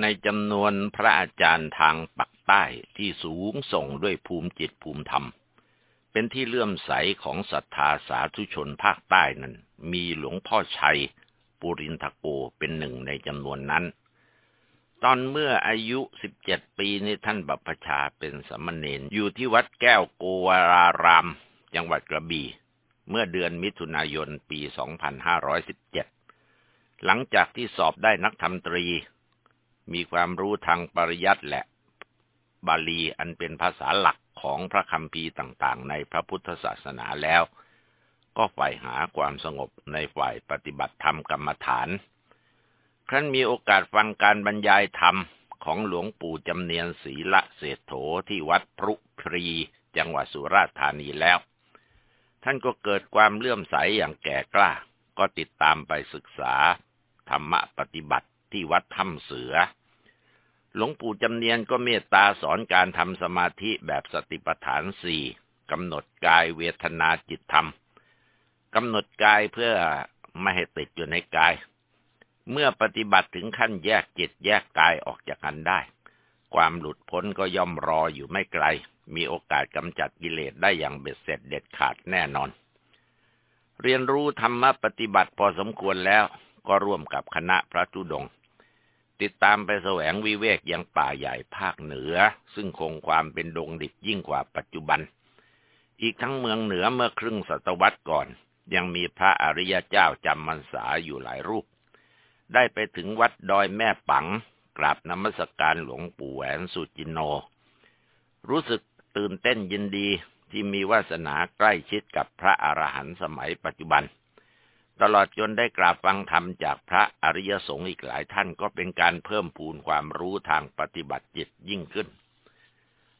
ในจำนวนพระอาจารย์ทางปักใต้ที่สูงส่งด้วยภูมิจิตภูมิธรรม เป็นที่เลื่อมใสของศรัทธาสาธุชนภาคใต้นั้น มีหลวงพ่อชัย ปุรินทโกเป็นหนึ่งในจำนวนนั้น ตอนเมื่ออายุสิบเจ็ดปีนี้ท่านบัพชาเป็นสมณเณรอยู่ที่วัดแก้วโกวาราราม จังหวัดกระบี่เมื่อเดือนมิถุนายนปี 2517 หลังจากที่สอบได้นักธรรมตรี มีความรู้ทางปริยัติและ บาลีอันเป็นภาษาหลักของพระคัมภีร์ต่างๆ ในพระพุทธศาสนาแล้ว ก็ใฝ่หาความสงบในฝ่ายปฏิบัติธรรมกรรมฐาน ครั้นมีโอกาสฟังการบรรยายธรรมของหลวงปู่จำเนียนศรีละเศรษโถที่วัดพรุพรีจังหวัดสุราษฎร์ธานีแล้ว ท่านก็เกิดความเลื่อมใสอย่างแก่กล้า ก็ติดตามไปศึกษา ธรรมปฏิบัติที่วัดถ้ำเสือ หลวงปู่จำเนียนก็เมตตาสอนการทำสมาธิแบบสติปัฏฐานสี่กำหนดกายเวทนาจิตธรรมกำหนดกายเพื่อไม่ให้ติดอยู่ในกาย เมื่อปฏิบัติถึงขั้นแยกจิตแยกกายออกจากกันได้ ความหลุดพ้นก็ย่อมรออยู่ไม่ไกล มีโอกาสกำจัดกิเลสได้อย่างเบ็ดเสร็จเด็ดขาดแน่นอน เรียนรู้ธรรมปฏิบัติพอสมควรแล้วก็ร่วมกับคณะพระจุดง ติดตามไปแสวงวิเวกยังป่าใหญ่ภาคเหนือ ซึ่งคงความเป็นดงดิบยิ่งกว่าปัจจุบัน อีกทั้งเมืองเหนือเมื่อครึ่งศตวรรษก่อน ยังมีพระอริยเจ้าจำมันษาอยู่หลายรูป ได้ไปถึงวัดดอยแม่ปัง กราบนมัสการหลวงปู่แหวนสุจินโน รู้สึกตื่นเต้นยินดีที่มีวาสนาใกล้ชิดกับพระอรหันต์สมัยปัจจุบัน ตลอดจนได้กราบฟังธรรมจากพระอริยสงฆ์อีกหลายท่านก็เป็นการเพิ่มพูนความรู้ทางปฏิบัติจิตยิ่งขึ้น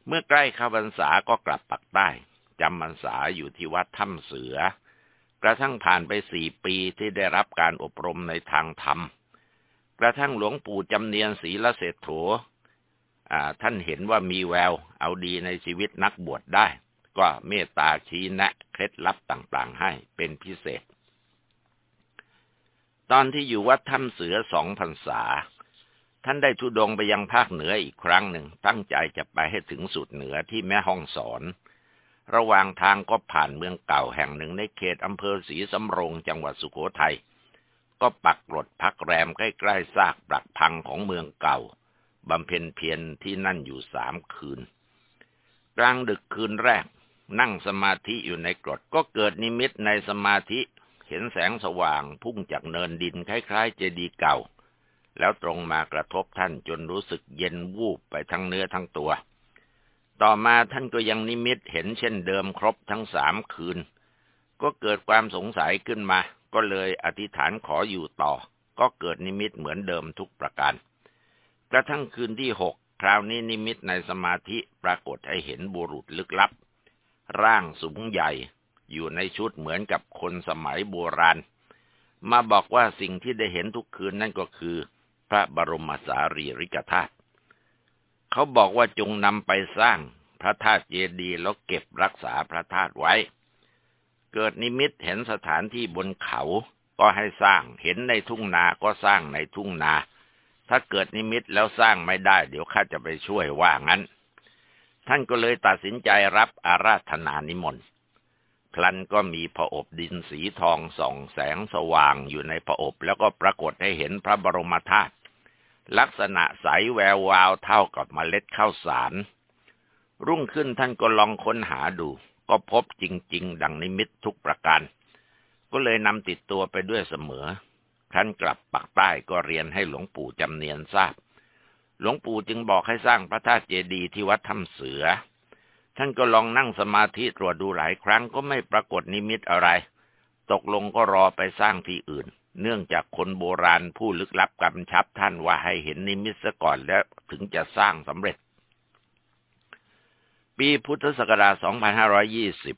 เมื่อใกล้เข้าพรรษาก็กลับปักใต้จำพรรษาอยู่ที่วัดถ้ำเสือ กระทั่งผ่านไปสี่ปีที่ได้รับการอบรมในทางธรรม กระทั่งหลวงปู่จำเนียนศรีละเศรษโถท่านเห็นว่ามีแวว เอาดีในชีวิตนักบวชได้ ก็เมตตาชี้แนะเคล็ดลับต่างๆให้เป็นพิเศษ ตอนที่อยู่วัดถ้ำเสือสองพรรษา ท่านได้ทุดงไปยังภาคเหนืออีกครั้งหนึ่ง ตั้งใจจะไปให้ถึงสุดเหนือที่แม่ห้องสอน ระหว่างทางก็ผ่านเมืองเก่าแห่งหนึ่งในเขตอำเภอศรีสำโรงจังหวัดสุโขทัย ก็ปักกรดพักแรมใกล้ๆซากปรักพังของเมืองเก่าบำเพ็ญเพียรที่นั่นอยู่สามคืน กลางดึกคืนแรกนั่งสมาธิอยู่ในกรดก็เกิดนิมิตในสมาธิ เห็นแสงสว่างพุ่งจากเนินดินคล้ายๆ เจดีย์เก่า แล้วตรงมากระทบท่านจนรู้สึกเย็นวูบไปทั้งเนื้อทั้งตัว ต่อมาท่านก็ยังนิมิตเห็นเช่นเดิมครบทั้งสามคืน ก็เกิดความสงสัยขึ้นมา ก็เลยอธิษฐานขออยู่ต่อ ก็เกิดนิมิตเหมือนเดิมทุกประการ กระทั่งคืนที่หกคราวนี้นิมิตในสมาธิปรากฏให้เห็นบุรุษลึกลับ ร่างสูงใหญ่ อยู่ในชุดเหมือนกับคนสมัยโบราณ มาบอกว่าสิ่งที่ได้เห็นทุกคืนนั่นก็คือ พระบรมสารีริกธาตุเขาบอกว่าจงนำไปสร้างพระธาตุเจดีย์แล้วเก็บรักษาพระธาตุไว้ เกิดนิมิตเห็นสถานที่บนเขาก็ให้สร้าง เห็นในทุ่งนา ก็สร้างในทุ่งนา ถ้าเกิดนิมิตแล้วสร้างไม่ได้ เดี๋ยวข้าจะไปช่วยว่างั้น ท่านก็เลยตัดสินใจรับอาราธนานิมนต์ พลันก็มีพระอบดินสีทองส่องแสงสว่างอยู่ในพระอบแล้วก็ปรากฏให้เห็นพระบรมธาตุลักษณะใสแวววาวเท่ากับเมล็ดข้าวสาร รุ่งขึ้นท่านก็ลองค้นหาดู ก็พบจริง ๆ ดังนิมิตทุกประการ ก็เลยนำติดตัวไปด้วยเสมอท่านกลับปักษ์ใต้ก็เรียนให้หลวงปู่จำเนียรทราบ หลวงปู่จึงบอกให้สร้างพระธาตุเจดีย์ที่วัดถ้ำเสือ ท่านก็ลองนั่งสมาธิตรวจดูหลายครั้งก็ไม่ปรากฏนิมิตอะไร ตกลงก็รอไปสร้างที่อื่น เนื่องจากคนโบราณผู้ลึกลับกำชับท่านว่าให้เห็นนิมิตซะก่อนแล้วถึงจะสร้างสำเร็จ ปีพุทธศักราช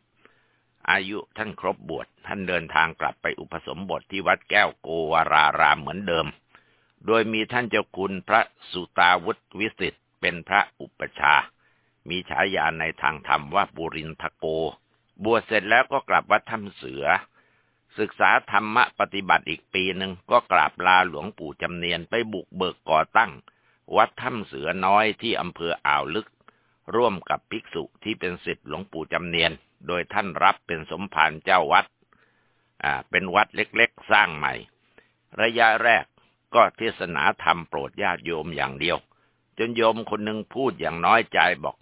2520 อายุท่านครบบวช ท่านเดินทางกลับไปอุปสมบทที่วัดแก้วโกวารารามเหมือนเดิม โดยมีท่านเจ้าคุณพระสุตาวุฒิวิสิตเป็นพระอุปชา มีฉายาในทางธรรมว่าบุรินทโก บวชเสร็จแล้วก็กลับวัดถ้ำเสือ ศึกษาธรรมะปฏิบัติอีกปีหนึ่งก็กราบลาหลวงปู่จำเนียนไปบุกเบิกก่อตั้ง วัดถ้ำเสือน้อยที่อำเภออ่าวลึก ร่วมกับภิกษุที่เป็นศิษย์หลวงปู่จำเนียน โดยท่านรับเป็นสมภารเจ้าวัด อ่า เป็นวัดเล็กๆ สร้างใหม่ ระยะแรกก็เทศนาธรรมโปรดญาติโยมอย่างเดียว จนโยมคนหนึ่งพูดอย่างน้อยใจบอก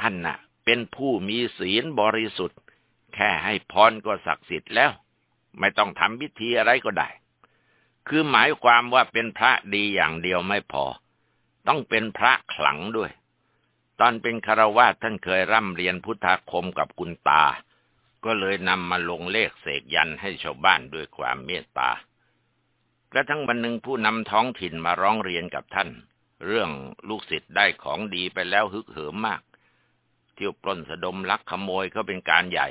ท่านน่ะ เป็นผู้มีศีลบริสุทธิ์ แค่ให้พรก็ศักดิ์สิทธิ์แล้ว ไม่ต้องทำพิธีอะไรก็ได้ คือหมายความว่าเป็นพระดีอย่างเดียวไม่พอ ต้องเป็นพระขลังด้วย ตอนเป็นคารวาสท่านเคยร่ำเรียนพุทธาคมกับคุณตา ก็เลยนำมาลงเลขเสกยันให้ชาวบ้านด้วยความเมตตากระทั่งวันหนึ่งผู้นำท้องถิ่นมาร้องเรียนกับท่าน เรื่องลูกศิษย์ได้ของดีไปแล้วฮึกเหิมมาก ที่ยวปล้นสะดมลักขโมยเขาเป็นการใหญ่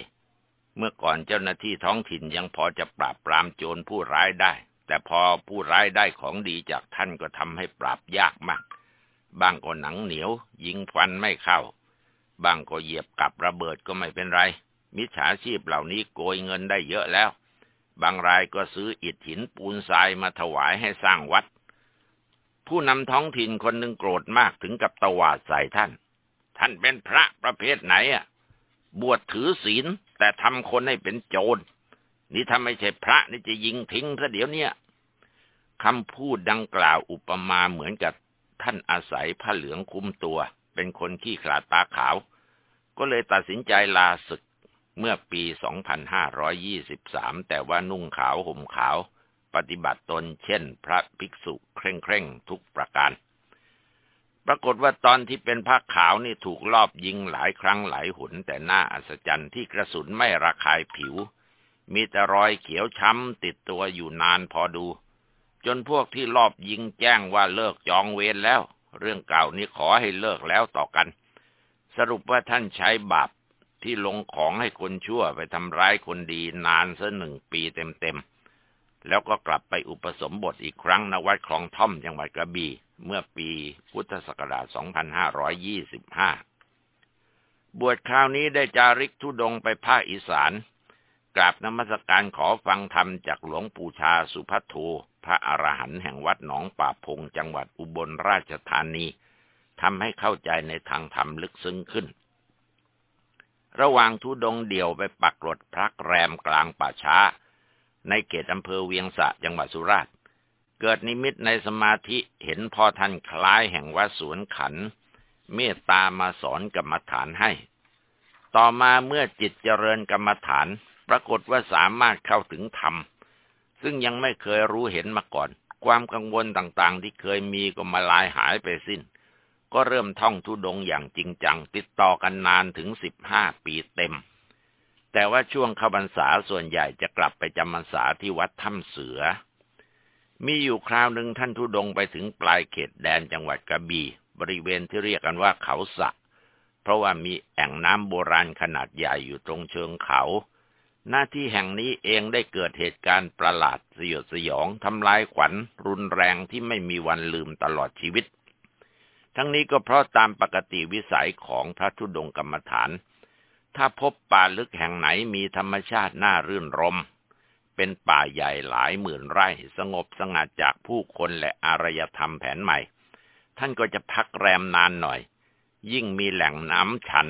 เมื่อก่อนเจ้าหน้าที่ท้องถิ่นยังพอจะปราบปรามโจรผู้ร้ายได้ แต่พอผู้ร้ายได้ของดีจากท่านก็ทำให้ปราบยากมาก บางก็หนังเหนียว ยิงฟันไม่เข้า บางก็เหยียบกับระเบิดก็ไม่เป็นไร มิจฉาชีพเหล่านี้โกยเงินได้เยอะแล้ว บางรายก็ซื้ออิฐหินปูนทรายมาถวายให้สร้างวัดผู้นำท้องถิ่นคนหนึ่งโกรธมากถึงกับตวาดใส่ท่าน ท่านเป็นพระประเภทไหนอะ บวชถือศีลแต่ทำคนให้เป็นโจร นี่ถ้าไม่ใช่พระนี่จะยิงทิ้งซะเดี๋ยวเนี้ยคำพูดดังกล่าวอุปมาเหมือนกับท่านอาศัยผ้าเหลืองคุ้มตัว เป็นคนขี้ขลาดตาขาว ก็เลยตัดสินใจลาศึกเมื่อปี 2523 แต่ว่านุ่งขาวห่มขาว ปฏิบัติตนเช่น พระภิกษุเคร่งเคร่งทุกประการ ปรากฏว่าตอนที่เป็นพระขาวนี่ถูกลอบยิงหลายครั้งหลายหนแต่หน้าอัศจรรย์ที่กระสุนไม่ระคายผิว มีแต่รอยเขียวช้ำติดตัวอยู่นานพอดู จนพวกที่ลอบยิงแจ้งว่าเลิกจองเวรแล้ว เรื่องเก่านี้ขอให้เลิกแล้วต่อกัน สรุปว่าท่านใช้บาปที่ลงของให้คนชั่วไปทำร้ายคนดีนานซะหนึ่งปีเต็มๆ แล้วก็กลับไปอุปสมบทอีกครั้งณวัดคลองท่อมจังหวัดกระบี่เมื่อปีพุทธศักราช 2525 บวชคราวนี้ได้จาริกทุดงไปภาคอีสานกราบนมัสการขอฟังธรรมจากหลวงปู่ชาสุพัทโทพระอรหันต์แห่งวัดหนองป่าพงจังหวัดอุบลราชธานีทำให้เข้าใจในทางธรรมลึกซึ้งขึ้น ระหว่างทุดงเดี่ยวไปปักรถพักแรมกลางป่าช้า ในเขตอำเภอเวียงสะจังหวัดสุราษฎร์เกิดนิมิตในสมาธิเห็นพ่อท่านคล้ายแห่งวัดสวนขัน เมตตามาสอนกรรมฐานให้ ต่อมาเมื่อจิตเจริญกรรมฐาน ปรากฏว่าสามารถเข้าถึงธรรม ซึ่งยังไม่เคยรู้เห็นมาก่อน ความกังวลต่างๆ ที่เคยมีก็มาลายหายไปสิ้น ก็เริ่มท่องทุดงอย่างจริงจัง ติดต่อกันนานถึงสิบห้าปีเต็ม แต่ว่าช่วงเข้าพรรษาส่วนใหญ่จะกลับไปจำพรรษาที่วัดถ้ำเสือ มีอยู่คราวหนึ่งท่านทุดงไปถึงปลายเขตแดนจังหวัดกระบี่บริเวณที่เรียกกันว่าเขาสะ เพราะว่ามีแอ่งน้ำโบราณขนาดใหญ่อยู่ตรงเชิงเขา หน้าที่แห่งนี้เองได้เกิดเหตุการณ์ประหลาดสยดสยองทำลายขวัญ รุนแรงที่ไม่มีวันลืมตลอดชีวิต ทั้งนี้ก็เพราะตามปกติวิสัยของพระธุดงกรรมฐาน ถ้าพบป่าลึกแห่งไหนมีธรรมชาติน่ารื่นรม เป็นป่าใหญ่หลายหมื่นไร่สงบสงัดจากผู้คนและอารยธรรมแผนใหม่ ท่านก็จะพักแรมนานหน่อย ยิ่งมีแหล่งน้ำฉัน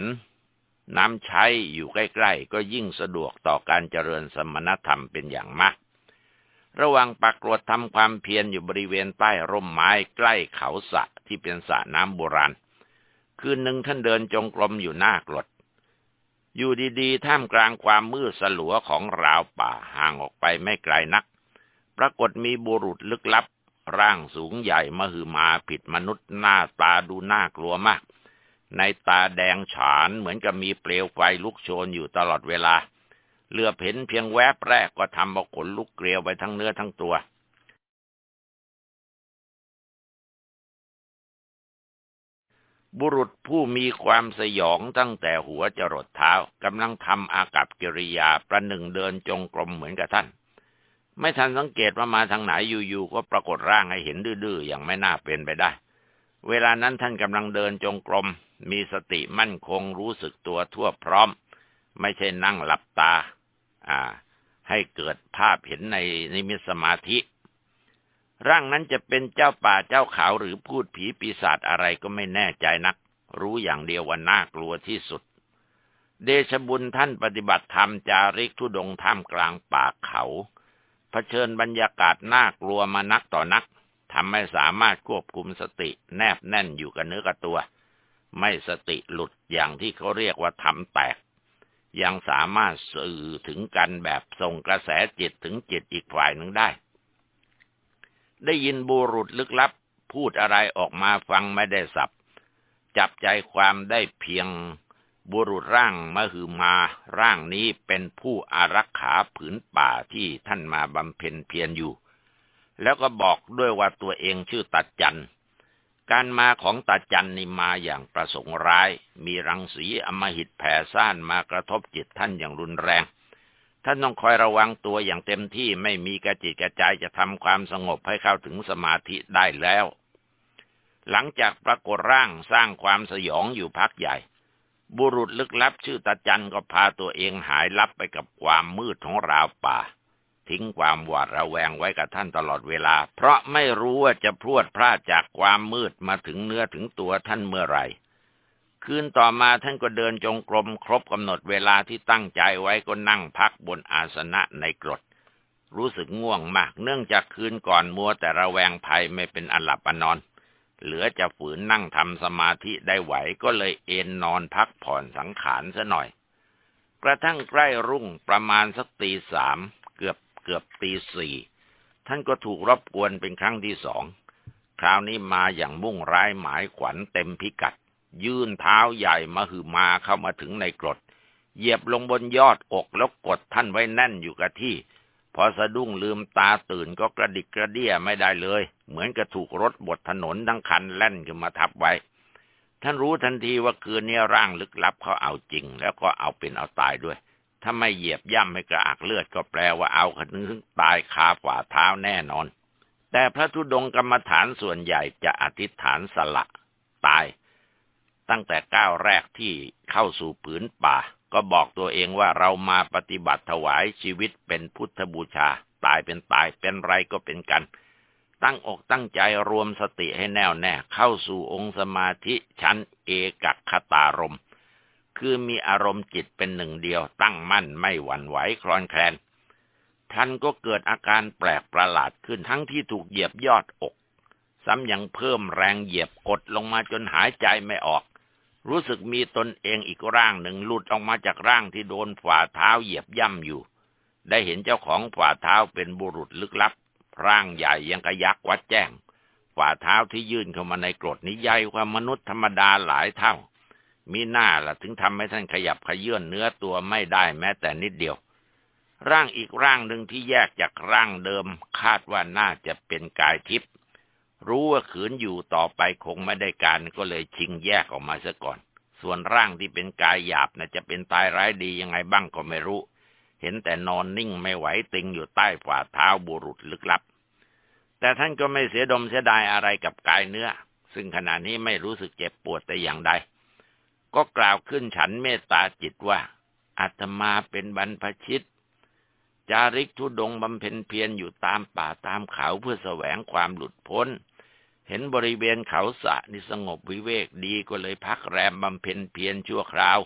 น้ำใช้อยู่ใกล้ๆ ก็ยิ่งสะดวกต่อการเจริญสมณธรรมเป็นอย่างมาก ระหว่างปักกรดทำความเพียรอยู่บริเวณใต้ร่มไม้ใกล้เขาสะที่เป็นสระน้ำโบราณ คืนหนึ่งท่านเดินจงกรมอยู่หน้ากรด อยู่ดีๆ ท่ามกลางความมืดสลัวของราวป่าห่างออกไปไม่ไกลนัก ปรากฏมีบุรุษลึกลับ ร่างสูงใหญ่มหึมาผิดมนุษย์หน้าตาดูน่ากลัวมาก ในตาแดงฉานเหมือนกับมีเปลวไฟลุกโชนอยู่ตลอดเวลาเหลือเห็นเพียงแวบแรกก็ทำเอาขนลุกเกลียวไปทั้งเนื้อทั้งตัว บุรุษผู้มีความสยองตั้งแต่หัวจรดเท้ากำลังทำอากับกิริยาประหนึ่งเดินจงกรมเหมือนกับท่าน ไม่ทันสังเกตว่ามาทางไหนอยู่ๆก็ปรากฏร่างให้เห็นดื้อๆอย่างไม่น่าเป็นไปได้ เวลานั้นท่านกำลังเดินจงกรม มีสติมั่นคงรู้สึกตัวทั่วพร้อม ไม่ใช่นั่งหลับตาาให้เกิดภาพเห็นในนิมิตสมาธิ ร่างนั้นจะเป็นเจ้าป่าเจ้าเขาหรือพูดผีปีศาจอะไรก็ไม่แน่ใจนัก รู้อย่างเดียวว่าน่ากลัวที่สุด เดชบุญท่านปฏิบัติธรรมจาริกทุดงท่ามกลางป่าเขาเผชิญบรรยากาศน่ากลัวมานักต่อนักทำให้สามารถควบคุมสติแนบแน่นอยู่กับเนื้อกับตัว ไม่สติหลุดอย่างที่เขาเรียกว่าทำแตก ยังสามารถสื่อถึงกันแบบส่งกระแสจิตถึงจิตอีกฝ่ายหนึ่งได้ ได้ยินบุรุษลึกลับ พูดอะไรออกมาฟังไม่ได้สับ จับใจความได้เพียงบุรุษร่างมหือมาร่างนี้เป็นผู้อารักขาผืนป่าที่ท่านมาบำเพ็ญเพียรอยู่ แล้วก็บอกด้วยว่าตัวเองชื่อตัดจันการมาของตาจันนี่มาอย่างประสงค์ร้าย มีรังสีอมหิตแผ่ซ่านมากระทบจิตท่านอย่างรุนแรง ท่านต้องคอยระวังตัวอย่างเต็มที่ไม่มีกระจิตกระใจจะทำความสงบให้เข้าถึงสมาธิได้แล้ว หลังจากปรากฏร่างสร้างความสยองอยู่พักใหญ่ บุรุษลึกลับชื่อตาจันก็พาตัวเองหายลับไปกับความมืดของราวป่า ทิ้งความหวาดระแวงไว้กับท่านตลอดเวลา เพราะไม่รู้ว่าจะพรวดพลาดจากความมืดมาถึงเนื้อถึงตัวท่านเมื่อไหร่ คืนต่อมาท่านก็เดินจงกรมครบกำหนดเวลาที่ตั้งใจไว้ก็นั่งพักบนอาสนะในกรด รู้สึกง่วงมาก เนื่องจากคืนก่อนมัวแต่ระแวงภัยไม่เป็นอันหลับอันนอน เหลือจะฝืนนั่งทำสมาธิได้ไหวก็เลยเอนนอนพักผ่อนสังขารซะหน่อย กระทั่งใกล้รุ่งประมาณสักตีสามเกือบเกือบตีสี่ท่านก็ถูกรบกวนเป็นครั้งที่สอง คราวนี้มาอย่างมุ่งร้ายหมายขวัญเต็มพิกัด ยื่นเท้าใหญ่มาหือมาเข้ามาถึงในกรด เหยียบลงบนยอดอกแล้วกดท่านไว้แน่นอยู่กับที่ พอสะดุ้งลืมตาตื่นก็กระดิกกระเดี้ยไม่ได้เลย เหมือนกับถูกรถบดถนนทั้งคันแล่นขึ้นมาทับไว้ ท่านรู้ทันทีว่าคืนนี้ร่างลึกลับเขาเอาจริง แล้วก็เอาเป็นเอาตายด้วย ถ้าไม่เหยียบย่ำให้กระอักเลือดก็แปลว่าเอาขนึงตายคาฝ่าเท้าแน่นอนแต่พระธุดงกรรมฐานส่วนใหญ่จะอธิษฐานสละ ตาย ตั้งแต่ก้าวแรกที่เข้าสู่ผืนป่า ก็บอกตัวเองว่าเรามาปฏิบัติถวายชีวิตเป็นพุทธบูชา ตายเป็นตายเป็นไรก็เป็นกัน ตั้งอกตั้งใจรวมสติให้แน่วแน่ เข้าสู่องค์สมาธิชั้นเอกคตารม คือมีอารมณ์จิตเป็นหนึ่งเดียว ตั้งมั่นไม่หวั่นไหวคลอนแคลนท่านก็เกิดอาการแปลกประหลาดขึ้นทั้งที่ถูกเหยียบยอดอก ซ้ำยังเพิ่มแรงเหยียบกดลงมาจนหายใจไม่ออก รู้สึกมีตนเองอีกร่างหนึ่งหลุดออกมาจากร่างที่โดนฝ่าเท้าเหยียบย่ำอยู่ ได้เห็นเจ้าของฝ่าเท้าเป็นบุรุษลึกลับ ร่างใหญ่ยังกระยักวัดแจ้ง ฝ่าเท้าที่ยื่นเข้ามาในกรดนี้ใหญ่กว่ามนุษย์ธรรมดาหลายเท่า มีหน้าละถึงทำให้ท่านขยับขยื่นเนื้อตัวไม่ได้แม้แต่นิดเดียว ร่างอีกร่างหนึ่งที่แยกจากร่างเดิม คาดว่าน่าจะเป็นกายทิพย์ รู้ว่าขืนอยู่ต่อไปคงไม่ได้การก็เลยชิงแยกออกมาซะก่อน ส่วนร่างที่เป็นกายหยาบนะ่ะจะเป็นตายร้ายดียังไงบ้างก็ไม่รู้ เห็นแต่นอนนิ่งไม่ไหวติงอยู่ใต้ฝ่าเท้าบุรุษลึกลับ แต่ท่านก็ไม่เสียดมเสียดายอะไรกับกายเนื้อ ซึ่งขณะนี้ไม่รู้สึกเจ็บปวดแต่อย่างใด ก็กล่าวขึ้นฉันเมตตาจิตว่าอาตมาเป็นบรรพชิตจาริกทุดงบำเพ็ญเพียรอยู่ตามป่าตามเขาเพื่อแสวงความหลุดพ้น เห็นบริเวณเขาสะนี่สงบวิเวกดีก็เลยพักแรมบำเพ็ญเพียรชั่วคราว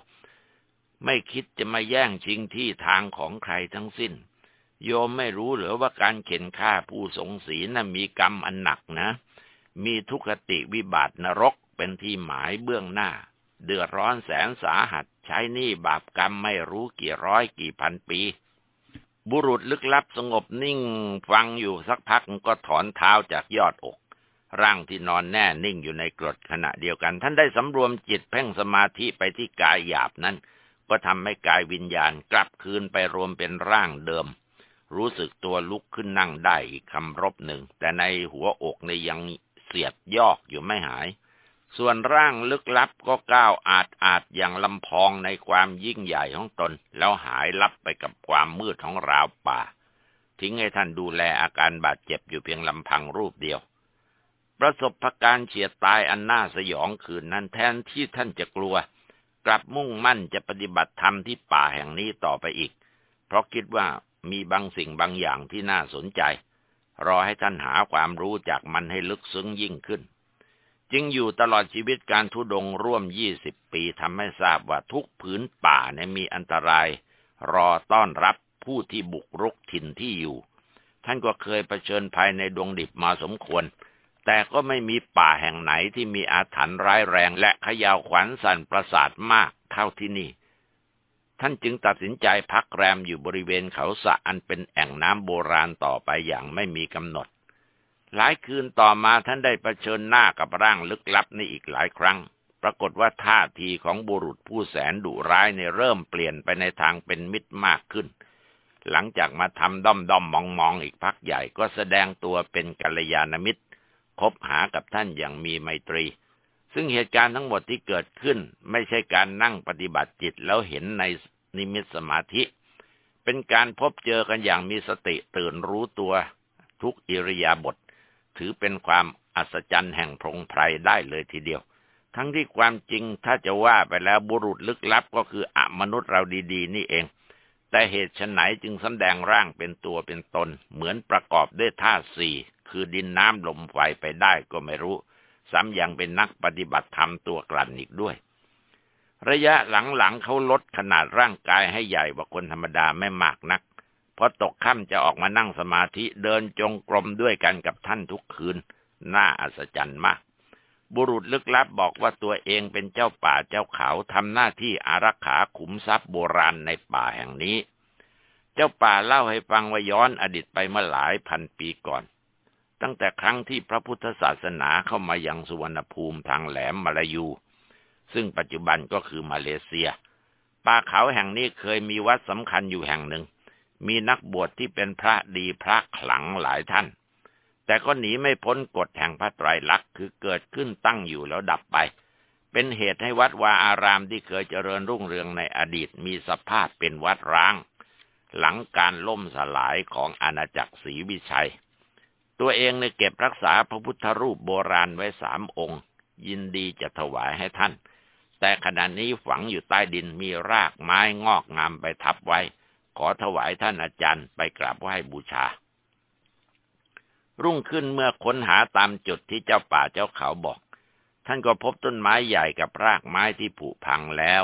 ไม่คิดจะมาแย่งชิงที่ทางของใครทั้งสิ้น โยมไม่รู้หรือว่าการเข็นฆ่าผู้สงศีนะมีกรรมอันหนักนะ มีทุกขติวิบาตนรกเป็นที่หมายเบื้องหน้า เดือดร้อนแสนสาหัสใช้หนี้บาปกรรมไม่รู้กี่ร้อยกี่พันปีบุรุษลึกลับสงบนิ่งฟังอยู่สักพักก็ถอนเท้าจากยอดอก ร่างที่นอนแน่นิ่งอยู่ในกรดขณะเดียวกัน ท่านได้สำรวมจิตเพ่งสมาธิไปที่กายหยาบนั้น ก็ทำให้กายวิญญาณกลับคืนไปรวมเป็นร่างเดิม รู้สึกตัวลุกขึ้นนั่งได้อีกคำรบหนึ่ง แต่ในหัวอกในยังเสียดยอกอยู่ไม่หาย ส่วนร่างลึกลับก็ก้าวอาจอาจอย่างลำพองในความยิ่งใหญ่ของตน แล้วหายลับไปกับความมืดของราวป่า ทิ้งให้ท่านดูแลอาการบาดเจ็บอยู่เพียงลำพังรูปเดียว ประสบพการเฉียดตายอันน่าสยองคืนนั้นแทนที่ท่านจะกลัว กลับมุ่งมั่นจะปฏิบัติธรรมที่ป่าแห่งนี้ต่อไปอีก เพราะคิดว่ามีบางสิ่งบางอย่างที่น่าสนใจ รอให้ท่านหาความรู้จากมันให้ลึกซึ้งยิ่งขึ้น จึงอยู่ตลอดชีวิตการทุดงร่วมยี่สิบปีทำให้ทราบว่าทุกผืนป่าเนี่ยมีอันตราย รอต้อนรับผู้ที่บุกรุกถิ่นที่อยู่ ท่านก็เคยเผชิญภัยในดวงดิบมาสมควร แต่ก็ไม่มีป่าแห่งไหนที่มีอาถรรพ์ร้ายแรงและขยาวขวัญสั่นประสาทมากเท่าที่นี่ ท่านจึงตัดสินใจพักแรมอยู่บริเวณเขาสะอันเป็นแอ่งน้ำโบราณต่อไปอย่างไม่มีกำหนด หลายคืนต่อมาท่านได้เผชิญหน้ากับร่างลึกลับนี้อีกหลายครั้ง ปรากฏว่าท่าทีของบุรุษผู้แสนดุร้ายในเริ่มเปลี่ยนไปในทางเป็นมิตรมากขึ้นหลังจากมาทำด้อมด้อมมองมองอีกพักใหญ่ก็แสดงตัวเป็นกัลยาณมิตร คบหากับท่านอย่างมีไมตรี ซึ่งเหตุการณ์ทั้งหมดที่เกิดขึ้น ไม่ใช่การนั่งปฏิบัติจิตแล้วเห็นในนิมิตสมาธิ เป็นการพบเจอกันอย่างมีสติตื่นรู้ตัวทุกอิริยาบถถือเป็นความอัศจรรย์แห่งพงไพรได้เลยทีเดียว ทั้งที่ความจริงถ้าจะว่าไปแล้วบุรุษลึกลับก็คืออมนุษย์เราดี ๆ นี่เอง แต่เหตุฉไหนจึงสำแดงร่างเป็นตัวเป็นตน เหมือนประกอบด้วยธาตุสี่ คือดินน้ำลมไฟไปได้ก็ไม่รู้ ซ้ำยังเป็นนักปฏิบัติธรรมตัวกลั่นอีกด้วย ระยะหลังๆเขาลดขนาดร่างกายให้ใหญ่กว่าคนธรรมดาไม่มากนักพอตกค่ำจะออกมานั่งสมาธิเดินจงกรมด้วยกันกับท่านทุกคืน น่าอัศจรรย์มาก บุรุษลึกลับบอกว่าตัวเองเป็นเจ้าป่าเจ้าเขาทำหน้าที่อารักขาขุมทรัพย์โบราณในป่าแห่งนี้ เจ้าป่าเล่าให้ฟังว่าย้อนอดีตไปเมื่อหลายพันปีก่อน ตั้งแต่ครั้งที่พระพุทธศาสนาเข้ามายังสุวรรณภูมิทางแหลมมาลายู ซึ่งปัจจุบันก็คือมาเลเซีย ป่าเขาแห่งนี้เคยมีวัดสำคัญอยู่แห่งหนึ่ง มีนักบวชที่เป็นพระดีพระขลังหลายท่าน แต่ก็หนีไม่พ้นกฎแห่งพระไตรลักษณ์คือเกิดขึ้นตั้งอยู่แล้วดับไป เป็นเหตุให้วัดวาอารามที่เคยเจริญรุ่งเรืองในอดีตมีสภาพเป็นวัดร้าง หลังการล่มสลายของอาณาจักรศรีวิชัย ตัวเองในเก็บรักษาพระพุทธรูปโบราณไว้สามองค์ ยินดีจะถวายให้ท่าน แต่ขณะนี้ฝังอยู่ใต้ดินมีรากไม้งอกงามไปทับไว้ ขอถวายท่านอาจารย์ไปกราบไหว้บูชา รุ่งขึ้นเมื่อค้นหาตามจุดที่เจ้าป่าเจ้าเขาบอก ท่านก็พบต้นไม้ใหญ่กับรากไม้ที่ผุพังแล้ว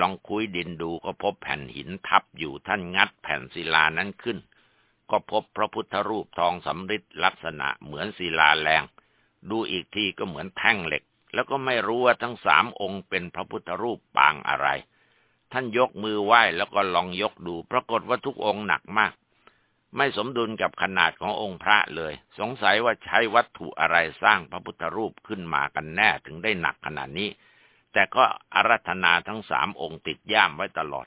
ลองคุยดินดูก็พบแผ่นหินทับอยู่ท่านงัดแผ่นศิลานั้นขึ้น ก็พบพระพุทธรูปทองสำริดลักษณะเหมือนศิลาแรง ดูอีกทีก็เหมือนแท่งเหล็ก แล้วก็ไม่รู้ว่าทั้งสามองค์เป็นพระพุทธรูปปางอะไร ท่านยกมือไหว้แล้วก็ลองยกดู ปรากฏว่าทุกองค์หนักมาก ไม่สมดุลกับขนาดขององค์พระเลย สงสัยว่าใช้วัตถุอะไรสร้างพระพุทธรูปขึ้นมากันแน่ถึงได้หนักขนาดนี้ แต่ก็อารัธนาทั้งสามองค์ติดย่ามไว้ตลอด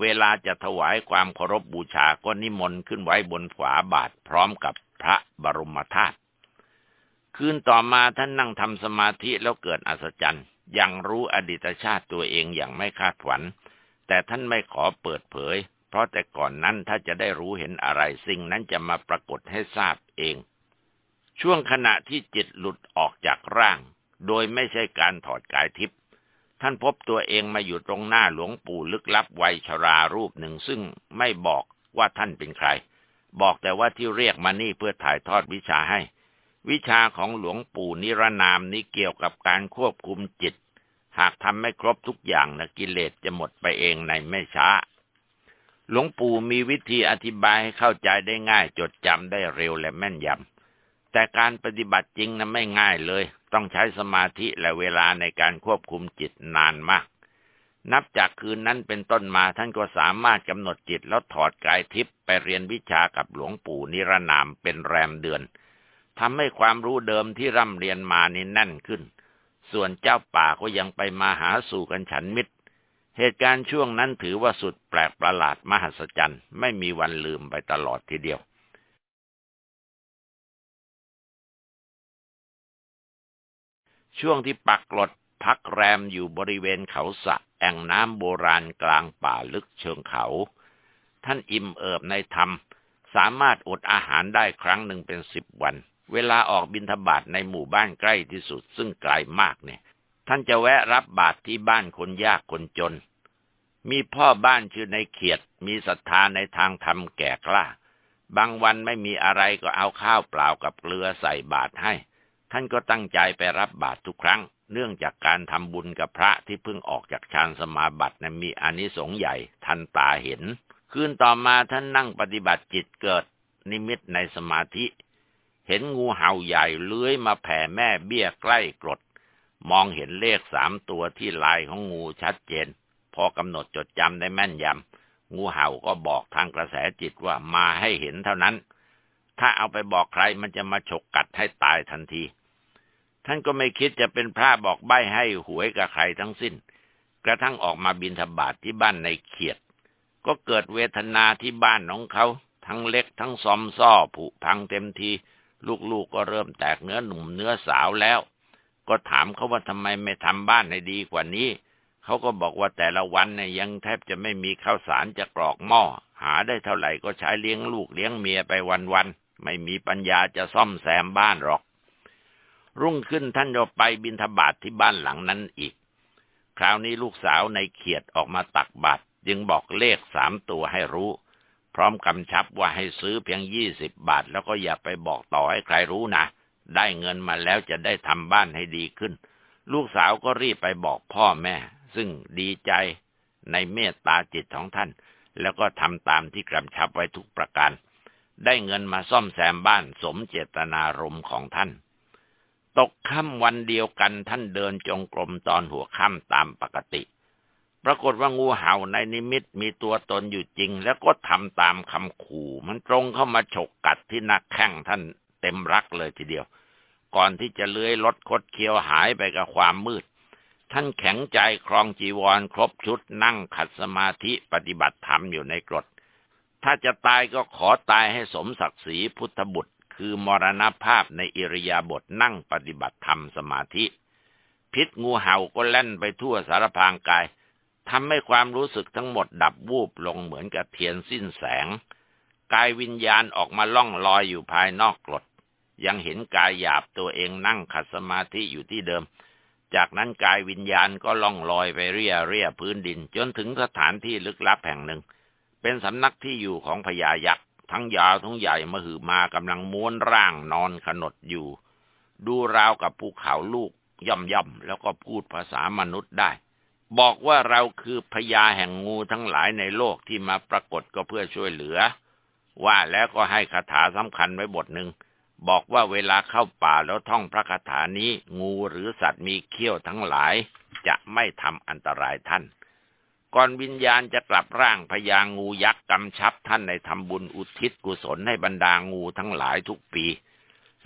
เวลาจะถวายความเคารพบบูชาก็นิมนต์ขึ้นไว้บนฝาบาทพร้อมกับพระบรมธาตุคืนต่อมาท่านนั่งทำสมาธิแล้วเกิดอัศจรรย์ยังรู้อดีตชาติตัวเองอย่างไม่คาดฝัน แต่ท่านไม่ขอเปิดเผย เพราะแต่ก่อนนั้นถ้าจะได้รู้เห็นอะไรสิ่งนั้นจะมาปรากฏให้ทราบเอง ช่วงขณะที่จิตหลุดออกจากร่าง โดยไม่ใช่การถอดกายทิพย์ ท่านพบตัวเองมาอยู่ตรงหน้าหลวงปู่ลึกลับวัยชรารูปหนึ่งซึ่งไม่บอกว่าท่านเป็นใคร บอกแต่ว่าที่เรียกมานี่เพื่อถ่ายทอดวิชาให้ วิชาของหลวงปู่นิรนามนี้เกี่ยวกับการควบคุมจิต หากทำไม่ครบทุกอย่างนะกิเลสจะหมดไปเองในไม่ช้า หลวงปู่มีวิธีอธิบายให้เข้าใจได้ง่ายจดจำได้เร็วและแม่นยำแต่การปฏิบัติจริงนะไม่ง่ายเลย ต้องใช้สมาธิและเวลาในการควบคุมจิตนานมาก นับจากคืนนั้นเป็นต้นมาท่านก็สามารถกำหนดจิตแล้วถอดกายทิพย์ไปเรียนวิชากับหลวงปู่นิรนามเป็นแรมเดือนทำให้ความรู้เดิมที่ร่ำเรียนมานี่แน่นขึ้น ส่วนเจ้าป่าก็ยังไปมาหาสู่กันฉันมิตร เหตุการณ์ช่วงนั้นถือว่าสุดแปลกประหลาดมหัศจรรย์ ไม่มีวันลืมไปตลอดทีเดียว ช่วงที่ปักหลดพักแรมอยู่บริเวณเขาสะแอ่งน้ำโบราณกลางป่าลึกเชิงเขา ท่านอิ่มเอิบในธรรม สามารถอดอาหารได้ครั้งหนึ่งเป็นสิบวัน เวลาออกบินทบาทในหมู่บ้านใกล้ที่สุดซึ่งไกลมากเนี่ย ท่านจะแวะรับบาตรที่บ้านคนยากคนจน มีพ่อบ้านชื่อในเขียด มีศรัทธาในทางธรรมแก่กล้า บางวันไม่มีอะไรก็เอาข้าวเปล่ากับเกลือใส่บาตรให้ ท่านก็ตั้งใจไปรับบาตรทุกครั้ง เนื่องจากการทำบุญกับพระที่เพิ่งออกจากฌานสมาบัตินั้นมีอานิสงส์ใหญ่ทันตาเห็น คืนต่อมาท่านนั่งปฏิบัติจิตเกิดนิมิตในสมาธิ เห็นงูเห่าใหญ่เลื้อยมาแผ่แม่เบี้ยใกล้กรด มองเห็นเลขสามตัวที่ลายของงูชัดเจน พอกำหนดจดจำได้แม่นยำงูเห่าก็บอกทางกระแสจิตว่ามาให้เห็นเท่านั้น ถ้าเอาไปบอกใครมันจะมาฉกกัดให้ตายทันที ท่านก็ไม่คิดจะเป็นพระบอกใบ้ให้หวยกับใครทั้งสิ้น กระทั่งออกมาบินทบาทที่บ้านในเขียด ก็เกิดเวทนาที่บ้านของเขา ทั้งเล็กทั้งซอมซ่อผุพังเต็มที ลูกๆกก็เริ่มแตกเนื้อหนุ่มเนื้อสาวแล้ว ก็ถามเขาว่าทำไมไม่ทำบ้านให้ดีกว่านี้เขาก็บอกว่าแต่ละวันเนี่ยยังแทบจะไม่มีข้าวสารจะกรอกหม้อ หาได้เท่าไหร่ก็ใช้เลี้ยงลูกเลี้ยงเมียไปวันๆ ไม่มีปัญญาจะซ่อมแซมบ้านหรอก รุ่งขึ้นท่านจะไปบินทบาทที่บ้านหลังนั้นอีก คราวนี้ลูกสาวในเขียดออกมาตักบาตรจึงบอกเลขสามตัวให้รู้ พร้อมกำชับว่าให้ซื้อเพียงยี่สิบบาท แล้วก็อย่าไปบอกต่อให้ใครรู้นะ ได้เงินมาแล้วจะได้ทำบ้านให้ดีขึ้น ลูกสาวก็รีบไปบอกพ่อแม่ ซึ่งดีใจในเมตตาจิตของท่าน แล้วก็ทำตามที่กำชับไว้ทุกประการ ได้เงินมาซ่อมแซมบ้านสมเจตนารมณ์ของท่าน ตกค่ำวันเดียวกันท่านเดินจงกรมตอนหัวค่ำตามปกติ ปรากฏว่างูเห่าในนิมิตมีตัวตนอยู่จริง แล้วก็ทำตามคำขู่มันตรงเข้ามาฉกกัดที่นักแข้งท่านเต็มรักเลยทีเดียว ก่อนที่จะเลื้อยลดคดเคี้ยวหายไปกับความมืด ท่านแข็งใจครองจีวรครบชุดนั่งขัดสมาธิปฏิบัติธรรมอยู่ในกรด ถ้าจะตายก็ขอตายให้สมศักดิ์ศรีพุทธบุตร คือมรณภาพในอิริยาบถนั่งปฏิบัติธรรมสมาธิ พิษงูเห่าก็แล่นไปทั่วสารพางกายทำให้ความรู้สึกทั้งหมดดับวูบลงเหมือนกับเทียนสิ้นแสง กายวิญญาณออกมาล่องลอยอยู่ภายนอกกรดยังเห็นกายหยาบตัวเองนั่งขัดสมาธิอยู่ที่เดิม จากนั้นกายวิญญาณก็ล่องลอยไปเรียเรียพื้นดิน จนถึงสถานที่ลึกลับแห่งหนึ่ง เป็นสำนักที่อยู่ของพญายักษ์ทั้งยาวทั้งใหญ่มหือมากำลังม้วนร่างนอนขนดอยู่ ดูราวกับภูเขาลูกย่อมย่อมแล้วก็พูดภาษามนุษย์ได้ บอกว่าเราคือพญาแห่งงูทั้งหลายในโลกที่มาปรากฏก็เพื่อช่วยเหลือ ว่าแล้วก็ให้คาถาสำคัญไว้บทหนึ่งบอกว่าเวลาเข้าป่าแล้วท่องพระคาถานี้ งูหรือสัตว์มีเขี้ยวทั้งหลาย จะไม่ทำอันตรายท่าน ก่อนวิญญาณจะกลับร่างพญางูยักษ์กำชับท่านในทำบุญอุทิศกุศลให้บรรดางูทั้งหลายทุกปี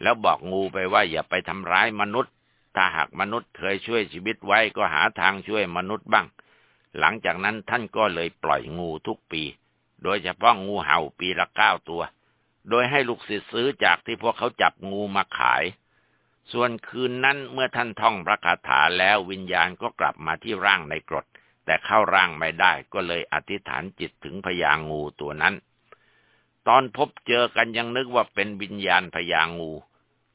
แล้วบอกงูไปว่าอย่าไปทำร้ายมนุษย์ ถ้าหากมนุษย์เคยช่วยชีวิตไว้ก็หาทางช่วยมนุษย์บ้าง หลังจากนั้นท่านก็เลยปล่อยงูทุกปี โดยเฉพาะงูเห่าปีละเก้าตัว โดยให้ลูกศิษย์ซื้อจากที่พวกเขาจับงูมาขาย ส่วนคืนนั้นเมื่อท่านท่องพระคาถาแล้ววิญญาณก็กลับมาที่ร่างในกรด แต่เข้าร่างไม่ได้ก็เลยอธิษฐานจิตถึงพญางูตัวนั้น ตอนพบเจอกันยังนึกว่าเป็นวิญญาณพญางู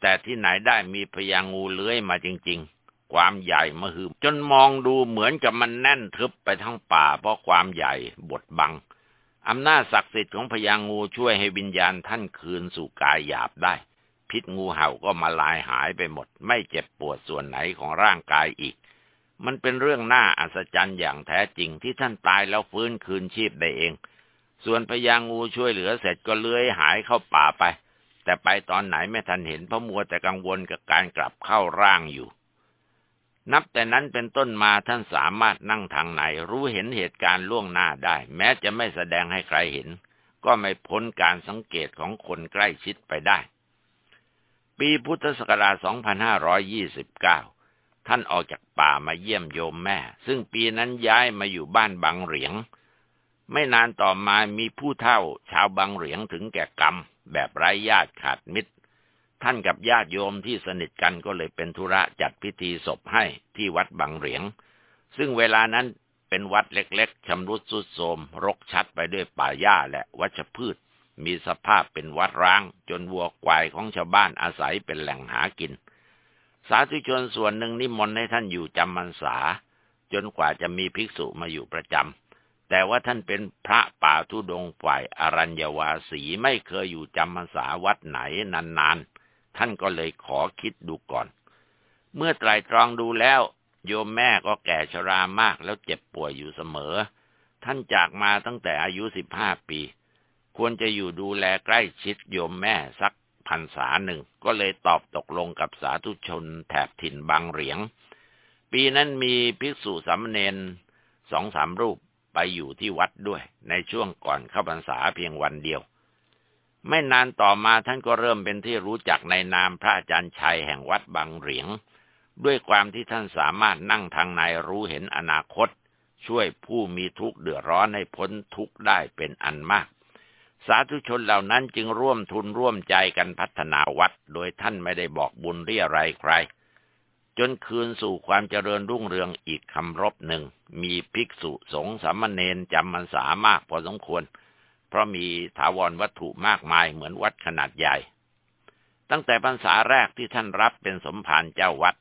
แต่ที่ไหนได้มีพญางูเลื้อยมาจริง ๆ ความใหญ่มหึมจนมองดูเหมือนกับมันแน่นทึบไปทั้งป่าเพราะความใหญ่บดบังอำนาจศักดิ์สิทธิ์ของพญางูช่วยให้วิญญาณท่านคืนสู่กายหยาบได้ พิษงูเห่าก็มาลายหายไปหมด ไม่เจ็บปวดส่วนไหนของร่างกายอีก มันเป็นเรื่องน่าอัศจรรย์อย่างแท้จริงที่ท่านตายแล้วฟื้นคืนชีพได้เอง ส่วนพญางูช่วยเหลือเสร็จก็เลื้อยหายเข้าป่าไป แต่ไปตอนไหนไม่ทันเห็นพระมัวแต่กังวลกับการกลับเข้าร่างอยู่ นับแต่นั้นเป็นต้นมาท่านสามารถนั่งทางไหน รู้เห็นเหตุการณ์ล่วงหน้าได้ แม้จะไม่แสดงให้ใครเห็น ก็ไม่พ้นการสังเกตของคนใกล้ชิดไปได้ ปีพุทธศักราช 2529 ท่านออกจากป่ามาเยี่ยมโยมแม่ ซึ่งปีนั้นย้ายมาอยู่บ้านบางเหรียง ไม่นานต่อมามีผู้เฒ่า ชาวบางเหรียงถึงแก่กรรม แบบไร้ญาติขาดมิตร ท่านกับญาติโยมที่สนิทกันก็เลยเป็นธุระจัดพิธีศพให้ที่วัดบางเหรียง ซึ่งเวลานั้นเป็นวัดเล็กๆชำรุดสุดโทรมรกชัดไปด้วยป่าหญ้าและวัชพืช มีสภาพเป็นวัดร้าง จนวัวควายของชาวบ้านอาศัยเป็นแหล่งหากิน สาธุชนส่วนหนึ่งนิมนต์ให้ท่านอยู่จำพรรษา จนกว่าจะมีภิกษุมาอยู่ประจำแต่ว่าท่านเป็นพระป่าทุดงฝ่ายอรัญญวาสีไม่เคยอยู่จำพรรษาวัดไหนนานๆ ท่านก็เลยขอคิดดูก่อน เมื่อไตรตรองดูแล้ว โยมแม่ก็แก่ชรามากแล้วเจ็บป่วยอยู่เสมอ ท่านจากมาตั้งแต่อายุสิบห้าปี ควรจะอยู่ดูแลใกล้ชิดโยมแม่สัก พรรษาหนึ่ง ก็เลยตอบตกลงกับสาธุชนแถบถิ่นบางเหรียง ปีนั้นมีภิกษุสามเณรสองสามรูปไปอยู่ที่วัดด้วย ในช่วงก่อนเข้าพรรษาเพียงวันเดียว ไม่นานต่อมาท่านก็เริ่มเป็นที่รู้จักในนามพระอาจารย์ชัยแห่งวัดบางเหรียง ด้วยความที่ท่านสามารถนั่งทางในรู้เห็นอนาคต ช่วยผู้มีทุกข์เดือดร้อนให้พ้นทุกข์ได้เป็นอันมาก สาธุชนเหล่านั้นจึงร่วมทุนร่วมใจกันพัฒนาวัด โดยท่านไม่ได้บอกบุญเรียอะไรใคร จนคืนสู่ความเจริญรุ่งเรืองอีกคำรบหนึ่ง มีภิกษุสงฆ์สามเณรจำมันสามากพอสมควร เพราะมีถาวรวัตถุมากมายเหมือนวัดขนาดใหญ่ ตั้งแต่พรรษาแรกที่ท่านรับเป็นสมภารเจ้าวัด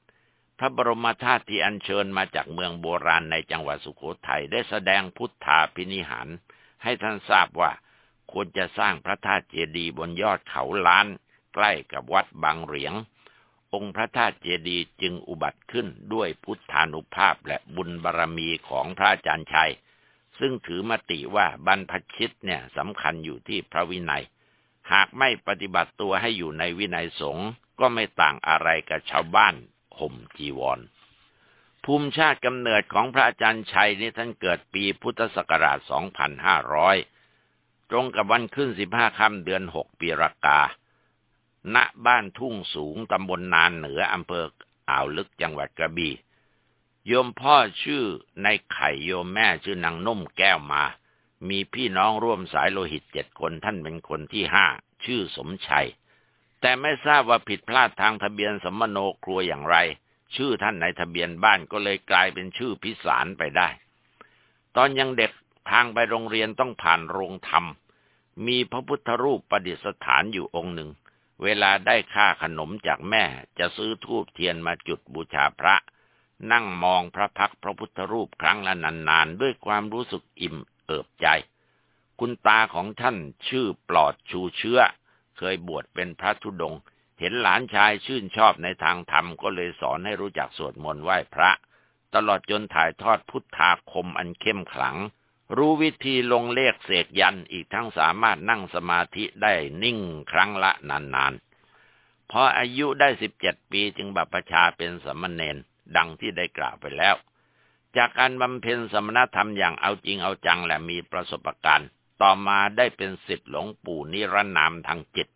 พระบรมธาตุที่อัญเชิญมาจากเมืองโบราณในจังหวัดสุโขทัยได้แสดงพุทธาพินิหารให้ท่านทราบว่า ควรจะสร้างพระธาตุเจดีย์บนยอดเขาล้าน ใกล้กับวัดบางเหรียง องค์พระธาตุเจดีย์จึงอุบัติขึ้นด้วยพุทธานุภาพและบุญบารรมีของพระอาจารย์ชัย ซึ่งถือมติว่าบรรพชิตเนี่ยสำคัญอยู่ที่พระวินัย หากไม่ปฏิบัติตัวให้อยู่ในวินัยสงฆ์ก็ไม่ต่างอะไรกับชาวบ้านห่มจีวรภูมิชาติกำเนิดของพระอาจารย์ชัยนี่ท่านเกิดปีพุทธศักราช 2500 ตรงกับวันขึ้น15ค่ำเดือน6ปีรากา ณ บ้านทุ่งสูงตำบลนานเหนืออำเภออ่าวลึกจังหวัดกระบี่ โยมพ่อชื่อในไข่โยมแม่ชื่อนางนุ่มแก้วมา มีพี่น้องร่วมสายโลหิตเจ็ดคนท่านเป็นคนที่ห้าชื่อสมชัย แต่ไม่ทราบว่าผิดพลาดทางทะเบียนสมโนครัวอย่างไร ชื่อท่านในทะเบียนบ้านก็เลยกลายเป็นชื่อพิสารไปได้ ตอนยังเด็ก ทางไปโรงเรียนต้องผ่านโรงธรรม มีพระพุทธรูปประดิษฐานอยู่องค์หนึ่ง เวลาได้ค่าขนมจากแม่จะซื้อทูบเทียนมาจุดบูชาพระ นั่งมองพระพักพระพุทธรูปครั้งละนานๆ ด้วยความรู้สึกอิ่มเอิบใจ คุณตาของท่านชื่อปลอดชูเชื้อ เคยบวชเป็นพระธุดงเห็นหลานชายชื่นชอบในทางธรรมก็เลยสอนให้รู้จักสวดมนต์ไหว้พระ ตลอดจนถ่ายทอดพุทธาคมอันเข้มขลัง รู้วิธีลงเลขเสกยันอีกทั้งสามารถนั่งสมาธิได้นิ่งครั้งละนานๆ พออายุได้สิบเจ็ดปีจึงบัพชาเป็นสมณเณรดังที่ได้กล่าวไปแล้ว จากการบำเพ็ญสมณธรรมอย่างเอาจริงเอาจังและมีประสบการณ์ ต่อมาได้เป็นสิทธิหลวงปู่นิรนามทางจิต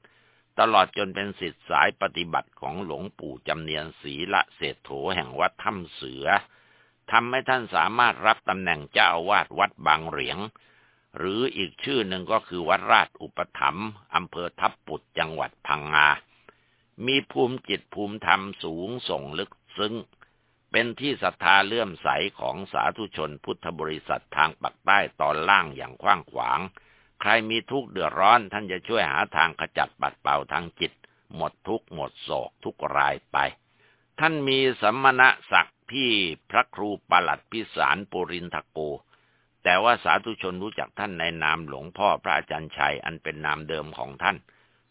ตลอดจนเป็นสิทธิสายปฏิบัติของหลวงปู่จำเนียนศรีละเศรษโถแห่งวัดถ้ำเสือ ทำให้ท่านสามารถรับตำแหน่งเจ้าอาวาสวัดบางเหรียง หรืออีกชื่อหนึ่งก็คือวัดราชอุปถัมภ์อำเภอทับปุดจังหวัดพังงา มีภูมิจิตภูมิธรรมสูงส่งลึกซึ้ง เป็นที่ศรัทธาเลื่อมใสของสาธุชนพุทธบริษัททางปักใต้ตอนล่างอย่างกว้างขวาง ใครมีทุกข์เดือดร้อนท่านจะช่วยหาทางขจัดปัดเป่าทางจิต หมดทุกข์หมดโศกทุกรายไป ท่านมีสัมมณศักดิ ที่พระครูปลัดพิสารปุรินทโก แต่ว่าสาธุชนรู้จักท่านในนามหลวงพ่อพระอาจารย์ชัยอันเป็นนามเดิมของท่าน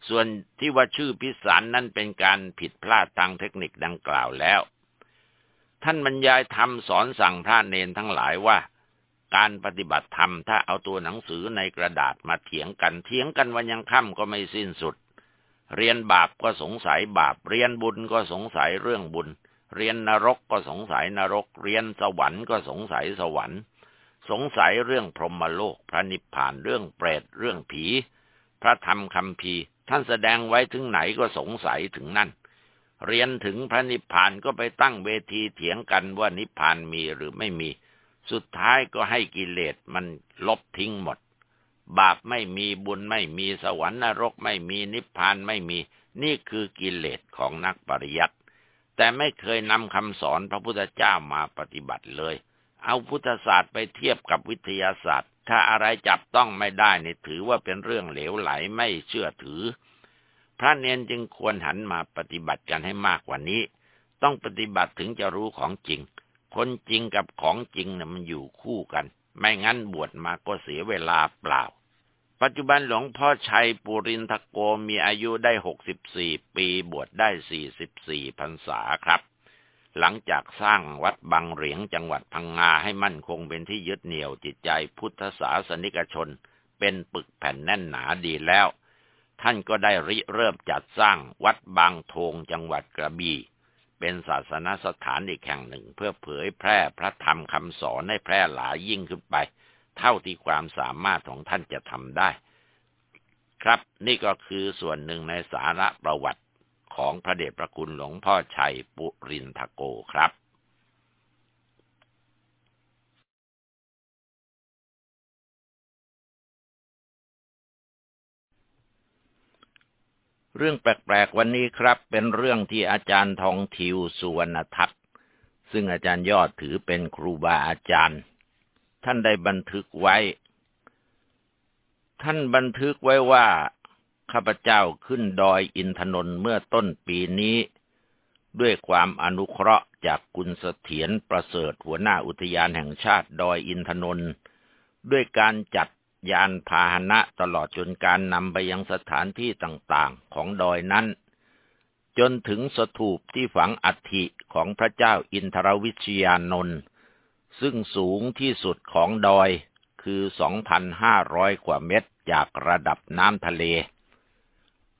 ส่วนที่ว่าชื่อพิสารนั้นเป็นการผิดพลาดทางเทคนิคดังกล่าวแล้ว ท่านบรรยายธรรมสอนสั่งพระเนนทั้งหลายว่าการปฏิบัติธรรมถ้าเอาตัวหนังสือในกระดาษมาเถียงกันเถียงกันวันยังค่ำก็ไม่สิ้นสุด เรียนบาปก็สงสัยบาป เรียนบุญก็สงสัยเรื่องบุญ เรียนนรกก็สงสัยนรก เรียนสวรรค์ก็สงสัยสวรรค์ สงสัยเรื่องพรหมโลก พระนิพพานเรื่องเปรตเรื่องผี พระธรรมคำพีท่านแสดงไว้ถึงไหนก็สงสัยถึงนั่น เรียนถึงพระนิพพานก็ไปตั้งเวทีเถียงกันว่านิพพานมีหรือไม่มี สุดท้ายก็ให้กิเลสมันลบทิ้งหมด บาปไม่มีบุญไม่มีสวรรค์นรกไม่มีนิพพานไม่มี นี่คือกิเลสของนักปริยัติ แต่ไม่เคยนำคำสอนพระพุทธเจ้ามาปฏิบัติเลย เอาพุทธศาสตร์ไปเทียบกับวิทยาศาสตร์ ถ้าอะไรจับต้องไม่ได้นี่ถือว่าเป็นเรื่องเหลวไหลไม่เชื่อถือ พระเนนจึงควรหันมาปฏิบัติกันให้มากกว่านี้ ต้องปฏิบัติถึงจะรู้ของจริง คนจริงกับของจริงนะ่ะมันอยู่คู่กัน ไม่งั้นบวชมาก็เสียเวลาเปล่า ปัจจุบันหลวงพ่อชัยปุรินทโกมีอายุได้หกสิบสี่ปีบวชได้สี่สิบสี่พรรษาครับ หลังจากสร้างวัดบางเหรียงจังหวัดพังงาให้มั่นคงเป็นที่ยึดเหนี่ยวจิตใจพุทธศาสนิกชน เป็นปึกแผ่นแน่นหนาดีแล้ว ท่านก็ได้ริเริ่มจัดสร้างวัดบางโทงจังหวัดกระบี่เป็นศาสนสถานอีกแห่งหนึ่ง เพื่อเผยแพร่พระธรรมคำสอนให้แพร่หลายยิ่งขึ้นไป เท่าที่ความสามารถของท่านจะทำได้ ครับนี่ก็คือส่วนหนึ่งในสาระประวัติของพระเดชพระคุณหลวงพ่อชัยปุรินทโกครับเรื่องแปลกๆวันนี้ครับ เป็นเรื่องที่อาจารย์ทองทิวสุวรรณทัศน์ซึ่งอาจารย์ยอดถือเป็นครูบาอาจารย์ ท่านได้บันทึกไว้ ท่านบันทึกไว้ว่า ข้าพเจ้าขึ้นดอยอินทนนท์เมื่อต้นปีนี้ ด้วยความอนุเคราะห์จากกุลเสถียรประเสริฐหัวหน้าอุทยานแห่งชาติดอยอินทนนท์ด้วยการจัดยานพาหนะตลอดจนการนำไปยังสถานที่ต่างๆ ของดอยนั้น จนถึงสถูปที่ฝังอัฐิของพระเจ้าอินทรวิชยานนท์ ซึ่งสูงที่สุดของดอยคือ 2,500 กว่าเมตรจากระดับน้ำทะเล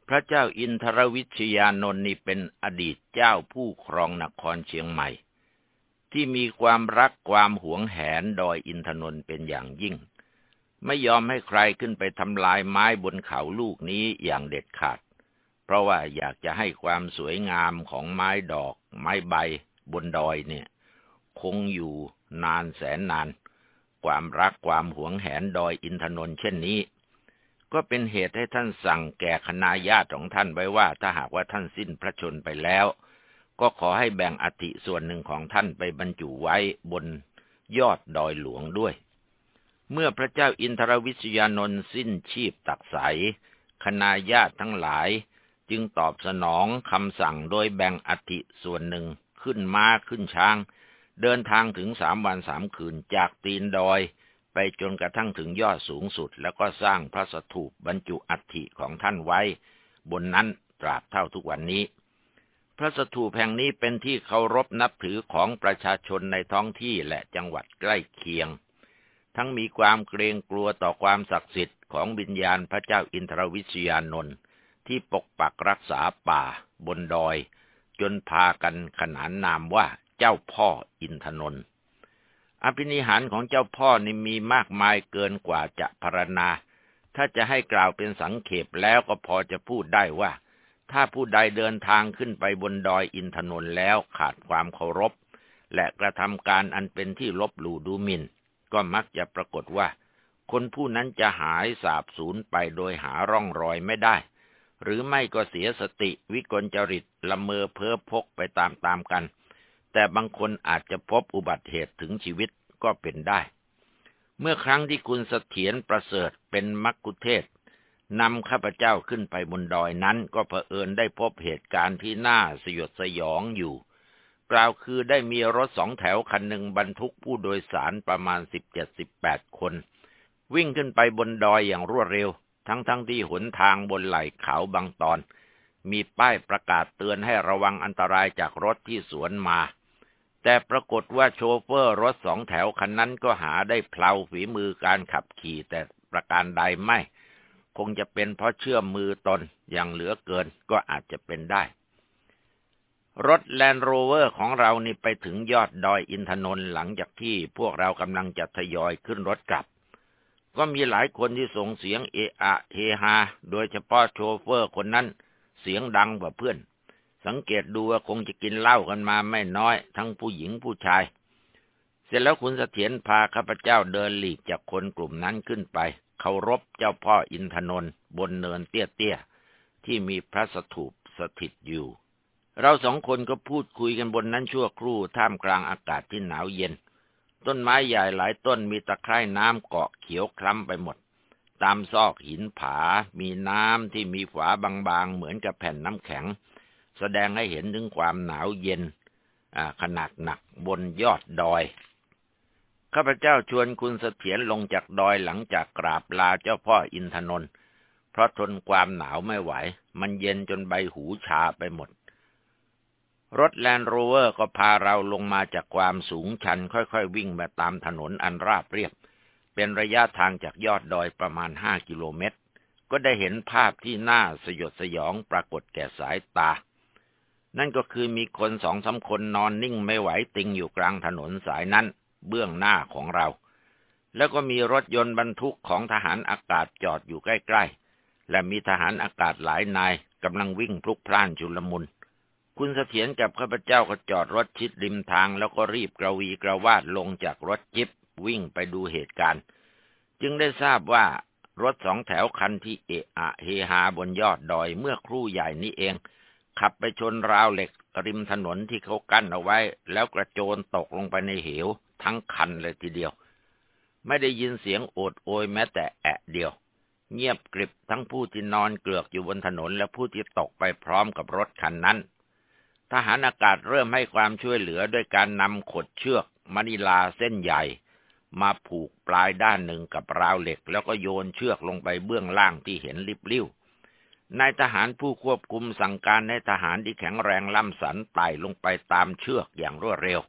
พระเจ้าอินทรวิชยานนท์นี่เป็นอดีตเจ้าผู้ครองนครเชียงใหม่ ที่มีความรักความหวงแหนดอยอินทนนท์เป็นอย่างยิ่ง ไม่ยอมให้ใครขึ้นไปทำลายไม้บนเขาลูกนี้อย่างเด็ดขาด เพราะว่าอยากจะให้ความสวยงามของไม้ดอก ไม้ใบบนดอยเนี่ย คงอยู่ นานแสนนาน ความรักความหวงแหนดอยอินทนนท์เช่นนี้ ก็เป็นเหตุให้ท่านสั่งแก่คณะญาติของท่านไว้ว่าถ้าหากว่าท่านสิ้นพระชนไปแล้ว ก็ขอให้แบ่งอธิส่วนหนึ่งของท่านไปบรรจุไว้บนยอดดอยหลวงด้วย เมื่อพระเจ้าอินทรวิชยานนท์สิ้นชีพตักใสคณะญาติทั้งหลายจึงตอบสนองคำสั่งโดยแบ่งอธิส่วนหนึ่งขึ้นม้าขึ้นช้าง เดินทางถึงสามวันสามคืนจากตีนดอย ไปจนกระทั่งถึงยอดสูงสุด แล้วก็สร้างพระสถูปบรรจุอัฐิของท่านไว้ บนนั้นตราบเท่าทุกวันนี้ พระสถูปแห่งนี้เป็นที่เคารพนับถือของประชาชนในท้องที่และจังหวัดใกล้เคียง ทั้งมีความเกรงกลัวต่อความศักดิ์สิทธิ์ของวิญญาณพระเจ้าอินทรวิชยานนท์ที่ปกปักรักษาป่าบนดอย จนพากันขนานนามว่า เจ้าพ่ออินทนนท์อภินิหารของเจ้าพ่อนี่มีมากมายเกินกว่าจะพรรณนา ถ้าจะให้กล่าวเป็นสังเขปแล้วก็พอจะพูดได้ว่า ถ้าผู้ใดเดินทางขึ้นไปบนดอยอินทนนท์แล้วขาดความเคารพ และกระทำการอันเป็นที่ลบหลู่ดูหมิน่น ก็มักจะปรากฏว่า คนผู้นั้นจะหายสาบสูญไปโดยหาร่องรอยไม่ได้ หรือไม่ก็เสียสติวิกลจริตละเมอเพ้อพกไปตามๆกัน แต่บางคนอาจจะพบอุบัติเหตุถึงชีวิตก็เป็นได้ เมื่อครั้งที่คุณเสถียรประเสริฐเป็นมักคุเทศนำข้าพเจ้าขึ้นไปบนดอยนั้นก็เผอิญได้พบเหตุการณ์ที่น่าสยดสยองอยู่ กล่าวคือได้มีรถสองแถวคันหนึ่งบรรทุกผู้โดยสารประมาณสิบเจ็ดสิบแปดคน วิ่งขึ้นไปบนดอยอย่างรวดเร็ว ทั้งๆทที่หนทางบนไหล่เขาบางตอน มีป้ายประกาศเตือนให้ระวังอันตรายจากรถที่สวนมา แต่ปรากฏว่าโชเฟอร์รถสองแถวคันนั้นก็หาได้เพลาฝีมือการขับขี่แต่ประการใดไม่ คงจะเป็นเพราะเชื่อมมือตนอย่างเหลือเกินก็อาจจะเป็นได้ รถแลนด์โรเวอร์ของเรานี่ไปถึงยอดดอยอินทนนท์หลังจากที่พวกเรากำลังจะทยอยขึ้นรถกลับ ก็มีหลายคนที่ส่งเสียงเอะอะเฮฮาโดยเฉพาะโชเฟอร์คนนั้นเสียงดังกว่าเพื่อน สังเกตดูว่าคงจะกินเหล้ากันมาไม่น้อย ทั้งผู้หญิงผู้ชาย เสร็จแล้วคุณเสถียรพาข้าพเจ้าเดินหลีกจากคนกลุ่มนั้นขึ้นไปเคารพเจ้าพ่ออินทนนท์บนเนินเตี้ยๆที่มีพระสถูปสถิตอยู่ เราสองคนก็พูดคุยกันบนนั้นชั่วครู่ท่ามกลางอากาศที่หนาวเย็น ต้นไม้ใหญ่หลายต้นมีตะไคร่น้ำเกาะเขียวคล้ำไปหมด ตามซอกหินผา มีน้ำที่มีฝาบางๆ เหมือนกับแผ่นน้ำแข็ง แสดงให้เห็นถึงความหนาวเย็นขนาดหนักบนยอดดอย ข้าพเจ้าชวนคุณเสถียรลงจากดอยหลังจากกราบลาเจ้าพ่ออินทนนท์เพราะทนความหนาวไม่ไหว มันเย็นจนใบหูชาไปหมด รถแลนด์โรเวอร์ก็พาเราลงมาจากความสูงชันค่อยๆ วิ่งมาตามถนนอันราบเรียบ เป็นระยะทางจากยอดดอยประมาณห้ากิโลเมตร ก็ได้เห็นภาพที่น่าสยดสยองปรากฏแก่สายตา นั่นก็คือมีคนสองสามคนนอนนิ่งไม่ไหวติงอยู่กลางถนนสายนั้น เบื้องหน้าของเรา แล้วก็มีรถยนต์บรรทุกของทหารอากาศจอดอยู่ใกล้ๆ และมีทหารอากาศหลายนายกำลังวิ่งพลุกพล่านจุลมุน คุณเสถียรกับข้าพเจ้าก็จอดรถชิดริมทาง แล้วก็รีบกระวีกระวาดลงจากรถจิบวิ่งไปดูเหตุการณ์ จึงได้ทราบว่ารถสองแถวคันที่เอะอะเฮฮาบนยอดดอยเมื่อครู่ใหญ่นี้เอง ขับไปชนราวเหล็ก ริมถนนที่เขากั้นเอาไว้ แล้วกระโจนตกลงไปในเหว ทั้งคันเลยทีเดียว ไม่ได้ยินเสียงโอดโอยแม้แต่แอะเดียว เงียบกริบทั้งผู้ที่นอนเกลือกอยู่บนถนน และผู้ที่ตกไปพร้อมกับรถคันนั้น ทหารอากาศเริ่มให้ความช่วยเหลือด้วยการนำขดเชือกมณิลาเส้นใหญ่ มาผูกปลายด้านหนึ่งกับราวเหล็ก แล้วก็โยนเชือกลงไปเบื้องล่างที่เห็นริบลิ่ว นายทหารผู้ควบคุมสั่งการให้ทหารที่แข็งแรงล่ำสันไต่ลงไปตามเชือกอย่างรวดเร็ว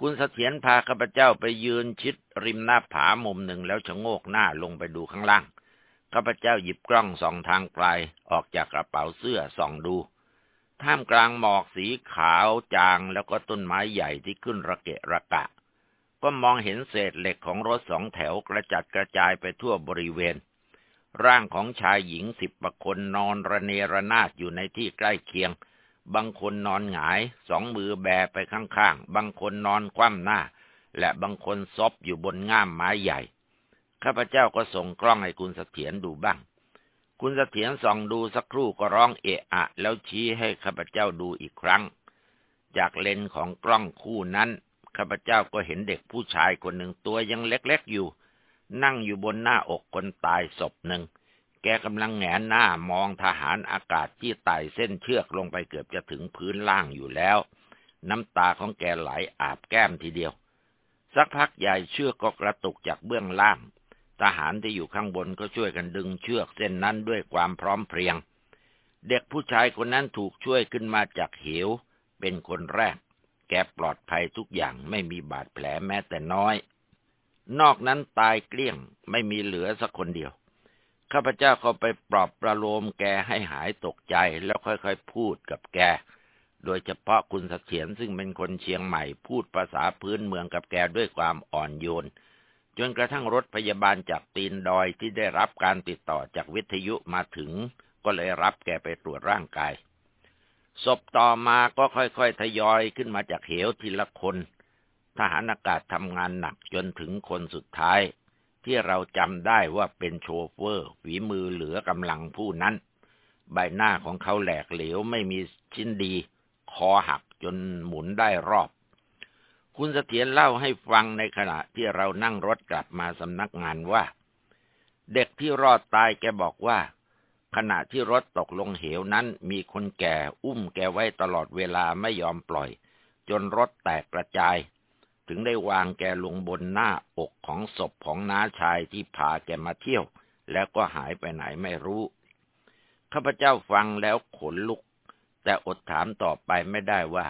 คุณเสถียรพาข้าพเจ้าไปยืนชิดริมหน้าผามุมหนึ่งแล้วชะโงกหน้าลงไปดูข้างล่าง ข้าพเจ้าหยิบกล้องส่องทางไกลออกจากกระเป๋าเสื้อส่องดู ท่ามกลางหมอกสีขาวจางแล้วก็ต้นไม้ใหญ่ที่ขึ้นระเกะระกะ ก็มองเห็นเศษเหล็กของรถสองแถวกระจัดกระจายไปทั่วบริเวณ ร่างของชายหญิงสิบประคนนอนระเนระนาดอยู่ในที่ใกล้เคียง บางคนนอนหงาย สองมือแบไปข้างๆ บางคนนอนคว่ำหน้า และบางคนซบอยู่บนง่ามไม้ใหญ่ ข้าพเจ้าก็ส่งกล้องให้คุณเสถียรดูบ้าง คุณเสถียรส่องดูสักครู่ก็ร้องเอะอะ แล้วชี้ให้ข้าพเจ้าดูอีกครั้ง จากเลนของกล้องคู่นั้นข้าพเจ้าก็เห็นเด็กผู้ชายคนหนึ่งตัวยังเล็กๆอยู่ นั่งอยู่บนหน้าอกคนตายศพหนึ่ง แกกำลังแงนหน้ามองทหารอากาศที่ไต่เส้นเชือกลงไปเกือบจะถึงพื้นล่างอยู่แล้ว น้ำตาของแกไหลอาบแก้มทีเดียว สักพักใหญ่เชือกก็กระตุกจากเบื้องล่าง ทหารที่อยู่ข้างบนก็ช่วยกันดึงเชือกเส้นนั้นด้วยความพร้อมเพรียง เด็กผู้ชายคนนั้นถูกช่วยขึ้นมาจากเหว เป็นคนแรก แกปลอดภัยทุกอย่างไม่มีบาดแผลแม้แต่น้อย นอกนั้นตายเกลี้ยงไม่มีเหลือสักคนเดียว ข้าพเจ้าเข้าไปปลอบประโลมแกให้หายตกใจแล้วค่อยๆพูดกับแก โดยเฉพาะคุณเสถียรซึ่งเป็นคนเชียงใหม่พูดภาษาพื้นเมืองกับแกด้วยความอ่อนโยน จนกระทั่งรถพยาบาลจากตีนดอยที่ได้รับการติดต่อจากวิทยุมาถึง ก็เลยรับแกไปตรวจร่างกายศพต่อมาก็ค่อยๆทยอยขึ้นมาจากเหวทีละคน ทหารอากาศทำงานหนักจนถึงคนสุดท้าย ที่เราจำได้ว่าเป็นโชเฟอร์ ฝีมือเหลือกำลังผู้นั้น ใบหน้าของเขาแหลกเหลวไม่มีชิ้นดี คอหักจนหมุนได้รอบ คุณเสถียรเล่าให้ฟังในขณะที่เรานั่งรถกลับมาสำนักงานว่า เด็กที่รอดตายแกบอกว่า ขณะที่รถตกลงเหวนั้นมีคนแก่ อุ้มแกไว้ตลอดเวลาไม่ยอมปล่อย จนรถแตกกระจาย ถึงได้วางแกลงบนหน้าอกของศพของน้าชายที่พาแกมาเที่ยว แล้วก็หายไปไหนไม่รู้ข้าพเจ้าฟังแล้วขนลุก แต่อดถามต่อไปไม่ได้ว่า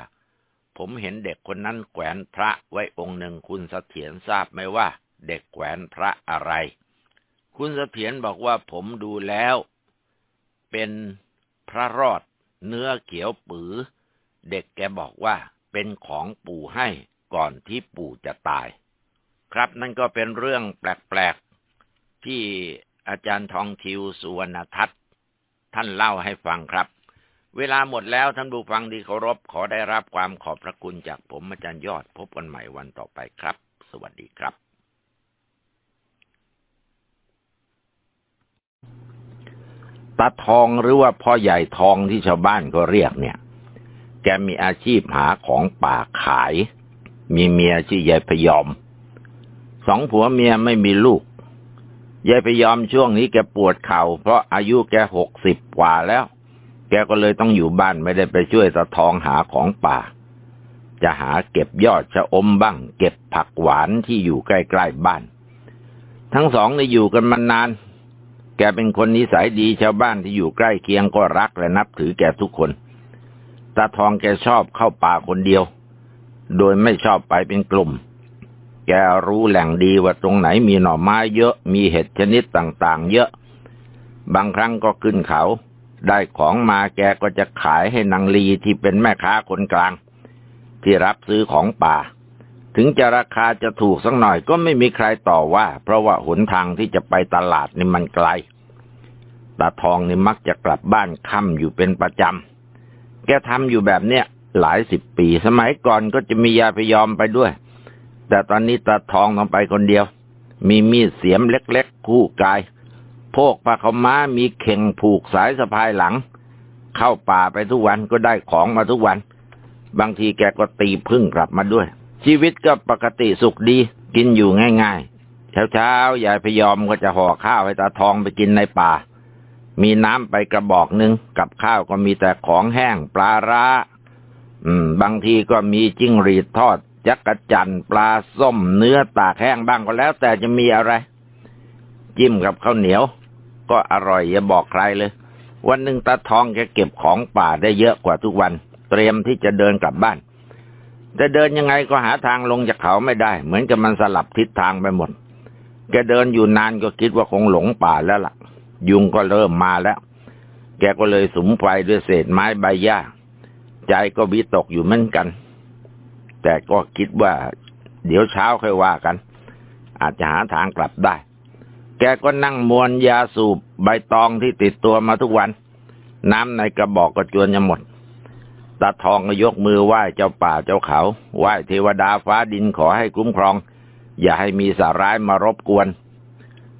ผมเห็นเด็กคนนั้นแขวนพระไว้องค์หนึ่งคุณเสถียรทราบไหมว่า เด็กแขวนพระอะไร คุณเสถียรบอกว่าผมดูแล้ว เป็นพระรอด เนื้อเขียวปือ เด็กแกบอกว่าเป็นของปู่ให้ ก่อนที่ปู่จะตาย ครับนั่นก็เป็นเรื่องแปลกๆ ที่อาจารย์ทองทิวสุวรรณทัศน์ท่านเล่าให้ฟังครับ เวลาหมดแล้วท่านผู้ฟังดีเคารพขอได้รับความขอบพระคุณจากผมอาจารย์ยอดพบกันใหม่วันต่อไปครับ สวัสดีครับ ตาทองหรือว่าพ่อใหญ่ทองที่ชาวบ้านก็เรียกเนี่ย แกมีอาชีพหาของป่าขาย มีเมียชื่อยายพยอม สองผัวเมียไม่มีลูก ยายพยอมช่วงนี้แกปวดเข่าเพราะอายุแกหกสิบกว่าแล้ว แกก็เลยต้องอยู่บ้านไม่ได้ไปช่วยตะทองหาของป่า จะหาเก็บยอดชะอมบ้าง เก็บผักหวานที่อยู่ใกล้ๆบ้าน ทั้งสองได้อยู่กันมานาน แกเป็นคนนิสัยดีชาวบ้านที่อยู่ใกล้เคียงก็รักและนับถือแกทุกคนตาทองแกชอบเข้าป่าคนเดียว โดยไม่ชอบไปเป็นกลุ่ม แกรู้แหล่งดีว่าตรงไหนมีหน่อไม้เยอะมีเห็ดชนิดต่างๆ เยอะ บางครั้งก็ขึ้นเขา ได้ของมาแกก็จะขายให้นางลีที่เป็นแม่ค้าคนกลาง ที่รับซื้อของป่า ถึงจะราคาจะถูกสักหน่อยก็ไม่มีใครต่อว่า เพราะว่าหนทางที่จะไปตลาดนี่มันไกลตาทองนี่มักจะกลับบ้านค่ำอยู่เป็นประจำแกทำอยู่แบบเนี้ย หลายสิบปี สมัยก่อนก็จะมียาพยอมไปด้วย แต่ตอนนี้ตาทองต้องไปคนเดียว มีมีดเสียมเล็กๆ คู่กายพกปลาเขาม้ามีเข่งผูกสายสะพายหลัง เข้าป่าไปทุกวันก็ได้ของมาทุกวัน บางทีแกก็ตีพึ่งกลับมาด้วย ชีวิตก็ปกติสุขดี กินอยู่ง่าย ๆ เช้าๆยายพยอมก็จะห่อข้าวให้ตาทองไปกินในป่ามีน้ำไปกระบอกหนึ่งกับข้าวก็มีแต่ของแห้งปลาร้า อืม บางทีก็มีจิ้งหรีดทอดจักระจันปลาส้มเนื้อตากแห้งบ้างก็แล้ว แต่จะมีอะไร จิ้มกับข้าวเหนียว ก็อร่อยอย่าบอกใครเลย วันหนึ่งตาทองแกเก็บของป่าได้เยอะกว่าทุกวัน เตรียมที่จะเดินกลับบ้าน แต่เดินยังไงก็หาทางลงจากเขาไม่ได้ เหมือนกับมันสลับทิศทางไปหมดแกเดินอยู่นานก็คิดว่าคงหลงป่าแล้วล่ะ ยุงก็เริ่มมาแล้ว แกก็เลยสุมไฟด้วยเศษไม้ใบหญ้า ใจก็วิตกอยู่เหมือนกัน แต่ก็คิดว่า เดี๋ยวเช้าค่อยว่ากัน อาจจะหาทางกลับได้ แกก็นั่งมวนยาสูบใบตองที่ติดตัวมาทุกวัน น้ำในกระบอกก็จวนจะหมดตาทองก็ยกมือไหว้เจ้าป่าเจ้าเขา ไหว้เทวดาฟ้าดินขอให้คุ้มครอง อย่าให้มีสาร้ายมารบกวน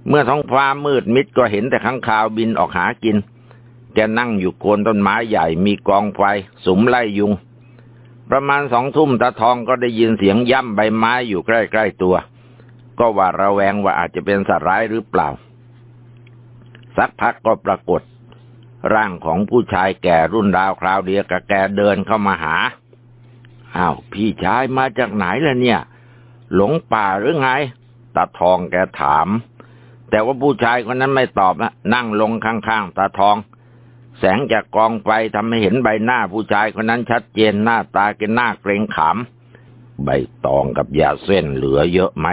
เมื่อท้องฟ้ามืดมิดก็เห็นแต่ข้างคาวบินออกหากิน แกนั่งอยู่โคนต้นไม้ใหญ่มีกองไฟสุมไล่ยุง ประมาณสองทุ่มตาทองก็ได้ยินเสียงย่ำใบไม้อยู่ใกล้ๆตัว ก็ว่าระแวงว่าอาจจะเป็นสัตว์ร้ายหรือเปล่า สักพักก็ปรากฏ ร่างของผู้ชายแก่รุ่นราวคราวเดียวกับแกเดินเข้ามาหาอ้าวพี่ชายมาจากไหนล่ะเนี่ย หลงป่าหรือไงตาทองแกถาม แต่ว่าผู้ชายคนนั้นไม่ตอบนะนั่งลงข้างๆตาทอง แสงจากกองไฟทำให้เห็นใบหน้าผู้ชายคนนั้นชัดเจนหน้าตาแกหน้าเกรงขาม ใบตองกับยาเส้นเหลือเยอะไหม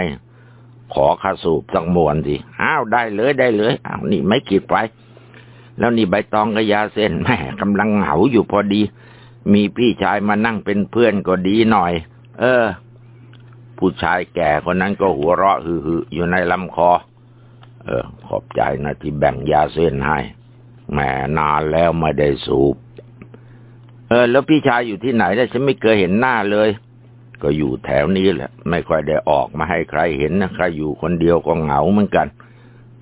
ขอข้าสูบสักมวนสิ อ้าวได้เลยได้เลย อ้าวนี่ไม่ขีดไปแล้วนี่ใบตองกับยาเส้นแม่กำลังเหงาอยู่พอดี มีพี่ชายมานั่งเป็นเพื่อนก็ดีหน่อย เออ ผู้ชายแก่คนนั้นก็หัวเราะฮือๆอยู่ในลำคอ เออ ขอบใจนะที่แบ่งยาเส้นให้ แหมนานแล้วไม่ได้สูบ เออ แล้วพี่ชายอยู่ที่ไหนได้ฉันไม่เคยเห็นหน้าเลย ก็อยู่แถวนี้แหละ ไม่ค่อยได้ออกมาให้ใครเห็นนะใครอยู่คนเดียวก็เหงาเหมือนกัน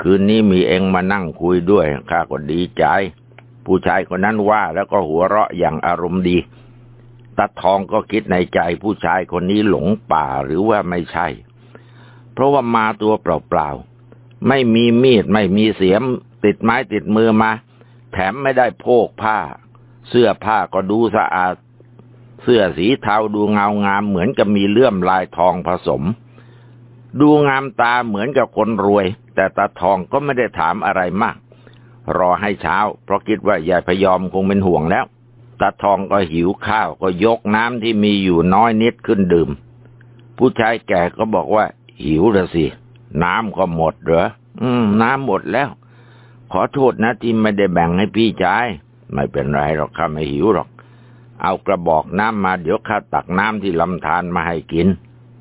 คืนนี้มีเองมานั่งคุยด้วยข้าก็ดีใจ ผู้ชายคนนั้นว่าแล้วก็หัวเราะอย่างอารมณ์ดีตาทองก็คิดในใจผู้ชายคนนี้หลงป่าหรือว่าไม่ใช่ เพราะว่ามาตัวเปล่าๆ ไม่มีมีดไม่มีเสียม ติดไม้ติดมือมา แถมไม่ได้โพกผ้า เสื้อผ้าก็ดูสะอาด เสื้อสีเทาดูเงางามเหมือนกับมีเลื่อมลายทองผสม ดูงามตาเหมือนกับคนรวย แต่ตาทองก็ไม่ได้ถามอะไรมาก รอให้เช้า เพราะคิดว่ายายพยอมคงเป็นห่วงแล้วตาทองก็หิวข้าวก็ยกน้ำที่มีอยู่น้อยนิดขึ้นดื่ม ผู้ชายแก่ก็บอกว่า หิวละสิ น้ำก็หมดเหรอ อืม น้ำหมดแล้ว อโทษนะที่ไม่ได้แบ่งให้พี่ชาย ไม่เป็นไรหรอกข้าไม่หิวหรอก เอากระบอกน้ำมาเดี๋ยวข้าตักน้ำที่ลำธารมาให้กิน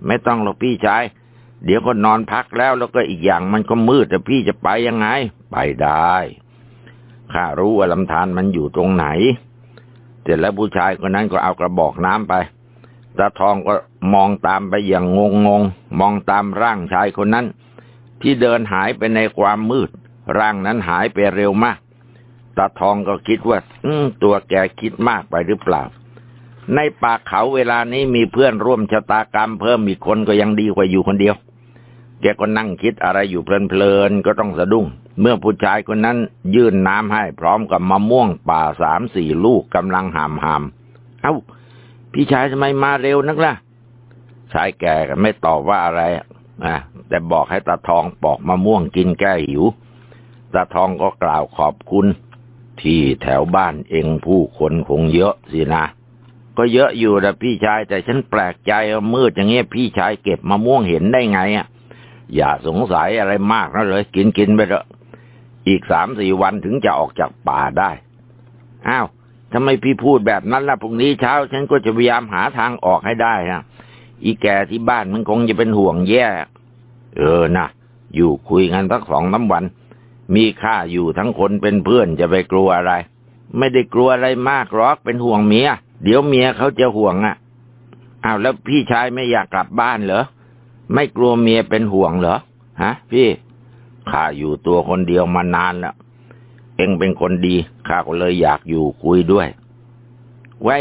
ไม่ต้องหรอกพี่ชาย เดี๋ยวก็นอนพักแล้วแล้วก็อีกอย่างมันก็มืดแต่พี่จะไปยังไง ไปได้ข้ารู้ว่าลำธารมันอยู่ตรงไหน เสร็จแล้วผู้ชายคนนั้นก็เอากระบอกน้ำไปตาทองก็มองตามไปอย่างงงงมองตามร่างชายคนนั้น ที่เดินหายไปในความมืด ร่างนั้นหายไปเร็วมากตาทองก็คิดว่าอืตัวแกคิดมากไปหรือเปล่า ในป่าเขาเวลานี้มีเพื่อนร่วมชะตากรรมเพิ่มอีกคนก็ยังดีกว่าอยู่คนเดียว แกก็นั่งคิดอะไรอยู่เพลินๆก็ต้องสะดุ้ง เมื่อผู้ชายคนนั้นยื่นน้ำให้พร้อมกับมะม่วงป่าสามสี่ลูกกำลังหามหามเอา้า พี่ชายทำไมมาเร็วนักล่ะ ชายแก่ก็ไม่ตอบว่าอะไรอะแต่บอกให้ตาทองปอกมะม่วงกินแก้หิว ตาทองก็กล่าวขอบคุณ ที่แถวบ้านเองผู้คนคงเยอะสินะ ก็เยอะอยู่นะพี่ชายแต่ฉันแปลกใจมืดอย่างเงี้ยพี่ชายเก็บมะม่วงเห็นได้ไงอะอย่าสงสัยอะไรมากนะเลย กินกินไปเถอะอีกสามสี่วันถึงจะออกจากป่าได้ อ้าวทำไมพี่พูดแบบนั้นล่ะพรุ่งนี้เช้า ฉันก็จะพยายามหาทางออกให้ได้นะอีแกที่บ้านมันคงจะเป็นห่วงแย่ เออนะอยู่คุยกันสักสองน้ำวัน มีค่าอยู่ทั้งคนเป็นเพื่อนจะไปกลัวอะไร ไม่ได้กลัวอะไรมากหรอกเป็นห่วงเมีย เดี๋ยวเมียเขาจะห่วงอะอ้าวแล้วพี่ชายไม่อยากกลับบ้านเหรอ ไม่กลัวเมียเป็นห่วงเหรอ ฮะ พี่ ข้าอยู่ตัวคนเดียวมานานแล้ว เองเป็นคนดี ข้าก็เลยอยากอยู่คุยด้วย ไว้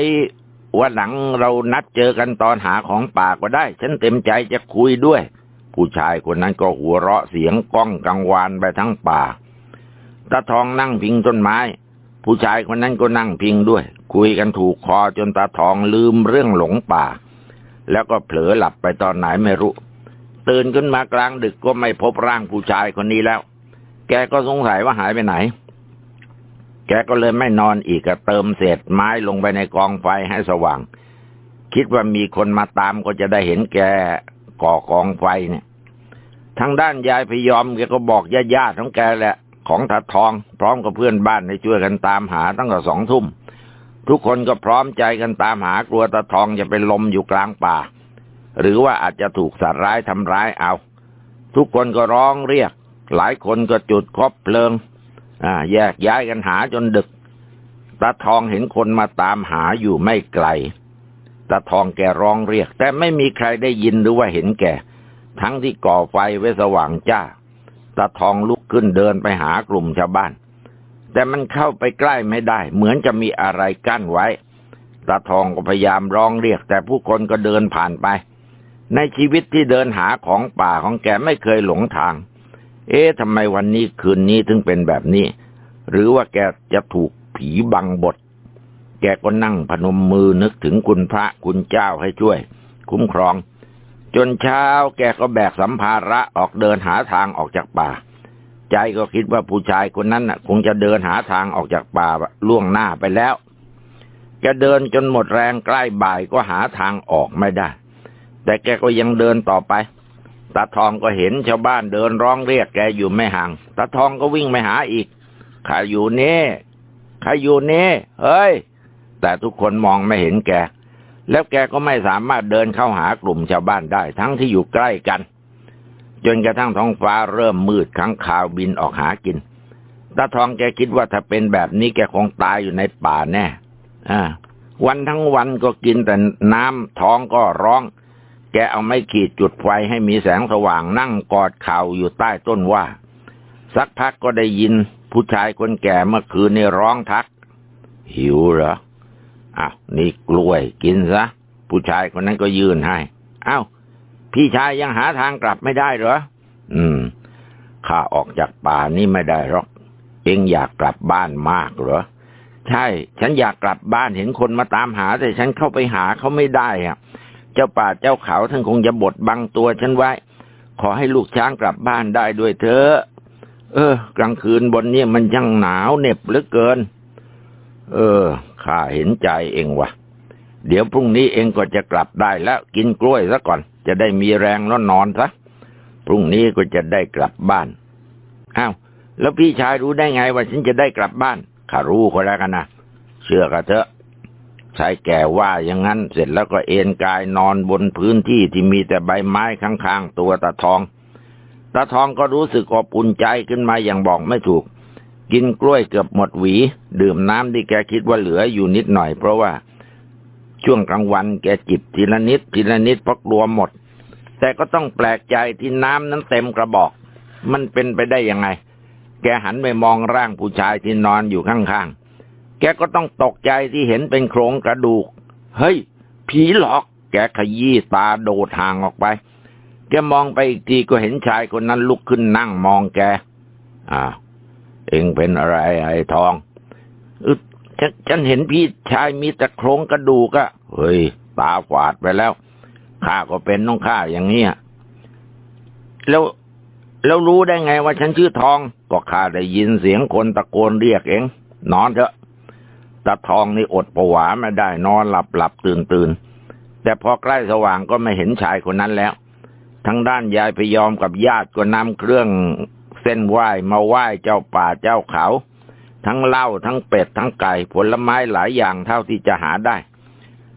วันหลังเรานัดเจอกันตอนหาของป่าก็ได้ ฉันเต็มใจจะคุยด้วย ผู้ชายคนนั้นก็หัวเราะเสียงก้องกังวานไปทั้งป่าตาทองนั่งพิงต้นไม้ ผู้ชายคนนั้นก็นั่งพิงด้วย คุยกันถูกคอจนตาทองลืมเรื่องหลงป่า แล้วก็เผลอหลับไปตอนไหนไม่รู้ ตื่นขึ้นมากลางดึกก็ไม่พบร่างผู้ชายคนนี้แล้ว แกก็สงสัยว่าหายไปไหน แกก็เลยไม่นอนอีกเติมเศษไม้ลงไปในกองไฟให้สว่างคิดว่ามีคนมาตามก็จะได้เห็นแก ก่อกองไฟเนี่ยทางด้านยายพยอมแกก็บอกญาติๆของแกแหละ ของถัดทอง พร้อมกับเพื่อนบ้านให้ช่วยกันตามหาตั้งแต่สองทุ่มทุกคนก็พร้อมใจกันตามหากลัวตาทองจะเป็นลมอยู่กลางป่า หรือว่าอาจจะถูกสัตว์ร้ายทำร้ายเอา ทุกคนก็ร้องเรียก หลายคนก็จุดคบเพลิง อ่า แยกย้ายกันหาจนดึกตาทองเห็นคนมาตามหาอยู่ไม่ไกล ตาทองแกร้องเรียก แต่ไม่มีใครได้ยินหรือว่าเห็นแกทั้งที่ก่อไฟไว้สว่างจ้า ตาทองลุกขึ้นเดินไปหากลุ่มชาวบ้าน แต่มันเข้าไปใกล้ไม่ได้ เหมือนจะมีอะไรกั้นไว้ ตาทองก็พยายามร้องเรียก แต่ผู้คนก็เดินผ่านไป ในชีวิตที่เดินหาของป่าของแกไม่เคยหลงทาง เอ๊ะทำไมวันนี้คืนนี้ถึงเป็นแบบนี้ หรือว่าแกจะถูกผีบังบท แกก็นั่งพนมมือนึกถึงคุณพระคุณเจ้าให้ช่วย คุ้มครอง จนเช้าแกก็แบกสัมภาระออกเดินหาทางออกจากป่า ใจก็คิดว่าผู้ชายคนนั้นน่ะ คงจะเดินหาทางออกจากป่าล่วงหน้าไปแล้วแกเดินจนหมดแรงใกล้บ่ายก็หาทางออกไม่ได้ แต่แกก็ยังเดินต่อไปตาทองก็เห็นชาวบ้านเดินร้องเรียกแกอยู่ไม่ห่างตาทองก็วิ่งไปหาอีกข้าอยู่นี่ข้าอยู่นี่เฮ้ย แต่ทุกคนมองไม่เห็นแก แล้วแกก็ไม่สามารถเดินเข้าหากลุ่มชาวบ้านได้ ทั้งที่อยู่ใกล้กัน จนกระทั่งท้องฟ้าเริ่มมืดขังข่าวบินออกหากินตาทองแกคิดว่าถ้าเป็นแบบนี้แกคงตายอยู่ในป่าแน่อ่าวันทั้งวันก็กินแต่น้ำท้องก็ร้อง แกเอาไม้ขีดจุดไฟให้มีแสงสว่างนั่งกอดเข่าอยู่ใต้ต้นว่า สักพักก็ได้ยินผู้ชายคนแก่เมื่อคืนนี่ร้องทัก หิวเหรอ อ้าวนี่กล้วยกินซะ ผู้ชายคนนั้นก็ยื่นให้อ้าวพี่ชายยังหาทางกลับไม่ได้เหรอ อืม ข้าออกจากป่านี่ไม่ได้หรอก เองอยากกลับบ้านมากเหรอ ใช่ ฉันอยากกลับบ้านเห็นคนมาตามหา แต่ฉันเข้าไปหาเขาไม่ได้อะเจ้าป่าเจ้าเขาท่านคงจะบดบังตัวฉันไว้ ขอให้ลูกช้างกลับบ้านได้ด้วยเถอะเออ กลางคืนบนนี้มันยังหนาวเหน็บเหลือเกิน เออ ข้าเห็นใจเองวะเดี๋ยวพรุ่งนี้เองก็จะกลับได้แล้วกินกล้วยซะก่อน จะได้มีแรงแล้วนอนซะพรุ่งนี้ก็จะได้กลับบ้านอ้าวแล้วพี่ชายรู้ได้ไงว่าฉันจะได้กลับบ้านข้ารู้ก็แล้วกันนะเชื่อกันเถอะชายแก่ว่าอย่างนั้นเสร็จแล้วก็เอนกายนอนบนพื้นที่ที่มีแต่ใบไม้ข้างๆตัวตาทองตาทองก็รู้สึกอบอุ่นใจขึ้นมาอย่างบอกไม่ถูก กินกล้วยเกือบหมดหวี ดื่มน้ำที่แกคิดว่าเหลืออยู่นิดหน่อย เพราะว่าช่วงกลางวันแกจิบทีละนิดทีละนิดเพราะกลัวหมด แต่ก็ต้องแปลกใจที่น้ำนั้นเต็มกระบอก มันเป็นไปได้ยังไง แกหันไปมองร่างผู้ชายที่นอนอยู่ข้างๆ แกก็ต้องตกใจที่เห็นเป็นโครงกระดูก เฮ้ย ผีหลอก แกขยี้ตาโดดห่างออกไป แกมองไปอีกทีก็เห็นชายคนนั้นลุกขึ้นนั่งมองแก อ่า เองเป็นอะไรไอ้ทองอฉันฉันเห็นพี่ชายมีแต่โครงกระดูกอะเฮ้ย ตาฝาดไปแล้ว ข้าก็เป็นน้องข้าอย่างนี้แล้วแล้วรู้ได้ไงว่าฉันชื่อทอง ก็ข้าได้ยินเสียงคนตะโกนเรียกเอง นอนเถอะตาทองนี่อดประหวาไม่ได้นอนหลับหลับตื่นตื่นแต่พอใกล้สว่างก็ไม่เห็นชายคนนั้นแล้ว ทั้งด้านยายพยอมกับญาติก็นำเครื่อง เส้นไหว้มาไหว้เจ้าป่าเจ้าเขา ทั้งเหล้าทั้งเป็ดทั้งไก่ผลไม้หลายอย่างเท่าที่จะหาได้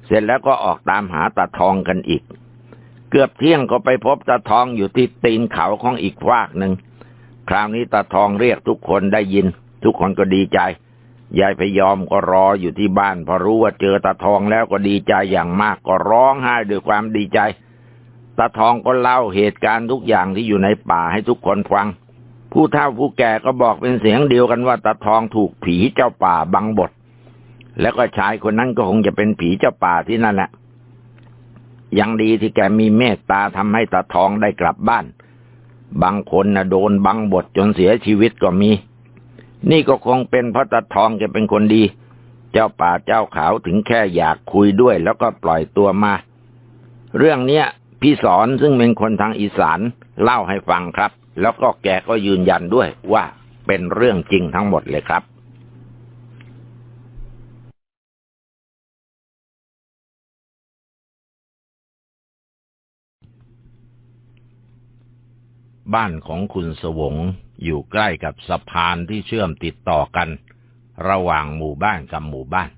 เสร็จแล้วก็ออกตามหาตาทองกันอีก เกือบเที่ยงก็ไปพบตาทองอยู่ที่ตีนเขาของอีกฟากหนึ่งคราวนี้ตาทองเรียกทุกคนได้ยิน ทุกคนก็ดีใจยายพยอมก็รออยู่ที่บ้าน พอรู้ว่าเจอตาทองแล้วก็ดีใจอย่างมากก็ร้องไห้ด้วยความดีใจตาทองก็เล่าเหตุการณ์ทุกอย่างที่อยู่ในป่าให้ทุกคนฟัง ผู้เฒ่าผู้แก่ก็บอกเป็นเสียงเดียวกันว่าตาทองถูกผีเจ้าป่าบังบดแล้วก็ชายคนนั้นก็คงจะเป็นผีเจ้าป่าที่นั่นแหละยังดีที่แกมีเมตตาทำให้ตาทองได้กลับบ้าน บางคนนะโดนบังบดจนเสียชีวิตก็มี นี่ก็คงเป็นเพราะตาทองจะเป็นคนดี เจ้าป่าเจ้าขาวถึงแค่อยากคุยด้วย แล้วก็ปล่อยตัวมา เรื่องเนี้ยพี่สอนซึ่งเป็นคนทางอีสานเล่าให้ฟังครับ แล้วก็แกก็ยืนยันด้วยว่าเป็นเรื่องจริงทั้งหมดเลยครับบ้านของคุณสวงอยู่ใกล้กับสะพานที่เชื่อมติดต่อกัน ระหว่างหมู่บ้านกับหมู่บ้าน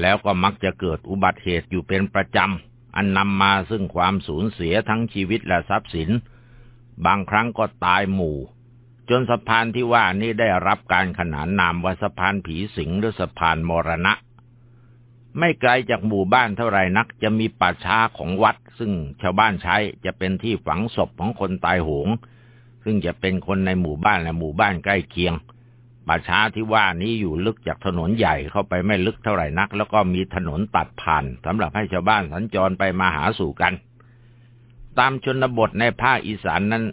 แล้วก็มักจะเกิดอุบัติเหตุอยู่เป็นประจำ อันนำมาซึ่งความสูญเสียทั้งชีวิตและทรัพย์สิน บางครั้งก็ตายหมู่ จนสะพานที่ว่านี้ได้รับการขนานนามว่าสะพานผีสิงหรือสะพานมรณะ ไม่ไกลจากหมู่บ้านเท่าไรนักจะมีป่าช้าของวัด ซึ่งชาวบ้านใช้จะเป็นที่ฝังศพของคนตายโหง ซึ่งจะเป็นคนในหมู่บ้านและหมู่บ้านใกล้เคียงป่าช้าที่ว่านี้อยู่ลึกจากถนนใหญ่เข้าไปไม่ลึกเท่าไหร่นัก แล้วก็มีถนนตัดผ่านสำหรับให้ชาวบ้านสัญจรไปมาหาสู่กัน ตามชนบทในภาคอีสานนั้น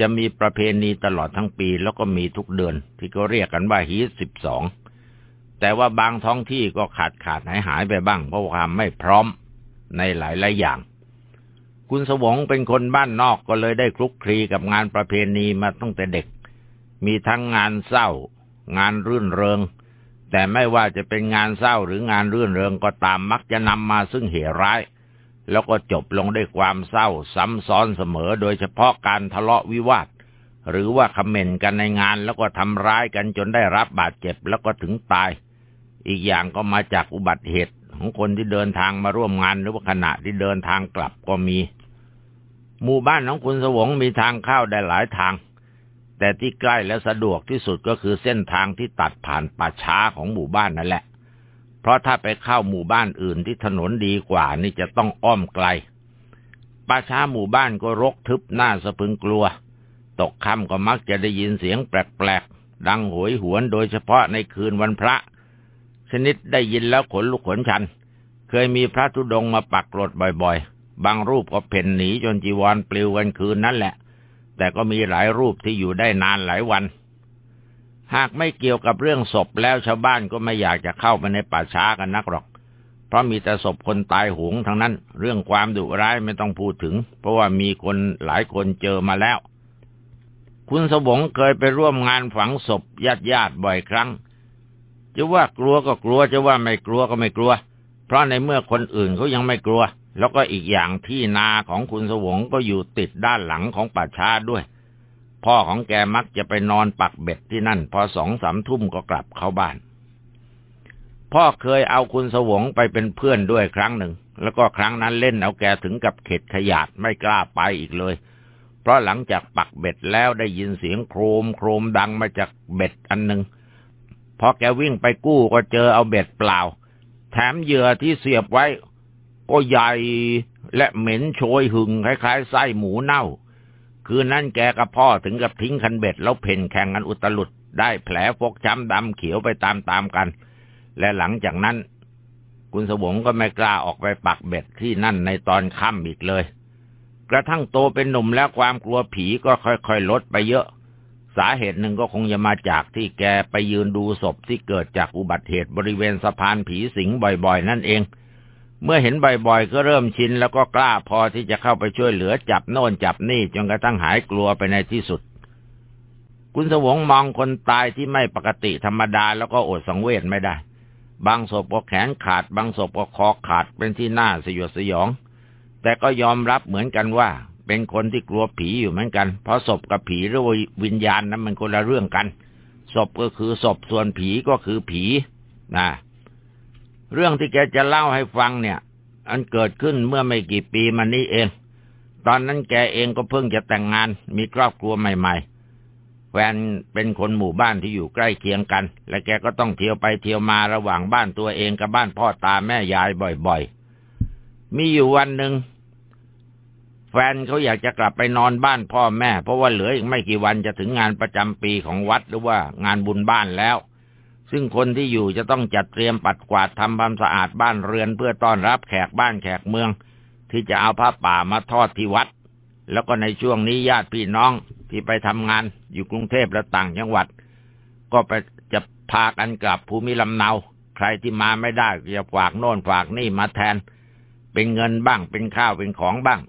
จะมีประเพณีตลอดทั้งปีแล้วก็มีทุกเดือน ที่เขาเรียกกันว่าฮีสิบสองแต่ว่าบางท้องที่ก็ขาดขาดหายหายไปบ้าง เพราะความไม่พร้อมในหลายหลายอย่าง คุณสวงเป็นคนบ้านนอกก็เลยได้คลุกคลีกับงานประเพณีมาตั้งแต่เด็ก มีทั้งงานเศร้า งานรื่นเริง แต่ไม่ว่าจะเป็นงานเศร้าหรืองานรื่นเริงก็ตามมักจะนำมาซึ่งเหตุร้าย แล้วก็จบลงด้วยความเศร้าซ้ำซ้อนเสมอโดยเฉพาะการทะเลาะวิวาท หรือว่าคอมเมนต์กันในงานแล้วก็ทำร้ายกันจนได้รับบาดเจ็บแล้วก็ถึงตาย อีกอย่างก็มาจากอุบัติเหตุของคนที่เดินทางมาร่วมงานหรือว่าขณะที่เดินทางกลับก็มี หมู่บ้านของคุณสวงมีทางเข้าได้หลายทาง แต่ที่ใกล้และสะดวกที่สุดก็คือเส้นทางที่ตัดผ่านป่าช้าของหมู่บ้านนั่นแหละ เพราะถ้าไปเข้าหมู่บ้านอื่นที่ถนนดีกว่านี่จะต้องอ้อมไกล ป่าช้าหมู่บ้านก็รกทึบหน้าสะพึงกลัว ตกค่ำก็มักจะได้ยินเสียงแปลกๆ ดังหวยหวนโดยเฉพาะในคืนวันพระ ชนิดได้ยินแล้วขนลุกขนชัน เคยมีพระธุดงมาปักกรดบ่อยๆ บางรูปก็เพ่นหนีจนจีวรปลิวกันคืนนั่นแหละ แต่ก็มีหลายรูปที่อยู่ได้นานหลายวัน หากไม่เกี่ยวกับเรื่องศพแล้วชาวบ้านก็ไม่อยากจะเข้าไปในป่าช้ากันนักหรอก เพราะมีแต่ศพคนตายหงทั้งนั้น เรื่องความดุร้ายไม่ต้องพูดถึง เพราะว่ามีคนหลายคนเจอมาแล้ว คุณสวงเคยไปร่วมงานฝังศพญาติญาติบ่อยครั้ง จะว่ากลัวก็กลัวจะว่าไม่กลัวก็ไม่กลัว เพราะในเมื่อคนอื่นเขายังไม่กลัว แล้วก็อีกอย่างที่นาของคุณสวงก็อยู่ติดด้านหลังของป่าช้าด้วย พ่อของแกมักจะไปนอนปักเบ็ดที่นั่น พอสองสามทุ่มก็กลับเข้าบ้าน พ่อเคยเอาคุณสวงไปเป็นเพื่อนด้วยครั้งหนึ่ง แล้วก็ครั้งนั้นเล่นเอาแกถึงกับเข็ดขยาดไม่กล้าไปอีกเลย เพราะหลังจากปักเบ็ดแล้วได้ยินเสียงโครมโครมดังมาจากเบ็ดอันหนึ่งพอแกวิ่งไปกู้ก็เจอเอาเบ็ดเปล่า แถมเหยื่อที่เสียบไว้ ก็ใหญ่และเหม็นโชยหึ่งคล้ายๆไส้หมูเน่า คืนนั้นแกกับพ่อถึงกับทิ้งคันเบ็ดแล้วเผ่นแข่งกันอุตลุดได้แผลฟกช้ำดำเขียวไปตามๆกัน และหลังจากนั้น คุณสวงก็ไม่กล้าออกไปปักเบ็ดที่นั่นในตอนค่ำอีกเลย กระทั่งโตเป็นหนุ่มแล้วความกลัวผีก็ค่อยๆลดไปเยอะ สาเหตุหนึ่งก็คงจะมาจากที่แกไปยืนดูศพที่เกิดจากอุบัติเหตุบริเวณสะพานผีสิงบ่อยๆ นั่นเอง เมื่อเห็นบ่อยๆก็เริ่มชินแล้วก็กล้าพอที่จะเข้าไปช่วยเหลือจับโน่นจับนี่จนกระทั่งหายกลัวไปในที่สุด คุณสวงมองคนตายที่ไม่ปกติธรรมดาแล้วก็อดสังเวชไม่ได้ บางศพก็แขนขาด บางศพก็คอขาดเป็นที่น่าสยดสยอง แต่ก็ยอมรับเหมือนกันว่า เป็นคนที่กลัวผีอยู่เหมือนกัน เพราะศพกับผีหรือวิญญาณนั้นมันคนละเรื่องกันศพก็คือศพส่วนผีก็คือผีนะ เรื่องที่แกจะเล่าให้ฟังเนี่ย อันเกิดขึ้นเมื่อไม่กี่ปีมานี้เอง ตอนนั้นแกเองก็เพิ่งจะแต่งงาน มีครอบครัวใหม่ๆ แฟนเป็นคนหมู่บ้านที่อยู่ใกล้เคียงกัน และแกก็ต้องเที่ยวไปเที่ยวมาระหว่างบ้านตัวเองกับบ้านพ่อตาแม่ยายบ่อยๆ มีอยู่วันหนึ่งแฟนเขาอยากจะกลับไปนอนบ้านพ่อแม่ เพราะว่าเหลืออีกไม่กี่วันจะถึงงานประจำปีของวัดหรือว่างานบุญบ้านแล้ว ซึ่งคนที่อยู่จะต้องจัดเตรียมปัดกวาดทำความสะอาดบ้านเรือนเพื่อต้อนรับแขกบ้านแขกเมือง ที่จะเอาผ้าป่ามาทอดที่วัด แล้วก็ในช่วงนี้ญาติพี่น้องที่ไปทำงานอยู่กรุงเทพและต่างจังหวัด ก็ไปจะพากันกลับภูมิลำเนา ใครที่มาไม่ได้จะฝากโน่นฝากนี่มาแทน เป็นเงินบ้างเป็นข้าวเป็นของบ้าง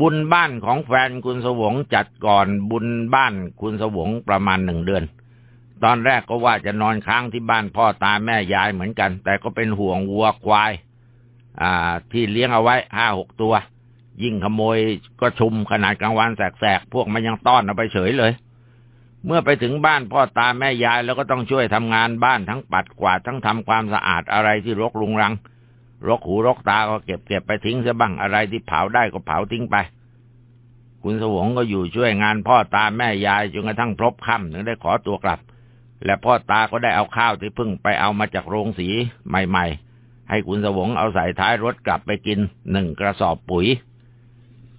บุญบ้านของแฟนคุณสวงจัดก่อนบุญบ้านคุณสวงประมาณหนึ่งเดือน ตอนแรกก็ว่าจะนอนค้างที่บ้านพ่อตาแม่ยายเหมือนกัน แต่ก็เป็นห่วงวัวควาย อ่า ที่เลี้ยงเอาไว้ห้าหกตัว ยิ่งขโมยก็ชุมขนาดกลางวันแสกๆ พวกมันยังต้อนเอาไปเฉยเลย เมื่อไปถึงบ้านพ่อตาแม่ยายแล้วก็ต้องช่วยทำงานบ้านทั้งปัดกวาดทั้งทำความสะอาดอะไรที่รกรุงรัง รกหูรกตาก็เก็บเก็บไปทิ้งซะบ้างอะไรที่เผาได้ก็เผาทิ้งไปคุณสวงก็อยู่ช่วยงานพ่อตาแม่ยายจนกระทั่งพบค่ำถึงได้ขอตัวกลับ และพ่อตาก็ได้เอาข้าวที่เพิ่งไปเอามาจากโรงสีใหม่ๆ ให้คุณสวงเอาใส่ท้ายรถกลับไปกินหนึ่งกระสอบปุ๋ย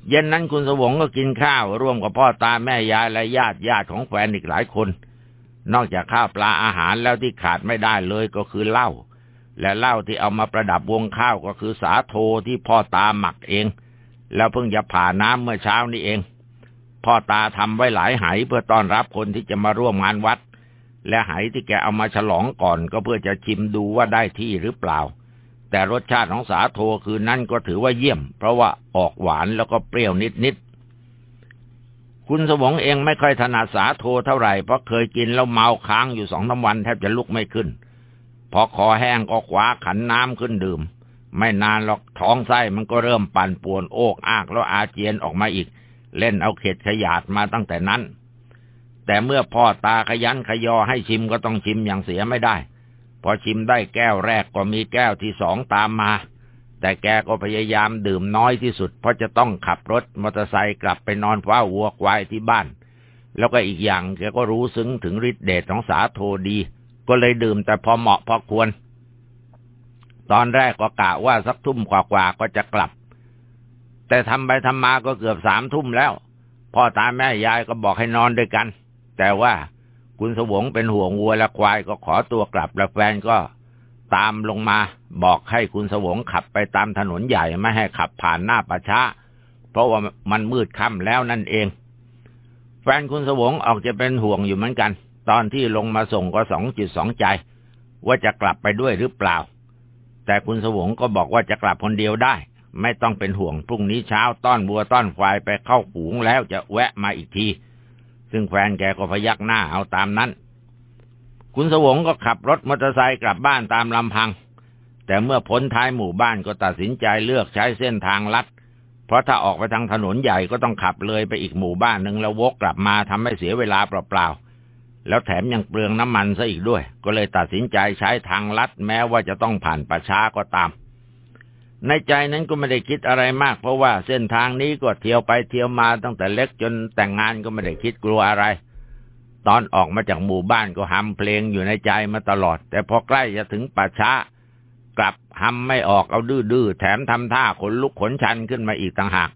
เย็นนั้นคุณสวงก็กินข้าวร่วมกับพ่อตาแม่ยายและญาติญาติของแฟนอีกหลายคน นอกจากข้าวปลาอาหารแล้วที่ขาดไม่ได้เลยก็คือเหล้าและเหล้าที่เอามาประดับวงข้าวก็คือสาโทที่พ่อตาหมักเอง แล้วเพิ่งจะผ่าน้ำเมื่อเช้านี้เอง พ่อตาทำไว้หลายไหเพื่อต้อนรับคนที่จะมาร่วมงานวัด และไหที่แกเอามาฉลองก่อนก็เพื่อจะชิมดูว่าได้ที่หรือเปล่า แต่รสชาติของสาโทคืนนั้นก็ถือว่าเยี่ยม เพราะว่าออกหวานแล้วก็เปรี้ยวนิดๆคุณสมองเองไม่ค่อยถนัดสาโทเท่าไหร่เพราะเคยกินแล้วเมาค้างอยู่สองสาวันแทบจะลุกไม่ขึ้น พอคอแห้งก็คว้าขันน้ำขึ้นดื่ม ไม่นานหรอกท้องไส้มันก็เริ่มปั่นป่วนโอกอากแล้วอาเจียนออกมาอีก เล่นเอาเข็ดขยาดมาตั้งแต่นั้น แต่เมื่อพ่อตาขยันขยอให้ชิมก็ต้องชิมอย่างเสียไม่ได้ พอชิมได้แก้วแรกก็มีแก้วที่สองตามมา แต่แกก็พยายามดื่มน้อยที่สุด เพราะจะต้องขับรถมอเตอร์ไซค์กลับไปนอนเฝ้าวัวควายที่บ้าน แล้วก็อีกอย่างแกก็รู้ซึ้งถึงฤทธิ์เดชของสาโทดี ก็เลยดื่มแต่พอเหมาะพอควร ตอนแรกก็กะว่าสักทุ่มกว่าๆก็จะกลับ แต่ทำไปทำมาก็เกือบสามทุ่มแล้ว พ่อตาแม่ยายก็บอกให้นอนด้วยกัน แต่ว่าคุณสวงเป็นห่วงวัวและควายก็ขอตัวกลับและแฟนก็ตามลงมา บอกให้คุณสวงขับไปตามถนนใหญ่ไม่ให้ขับผ่านหน้าประชาเพราะว่ามันมืดค่ำแล้วนั่นเอง แฟนคุณสวงออกจะเป็นห่วงอยู่เหมือนกัน ตอนที่ลงมาส่งก็สองจิตสองใจ ว่าจะกลับไปด้วยหรือเปล่า แต่คุณสวงก็บอกว่าจะกลับคนเดียวได้ ไม่ต้องเป็นห่วงพรุ่งนี้เช้าต้อนบัวต้อนควายไปเข้าฝูงแล้วจะแวะมาอีกที ซึ่งแฟนแกก็พยักหน้าเอาตามนั้น คุณสวงก็ขับรถมอเตอร์ไซค์กลับบ้านตามลำพัง แต่เมื่อพ้นท้ายหมู่บ้านก็ตัดสินใจเลือกใช้เส้นทางลัด เพราะถ้าออกไปทางถนนใหญ่ก็ต้องขับเลยไปอีกหมู่บ้านหนึ่งแล้ววกกลับมาทำให้เสียเวลาเปล่าๆ แล้วแถมยังเปลืองน้ำมันซะอีกด้วย ก็เลยตัดสินใจใช้ทางลัดแม้ว่าจะต้องผ่านป่าช้าก็ตาม ในใจนั้นก็ไม่ได้คิดอะไรมาก เพราะว่าเส้นทางนี้ก็เที่ยวไปเที่ยวมาตั้งแต่เล็กจนแต่งงานก็ไม่ได้คิดกลัวอะไร ตอนออกมาจากหมู่บ้านก็ฮัมเพลงอยู่ในใจมาตลอด แต่พอใกล้จะถึงป่าช้ากลับฮัมไม่ออกเอาดื้อๆแถมทำท่าขนลุกขนชันขึ้นมาอีกต่างหาก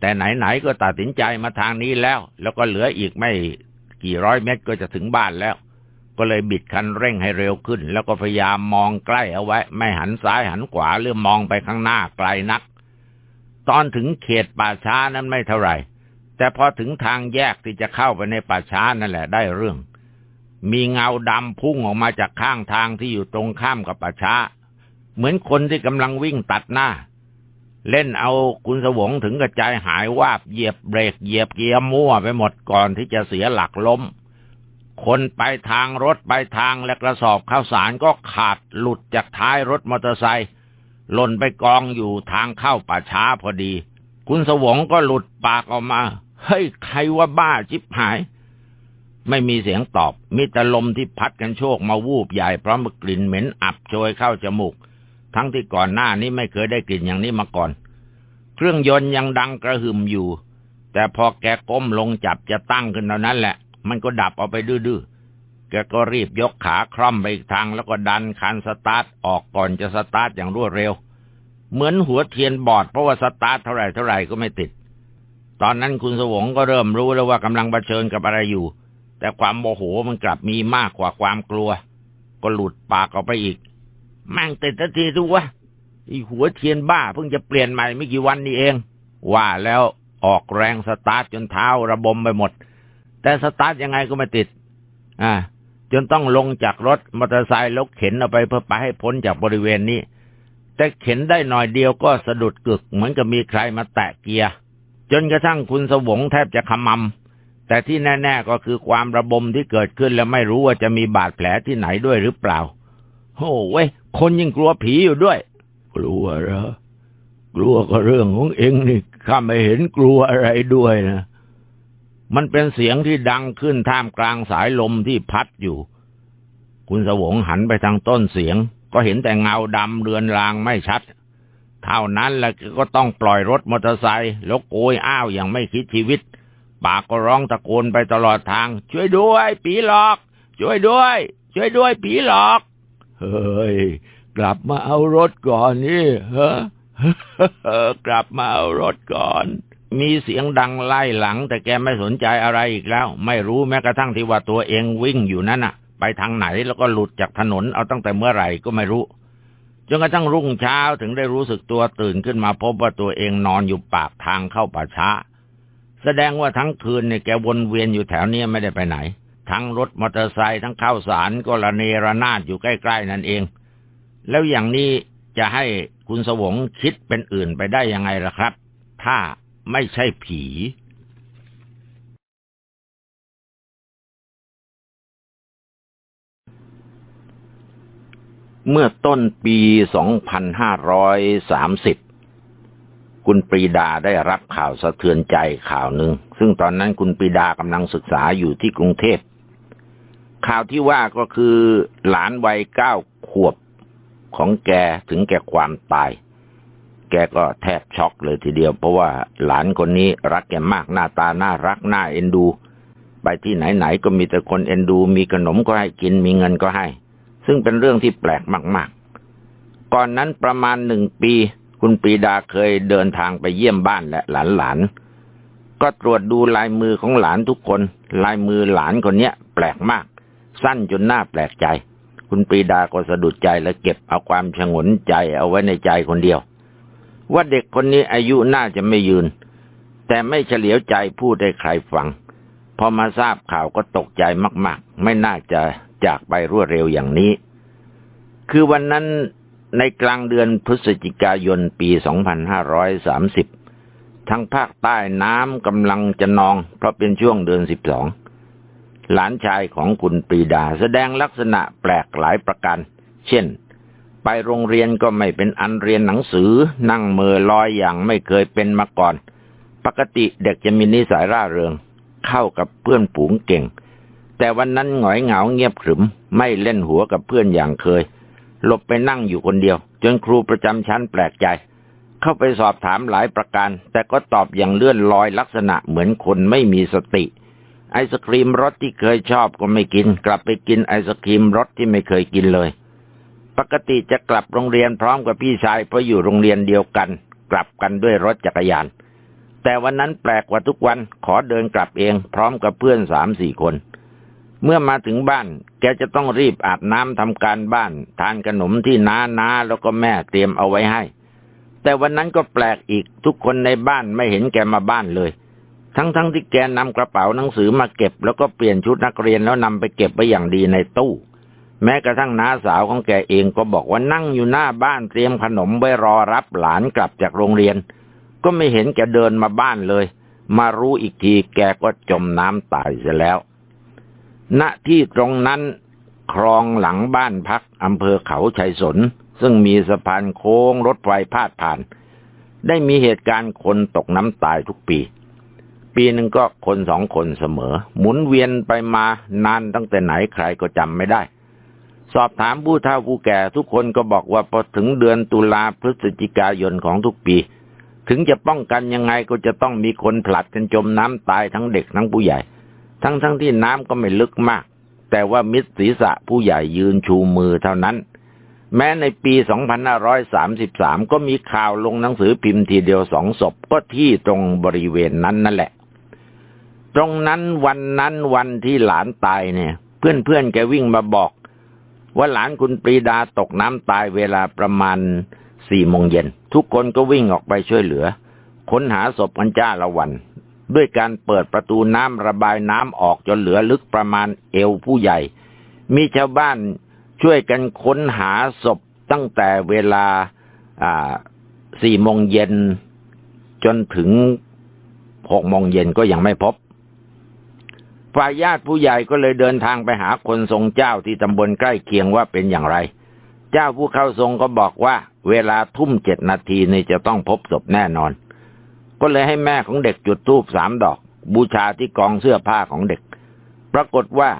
แต่ไหนๆก็ตัดสินใจมาทางนี้แล้ว แล้วก็เหลืออีกไม่กี่ร้อยเมตรก็จะถึงบ้านแล้ว ก็เลยบิดคันเร่งให้เร็วขึ้น แล้วก็พยายามมองใกล้เอาไว้ ไม่หันซ้ายหันขวาหรือมองไปข้างหน้าไกลนัก ตอนถึงเขตป่าช้านั้นไม่เท่าไหร่ แต่พอถึงทางแยกที่จะเข้าไปในป่าช้านั่นแหละได้เรื่อง มีเงาดำพุ่งออกมาจากข้างทางที่อยู่ตรงข้ามกับป่าช้า เหมือนคนที่กำลังวิ่งตัดหน้า เล่นเอาคุณสวงถึงกระจายหายวาบเหยียบเบรกเหยียบเกียร์มั่วไปหมดก่อนที่จะเสียหลักล้ม คนไปทางรถไปทางและกระสอบข้าวสารก็ขาดหลุดจากท้ายรถมอเตอร์ไซค์หล่นไปกองอยู่ทางเข้าป่าช้าพอดี คุณสวงก็หลุดปากออกมา เฮ้ย ใครว่าบ้าจิบหาย ไม่มีเสียงตอบ มีแต่ลมที่พัดกันโชกมาวูบใหญ่พร้อมกลิ่นเหม็นอับโชยเข้าจมูก ทั้งที่ก่อนหน้านี้ไม่เคยได้กลิ่นอย่างนี้มาก่อน เครื่องยนต์ยังดังกระหึ่มอยู่ แต่พอแกก้มลงจับจะตั้งขึ้นเท่านั้นแหละ มันก็ดับเอาไปดื้อแกก็รีบยกขาคล่อมไปอีกทางแล้วก็ดันคันสตาร์ทออกก่อนจะสตาร์ทอย่างรวดเร็ว เหมือนหัวเทียนบอดเพราะว่าสตาร์ทเท่าไรเท่าไรก็ไม่ติด ตอนนั้นคุณสวงก็เริ่มรู้แล้วว่ากำลังเผชิญกับอะไรอยู่ แต่ความโมโหมันกลับมีมากกว่าความกลัว ก็หลุดปากออกไปอีก แม่งติดทันทีทุกวะไอ้หัวเทียนบ้าเพิ่งจะเปลี่ยนใหม่ไม่กี่วันนี้เอง ว่าแล้วออกแรงสตาร์ทจนเท้าระบมไปหมด แต่สตาร์ทยังไงก็ไม่ติด อ่า จนต้องลงจากรถมอเตอร์ไซค์แล้วเข็นเอาไปเพื่อไปให้พ้นจากบริเวณนี้ แต่เข็นได้หน่อยเดียวก็สะดุดกึก เหมือนกับมีใครมาแตะเกียร์จนกระทั่งคุณสวงแทบจะขมำแต่ที่แน่ ๆก็คือความระบมที่เกิดขึ้นแล้วไม่รู้ว่าจะมีบาดแผลที่ไหนด้วยหรือเปล่าโอ้เว้ย คนยิ่งกลัวผีอยู่ด้วย กลัวเหรอกลัวก็เรื่องของเองนี่ข้าไม่เห็นกลัวอะไรด้วยนะ มันเป็นเสียงที่ดังขึ้นท่ามกลางสายลมที่พัดอยู่ คุณสวงหันไปทางต้นเสียง ก็เห็นแต่เงาดำเรือนรางไม่ชัด เท่านั้นแหละก็ต้องปล่อยรถมอเตอร์ไซค์แล้วโกยอ้าวอย่างไม่คิดชีวิต ปากก็ร้องตะโกนไปตลอดทาง ช่วยด้วย ผีหลอก ช่วยด้วย ช่วยด้วย ผีหลอก เฮ้ย กลับมาเอารถก่อนนี่เฮ้กลับมาเอารถก่อน มีเสียงดังไล่หลัง แต่แกไม่สนใจอะไรอีกแล้ว ไม่รู้แม้กระทั่งที่ว่าตัวเองวิ่งอยู่นั้นน่ะ ไปทางไหนแล้วก็หลุดจากถนนเอาตั้งแต่เมื่อไหร่ก็ไม่รู้จนกระทั่งรุ่งเช้าถึงได้รู้สึกตัวตื่นขึ้นมาพบว่าตัวเองนอนอยู่ปากทางเข้าป่าช้า แสดงว่าทั้งคืนเนี่ยแกวนเวียนอยู่แถวนี้ไม่ได้ไปไหน ทั้งรถมอเตอร์ไซค์ทั้งข้าวสารก็ระเนระนาดอยู่ใกล้ๆนั่นเอง แล้วอย่างนี้จะให้คุณสวงคิดเป็นอื่นไปได้ยังไงล่ะครับ ถ้า ไม่ใช่ผีเมื่อต้นปี 2530 คุณปรีดาได้รับข่าวสะเทือนใจข่าวหนึ่ง ซึ่งตอนนั้นคุณปรีดากำลังศึกษาอยู่ที่กรุงเทพ ข่าวที่ว่าก็คือหลานวัยเก้าขวบของแกถึงแก่ความตาย แกก็แทบช็อกเลยทีเดียว เพราะว่าหลานคนนี้รักแกมากหน้าตาน่ารักน่าเอ็นดู ไปที่ไหนๆก็มีแต่คนเอ็นดู มีขนมก็ให้กินมีเงินก็ให้ ซึ่งเป็นเรื่องที่แปลกมากๆ ก่อนนั้นประมาณหนึ่งปี คุณปีดาเคยเดินทางไปเยี่ยมบ้านและหลานๆก็ตรวจดูลายมือของหลานทุกคน ลายมือหลานคนเนี้ย แปลกมาก สั้นจนหน่าแปลกใจ คุณปีดาก็สะดุดใจและเก็บเอาความชงนใจเอาไว้ในใจคนเดียว ว่าเด็กคนนี้อายุน่าจะไม่ยืน แต่ไม่เฉลียวใจพูดให้ใครฟัง พอมาทราบข่าวก็ตกใจมาก ๆ ไม่น่าจะจากไปรวดเร็วอย่างนี้ คือวันนั้นในกลางเดือนพฤศจิกายนปี 2530 ทั้งภาคใต้น้ำกำลังจะนอง เพราะเป็นช่วงเดือน 12 หลานชายของคุณปรีดาแสดงลักษณะแปลกหลายประการ เช่น ไปโรงเรียนก็ไม่เป็นอันเรียนหนังสือ นั่งเมือลอยอย่างไม่เคยเป็นมาก่อน ปกติเด็กจะมีนิสัยร่าเริง เข้ากับเพื่อนผูงเก่ง แต่วันนั้นหงอยเหงาเงียบขรึม ไม่เล่นหัวกับเพื่อนอย่างเคย หลบไปนั่งอยู่คนเดียว จนครูประจำชั้นแปลกใจ เข้าไปสอบถามหลายประการ แต่ก็ตอบอย่างเลื่อนลอยลักษณะเหมือนคนไม่มีสติ ไอศครีมรสที่เคยชอบก็ไม่กิน กลับไปกินไอศครีมรสที่ไม่เคยกินเลย ปกติจะกลับโรงเรียนพร้อมกับพี่ชายเพราะอยู่โรงเรียนเดียวกัน กลับกันด้วยรถจักรยาน แต่วันนั้นแปลกกว่าทุกวันขอเดินกลับเองพร้อมกับเพื่อนสามสี่คน เมื่อมาถึงบ้าน แกจะต้องรีบอาบน้ำทำการบ้าน ทานขนมที่น้านาแล้วก็แม่เตรียมเอาไว้ให้ แต่วันนั้นก็แปลกอีกทุกคนในบ้านไม่เห็นแกมาบ้านเลย ทั้งๆทที่แกนำกระเป๋าหนังสือมาเก็บ แล้วก็เปลี่ยนชุดนักเรียนแล้วนำไปเก็บไว้อย่างดีในตู้ แม้กระทั่งน้าสาวของแกเองก็บอกว่านั่งอยู่หน้าบ้านเตรียมขนมไว้รอรับหลานกลับจากโรงเรียน ก็ไม่เห็นแกเดินมาบ้านเลย มารู้อีกทีแกก็จมน้ำตายเสียแล้ว ณที่ตรงนั้นคลองหลังบ้านพักอำเภอเขาชัยสน ซึ่งมีสะพานโค้งรถไฟพาดผ่าน ได้มีเหตุการณ์คนตกน้ำตายทุกปี ปีหนึ่งก็คนสองคนเสมอ หมุนเวียนไปมานานตั้งแต่ไหนใครก็จำไม่ได้ สอบถามผู้เฒ่าผู้แก่ทุกคนก็บอกว่าพอถึงเดือนตุลาพฤศจิกายนของทุกปี ถึงจะป้องกันยังไงก็จะต้องมีคนผลัดกันจมน้ำตายทั้งเด็กทั้งผู้ใหญ่ ทั้งทั้งที่น้ำก็ไม่ลึกมาก แต่ว่ามิตรศีรษะผู้ใหญ่ยืนชูมือเท่านั้น แม้ในปี 2533 ก็มีข่าวลงหนังสือพิมพ์ทีเดียวสองศพก็ที่ตรงบริเวณนั้นนั่นแหละ ตรงนั้นวันนั้นวันที่หลานตายเนี่ย เพื่อนเพื่อนแกวิ่งมาบอก ว่าหลานคุณปรีดาตกน้ำตายเวลาประมาณสี่โมงเย็น ทุกคนก็วิ่งออกไปช่วยเหลือ ค้นหาศพกันจ้าละวัน ด้วยการเปิดประตูน้ำระบายน้ำออกจนเหลือลึกประมาณเอวผู้ใหญ่ มีชาวบ้านช่วยกันค้นหาศพตั้งแต่เวลาสี่โมงเย็นจนถึงหกโมงเย็นก็ยังไม่พบ ฝ่ายญาติผู้ใหญ่ก็เลยเดินทางไปหาคนทรงเจ้าที่ตำบลใกล้เคียงว่าเป็นอย่างไร เจ้าผู้เข้าทรงก็บอกว่า เวลาทุ่มเจ็ดนาทีนี่จะต้องพบศพแน่นอน ก็เลยให้แม่ของเด็กจุดธูปสามดอก บูชาที่กองเสื้อผ้าของเด็ก ปรากฏว่า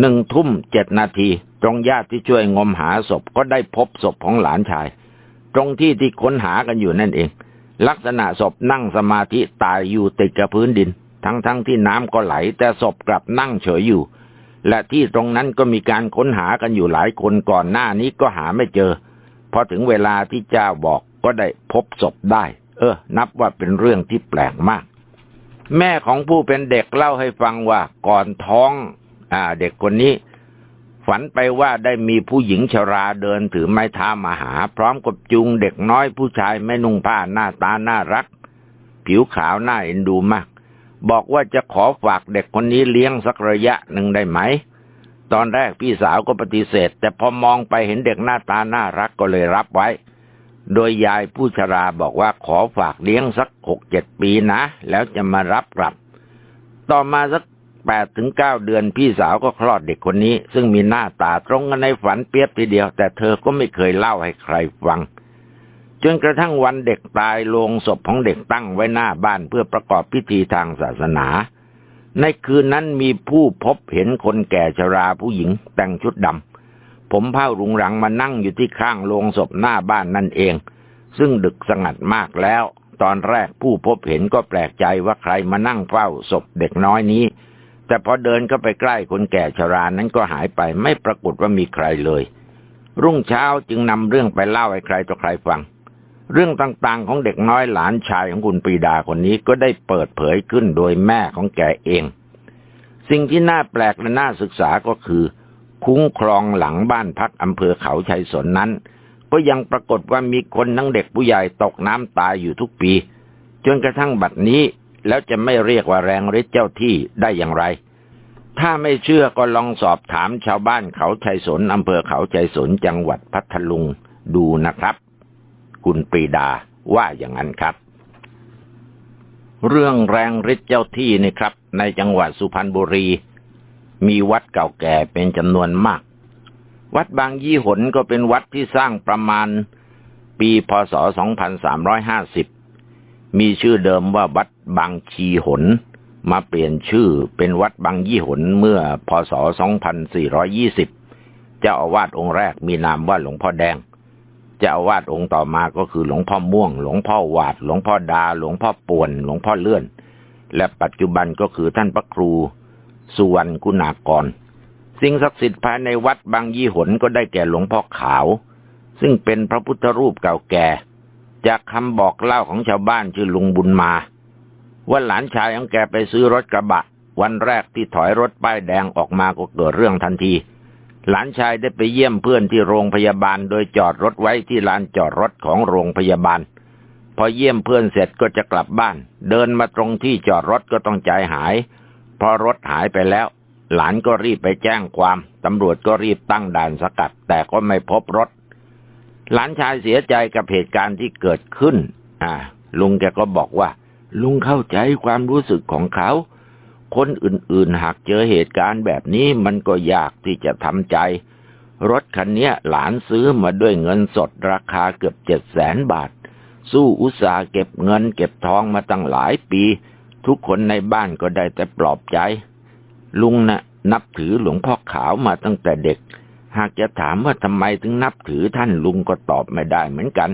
หนึ่งทุ่มเจ็ดนาที ตรงญาติที่ช่วยงมหาศพก็ได้พบศพของหลานชาย ตรงที่ที่ค้นหากันอยู่นั่นเอง ลักษณะศพนั่งสมาธิตายอยู่ติดกับพื้นดิน ทั้งๆทที่น้ำก็ไหล แต่ศพกลับนั่งเฉยอยู่ และที่ตรงนั้นก็มีการค้นหากันอยู่หลายคนก่อนหน้านี้ก็หาไม่เจอ พอถึงเวลาที่เจ้าบอกก็ได้พบศพได้ เออ นับว่าเป็นเรื่องที่แปลกมาก แม่ของผู้เป็นเด็กเล่าให้ฟังว่าก่อนท้อง อ่า เด็กคนนี้ ฝันไปว่าได้มีผู้หญิงชราเดินถือไม้เท้ามาหา พร้อมกับจูงเด็กน้อยผู้ชายไม่นุ่งผ้าหน้าตาน่ารัก ผิวขาวหน่าเอ็นดูมาก บอกว่าจะขอฝากเด็กคนนี้เลี้ยงสักระยะหนึ่งได้ไหม ตอนแรกพี่สาวก็ปฏิเสธ แต่พอมองไปเห็นเด็กหน้าตาน่ารักก็เลยรับไว้ โดยยายผู้ชราบอกว่าขอฝากเลี้ยงสักหกเจ็ดปีนะ แล้วจะมารับกลับ ต่อมาสักแปดถึงเก้าเดือนพี่สาวก็คลอดเด็กคนนี้ ซึ่งมีหน้าตาตรงกันในฝันเปียบทีเดียว แต่เธอก็ไม่เคยเล่าให้ใครฟัง จนกระทั่งวันเด็กตายโลงศพของเด็กตั้งไว้หน้าบ้านเพื่อประกอบพิธีทางศาสนา ในคืนนั้นมีผู้พบเห็นคนแก่ชราผู้หญิงแต่งชุดดำผมเผ้ารุงรังมานั่งอยู่ที่ข้างโรงศพหน้าบ้านนั่นเอง ซึ่งดึกสงัดมากแล้ว ตอนแรกผู้พบเห็นก็แปลกใจว่าใครมานั่งเฝ้าศพเด็กน้อยนี้ แต่พอเดินเข้าไปใกล้คนแก่ชรานั้นก็หายไปไม่ปรากฏว่ามีใครเลย รุ่งเช้าจึงนำเรื่องไปเล่าให้ใครต่อใครฟัง เรื่องต่างๆของเด็กน้อยหลานชายของคุณปรีดาคนนี้ก็ได้เปิดเผยขึ้นโดยแม่ของแกเอง สิ่งที่น่าแปลกและน่าศึกษาก็คือ คุ้งคลองหลังบ้านพักอำเภอเขาชัยสนนั้น ก็ยังปรากฏว่ามีคนทั้งเด็กผู้ใหญ่ตกน้ำตายอยู่ทุกปี จนกระทั่งบัดนี้แล้วจะไม่เรียกว่าแรงฤทธิ์เจ้าที่ได้อย่างไร ถ้าไม่เชื่อก็ลองสอบถามชาวบ้านเขาชัยสนอำเภอเขาชัยสนจังหวัดพัทลุงดูนะครับ คุณปรีดาว่าอย่างนั้นครับ เรื่องแรงฤทธิ์เจ้าที่นี่ครับ ในจังหวัดสุพรรณบุรี มีวัดเก่าแก่เป็นจำนวนมาก วัดบางยี่หนก็เป็นวัดที่สร้างประมาณปีพศ 2350 มีชื่อเดิมว่าวัดบางชีหน มาเปลี่ยนชื่อเป็นวัดบางยี่หนเมื่อพศ 2420 เจ้าอาวาสองค์แรกมีนามว่าหลวงพ่อแดง เจ้าอาวาสองค์ต่อมาก็คือหลวงพ่อม่วง หลวงพ่อวาด หลวงพ่อดา หลวงพ่อป่วน หลวงพ่อเลื่อน และปัจจุบันก็คือท่านพระครูสุวรรณกุณากร สิ่งศักดิ์สิทธิ์ภายในวัดบางยี่หนก็ได้แก่หลวงพ่อขาว ซึ่งเป็นพระพุทธรูปเก่าแก่ จากคำบอกเล่าของชาวบ้านชื่อลุงบุญมาว่าหลานชายของแกไปซื้อรถกระบะ วันแรกที่ถอยรถป้ายแดงออกมาก็เกิดเรื่องทันที หลานชายได้ไปเยี่ยมเพื่อนที่โรงพยาบาลโดยจอดรถไว้ที่ลานจอดรถของโรงพยาบาล พอเยี่ยมเพื่อนเสร็จก็จะกลับบ้าน เดินมาตรงที่จอดรถก็ต้องใจหายพอรถหายไปแล้ว หลานก็รีบไปแจ้งความ ตำรวจก็รีบตั้งด่านสกัด แต่ก็ไม่พบรถ หลานชายเสียใจกับเหตุการณ์ที่เกิดขึ้น อ่า ลุงแกก็บอกว่า ลุงเข้าใจความรู้สึกของเขา คนอื่นๆ หากเจอเหตุการณ์แบบนี้มันก็ยากที่จะทำใจ รถคันนี้หลานซื้อมาด้วยเงินสดราคาเกือบเจ็ดแสนบาท สู้อุตสาห์เก็บเงินเก็บทองมาตั้งหลายปี ทุกคนในบ้านก็ได้แต่ปลอบใจ ลุงนะ่ะนับถือหลวงพ่อขาวมาตั้งแต่เด็ก หากจะถามว่าทำไมถึงนับถือท่านลุงก็ตอบไม่ได้เหมือนกัน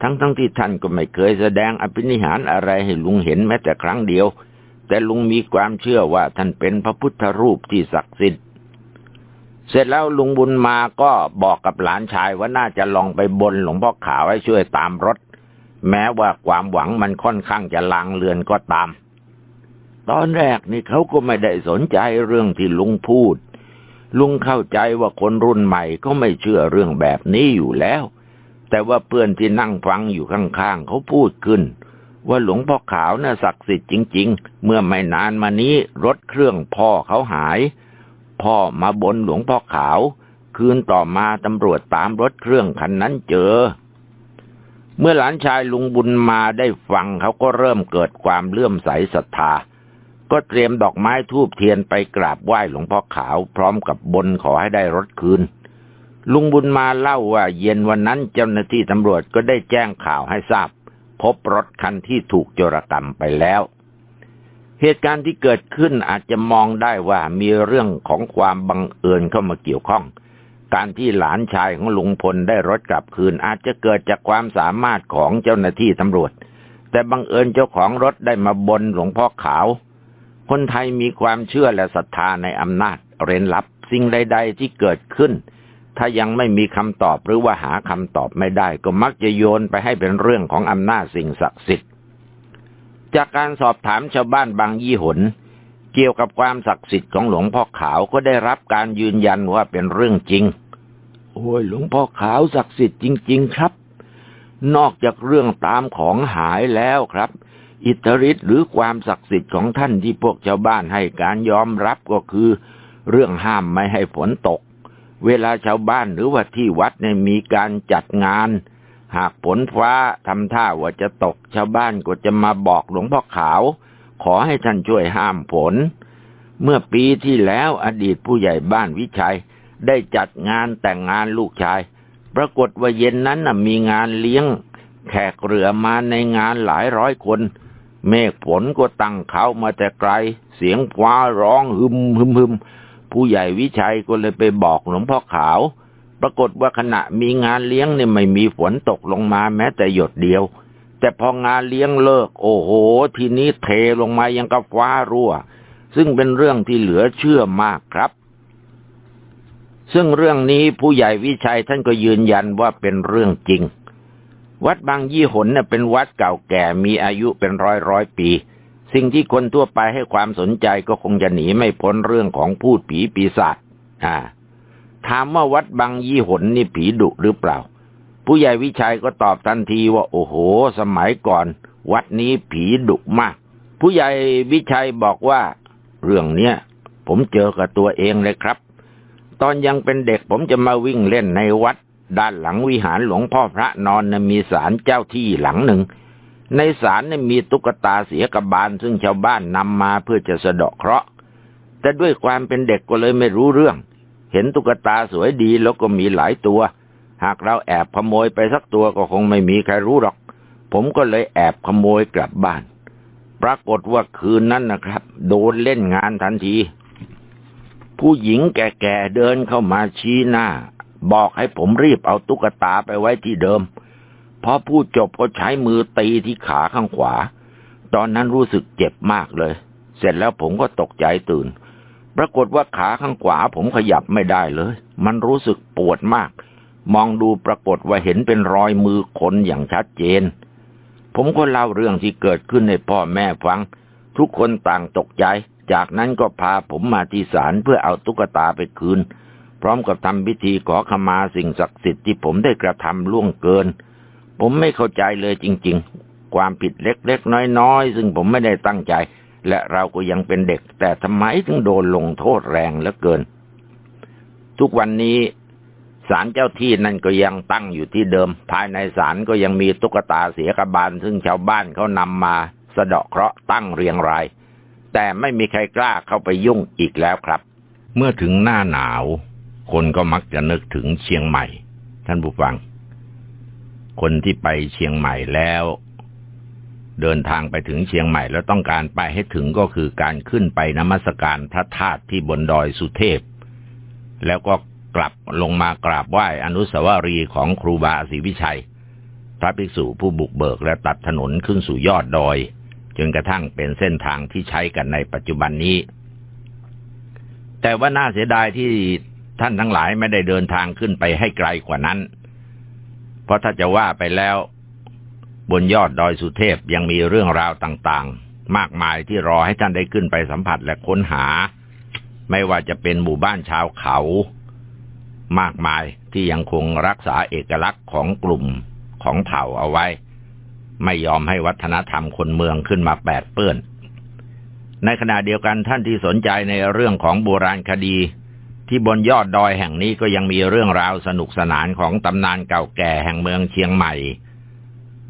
ทั้งๆทที่ท่านก็ไม่เคยแสดงอภินิหารอะไรให้ลุงเห็นแม้แต่ครั้งเดียว แต่ลุงมีความเชื่อว่าท่านเป็นพระพุทธรูปที่ศักดิ์สิทธิ์ เสร็จแล้วลุงบุญมาก็บอกกับหลานชายว่าน่าจะลองไปบนหลวงพ่อขาวให้ช่วยตามรถ แม้ว่าความหวังมันค่อนข้างจะลางเลือนก็ตาม ตอนแรกนี่เขาก็ไม่ได้สนใจเรื่องที่ลุงพูด ลุงเข้าใจว่าคนรุ่นใหม่ก็ไม่เชื่อเรื่องแบบนี้อยู่แล้ว แต่ว่าเพื่อนที่นั่งฟังอยู่ข้างๆเขาพูดขึ้น ว่าหลวงพ่อขาวน่ะศักดิ์สิทธิ์จริง ๆ เมื่อไม่นานมานี้รถเครื่องพ่อเขาหาย พ่อมาบนหลวงพ่อขาว คืนต่อมาตำรวจตามรถเครื่องคันนั้นเจอ เมื่อหลานชายลุงบุญมาได้ฟังเขาก็เริ่มเกิดความเลื่อมใสศรัทธา ก็เตรียมดอกไม้ทูบเทียนไปกราบไหว้หลวงพ่อขาว พร้อมกับบนขอให้ได้รถคืนลุงบุญมาเล่าว่าเย็นวันนั้นเจ้าหน้าที่ตำรวจก็ได้แจ้งข่าวให้ทราบ พบรถคันที่ถูกโจรกรรมไปแล้ว เหตุการณ์ที่เกิดขึ้นอาจจะมองได้ว่ามีเรื่องของความบังเอิญเข้ามาเกี่ยวข้อง การที่หลานชายของลุงพลได้รถกลับคืน อาจจะเกิดจากความสามารถของเจ้าหน้าที่ตำรวจ แต่บังเอิญเจ้าของรถได้มาบนหลวงพ่อขาว คนไทยมีความเชื่อและศรัทธาในอำนาจเร้นลับสิ่งใด ๆ ที่เกิดขึ้น ถ้ายังไม่มีคำตอบหรือว่าหาคำตอบไม่ได้ ก็มักจะโยนไปให้เป็นเรื่องของอำนาจสิ่งศักดิ์สิทธิ์ จากการสอบถามชาวบ้านบางยี่หน เกี่ยวกับความศักดิ์สิทธิ์ของหลวงพ่อขาวก็ได้รับการยืนยันว่าเป็นเรื่องจริง โอ้ยหลวงพ่อขาวศักดิ์สิทธิ์จริง ๆ ครับ นอกจากเรื่องตามของหายแล้วครับ อิทธิฤทธิ์หรือความศักดิ์สิทธิ์ของท่านที่พวกชาวบ้านให้การยอมรับก็คือ เรื่องห้ามไม่ให้ฝนตก เวลาชาวบ้านหรือว่าที่วัดเนี่ยมีการจัดงาน หากฝนฟ้าทำท่าว่าจะตกชาวบ้านก็จะมาบอกหลวงพ่อขาว ขอให้ท่านช่วยห้ามฝน เมื่อปีที่แล้วอดีตผู้ใหญ่บ้านวิชัย ได้จัดงานแต่งงานลูกชาย ปรากฏว่าเย็นนั้นมีงานเลี้ยง แขกเรือมาในงานหลายร้อยคน เมฆฝนก็ตั้งเขามาแต่ไกล เสียงฟ้าร้องหึมหึมหึม ผู้ใหญ่วิชัยก็เลยไปบอกหลวงพ่อขาว ปรากฏว่าขณะมีงานเลี้ยงเนี่ยไม่มีฝนตกลงมาแม้แต่หยดเดียว แต่พองานเลี้ยงเลิก โอ้โห ทีนี้เทลงมายังกับฟ้ารั่ว ซึ่งเป็นเรื่องที่เหลือเชื่อมากครับ ซึ่งเรื่องนี้ผู้ใหญ่วิชัยท่านก็ยืนยันว่าเป็นเรื่องจริง วัดบางยี่หนเน่ยเป็นวัดเก่าแก่มีอายุเป็นร้อยร้อยปี สิ่งที่คนทั่วไปให้ความสนใจก็คงจะหนีไม่พ้นเรื่องของพูดผีปีศาจอ่า ถามว่าวัดบางยี่หนนี่ผีดุหรือเปล่า ผู้ใหญ่วิชัยก็ตอบทันทีว่าโอ้โห สมัยก่อน วัดนี้ผีดุมาก ผู้ใหญ่วิชัยบอกว่า เรื่องเนี้ยผมเจอกับตัวเองเลยครับ ตอนยังเป็นเด็กผมจะมาวิ่งเล่นในวัด ด้านหลังวิหารหลวงพ่อพระนอนนะมีศาลเจ้าที่หลังหนึ่ง ในศาลนมีตุ๊กตาเสียกบาลซึ่งชาวบ้านนำมาเพื่อจะสะเดาะเคราะห์แต่ด้วยความเป็นเด็กก็เลยไม่รู้เรื่อง เห็นตุ๊กตาสวยดีแล้วก็มีหลายตัว หากเราแอบขโมยไปสักตัวก็คงไม่มีใครรู้หรอก ผมก็เลยแอบขโมยกลับบ้าน ปรากฏว่าคืนนั้นนะครับ โดนเล่นงานทันที ผู้หญิงแก่ๆเดินเข้ามาชี้หน้า บอกให้ผมรีบเอาตุ๊กตาไปไว้ที่เดิม พอพูดจบก็ใช้มือตีที่ขาข้างขวา ตอนนั้นรู้สึกเจ็บมากเลย เสร็จแล้วผมก็ตกใจตื่น ปรากฏว่าขาข้างขวาผมขยับไม่ได้เลย มันรู้สึกปวดมาก มองดูปรากฏว่าเห็นเป็นรอยมือคนอย่างชัดเจน ผมก็เล่าเรื่องที่เกิดขึ้นให้พ่อแม่ฟัง ทุกคนต่างตกใจ จากนั้นก็พาผมมาที่ศาลเพื่อเอาตุ๊กตาไปคืน พร้อมกับทำพิธีขอขมาสิ่งศักดิ์สิทธิ์ที่ผมได้กระทำล่วงเกิน ผมไม่เข้าใจเลยจริง ๆ ความผิดเล็กๆ น้อยๆ ซึ่งผมไม่ได้ตั้งใจ และเราก็ยังเป็นเด็ก แต่ทำไมถึงโดนลงโทษแรงเหลือเกิน ทุกวันนี้ศาลเจ้าที่นั่นก็ยังตั้งอยู่ที่เดิม ภายในศาลก็ยังมีตุ๊กตาเสียกบาล ซึ่งชาวบ้านเขานำมาสะเดาะเคราะห์ตั้งเรียงราย แต่ไม่มีใครกล้าเข้าไปยุ่งอีกแล้วครับ เมื่อถึงหน้าหนาว คนก็มักจะนึกถึงเชียงใหม่ ท่านผู้ฟัง คนที่ไปเชียงใหม่แล้ว เดินทางไปถึงเชียงใหม่แล้วต้องการไปให้ถึงก็คือการขึ้นไปนมัสการพระธาตุที่บนดอยสุเทพ แล้วก็กลับลงมากราบไหว้อนุสาวรีย์ของครูบาศรีวิชัย พระภิกษุผู้บุกเบิกและตัดถนนขึ้นสู่ยอดดอย จนกระทั่งเป็นเส้นทางที่ใช้กันในปัจจุบันนี้ แต่ว่าน่าเสียดายที่ท่านทั้งหลายไม่ได้เดินทางขึ้นไปให้ไกลกว่านั้น เพราะถ้าจะว่าไปแล้ว บนยอดดอยสุเทพยังมีเรื่องราวต่างๆ มากมายที่รอให้ท่านได้ขึ้นไปสัมผัสและค้นหา ไม่ว่าจะเป็นหมู่บ้านชาวเขา มากมายที่ยังคงรักษาเอกลักษณ์ของกลุ่มของเผ่าเอาไว้ ไม่ยอมให้วัฒนธรรมคนเมืองขึ้นมาแปดเปื้อน ในขณะเดียวกันท่านที่สนใจในเรื่องของโบราณคดี ที่บนยอดดอยแห่งนี้ก็ยังมีเรื่องราวสนุกสนานของตำนานเก่าแก่แห่งเมืองเชียงใหม่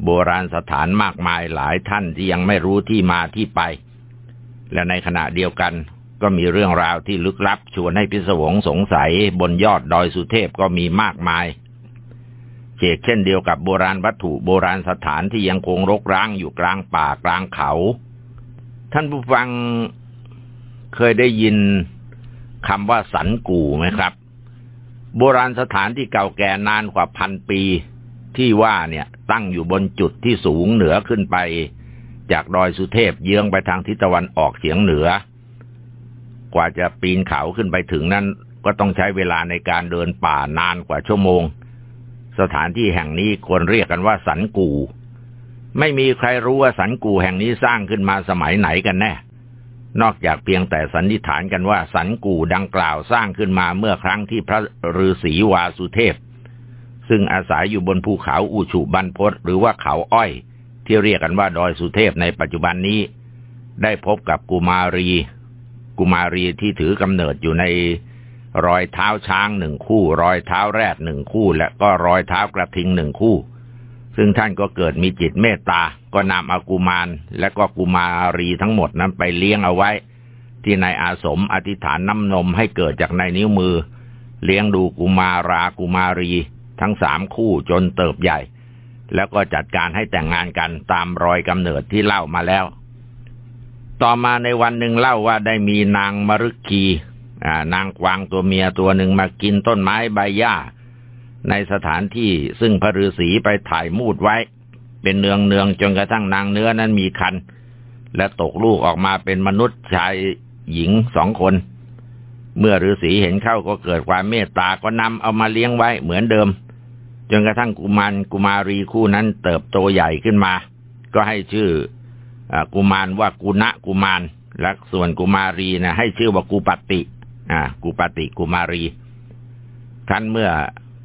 โบราณสถานมากมายหลายท่านที่ยังไม่รู้ที่มาที่ไป และในขณะเดียวกันก็มีเรื่องราวที่ลึกลับชวนให้พิศวงสงสัยบนยอดดอยสุเทพก็มีมากมายเชกเช่นเดียวกับโบราณวัตถุโบราณสถานที่ยังคงรกร้างอยู่กลางป่ากลางเขา ท่านผู้ฟังเคยได้ยิน คำว่าสันกูไหมครับ โบราณสถานที่เก่าแก่นานกว่าพันปี ที่ว่าเนี่ยตั้งอยู่บนจุดที่สูงเหนือขึ้นไป จากดอยสุเทพเยื้องไปทางทิศตะวันออกเฉียงเหนือ กว่าจะปีนเขาขึ้นไปถึงนั้นก็ต้องใช้เวลาในการเดินป่านานกว่าชั่วโมง สถานที่แห่งนี้ควรเรียกกันว่าสันกู ไม่มีใครรู้ว่าสันกูแห่งนี้สร้างขึ้นมาสมัยไหนกันแน่ นอกจากเพียงแต่สันนิษฐานกันว่าสันกูดังกล่าวสร้างขึ้นมาเมื่อครั้งที่พระฤาษีวาสุเทพ ซึ่งอาศัยอยู่บนภูเขาอุชุบันพศหรือว่าเขาอ้อย ที่เรียกกันว่าดอยสุเทพในปัจจุบันนี้ ได้พบกับกุมารี กุมารีที่ถือกำเนิดอยู่ในรอยเท้าช้างหนึ่งคู่ รอยเท้าแรดหนึ่งคู่ และก็รอยเท้ากระทิงหนึ่งคู่ ซึ่งท่านก็เกิดมีจิตเมตตา ก็นำอากุมารและก็กุมารีทั้งหมดนั้นไปเลี้ยงเอาไว้ ที่ในอาสมอธิษฐานน้ำนมให้เกิดจากในนิ้วมือ เลี้ยงดูกุมารากุมารี ทั้งสามคู่จนเติบใหญ่ แล้วก็จัดการให้แต่งงานกันตามรอยกำเนิดที่เล่ามาแล้ว ต่อมาในวันหนึ่งเล่าว่าได้มีนางมรุกีนางกวางตัวเมียตัวหนึ่งมากินต้นไม้ใบหญ้า ในสถานที่ซึ่งพระฤาษีไปถ่ายมูดไว้ เป็นเนืองเนืองจนกระทั่งนางเนื้อนั้นมีคัน และตกลูกออกมาเป็นมนุษย์ชายหญิงสองคน เมื่อฤาษีเห็นเข้าก็เกิดความเมตตาก็นำเอามาเลี้ยงไว้เหมือนเดิม จนกระทั่งกุมารกุมารีคู่นั้นเติบโตใหญ่ขึ้นมา ก็ให้ชื่อกุมารว่ากุณะกุมารและส่วนกุมารีนะให้ชื่อว่ากุปติ อ่า กุปติกุมารีท่านเมื่อ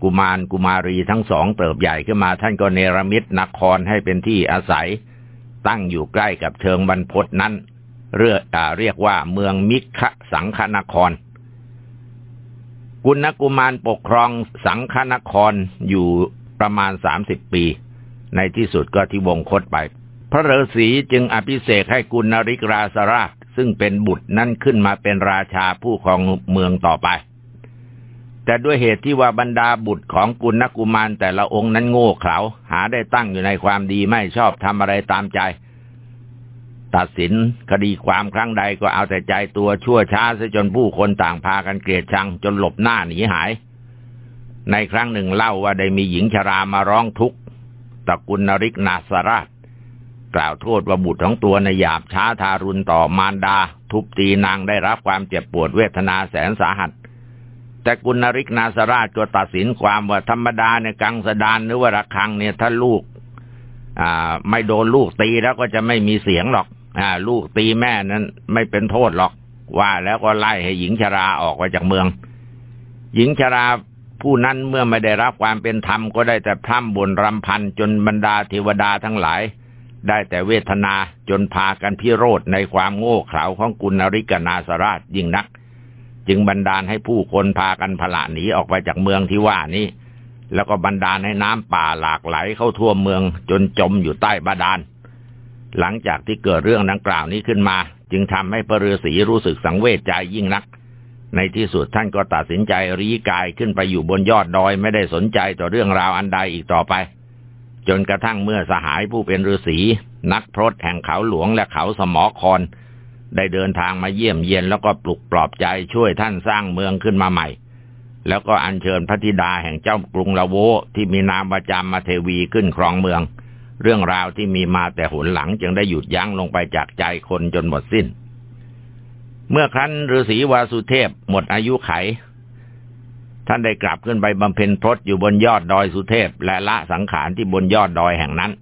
กุมารกุมารีทั้งสองเติบใหญ่ขึ้นมาท่านก็เนรมิตนครให้เป็นที่อาศัย ตั้งอยู่ใกล้กับเชิงบรรพศนั้น เรียกเรียกว่าเมืองมิขสังคนคร กุณกุมารปกครองสังคนครอยู่ประมาณสามสิบปี ในที่สุดก็ที่วงคตไป พระฤาษีจึงอภิเษกให้กุณริกราสราชซึ่งเป็นบุตรนั้นขึ้นมาเป็นราชาผู้ครองเมืองต่อไป แต่ด้วยเหตุที่ว่าบรรดาบุตรของกุณกุมารแต่ละองค์นั้นโง่เขลาหาได้ตั้งอยู่ในความดีไม่ชอบทำอะไรตามใจ ตัดสินคดีความครั้งใดก็เอาแต่ใจตัวชั่วช้าซะจนผู้คนต่างพากันเกลียดชังจนหลบหน้าหนีหาย ในครั้งหนึ่งเล่าว่าได้มีหญิงชรามาร้องทุกข์ตระกุลนริกนาสราช กล่าวโทษว่าบุตรของตัวในหยาบช้าทารุณต่อมารดา ทุบตีนางได้รับความเจ็บปวดเวทนาแสนสาหัส แต่กุณริกนาสราชก็ตัดสินความว่าธรรมดาในกังสดานหรือว่าระฆังเนี่ยถ้าลูก อ่า ไม่โดนลูกตีแล้วก็จะไม่มีเสียงหรอก อ่า ลูกตีแม่นั้น ไม่เป็นโทษหรอก ว่าแล้วก็ไล่ให้หญิงชราออกไปจากเมือง หญิงชราผู้นั้นเมื่อไม่ได้รับความเป็นธรรมก็ได้แต่พร่ำบ่นรำพันจนบรรดาเทวดาทั้งหลาย ได้แต่เวทนาจนพากันพิโรธในความโง่เขลาของกุณริกนาสราชยิ่งนัก จึงบันดาลให้ผู้คนพากันพละหนีออกไปจากเมืองที่ว่านี้ แล้วก็บันดาลให้น้ำป่าหลากไหลเข้าทั่วเมืองจนจมอยู่ใต้บาดาล หลังจากที่เกิดเรื่องดังกล่าวนี้ขึ้นมา จึงทำให้พระฤาษีรู้สึกสังเวชใจยิ่งนัก ในที่สุดท่านก็ตัดสินใจรีกายขึ้นไปอยู่บนยอดดอยไม่ได้สนใจต่อเรื่องราวอันใดอีกต่อไป จนกระทั่งเมื่อสหายผู้เป็นฤาษีนักพรตแห่งเขาหลวงและเขาสมอคอน ได้เดินทางมาเยี่ยมเยียนแล้วก็ปลุกปลอบใจช่วยท่านสร้างเมืองขึ้นมาใหม่ แล้วก็อัญเชิญพระธิดาแห่งเจ้ากรุงละโวที่มีนามประจำมาเทวีขึ้นครองเมือง เรื่องราวที่มีมาแต่หนหลังจึงได้หยุดยั้งลงไปจากใจคนจนหมดสิ้น เมื่อครั้นฤาษีวาสุเทพหมดอายุไข ท่านได้กลับขึ้นไปบำเพ็ญพรตอยู่บนยอดดอยสุเทพและละสังขารที่บนยอดดอยแห่งนั้น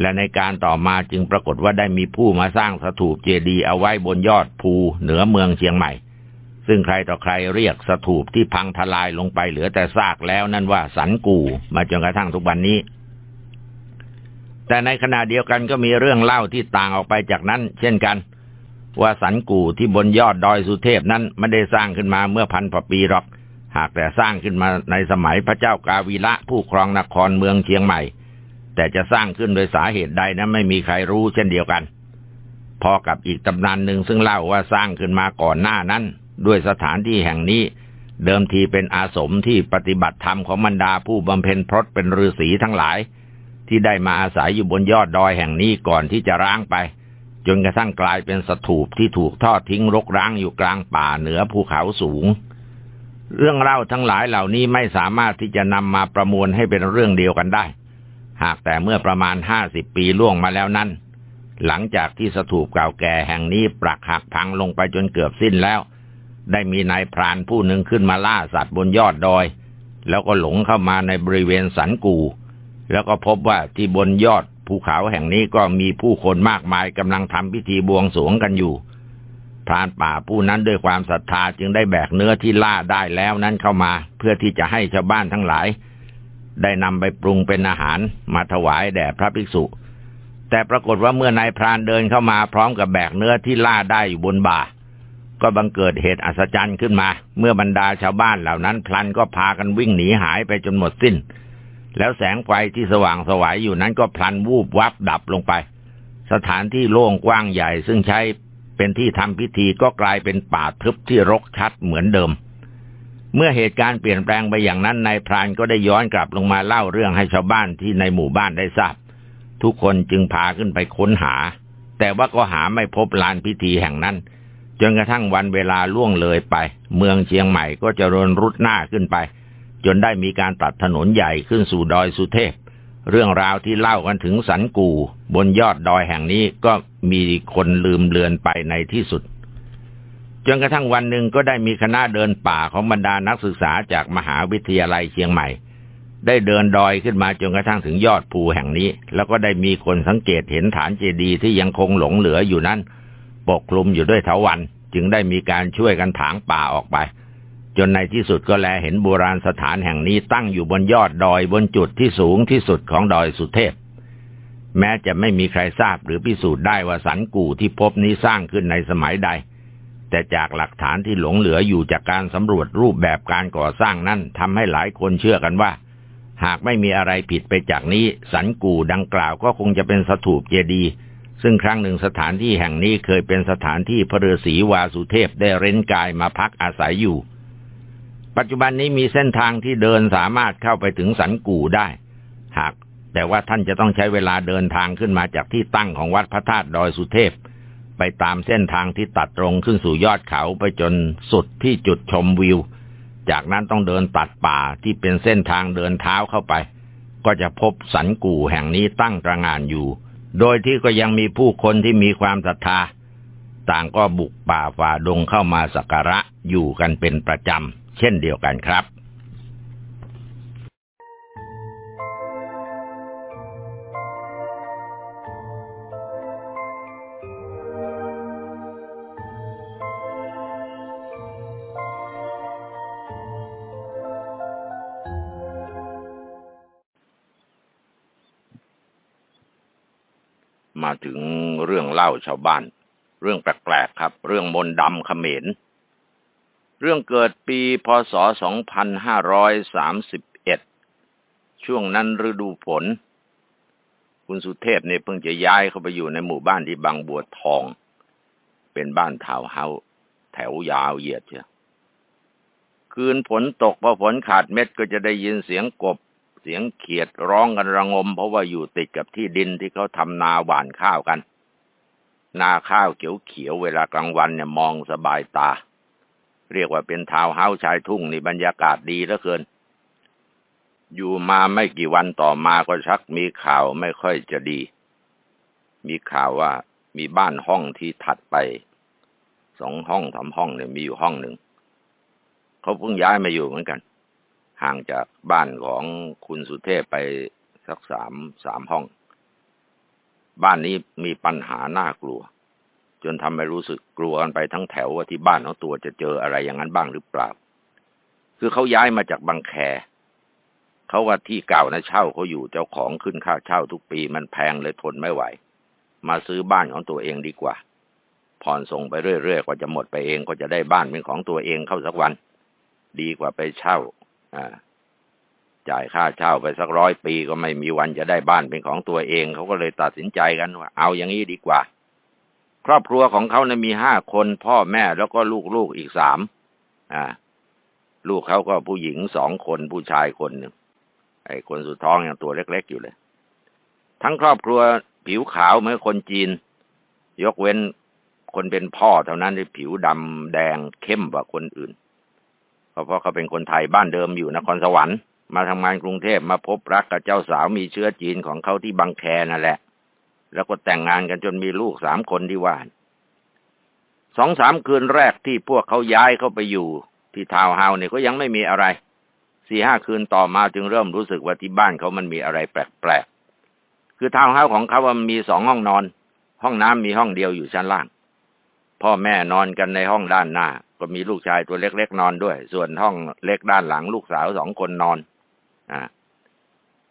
และในการต่อมาจึงปรากฏว่าได้มีผู้มาสร้างสถูปเจดีย์เอาไว้บนยอดภูเหนือเมืองเชียงใหม่ ซึ่งใครต่อใครเรียกสถูปที่พังทลายลงไปเหลือแต่ซากแล้วนั่นว่าสันกูมาจนกระทั่งทุกวันนี้ แต่ในขณะเดียวกันก็มีเรื่องเล่าที่ต่างออกไปจากนั้น เช่นกัน ว่าสันกูที่บนยอดดอยสุเทพนั้นไม่ได้สร้างขึ้นมาเมื่อพันปีหรอก หากแต่สร้างขึ้นมาในสมัยพระเจ้ากาวีระผู้ครองนครเมืองเชียงใหม่ แต่จะสร้างขึ้นโดยสาเหตุใดนั้นไม่มีใครรู้เช่นเดียวกัน พอกับอีกตำนานหนึ่งซึ่งเล่าว่าสร้างขึ้นมาก่อนหน้านั้น ด้วยสถานที่แห่งนี้ เดิมทีเป็นอาสมที่ปฏิบัติธรรมของบรรดาผู้บำเพ็ญพรตเป็นฤาษีทั้งหลาย ที่ได้มาอาศัยอยู่บนยอดดอยแห่งนี้ก่อนที่จะร้างไป จนกระทั่งกลายเป็นสถูปที่ถูกทอดทิ้งรกร้างอยู่กลางป่าเหนือภูเขาสูงเรื่องเล่าทั้งหลายเหล่านี้ไม่สามารถที่จะนำมาประมวลให้เป็นเรื่องเดียวกันได้ากแต่เมื่อประมาณห้าสิบปีล่วงมาแล้วนั้น หลังจากที่สถูปเก่าแก่แห่งนี้ปรักหักพังลงไปจนเกือบสิ้นแล้ว ได้มีนายพรานผู้หนึ่งขึ้นมาล่าสัตว์บนยอดดอย แล้วก็หลงเข้ามาในบริเวณสันกู แล้วก็พบว่าที่บนยอดภูเขาแห่งนี้ก็มีผู้คนมากมายกำลังทำพิธีบวงสรวงกันอยู่พรานป่าผู้นั้นด้วยความศรัทธาจึงได้แบกเนื้อที่ล่าได้แล้วนั้นเข้ามา เพื่อที่จะให้ชาวบ้านทั้งหลาย ได้นำไปปรุงเป็นอาหารมาถวายแด่พระภิกษุ แต่ปรากฏว่าเมื่อนายพรานเดินเข้ามาพร้อมกับแบกเนื้อที่ล่าได้อยู่บนบ่า ก็บังเกิดเหตุอัศจรรย์ขึ้นมา เมื่อบรรดาชาวบ้านเหล่านั้นพลันก็พากันวิ่งหนีหายไปจนหมดสิ้น แล้วแสงไฟที่สว่างสวายอยู่นั้นก็พลันวูบวับดับลงไป สถานที่โล่งกว้างใหญ่ซึ่งใช้เป็นที่ทำพิธีก็กลายเป็นป่าทึบที่รกชัดเหมือนเดิม เมื่อเหตุการณ์เปลี่ยนแปลงไปอย่างนั้นนายพรานก็ได้ย้อนกลับลงมาเล่าเรื่องให้ชาวบ้านที่ในหมู่บ้านได้ทราบ ทุกคนจึงพาขึ้นไปค้นหา แต่ว่าก็หาไม่พบลานพิธีแห่งนั้น จนกระทั่งวันเวลาล่วงเลยไป เมืองเชียงใหม่ก็จะรนรุดหน้าขึ้นไป จนได้มีการตัดถนนใหญ่ขึ้นสู่ดอยสุเทพ เรื่องราวที่เล่ากันถึงสันกู บนยอดดอยแห่งนี้ก็มีคนลืมเลือนไปในที่สุด จนกระทั่งวันหนึ่งก็ได้มีคณะเดินป่าของบรรดานักศึกษาจากมหาวิทยาลัยเชียงใหม่ ได้เดินดอยขึ้นมาจนกระทั่งถึงยอดภูแห่งนี้ แล้วก็ได้มีคนสังเกตเห็นฐานเจดีย์ที่ยังคงหลงเหลืออยู่นั้น ปกคลุมอยู่ด้วยเถาวันจึงได้มีการช่วยกันถางป่าออกไป จนในที่สุดก็แลเห็นโบราณสถานแห่งนี้ตั้งอยู่บนยอดดอยบนจุดที่สูงที่สุดของดอยสุเทพแม้จะไม่มีใครทราบหรือพิสูจน์ได้ว่าสันกู่ที่พบนี้สร้างขึ้นในสมัยใด แต่จากหลักฐานที่หลงเหลืออยู่จากการสำรวจรูปแบบการก่อสร้างนั้นทำให้หลายคนเชื่อกันว่า หากไม่มีอะไรผิดไปจากนี้ สันกู่ดังกล่าวก็คงจะเป็นสถูปเจดีย์ซึ่งครั้งหนึ่งสถานที่แห่งนี้เคยเป็นสถานที่พระฤาษีวาสุเทพได้เร้นกายมาพักอาศัยอยู่ ปัจจุบันนี้มีเส้นทางที่เดินสามารถเข้าไปถึงสันกู่ได้ หากแต่ว่าท่านจะต้องใช้เวลาเดินทางขึ้นมาจากที่ตั้งของวัดพระธาตุดอยสุเทพ ไปตามเส้นทางที่ตัดตรงขึ้นสู่ยอดเขาไปจนสุดที่จุดชมวิว จากนั้นต้องเดินตัดป่าที่เป็นเส้นทางเดินเท้าเข้าไป ก็จะพบสันกู่แห่งนี้ตั้งตระงานอยู่ โดยที่ก็ยังมีผู้คนที่มีความศรัทธา ต่างก็บุกป่าฝ่าดงเข้ามาสักการะอยู่กันเป็นประจำเช่นเดียวกันครับ มาถึงเรื่องเล่าชาวบ้าน เรื่องแปลกๆครับ เรื่องมนต์ดำเขมร เรื่องเกิดปีพศ 2531 ช่วงนั้นฤดูฝนคุณสุเทพเนี่ยเพิ่งจะย้ายเข้าไปอยู่ในหมู่บ้านที่บางบัวทอง เป็นบ้านทาวเฮาแถวยาวเหยียดเชียคืนฝนตกพอฝนขาดเม็ดก็จะได้ยินเสียงกบ สียงเขียดร้องกันระงม เพราะว่าอยู่ติดกับที่ดินที่เขาทำนาหว่านข้าวกัน นาข้าวเขียวๆเวลากลางวันเนี่ยมองสบายตา เรียกว่าเป็นทาวเฮาชายทุ่งนี่บรรยากาศดีเหลือเกิน อยู่มาไม่กี่วันต่อมาก็ชักมีข่าวไม่ค่อยจะดี มีข่าวว่ามีบ้านห้องที่ถัดไปสองห้องสามห้องเนี่ยมีอยู่ห้องหนึ่งเขาเพิ่งย้ายมาอยู่เหมือนกัน ห่างจากบ้านของคุณสุเทพไปสักสามสามห้อง บ้านนี้มีปัญหาน่ากลัว จนทำให้รู้สึกกลัวกันไปทั้งแถวว่าที่บ้านของตัวจะเจออะไรอย่างนั้นบ้างหรือเปล่า คือเขาย้ายมาจากบางแคเขาว่าที่เก่านะเช่าเขาอยู่เจ้าของขึ้นค่าเช่าทุกปีมันแพงเลยทนไม่ไหว มาซื้อบ้านของตัวเองดีกว่า ผ่อนส่งไปเรื่อยๆกว่าจะหมดไปเองก็จะได้บ้านเป็นของตัวเองเข้าสักวัน ดีกว่าไปเช่าอ่า จ่ายค่าเช่าไปสักร้อยปีก็ไม่มีวันจะได้บ้านเป็นของตัวเอง เขาก็เลยตัดสินใจกันว่า เอาอย่างนี้ดีกว่า ครอบครัวของเขานะมีห้าคนพ่อแม่แล้วก็ลูกๆอีกสามอ่า ลูกเขาก็ผู้หญิงสองคนผู้ชายคนหนึ่งไอ้คนสุดท้องอยังตัวเล็ก ๆ อยู่เลย ทั้งครอบครัวผิวขาวเหมือนคนจีน ยกเว้นคนเป็นพ่อเท่านั้นที่ผิวดำแดงเข้มกว่าคนอื่น เพราะเขาเป็นคนไทยบ้านเดิมอยู่นครสวรรค์มาทำงานกรุงเทพมาพบรักกับเจ้าสาวมีเชื้อจีนของเขาที่บางแคนั่นแหละ แล้วก็แต่งงานกันจนมีลูกสามคนที่ว่านสองสามคืนแรกที่พวกเขาย้ายเข้าไปอยู่ที่ทาวน์เฮาเนี่ยก็ยังไม่มีอะไรสี่ห้าคืนต่อมาจึงเริ่มรู้สึกว่าที่บ้านเขามันมีอะไรแปลกๆคือทาวน์เฮาส์ของเขาว่ามีสองห้องนอน ห้องน้ำมีห้องเดียวอยู่ชั้นล่าง พ่อแม่นอนกันในห้องด้านหน้า ก็มีลูกชายตัวเล็กๆนอนด้วย ส่วนห้องเล็กด้านหลังลูกสาวสองคนนอนอ่า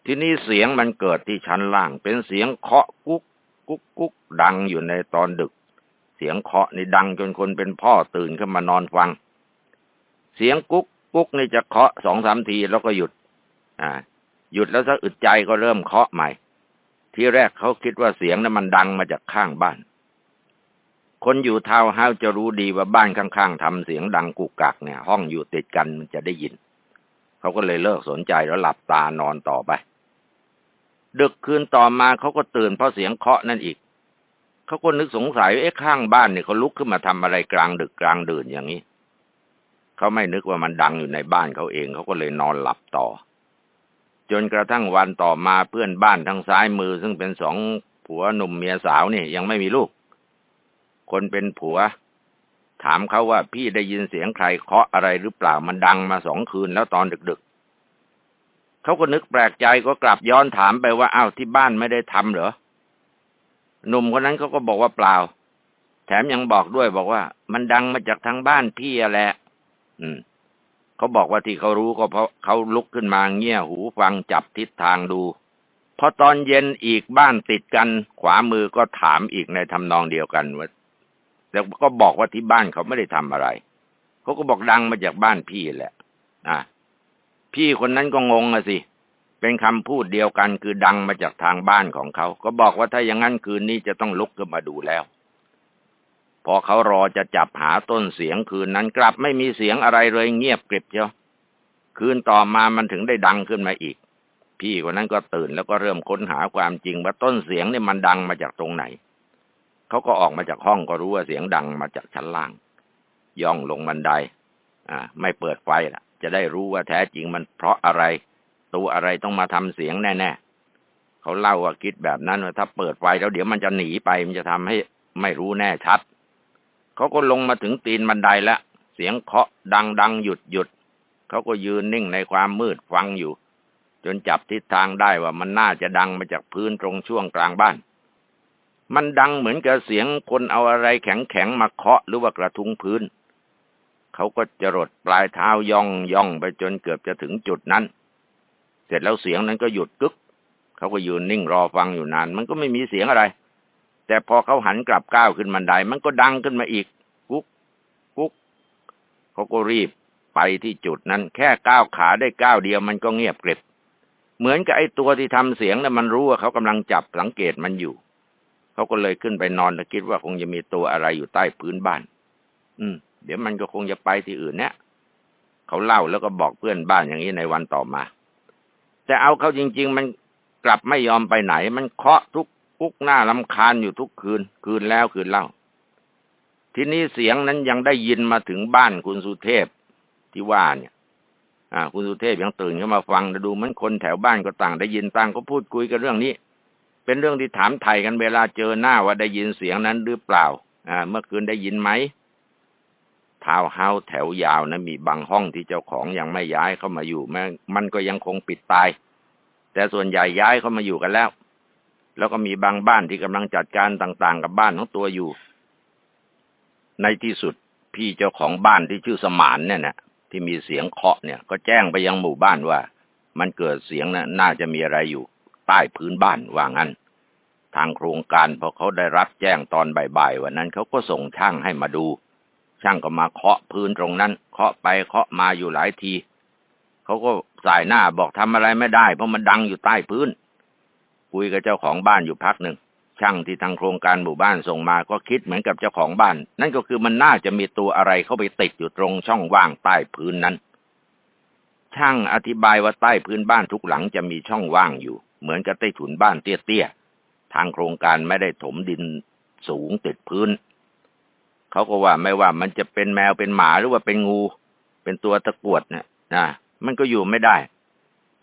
ทีนี้เสียงมันเกิดที่ชั้นล่าง เป็นเสียงเคาะกุ๊กกุ๊กกุ๊กดังอยู่ในตอนดึก เสียงเคาะนี่ดังจนคนเป็นพ่อตื่นขึ้นมานอนฟัง เสียงกุ๊กกุ๊กนี่จะเคาะสองสามทีแล้วก็หยุด อ่า หยุดแล้วสักอึดใจก็เริ่มเคาะใหม่ ที่แรกเขาคิดว่าเสียงนั้นมันดังมาจากข้างบ้าน คนอยู่ทาวน์เฮาส์จะรู้ดีว่าบ้านข้างๆทำเสียงดังกุกกักเนี่ย ห้องอยู่ติดกันมันจะได้ยิน เขาก็เลยเลิกสนใจแล้วหลับตานอนต่อไป ดึกคืนต่อมาเขาก็ตื่นเพราะเสียงเคาะนั่นอีก เขาก็นึกสงสัยว่าเอ๊ะข้างบ้านเนี่ยเขาลุกขึ้นมาทำอะไรกลางดึกกลางดื่นอย่างนี้ เขาไม่นึกว่ามันดังอยู่ในบ้านเขาเอง เขาก็เลยนอนหลับต่อ จนกระทั่งวันต่อมาเพื่อนบ้านทางซ้ายมือ ซึ่งเป็นสองผัวหนุ่มเมียสาวนี่ยังไม่มีลูก คนเป็นผัว ถามเขาว่าพี่ได้ยินเสียงใครเคาะอะไรหรือเปล่ามันดังมาสองคืนแล้วตอนดึกๆเขาก็นึกแปลกใจก็กลับย้อนถามไปว่าอ้าวที่บ้านไม่ได้ทำเหรอหนุ่มคนนั้นเขาก็บอกว่าเปล่า แถมยังบอกด้วยบอกว่า มันดังมาจากทางบ้านพี่แหละ อืมเขาบอกว่าที่เขารู้ก็เพราะเขาลุกขึ้นมาเงี่ยหูฟังจับทิศทางดูพอตอนเย็นอีกบ้านติดกัน ขวามือก็ถามอีกในทำนองเดียวกันว่า แต่ก็บอกว่าที่บ้านเขาไม่ได้ทำอะไรเขาก็บอกดังมาจากบ้านพี่แหละอะพี่คนนั้นก็งงอะสิ เป็นคำพูดเดียวกันคือดังมาจากทางบ้านของเขา ก็บอกว่าถ้าอย่างนั้นคืนนี้จะต้องลุกขึ้นมาดูแล้ว พอเขารอจะจับหาต้นเสียงคืนนั้นกลับไม่มีเสียงอะไรเลยเงียบกริบเชียวคืนต่อมามันถึงได้ดังขึ้นมาอีก พี่คนนั้นก็ตื่นแล้วก็เริ่มค้นหาความจริงว่าต้นเสียงนี่มันดังมาจากตรงไหน เขาก็ออกมาจากห้องก็รู้ว่าเสียงดังมาจากชั้นล่าง ย่องลงบันได อ่า ไม่เปิดไฟละจะได้รู้ว่าแท้จริงมันเพราะอะไร ตัวอะไรต้องมาทำเสียงแน่ๆเขาเล่าว่าคิดแบบนั้นว่าถ้าเปิดไฟแล้วเดี๋ยวมันจะหนีไปมันจะทำให้ไม่รู้แน่ชัดเขาก็ลงมาถึงตีนบันไดแล้วเสียงเคาะดังดังหยุดหยุดเขาก็ยืนนิ่งในความมืดฟังอยู่ จนจับทิศทางได้ว่ามันน่าจะดังมาจากพื้นตรงช่วงกลางบ้าน มันดังเหมือนกับเสียงคนเอาอะไรแข็งๆมาเคาะหรือว่ากระทุ้งพื้น เขาก็จะรดปลายเท้าย่องย่องไปจนเกือบจะถึงจุดนั้น เสร็จแล้วเสียงนั้นก็หยุดกึก เขาก็ยืนนิ่งรอฟังอยู่นาน มันก็ไม่มีเสียงอะไร แต่พอเขาหันกลับก้าวขึ้นบันได มันก็ดังขึ้นมาอีก กุ๊กกุ๊กเขาก็รีบไปที่จุดนั้น แค่ก้าวขาได้ก้าวเดียวมันก็เงียบเกร็บเหมือนกับไอ้ตัวที่ทำเสียงแล้วมันรู้ว่าเขากำลังจับสังเกตมันอยู่ เขาก็เลยขึ้นไปนอนแล้วคิดว่าคงจะมีตัวอะไรอยู่ใต้พื้นบ้าน อืม เดี๋ยวมันก็คงจะไปที่อื่นเนี่ยเขาเล่าแล้วก็บอกเพื่อนบ้านอย่างนี้ในวันต่อมา แต่เอาเขาจริง ๆ มันกลับไม่ยอมไปไหน มันเคาะทุกกุกหน้าลำคาญอยู่ทุกคืน คืนแล้วคืนเล่า ทีนี้เสียงนั้นยังได้ยินมาถึงบ้านคุณสุเทพที่ว่าเนี่ย อ่า คุณสุเทพยังตื่นขึ้นมาฟังดูมันคนแถวบ้านก็ต่างได้ยินต่างก็พูดคุยกันเรื่องนี้ เป็นเรื่องที่ถามไถ่กันเวลาเจอหน้าว่าได้ยินเสียงนั้นหรือเปล่า อ่า เมื่อคืนได้ยินไหมทาวเฮาแถวยาวนะมีบางห้องที่เจ้าของยังไม่ย้ายเข้ามาอยู่แม้มันก็ยังคงปิดตาย แต่ส่วนใหญ่ย้ายเข้ามาอยู่กันแล้ว แล้วก็มีบางบ้านที่กำลังจัดการต่างๆ กับบ้านของตัวอยู่ ในที่สุดพี่เจ้าของบ้านที่ชื่อสมานเนี่ยนะที่มีเสียงเคาะเนี่ย ก็แจ้งไปยังหมู่บ้านว่า มันเกิดเสียงนะน่าจะมีอะไรอยู่ ใต้พื้นบ้านว่างั้น ทางโครงการพอเขาได้รับแจ้งตอนบ่ายๆวันนั้นเขาก็ส่งช่างให้มาดู ช่างก็มาเคาะพื้นตรงนั้น เคาะไปเคาะมาอยู่หลายทีเขาก็สายหน้าบอกทำอะไรไม่ได้ เพราะมันดังอยู่ใต้พื้น คุยกับเจ้าของบ้านอยู่พักหนึ่งช่างที่ทางโครงการหมู่บ้านส่งมาก็คิดเหมือนกับเจ้าของบ้าน นั่นก็คือมันน่าจะมีตัวอะไรเข้าไปติดอยู่ตรงช่องว่างใต้พื้นนั้น ช่างอธิบายว่าใต้พื้นบ้านทุกหลังจะมีช่องว่างอยู่ เหมือนกับใต้ถุนบ้านเตี้ยๆ ทางโครงการไม่ได้ถมดินสูงติดพื้น เขาก็ว่าไม่ว่ามันจะเป็นแมวเป็นหมาหรือว่าเป็นงู เป็นตัวตะกวดเนี่ยนะมันก็อยู่ไม่ได้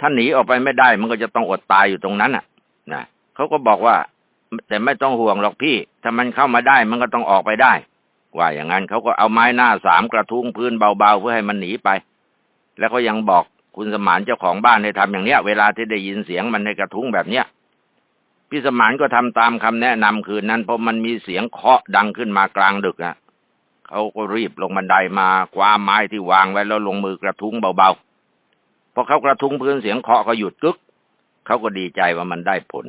ถ้าหนีออกไปไม่ได้ มันก็จะต้องอดตายอยู่ตรงนั้นอะนะเขาก็บอกว่า แต่ไม่ต้องห่วงหรอกพี่ ถ้ามันเข้ามาได้มันก็ต้องออกไปได้ว่าอย่างนั้นเขาก็เอาไม้หน้าสามกระทุ้งพื้นเบาๆเพื่อให้มันหนีไป แล้วก็ยังบอก คุณสมานเจ้าของบ้านให้ทำอย่างเนี้ย เวลาที่ได้ยินเสียงมันในกระทุ้งแบบเนี้ยพี่สมานก็ทำตามคำแนะนำคืนนั้น เพราะมันมีเสียงเคาะดังขึ้นมากลางดึกอะเขาก็รีบลงบันไดมาคว้าไม้ที่วางไว้แล้วลงมือกระทุ้งเบาๆพอเขากระทุ้งพื้นเสียงเคาะก็หยุดกึกเขาก็ดีใจว่ามันได้ผล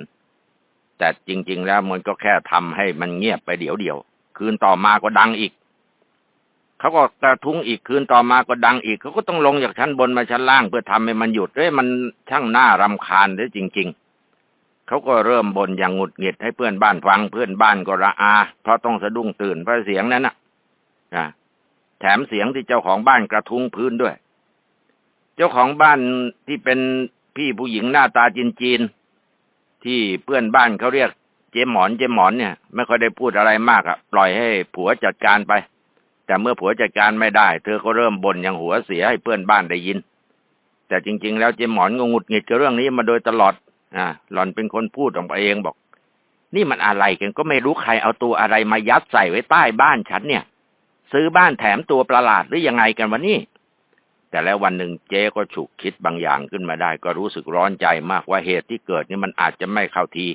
แต่จริง ๆ แล้วมันก็แค่ทำให้มันเงียบไปเดี๋ยวเดียว คืนต่อมาก็ดังอีก เขาก็กระทุ้งอีกคืนต่อมาก็ดังอีก เขาก็ต้องลงจากชั้นบนมาชั้นล่างเพื่อทำให้มันหยุดเอ้ยมันช่างน่ารำคาญเลยจริง ๆ เขาก็เริ่มบ่นอย่างหงุดหงิดให้เพื่อนบ้านฟังเพื่อนบ้านก็ระอา เพราะต้องสะดุ้งตื่นเพราะเสียงนั้นน่ะนะแถมเสียงที่เจ้าของบ้านกระทุ้งพื้นด้วย เจ้าของบ้านที่เป็นพี่ผู้หญิงหน้าตาจีนจีนที่เพื่อนบ้านเขาเรียกเจมหมอนเจมหมอนเนี่ย ไม่ค่อยได้พูดอะไรมากอะปล่อยให้ผัวจัดการไป แต่เมื่อผัวจัดการไม่ได้ เธอก็เริ่มบ่นอย่างหัวเสียให้เพื่อนบ้านได้ยิน แต่จริง ๆ แล้วเจมหมอนก็งุดหงิดกับเรื่องนี้มาโดยตลอด อ่า หล่อนเป็นคนพูดออกมาเองบอก นี่มันอะไรกันก็ไม่รู้ใครเอาตัวอะไรมายัดใส่ไว้ใต้บ้านฉันเนี่ย ซื้อบ้านแถมตัวประหลาดหรือยังไงกันวะนี่แต่แล้ววันหนึ่งเจ๊ก็ฉุกคิดบางอย่างขึ้นมาได้ ก็รู้สึกร้อนใจมากว่าเหตุที่เกิดนี่มันอาจจะไม่เข้าที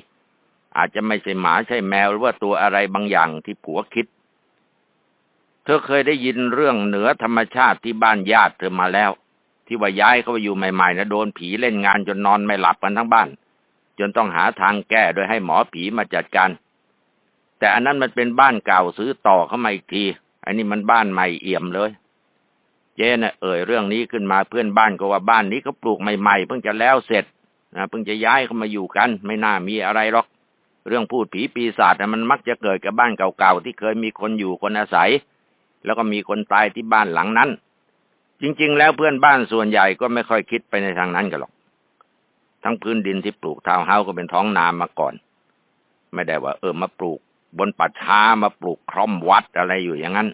อาจจะไม่ใช่หมาใช่แมวหรือว่าตัวอะไรบางอย่างที่ผัวคิด ธอเคยได้ยินเรื่องเหนือธรรมชาติที่บ้านญาติเธอมาแล้ว ที่ว่าย้ายเข้าไปอยู่ใหม่ๆนะโดนผีเล่นงานจนนอนไม่หลับกันทั้งบ้าน จนต้องหาทางแก้โดยให้หมอผีมาจัดการ แต่อันนั้นมันเป็นบ้านเก่าซื้อต่อเข้ามาอีกทีอันนี้มันบ้านใหม่เอี่ยมเลย เจ๊น่ะเอ่ยเรื่องนี้ขึ้นมาเพื่อนบ้านก็ว่าบ้านนี้เขาปลูกใหม่ ๆ เพิ่งจะแล้วเสร็จนะเพิ่งจะย้ายเข้ามาอยู่กัน ไม่น่ามีอะไรหรอก เรื่องพูดผีปีศาจมันมักจะเกิดกับบ้านเก่าๆที่เคยมีคนอยู่คนอาศัย แล้วก็มีคนตายที่บ้านหลังนั้น จริง ๆ แล้วเพื่อนบ้านส่วนใหญ่ก็ไม่ค่อยคิดไปในทางนั้นกันหรอก ทั้งพื้นดินที่ปลูกทาวเฮาก็เป็นท้องนามาก่อน ไม่ได้ว่า เออมาปลูก บนปัดช้ามาปลูกคร่อมวัดอะไรอยู่อย่างนั้น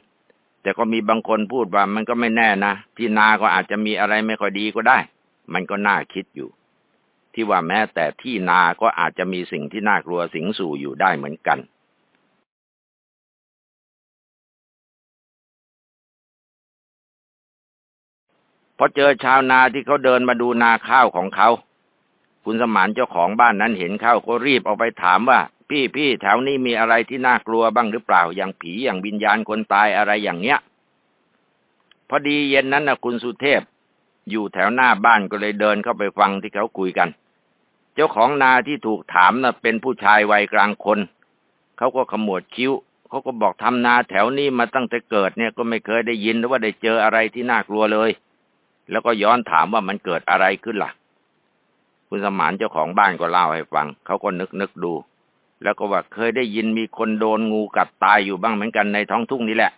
แต่ก็มีบางคนพูดว่ามันก็ไม่แน่นะที่นาก็อาจจะมีอะไรไม่ค่อยดีก็ได้ มันก็น่าคิดอยู่ ที่ว่าแม้แต่ที่นาก็อาจจะมีสิ่งที่น่ากลัวสิงสู่อยู่ได้เหมือนกัน พอเจอชาวนาที่เขาเดินมาดูนาข้าวของเขาคุณสมานเจ้าของบ้านนั้นเห็นเข้าก็รีบออกไปถามว่า พี่พี่แถวนี้มีอะไรที่น่ากลัวบ้างหรือเปล่าอย่างผีอย่างวิญญาณคนตายอะไรอย่างเนี้ย พอดีเย็นนั้นนะคุณสุเทพ อยู่แถวหน้าบ้านก็เลยเดินเข้าไปฟังที่เขาคุยกัน เจ้าของนาที่ถูกถามนะ่ะเป็นผู้ชายวัยกลางคนเขาก็ขมวดคิ้วเขาก็บอกทำนาแถวนี้มาตั้งแต่เกิดเนี่ยก็ไม่เคยได้ยินหรือว่าได้เจออะไรที่น่ากลัวเลย แล้วก็ย้อนถามว่ามันเกิดอะไรขึ้นล่ะ คุณสมานเจ้าของบ้านก็เล่าให้ฟัง เขาก็นึกนึกดู แล้วก็ว่าเคยได้ยินมีคนโดนงูกัดตายอยู่บ้างเหมือนกันในท้องทุ่งนี้แหละ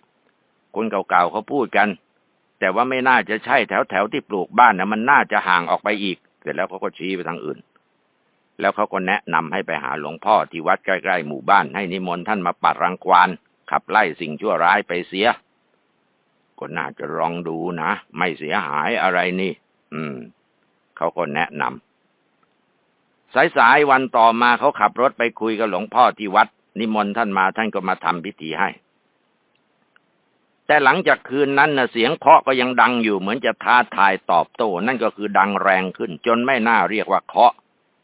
คนเก่าๆเขาพูดกัน แต่ว่าไม่น่าจะใช่แถวแถวที่ปลูกบ้านนะมันน่าจะห่างออกไปอีก เสร็จแล้วเขาก็ชี้ไปทางอื่น แล้วเขาก็แนะนำให้ไปหาหลวงพ่อที่วัดใกล้ๆหมู่บ้านให้นิมนต์ท่านมาปัดรังควานขับไล่สิ่งชั่วร้ายไปเสีย ก็น่าจะลองดูนะ ไม่เสียหายอะไรนี่ อืม เขาก็แนะนำสายๆวันต่อมาเขาขับรถไปคุยกับหลวงพ่อที่วัด นิมนต์ท่านมาท่านก็มาทำพิธีให้ แต่หลังจากคืนนั้นนะเสียงเคาะก็ยังดังอยู่เหมือนจะท้าทายตอบโต้ นั่นก็คือดังแรงขึ้น จนไม่น่าเรียกว่าเคาะ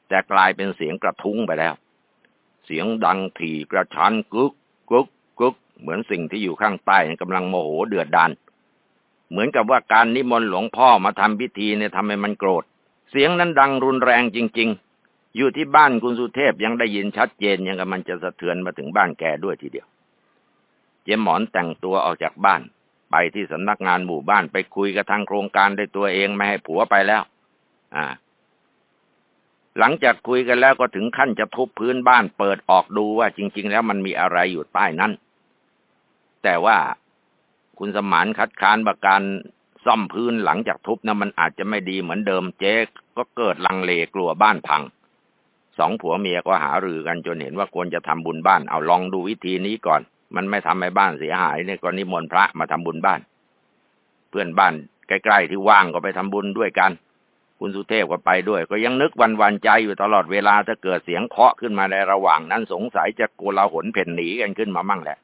แต่กลายเป็นเสียงกระทุ้งไปแล้ว เสียงดังถี่กระชันกึกกึกกึกเหมือนสิ่งที่อยู่ข้างใต้กำลังโมโหเดือดดาน เหมือนกับว่าการนิมนต์หลวงพ่อมาทำพิธีเนี่ยทำให้มันโกรธ เสียงนั้นดังรุนแรงจริง ๆ อยู่ที่บ้านคุณสุเทพยังได้ยินชัดเจนยังกับมันจะสะเทือนมาถึงบ้านแกด้วยทีเดียว เจมหมอนแต่งตัวออกจากบ้าน ไปที่สำนักงานหมู่บ้านไปคุยกับทางโครงการด้วยตัวเองไม่ให้ผัวไปแล้ว อ่า หลังจากคุยกันแล้วก็ถึงขั้นจะทุบพื้นบ้านเปิดออกดูว่าจริง ๆ แล้วมันมีอะไรอยู่ใต้นั้น แต่ว่า คุณสมานคัดค้านประการซ่อมพื้นหลังจากทุบนะมันอาจจะไม่ดีเหมือนเดิมเจ๊ก็เกิดลังเลกลัวบ้านพังสองผัวเมียก็หารือกันจนเห็นว่าควรจะทำบุญบ้านเอาลองดูวิธีนี้ก่อน มันไม่ทำให้บ้านเสียหายเนี่ยก็นิมนต์พระมาทำบุญบ้าน เพื่อนบ้านใกล้ๆที่ว่างก็ไปทำบุญด้วยกัน คุณสุเทพก็ไปด้วย ก็ยังนึกวันวันใจอยู่ตลอดเวลาถ้าเกิดเสียงเคาะขึ้นมาในระหว่างนั้นสงสัยจะโกลาหลเพ่นหนีกันขึ้นมามั่งแหละ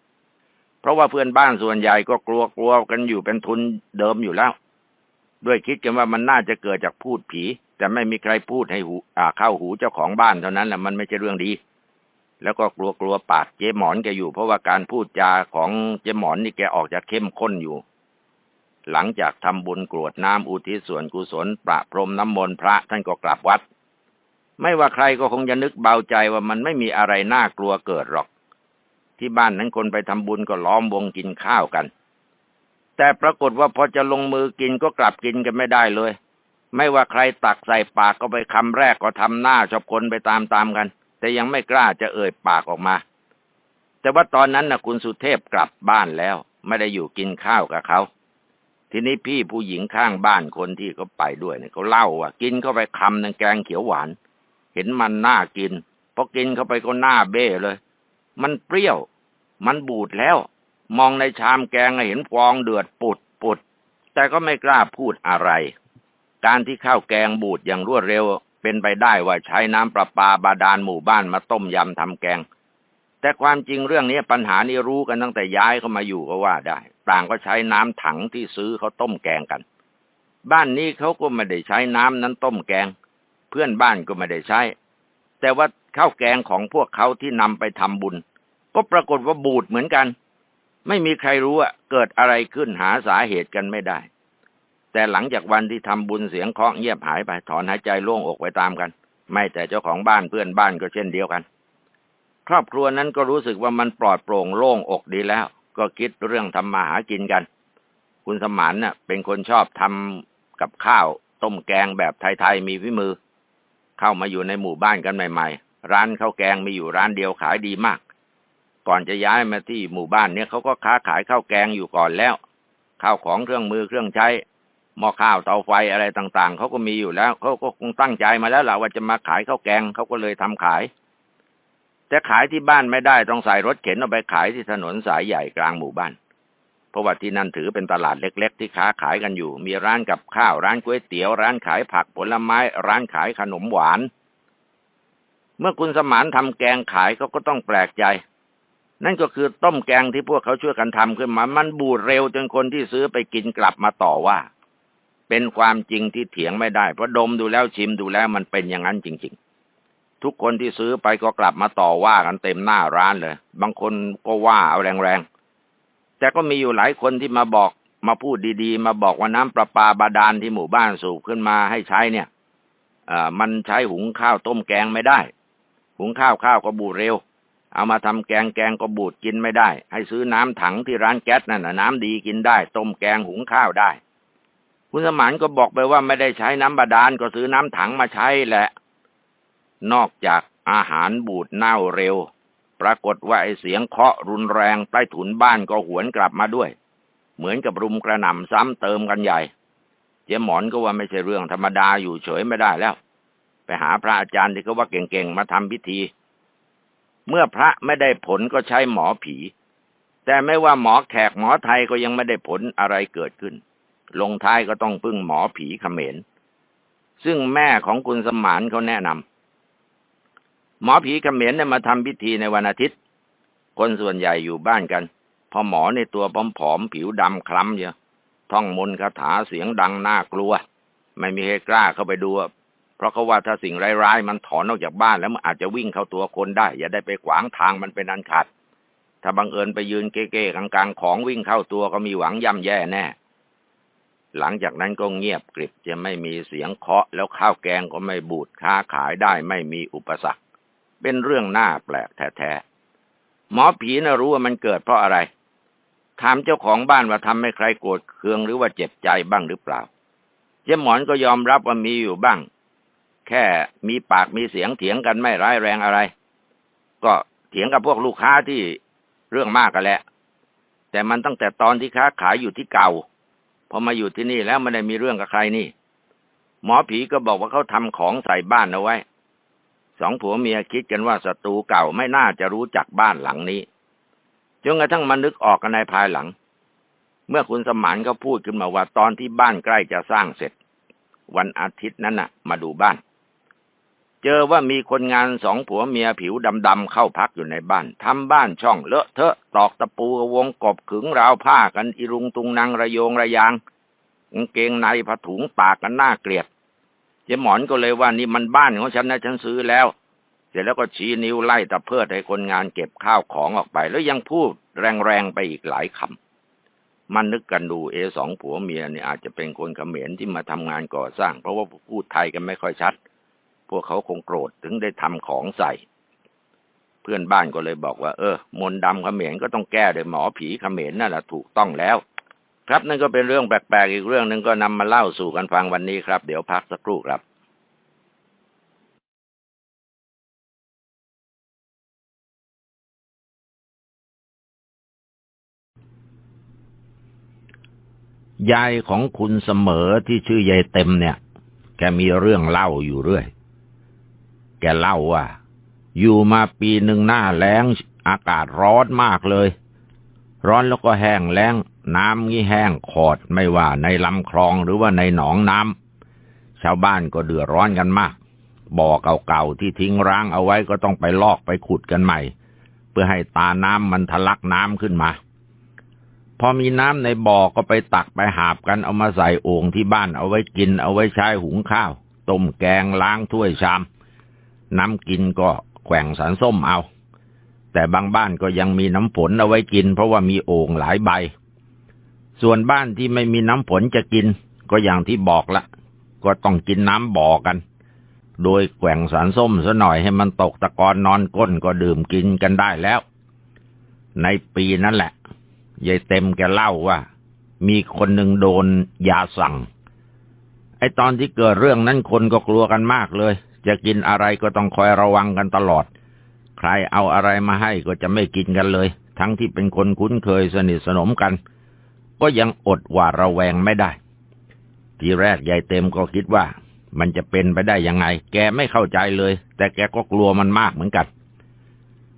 เพราะว่าเพื่อนบ้านส่วนใหญ่ก็กลัวกลัวกันอยู่เป็นทุนเดิมอยู่แล้ว ด้วยคิดกันว่ามันน่าจะเกิดจากพูดผี แต่ไม่มีใครพูดให้หูเข้าหูเจ้าของบ้านเท่านั้นแหละมันไม่ใช่เรื่องดี แล้วก็กลัวกลัวปากเจ๊หมอนแกอยู่ เพราะว่าการพูดจาของเจ๊หมอนนี่แกออกจะเข้มข้นอยู่ หลังจากทำบุญกรวดน้ำอุทิศส่วนกุศลประพรมน้ำมนต์พระท่านก็กลับวัด ไม่ว่าใครก็คงจะนึกเบาใจว่ามันไม่มีอะไรน่ากลัวเกิดหรอก ที่บ้านนั้นคนไปทำบุญก็ล้อมวงกินข้าวกัน แต่ปรากฏว่าพอจะลงมือกินก็กลับกินกันไม่ได้เลย ไม่ว่าใครตักใส่ปากก็ไปคำแรกก็ทำหน้าชอบคนไปตามๆกัน แต่ยังไม่กล้าจะเอ่ยปากออกมา แต่ว่าตอนนั้นนะคุณสุเทพกลับบ้านแล้ว ไม่ได้อยู่กินข้าวกับเขาทีนี้พี่ผู้หญิงข้างบ้านคนที่เขาไปด้วยเนี่ยเขาเล่าว่ากินเข้าไปคำนึงแกงเขียวหวาน เห็นมันน่ากินพอกินเข้าไปก็หน้าเบ้เลย มันเปรี้ยว มันบูดแล้ว มองในชามแกงเห็นฟองเดือดปุดปุด แต่ก็ไม่กล้าพูดอะไร การที่ข้าวแกงบูดอย่างรวดเร็ว เป็นไปได้ว่าใช้น้ำประปาบาดาลหมู่บ้านมาต้มยำทำแกง แต่ความจริงเรื่องนี้ปัญหานี้รู้กันตั้งแต่ย้ายเข้ามาอยู่ก็ว่าได้ ต่างก็ใช้น้ำถังที่ซื้อเขาต้มแกงกัน บ้านนี้เขาก็ไม่ได้ใช้น้ำนั้นต้มแกง เพื่อนบ้านก็ไม่ได้ใช้ แต่ว่าข้าวแกงของพวกเขาที่นำไปทำบุญ ก็ปรากฏว่าบูดเหมือนกัน ไม่มีใครรู้ว่าเกิดอะไรขึ้นหาสาเหตุกันไม่ได้ แต่หลังจากวันที่ทำบุญเสียงเคาะเงียบหายไปถอนหายใจโล่งอกไปตามกัน ไม่แต่เจ้าของบ้านเพื่อนบ้านก็เช่นเดียวกัน ครอบครัวนั้นก็รู้สึกว่ามันปลอดโปร่งโล่งอกดีแล้ว ก็คิดเรื่องทำมาหากินกัน คุณสมานเน่ะ เป็นคนชอบทำกับข้าวต้มแกงแบบไทยๆมีพิมือ เข้ามาอยู่ในหมู่บ้านกันใหม่ ๆ ร้านข้าวแกงมีอยู่ร้านเดียวขายดีมาก ก่อนจะย้ายมาที่หมู่บ้านเนี่ยเขาก็ค้าขายข้าวแกงอยู่ก่อนแล้วข้าวของเครื่องมือเครื่องใช้หม้อข้าวเตาไฟอะไรต่างๆเขาก็มีอยู่แล้วเขาก็คงตั้งใจมาแล้วล่ะว่าจะมาขายข้าวแกงเขาก็เลยทำขายแต่ขายที่บ้านไม่ได้ต้องใส่รถเข็นเอาไปขายที่ถนนสายใหญ่กลางหมู่บ้าน เพราะว่าที่นั่นถือเป็นตลาดเล็ก ๆ ที่ค้าขายกันอยู่ มีร้านกับข้าว ร้านก๋วยเตี๋ยว ร้านขายผักผลไม้ ร้านขายขนมหวาน เมื่อคุณสมานทำแกงขายเขาก็ต้องแปลกใจ นั่นก็คือต้มแกงที่พวกเขาช่วยกันทำขึ้นมา มันบูดเร็วจนคนที่ซื้อไปกินกลับมาต่อว่า เป็นความจริงที่เถียงไม่ได้ เพราะดมดูแล้วชิมดูแล้วมันเป็นอย่างนั้นจริง ๆทุกคนที่ซื้อไปก็กลับมาต่อว่ากันเต็มหน้าร้านเลย บางคนก็ว่าเอาแรงๆ แต่ก็มีอยู่หลายคนที่มาบอกมาพูดดีๆ มาบอกว่าน้ำประปาบาดาลที่หมู่บ้านสูบขึ้นมาให้ใช้เนี่ยมันใช้หุงข้าวต้มแกงไม่ได้ หุงข้าวข้าวก็บูดเร็ว เอามาทำแกงแกงก็บูดกินไม่ได้ ให้ซื้อน้ำถังที่ร้านแก๊สนั่นนะน้ำดีกินได้ ต้มแกงหุงข้าวได้ คุณสมานก็บอกไปว่าไม่ได้ใช้น้ำบาดาลก็ซื้อน้ำถังมาใช้แหละ นอกจากอาหารบูดเน่าเร็ว ปรากฏว่าไอเสียงเคาะรุนแรงใต้ถุนบ้านก็หวนกลับมาด้วย เหมือนกับรุมกระหน่ำซ้ำเติมกันใหญ่ เจ๊หมอนก็ว่าไม่ใช่เรื่องธรรมดาอยู่เฉยไม่ได้แล้ว ไปหาพระอาจารย์ที่เขาว่าเก่งๆมาทำพิธี เมื่อพระไม่ได้ผลก็ใช้หมอผี แต่ไม่ว่าหมอแขกหมอไทยก็ยังไม่ได้ผลอะไรเกิดขึ้น ลงท้ายก็ต้องพึ่งหมอผีเขมรซึ่งแม่ของคุณสมานเขาแนะนำ หมอผีเขมรเนี่ยมาทำพิธีในวันอาทิตย์ คนส่วนใหญ่อยู่บ้านกัน พอหมอในตัวผอมๆผิวดำคล้ำเยอะท่องมนต์คาถาเสียงดังน่ากลัว ไม่มีใครกล้าเข้าไปดู เพราะเขาว่าถ้าสิ่งร้ายๆมันถอนออกจากบ้านแล้วมันอาจจะวิ่งเข้าตัวคนได้ อย่าได้ไปขวางทางมันเป็นอันขาดถ้าบังเอิญไปยืนเก้ๆกลางๆของวิ่งเข้าตัวก็มีหวังย่ำแย่แน่ หลังจากนั้นก็เงียบกริบจะไม่มีเสียงเคาะแล้วข้าวแกงก็ไม่บูดค้าขายได้ไม่มีอุปสรรค เป็นเรื่องน่าแปลกแท้ๆหมอผีน่ะรู้ว่ามันเกิดเพราะอะไรถามเจ้าของบ้านว่าทำให้ใครโกรธเคืองหรือว่าเจ็บใจบ้างหรือเปล่า เจ้าหมอนก็ยอมรับว่ามีอยู่บ้าง แค่มีปากมีเสียงเถียงกันไม่ร้ายแรงอะไร ก็เถียงกับพวกลูกค้าที่เรื่องมากกันแหละ แต่มันตั้งแต่ตอนที่ค้าขายอยู่ที่เก่าพอมาอยู่ที่นี่แล้วไม่ได้มีเรื่องกับใครนี่ หมอผีก็บอกว่าเขาทำของใส่บ้านเอาไว้ สองผัวเมียคิดกันว่าศัตรูเก่าไม่น่าจะรู้จักบ้านหลังนี้ จนกระทั่งมานึกออกกันในภายหลัง เมื่อคุณสมานก็พูดขึ้นมาว่าตอนที่บ้านใกล้จะสร้างเสร็จ วันอาทิตย์นั้นน่ะ มาดูบ้าน เจอว่ามีคนงานสองผัวเมียผิวดำๆเข้าพักอยู่ในบ้านทำบ้านช่องเลอะเทอะตอกตะปูวงกบขึงราวผ้ากันอีรุงตุงนางระโยงระยางกางเกงในผ้าถุงปากกันหน้าเกลียด เจ๊หมอนก็เลยว่านี่มันบ้านของฉันนะฉันซื้อแล้ว เสร็จแล้วก็ชี้นิ้วไล่ตะเพิดให้คนงานเก็บข้าวของออกไป แล้วยังพูดแรงๆไปอีกหลายคำมันนึกกันดูเอสองผัวเมียเนี่ยอาจจะเป็นคนเขมรที่มาทำงานก่อสร้าง เพราะว่าพูดไทยกันไม่ค่อยชัด พวกเขาคงโกรธถึงได้ทำของใส่ เพื่อนบ้านก็เลยบอกว่า เออ มนดำเขมรก็ต้องแก้โดยหมอผีเขมรนั่นแหละถูกต้องแล้ว ครับนั่นก็เป็นเรื่องแปลกๆอีกเรื่องหนึ่งก็นำมาเล่าสู่กันฟังวันนี้ครับ เดี๋ยวพักสักครู่ครับยายของคุณเสมอที่ชื่อยายเต็มเนี่ย แกมีเรื่องเล่าอยู่เรื่อย แกเล่าว่า อยู่มาปีหนึ่งหน้าแล้งอากาศร้อนมากเลย ร้อนแล้วก็แห้งแล้ง น้ำงี้แห้งขอดไม่ว่าในลำคลองหรือว่าในหนองน้ำชาวบ้านก็เดือดร้อนกันมาก บ่อเก่าๆที่ทิ้งร้างเอาไว้ก็ต้องไปลอกไปขุดกันใหม่ เพื่อให้ตาน้ำมันทะลักน้ำขึ้นมา พอมีน้ำในบ่อก็ไปตักไปหาบกันเอามาใส่โอ่งที่บ้านเอาไว้กินเอาไว้ใช้หุงข้าว ต้มแกงล้างถ้วยชาม น้ำกินก็แขว่งสารส้มเอา แต่บางบ้านก็ยังมีน้ำฝนเอาไว้กิน เพราะว่ามีโอ่งหลายใบ ส่วนบ้านที่ไม่มีน้ำฝนจะกิน ก็อย่างที่บอกละ ก็ต้องกินน้ำบ่อกัน โดยแกว่งสารส้มซะหน่อยให้มันตกตะกอนนอนก้นก็ดื่มกินกันได้แล้ว ในปีนั้นแหละยายเต็มแกเล่าว่า มีคนหนึ่งโดนยาสั่ง ไอตอนที่เกิดเรื่องนั้นคนก็กลัวกันมากเลย จะกินอะไรก็ต้องคอยระวังกันตลอด ใครเอาอะไรมาให้ก็จะไม่กินกันเลย ทั้งที่เป็นคนคุ้นเคยสนิทสนมกัน ก็ยังอดหวาดระแวงไม่ได้ ทีแรกยายเต็มก็คิดว่า มันจะเป็นไปได้ยังไง แกไม่เข้าใจเลย แต่แกก็กลัวมันมากเหมือนกัน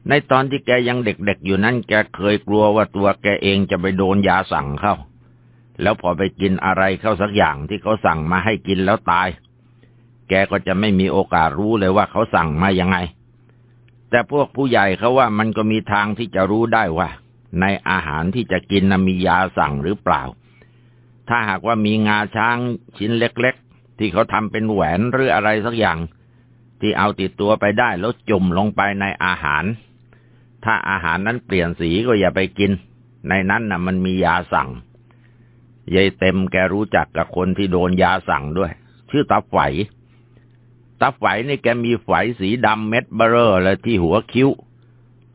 ในตอนที่แกยังเด็กๆอยู่นั้น แกเคยกลัวว่าตัวแกเองจะไปโดนยาสั่งเข้า แล้วพอไปกินอะไรเข้าสักอย่างที่เขาสั่งมาให้กินแล้วตาย แกก็จะไม่มีโอกาสรู้เลยว่าเขาสั่งมายังไง แต่พวกผู้ใหญ่เขาว่ามันก็มีทางที่จะรู้ได้ว่า ในอาหารที่จะกินมียาสั่งหรือเปล่า ถ้าหากว่ามีงาช้างชิ้นเล็กๆ ที่เขาทำเป็นแหวนหรืออะไรสักอย่าง ที่เอาติดตัวไปได้แล้วจุ่มลงไปในอาหาร ถ้าอาหารนั้นเปลี่ยนสีก็อย่าไปกิน ในนั้นน่ะ มันมียาสั่งยายเต็มแกรู้จักกับคนที่โดนยาสั่งด้วย ชื่อตาไฝ ตาไฝนี่แกมีไฝสีดำเม็ดเบลอเลยที่หัวคิ้ว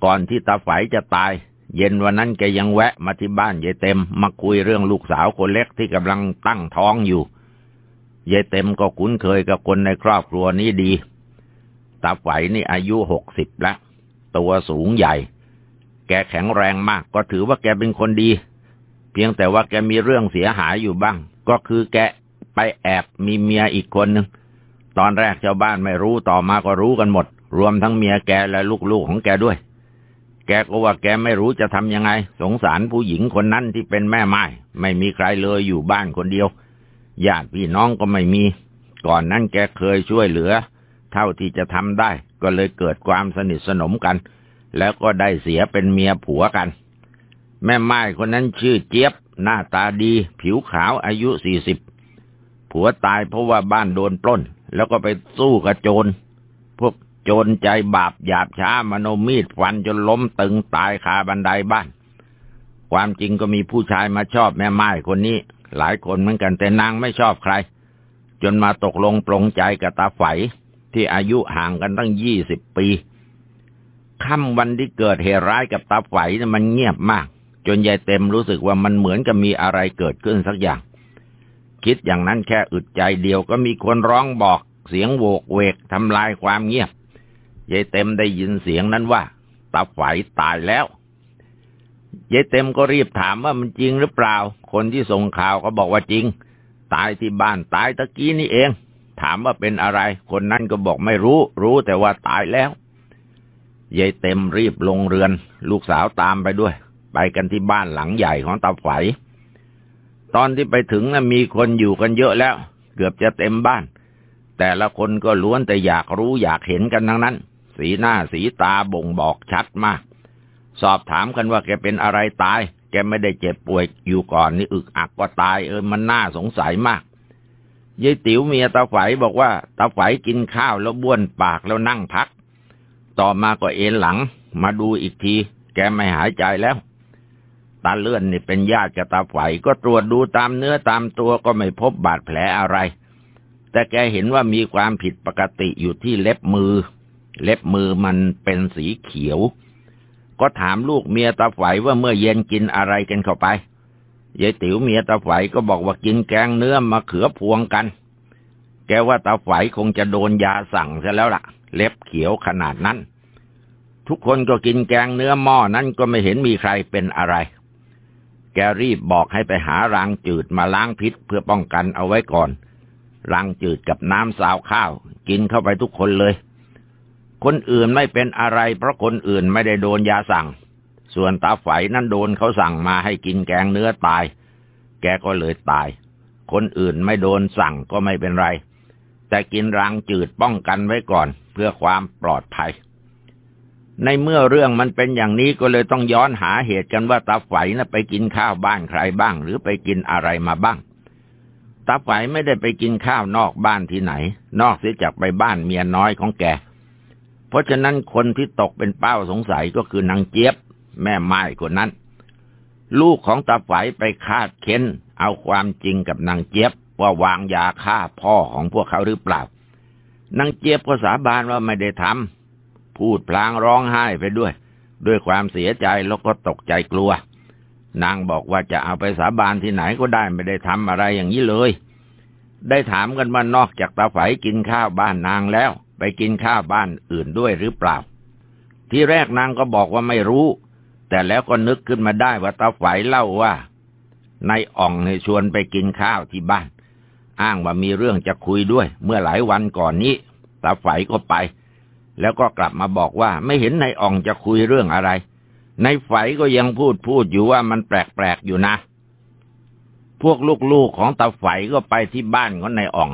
ก่อนที่ตาไฝจะตาย เย็นวันนั้นแกยังแวะมาที่บ้านยายเต็มมาคุยเรื่องลูกสาวคนเล็กที่กำลังตั้งท้องอยู่ยายเต็มก็คุ้นเคยกับคนในครอบครัวนี้ดี ตาไฝนี่อายุหกสิบแล้ว ตัวสูงใหญ่ แกแข็งแรงมาก ก็ถือว่าแกเป็นคนดี เพียงแต่ว่าแกมีเรื่องเสียหายอยู่บ้าง ก็คือแกไปแอบมีเมียอีกคนหนึ่ง ตอนแรกชาวบ้านไม่รู้ต่อมาก็รู้กันหมด รวมทั้งเมียแกและลูกๆของแกด้วย แกก็ว่าแกไม่รู้จะทำยังไง สงสารผู้หญิงคนนั้นที่เป็นแม่ไม้ไม่มีใครเลยอยู่บ้านคนเดียวญาติพี่น้องก็ไม่มี ก่อนนั้นแกเคยช่วยเหลือ เท่าที่จะทำได้ ก็เลยเกิดความสนิทสนมกัน แล้วก็ได้เสียเป็นเมียผัวกัน แม่ไม้คนนั้นชื่อเจี๊ยบ หน้าตาดี ผิวขาวอายุสี่สิบผัวตายเพราะว่าบ้านโดนปล้น แล้วก็ไปสู้กับโจร พวกโจรใจบาปหยาบช้ามโนมีดฟันจนล้มตึงตายคาบันไดบ้าน ความจริงก็มีผู้ชายมาชอบแม่ไม้คนนี้ หลายคนเหมือนกันแต่นางไม่ชอบใคร จนมาตกลงปรงใจกับตาไฝที่อายุห่างกันตั้งยี่สิบปีค่ำวันที่เกิดเหตุร้ายกับตาไฝนี่มันเงียบมาก จนยายเต็มรู้สึกว่ามันเหมือนกับมีอะไรเกิดขึ้นสักอย่าง คิดอย่างนั้นแค่อึดใจเดียวก็มีคนร้องบอกเสียงโวกเวกทำลายความเงียบยายเต็มได้ยินเสียงนั้นว่าตาไฝตายแล้วยายเต็มก็รีบถามว่ามันจริงหรือเปล่า คนที่ส่งข่าวก็บอกว่าจริง ตายที่บ้านตายตะกี้นี่เอง ถามว่าเป็นอะไร คนนั้นก็บอกไม่รู้ รู้แต่ว่าตายแล้วยายเต็มรีบลงเรือน ลูกสาวตามไปด้วย ไปกันที่บ้านหลังใหญ่ของตาไฝ ตอนที่ไปถึงนะมีคนอยู่กันเยอะแล้ว เกือบจะเต็มบ้าน แต่ละคนก็ล้วนแต่อยากรู้อยากเห็นกันทั้งนั้น สีหน้าสีตาบ่งบอกชัดมาก สอบถามกันว่าแกเป็นอะไรตาย แกไม่ได้เจ็บป่วยอยู่ก่อนนี่อึกอักว่าตายเออมันน่าสงสัยมากยายติ๋วเมียตาไฝบอกว่าตาไฝกินข้าวแล้วบ้วนปากแล้วนั่งพัก ต่อมาก็เอนหลัง มาดูอีกที แกไม่หายใจแล้วาเลื่อนนี่เป็นญาติกับตาไฝก็ตรวจดูตามเนื้อตามตัวก็ไม่พบบาดแผลอะไร แต่แกเห็นว่ามีความผิดปกติอยู่ที่เล็บมือ เล็บมือมันเป็นสีเขียว ก็ถามลูกเมียตาไฝว่าเมื่อเย็นกินอะไรกันเข้าไปยายติ๋วเมียตาไฝก็บอกว่ากินแกงเนื้อมาเขือพวงกัน แกว่าตาไฝคงจะโดนยาสั่งซะแล้วล่ะ เล็บเขียวขนาดนั้น ทุกคนก็กินแกงเนื้อหม้อนั้นก็ไม่เห็นมีใครเป็นอะไร แกรีบบอกให้ไปหารางจืดมาล้างพิษเพื่อป้องกันเอาไว้ก่อนรางจืดกับน้ำสาวข้าว กินเข้าไปทุกคนเลย คนอื่นไม่เป็นอะไร เพราะคนอื่นไม่ได้โดนยาสั่ง ส่วนตาไฝนั่นโดนเขาสั่งมาให้กินแกงเนื้อตาย แกก็เลยตาย คนอื่นไม่โดนสั่งก็ไม่เป็นไร แต่กินรางจืดป้องกันไว้ก่อนเพื่อความปลอดภัย ในเมื่อเรื่องมันเป็นอย่างนี้ก็เลยต้องย้อนหาเหตุกันว่าตาไฝนะ่ะไปกินข้าวบ้านใครบ้าง หรือไปกินอะไรมาบ้างตาไฝไม่ได้ไปกินข้าวนอกบ้านที่ไหน นอกเสียจากไปบ้านเมียน้อยของแก เพราะฉะนั้นคนที่ตกเป็นเป้าสงสัยก็คือนางเจี๊ยบ แม่ไม้คนนั้น ลูกของตาไฝไปคาดเค้น เอาความจริงกับนางเจี๊ยบว่าวางยาฆ่าพ่อของพวกเขาหรือเปล่านางเจี๊ยบก็สาบานว่าไม่ได้ทำ พูดพลางร้องไห้ไปด้วย ด้วยความเสียใจแล้วก็ตกใจกลัว นางบอกว่าจะเอาไปสาบานที่ไหนก็ได้ไม่ได้ทำอะไรอย่างนี้เลย ได้ถามกันว่านอกจากตาไฝกินข้าวบ้านนางแล้ว ไปกินข้าวบ้านอื่นด้วยหรือเปล่า ที่แรกนางก็บอกว่าไม่รู้ แต่แล้วก็นึกขึ้นมาได้ว่าตาไฝเล่าว่านายอ่องให้ชวนไปกินข้าวที่บ้าน อ้างว่ามีเรื่องจะคุยด้วย เมื่อหลายวันก่อนนี้ตาไฝก็ไป แล้วก็กลับมาบอกว่าไม่เห็นนายอ่องจะคุยเรื่องอะไรนายไฝก็ยังพูดพูดอยู่ว่ามันแปลกๆอยู่นะ พวกลูกๆของตาไฝก็ไปที่บ้านของนายอ่อง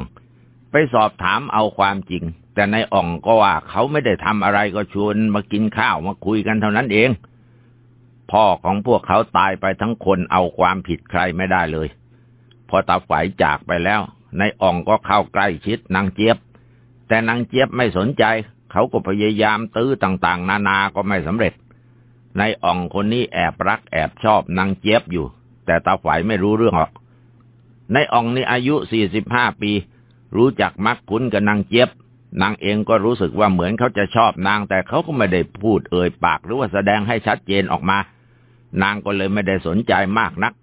ไปสอบถามเอาความจริง แต่นายอ่องก็ว่าเขาไม่ได้ทำอะไรก็ชวนมากินข้าวมาคุยกันเท่านั้นเอง พ่อของพวกเขาตายไปทั้งคนเอาความผิดใครไม่ได้เลย พอตาไฝ่จากไปแล้วนายอ่องก็เข้าใกล้ชิดนางเจี๊ยบ แต่นางเจี๊ยบไม่สนใจ เขาก็พยายามตื้อต่างๆ นานาก็ไม่สำเร็จ นายอ่องคนนี้แอบรักแอบชอบนางเจี๊ยบอยู่ แต่ตาฝ่ายไม่รู้เรื่องหรอกนายอ่องนี่อายุสี่สิบห้าปี รู้จักมักคุ้นกับนางเจี๊ยบนางเองก็รู้สึกว่าเหมือนเขาจะชอบนาง แต่เขาก็ไม่ได้พูดเอ่ยปากหรือว่าแสดงให้ชัดเจนออกมา นางก็เลยไม่ได้สนใจมากนัก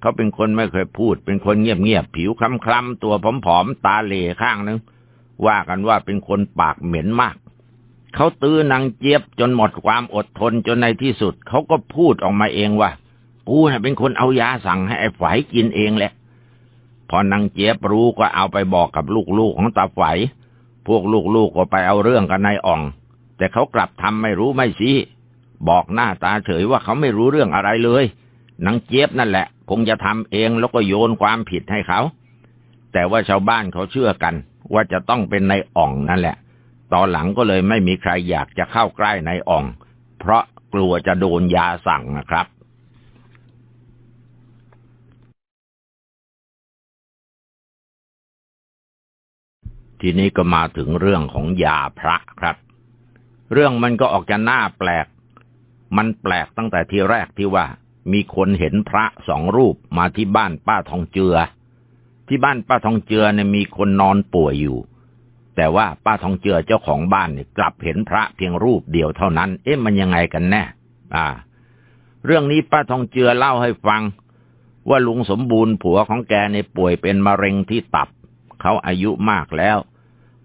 เขาเป็นคนไม่เคยพูด เป็นคนเงียบๆผิวคล้ำๆตัวผอมๆตาเหล่ข้างนึงว่ากันว่าเป็นคนปากเหม็นมาก เขาตื้อนางเจี๊ยบจนหมดความอดทนจนในที่สุด เขาก็พูดออกมาเองว่ากูน่ะเป็นคนเอายาสั่งให้ไอ้ฝายกินเองแหละ พอนางเจี๊ยบรู้ก็เอาไปบอกกับลูกๆของตาฝายพวกลูกๆก็ไปเอาเรื่องกันนายอ่อง แต่เขากลับทำไม่รู้ไม่ชี้บอกหน้าตาเฉยว่าเขาไม่รู้เรื่องอะไรเลยนางเจี๊ยบนั่นแหละ คงจะทำเองแล้วก็โยนความผิดให้เขา แต่ว่าชาวบ้านเขาเชื่อกัน ว่าจะต้องเป็นนายอ่องนั่นแหละ ตอนหลังก็เลยไม่มีใครอยากจะเข้าใกล้นายอ่อง เพราะกลัวจะโดนยาสั่งนะครับทีนี้ก็มาถึงเรื่องของยาพระครับ เรื่องมันก็ออกจะน่าแปลก มันแปลกตั้งแต่ทีแรกที่ว่า มีคนเห็นพระสองรูปมาที่บ้านป้าทองเจือ ที่บ้านป้าทองเจือเนี่ยมีคนนอนป่วยอยู่ แต่ว่าป้าทองเจือเจ้าของบ้านเนี่ยกลับเห็นพระเพียงรูปเดียวเท่านั้น เอ๊ะมันยังไงกันแน่ อ่า เรื่องนี้ป้าทองเจือเล่าให้ฟัง ว่าลุงสมบูรณ์ผัวของแกในป่วยเป็นมะเร็งที่ตับ เขาอายุมากแล้ว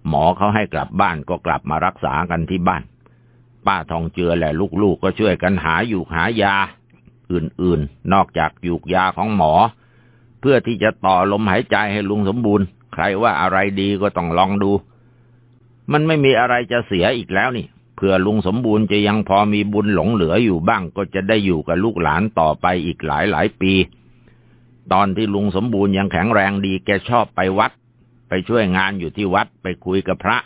หมอเขาให้กลับบ้านก็กลับมารักษากันที่บ้าน ป้าทองเจือและลูกๆก็ช่วยกันหาอยู่หายา อื่นๆ นอกจากหยูกยาของหมอ เพื่อที่จะต่อลมหายใจให้ลุงสมบูรณ์ ใครว่าอะไรดีก็ต้องลองดู มันไม่มีอะไรจะเสียอีกแล้วนี่เพื่อลุงสมบูรณ์จะยังพอมีบุญหลงเหลืออยู่บ้าง ก็จะได้อยู่กับลูกหลานต่อไปอีกหลายหลายปี ตอนที่ลุงสมบูรณ์ยังแข็งแรงดี แกชอบไปวัด ไปช่วยงานอยู่ที่วัดไปคุยกับพระ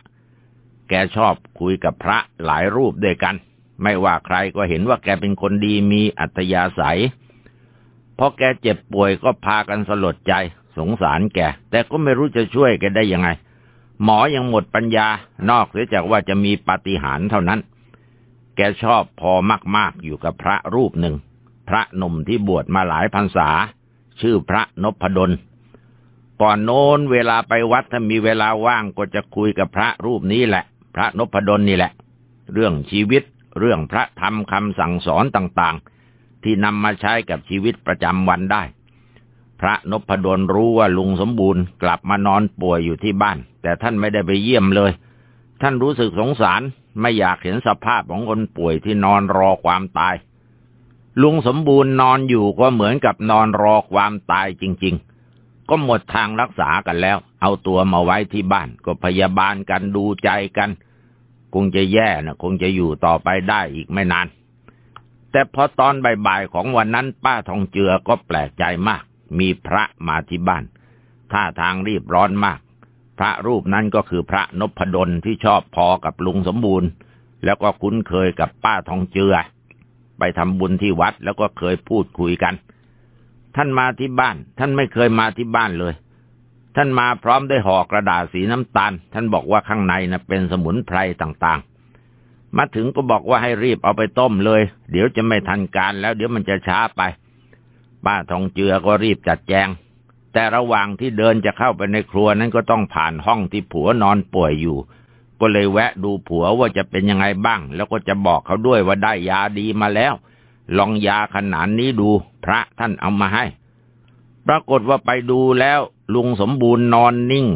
แกชอบคุยกับพระหลายรูปด้วยกัน ไม่ว่าใครก็เห็นว่าแกเป็นคนดีมีอัธยาศัยพอแกเจ็บป่วยก็พากันสลดใจ สงสารแก แต่ก็ไม่รู้จะช่วยแกได้ยังไง หมอยังหมดปัญญานอกเสียจากว่าจะมีปาฏิหาริย์เท่านั้น แกชอบพอมากๆอยู่กับพระรูปหนึ่ง พระหนุ่มที่บวชมาหลายพรรษา ชื่อพระนพดล ก่อนโน้นเวลาไปวัดถ้ามีเวลาว่างก็จะคุยกับพระรูปนี้แหละ พระนพดลนี่แหละ เรื่องชีวิต เรื่องพระธรรมคำสั่งสอนต่างๆ ที่นำมาใช้กับชีวิตประจำวันได้ พระนพดลรู้ว่าลุงสมบูรณ์กลับมานอนป่วยอยู่ที่บ้าน แต่ท่านไม่ได้ไปเยี่ยมเลย ท่านรู้สึกสงสารไม่อยากเห็นสภาพของคนป่วยที่นอนรอความตาย ลุงสมบูรณ์นอนอยู่ก็เหมือนกับนอนรอความตายจริง ๆ ก็หมดทางรักษากันแล้ว เอาตัวมาไว้ที่บ้านก็พยาบาลกันดูใจกัน คงจะแย่นะคงจะอยู่ต่อไปได้อีกไม่นาน แต่พอตอนบ่ายๆของวันนั้นป้าทองเจือก็แปลกใจมาก มีพระมาที่บ้าน ท่าทางรีบร้อนมาก พระรูปนั้นก็คือพระนพดลที่ชอบพอกับลุงสมบูรณ์ แล้วก็คุ้นเคยกับป้าทองเจือ ไปทำบุญที่วัดแล้วก็เคยพูดคุยกัน ท่านมาที่บ้าน ท่านไม่เคยมาที่บ้านเลย ท่านมาพร้อมได้ห่อกระดาษสีน้ำตาล ท่านบอกว่าข้างในนะเป็นสมุนไพรต่างๆ มาถึงก็บอกว่าให้รีบเอาไปต้มเลย เดี๋ยวจะไม่ทันการแล้ว เดี๋ยวมันจะช้าไป ป้าทองเจือก็รีบจัดแจง แต่ระหว่างที่เดินจะเข้าไปในครัวนั้นก็ต้องผ่านห้องที่ผัวนอนป่วยอยู่ ก็เลยแวะดูผัวว่าจะเป็นยังไงบ้าง แล้วก็จะบอกเขาด้วยว่าได้ยาดีมาแล้ว ลองยาขนาดนี้ดู พระท่านเอามาให้ ปรากฏว่าไปดูแล้ว ลุงสมบูรณ์นอนนิ่ง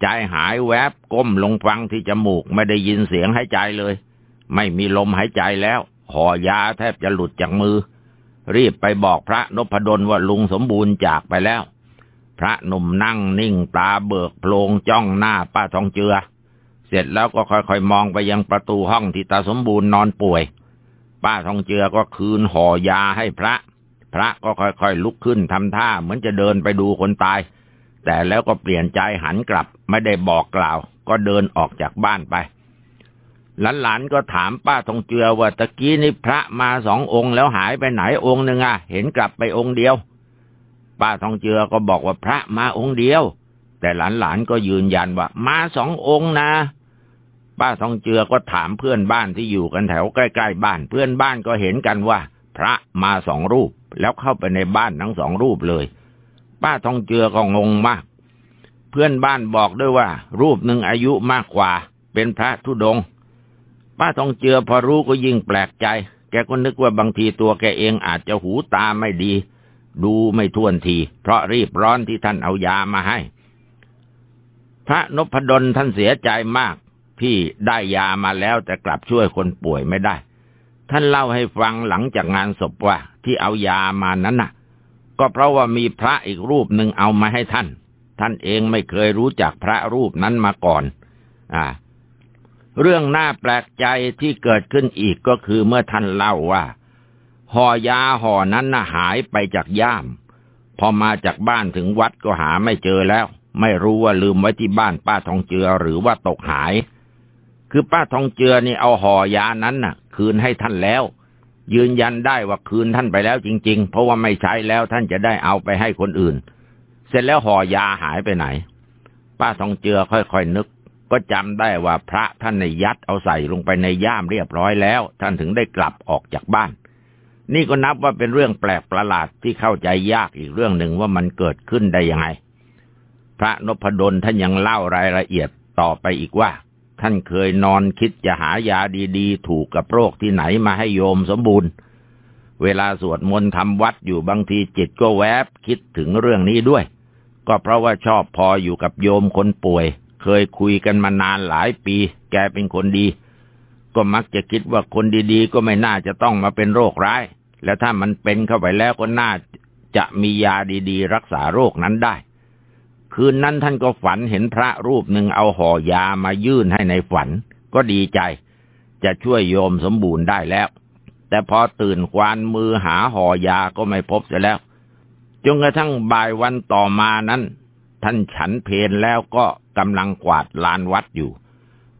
ใจหายแวบก้มลงฟังที่จมูกไม่ได้ยินเสียงหายใจเลย ไม่มีลมหายใจแล้วห่อยาแทบจะหลุดจากมือ รีบไปบอกพระนพดลว่าลุงสมบูรณ์จากไปแล้ว พระหนุ่มนั่งนิ่งตาเบิกโพลงจ้องหน้าป้าทองเจือ เสร็จแล้วก็ค่อยๆมองไปยังประตูห้องที่ตาสมบูรณ์นอนป่วย ป้าทองเจือก็คืนห่อยาให้พระ พระก็ค่อยๆลุกขึ้นทำท่าเหมือนจะเดินไปดูคนตาย แต่แล้วก็เปลี่ยนใจหันกลับไม่ได้บอกกล่าว ก็เดินออกจากบ้านไป หลานๆก็ถามป้าทองเจือว่าตะกี้นี่พระมาสององค์แล้วหายไปไหนองค์หนึ่งอะ เห็นกลับไปองค์เดียว ป้าทองเจือก็บอกว่าพระมาองค์เดียว แต่หลานๆก็ยืนยันว่า มาสององค์นะป้าทองเจือก็ถามเพื่อนบ้านที่อยู่กันแถวใกล้ๆบ้าน เพื่อนบ้านก็เห็นกันว่า พระมาสองรูป แล้วเข้าไปในบ้านทั้งสองรูปเลย ป้าทองเจือก็งงมาก เพื่อนบ้านบอกด้วยว่า รูปหนึ่งอายุมากกว่า เป็นพระธุดงค์ ป้าทองเจือพอรู้ก็ยิ่งแปลกใจ แกก็นึกว่าบางทีตัวแกเองอาจจะหูตาไม่ดี ดูไม่ท่วนที เพราะรีบร้อนที่ท่านเอายามาให้ พระนพดลท่านเสียใจมาก ที่ได้ยามาแล้วแต่กลับช่วยคนป่วยไม่ได้ ท่านเล่าให้ฟังหลังจากงานศพว่า ที่เอายามานั้นน่ะ ก็เพราะว่ามีพระอีกรูปหนึ่งเอามาให้ท่าน ท่านเองไม่เคยรู้จักพระรูปนั้นมาก่อน อ่า เรื่องน่าแปลกใจที่เกิดขึ้นอีกก็คือเมื่อท่านเล่าว่าห่อยาห่อนั้นน่ะหายไปจากย่าม พอมาจากบ้านถึงวัดก็หาไม่เจอแล้ว ไม่รู้ว่าลืมไว้ที่บ้านป้าทองเจือหรือว่าตกหาย คือป้าทองเจือนี่เอาห่อยานั้นน่ะ คืนให้ท่านแล้ว ยืนยันได้ว่าคืนท่านไปแล้วจริง ๆ เพราะว่าไม่ใช้แล้วท่านจะได้เอาไปให้คนอื่น เสร็จแล้วห่อยาหายไปไหน ป้าทองเจือค่อยๆนึก ก็จำได้ว่าพระท่านในยัดเอาใส่ลงไปในย่ามเรียบร้อยแล้ว ท่านถึงได้กลับออกจากบ้าน นี่ก็นับว่าเป็นเรื่องแปลกประหลาดที่เข้าใจยากอีกเรื่องหนึ่งว่ามันเกิดขึ้นได้ยังไง พระนพดลท่านยังเล่ารายละเอียดต่อไปอีกว่า ท่านเคยนอนคิดจะหายาดีๆ ถูกกับโรคที่ไหนมาให้โยมสมบูรณ์ เวลาสวดมนต์ทำวัดอยู่บางทีจิตก็แวบคิดถึงเรื่องนี้ด้วย ก็เพราะว่าชอบพออยู่กับโยมคนป่วย เคยคุยกันมานานหลายปี แกเป็นคนดี ก็มักจะคิดว่าคนดีๆ ก็ไม่น่าจะต้องมาเป็นโรคร้าย แล้วถ้ามันเป็นเข้าไปแล้วก็น่าจะมียาดีๆ รักษาโรคนั้นได้ คืนนั้นท่านก็ฝันเห็นพระรูปหนึ่งเอาห่อยามายื่นให้ในฝัน ก็ดีใจ จะช่วยโยมสมบูรณ์ได้แล้ว แต่พอตื่นควานมือหาห่อยาก็ไม่พบเสียแล้วจนกระทั่งบ่ายวันต่อมานั้น ท่านฉันเพลแล้วก็ กำลังกวาดลานวัดอยู่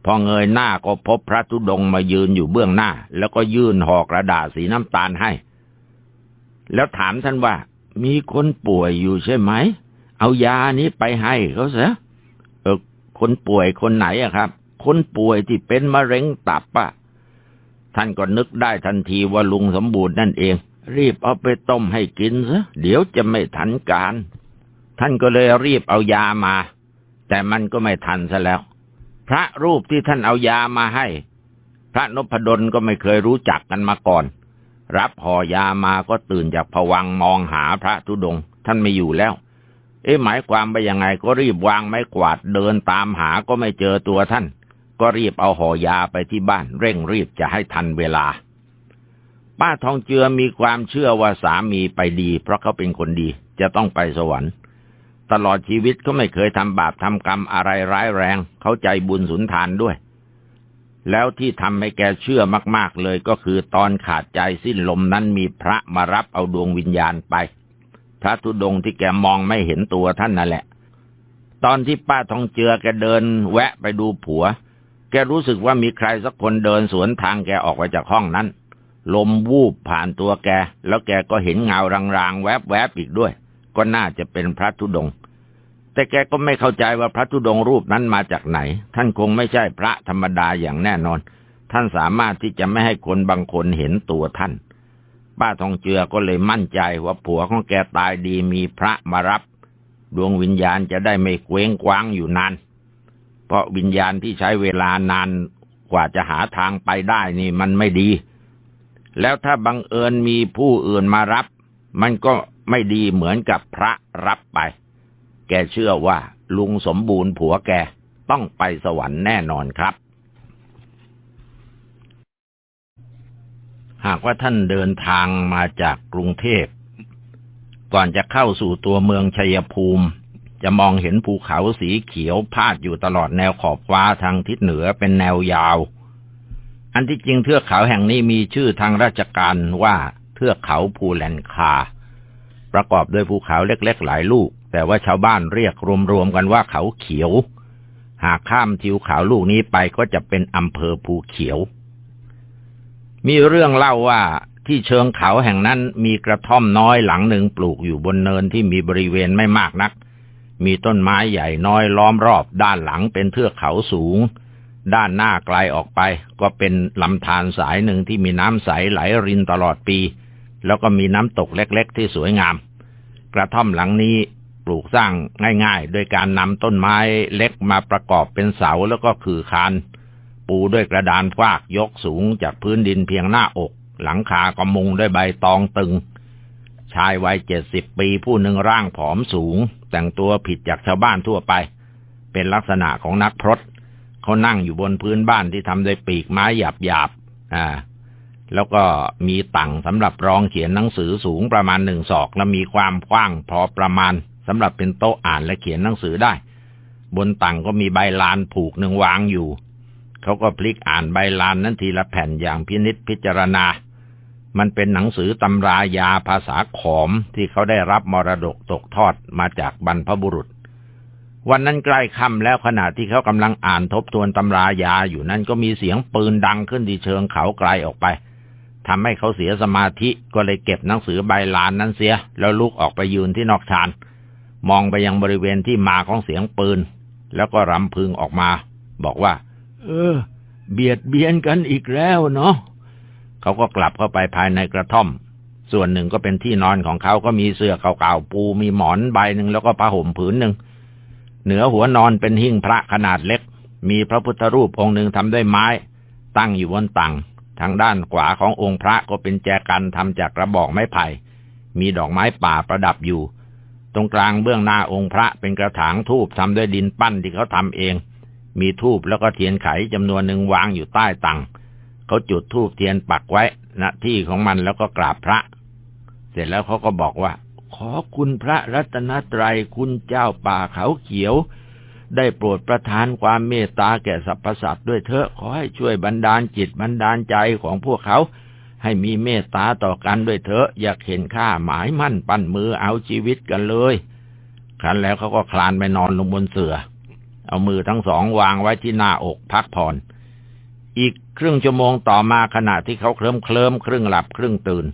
พอเงยหน้าก็พบพระธุดงมายืนอยู่เบื้องหน้า แล้วก็ยื่นห่อกระดาษสีน้ำตาลให้ แล้วถามท่านว่า มีคนป่วยอยู่ใช่ไหม เอายานี้ไปให้เขาเสียเออคนป่วยคนไหนอะครับ คนป่วยที่เป็นมะเร็งตับอะท่านก็นึกได้ทันทีว่าลุงสมบูรณ์นั่นเอง รีบเอาไปต้มให้กินซะเดี๋ยวจะไม่ทันการ ท่านก็เลยรีบเอายามา แต่มันก็ไม่ทันซะแล้ว พระรูปที่ท่านเอายามาให้ พระนพดลก็ไม่เคยรู้จักกันมาก่อน รับห่อยามาก็ตื่นจากผวังมองหาพระธุดง ท่านไม่อยู่แล้ว เอ๊ะหมายความไปยังไงก็รีบวางไม้กวาดเดินตามหาก็ไม่เจอตัวท่าน ก็รีบเอาห่อยาไปที่บ้าน เร่งรีบจะให้ทันเวลาป้าทองเจือมีความเชื่อว่าสามีไปดี เพราะเขาเป็นคนดีจะต้องไปสวรรค์ ตลอดชีวิตเขาไม่เคยทำบาปทำกรรมอะไรร้ายแรง เขาใจบุญสุนทานด้วย แล้วที่ทำให้แกเชื่อมาก ๆเลยก็คือตอนขาดใจสิ้นลมนั้นมีพระมารับเอาดวงวิญญาณไป พระธุดงที่แกมองไม่เห็นตัวท่านนั่นแหละ ตอนที่ป้าทองเจือแกเดิน แวะไปดูผัว แกรู้สึกว่ามีใครสักคนเดินสวนทางแกออกไปจากห้องนั้น ลมวูบผ่านตัวแก แล้วแกก็เห็นเงารางๆ แวบๆอีกด้วย ก็น่าจะเป็นพระธุดง แต่แกก็ไม่เข้าใจว่าพระธุดงรูปนั้นมาจากไหน ท่านคงไม่ใช่พระธรรมดาอย่างแน่นอน ท่านสามารถที่จะไม่ให้คนบางคนเห็นตัวท่าน ป้าทองเจือก็เลยมั่นใจว่าผัวของแกตายดีมีพระมารับ ดวงวิญญาณจะได้ไม่เคว้งคว้างอยู่นาน เพราะวิญญาณที่ใช้เวลานานกว่าจะหาทางไปได้นี่มันไม่ดี แล้วถ้าบังเอิญมีผู้อื่นมารับ มันก็ไม่ดีเหมือนกับพระรับไป แกเชื่อว่าลุงสมบูรณ์ผัวแกต้องไปสวรรค์แน่นอนครับ หากว่าท่านเดินทางมาจากกรุงเทพ ก่อนจะเข้าสู่ตัวเมืองชัยภูมิ จะมองเห็นภูเขาสีเขียวพาดอยู่ตลอดแนวขอบฟ้าทางทิศเหนือเป็นแนวยาว อันที่จริงเทือกเขาแห่งนี้มีชื่อทางราชการว่าเทือกเขาภูแลนคา ประกอบด้วยภูเขาเล็กๆหลายลูก แต่ว่าชาวบ้านเรียกรวมๆกันว่าเขาเขียว หากข้ามทิวเขาลูกนี้ไปก็จะเป็นอำเภอภูเขียว มีเรื่องเล่าว่าที่เชิงเขาแห่งนั้นมีกระท่อมน้อยหลังหนึ่งปลูกอยู่บนเนินที่มีบริเวณไม่มากนัก มีต้นไม้ใหญ่น้อยล้อมรอบ ด้านหลังเป็นเทือกเขาสูง ด้านหน้าไกลออกไป ก็เป็นลำธารสายหนึ่งที่มีน้ำใสไหลรินตลอดปี แล้วก็มีน้ำตกเล็กๆที่สวยงาม กระท่อมหลังนี้ ปลูกสร้างง่ายๆโดยการนำต้นไม้เล็กมาประกอบเป็นเสาแล้วก็คือคาน ปูด้วยกระดานฟากยกสูงจากพื้นดินเพียงหน้าอก หลังคาก็มุงด้วยใบตองตึง ชายวัยเจ็ดสิบปีผู้หนึ่งร่างผอมสูง แต่งตัวผิดจากชาวบ้านทั่วไป เป็นลักษณะของนักพรตเขานั่งอยู่บนพื้นบ้านที่ทำด้วยปีกไม้หยาบหยาบอ่าแล้วก็มีตั่งสำหรับรองเขียนหนังสือสูงประมาณหนึ่งศอกและมีความกว้างพอประมาณ สำหรับเป็นโต๊ะอ่านและเขียนหนังสือได้ บนตังก็มีใบลานผูกหนึ่งวางอยู่ เขาก็พลิกอ่านใบลานนั้นทีละแผ่นอย่างพินิษพิจารณา มันเป็นหนังสือตำรายาภาษาขอมที่เขาได้รับมรดกตกทอดมาจากบรรพบุรุษ วันนั้นใกล้ค่ำแล้วขณะที่เขากำลังอ่านทบทวนตำรายาอยู่นั้นก็มีเสียงปืนดังขึ้นที่เชิงเขาไกลออกไปทำให้เขาเสียสมาธิก็เลยเก็บหนังสือใบลานนั้นเสีย แล้วลุกออกไปยืนที่นอกชาน มองไปยังบริเวณที่มาของเสียงปืน แล้วก็รำพึงออกมา บอกว่า เออ เบียดเบียนกันอีกแล้วเนาะเขาก็กลับเข้าไปภายในกระท่อม ส่วนหนึ่งก็เป็นที่นอนของเขาก็มีเสื้อเก่าๆปูมีหมอนใบหนึ่งแล้วก็ผ้าห่มผืนหนึ่งเหนือหัวนอนเป็นหิ้งพระขนาดเล็ก มีพระพุทธรูปองค์หนึ่งทำด้วยไม้ ตั้งอยู่บนตังทางด้านขวาขององค์พระก็เป็นแจกันทำจากกระบอกไม้ไผ่ มีดอกไม้ป่าประดับอยู่ ตรงกลางเบื้องหน้าองค์พระเป็นกระถางทูบทำด้วยดินปั้นที่เขาทำเอง มีทูบแล้วก็เทียนไขจำนวนหนึ่งวางอยู่ใต้ตังเขาจุดทูบเทียนปักไว้ณที่ของมันแล้วก็กราบพระ เสร็จแล้วเขาก็บอกว่า ขอคุณพระรัตนตรัยคุณเจ้าป่าเขาเขียว ได้โปรดประทานความเมตตาแก่สรรพสัตว์ด้วยเถอะขอให้ช่วยบันดาลจิตบันดาลใจของพวกเขา ให้มีเมตตาต่อกันด้วยเถอะ อยากเห็นข้าหมายมั่นปั้นมือเอาชีวิตกันเลยครั้นแล้วเขาก็คลานไปนอนลงบนเสือ่อเอามือทั้งสองวางไว้ที่หน้าอกพักผ่อน อีกครึ่งชั่วโมงต่อมาขณะที่เขาเคลิ้มเคลิ้มครึ่งหลับครึ่งตื่น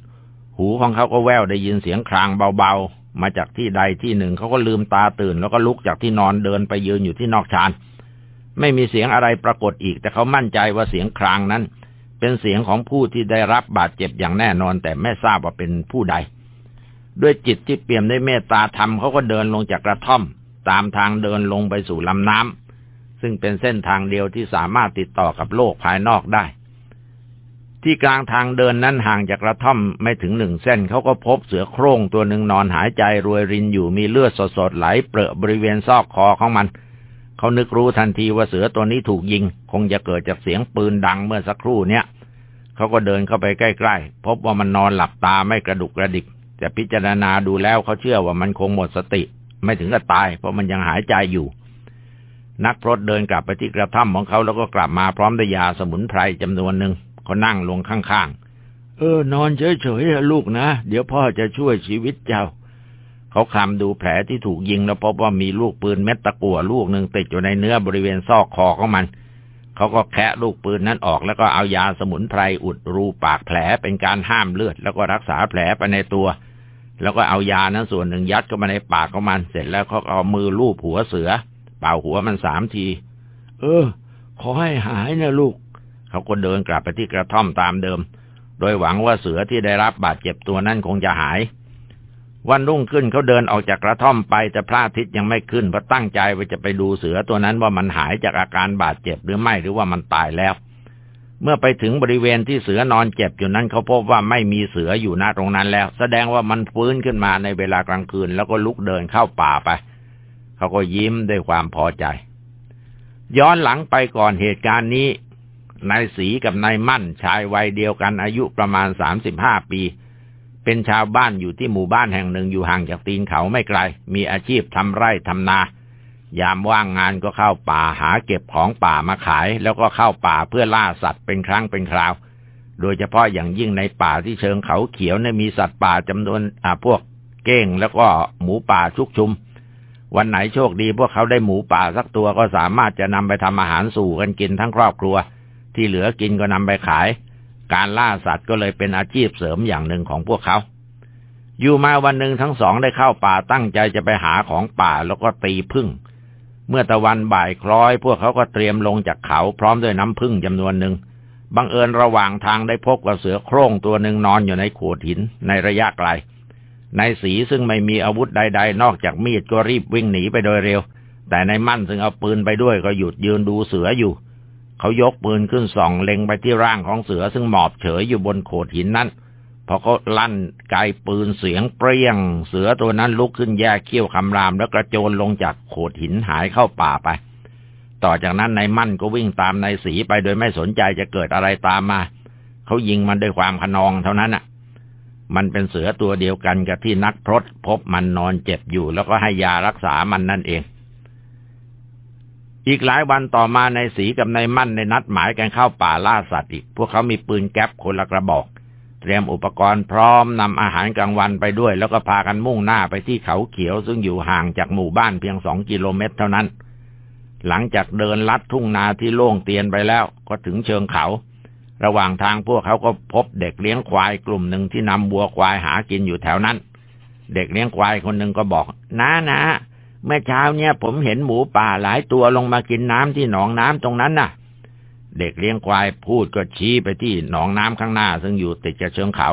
หูของเขาก็แววได้ยินเสียงครางเบาๆ มาจากที่ใดที่หนึ่งเขาก็ลืมตาตื่น แล้วก็ลุกจากที่นอนเดินไปยืนอยู่ที่นอกชาน ไม่มีเสียงอะไรปรากฏอีก แต่เขามั่นใจว่าเสียงครางนั้น เป็นเสียงของผู้ที่ได้รับบาดเจ็บอย่างแน่นอน แต่ไม่ทราบว่าเป็นผู้ใด ด้วยจิตที่เปี่ยมด้วยเมตตาธรรมเขาก็เดินลงจากกระท่อม ตามทางเดินลงไปสู่ลำน้ำซึ่งเป็นเส้นทางเดียวที่สามารถติดต่อกับโลกภายนอกได้ ที่กลางทางเดินนั้นห่างจากกระท่อมไม่ถึงหนึ่งเส้นเขาก็พบเสือโคร่งตัวหนึ่งนอนหายใจรวยรินอยู่มีเลือดสดๆไหลเปรอะบริเวณซอกคอของมัน เขานึกรู้ทันทีว่าเสือตัวนี้ถูกยิง คงจะเกิดจากเสียงปืนดังเมื่อสักครู่เนี้ยเขาก็เดินเข้าไปใกล้ๆ พบว่ามันนอนหลับตาไม่กระดุกกระดิก แต่พิจารณาดูแล้วเขาเชื่อว่ามันคงหมดสติ ไม่ถึงกับตาย เพราะมันยังหายใจอยู่ นักพรตเดินกลับไปที่กระท่อมของเขาแล้วก็กลับมาพร้อมด้วยยาสมุนไพรจำนวนหนึ่งเขานั่งลงข้างๆ เออ นอนเฉยๆลูกนะ เดี๋ยวพ่อจะช่วยชีวิตเจ้า เขาคลำดูแผลที่ถูกยิงแล้วพบว่ามีลูกปืนเม็ดตะกั่วลูกหนึ่งติดอยู่ในเนื้อบริเวณซอกคอของมัน เขาก็แคะลูกปืนนั้นออกแล้วก็เอายาสมุนไพรอุดรูปากแผลเป็นการห้ามเลือด แล้วก็รักษาแผลไปในตัว แล้วก็เอายานั้นส่วนหนึ่งยัดเข้ามาในปากของมันเสร็จแล้วเขาเอามือลูบหัวเสือ เป่าหัวมันสามที เออ ขอให้หายนะลูก เขาก็เดินกลับไปที่กระท่อมตามเดิม โดยหวังว่าเสือที่ได้รับบาดเจ็บตัวนั้นคงจะหาย วันรุ่งขึ้นเขาเดินออกจากกระท่อมไปแต่พระอาทิตย์ยังไม่ขึ้นเพราะตั้งใจว่าจะไปดูเสือตัวนั้นว่ามันหายจากอาการบาดเจ็บหรือไม่หรือว่ามันตายแล้ว เมื่อไปถึงบริเวณที่เสือนอนเจ็บอยู่นั้นเขาพบว่าไม่มีเสืออยู่ณตรงนั้นแล้ว แสดงว่ามันฟื้นขึ้นมาในเวลากลางคืน แล้วก็ลุกเดินเข้าป่าไป เขาก็ยิ้มด้วยความพอใจ ย้อนหลังไปก่อนเหตุการณ์นี้นายสีกับนายมั่นชายวัยเดียวกันอายุประมาณสามสิบห้าปี เป็นชาวบ้านอยู่ที่หมู่บ้านแห่งหนึ่งอยู่ห่างจากตีนเขาไม่ไกล มีอาชีพทำไร่ทำนา ยามว่างงานก็เข้าป่าหาเก็บของป่ามาขาย แล้วก็เข้าป่าเพื่อล่าสัตว์เป็นครั้งเป็นคราว โดยเฉพาะอย่างยิ่งในป่าที่เชิงเขาเขียวเนี่ยมีสัตว์ป่าจำนวนอ่าพวกเก้งแล้วก็หมูป่าชุกชุม วันไหนโชคดีพวกเขาได้หมูป่าสักตัวก็สามารถจะนำไปทำอาหารสู่กันกินทั้งครอบครัว ที่เหลือกินก็นำไปขาย การล่าสัตว์ก็เลยเป็นอาชีพเสริมอย่างหนึ่งของพวกเขา อยู่มาวันหนึ่งทั้งสองได้เข้าป่าตั้งใจจะไปหาของป่าแล้วก็ตีพึ่ง เมื่อตะวันบ่ายคล้อย พวกเขาก็เตรียมลงจากเขาพร้อมด้วยน้ำพึ่งจำนวนหนึ่งบังเอิญระหว่างทางได้พบกับเสือโคร่งตัวหนึ่งนอนอยู่ในโขดหินในระยะไกล นายสีซึ่งไม่มีอาวุธใด ๆ นอกจากมีดก็รีบวิ่งหนีไปโดยเร็ว แต่นายมั่นซึ่งเอาปืนไปด้วยก็หยุดยืนดูเสืออยู่ เขายกปืนขึ้นส่องเล็งไปที่ร่างของเสือซึ่งหมอบเฉยอยู่บนโขดหินนั้นพอเขาลั่นไกปืนเสียงเปรี้ยง เสือตัวนั้นลุกขึ้นแยกเขี้ยวคำราม แล้วกระโจนลงจากโขดหินหายเข้าป่าไป ต่อจากนั้นนายมั่นก็วิ่งตามนายสีไปโดยไม่สนใจจะเกิดอะไรตามมา เขายิงมันด้วยความขนองเท่านั้นอะ มันเป็นเสือตัวเดียวกันกับที่นักพรตพบมันนอนเจ็บอยู่ แล้วก็ให้ยารักษามันนั่นเอง อีกหลายวันต่อมานายสีกับนายมั่นในนัดหมายกันเข้าป่าล่าสัตว์อีก พวกเขามีปืนแก๊ปคนละกระบอก เตรียมอุปกรณ์พร้อมนำอาหารกลางวันไปด้วย แล้วก็พากันมุ่งหน้าไปที่เขาเขียวซึ่งอยู่ห่างจากหมู่บ้านเพียงสองกิโลเมตรเท่านั้น หลังจากเดินลัดทุ่งนาที่โล่งเตียนไปแล้วก็ถึงเชิงเขา ระหว่างทางพวกเขาก็พบเด็กเลี้ยงควายกลุ่มหนึ่งที่นำวัวควายหากินอยู่แถวนั้น เด็กเลี้ยงควายคนหนึ่งก็บอกน้านะ เมื่อเช้าเนี่ยผมเห็นหมูป่าหลายตัวลงมากินน้ำที่หนองน้ำตรงนั้นน่ะ เด็กเลี้ยงควายพูดก็ชี้ไปที่หนองน้ำข้างหน้า ซึ่งอยู่ติดกับเชิงเขา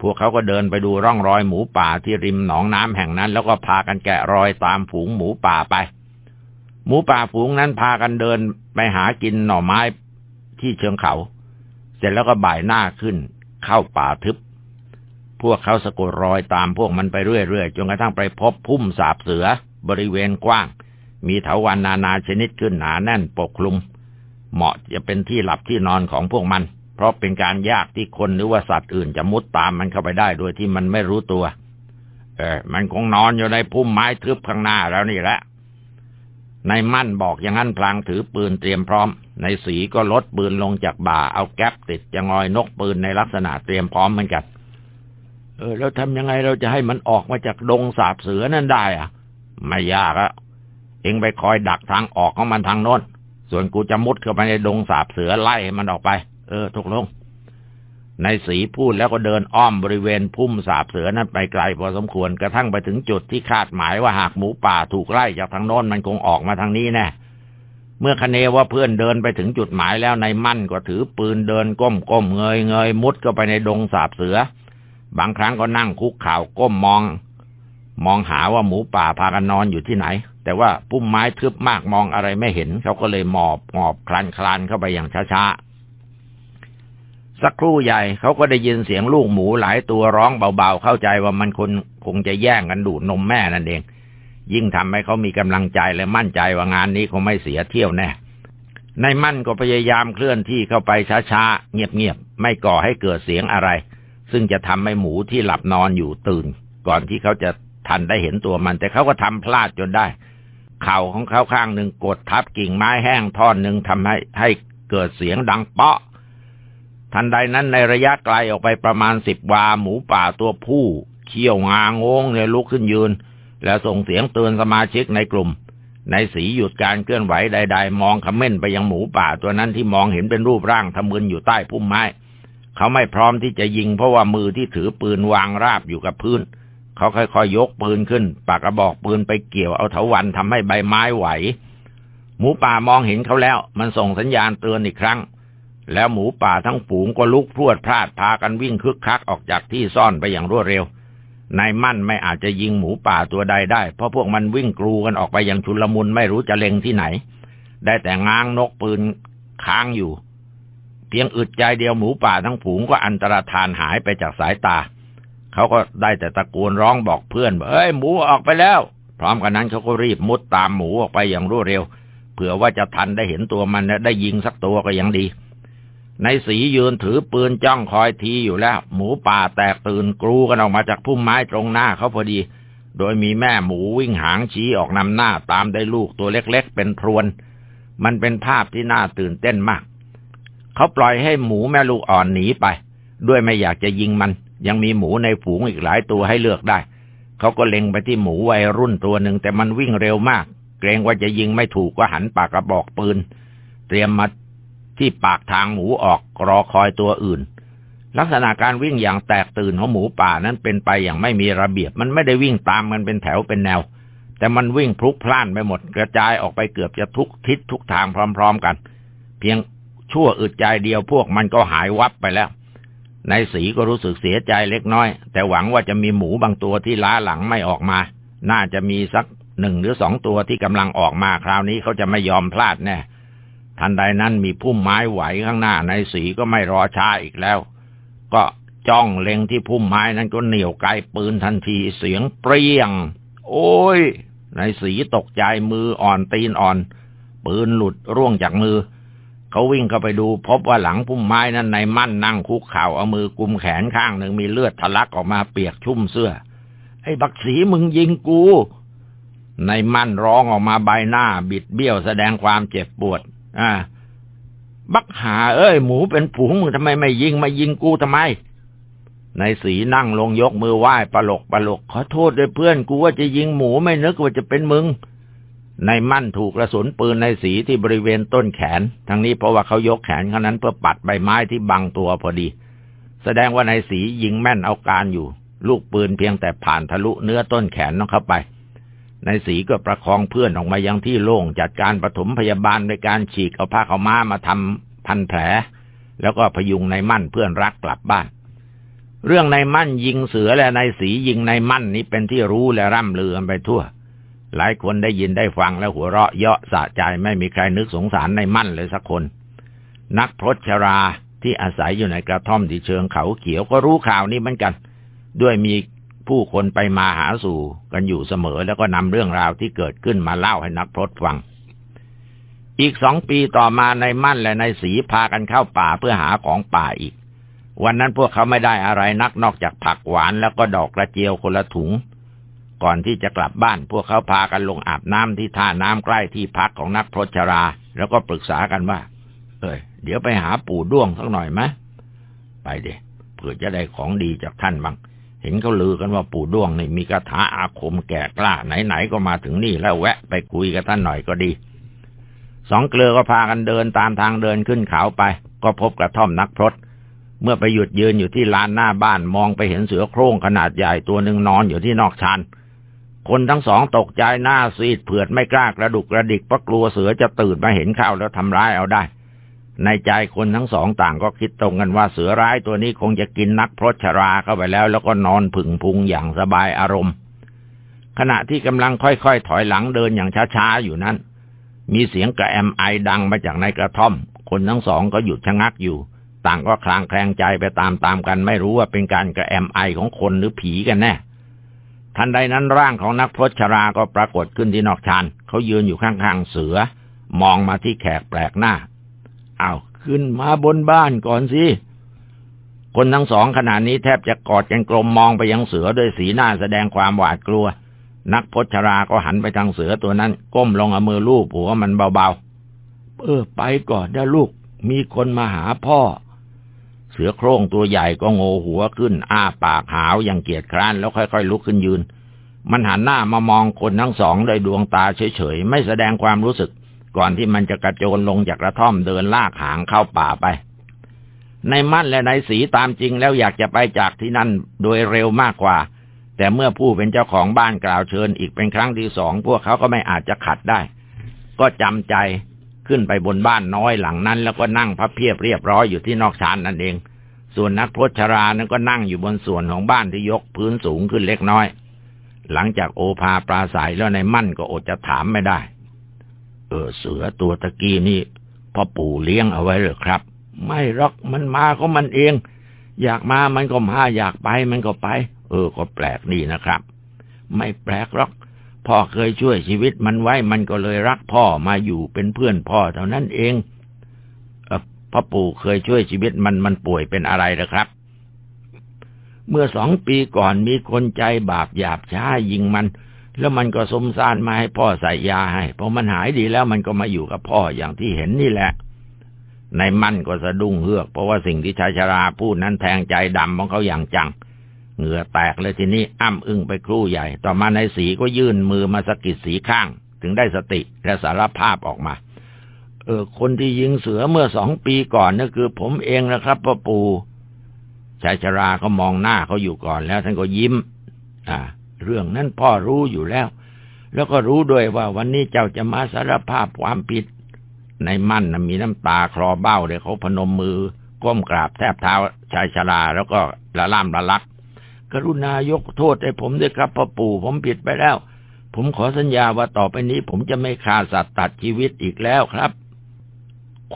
พวกเขาก็เดินไปดูร่องรอยหมูป่าที่ริมหนองน้ำแห่งนั้น แล้วก็พากันแกะรอยตามฝูงหมูป่าไป หมูป่าฝูงนั้นพากันเดินไปหากินหน่อไม้ที่เชิงเขา เสร็จแล้วก็บ่ายหน้าขึ้น เข้าป่าทึบพวกเขาสะกดรอยตามพวกมันไปเรื่อยๆจนกระทั่งไปพบพุ่มสาบเสือ บริเวณกว้าง มีเถาวันนานาชนิดขึ้นหนาแน่นปกคลุม เหมาะจะเป็นที่หลับที่นอนของพวกมัน เพราะเป็นการยากที่คนหรือว่าสัตว์อื่นจะมุดตามมันเข้าไปได้โดยที่มันไม่รู้ตัว เออ มันคงนอนอยู่ในพุ่มไม้ทึบข้างหน้าแล้วนี่แหละในมั่นบอกอย่างนั้นพลางถือปืนเตรียมพร้อม ในสีก็ลดปืนลงจากบ่า เอาแก๊ปติดจะงอยนกปืนในลักษณะเตรียมพร้อมเหมือนกัน เออ แล้วทำยังไงเราจะให้มันออกมาจากดงสาบเสือนั่นได้อะ ไม่ยากอะเองไปคอยดักทางออกของมันทางโน้น ส่วนกูจะมุดเข้าไปในดงสาบเสือไล่มันออกไป เออทุกลง ในสีพูดแล้วก็เดินอ้อมบริเวณพุ่มสาบเสือนั้นไปไกลพอสมควรกระทั่งไปถึงจุดที่คาดหมายว่าหากหมูป่าถูกไล่จากทางโน้นมันคงออกมาทางนี้แน่เมื่อคเนว่าเพื่อนเดินไปถึงจุดหมายแล้วนายมั่นก็ถือปืนเดินก้มก้มเงยเงยมุดเข้าไปในดงสาบเสือ บางครั้งก็นั่งคุกเข่าก้มมอง มองหาว่าหมูป่าพากันนอนอยู่ที่ไหน แต่ว่าพุ่มไม้ทึบมากมองอะไรไม่เห็น เขาก็เลยหมอบหมอบคลานคลานเข้าไปอย่างช้าๆ สักครู่ใหญ่เขาก็ได้ยินเสียงลูกหมูหลายตัวร้องเบาๆ เข้าใจว่ามันคนคงจะแย่งกันดูดนมแม่นั่นเอง ยิ่งทำให้เขามีกำลังใจและมั่นใจว่างานนี้คงไม่เสียเที่ยวแน่นายมั่นก็พยายามเคลื่อนที่เข้าไปช้าๆ เงียบๆ ไม่ก่อให้เกิดเสียงอะไร ซึ่งจะทำให้หมูที่หลับนอนอยู่ตื่น ก่อนที่เขาจะ ทันได้เห็นตัวมัน แต่เขาก็ทำพลาดจนได้ เข่าของเขาข้างหนึ่งกดทับกิ่งไม้แห้งท่อนหนึ่งทำให้ให้เกิดเสียงดังเปาะ ทันใดนั้นในระยะไกลออกไปประมาณสิบวาหมูป่าตัวผู้เขี้ยวงางงเนี่ยลุกขึ้นยืน แล้วส่งเสียงเตือนสมาชิกในกลุ่มในสีหยุดการเคลื่อนไหวใด ๆ มองคำเม่นไปยังหมูป่าตัวนั้นที่มองเห็นเป็นรูปร่างทำมึนอยู่ใต้พุ่มไม้ เขาไม่พร้อมที่จะยิงเพราะว่ามือที่ถือปืนวางราบอยู่กับพื้น เขาค่อยๆยกปืนขึ้น ปากกระบอกปืนไปเกี่ยวเอาเถาวันทำให้ใบไม้ไหว หมูป่ามองเห็นเขาแล้ว มันส่งสัญญาณเตือนอีกครั้ง แล้วหมูป่าทั้งฝูงก็ลุกพรวดพลาดพากันวิ่งคึกคักออกจากที่ซ่อนไปอย่างรวดเร็วนายมั่นไม่อาจจะยิงหมูป่าตัวใดได้ เพราะพวกมันวิ่งกรูกันออกไปอย่างชุลมุนไม่รู้จะเล็งที่ไหน ได้แต่ง้างนกปืนค้างอยู่ เพียงอึดใจเดียวหมูป่าทั้งฝูงก็อันตรธานหายไปจากสายตา เขาก็ได้แต่ตะโกนร้องบอกเพื่อนเอ้ยหมูออกไปแล้ว พร้อมกันนั้นเขาก็รีบมุดตามหมูออกไปอย่างรวดเร็ว เผื่อว่าจะทันได้เห็นตัวมันได้ยิงสักตัวก็ยังดี ในสียืนถือปืนจ้องคอยทีอยู่แล้ว หมูป่าแตกตื่นกรูกันออกมาจากพุ่มไม้ตรงหน้าเขาพอดี โดยมีแม่หมูวิ่งหางชี้ออกนำหน้าตามได้ลูกตัวเล็ก ๆ เป็นพรวน มันเป็นภาพที่น่าตื่นเต้นมาก เขาปล่อยให้หมูแม่ลูกอ่อนหนีไป ด้วยไม่อยากจะยิงมัน ยังมีหมูในฝูงอีกหลายตัวให้เลือกได้ เขาก็เล็งไปที่หมูวัยรุ่นตัวหนึ่งแต่มันวิ่งเร็วมาก เกรงว่าจะยิงไม่ถูกก็หันปากกระบอกปืน เตรียมมาที่ปากทางหมูออกรอคอยตัวอื่น ลักษณะการวิ่งอย่างแตกตื่นของหมูป่านั้นเป็นไปอย่างไม่มีระเบียบ มันไม่ได้วิ่งตามกันเป็นแถวเป็นแนว แต่มันวิ่งพลุกพล่านไปหมด กระจายออกไปเกือบจะทุกทิศทุกทางพร้อม ๆ กัน เพียงชั่วอึดใจเดียวพวกมันก็หายวับไปแล้ว นายสีก็รู้สึกเสียใจเล็กน้อย แต่หวังว่าจะมีหมูบางตัวที่ล้าหลังไม่ออกมา น่าจะมีสักหนึ่งหรือสองตัวที่กำลังออกมาคราวนี้เขาจะไม่ยอมพลาดแน่ทันใดนั้นมีพุ่มไม้ไหวข้างหน้านายสีก็ไม่รอช้าอีกแล้ว ก็จ้องเล็งที่พุ่มไม้นั้นก็เหนี่ยวไกปืนทันทีเสียงเปรี้ยง โอ้ยนายสีตกใจมืออ่อนตีนอ่อน ปืนหลุดร่วงจากมือ เขาวิ่งเข้าไปดู พบว่าหลังพุ่มไม้นั้นนายมั่นนั่งคุกเข่าเอามือกุมแขนข้างหนึ่งมีเลือดทะลักออกมาเปียกชุ่มเสื้อ ไอ้บักสีมึงยิงกูนายมั่นร้องออกมาใบหน้า บิดเบี้ยวแสดงความเจ็บปวด อ่า บักหา เอ้ย หมูเป็นผูงมึงทำไมไม่ยิงมายิงกูทำไมนายสีนั่งลงยกมือไหว้ปลกปลกขอโทษด้วยเพื่อนกูว่าจะยิงหมูไม่นึกว่าจะเป็นมึง นายมั่นถูกกระสุนปืนในสีที่บริเวณต้นแขน ทั้งนี้เพราะว่าเขายกแขนเขานั้นเพื่อปัดใบไม้ที่บังตัวพอดี แสดงว่านายสียิงแม่นเอาการอยู่ ลูกปืนเพียงแต่ผ่านทะลุเนื้อต้นแขนน้องเข้าไปนายสีก็ประคองเพื่อนออกมายังที่โล่งจัดการปฐมพยาบาลโดยการฉีกเอาผ้าขาม้ามาทำพันแผล แล้วก็พยุงนายมั่นเพื่อนรักกลับบ้านเรื่องนายมั่นยิงเสือและนายสียิงนายมั่นนี้เป็นที่รู้และร่ำลือกันไปทั่ว หลายคนได้ยินได้ฟังแล้วหัวเราะเยาะสะใจไม่มีใครนึกสงสารในมั่นเลยสักคน นักพรตชราที่อาศัยอยู่ในกระท่อมที่เชิงเขาเขียวก็รู้ข่าวนี้เหมือนกัน ด้วยมีผู้คนไปมาหาสู่กันอยู่เสมอแล้วก็นำเรื่องราวที่เกิดขึ้นมาเล่าให้นักพรตฟัง อีกสองปีต่อมาในมั่นและในสีพากันเข้าป่าเพื่อหาของป่าอีก วันนั้นพวกเขาไม่ได้อะไรนักนอกจากผักหวานแล้วก็ดอกกระเจียวคนละถุง ก่อนที่จะกลับบ้าน พวกเขาพากันลงอาบน้ำที่ท่าน้ำใกล้ที่พักของนักพรชรา แล้วก็ปรึกษากันว่า เอ้ยเดี๋ยวไปหาปู่ด้วงสักหน่อยไหมไปเดี๋ยเพื่อจะได้ของดีจากท่านบ้างเห็นเขาลือกันว่าปู่ด้วงนี่มีคาถาอาคมแก่กล้าไหนๆก็มาถึงนี่แล้วแวะไปคุยกับท่านหน่อยก็ดี สองเกลือก็พากันเดินตามทางเดินขึ้นเขาไป ก็พบกระท่อมนักพรตเมื่อไปหยุดยืนอยู่ที่ลานหน้าบ้านมองไปเห็นเสือโคร่งขนาดใหญ่ตัวหนึ่งนอนอยู่ที่นอกชาน คนทั้งสองตกใจหน้าซีดเผือดไม่กล้ากระดุกกระดิกเพราะกลัวเสือจะตื่นมาเห็นเข้าแล้วทำร้ายเอาได้ ในใจคนทั้งสองต่างก็คิดตรงกันว่าเสือร้ายตัวนี้คงจะกินนักพรชราเข้าไปแล้ว แล้วก็นอนผึ่งพุงอย่างสบายอารมณ์ ขณะที่กำลังค่อยๆถอยหลังเดินอย่างช้าๆอยู่นั้น มีเสียงกระแอมไอดังมาจากในกระท่อม คนทั้งสองก็หยุดชะงักอยู่ ต่างก็คลางแคลงใจไปตามๆกัน ไม่รู้ว่าเป็นการกระแอมไอของคนหรือผีกันแน่ ทันใดนั้นร่างของนักพรชราก็ปรากฏขึ้นที่นอกชานเขายืนอยู่ข้างๆเสือ มองมาที่แขกแปลกหน้าอา้าวขึ้นมาบนบ้านก่อนสิคนทั้งสองขณะนี้แทบจะกอดกันกลมมองไปยังเสือด้วยสีหน้าแสดงความหวาดกลัว นักพจราก็หันไปทางเสือตัวนั้น ก้มลงเอามือลูบหัวมันเบาๆ เออ ไปก่อนนะลูก มีคนมาหาพ่อ เสือโคร่งตัวใหญ่ก็โงหัวขึ้น อ้าปากหาวอย่างเกียจคร้านแล้วค่อยๆลุกขึ้นยืน มันหันหน้ามามองคนทั้งสองด้วยดวงตาเฉยๆ ไม่แสดงความรู้สึก ก่อนที่มันจะกระโจนลงจากกระท่อมเดินลากหางเข้าป่าไป ในมั่นและในสีตามจริงแล้วอยากจะไปจากที่นั่นโดยเร็วมากกว่า แต่เมื่อผู้เป็นเจ้าของบ้านกล่าวเชิญอีกเป็นครั้งที่สองพวกเขาก็ไม่อาจจะขัดได้ ก็จำใจ ขึ้นไปบนบ้านน้อยหลังนั้น แล้วก็นั่งพับเพียบเรียบร้อยอยู่ที่นอกชานนั่นเอง ส่วนนักพจรานั้นก็นั่งอยู่บนส่วนของบ้านที่ยกพื้นสูงขึ้นเล็กน้อย หลังจากโอภาปราศัยแล้วในมั่นก็อดจะถามไม่ได้ เออเสือตัวตะกี้นี่พ่อปู่เลี้ยงเอาไว้หรือครับ ไม่รอกมันมาก็มันเอง อยากมามันก็มาอยากไปมันก็ไป เออก็แปลกดีนะครับ ไม่แปลกหรอก พ่อเคยช่วยชีวิตมันไว้มันก็เลยรักพ่อมาอยู่เป็นเพื่อนพ่อเท่านั้นเองพ่อปู่เคยช่วยชีวิตมันมันป่วยเป็นอะไรนะครับ เมื่อสองปีก่อนมีคนใจบาปหยาบช้ายิงมัน แล้วมันก็สมสารมาให้พ่อใส่ยาให้พอมันหายดีแล้วมันก็มาอยู่กับพ่ออย่างที่เห็นนี่แหละในมันก็สะดุ้งเฮือก เพราะว่าสิ่งที่ชายชราพูดนั้นแทงใจดำของเขาอย่างจัง เหงื่อแตกเลยทีนี้อ้ำอึ้งไปครู่ใหญ่ ต่อมาในสีก็ยื่นมือมาสะกิดสีข้าง ถึงได้สติและสารภาพออกมา เออ คนที่ยิงเสือเมื่อสองปีก่อนนั่นคือ ผมเองนะครับพ่อปู่ชายชราเขามองหน้าเขาอยู่ก่อนแล้วท่านก็ยิ้ม อ่า เรื่องนั้นพ่อรู้อยู่แล้ว แล้วก็รู้ด้วยว่าวันนี้เจ้าจะมาสารภาพความผิด ในมั่นนะมีน้ำตาคลอเบ้าเลยเขาพนมมือ ก้มกราบแทบเท้าชายชราแล้วก็ละล่ามละลัก กรุณายกโทษให้ผมด้วยครับพ่อปู่ ผมผิดไปแล้ว ผมขอสัญญาว่าต่อไปนี้ ผมจะไม่ฆ่าสัตว์ตัดชีวิตอีกแล้วครับ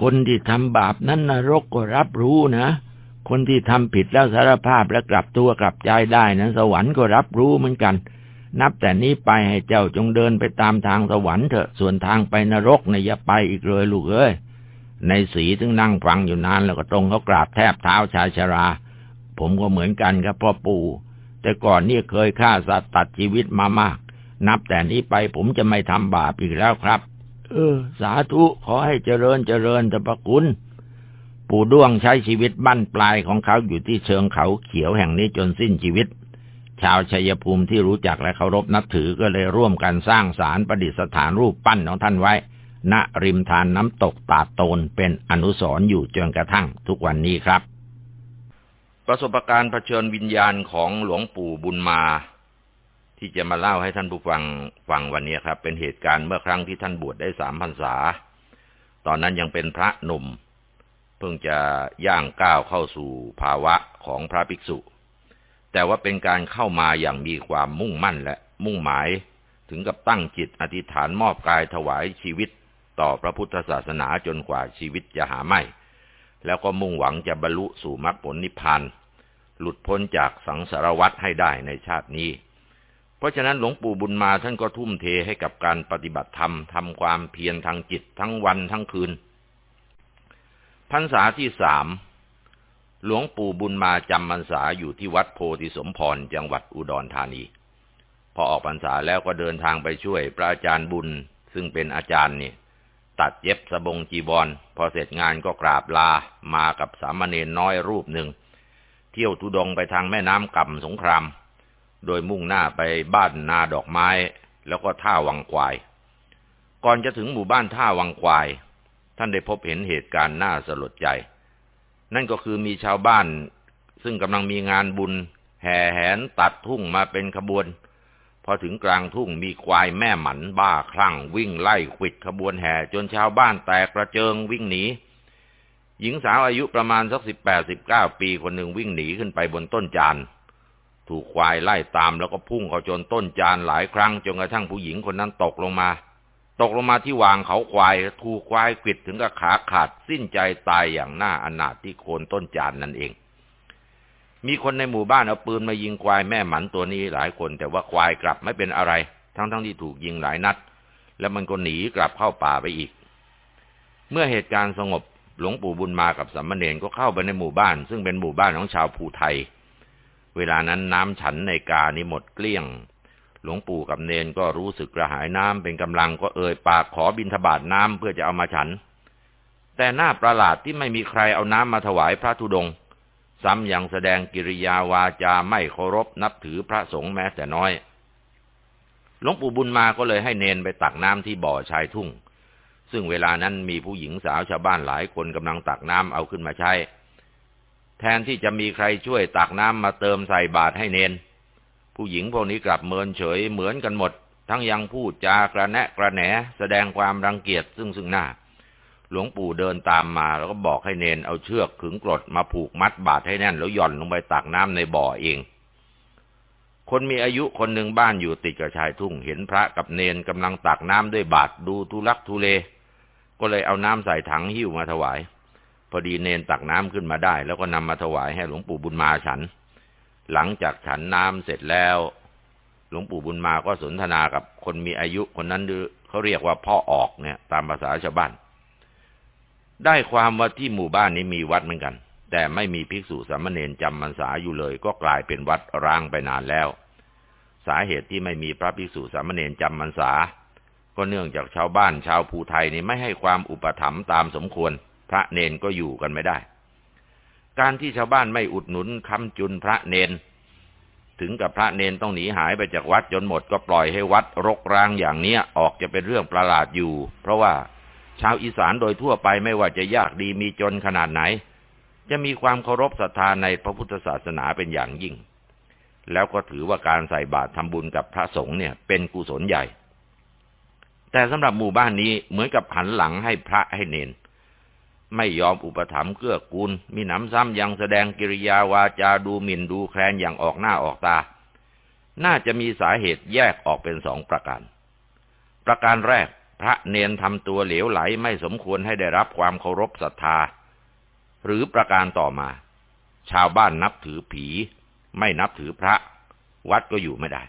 คนที่ทำบาปนั้นนรกก็รับรู้นะ คนที่ทำผิดแล้วสารภาพและกลับตัวกลับใจได้นั้นสวรรค์ก็รับรู้เหมือนกัน นับแต่นี้ไปให้เจ้าจงเดินไปตามทางสวรรค์เถอะ ส่วนทางไปนรกเนี่ยอย่าไปอีกเลยลูกเอ้ยในสีซึ่งนั่งฟังอยู่นานแล้วก็ตรงเขากราบแทบเท้าชายชรา ผมก็เหมือนกันครับพ่อปู่ แต่ก่อนนี่เคยฆ่าสัตว์ตัดชีวิตมามาก นับแต่นี้ไปผมจะไม่ทำบาปอีกแล้วครับ เออ สาธุขอให้เจริญเจริญตะพระคุณ ปู่ด้วงใช้ชีวิตบั้นปลายของเขาอยู่ที่เชิงเขาเขียวแห่งนี้จนสิ้นชีวิต ชาวชัยภูมิที่รู้จักและเคารพนับถือก็เลยร่วมกันสร้างศาลประดิษฐานรูปปั้นของท่านไว้ ณริมทานน้ำตกตาโตนเป็นอนุสรณ์อยู่จนกระทั่งทุกวันนี้ครับ ประสบการณ์เผชิญวิญญาณของหลวงปู่บุญมา ที่จะมาเล่าให้ท่านผู้ฟังฟังวันนี้ครับ เป็นเหตุการณ์เมื่อครั้งที่ท่านบวชได้สามพรรษา ตอนนั้นยังเป็นพระหนุ่ม เพิ่งจะย่างก้าวเข้าสู่ภาวะของพระภิกษุ แต่ว่าเป็นการเข้ามาอย่างมีความมุ่งมั่นและมุ่งหมาย ถึงกับตั้งจิตอธิษฐานมอบกายถวายชีวิตต่อพระพุทธศาสนาจนกว่าชีวิตจะหาไม่ แล้วก็มุ่งหวังจะบรรลุสู่มรรคผลนิพพานหลุดพ้นจากสังสารวัฏให้ได้ในชาตินี้ เพราะฉะนั้นหลวงปู่บุญมาท่านก็ทุ่มเทให้กับการปฏิบัติธรรมทำความเพียรทางจิตทั้งวันทั้งคืน พรรษาที่สามหลวงปู่บุญมาจำพรรษาอยู่ที่วัดโพธิสมพรจังหวัดอุดรธานี พอออกพรรษาแล้วก็เดินทางไปช่วยพระอาจารย์บุญซึ่งเป็นอาจารย์เนี่ย ตัดเย็บสบงจีบอลพอเสร็จงานก็กราบลามากับสามเณรน้อยรูปหนึ่ง เที่ยวทุดงไปทางแม่น้ำก่ำสงคราม โดยมุ่งหน้าไปบ้านนาดอกไม้ แล้วก็ท่าวังควาย ก่อนจะถึงหมู่บ้านท่าวังควาย ท่านได้พบเห็นเหตุการณ์น่าสลดใจ นั่นก็คือมีชาวบ้าน ซึ่งกำลังมีงานบุญ แห่แหนตัดทุ่งมาเป็นขบวน พอถึงกลางทุ่งมีควายแม่หมันบ้าคลั่ง วิ่งไล่ขิดขบวนแห่จนชาวบ้านแตกกระเจิงวิ่งหนี หญิงสาวอายุประมาณสักสิบแปดสิบเก้าปีคนหนึ่งวิ่งหนีขึ้นไปบนต้นจานถูกควายไล่ตามแล้วก็พุ่งเขาจนต้นจานหลายครั้งจนกระทั่งผู้หญิงคนนั้นตกลงมา ตกลงมาที่วางเขาควายถูกควายขิดถึงกับขาขาดสิ้นใจตายอย่างน่าอนาถที่โคนต้นจานนั่นเอง มีคนในหมู่บ้านเอาปืนมายิงควายแม่หมันตัวนี้หลายคน แต่ว่าควายกลับไม่เป็นอะไร ทั้งๆทที่ถูกยิงหลายนัด แล้วมันก็หนีกลับเข้าป่าไปอีก เมื่อเหตุการณ์สงบหลวงปู่บุญมากับสัมมาเนรก็เข้าไปในหมู่บ้าน ซึ่งเป็นหมู่บ้านของชาวภูไทย เวลานั้นน้ำฉันในกานี้หมดเกลี้ยง หลวงปู่กับเนรก็รู้สึกกระหายน้ำเป็นกำลังก็เอ่ยปากขอบินทบาทน้ำเพื่อจะเอามาฉัน แต่หน้าประหลาดที่ไม่มีใครเอาน้ำมาถวายพระธุดงค์ ซ้ำยังแสดงกิริยาวาจาไม่เคารพนับถือพระสงฆ์แม้แต่น้อย หลวงปู่บุญมาก็เลยให้เนนไปตักน้ำที่บ่อชายทุ่ง ซึ่งเวลานั้นมีผู้หญิงสาวชาวบ้านหลายคนกำลังตักน้ำเอาขึ้นมาใช้ แทนที่จะมีใครช่วยตักน้ำมาเติมใส่บาตรให้เนน ผู้หญิงพวกนี้กลับเมินเฉยเหมือนกันหมด ทั้งยังพูดจากระแนะกระแหนแสดงความรังเกียจซึ่งซึ่งหน้า หลวงปู่เดินตามมา แล้วก็บอกให้เนนเอาเชือกขึงกรดมาผูกมัดบาดให้แน่น แล้วหย่อนลงไปตักน้ำในบ่อเอง คนมีอายุคนหนึ่งบ้านอยู่ติดกับชายทุ่ง เห็นพระกับเนนกำลังตักน้ำด้วยบาดดูทุลักทุเล ก็เลยเอาน้ำใส่ถังหิ้วมาถวาย พอดีเนนตักน้ำขึ้นมาได้ แล้วก็นำมาถวายให้หลวงปู่บุญมาฉัน หลังจากฉันน้ำเสร็จแล้ว หลวงปู่บุญมาก็สนทนากับคนมีอายุคนนั้นเขาเรียกว่าพ่อออกเนี่ย ตามภาษาชาวบ้าน ได้ความว่าที่หมู่บ้านนี้มีวัดเหมือนกัน แต่ไม่มีภิกษุสามเณรจำพรรษาอยู่เลย ก็กลายเป็นวัดร้างไปนานแล้ว สาเหตุที่ไม่มีพระภิกษุสามเณรจำพรรษา ก็เนื่องจากชาวบ้านชาวภูไทยนี่ไม่ให้ความอุปถัมภ์ตามสมควร พระเนนก็อยู่กันไม่ได้ การที่ชาวบ้านไม่อุดหนุนคำจุนพระเนน ถึงกับพระเนนต้องหนีหายไปจากวัดจนหมดก็ปล่อยให้วัดรกร้างอย่างเนี้ยออกจะเป็นเรื่องประหลาดอยู่ เพราะว่า ชาวอีสานโดยทั่วไปไม่ว่าจะยากดีมีจนขนาดไหน จะมีความเคารพศรัทธาในพระพุทธศาสนาเป็นอย่างยิ่ง แล้วก็ถือว่าการใส่บาตรทำบุญกับพระสงฆ์เนี่ยเป็นกุศลใหญ่ แต่สำหรับหมู่บ้านนี้เหมือนกับหันหลังให้พระให้เนนไม่ยอมอุปถัมภ์เกื้อกูล มีหนำซ้ำยังแสดงกิริยาวาจาดูหมิ่นดูแคลนอย่างออกหน้าออกตา น่าจะมีสาเหตุแยกออกเป็นสองประการ ประการแรก พระเนนทำตัวเหลวไหลไม่สมควรให้ได้รับความเคารพศรัทธา หรือประการต่อมา ชาวบ้านนับถือผี ไม่นับถือพระ วัดก็อยู่ไม่ได้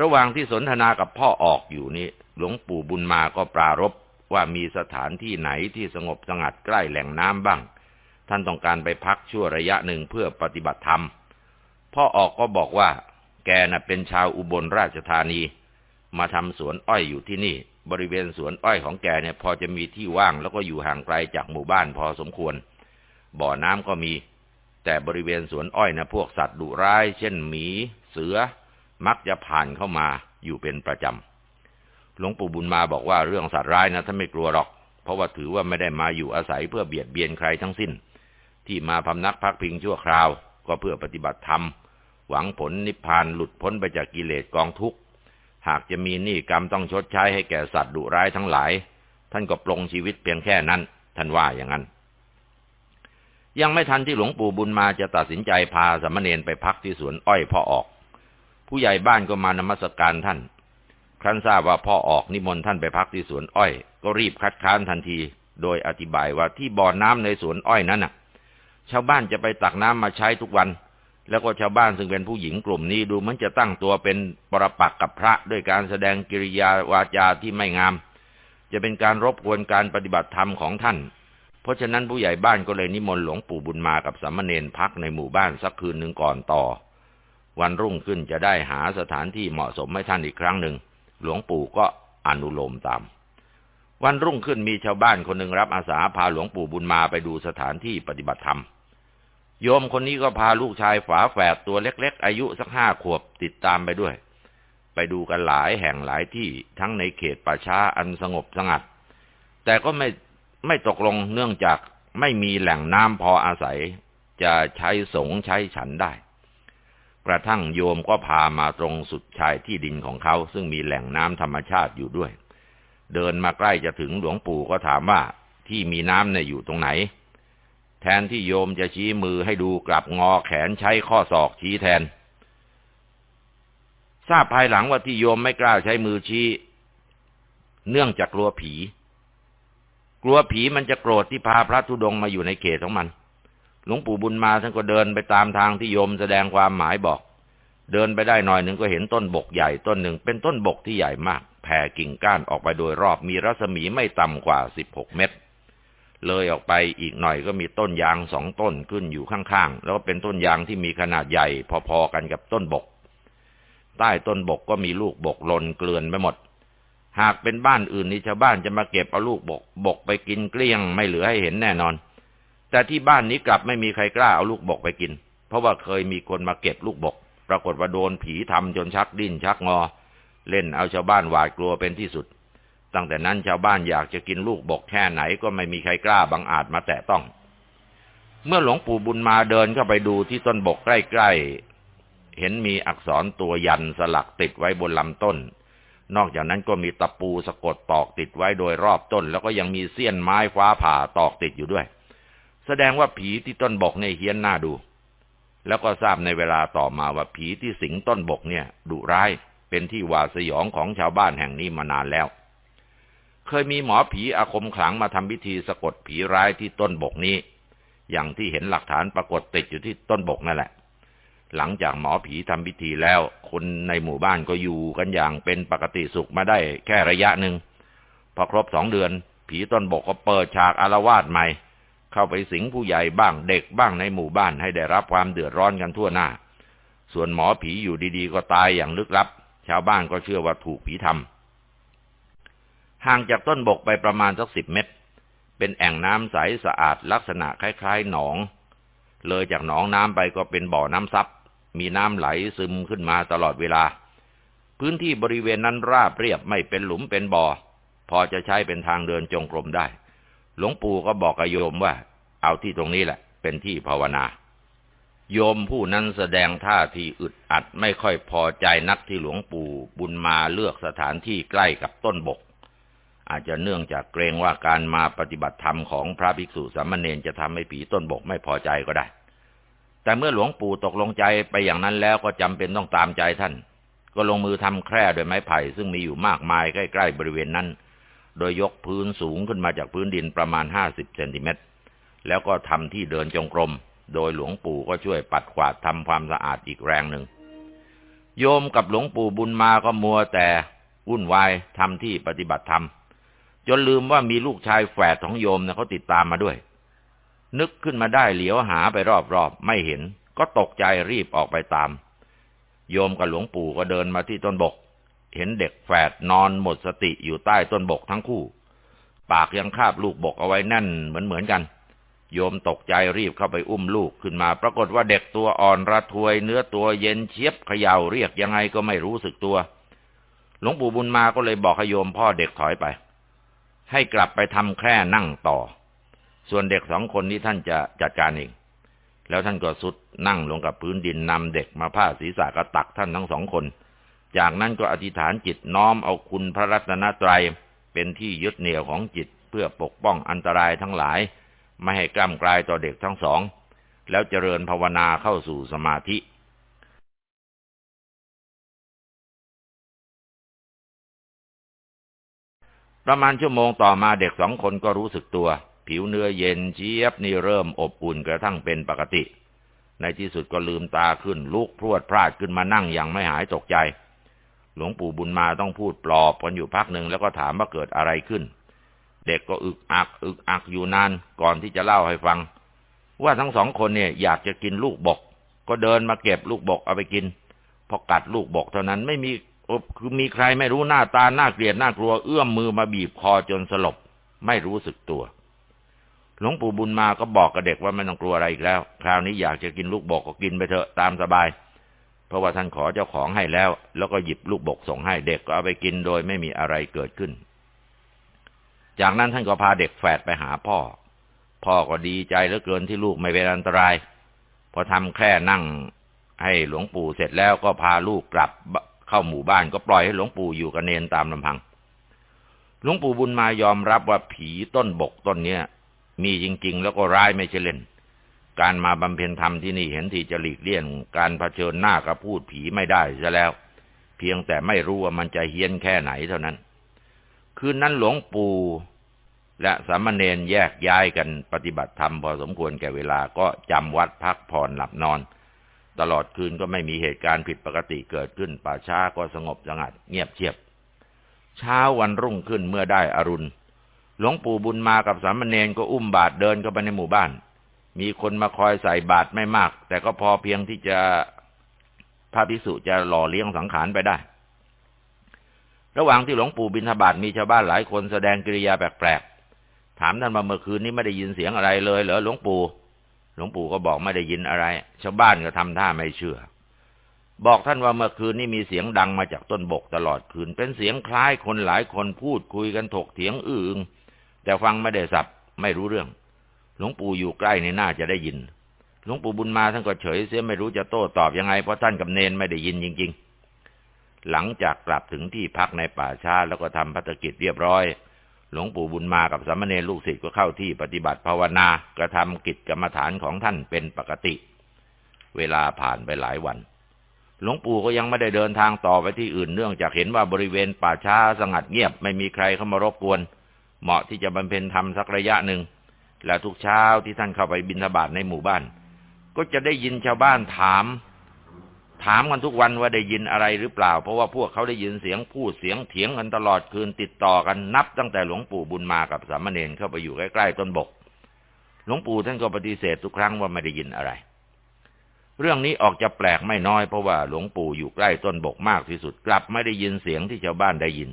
ระหว่างที่สนทนากับพ่อออกอยู่นี้ หลวงปู่บุญมาก็ปรารบว่ามีสถานที่ไหนที่สงบสงัดใกล้แหล่งน้ำบ้าง ท่านต้องการไปพักชั่วระยะหนึ่งเพื่อปฏิบัติธรรม พ่อออกก็บอกว่า แกน่ะเป็นชาวอุบลราชธานี มาทำสวนอ้อยอยู่ที่นี่ บริเวณสวนอ้อยของแกเนี่ยพอจะมีที่ว่างแล้วก็อยู่ห่างไกลจากหมู่บ้านพอสมควร บ่อน้ำก็มี แต่บริเวณสวนอ้อยนะพวกสัตว์ดุร้าย เช่นหมี เสือ มักจะผ่านเข้ามาอยู่เป็นประจำหลวงปู่บุญมาบอกว่าเรื่องสัตว์ร้ายนะท่านไม่กลัวหรอก เพราะว่าถือว่าไม่ได้มาอยู่อาศัยเพื่อเบียดเบียนใครทั้งสิ้น ที่มาพำนักพักพิงชั่วคราว ก็เพื่อปฏิบัติธรรมหวังผลนิพพานหลุดพ้นไปจากกิเลสกองทุกข์ หากจะมีหนี้กรรมต้องชดใช้ให้แก่สัตว์ดุร้ายทั้งหลาย ท่านก็ปลงชีวิตเพียงแค่นั้น ท่านว่าอย่างนั้น ยังไม่ทันที่หลวงปู่บุญมาจะตัดสินใจพาสมณเณรไปพักที่สวนอ้อยพ่อออก ผู้ใหญ่บ้านก็มานมัสการท่าน ครั้นทราบว่าพ่อออกนิมนต์ท่านไปพักที่สวนอ้อย ก็รีบคัดค้านทันที โดยอธิบายว่าที่บ่อน้ำในสวนอ้อยนั้นน่ะ ชาวบ้านจะไปตักน้ำมาใช้ทุกวัน แล้วก็ชาวบ้านซึ่งเป็นผู้หญิงกลุ่มนี้ดูมันจะตั้งตัวเป็นปรปักกับพระด้วยการแสดงกิริยาวาจาที่ไม่งาม จะเป็นการรบกวนการปฏิบัติธรรมของท่าน เพราะฉะนั้นผู้ใหญ่บ้านก็เลยนิมนต์หลวงปู่บุญมากับสามเณรพักในหมู่บ้านสักคืนหนึ่งก่อนต่อ วันรุ่งขึ้นจะได้หาสถานที่เหมาะสมให้ท่านอีกครั้งหนึ่ง หลวงปู่ก็อนุโลมตาม วันรุ่งขึ้นมีชาวบ้านคนหนึ่งรับอาสาพาหลวงปู่บุญมาไปดูสถานที่ปฏิบัติธรรม โยมคนนี้ก็พาลูกชายฝาแฝดตัวเล็ก ๆ อายุสักห้าขวบติดตามไปด้วย ไปดูกันหลายแห่งหลายที่ทั้งในเขตป่าช้าอันสงบสงัด แต่ก็ไม่ไม่ตกลงเนื่องจากไม่มีแหล่งน้ำพออาศัย จะใช้สงใช้ฉันได้ กระทั่งโยมก็พามาตรงสุดชายที่ดินของเขา ซึ่งมีแหล่งน้ำธรรมชาติอยู่ด้วย เดินมาใกล้จะถึงหลวงปู่ก็ถามว่าที่มีน้ำเนี่ยอยู่ตรงไหน แทนที่โยมจะชี้มือให้ดูกลับงอแขนใช้ข้อศอกชี้แทน ทราบภายหลังว่าที่โยมไม่กล้าใช้มือชี้ เนื่องจากกลัวผี กลัวผีมันจะโกรธที่พาพระธุดงมาอยู่ในเขตของมันหลวงปู่บุญมาท่านก็เดินไปตามทางที่โยมแสดงความหมายบอก เดินไปได้หน่อยหนึ่งก็เห็นต้นบกใหญ่ต้นหนึ่ง เป็นต้นบกที่ใหญ่มาก แผ่กิ่งก้านออกไปโดยรอบมีรัศมีไม่ต่ำกว่าสิบหกเมตร เลยออกไปอีกหน่อยก็มีต้นยางสองต้นขึ้นอยู่ข้างๆ แล้วก็เป็นต้นยางที่มีขนาดใหญ่พอๆกันกับต้นบก ใต้ต้นบกก็มีลูกบกหล่นเกลื่อนไปหมด หากเป็นบ้านอื่นนี่ชาวบ้านจะมาเก็บเอาลูกบก บกไปกินเกลี้ยงไม่เหลือให้เห็นแน่นอน แต่ที่บ้านนี้กลับไม่มีใครกล้าเอาลูกบกไปกิน เพราะว่าเคยมีคนมาเก็บลูกบก ปรากฏว่าโดนผีทำจนชักดิ้นชักงอ เล่นเอาชาวบ้านหวาดกลัวเป็นที่สุด ตั้งแต่นั้นชาวบ้านอยากจะกินลูกบกแค่ไหนก็ไม่มีใครกล้าบังอาจมาแตะต้อง เมื่อหลวงปู่บุญมาเดินเข้าไปดูที่ต้นบกใกล้ๆ เห็นมีอักษรตัวยันสลักติดไว้บนลำต้น นอกจากนั้นก็มีตะปูสะกดตอกติดไว้โดยรอบต้น แล้วก็ยังมีเสี้ยนไม้ฟ้าผ่าตอกติดอยู่ด้วย แสดงว่าผีที่ต้นบกเนี่ยเฮี้ยนหน้าดู แล้วก็ทราบในเวลาต่อมาว่าผีที่สิงต้นบกเนี่ยดุร้ายเป็นที่หวาดสยองของชาวบ้านแห่งนี้มานานแล้ว เคยมีหมอผีอาคมขลังมาทำพิธีสะกดผีร้ายที่ต้นบกนี้ อย่างที่เห็นหลักฐานปรากฏติดอยู่ที่ต้นบกนั่นแหละ หลังจากหมอผีทำพิธีแล้ว คนในหมู่บ้านก็อยู่กันอย่างเป็นปกติสุขมาได้แค่ระยะหนึ่งพอครบสองเดือน ผีต้นบกก็เปิดฉากอารวาสใหม่ เข้าไปสิงผู้ใหญ่บ้างเด็กบ้างในหมู่บ้านให้ได้รับความเดือดร้อนกันทั่วหน้า ส่วนหมอผีอยู่ดีๆ ก็ตายอย่างลึกลับ ชาวบ้านก็เชื่อว่าถูกผีทำ ห่างจากต้นบกไปประมาณสักสิบเมตร เป็นแอ่งน้ำใสสะอาดลักษณะคล้ายๆ หนอง เลยจากหนองน้ำไปก็เป็นบ่อน้ำซับมีน้ำไหลซึมขึ้นมาตลอดเวลา พื้นที่บริเวณนั้นราบเรียบไม่เป็นหลุมเป็นบ่อ พอจะใช้เป็นทางเดินจงกรมได้ หลวงปู่ก็บอกกับโยมว่า เอาที่ตรงนี้แหละ เป็นที่ภาวนา โยมผู้นั้นแสดงท่าทีอึดอัดไม่ค่อยพอใจนักที่หลวงปู่บุญมาเลือกสถานที่ใกล้กับต้นบก อาจจะเนื่องจากเกรงว่าการมาปฏิบัติธรรมของพระภิกษุสามเณรจะทำให้ผีต้นบกไม่พอใจก็ได้ แต่เมื่อหลวงปู่ตกลงใจไปอย่างนั้นแล้วก็จำเป็นต้องตามใจท่าน ก็ลงมือทำแคร่โดยไม้ไผ่ซึ่งมีอยู่มากมายใกล้ๆบริเวณนั้น โดยยกพื้นสูงขึ้นมาจากพื้นดินประมาณห้าสิบเซนติเมตร แล้วก็ทำที่เดินจงกรม โดยหลวงปู่ก็ช่วยปัดกวาดทำความสะอาดอีกแรงหนึ่ง โยมกับหลวงปู่บุญมาก็มัวแต่วุ่นวายทำที่ปฏิบัติธรรม จนลืมว่ามีลูกชายแฝดของโยมนะเขาติดตามมาด้วย นึกขึ้นมาได้เหลียวหาไปรอบๆไม่เห็น ก็ตกใจรีบออกไปตาม โยมกับหลวงปู่ก็เดินมาที่ต้นบก เห็นเด็กแฝดนอนหมดสติอยู่ใต้ต้นบกทั้งคู่ ปากยังคาบลูกบกเอาไว้แน่นเหมือนเหมือนกัน โยมตกใจรีบเข้าไปอุ้มลูกขึ้นมา ปรากฏว่าเด็กตัวอ่อนระทวย เนื้อตัวเย็นเชียบเขย่าเรียกยังไงก็ไม่รู้สึกตัว หลวงปู่บุญมาก็เลยบอกให้โยมพ่อเด็กถอยไป ให้กลับไปทำแคร่นั่งต่อ ส่วนเด็กสองคนนี้ท่านจะจัดการเอง แล้วท่านก็สุดนั่งลงกับพื้นดินนำเด็กมาผ้าศีรษะกระตักท่านทั้งสองคน จากนั้นก็อธิษฐานจิตน้อมเอาคุณพระรัตนตรัยเป็นที่ยึดเหนี่ยวของจิตเพื่อปกป้องอันตรายทั้งหลาย ไม่ให้กล้ำกลายต่อเด็กทั้งสอง แล้วเจริญภาวนาเข้าสู่สมาธิ ประมาณชั่วโมงต่อมาเด็กสองคนก็รู้สึกตัว ผิวเนื้อเย็นเจี๊ยบนี่เริ่มอบอุ่นกระทั่งเป็นปกติ ในที่สุดก็ลืมตาขึ้นลุกพรวดพลาดขึ้นมานั่งอย่างไม่หายตกใจ หลวงปู่บุญมาต้องพูดปลอบกันอยู่พักหนึ่งแล้วก็ถามว่าเกิดอะไรขึ้น เด็กก็อึกอัก อึกอักอยู่นานก่อนที่จะเล่าให้ฟัง ว่าทั้งสองคนเนี่ยอยากจะกินลูกบก ก็เดินมาเก็บลูกบกเอาไปกินพอกัดลูกบกเท่านั้นไม่มี คือมีใครไม่รู้หน้าตาหน้าเกลียดหน้ากลัวเอื้อมมือมาบีบคอจนสลบ ไม่รู้สึกตัว หลวงปู่บุญมาก็บอกกับเด็กว่าไม่ต้องกลัวอะไรอีกแล้ว คราวนี้อยากจะกินลูกบกก็กินไปเถอะตามสบาย เพราะว่าท่านขอเจ้าของให้แล้ว แล้วก็หยิบลูกบกส่งให้เด็กก็เอาไปกินโดยไม่มีอะไรเกิดขึ้น จากนั้นท่านก็พาเด็กแฝดไปหาพ่อ พ่อก็ดีใจเหลือเกินที่ลูกไม่เป็นอันตราย พอทำแค่นั่งให้หลวงปู่เสร็จแล้วก็พาลูกกลับ เข้าหมู่บ้านก็ปล่อยให้หลวงปู่อยู่กับเนนตามลำพัง หลวงปู่บุญมายอมรับว่าผีต้นบกต้นเนี้ยมีจริง ๆ แล้วก็ร้ายไม่ใช่เล่น การมาบำเพ็ญธรรมที่นี่เห็นทีจะหลีกเลี่ยง การเผชิญหน้ากับพูดผีไม่ได้ซะแล้ว เพียงแต่ไม่รู้ว่ามันจะเฮี้ยนแค่ไหนเท่านั้น คืนนั้นหลวงปู่และสามเณรแยกย้ายกันปฏิบัติธรรมพอสมควรแก่เวลาก็จำวัดพักผ่อนหลับนอน ตลอดคืนก็ไม่มีเหตุการณ์ผิดปกติเกิดขึ้น ป่าช้าก็สงบสงัด เงียบเชียบ เช้าวันรุ่งขึ้นเมื่อได้อรุณ หลวงปู่บุญมากับสามเณรก็อุ้มบาตรเดินเข้าไปในหมู่บ้าน มีคนมาคอยใส่บาตรไม่มาก แต่ก็พอเพียงที่จะพระภิกษุจะหล่อเลี้ยงสังขารไปได้ ระหว่างที่หลวงปู่บิณฑบาตมีชาวบ้านหลายคนแสดงกิริยาแปลกๆ ถามท่านมาเมื่อคืนนี้ไม่ได้ยินเสียงอะไรเลยเหรอหลวงปู่ หลวงปู่ก็บอกไม่ได้ยินอะไร ชาวบ้านก็ทำท่าไม่เชื่อ บอกท่านว่าเมื่อคืนนี้มีเสียงดังมาจากต้นบกตลอดคืน เป็นเสียงคล้ายคนหลายคนพูดคุยกันถกเถียงอื้อแต่ฟังไม่ได้สับไม่รู้เรื่อง หลวงปู่อยู่ใกล้ในน่าจะได้ยิน หลวงปู่บุญมาท่านก็เฉยเสียไม่รู้จะโต้ตอบยังไงเพราะท่านกับเนนไม่ได้ยินจริง ๆ หลังจากกลับถึงที่พักในป่าชาแล้วก็ทำพัฒกิจเรียบร้อย หลวงปู่บุญมากับสามเณรลูกศิษย์ก็เข้าที่ปฏิบัติภาวนากระทำกิจกรรมฐานของท่านเป็นปกติ เวลาผ่านไปหลายวัน หลวงปู่ก็ยังไม่ได้เดินทางต่อไปที่อื่นเนื่องจากเห็นว่าบริเวณป่าช้าสงัดเงียบไม่มีใครเข้ามารบกวน เหมาะที่จะบำเพ็ญธรรมสักระยะหนึ่ง และทุกเช้าที่ท่านเข้าไปบิณฑบาตในหมู่บ้าน ก็จะได้ยินชาวบ้านถาม ถามกันทุกวันว่าได้ยินอะไรหรือเปล่า เพราะว่าพวกเขาได้ยินเสียงพูดเสียงเถียงกันตลอดคืนติดต่อกันนับตั้งแต่หลวงปู่บุญมากับสามเณรเข้าไปอยู่ใกล้ๆต้นบก หลวงปู่ท่านก็ปฏิเสธทุกครั้งว่าไม่ได้ยินอะไร เรื่องนี้ออกจะแปลกไม่น้อยเพราะว่าหลวงปู่อยู่ใกล้ต้นบกมากที่สุดกลับไม่ได้ยินเสียงที่ชาวบ้านได้ยิน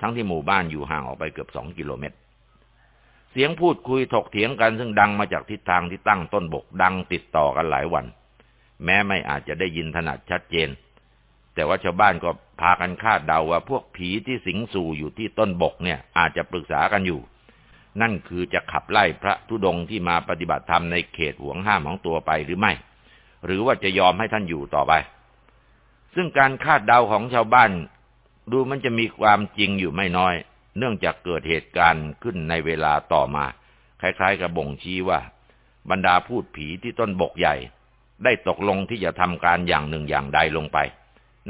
ทั้งที่หมู่บ้านอยู่ห่างออกไปเกือบสองกิโลเมตรเสียงพูดคุยถกเถียงกันซึ่งดังมาจากทิศทางที่ตั้งต้นบกดังติดต่อกันหลายวัน แม้ไม่อาจจะได้ยินถนัดชัดเจน แต่ว่าชาวบ้านก็พากันคาดเดาว่าพวกผีที่สิงสู่อยู่ที่ต้นบกเนี่ยอาจจะปรึกษากันอยู่ นั่นคือจะขับไล่พระธุดงที่มาปฏิบัติธรรมในเขตห่วงห้ามของตัวไปหรือไม่ หรือว่าจะยอมให้ท่านอยู่ต่อไป ซึ่งการคาดเดาของชาวบ้านดูมันจะมีความจริงอยู่ไม่น้อย เนื่องจากเกิดเหตุการณ์ขึ้นในเวลาต่อมา คล้ายๆกับบ่งชี้ว่า บรรดาพูดผีที่ต้นบกใหญ่ ได้ตกลงที่จะทำการอย่างหนึ่งอย่างใดลงไป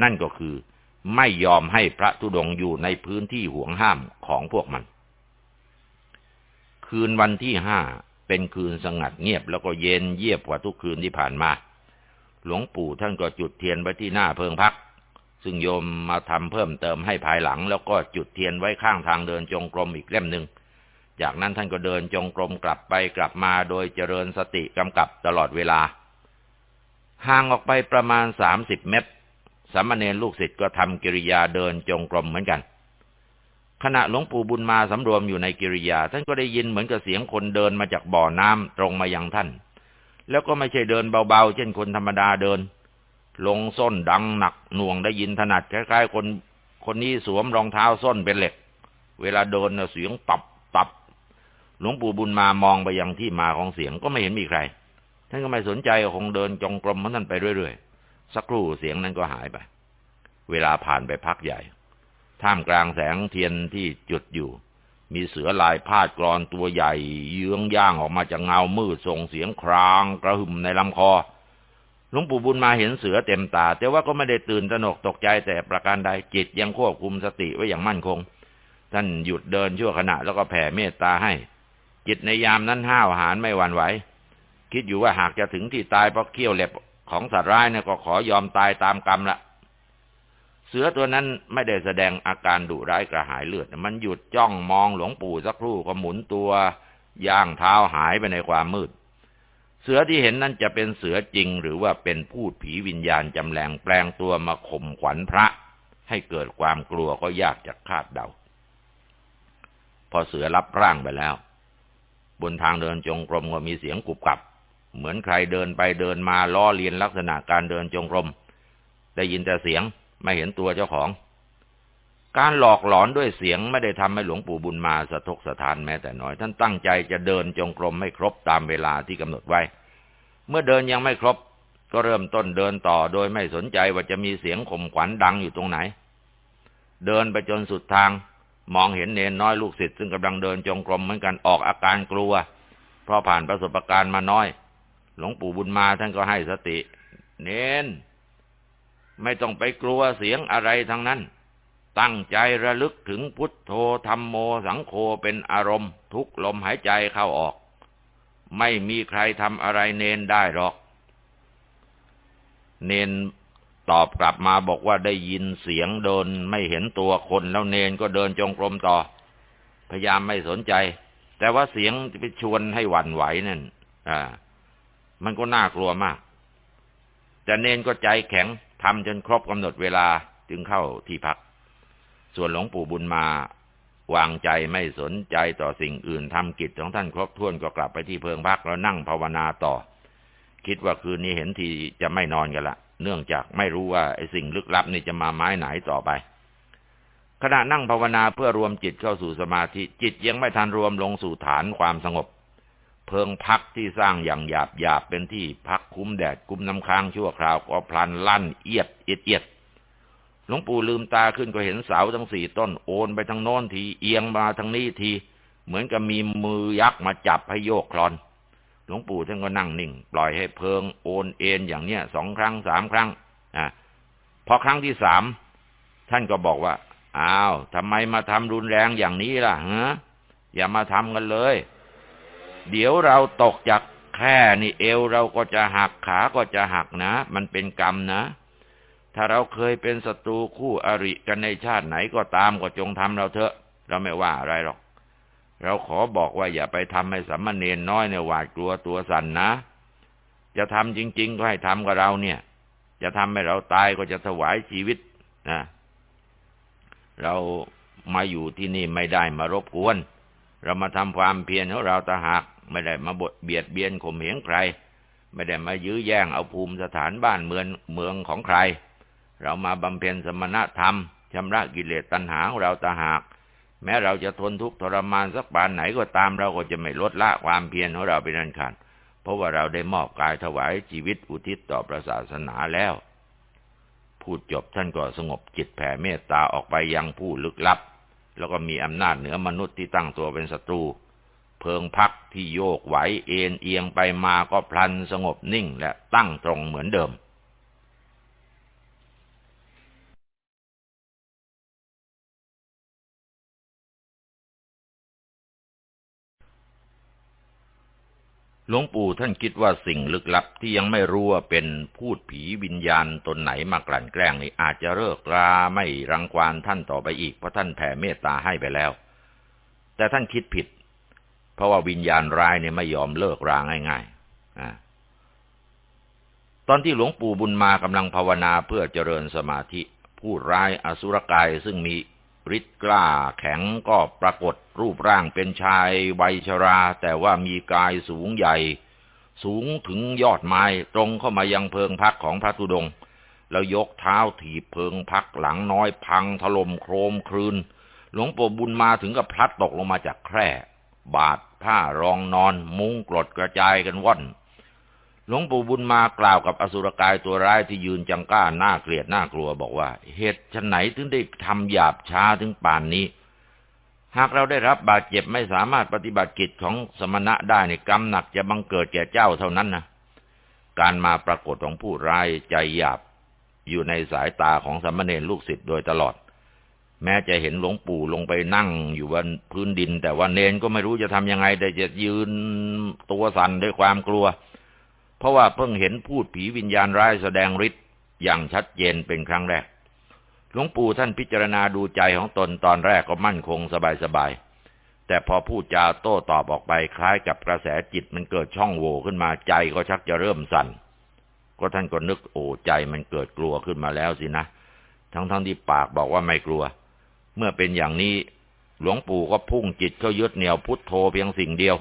นั่นก็คือไม่ยอมให้พระธุดงอยู่ในพื้นที่ห่วงห้ามของพวกมัน คืนวันที่ห้าเป็นคืนสงัดเงียบแล้วก็เย็นเยียบกว่าทุกคืนที่ผ่านมา หลวงปู่ท่านก็จุดเทียนไว้ที่หน้าเพิงพัก ซึ่งโยมมาทำเพิ่มเติมให้ภายหลัง แล้วก็จุดเทียนไว้ข้างทางเดินจงกรมอีกเล่มหนึ่ง จากนั้นท่านก็เดินจงกรมกลับไปกลับมาโดยเจริญสติกำกับตลอดเวลา ห่างออกไปประมาณสามสิบเมตร สามเณรลูกศิษย์ก็ทำกิริยาเดินจงกรมเหมือนกัน ขณะหลวงปู่บุญมาสำรวมอยู่ในกิริยา ท่านก็ได้ยินเหมือนกับเสียงคนเดินมาจากบ่อน้ำตรงมายังท่าน แล้วก็ไม่ใช่เดินเบาๆ เช่นคนธรรมดาเดิน ลงส้นดังหนักหน่วงได้ยินถนัดคล้ายๆ คนคนนี้สวมรองเท้าส้นเป็นเหล็ก เวลาเดินเสียงตับตับหลวงปู่บุญมามองไปยังที่มาของเสียงก็ไม่เห็นมีใคร ท่านก็ไม่สนใจคงเดินจงกรมของท่านไปเรื่อยๆ สักครู่เสียงนั้นก็หายไป เวลาผ่านไปพักใหญ่ ท่ามกลางแสงเทียนที่จุดอยู่ มีเสือลายพาดกรอนตัวใหญ่เยื้องย่างออกมาจากเงามืดส่งเสียงครางกระหึ่มในลำคอหลวงปู่บุญมาเห็นเสือเต็มตา แต่ว่าก็ไม่ได้ตื่นตระหนกตกใจแต่ประการใดจิตยังควบคุมสติไว้อย่างมั่นคง ท่านหยุดเดินชั่วขณะแล้วก็แผ่เมตตาให้ จิตในยามนั้นห้าวหาญไม่หวั่นไหว คิดอยู่ว่าหากจะถึงที่ตายเพราะเขี้ยวเล็บของสัตว์ร้ายเนี่ยก็ขอยอมตายตามกรรมละเสือตัวนั้นไม่ได้แสดงอาการดุร้ายกระหายเลือด มันหยุดจ้องมองหลวงปู่สักครู่ก็หมุนตัวย่างเท้าหายไปในความมืด เสือที่เห็นนั่นจะเป็นเสือจริง หรือว่าเป็นพูดผีวิญญาณจำแรงแปลงตัวมาข่มขวัญพระ ให้เกิดความกลัวก็ยากจะคาดเดา พอเสือรับร่างไปแล้ว บนทางเดินจงกรมก็มีเสียงกุบกับ เหมือนใครเดินไปเดินมาล้อเลียนลักษณะการเดินจงกรม ได้ยินแต่เสียงไม่เห็นตัวเจ้าของ การหลอกหลอนด้วยเสียงไม่ได้ทำให้หลวงปู่บุญมาสะทกสะทานแม้แต่น้อย ท่านตั้งใจจะเดินจงกรมไม่ครบตามเวลาที่กำหนดไว้ เมื่อเดินยังไม่ครบ ก็เริ่มต้นเดินต่อโดยไม่สนใจว่าจะมีเสียงข่มขวัญดังอยู่ตรงไหน เดินไปจนสุดทางมองเห็นเนนน้อยลูกศิษย์ซึ่งกำลังเดินจงกรมเหมือนกันออกอาการกลัว เพราะผ่านประสบการณ์มาน้อย หลวงปู่บุญมาท่านก็ให้สติ เนนไม่ต้องไปกลัวเสียงอะไรทั้งนั้น ตั้งใจระลึกถึงพุทโธธรรมโมสังโฆเป็นอารมณ์ ทุกลมหายใจเข้าออก ไม่มีใครทำอะไรเนนได้หรอก เนนตอบกลับมาบอกว่าได้ยินเสียงเดินไม่เห็นตัวคนแล้วเนนก็เดินจงกรมต่อ พยายามไม่สนใจ แต่ว่าเสียงจะไปชวนให้หวั่นไหวนั่นอ่า มันก็น่ากลัวมาก แต่เนนก็ใจแข็งทำจนครบกำหนดเวลาจึงเข้าที่พัก ส่วนหลวงปู่บุญมาวางใจไม่สนใจต่อสิ่งอื่นทำกิจของท่านครบถ้วนก็กลับไปที่เพิงพักแล้วนั่งภาวนาต่อ คิดว่าคืนนี้เห็นทีจะไม่นอนกันละเนื่องจากไม่รู้ว่าไอ้สิ่งลึกลับนี่จะมาไม้ไหนต่อไป ขณะนั่งภาวนาเพื่อรวมจิตเข้าสู่สมาธิจิตยังไม่ทันรวมลงสู่ฐานความสงบ เพิงพักที่สร้างอย่างหยาบหยาบเป็นที่พักคุ้มแดดคุ้มน้ำค้างชั่วคราวก็พลันลั่นเอียดเอียดเอียดหลวงปู่ลืมตาขึ้นก็เห็นเสาทั้งสี่ต้นโอนไปทางโน้นทีเอียงมาทางนี้ที เหมือนกับมีมือยักษ์มาจับให้โยกคลอน หลวงปู่ท่านก็นั่งนิ่ง ปล่อยให้เพิงโอนเอ็นอย่างเนี้ยสองครั้งสามครั้งอะพอครั้งที่สามท่านก็บอกว่าอ้าวทำไมมาทำรุนแรงอย่างนี้ล่ะฮะอย่ามาทำกันเลย เดี๋ยวเราตกจากแค่นี่เอวเราก็จะหักขาก็จะหักนะ มันเป็นกรรมนะ ถ้าเราเคยเป็นศัตรูคู่อริกันในชาติไหนก็ตามก็จงทำเราเถอะ เราไม่ว่าอะไรหรอก เราขอบอกว่าอย่าไปทำให้สัมมาเนนน้อยเนี่ยหวาดกลัวตัวสั่นนะ จะทำจริง ๆ ก็ให้ทำกับเราเนี่ย จะทำให้เราตายก็จะถวายชีวิตนะเรามาอยู่ที่นี่ไม่ได้มารบกวน เรามาทำความเพียรของเราตะหาก ไม่ได้มาบดเบียดเบียนข่มเหงใคร ไม่ได้มายื้อแย่งเอาภูมิสถานบ้านเมืองเมืองของใคร เรามาบำเพ็ญสมณธรรมชำระกิเลสตัณหาของเราตาหาก แม้เราจะทนทุกข์ทรมานสักปานไหนก็ตามเราก็จะไม่ลดละความเพียรของเราไปนั่นขันเพราะว่าเราได้มอบกายถวายชีวิตอุทิศต่อพระศาสนาแล้ว พูดจบท่านก็สงบจิตแผ่เมตตาออกไปยังผู้ลึกลับ แล้วก็มีอำนาจเหนือมนุษย์ที่ตั้งตัวเป็นศัตรู เพิงพักที่โยกไหวเอ็นเอียงไปมาก็พลันสงบนิ่งและตั้งตรงเหมือนเดิมหลวงปู่ท่านคิดว่าสิ่งลึกลับที่ยังไม่รู้ว่าเป็นพูดผีวิญญาณตนไหนมากลั่นแกล้งนี่อาจจะเลิกราไม่รังควานท่านต่อไปอีกเพราะท่านแผ่เมตตาให้ไปแล้ว แต่ท่านคิดผิด เพราะว่าวิญญาณร้ายเนี่ยไม่ยอมเลิกราง่ายๆตอนที่หลวงปู่บุญมากำลังภาวนาเพื่อเจริญสมาธิผู้ร้ายอสุรกายซึ่งมีฤทธิ์กล้าแข็งก็ปรากฏรูปร่างเป็นชายวัยชรา แต่ว่ามีกายสูงใหญ่ สูงถึงยอดไม้ตรงเข้ามายังเพิงพักของพระธุดง แล้วยกเท้าถีบเพิงพักหลังน้อยพังถล่มโครมครืน หลวงปู่บุญมาถึงกับพลัดตกลงมาจากแคร่ บาดผ้ารองนอน มุ้งกรดกระจายกันว่อน หลวงปู่บุญมากล่าวกับอสุรกายตัวร้ายที่ยืนจังก้าหน้าเกลียดหน้ากลัวบอกว่า เหตุชนไหนถึงได้ทำหยาบช้าถึงป่านนี้ หากเราได้รับบาดเจ็บไม่สามารถปฏิบัติกิจของสมณะได้ในกรรมหนักจะบังเกิดแก่เจ้าเท่านั้นนะการมาปรากฏของผู้ร้ายใจหยาบอยู่ในสายตาของสมณเณรลูกศิษย์โดยตลอด แม้จะเห็นหลวงปู่ลงไปนั่งอยู่บนพื้นดิน แต่ว่าเนนก็ไม่รู้จะทำยังไงแต่จะยืนตัวสั่นด้วยความกลัว เพราะว่าเพิ่งเห็นพูดผีวิญญาณร้ายแสดงฤทธิ์อย่างชัดเจนเป็นครั้งแรก หลวงปู่ท่านพิจารณาดูใจของตนตอนแรกก็มั่นคงสบายๆ แต่พอพูดจาโต้ตอบออกไปคล้ายกับกระแสจิตมันเกิดช่องโหว่ขึ้นมาใจก็ชักจะเริ่มสั่น ก็ท่านก็นึกโอ้ใจมันเกิดกลัวขึ้นมาแล้วสินะ ทั้งๆทที่ปากบอกว่าไม่กลัว เมื่อเป็นอย่างนี้ หลวงปู่ก็พุ่งจิตเข้ายึดเหนี่ยวพุทโธเพียงสิ่งเดียว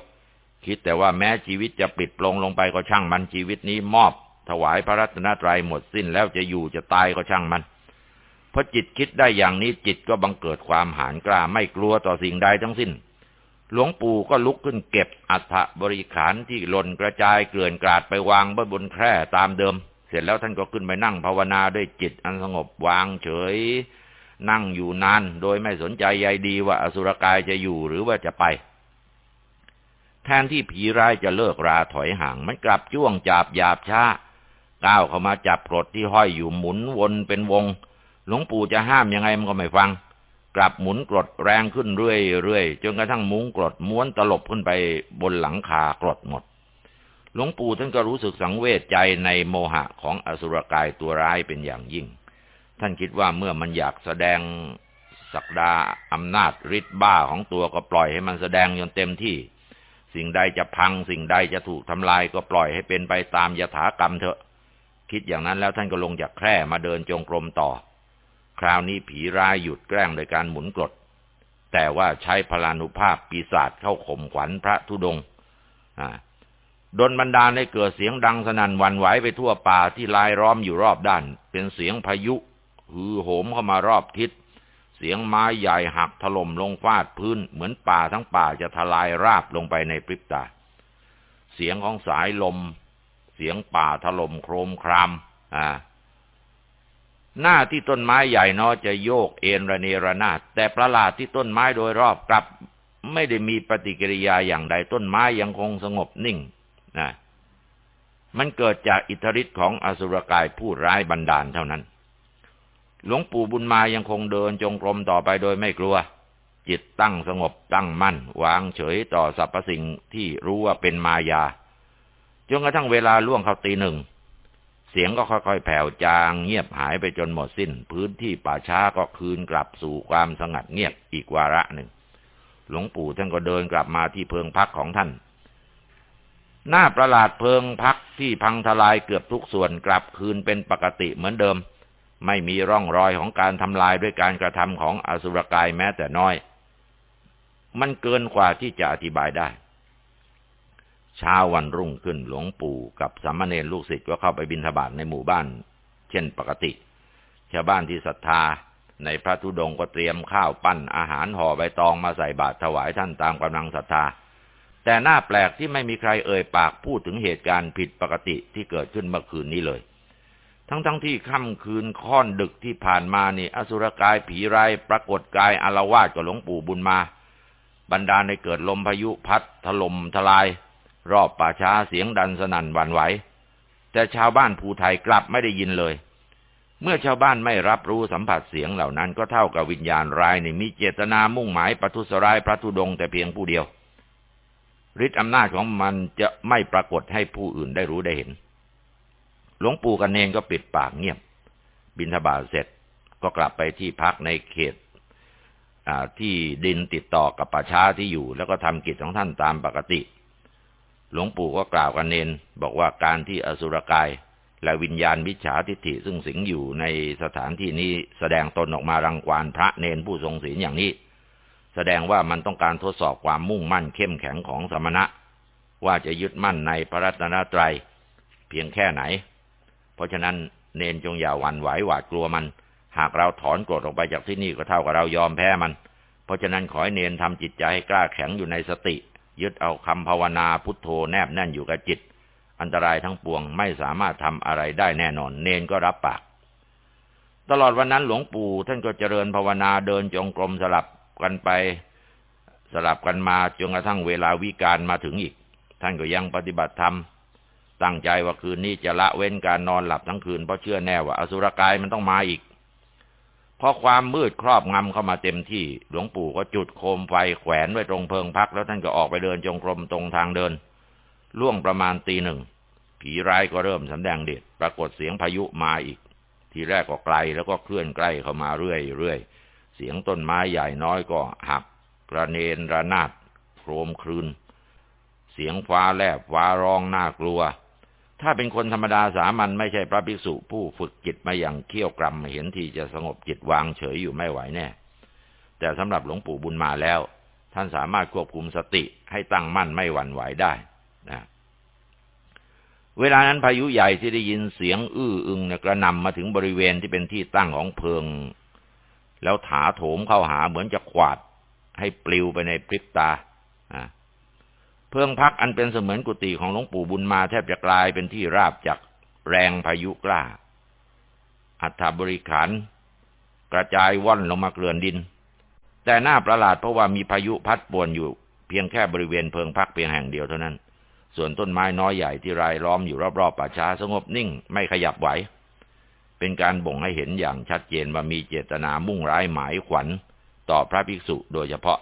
คิดแต่ว่าแม้ชีวิตจะปิดปลงลงไปก็ช่างมันชีวิตนี้มอบ ถวายพระรัตนตรัยหมดสิ้นแล้วจะอยู่จะตายก็ช่างมันพอจิตคิดได้อย่างนี้จิตก็บังเกิดความหานกล้าไม่กลัวต่อสิ่งใดทั้งสิ้น หลวงปู่ก็ลุกขึ้นเก็บอัฐบริขารที่หล่นกระจายเกลื่อนกราดไปวางบนแคร่ตามเดิม เสร็จแล้วท่านก็ขึ้นไปนั่งภาวนาด้วยจิตอันสงบวางเฉย นั่งอยู่นานโดยไม่สนใจใยดีว่าอสุรกายจะอยู่หรือว่าจะไป แทนที่ผีร้ายจะเลิกราถอยห่าง มันกลับจ้วงจับหยาบช้า ก้าวเข้ามาจับกรดที่ห้อยอยู่หมุนวนเป็นวง หลวงปู่จะห้ามยังไงมันก็ไม่ฟัง กลับหมุนกรดแรงขึ้นเรื่อยๆจนกระทั่งมุ้งกรดม้วนตลบขึ้นไปบนหลังคากรดหมดหลวงปู่ท่านก็รู้สึกสังเวชใจในโมหะของอสุรกายตัวร้ายเป็นอย่างยิ่ง ท่านคิดว่าเมื่อมันอยากแสดงศักดาอำนาจฤทธิ์บ้าของตัวก็ปล่อยให้มันแสดงจนเต็มที่ สิ่งใดจะพังสิ่งใดจะถูกทำลายก็ปล่อยให้เป็นไปตามยถากรรมเถอะ คิดอย่างนั้นแล้วท่านก็ลงจากแคร่มาเดินจงกรมต่อ คราวนี้ผีร้ายหยุดแกล้งโดยการหมุนกรดแต่ว่าใช้พลานุภาพปีศาจเข้าข่มขวัญพระธุดงดนบรรดาให้เกิดเสียงดังสนั่นวันไหวไปทั่วป่าที่ลายล้อมอยู่รอบด้าน เป็นเสียงพายุ ฮือโหมเข้ามารอบทิศ เสียงไม้ใหญ่หักถล่มลงฟาดพื้น เหมือนป่าทั้งป่าจะทลายราบลงไปในพริบตา เสียงของสายลม เสียงป่าถล่มโครมคราม อ่า หน้าที่ต้นไม้ใหญ่นอจะโยกเอ็นระเนระนาดแต่ประหลาดที่ต้นไม้โดยรอบกลับ ไม่ได้มีปฏิกิริยาอย่างใดต้นไม้ยังคงสงบนิ่งนะมันเกิดจากอิทธิฤทธิ์ของอสุรกายผู้ร้ายบันดาลเท่านั้น หลวงปู่บุญมายังคงเดินจงกรมต่อไปโดยไม่กลัว จิตตั้งสงบตั้งมั่น วางเฉยต่อสรรพสิ่งที่รู้ว่าเป็นมายาจนกระทั่งเวลาล่วงเข้าตีหนึ่ง เสียงก็ค่อยๆแผ่วจางเงียบหายไปจนหมดสิ้น พื้นที่ป่าช้าก็คืนกลับสู่ความสงัดเงียบอีกวาระหนึ่ง หลวงปู่ท่านก็เดินกลับมาที่เพิงพักของท่านหน้าประหลาดเพิงพักที่พังทลายเกือบทุกส่วนกลับคืนเป็นปกติเหมือนเดิม ไม่มีร่องรอยของการทำลายด้วยการกระทำของอสุรกายแม้แต่น้อย มันเกินกว่าที่จะอธิบายได้เช้าวันรุ่งขึ้นหลวงปู่กับสามเณรลูกศิษย์ก็เข้าไปบิณฑบาตในหมู่บ้าน เช่นปกติ ชาวบ้านที่ศรัทธาในพระธุดงก็เตรียมข้าวปั้นอาหารห่อใบตองมาใส่บาตรถวายท่านตามกำลังศรัทธา แต่หน้าแปลกที่ไม่มีใครเอ่ยปากพูดถึงเหตุการณ์ผิดปกติที่เกิดขึ้นเมื่อคืนนี้เลย ทั้งๆทที่ค่ำคืนค่อนดึกที่ผ่านมานี่ อสุรกายผีไร้ปรากฏกายอารวาสกับหลวงปู่บุญมา บรรดาในเกิดลมพายุพัดถล่มทลาย รอบป่าช้าเสียงดันสนั่นหวั่นไหว แต่ชาวบ้านภูไทยกลับไม่ได้ยินเลย เมื่อชาวบ้านไม่รับรู้สัมผัสเสียงเหล่านั้นก็เท่ากับวิญญาณร้ายนี่มีเจตนามุ่งหมายประทุษร้ายพระธุดงแต่เพียงผู้เดียวฤทธิ์อำนาจของมันจะไม่ปรากฏให้ผู้อื่นได้รู้ได้เห็น หลวงปู่กันเองก็ปิดปากเงียบ บินทบาทเสร็จก็กลับไปที่พักในเขตที่ดินติดต่อกับป่าช้าที่อยู่ แล้วก็ทำกิจของท่านตามปกติ หลวงปู่ก็กล่าวกันเนนบอกว่าการที่อสุรกายและวิญญาณวิชาทิฏฐิซึ่งสิงอยู่ในสถานที่นี้แสดงตนออกมารังควานพระเนนผู้ทรงศีลอย่างนี้ แสดงว่ามันต้องการทดสอบความมุ่งมั่นเข้มแข็งของสมณะ ว่าจะยึดมั่นในพระรัตนตรัยเพียงแค่ไหน เพราะฉะนั้นเนนจงอย่าหวั่นไหวหวาดกลัวมัน หากเราถอนกรดออกไปจากที่นี่ก็เท่ากับเรายอมแพ้มัน เพราะฉะนั้นขอให้เนนทำจิตใจให้กล้าแข็งอยู่ในสติ ยึดเอาคำภาวนาพุทโธแนบแน่นอยู่กับจิต อันตรายทั้งปวงไม่สามารถทำอะไรได้แน่นอน เนนก็รับปาก ตลอดวันนั้นหลวงปู่ท่านก็เจริญภาวนาเดินจงกรมสลับกันไปสลับกันมาจนกระทั่งเวลาวิการมาถึงอีก ท่านก็ยังปฏิบัติธรรม ตั้งใจว่าคืนนี้จะละเว้นการนอนหลับทั้งคืนเพราะเชื่อแน่ว่าอสุรกายมันต้องมาอีกพอความมืดครอบงำเข้ามาเต็มที่ หลวงปู่ก็จุดโคมไฟแขวนไว้ตรงเพิงพัก แล้วท่านก็ออกไปเดินจงกรมตรงทางเดิน ล่วงประมาณตีหนึ่ง ผีร้ายก็เริ่มสำแดงเด็ดปรากฏเสียงพายุมาอีก ทีแรกก็ไกลแล้วก็เคลื่อนใกล้เข้ามาเรื่อยๆ เสียงต้นไม้ใหญ่น้อยก็หักกระเนนระนาดโครมครืน เสียงฟ้าแลบฟ้าร้องน่ากลัว ถ้าเป็นคนธรรมดาสามัญไม่ใช่พระภิกษุผู้ฝึกจิตมาอย่างเขี่ยวกรำเห็นทีจะสงบจิตวางเฉยอยู่ไม่ไหวแน่ แต่สำหรับหลวงปู่บุญมาแล้ว ท่านสามารถควบคุมสติให้ตั้งมั่นไม่หวั่นไหวได้นะเวลานั้นพายุใหญ่ที่ได้ยินเสียงอื้ออึงกระนำมาถึงบริเวณที่เป็นที่ตั้งของเพลิง แล้วถาโถมเข้าหาเหมือนจะขวาดให้ปลิวไปในพริบตา เพิงพักอันเป็นเสมือนกุฏิของหลวงปู่บุญมาแทบจะกลายเป็นที่ราบจากแรงพายุกล้า อัฐบริขารกระจายว่อนลงมาเกลื่อนดิน แต่หน้าประหลาดเพราะว่ามีพายุพัดป่วนอยู่ เพียงแค่บริเวณเพิงพักเพียงแห่งเดียวเท่านั้น ส่วนต้นไม้น้อยใหญ่ที่รายล้อมอยู่รอบๆป่าช้าสงบนิ่งไม่ขยับไหว เป็นการบ่งให้เห็นอย่างชัดเจนว่ามีเจตนามุ่งร้ายหมายขวัญต่อพระภิกษุโดยเฉพาะ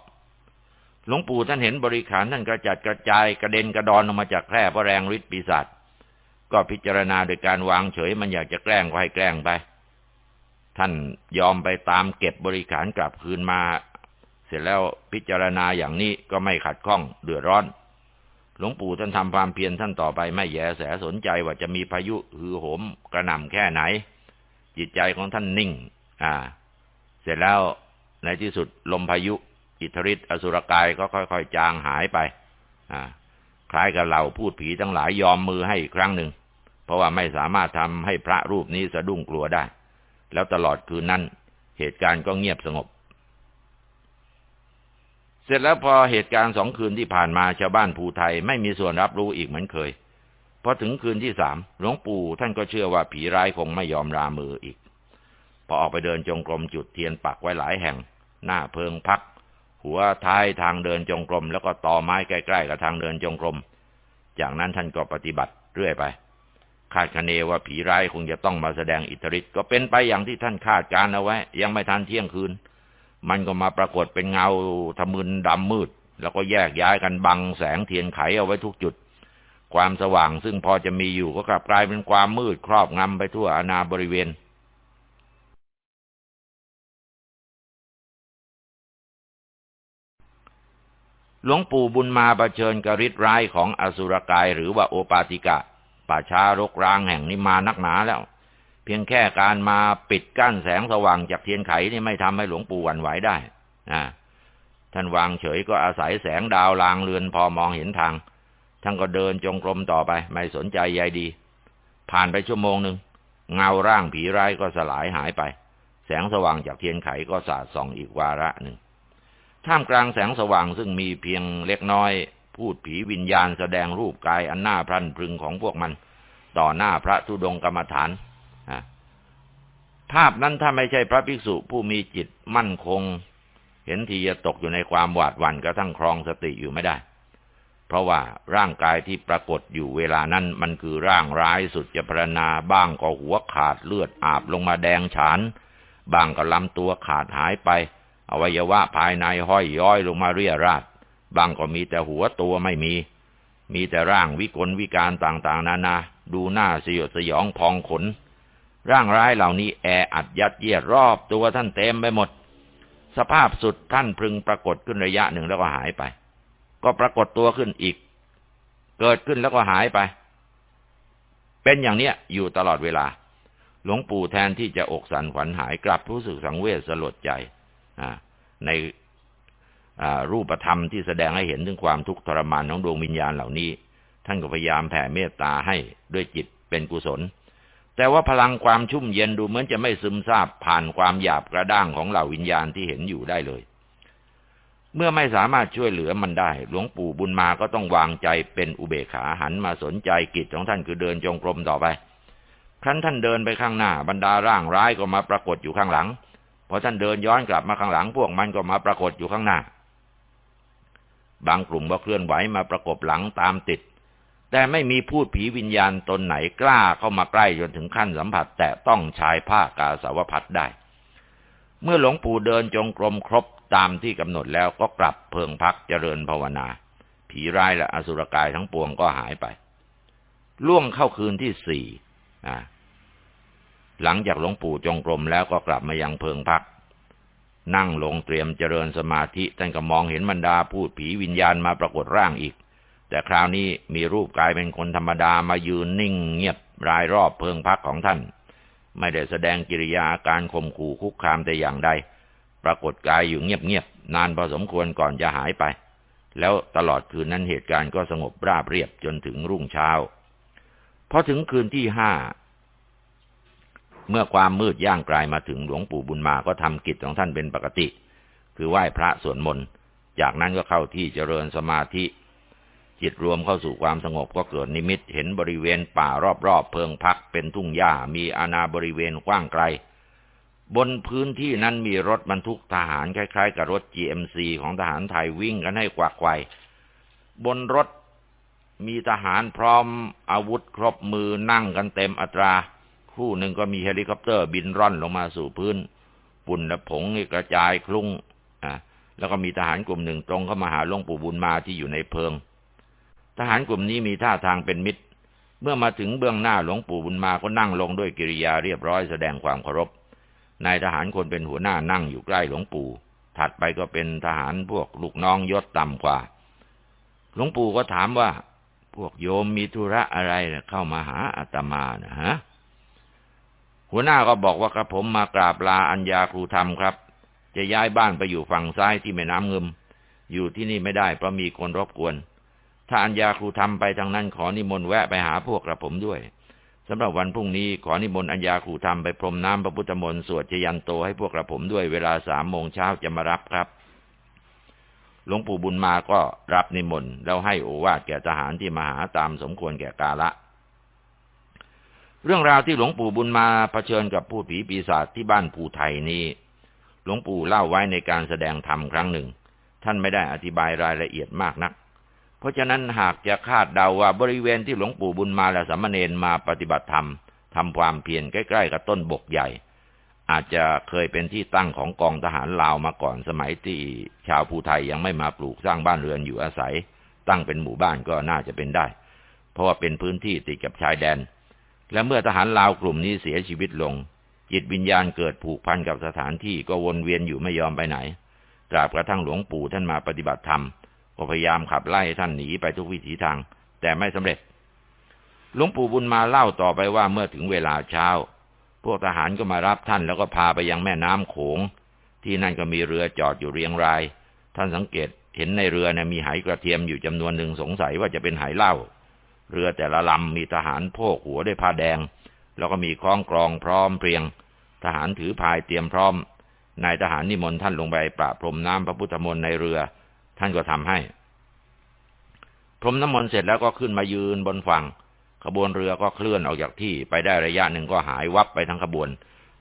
หลวงปู่ท่านเห็นบริขารท่านกระจัดกระจายกระเด็นกระดอนออกมาจากแคร่เพราะแรงฤทธิ์ปีศาจก็พิจารณาโดยการวางเฉยมันอยากจะแกล้งก็ให้แกล้งไป ท่านยอมไปตามเก็บบริขารกลับคืนมา เสร็จแล้วพิจารณาอย่างนี้ก็ไม่ขัดข้องเดือดร้อน หลวงปู่ท่านทำความเพียรท่านต่อไปไม่แยแสสนใจว่าจะมีพายุหือโหมกระหน่ำแค่ไหน จิตใจของท่านนิ่ง อ่า เสร็จแล้วในที่สุดลมพายุ อิทธิฤทธิอสุรกายก็ค่อยๆจางหายไปคล้ายกับเราพูดผีทั้งหลายยอมมือให้อีกครั้งหนึ่ง เพราะว่าไม่สามารถทำให้พระรูปนี้สะดุ้งกลัวได้ แล้วตลอดคืนนั้น เหตุการณ์ก็เงียบสงบ เสร็จแล้วพอเหตุการณ์สองคืนที่ผ่านมาชาวบ้านภูไทยไม่มีส่วนรับรู้อีกเหมือนเคยพอถึงคืนที่สามหลวงปู่ท่านก็เชื่อว่าผีร้ายคงไม่ยอมรามืออีก พอออกไปเดินจงกรมจุดเทียนปักไว้หลายแห่ง หน้าเพิงพัก หัวท้ายทางเดินจงกรม แล้วก็ต่อไม้ใกล้ๆกับทางเดินจงกรม จากนั้นท่านก็ปฏิบัติเรื่อยไปคาดคะเนว่าผีร้ายคงจะต้องมาแสดงอิทธิฤทธิ์ก็เป็นไปอย่างที่ท่านคาดการเอาไว้ ยังไม่ทันเที่ยงคืน มันก็มาปรากฏเป็นเงาทะมึนดำมืด แล้วก็แยกย้ายกันบังแสงเทียนไขเอาไว้ทุกจุด ความสว่างซึ่งพอจะมีอยู่ก็กลับกลายเป็นความมืดครอบงำไปทั่วอาณาบริเวณ หลวงปู่บุญมาประเชิญกริษร้ายของอสุรกายหรือว่าโอปาติกะ ป่าช้ารกร้างแห่งนี้มานักหนาแล้ว เพียงแค่การมาปิดกั้นแสงสว่างจากเทียนไขนี่ไม่ทำให้หลวงปู่หวั่นไหวได้นะท่านวางเฉยก็อาศัยแสงดาวลางเรือนพอมองเห็นทาง ท่านก็เดินจงกรมต่อไป ไม่สนใจใยดี ผ่านไปชั่วโมงหนึ่งเงาร่างผีร้ายก็สลายหายไป แสงสว่างจากเทียนไขก็สาดส่องอีกวาระหนึ่ง ท่ามกลางแสงสว่างซึ่งมีเพียงเล็กน้อย พูดผีวิญญาณแสดงรูปกายอันหน้าพรันพรึงของพวกมัน ต่อหน้าพระธุดงกรรมฐานภาพนั้นถ้าไม่ใช่พระภิกษุผู้มีจิตมั่นคง เห็นทีจะตกอยู่ในความหวาดหวั่นกระทั่งครองสติอยู่ไม่ได้ เพราะว่าร่างกายที่ปรากฏอยู่เวลานั้นมันคือร่างร้ายสุดจะพรณนาบ้างก็หัวขาดเลือดอาบลงมาแดงฉานบางก็ลำตัวขาดหายไป อวัยวะภายในห้อยย้อยลงมาเรียราดบางก็มีแต่หัวตัวไม่มี มีแต่ร่างวิกลวิการต่างๆ นานา ดูหน้าสยดสยองพองขน ร่างร้ายเหล่านี้แออัดยัดเยียดรอบตัวท่านเต็มไปหมด สภาพสุดท่านพึงปรากฏขึ้นระยะหนึ่งแล้วก็หายไป ก็ปรากฏตัวขึ้นอีก เกิดขึ้นแล้วก็หายไป เป็นอย่างเนี้ยอยู่ตลอดเวลา หลวงปู่แทนที่จะอกสันขวัญหายกลับรู้สึกสังเวชสลดใจ ในรูปธรรมที่แสดงให้เห็นถึงความทุกข์ทรมานของดวงวิญญาณเหล่านี้ ท่านก็พยายามแผ่เมตตาให้ด้วยจิตเป็นกุศล แต่ว่าพลังความชุ่มเย็นดูเหมือนจะไม่ซึมซาบผ่านความหยาบกระด้างของเหล่าวิญญาณที่เห็นอยู่ได้เลย เมื่อไม่สามารถช่วยเหลือมันได้ หลวงปู่บุญมาก็ต้องวางใจเป็นอุเบกขาหันมาสนใจกิจของท่านคือเดินจงกรมต่อไปครั้นท่านเดินไปข้างหน้าบรรดาร่างร้ายก็มาปรากฏอยู่ข้างหลัง พอท่านเดินย้อนกลับมาข้างหลังพวกมันก็มาปรากฏอยู่ข้างหน้า บางกลุ่มก็เคลื่อนไหวมาประกบหลังตามติด แต่ไม่มีพูดผีวิญญาณตนไหนกล้าเข้ามาใกล้จนถึงขั้นสัมผัส แต่ต้องชายผ้ากาสาวพัดได้ เมื่อหลวงปู่เดินจงกรมครบตามที่กำหนดแล้วก็กลับเพิงพักเจริญภาวนา ผีร้ายและอสุรกายทั้งปวงก็หายไป ล่วงเข้าคืนที่สี่ หลังจากหลวงปู่จงกรมแล้วก็กลับมายังเพิงพัก นั่งลงเตรียมเจริญสมาธิท่านก็มองเห็นบรรดาพูดผีวิญญาณมาปรากฏร่างอีก แต่คราวนี้มีรูปกายเป็นคนธรรมดามายืนนิ่งเงียบรายรอบเพิงพักของท่าน ไม่ได้แสดงกิริยาอาการข่มขู่คุกคามแต่อย่างใด ปรากฏกายอยู่เงียบๆนานพอสมควรก่อนจะหายไป แล้วตลอดคืนนั้นเหตุการณ์ก็สงบราบเรียบจนถึงรุ่งเช้าพอถึงคืนที่ห้า เมื่อความมืดย่างกลายมาถึงหลวงปู่บุญมาก็ทำกิจของท่านเป็นปกติ คือไหว้พระสวดมนต์ จากนั้นก็เข้าที่เจริญสมาธิ จิตรวมเข้าสู่ความสงบก็เกิดนิมิตเห็นบริเวณป่ารอบๆเพิงพักเป็นทุ่งหญ้ามีอาณาบริเวณกว้างไกล บนพื้นที่นั้นมีรถบรรทุกทหารคล้ายๆ กับรถ GMC ของทหารไทยวิ่งกันให้ขวักไขว่บนรถมีทหารพร้อมอาวุธครบมือนั่งกันเต็มอัตรา ครู่หนึ่งก็มีเฮลิคอปเตอร์บินร่อนลงมาสู่พื้นฝุ่นและผงกระจายคลุ้งอ่าแล้วก็มีทหารกลุ่มหนึ่งตรงเข้ามาหาหลวงปู่บุญมาที่อยู่ในเพิง ทหารกลุ่มนี้มีท่าทางเป็นมิตร เมื่อมาถึงเบื้องหน้าหลวงปู่บุญมาก็นั่งลงด้วยกิริยาเรียบร้อยแสดงความเคารพ นายทหารคนเป็นหัวหน้านั่งอยู่ใกล้หลวงปู่ ถัดไปก็เป็นทหารพวกลูกน้องยศต่ำกว่า หลวงปู่ก็ถามว่า พวกโยมมีธุระอะไรเข้ามาหาอาตมานะฮะ หัวหน้าก็บอกว่ากระผมมากราบลาอัญญาครูธรรมครับ จะย้ายบ้านไปอยู่ฝั่งซ้ายที่แม่น้ำเงิม อยู่ที่นี่ไม่ได้เพราะมีคนรบกวน ถ้าอัญญาครูธรรมไปทางนั้นขอนิมนต์แวะไปหาพวกกระผมด้วยสำหรับวันพรุ่งนี้ขอนิมนต์อัญญาครูธรรมไปพรมน้ำพระพุทธมนต์สวดชยันโตให้พวกกระผมด้วยเวลาสามโมงเช้าจะมารับครับหลวงปู่บุญมาก็รับนิมนต์แล้วให้โอวาทแก่ทหารที่มาหาตามสมควรแก่กาละ เรื่องราวที่หลวงปู่บุญมาเผชิญกับผู้ผีปีศาจที่บ้านภูไทยนี้ หลวงปู่เล่าไว้ในการแสดงธรรมครั้งหนึ่ง ท่านไม่ได้อธิบายรายละเอียดมากนัก เพราะฉะนั้นหากจะคาดเดาว่าบริเวณที่หลวงปู่บุญมาและสามเณรมาปฏิบัติธรรมทำความเพียรใกล้ๆกับต้นบกใหญ่ อาจจะเคยเป็นที่ตั้งของกองทหารลาวมาก่อนสมัยที่ชาวภูไทยยังไม่มาปลูกสร้างบ้านเรือนอยู่อาศัย ตั้งเป็นหมู่บ้านก็น่าจะเป็นได้ เพราะว่าเป็นพื้นที่ติดกับชายแดน และเมื่อทหารลาวกลุ่มนี้เสียชีวิตลง จิตวิญญาณเกิดผูกพันกับสถานที่ก็วนเวียนอยู่ไม่ยอมไปไหนตราบกระทั่งหลวงปู่ท่านมาปฏิบัติธรรมก็พยายามขับไล่ท่านหนีไปทุกวิถีทาง แต่ไม่สำเร็จ หลวงปู่บุญมาเล่าต่อไปว่าเมื่อถึงเวลาเช้า พวกทหารก็มารับท่านแล้วก็พาไปยังแม่น้ำโขง ที่นั่นก็มีเรือจอดอยู่เรียงราย ท่านสังเกตเห็นในเรือเนี่ยมีไหกระเทียมอยู่จำนวนหนึ่งสงสัยว่าจะเป็นไหเหล้า เรือแต่ละลำมีทหารโพกหัวด้วยผ้าแดง แล้วก็มีคล้องกรองพร้อมเพรียง ทหารถือพายเตรียมพร้อม นายทหารนิมนต์ท่านลงไปประพรมน้ำพระพุทธมนต์ในเรือ ท่านก็ทำให้ พรมน้ำมนต์เสร็จแล้วก็ขึ้นมายืนบนฝั่ง ขบวนเรือก็เคลื่อนออกจากที่ไปได้ระยะหนึ่งก็หายวับไปทั้งขบวน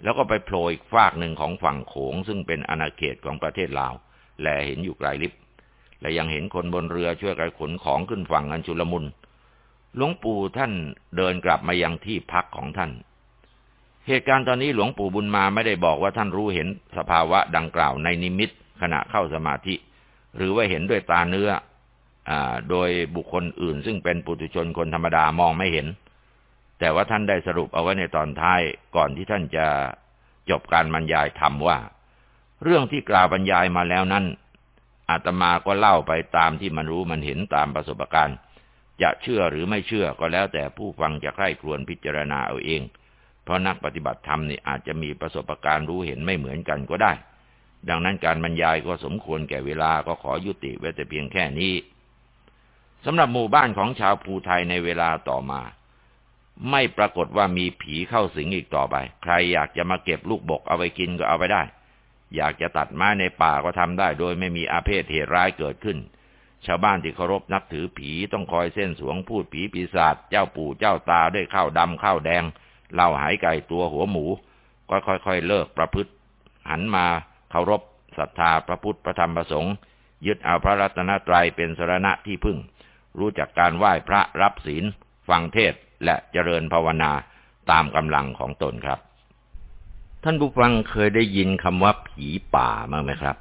แล้วก็ไปโผล่อีกฝากหนึ่งของฝั่งโขง ซึ่งเป็นอาณาเขตของประเทศลาว แลเห็นอยู่ไกลลิบและยังเห็นคนบนเรือช่วยกันขนของขึ้นฝั่งอันชุลมุน หลวงปู่ท่านเดินกลับมายังที่พักของท่าน เหตุการณ์ตอนนี้หลวงปู่บุญมาไม่ได้บอกว่าท่านรู้เห็นสภาวะดังกล่าวในนิมิตขณะเข้าสมาธิ หรือว่าเห็นด้วยตาเนื้อโดยบุคคลอื่น ซึ่งเป็นปุถุชนคนธรรมดามองไม่เห็น แต่ว่าท่านได้สรุปเอาไว้ในตอนท้ายก่อนที่ท่านจะจบการบรรยายธรรมว่า เรื่องที่กล่าวบรรยายมาแล้วนั้นอาตมาก็เล่าไปตามที่มันรู้มันเห็นตามประสบการณ์ จะเชื่อหรือไม่เชื่อก็แล้วแต่ผู้ฟังจะใคร่ครวญพิจารณาเอาเอง เพราะนักปฏิบัติธรรมนี่อาจจะมีประสบการณ์รู้เห็นไม่เหมือนกันก็ได้ ดังนั้นการบรรยายก็สมควรแก่เวลาก็ขอยุติไว้แต่เพียงแค่นี้สำหรับหมู่บ้านของชาวภูไทยในเวลาต่อมา ไม่ปรากฏว่ามีผีเข้าสิงอีกต่อไป ใครอยากจะมาเก็บลูกบกเอาไปกินก็เอาไปได้ อยากจะตัดไม้ในป่าก็ทำได้ โดยไม่มีอาเพศเหตุร้ายเกิดขึ้น ชาวบ้านที่เคารพนับถือผีต้องคอยเส้นสวงพูดผีปีศาจเจ้าปู่เจ้าตาด้วยข้าวดำข้าวแดงเหล้าหายไก่ตัวหัวหมู ก็ค่อยๆเลิกประพฤติ หันมาเคารพศรัทธาพระพุทธพระธรรมพระสงฆ์ยึดเอาพระรัตนตรัยเป็นสรณะที่พึ่ง รู้จักการไหว้พระรับศีล ฟังเทศและเจริญภาวนาตามกำลังของตนครับ ท่านผู้ฟังเคยได้ยินคำว่าผีป่ามั้งไหมครับ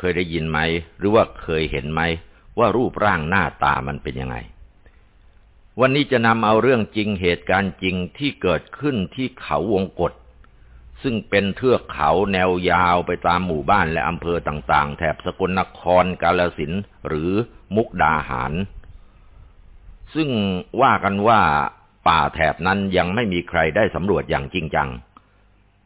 เคยได้ยินไหม หรือว่าเคยเห็นไหม ว่ารูปร่างหน้าตามันเป็นยังไง วันนี้จะนำเอาเรื่องจริงเหตุการณ์จริงที่เกิดขึ้นที่เขาวงกฏซึ่งเป็นเทือกเขาแนวยาวไปตามหมู่บ้านและอำเภอต่าง ๆ แถบสกลนครกาลสินหรือมุกดาหาร ซึ่งว่ากันว่าป่าแถบนั้นยังไม่มีใครได้สำรวจอย่างจริงจัง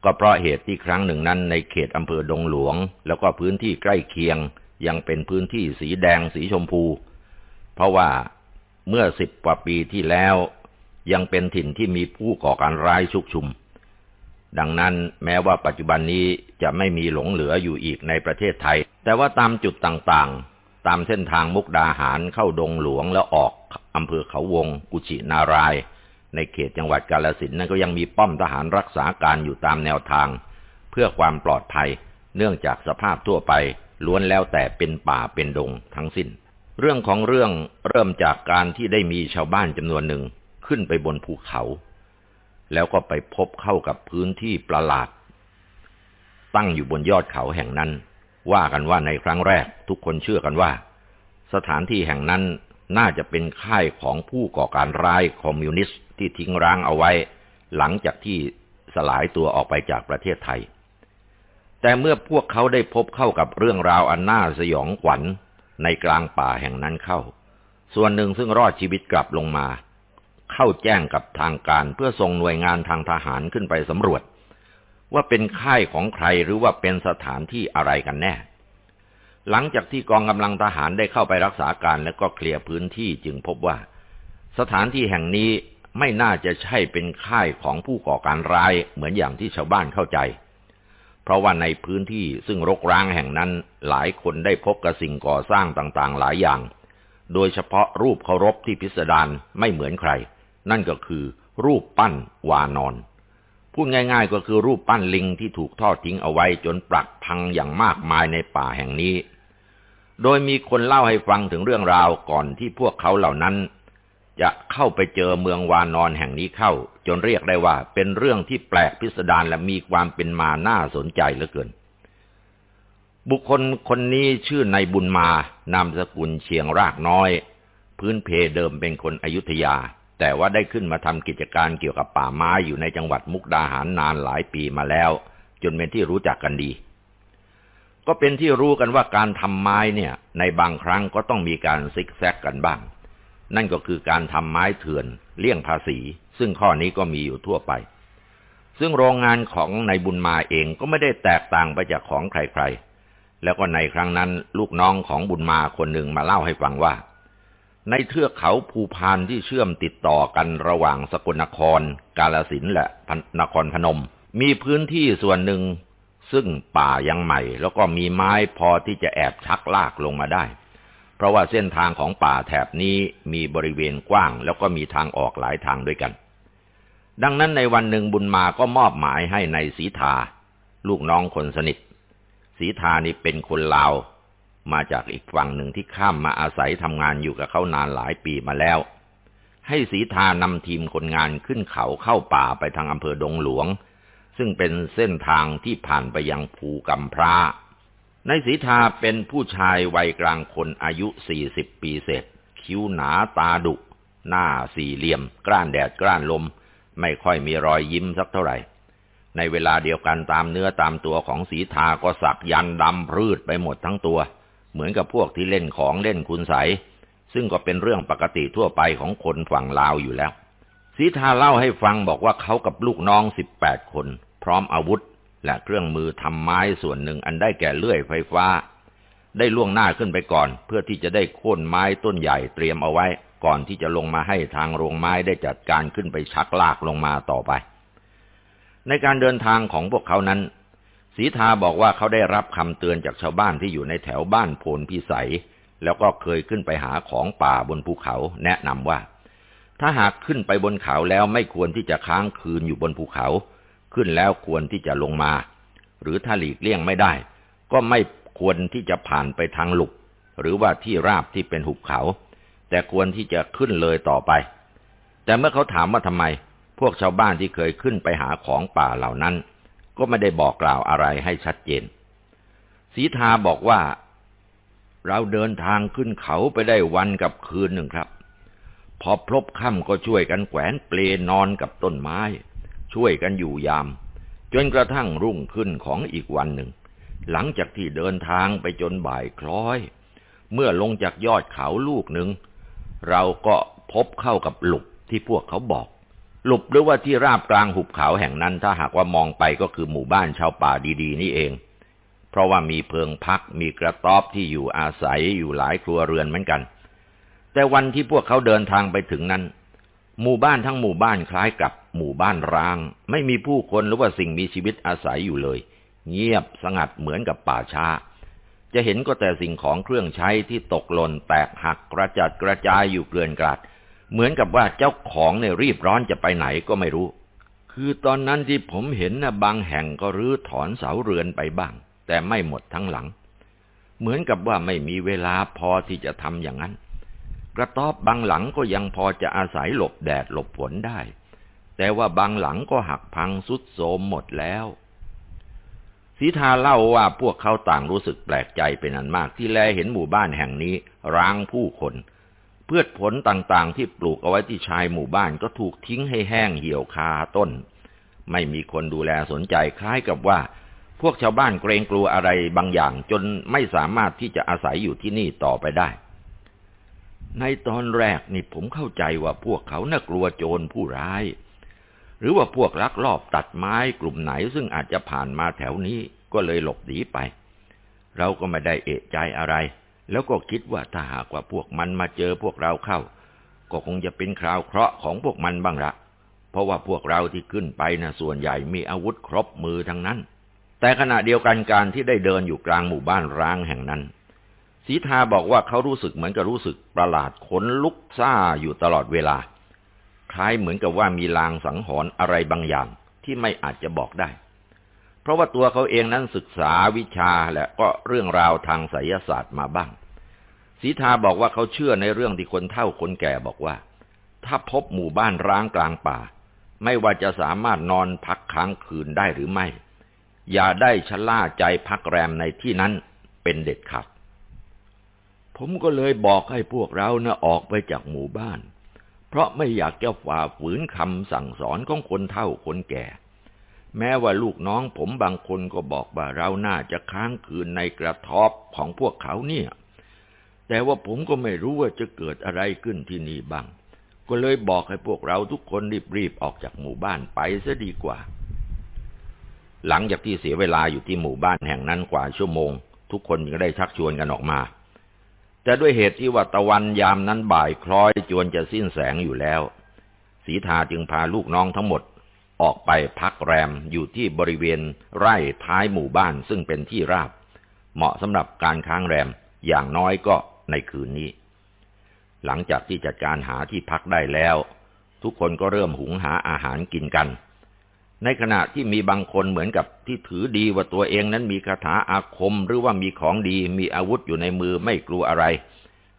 ก็เพราะเหตุที่ครั้งหนึ่งนั้นในเขตอำเภอดงหลวง แล้วก็พื้นที่ใกล้เคียง ยังเป็นพื้นที่สีแดงสีชมพู เพราะว่าเมื่อสิบกว่าปีที่แล้ว ยังเป็นถิ่นที่มีผู้ก่อการร้ายชุกชุม ดังนั้นแม้ว่าปัจจุบันนี้จะไม่มีหลงเหลืออยู่อีกในประเทศไทย แต่ว่าตามจุดต่างๆ ตามเส้นทางมุกดาหารเข้าดงหลวงแล้วออกอำเภอเขาวง กุชินาราย ในเขตจังหวัดกาลสินนั้นก็ยังมีป้อมทหารรักษาการอยู่ตามแนวทาง เพื่อความปลอดภัย เนื่องจากสภาพทั่วไป ล้วนแล้วแต่เป็นป่าเป็นดงทั้งสิ้น เรื่องของเรื่องเริ่มจากการที่ได้มีชาวบ้านจำนวนหนึ่งขึ้นไปบนภูเขา แล้วก็ไปพบเข้ากับพื้นที่ประหลาด ตั้งอยู่บนยอดเขาแห่งนั้น ว่ากันว่าในครั้งแรกทุกคนเชื่อกันว่า สถานที่แห่งนั้นน่าจะเป็นค่ายของผู้ก่อการร้ายคอมมิวนิสต์ ที่ทิ้งร้างเอาไว้ หลังจากที่สลายตัวออกไปจากประเทศไทย แต่เมื่อพวกเขาได้พบเข้ากับเรื่องราวอันน่าสยองขวัญในกลางป่าแห่งนั้นเข้า ส่วนหนึ่งซึ่งรอดชีวิตกลับลงมา เข้าแจ้งกับทางการเพื่อส่งหน่วยงานทางทหารขึ้นไปสำรวจ ว่าเป็นค่ายของใครหรือว่าเป็นสถานที่อะไรกันแน่ หลังจากที่กองกำลังทหารได้เข้าไปรักษาการและก็เคลียร์พื้นที่จึงพบว่า สถานที่แห่งนี้ ไม่น่าจะใช่เป็นค่ายของผู้ก่อการร้ายเหมือนอย่างที่ชาวบ้านเข้าใจ เพราะว่าในพื้นที่ซึ่งรกร้างแห่งนั้นหลายคนได้พบกับสิ่งก่อสร้างต่างๆ หลายอย่าง โดยเฉพาะรูปเคารพที่พิสดารไม่เหมือนใคร นั่นก็คือรูปปั้นวานอน พูดง่ายๆก็คือรูปปั้นลิงที่ถูกทอดทิ้งเอาไว้จนปรักพังอย่างมากมายในป่าแห่งนี้โดยมีคนเล่าให้ฟังถึงเรื่องราวก่อนที่พวกเขาเหล่านั้น จะเข้าไปเจอเมืองวานอนแห่งนี้เข้า จนเรียกได้ว่าเป็นเรื่องที่แปลกพิสดารและมีความเป็นมาน่าสนใจเหลือเกิน บุคคลคนนี้ชื่อนายบุญมานามสกุลเชียงรากน้อย พื้นเพเดิมเป็นคนอยุธยา แต่ว่าได้ขึ้นมาทำกิจการเกี่ยวกับป่าไม้อยู่ในจังหวัดมุกดาหารนานหลายปีมาแล้ว จนเป็นที่รู้จักกันดี ก็เป็นที่รู้กันว่าการทำไม้เนี่ย ในบางครั้งก็ต้องมีการซิกแซกกันบ้าง นั่นก็คือการทำไม้เถื่อนเลี่ยงภาษี ซึ่งข้อนี้ก็มีอยู่ทั่วไป ซึ่งโรงงานของนายบุญมาเองก็ไม่ได้แตกต่างไปจากของใครๆ แล้วก็ในครั้งนั้นลูกน้องของบุญมาคนหนึ่งมาเล่าให้ฟังว่า ในเทือกเขาภูพานที่เชื่อมติดต่อกันระหว่างสกลนคร กาลสินและนครพนม มีพื้นที่ส่วนหนึ่งซึ่งป่ายังใหม่ แล้วก็มีไม้พอที่จะแอบชักลากลงมาได้ เพราะว่าเส้นทางของป่าแถบนี้มีบริเวณกว้าง แล้วก็มีทางออกหลายทางด้วยกัน ดังนั้นในวันหนึ่งบุญมาก็มอบหมายให้ในสีทา ลูกน้องคนสนิทสีทานี่เป็นคนลาว มาจากอีกฝั่งหนึ่งที่ข้ามมาอาศัยทำงานอยู่กับเขานานหลายปีมาแล้ว ให้สีทานำทีมคนงานขึ้นเขาเข้าป่าไปทางอำเภอดงหลวง ซึ่งเป็นเส้นทางที่ผ่านไปยังภูกำพร้า ในสีทาเป็นผู้ชายวัยกลางคนอายุสี่สิบปีเศษ คิ้วหนาตาดุ หน้าสี่เหลี่ยม กล้านแดดกล้านลม ไม่ค่อยมีรอยยิ้มสักเท่าไหร่ ในเวลาเดียวกันตามเนื้อตามตัวของสีทาก็สักยันดำพืชไปหมดทั้งตัว เหมือนกับพวกที่เล่นของเล่นคุณใส ซึ่งก็เป็นเรื่องปกติทั่วไปของคนฝั่งลาวอยู่แล้วสีทาเล่าให้ฟังบอกว่าเขากับลูกน้องสิบแปดคน พร้อมอาวุธ และเครื่องมือทำไม้ส่วนหนึ่งอันได้แก่เลื่อยไฟฟ้า ได้ล่วงหน้าขึ้นไปก่อน เพื่อที่จะได้โค่นไม้ต้นใหญ่เตรียมเอาไว้ ก่อนที่จะลงมาให้ทางโรงไม้ได้จัดการขึ้นไปชักลากลงมาต่อไป ในการเดินทางของพวกเขานั้นสีทาบอกว่าเขาได้รับคำเตือนจากชาวบ้านที่อยู่ในแถวบ้านโพนพิสัย แล้วก็เคยขึ้นไปหาของป่าบนภูเขาแนะนำว่า ถ้าหากขึ้นไปบนเขาแล้วไม่ควรที่จะค้างคืนอยู่บนภูเขา ขึ้นแล้วควรที่จะลงมา หรือถ้าหลีกเลี่ยงไม่ได้ ก็ไม่ควรที่จะผ่านไปทางหลุก หรือว่าที่ราบที่เป็นหุบเขา แต่ควรที่จะขึ้นเลยต่อไป แต่เมื่อเขาถามว่าทำไม พวกชาวบ้านที่เคยขึ้นไปหาของป่าเหล่านั้น ก็ไม่ได้บอกกล่าวอะไรให้ชัดเจนสีทาบอกว่า เราเดินทางขึ้นเขาไปได้วันกับคืนหนึ่งครับ พอพลบค่ำก็ช่วยกันแขวนเปลนอนกับต้นไม้ ช่วยกันอยู่ยาม จนกระทั่งรุ่งขึ้นของอีกวันหนึ่ง หลังจากที่เดินทางไปจนบ่ายคล้อย เมื่อลงจากยอดเขาลูกหนึ่ง เราก็พบเข้ากับหลุบที่พวกเขาบอก หลุบหรือว่าที่ราบกลางหุบเขาแห่งนั้นถ้าหากว่ามองไปก็คือหมู่บ้านชาวป่าดีๆ นี่เอง เพราะว่ามีเพิงพักมีกระต๊อบที่อยู่อาศัยอยู่หลายครัวเรือนเหมือนกัน แต่วันที่พวกเขาเดินทางไปถึงนั้น หมู่บ้านทั้งหมู่บ้านคล้ายกับ หมู่บ้านร้าง ไม่มีผู้คนหรือว่าสิ่งมีชีวิตอาศัยอยู่เลย เงียบสงัดเหมือนกับป่าช้า จะเห็นก็แต่สิ่งของเครื่องใช้ที่ตกหล่นแตกหักกระจัดกระจายอยู่เกลื่อนกลาดเหมือนกับว่าเจ้าของเนี่ยรีบร้อนจะไปไหนก็ไม่รู้ คือตอนนั้นที่ผมเห็นนะบางแห่งก็รื้อถอนเสาเรือนไปบ้าง แต่ไม่หมดทั้งหลัง เหมือนกับว่าไม่มีเวลาพอที่จะทำอย่างนั้น กระต๊อบบางหลังก็ยังพอจะอาศัยหลบแดดหลบฝนได้ แต่ว่าบางหลังก็หักพังสุดโทมหมดแล้วสีทาเล่าว่าพวกเขาต่างรู้สึกแปลกใจเป็นอันมากที่แลเห็นหมู่บ้านแห่งนี้ร้างผู้คน เพืชผลต่างๆที่ปลูกเอาไว้ที่ชายหมู่บ้านก็ถูกทิ้งให้แห้งเหี่ยวคาต้น ไม่มีคนดูแลสนใจคล้ายกับว่า พวกชาวบ้านเกรงกลัวอะไรบางอย่างจนไม่สามารถที่จะอาศัยอยู่ที่นี่ต่อไปได้ ในตอนแรกนี่ผมเข้าใจว่าพวกเขาน่ากลัวโจรผู้ร้าย รือว่าพวกลักลอบตัดไม้กลุ่มไหนซึ่งอาจจะผ่านมาแถวนี้ก็เลยหลบหนีไป เราก็ไม่ได้เอะใจอะไร แล้วก็คิดว่าถ้าหากว่าพวกมันมาเจอพวกเราเข้า ก็คงจะเป็นคราวเคราะห์ของพวกมันบ้างละเพราะว่าพวกเราที่ขึ้นไปนะส่วนใหญ่มีอาวุธครบมือทั้งนั้น แต่ขณะเดียวกันการที่ได้เดินอยู่กลางหมู่บ้านร้างแห่งนั้นสีทาบอกว่าเขารู้สึกเหมือนกับรู้สึกประหลาดขนลุกซ่าอยู่ตลอดเวลา คล้ายเหมือนกับว่ามีลางสังหรณ์อะไรบางอย่างที่ไม่อาจจะบอกได้ เพราะว่าตัวเขาเองนั้นศึกษาวิชาและก็เรื่องราวทางไสยศาสตร์มาบ้างสีทาบอกว่าเขาเชื่อในเรื่องที่คนเฒ่าคนแก่บอกว่า ถ้าพบหมู่บ้านร้างกลางป่า ไม่ว่าจะสามารถนอนพักค้างคืนได้หรือไม่ อย่าได้ชะล่าใจพักแรมในที่นั้นเป็นเด็ดขาดผมก็เลยบอกให้พวกเรานะออกไปจากหมู่บ้าน เพราะไม่อยากจะฝ่าฝืนคำสั่งสอนของคนเฒ่าคนแก่ แม้ว่าลูกน้องผมบางคนก็บอกว่าเราน่าจะค้างคืนในกระทอบของพวกเขาเนี่ย แต่ว่าผมก็ไม่รู้ว่าจะเกิดอะไรขึ้นที่นี่บ้าง ก็เลยบอกให้พวกเราทุกคนรีบๆออกจากหมู่บ้านไปซะดีกว่า หลังจากที่เสียเวลาอยู่ที่หมู่บ้านแห่งนั้นกว่าชั่วโมง ทุกคนก็ได้ชักชวนกันออกมา แต่ด้วยเหตุที่ว่าตะวันยามนั้นบ่ายคล้อยจวนจะสิ้นแสงอยู่แล้วสีทาจึงพาลูกน้องทั้งหมดออกไปพักแรมอยู่ที่บริเวณไร่ท้ายหมู่บ้านซึ่งเป็นที่ราบ เหมาะสำหรับการค้างแรมอย่างน้อยก็ในคืนนี้ หลังจากที่จัดการหาที่พักได้แล้ว ทุกคนก็เริ่มหุงหาอาหารกินกัน ในขณะที่มีบางคนเหมือนกับที่ถือดีว่าตัวเองนั้นมีคาถาอาคมหรือว่ามีของดีมีอาวุธอยู่ในมือไม่กลัวอะไร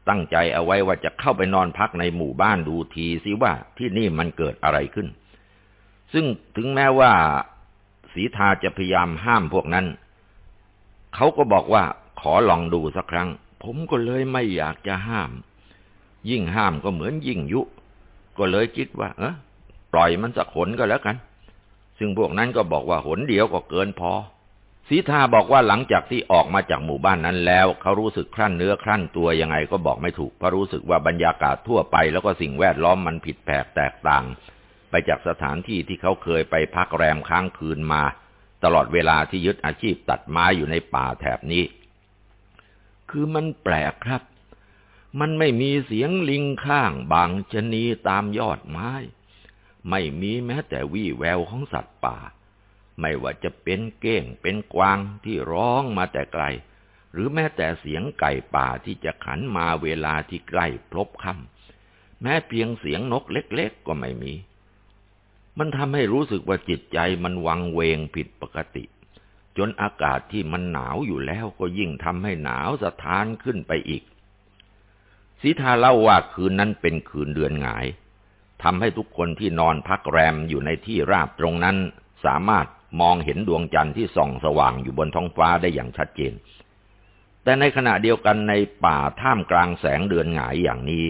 ตั้งใจเอาไว้ว่าจะเข้าไปนอนพักในหมู่บ้านดูทีซิว่าที่นี่มันเกิดอะไรขึ้น ซึ่งถึงแม้ว่าสีทาจะพยายามห้ามพวกนั้น เขาก็บอกว่าขอลองดูสักครั้ง ผมก็เลยไม่อยากจะห้าม ยิ่งห้ามก็เหมือนยิ่งยุ ก็เลยคิดว่า เออปล่อยมันสักหนก็แล้วกัน ซึ่งพวกนั้นก็บอกว่าหนเดียวก็เกินพอสีทาบอกว่าหลังจากที่ออกมาจากหมู่บ้านนั้นแล้ว เขารู้สึกครั่นเนื้อครั่นตัวยังไงก็บอกไม่ถูกเพราะรู้สึกว่าบรรยากาศทั่วไปแล้วก็สิ่งแวดล้อมมันผิดแปลกแตกต่าง ไปจากสถานที่ที่เขาเคยไปพักแรมค้างคืนมา ตลอดเวลาที่ยึดอาชีพตัดไม้อยู่ในป่าแถบนี้ คือมันแปลกครับ มันไม่มีเสียงลิงข้างบางชนีตามยอดไม้ ไม่มีแม้แต่วี่แววของสัตว์ป่า ไม่ว่าจะเป็นเก้งเป็นกวางที่ร้องมาแต่ไกล หรือแม้แต่เสียงไก่ป่าที่จะขันมาเวลาที่ใกล้พลบค่ำแม้เพียงเสียงนกเล็กๆก็ไม่มี มันทำให้รู้สึกว่าจิตใจมันวังเวงผิดปกติ จนอากาศที่มันหนาวอยู่แล้วก็ยิ่งทำให้หนาวสะท้านขึ้นไปอีกสีทาเล่าว่าคืนนั้นเป็นคืนเดือนหงาย ทำให้ทุกคนที่นอนพักแรมอยู่ในที่ราบตรงนั้น สามารถมองเห็นดวงจันทร์ที่ส่องสว่างอยู่บนท้องฟ้าได้อย่างชัดเจน แต่ในขณะเดียวกันในป่าท่ามกลางแสงเดือนหงายอย่างนี้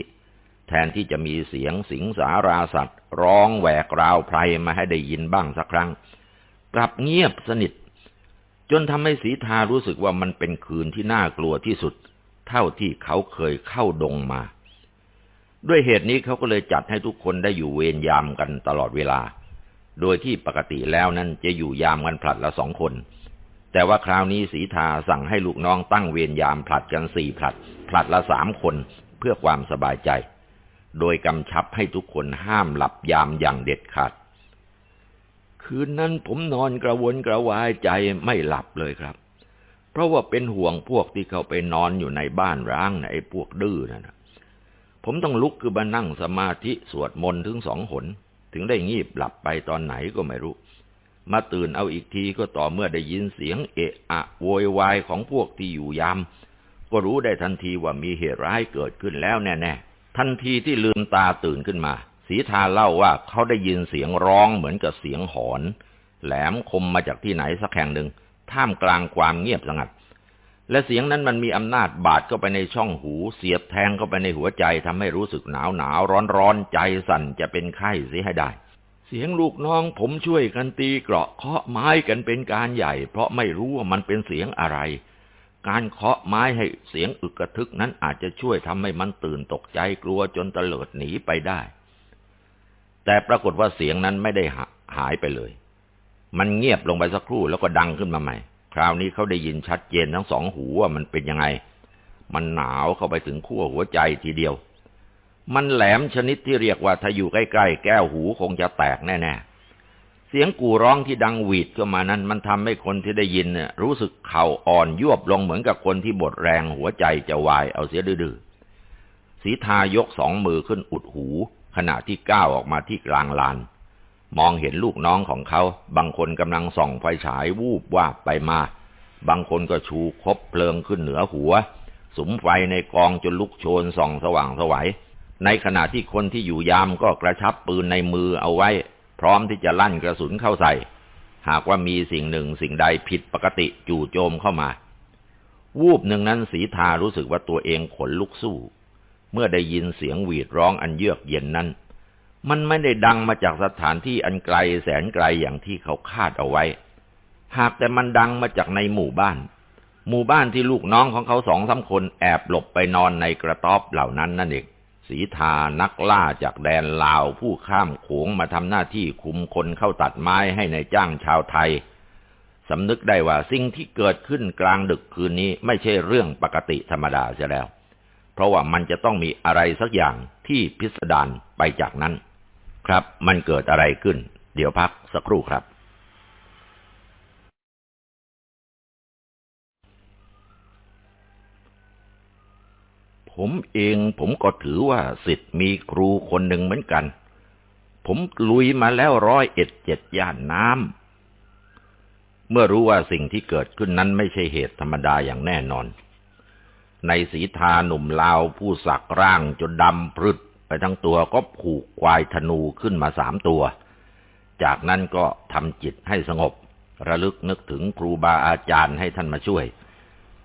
แทนที่จะมีเสียงสิงสาราสัตว์ ร้องแหวกราวไพรมาให้ได้ยินบ้างสักครั้ง กลับเงียบสนิท จนทำให้สีทารู้สึกว่ามันเป็นคืนที่น่ากลัวที่สุด เท่าที่เขาเคยเข้าดงมา ด้วยเหตุนี้เขาก็เลยจัดให้ทุกคนได้อยู่เวรยามกันตลอดเวลา โดยที่ปกติแล้วนั้นจะอยู่ยามกันผลัดละสองคน แต่ว่าคราวนี้สีทาสั่งให้ลูกน้องตั้งเวรยามผลัดกันสี่ผลัด ผลัดละสามคนเพื่อความสบายใจ โดยกำชับให้ทุกคนห้ามหลับยามอย่างเด็ดขาด คืนนั้นผมนอนกระวนกระวายใจไม่หลับเลยครับ เพราะว่าเป็นห่วงพวกที่เขาไปนอนอยู่ในบ้านร้างในพวกดื้อนั่นะ ผมต้องลุกคือมานั่งสมาธิสวดมนต์ถึงสองหน ถึงได้งีบหลับไปตอนไหนก็ไม่รู้ มาตื่นเอาอีกทีก็ต่อเมื่อได้ยินเสียงเอะอะโวยวายของพวกที่อยู่ยาม ก็รู้ได้ทันทีว่ามีเหตุร้ายเกิดขึ้นแล้วแน่ๆ ทันทีที่ลืมตาตื่นขึ้นมา สีทาเล่าว่าเขาได้ยินเสียงร้องเหมือนกับเสียงหอน แหลมคมมาจากที่ไหนสักแห่งหนึ่งท่ามกลางความเงียบสงัด และเสียงนั้นมันมีอำนาจบาดเข้าไปในช่องหู เสียบแทงเข้าไปในหัวใจทำให้รู้สึกหนาวหนาวร้อนร้อนใจสั่นจะเป็นไข้เสียให้ได้ เสียงลูกน้องผมช่วยกันตีเกราะเคาะไม้กันเป็นการใหญ่ เพราะไม่รู้ว่ามันเป็นเสียงอะไร การเคาะไม้ให้เสียงอึกกระทึกนั้นอาจจะช่วยทำให้มันตื่นตกใจกลัวจนเตลิดหนีไปได้ แต่ปรากฏว่าเสียงนั้นไม่ได้หายไปเลย มันเงียบลงไปสักครู่แล้วก็ดังขึ้นมาใหม่ คราวนี้เขาได้ยินชัดเจนทั้งสองหูว่ามันเป็นยังไง มันหนาวเข้าไปถึงขั้วหัวใจทีเดียว มันแหลมชนิดที่เรียกว่าถ้าอยู่ใกล้ๆแก้วหูคงจะแตกแน่ๆ เสียงกูร้องที่ดังหวีดเข้ามานั้น มันทำให้คนที่ได้ยินรู้สึกเข่าอ่อนยวบลงเหมือนกับคนที่บดแรงหัวใจจะวายเอาเสียดื้อสีทายกสองมือขึ้นอุดหู ขณะที่ก้าวออกมาที่กลางลาน มองเห็นลูกน้องของเขา บางคนกำลังส่องไฟฉายวูบวาบไปมา บางคนก็ชูคบเพลิงขึ้นเหนือหัว สุมไฟในกองจนลุกโชนส่องสว่างสวัย ในขณะที่คนที่อยู่ยามก็กระชับปืนในมือเอาไว้ พร้อมที่จะลั่นกระสุนเข้าใส่ หากว่ามีสิ่งหนึ่งสิ่งใดผิดปกติจู่โจมเข้ามา วูบหนึ่งนั้นสีทารู้สึกว่าตัวเองขนลุกสู้ เมื่อได้ยินเสียงหวีดร้องอันเยือกเย็นนั้น มันไม่ได้ดังมาจากสถานที่อันไกลแสนไกลอย่างที่เขาคาดเอาไว้ หากแต่มันดังมาจากในหมู่บ้าน หมู่บ้านที่ลูกน้องของเขาสองสาคนแอบหลบไปนอนในกระต๊อบเหล่านั้นนั่นเองสีทานักล่าจากแดนลาวผู้ข้ามโขงมาทำหน้าที่คุมคนเข้าตัดไม้ให้ในจ้างชาวไทยสำนึกได้ว่าสิ่งที่เกิดขึ้นกลางดึกคืนนี้ไม่ใช่เรื่องปกติธรรมดาเสียแล้ว เพราะว่ามันจะต้องมีอะไรสักอย่างที่พิสดารไปจากนั้น ครับ มันเกิดอะไรขึ้น เดี๋ยวพักสักครู่ครับ ผมเองผมก็ถือว่าสิทธิ์มีครูคนหนึ่งเหมือนกัน ผมลุยมาแล้วร้อยเอ็ดเจ็ดย่านน้ำ เมื่อรู้ว่าสิ่งที่เกิดขึ้นนั้นไม่ใช่เหตุธรรมดาอย่างแน่นอน ในสีทาหนุ่มลาวผู้สักร่างจนดำพรึด ไปทั้งตัวก็ผูกควายธนูขึ้นมาสามตัว จากนั้นก็ทำจิตให้สงบ ระลึกนึกถึงครูบาอาจารย์ให้ท่านมาช่วย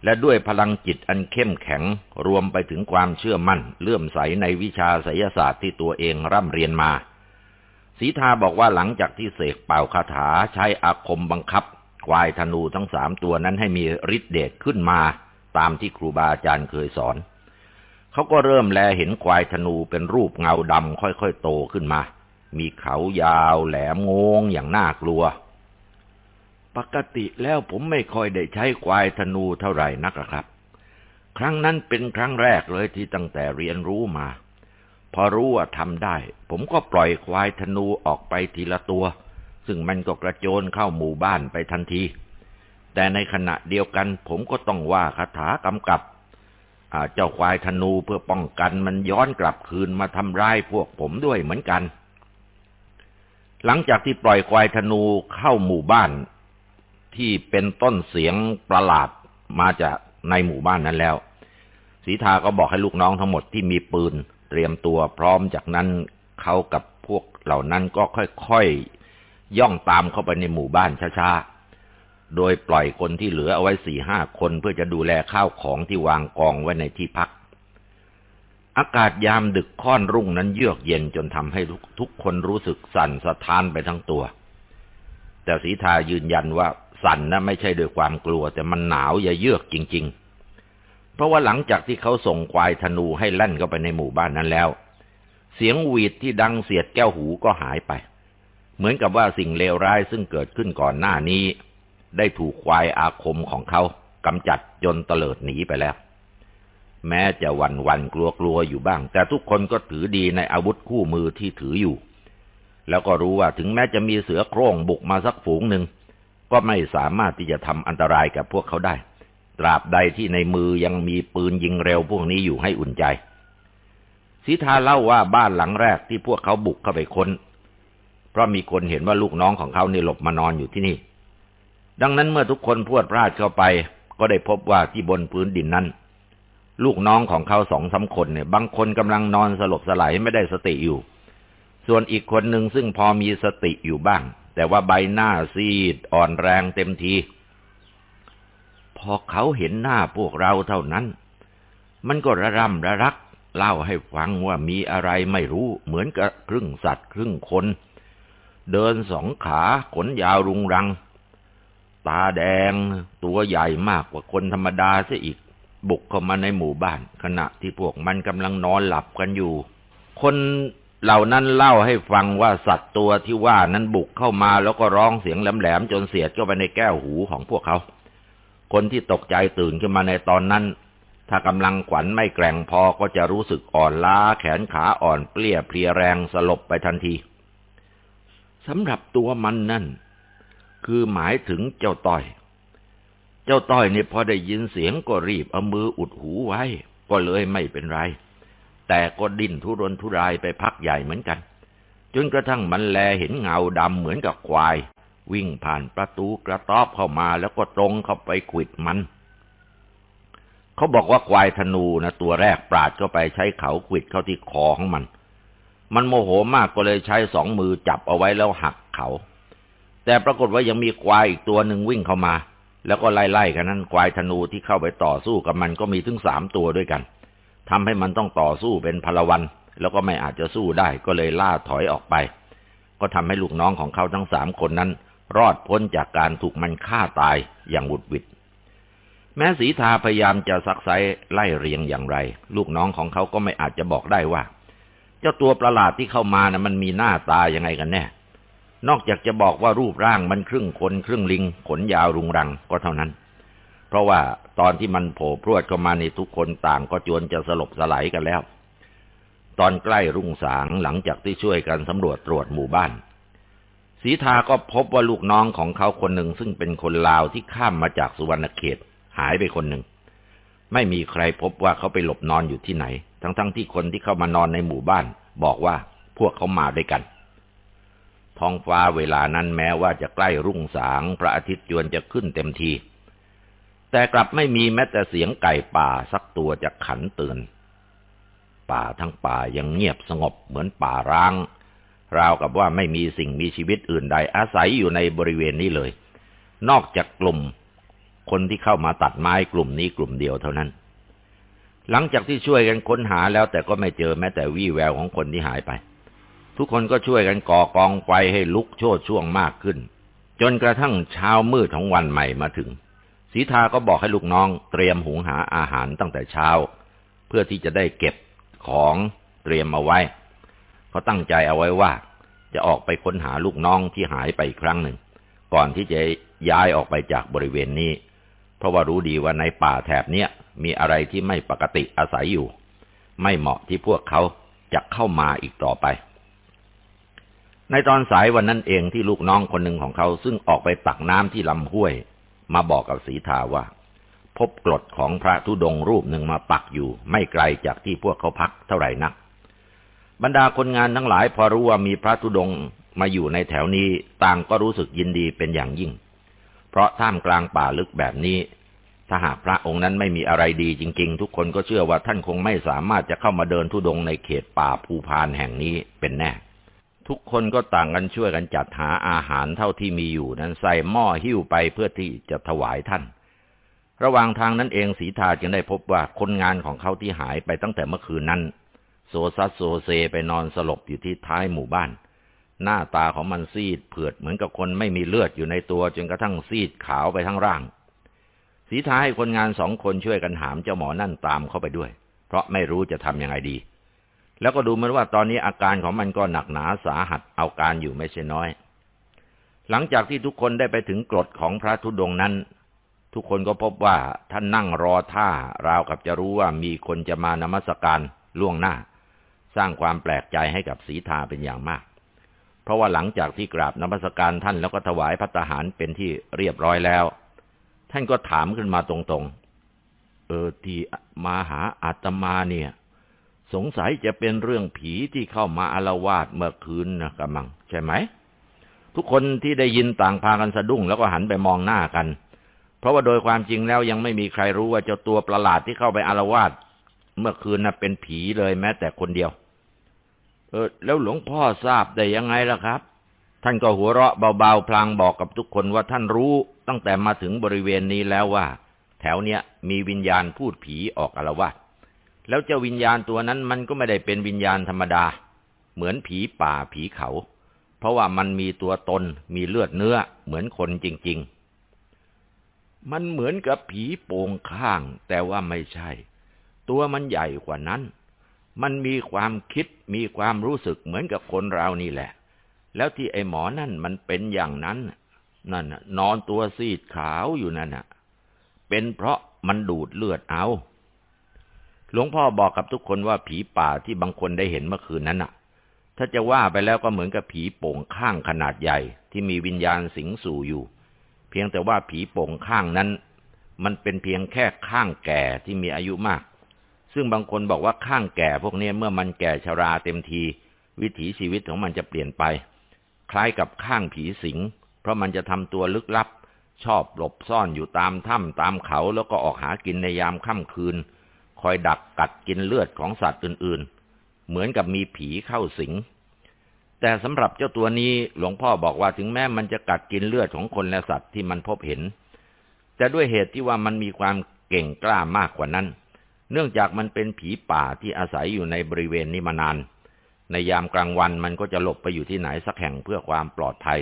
และด้วยพลังจิตอันเข้มแข็งรวมไปถึงความเชื่อมั่น เลื่อมใสในวิชาไสยศาสตร์ที่ตัวเองร่ำเรียนมาสีทาบอกว่าหลังจากที่เสกเป่าคาถาใช้อาคมบังคับ ควายธนูทั้งสามตัวนั้นให้มีฤทธิ์เดชขึ้นมา ตามที่ครูบาอาจารย์เคยสอน เขาก็เริ่มแลเห็นควายธนูเป็นรูปเงาดำค่อยๆโตขึ้นมา มีเขายาวแหลมงงอย่างน่ากลัว ปกติแล้วผมไม่ค่อยได้ใช้ควายธนูเท่าไหร่นักครับ ครั้งนั้นเป็นครั้งแรกเลยที่ตั้งแต่เรียนรู้มา พอรู้ว่าทำได้ ผมก็ปล่อยควายธนูออกไปทีละตัว ซึ่งมันก็กระโจนเข้าหมู่บ้านไปทันทีแต่ในขณะเดียวกันผมก็ต้องว่าคาถากำกับ เจ้าควายธนูเพื่อป้องกันมันย้อนกลับคืนมาทำร้ายพวกผมด้วยเหมือนกัน หลังจากที่ปล่อยควายธนูเข้าหมู่บ้านที่เป็นต้นเสียงประหลาดมาจากในหมู่บ้านนั้นแล้วสีทาก็บอกให้ลูกน้องทั้งหมดที่มีปืนเตรียมตัวพร้อมจากนั้นเขากับพวกเหล่านั้นก็ค่อยๆย่องตามเข้าไปในหมู่บ้านช้าๆ โดยปล่อยคนที่เหลือเอาไว้สี่ห้าคนเพื่อจะดูแลข้าวของที่วางกองไว้ในที่พัก อากาศยามดึกค่อนรุ่งนั้นเยือกเย็นจนทำให้ทุกคนรู้สึกสั่นสะท้านไปทั้งตัว แต่สีทายืนยันว่าสั่นนะไม่ใช่ด้วยความกลัว แต่มันหนาวอย่าเยือกจริง ๆ เพราะว่าหลังจากที่เขาส่งควายธนูให้แล่นเข้าไปในหมู่บ้านนั้นแล้ว เสียงหวีดที่ดังเสียดแก้วหูก็หายไป เหมือนกับว่าสิ่งเลวร้ายซึ่งเกิดขึ้นก่อนหน้านี้ ได้ถูกควายอาคมของเขากำจัดจนเตลิดหนีไปแล้ว แม้จะวันวันกลัวกลัวอยู่บ้าง แต่ทุกคนก็ถือดีในอาวุธคู่มือที่ถืออยู่ แล้วก็รู้ว่าถึงแม้จะมีเสือโคร่งบุกมาสักฝูงหนึ่ง ก็ไม่สามารถที่จะทำอันตรายกับพวกเขาได้ ตราบใดที่ในมือยังมีปืนยิงเร็วพวกนี้อยู่ให้อุ่นใจสิทาเล่าว่าบ้านหลังแรกที่พวกเขาบุกเข้าไปค้น เพราะมีคนเห็นว่าลูกน้องของเขาเนี่หลบมานอนอยู่ที่นี่ ดังนั้นเมื่อทุกคนพวดพลาดเข้าไป ก็ได้พบว่าที่บนพื้นดินนั้น ลูกน้องของเขาสองสาคนเนี่ย บางคนกำลังนอนสลบสลายไม่ได้สติอยู่ ส่วนอีกคนหนึ่งซึ่งพอมีสติอยู่บ้าง แต่ว่าใบหน้าซีดอ่อนแรงเต็มที พอเขาเห็นหน้าพวกเราเท่านั้น มันก็ระรำระรัก เล่าให้ฟังว่ามีอะไรไม่รู้เหมือนกับครึ่งสัตว์ครึ่งคน เดินสองขาขนยาวรุงรัง ตาแดง ตัวใหญ่มากกว่าคนธรรมดาซะอีก บุกเข้ามาในหมู่บ้าน ขณะที่พวกมันกำลังนอนหลับกันอยู่ คนเหล่านั้นเล่าให้ฟังว่าสัตว์ตัวที่ว่านั้นบุกเข้ามาแล้วก็ร้องเสียงแหลมๆจนเสียดเข้าไปในแก้วหูของพวกเขา คนที่ตกใจตื่นขึ้นมาในตอนนั้น ถ้ากำลังขวัญไม่แกร่งพอก็จะรู้สึกอ่อนล้าแขนขาอ่อนเปลี้ยเพลียแรงสลบไปทันทีสำหรับตัวมันนั่น คือหมายถึงเจ้าต้อย เจ้าต้อยเนี่ยพอได้ยินเสียงก็รีบเอามืออุดหูไว้ ก็เลยไม่เป็นไร แต่ก็ดิ้นทุรนทุรายไปพักใหญ่เหมือนกัน จนกระทั่งมันแลเห็นเงาดำเหมือนกับควาย วิ่งผ่านประตูกระต๊อบเข้ามาแล้วก็ตรงเข้าไปขิดมันเขาบอกว่าควายธนูนะตัวแรกปราดเข้าไปใช้เขาขิดเข้าที่คอของมัน มันโมโหมากก็เลยใช้สองมือจับเอาไว้แล้วหักเขา แต่ปรากฏว่ายังมีควายอีกตัวหนึ่งวิ่งเข้ามา แล้วก็ไล่ๆกันนั้นควายธนูที่เข้าไปต่อสู้กับมันก็มีถึงสามตัวด้วยกันทำให้มันต้องต่อสู้เป็นพลวัน แล้วก็ไม่อาจจะสู้ได้ก็เลยล่าถอยออกไป ก็ทำให้ลูกน้องของเขาทั้งสามคนนั้น รอดพ้นจากการถูกมันฆ่าตายอย่างบุดหวิดแม้สีทาพยายามจะซักไซไล่เรียงอย่างไร ลูกน้องของเขาก็ไม่อาจจะบอกได้ว่า เจ้าตัวประหลาดที่เข้ามานะ่ะมันมีหน้าตายังไงกันแน่ นอกจากจะบอกว่ารูปร่างมันครึ่งคนครึ่งลิง ขนยาวรุงรังก็เท่านั้น เพราะว่าตอนที่มันโผล่พรวดเข้ามาในทุกคนต่างก็จวนจะสลบสลายกันแล้ว ตอนใกล้รุ่งสางหลังจากที่ช่วยกันสำรวจตรวจหมู่บ้านสีทาก็พบว่าลูกน้องของเขาคนหนึ่งซึ่งเป็นคนลาวที่ข้ามมาจากสุวรรณเขตหายไปคนหนึ่ง ไม่มีใครพบว่าเขาไปหลบนอนอยู่ที่ไหน ทั้งๆทที่คนที่เข้ามานอนในหมู่บ้าน บอกว่าพวกเขามาด้วยกัน ท้องฟ้าเวลานั้นแม้ว่าจะใกล้รุ่งสาง พระอาทิตย์จวนจะขึ้นเต็มที แต่กลับไม่มีแม้แต่เสียงไก่ป่าสักตัวจะขันเตือนป่าทั้งป่ายังเงียบสงบเหมือนป่าร้าง ราวกับว่าไม่มีสิ่งมีชีวิตอื่นใดอาศัยอยู่ในบริเวณนี้เลย นอกจากกลุ่ม คนที่เข้ามาตัดไม้กลุ่มนี้กลุ่มเดียวเท่านั้น หลังจากที่ช่วยกันค้นหาแล้วแต่ก็ไม่เจอแม้แต่วี่แววของคนที่หายไป ทุกคนก็ช่วยกันก่อกองไฟให้ลุกโชดช่วงมากขึ้น จนกระทั่งเช้ามืดของวันใหม่มาถึงสีทาก็บอกให้ลูกน้องเตรียมหุงหาอาหารตั้งแต่เช้า เพื่อที่จะได้เก็บของเตรียมเอาไว้เขาตั้งใจเอาไว้ว่า จะออกไปค้นหาลูกน้องที่หายไปอีกครั้งหนึ่ง ก่อนที่จะย้ายออกไปจากบริเวณนี้ เพราะว่ารู้ดีว่าในป่าแถบเนี้ยมีอะไรที่ไม่ปกติอาศัยอยู่ ไม่เหมาะที่พวกเขาจะเข้ามาอีกต่อไป ในตอนสายวันนั้นเองที่ลูกน้องคนหนึ่งของเขา ซึ่งออกไปตักน้ำที่ลำห้วย มาบอกกับสีทาว่า พบกรดของพระธุดงรูปหนึ่งมาปักอยู่ ไม่ไกลจากที่พวกเขาพักเท่าไหร่นัก บรรดาคนงานทั้งหลายพอรู้ว่ามีพระธุดงมาอยู่ในแถวนี้ต่างก็รู้สึกยินดีเป็นอย่างยิ่ง เพราะท่ามกลางป่าลึกแบบนี้ ถ้าหากพระองค์นั้นไม่มีอะไรดีจริง ๆ ทุกคนก็เชื่อว่าท่านคงไม่สามารถจะเข้ามาเดินทุดงในเขตป่าภูพานแห่งนี้เป็นแน่ ทุกคนก็ต่างกันช่วยกันจัดหาอาหารเท่าที่มีอยู่นั้นใส่หม้อหิ้วไปเพื่อที่จะถวายท่าน ระหว่างทางนั้นเองสีทาจึงได้พบว่าคนงานของเขาที่หายไปตั้งแต่เมื่อคืนนั้น โซซัสโซเซไปนอนสลบอยู่ที่ท้ายหมู่บ้าน หน้าตาของมันซีดเผือดเหมือนกับคนไม่มีเลือดอยู่ในตัวจนกระทั่งซีดขาวไปทั้งร่าง สีท้ายคนงานสองคนช่วยกันหามเจ้าหมอนั่นตามเข้าไปด้วย เพราะไม่รู้จะทำยังไงดี แล้วก็ดูเหมือนว่าตอนนี้อาการของมันก็หนักหนาสาหัสเอาการอยู่ไม่ใช่น้อย หลังจากที่ทุกคนได้ไปถึงกรดของพระธุดงนั้น ทุกคนก็พบว่าท่านนั่งรอท่าราวกับจะรู้ว่ามีคนจะมานมัสการล่วงหน้า สร้างความแปลกใจให้กับสีทาเป็นอย่างมาก เพราะว่าหลังจากที่กราบนมัสการท่านแล้วก็ถวายพัตหารเป็นที่เรียบร้อยแล้ว ท่านก็ถามขึ้นมาตรงๆ เออที่มาหาอาตมาเนี่ย สงสัยจะเป็นเรื่องผีที่เข้ามาอารวาสเมื่อคืนนะกำมัง ใช่ไหม ทุกคนที่ได้ยินต่างพากันสะดุ้งแล้วก็หันไปมองหน้ากัน เพราะว่าโดยความจริงแล้วยังไม่มีใครรู้ว่าเจ้าตัวประหลาดที่เข้าไปอารวาสเมื่อคืนน่ะเป็นผีเลยแม้แต่คนเดียว เออ แล้วหลวงพ่อทราบได้ยังไงล่ะครับ ท่านก็หัวเราะเบาๆพลางบอกกับทุกคนว่าท่านรู้ตั้งแต่มาถึงบริเวณนี้แล้วว่า แถวเนี้ยมีวิญญาณพูดผีออกอารวาส แล้วเจ้าวิญญาณตัวนั้นมันก็ไม่ได้เป็นวิญญาณธรรมดา เหมือนผีป่าผีเขา เพราะว่ามันมีตัวตนมีเลือดเนื้อเหมือนคนจริง ๆ มันเหมือนกับผีโป่งข้าง แต่ว่าไม่ใช่ ตัวมันใหญ่กว่านั้น มันมีความคิดมีความรู้สึกเหมือนกับคนเรานี่แหละ แล้วที่ไอ้หมอนั่นมันเป็นอย่างนั้น นั่นนอนตัวซีดขาวอยู่นั่นน่ะ เป็นเพราะมันดูดเลือดเอา หลวงพ่อบอกกับทุกคนว่าผีป่าที่บางคนได้เห็นเมื่อคืนนั้นน่ะ ถ้าจะว่าไปแล้วก็เหมือนกับผีโป่งข้างขนาดใหญ่ ที่มีวิญญาณสิงสู่อยู่ เพียงแต่ว่าผีโป่งข้างนั้น มันเป็นเพียงแค่ข้างแก่ที่มีอายุมาก ซึ่งบางคนบอกว่าข้างแก่พวกนี้เมื่อมันแก่ชราเต็มที วิถีชีวิตของมันจะเปลี่ยนไป คล้ายกับข้างผีสิง เพราะมันจะทำตัวลึกลับ ชอบหลบซ่อนอยู่ตามถ้ำตามเขาแล้วก็ออกหากินในยามค่ำคืน คอยดักกัดกินเลือดของสัตว์อื่นๆ เหมือนกับมีผีเข้าสิง แต่สำหรับเจ้าตัวนี้หลวงพ่อบอกว่าถึงแม้มันจะกัดกินเลือดของคนและสัตว์ที่มันพบเห็น แต่ด้วยเหตุที่ว่ามันมีความเก่งกล้ามากกว่านั้น เนื่องจากมันเป็นผีป่าที่อาศัยอยู่ในบริเวณนี้มานาน ในยามกลางวันมันก็จะหลบไปอยู่ที่ไหนสักแห่งเพื่อความปลอดภัย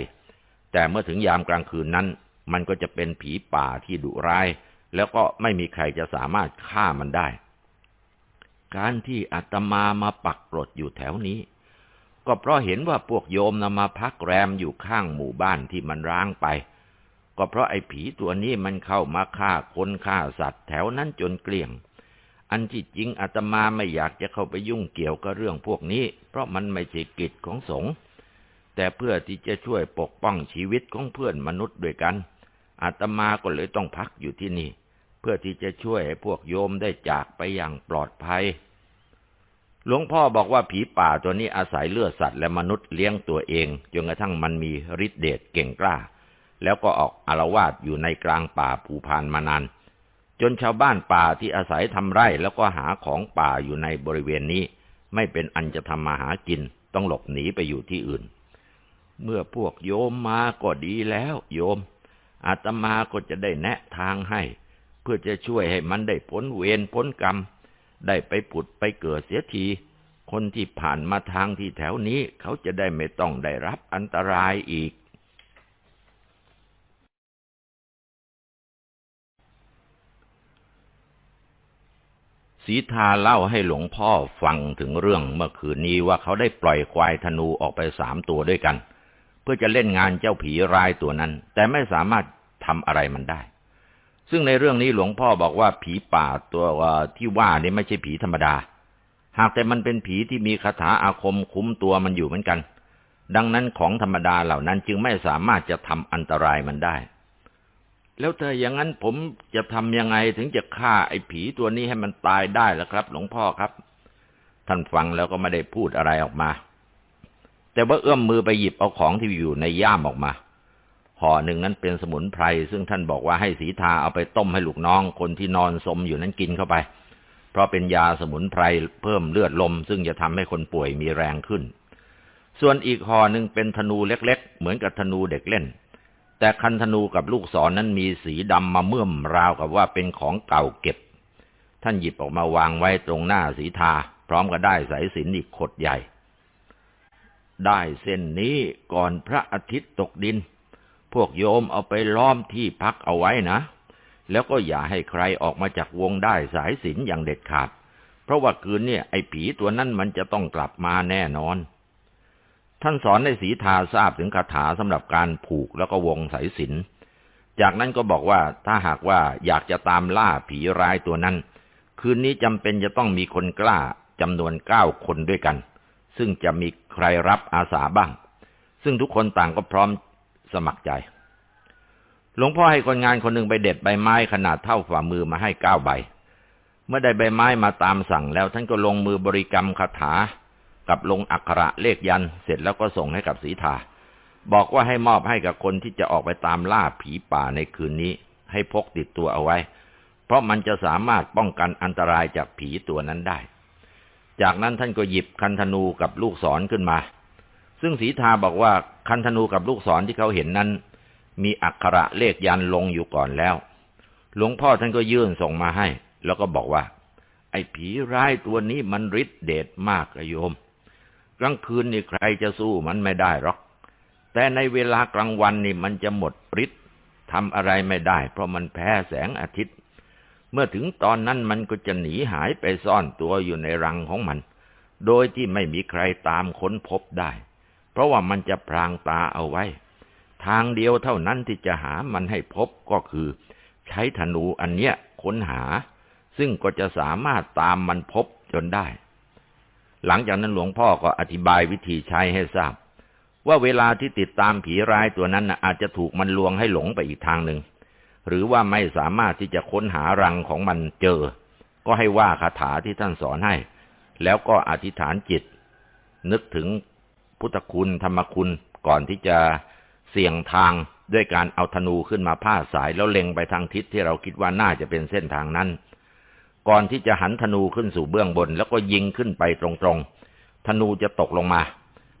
แต่เมื่อถึงยามกลางคืนนั้น มันก็จะเป็นผีป่าที่ดุร้าย แล้วก็ไม่มีใครจะสามารถฆ่ามันได้ การที่อาตมามาปักกรดอยู่แถวนี้ ก็เพราะเห็นว่าพวกโยมนำมาพักแรมอยู่ข้างหมู่บ้านที่มันร้างไป ก็เพราะไอ้ผีตัวนี้มันเข้ามาฆ่าคนฆ่าสัตว์แถวนั้นจนเกลี้ยง อันที่จริงอาตมาไม่อยากจะเข้าไปยุ่งเกี่ยวกับเรื่องพวกนี้ เพราะมันไม่ใช่กิจของสงฆ์แต่เพื่อที่จะช่วยปกป้องชีวิตของเพื่อนมนุษย์ด้วยกันอาตมาก็เลยต้องพักอยู่ที่นี่ เพื่อที่จะช่วยให้พวกโยมได้จากไปอย่างปลอดภัย หลวงพ่อบอกว่าผีป่าตัวนี้อาศัยเลือดสัตว์และมนุษย์เลี้ยงตัวเองจนกระทั่งมันมีฤทธิเดชเก่งกล้า แล้วก็ออกอารวาสอยู่ในกลางป่าภูพานมานานจนชาวบ้านป่าที่อาศัยทำไร่แล้วก็หาของป่าอยู่ในบริเวณนี้ ไม่เป็นอันจะทำมาหากินต้องหลบหนีไปอยู่ที่อื่น เมื่อพวกโยมมาก็ดีแล้ว โยมอาตมาก็จะได้แนะทางให้ เพื่อจะช่วยให้มันได้พ้นเวรพ้นกรรม ได้ไปผุดไปเกิดเสียที คนที่ผ่านมาทางที่แถวนี้เขาจะได้ไม่ต้องได้รับอันตรายอีก สีทาเล่าให้หลวงพ่อฟังถึงเรื่องเมื่อคืนนี้ว่าเขาได้ปล่อยควายธนูออกไปสามตัวด้วยกัน เพื่อจะเล่นงานเจ้าผีรายตัวนั้น แต่ไม่สามารถทำอะไรมันได้ ซึ่งในเรื่องนี้หลวงพ่อบอกว่าผีป่าตัวที่ว่านี่ไม่ใช่ผีธรรมดา หากแต่มันเป็นผีที่มีคาถาอาคมคุ้มตัวมันอยู่เหมือนกัน ดังนั้นของธรรมดาเหล่านั้นจึงไม่สามารถจะทำอันตรายมันได้ แล้วเธออย่างนั้นผมจะทำยังไงถึงจะฆ่าไอ้ผีตัวนี้ให้มันตายได้ล่ะครับ หลวงพ่อครับท่านฟังแล้วก็ไม่ได้พูดอะไรออกมา แต่ว่าเอื้อมมือไปหยิบเอาของที่อยู่ในย่ามออกมา ห่อหนึ่งนั้นเป็นสมุนไพร ซึ่งท่านบอกว่าให้สีทาเอาไปต้มให้ลูกน้องคนที่นอนสมอยู่นั้นกินเข้าไป เพราะเป็นยาสมุนไพรเพิ่มเลือดลม ซึ่งจะทำให้คนป่วยมีแรงขึ้น ส่วนอีกห่อหนึ่งเป็นธนูเล็ก ๆ เหมือนกับธนูเด็กเล่น แต่คันธนูกับลูกศรนนั้นมีสีดำมาเมื่อมราวกับว่าเป็นของเก่าเก็บ ท่านหยิบออกมาวางไว้ตรงหน้าสีทา พร้อมกับได้สายสินอีกขดใหญ่ ได้เส้นนี้ก่อนพระอาทิตย์ตกดิน พวกโยมเอาไปล้อมที่พักเอาไว้นะ แล้วก็อย่าให้ใครออกมาจากวงได้สายสินอย่างเด็ดขาด เพราะว่าคืนเนี่ยไอ้ผีตัวนั้นมันจะต้องกลับมาแน่นอน ท่านสอนในสีทาทราบถึงคาถาสำหรับการผูกแล้วก็วงสายสิน จากนั้นก็บอกว่าถ้าหากว่าอยากจะตามล่าผีร้ายตัวนั้น คืนนี้จำเป็นจะต้องมีคนกล้าจำนวนเก้าคนด้วยกัน ซึ่งจะมีใครรับอาสาบ้าง ซึ่งทุกคนต่างก็พร้อม สมัครใจ หลวงพ่อให้คนงานคนหนึ่งไปเด็ดใบไม้ขนาดเท่าฝ่ามือมาให้เก้าใบ เมื่อได้ใบไม้มาตามสั่งแล้ว ท่านก็ลงมือบริกรรมคาถา กับลงอักขระเลขยัน เสร็จแล้วก็ส่งให้กับสีทาบอกว่าให้มอบให้กับคนที่จะออกไปตามล่าผีป่าในคืนนี้ ให้พกติดตัวเอาไว้ เพราะมันจะสามารถป้องกันอันตรายจากผีตัวนั้นได้ จากนั้นท่านก็หยิบคันธนูกับลูกศรขึ้นมา ซึ่งสีทาบอกว่า คันธนูกับลูกศรที่เขาเห็นนั้น มีอักขระเลขยันลงอยู่ก่อนแล้ว หลวงพ่อท่านก็ยื่นส่งมาให้ แล้วก็บอกว่า ไอ้ผีร้ายตัวนี้มันฤทธิ์เดชมากโยม กลางคืนนี่ใครจะสู้มันไม่ได้หรอก แต่ในเวลากลางวันนี่มันจะหมดฤทธิ์ทำอะไรไม่ได้ เพราะมันแพ้แสงอาทิตย์ เมื่อถึงตอนนั้นมันก็จะหนีหายไปซ่อนตัวอยู่ในรังของมัน โดยที่ไม่มีใครตามค้นพบได้ ราะว่ามันจะพรางตาเอาไว้ ทางเดียวเท่านั้นที่จะหามันให้พบก็คือ ใช้ธนูอันเนี้ยค้นหา ซึ่งก็จะสามารถตามมันพบจนได้ หลังจากนั้นหลวงพ่อก็อธิบายวิธีใช้ให้ทราบ ว่าเวลาที่ติดตามผีร้ายตัวนั้นอาจจะถูกมันลวงให้หลงไปอีกทางหนึ่งหรือว่าไม่สามารถที่จะค้นหารังของมันเจอ ก็ให้ว่าคาถาที่ท่านสอนให้ แล้วก็อธิษฐานจิต นึกถึง พุทธคุณธรรมคุณก่อนที่จะเสี่ยงทางด้วยการเอาธนูขึ้นมาผ้าสายแล้วเล็งไปทางทิศที่เราคิดว่าน่าจะเป็นเส้นทางนั้น ก่อนที่จะหันธนูขึ้นสู่เบื้องบน แล้วก็ยิงขึ้นไปตรงๆ ธนูจะตกลงมา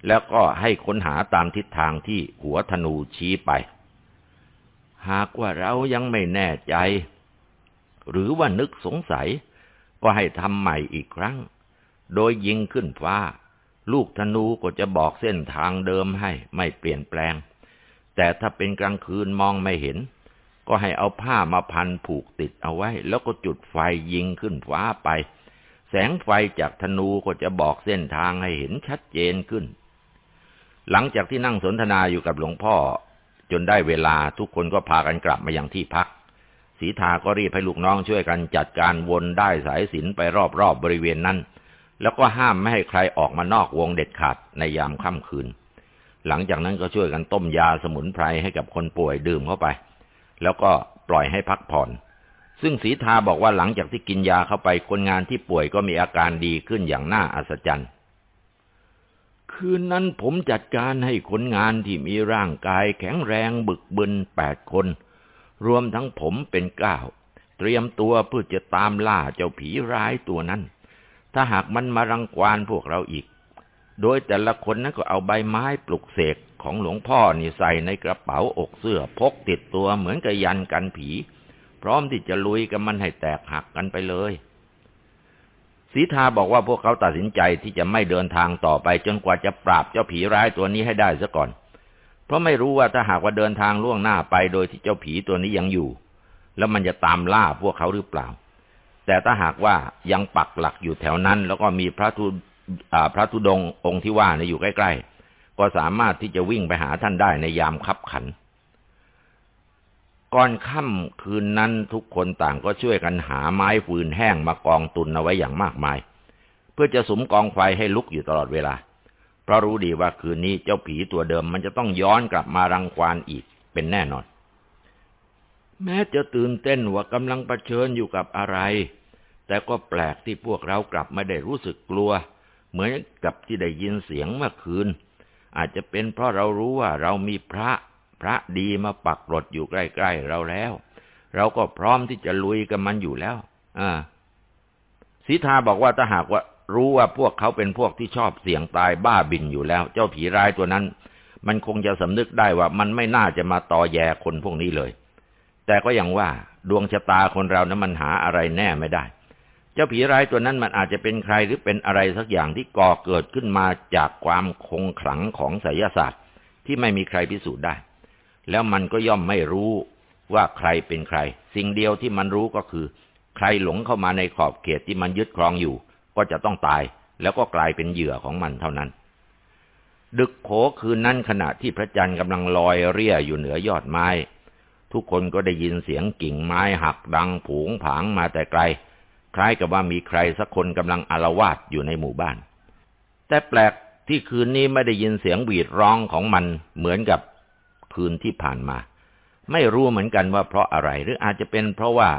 แล้วก็ให้ค้นหาตามทิศทางที่หัวธนูชี้ไป หากว่าเรายังไม่แน่ใจ หรือว่านึกสงสัย ก็ให้ทำใหม่อีกครั้ง โดยยิงขึ้นฟ้า ลูกธนูก็จะบอกเส้นทางเดิมให้ไม่เปลี่ยนแปลง แต่ถ้าเป็นกลางคืนมองไม่เห็น ก็ให้เอาผ้ามาพันผูกติดเอาไว้ แล้วก็จุดไฟยิงขึ้นฟ้าไป แสงไฟจากธนูก็จะบอกเส้นทางให้เห็นชัดเจนขึ้น หลังจากที่นั่งสนทนาอยู่กับหลวงพ่อ จนได้เวลาทุกคนก็พากันกลับมายังที่พักสีทาก็รีบให้ลูกน้องช่วยกันจัดการวนได้สายสินไปรอบๆบบริเวณนั้น แล้วก็ห้ามไม่ให้ใครออกมานอกวงเด็ดขาดในยามค่ำคืน หลังจากนั้นก็ช่วยกันต้มยาสมุนไพรให้กับคนป่วยดื่มเข้าไป แล้วก็ปล่อยให้พักผ่อน ซึ่งสีทาบอกว่าหลังจากที่กินยาเข้าไปคนงานที่ป่วยก็มีอาการดีขึ้นอย่างน่าอัศจรรย์ คืนนั้นผมจัดการให้คนงานที่มีร่างกายแข็งแรงบึกบึนแปดคน รวมทั้งผมเป็นเก้า เตรียมตัวเพื่อจะตามล่าเจ้าผีร้ายตัวนั้น ถ้าหากมันมารังควานพวกเราอีก โดยแต่ละคนนั้นก็เอาใบไม้ปลุกเสกของหลวงพ่อนี่ใส่ในกระเป๋าอกเสื้อพกติดตัวเหมือนกับยันกันผี พร้อมที่จะลุยกับมันให้แตกหักกันไปเลยสีทาบอกว่าพวกเขาตัดสินใจที่จะไม่เดินทางต่อไปจนกว่าจะปราบเจ้าผีร้ายตัวนี้ให้ได้ซะก่อน เพราะไม่รู้ว่าถ้าหากว่าเดินทางล่วงหน้าไปโดยที่เจ้าผีตัวนี้ยังอยู่ แล้วมันจะตามล่าพวกเขาหรือเปล่า แต่ถ้าหากว่ายังปักหลักอยู่แถวนั้น แล้วก็มีพระทุพระธุดงองค์ที่ว่าในอยู่ใกล้ ๆ ก็สามารถที่จะวิ่งไปหาท่านได้ในยามคับขัน ก่อนค่ำคืนนั้นทุกคนต่างก็ช่วยกันหาไม้ฟืนแห้งมากองตุนเอาไว้อย่างมากมาย เพื่อจะสมกองไฟให้ลุกอยู่ตลอดเวลา เพราะรู้ดีว่าคืนนี้เจ้าผีตัวเดิมมันจะต้องย้อนกลับมารังควานอีกเป็นแน่นอน แม้จะตื่นเต้นว่ากำลังเผชิญอยู่กับอะไร แต่ก็แปลกที่พวกเรากลับไม่ได้รู้สึกกลัว เหมือนกับที่ได้ยินเสียงเมื่อคืน อาจจะเป็นเพราะเรารู้ว่าเรามีพระ พระดีมาปักรดอยู่ใกล้ๆเราแล้ว เราก็พร้อมที่จะลุยกับมันอยู่แล้ว อ่าสีทาบอกว่าถ้าหากว่ารู้ว่าพวกเขาเป็นพวกที่ชอบเสี่ยงตายบ้าบินอยู่แล้ว เจ้าผีร้ายตัวนั้น มันคงจะสำนึกได้ว่ามันไม่น่าจะมาตอแยคนพวกนี้เลย แต่ก็ยังว่าดวงชะตาคนเรานั้นมันหาอะไรแน่ไม่ได้ จ้าผีร้ายตัวนั้นมันอาจจะเป็นใครหรือเป็นอะไรสักอย่างที่ก่อเกิดขึ้นมาจากความคงขลังของไสยศาสตร์ที่ไม่มีใครพิสูจน์ได้ แล้วมันก็ย่อมไม่รู้ว่าใครเป็นใคร สิ่งเดียวที่มันรู้ก็คือ ใครหลงเข้ามาในขอบเขตที่มันยึดครองอยู่ ก็จะต้องตาย แล้วก็กลายเป็นเหยื่อของมันเท่านั้น ดึกโขคืนนั้นขณะที่พระจันทร์กำลังลอยเรี่ยอยู่เหนือยอดไม้ ทุกคนก็ได้ยินเสียงกิ่งไม้หักดังผงผางมาแต่ไกล คล้ายกับว่ามีใครสักคนกำลังอารวาสอยู่ในหมู่บ้าน แต่แปลกที่คืนนี้ไม่ได้ยินเสียงหวีดร้องของมันเหมือนกับคืนที่ผ่านมา ไม่รู้เหมือนกันว่าเพราะอะไรหรืออาจจะเป็นเพราะว่า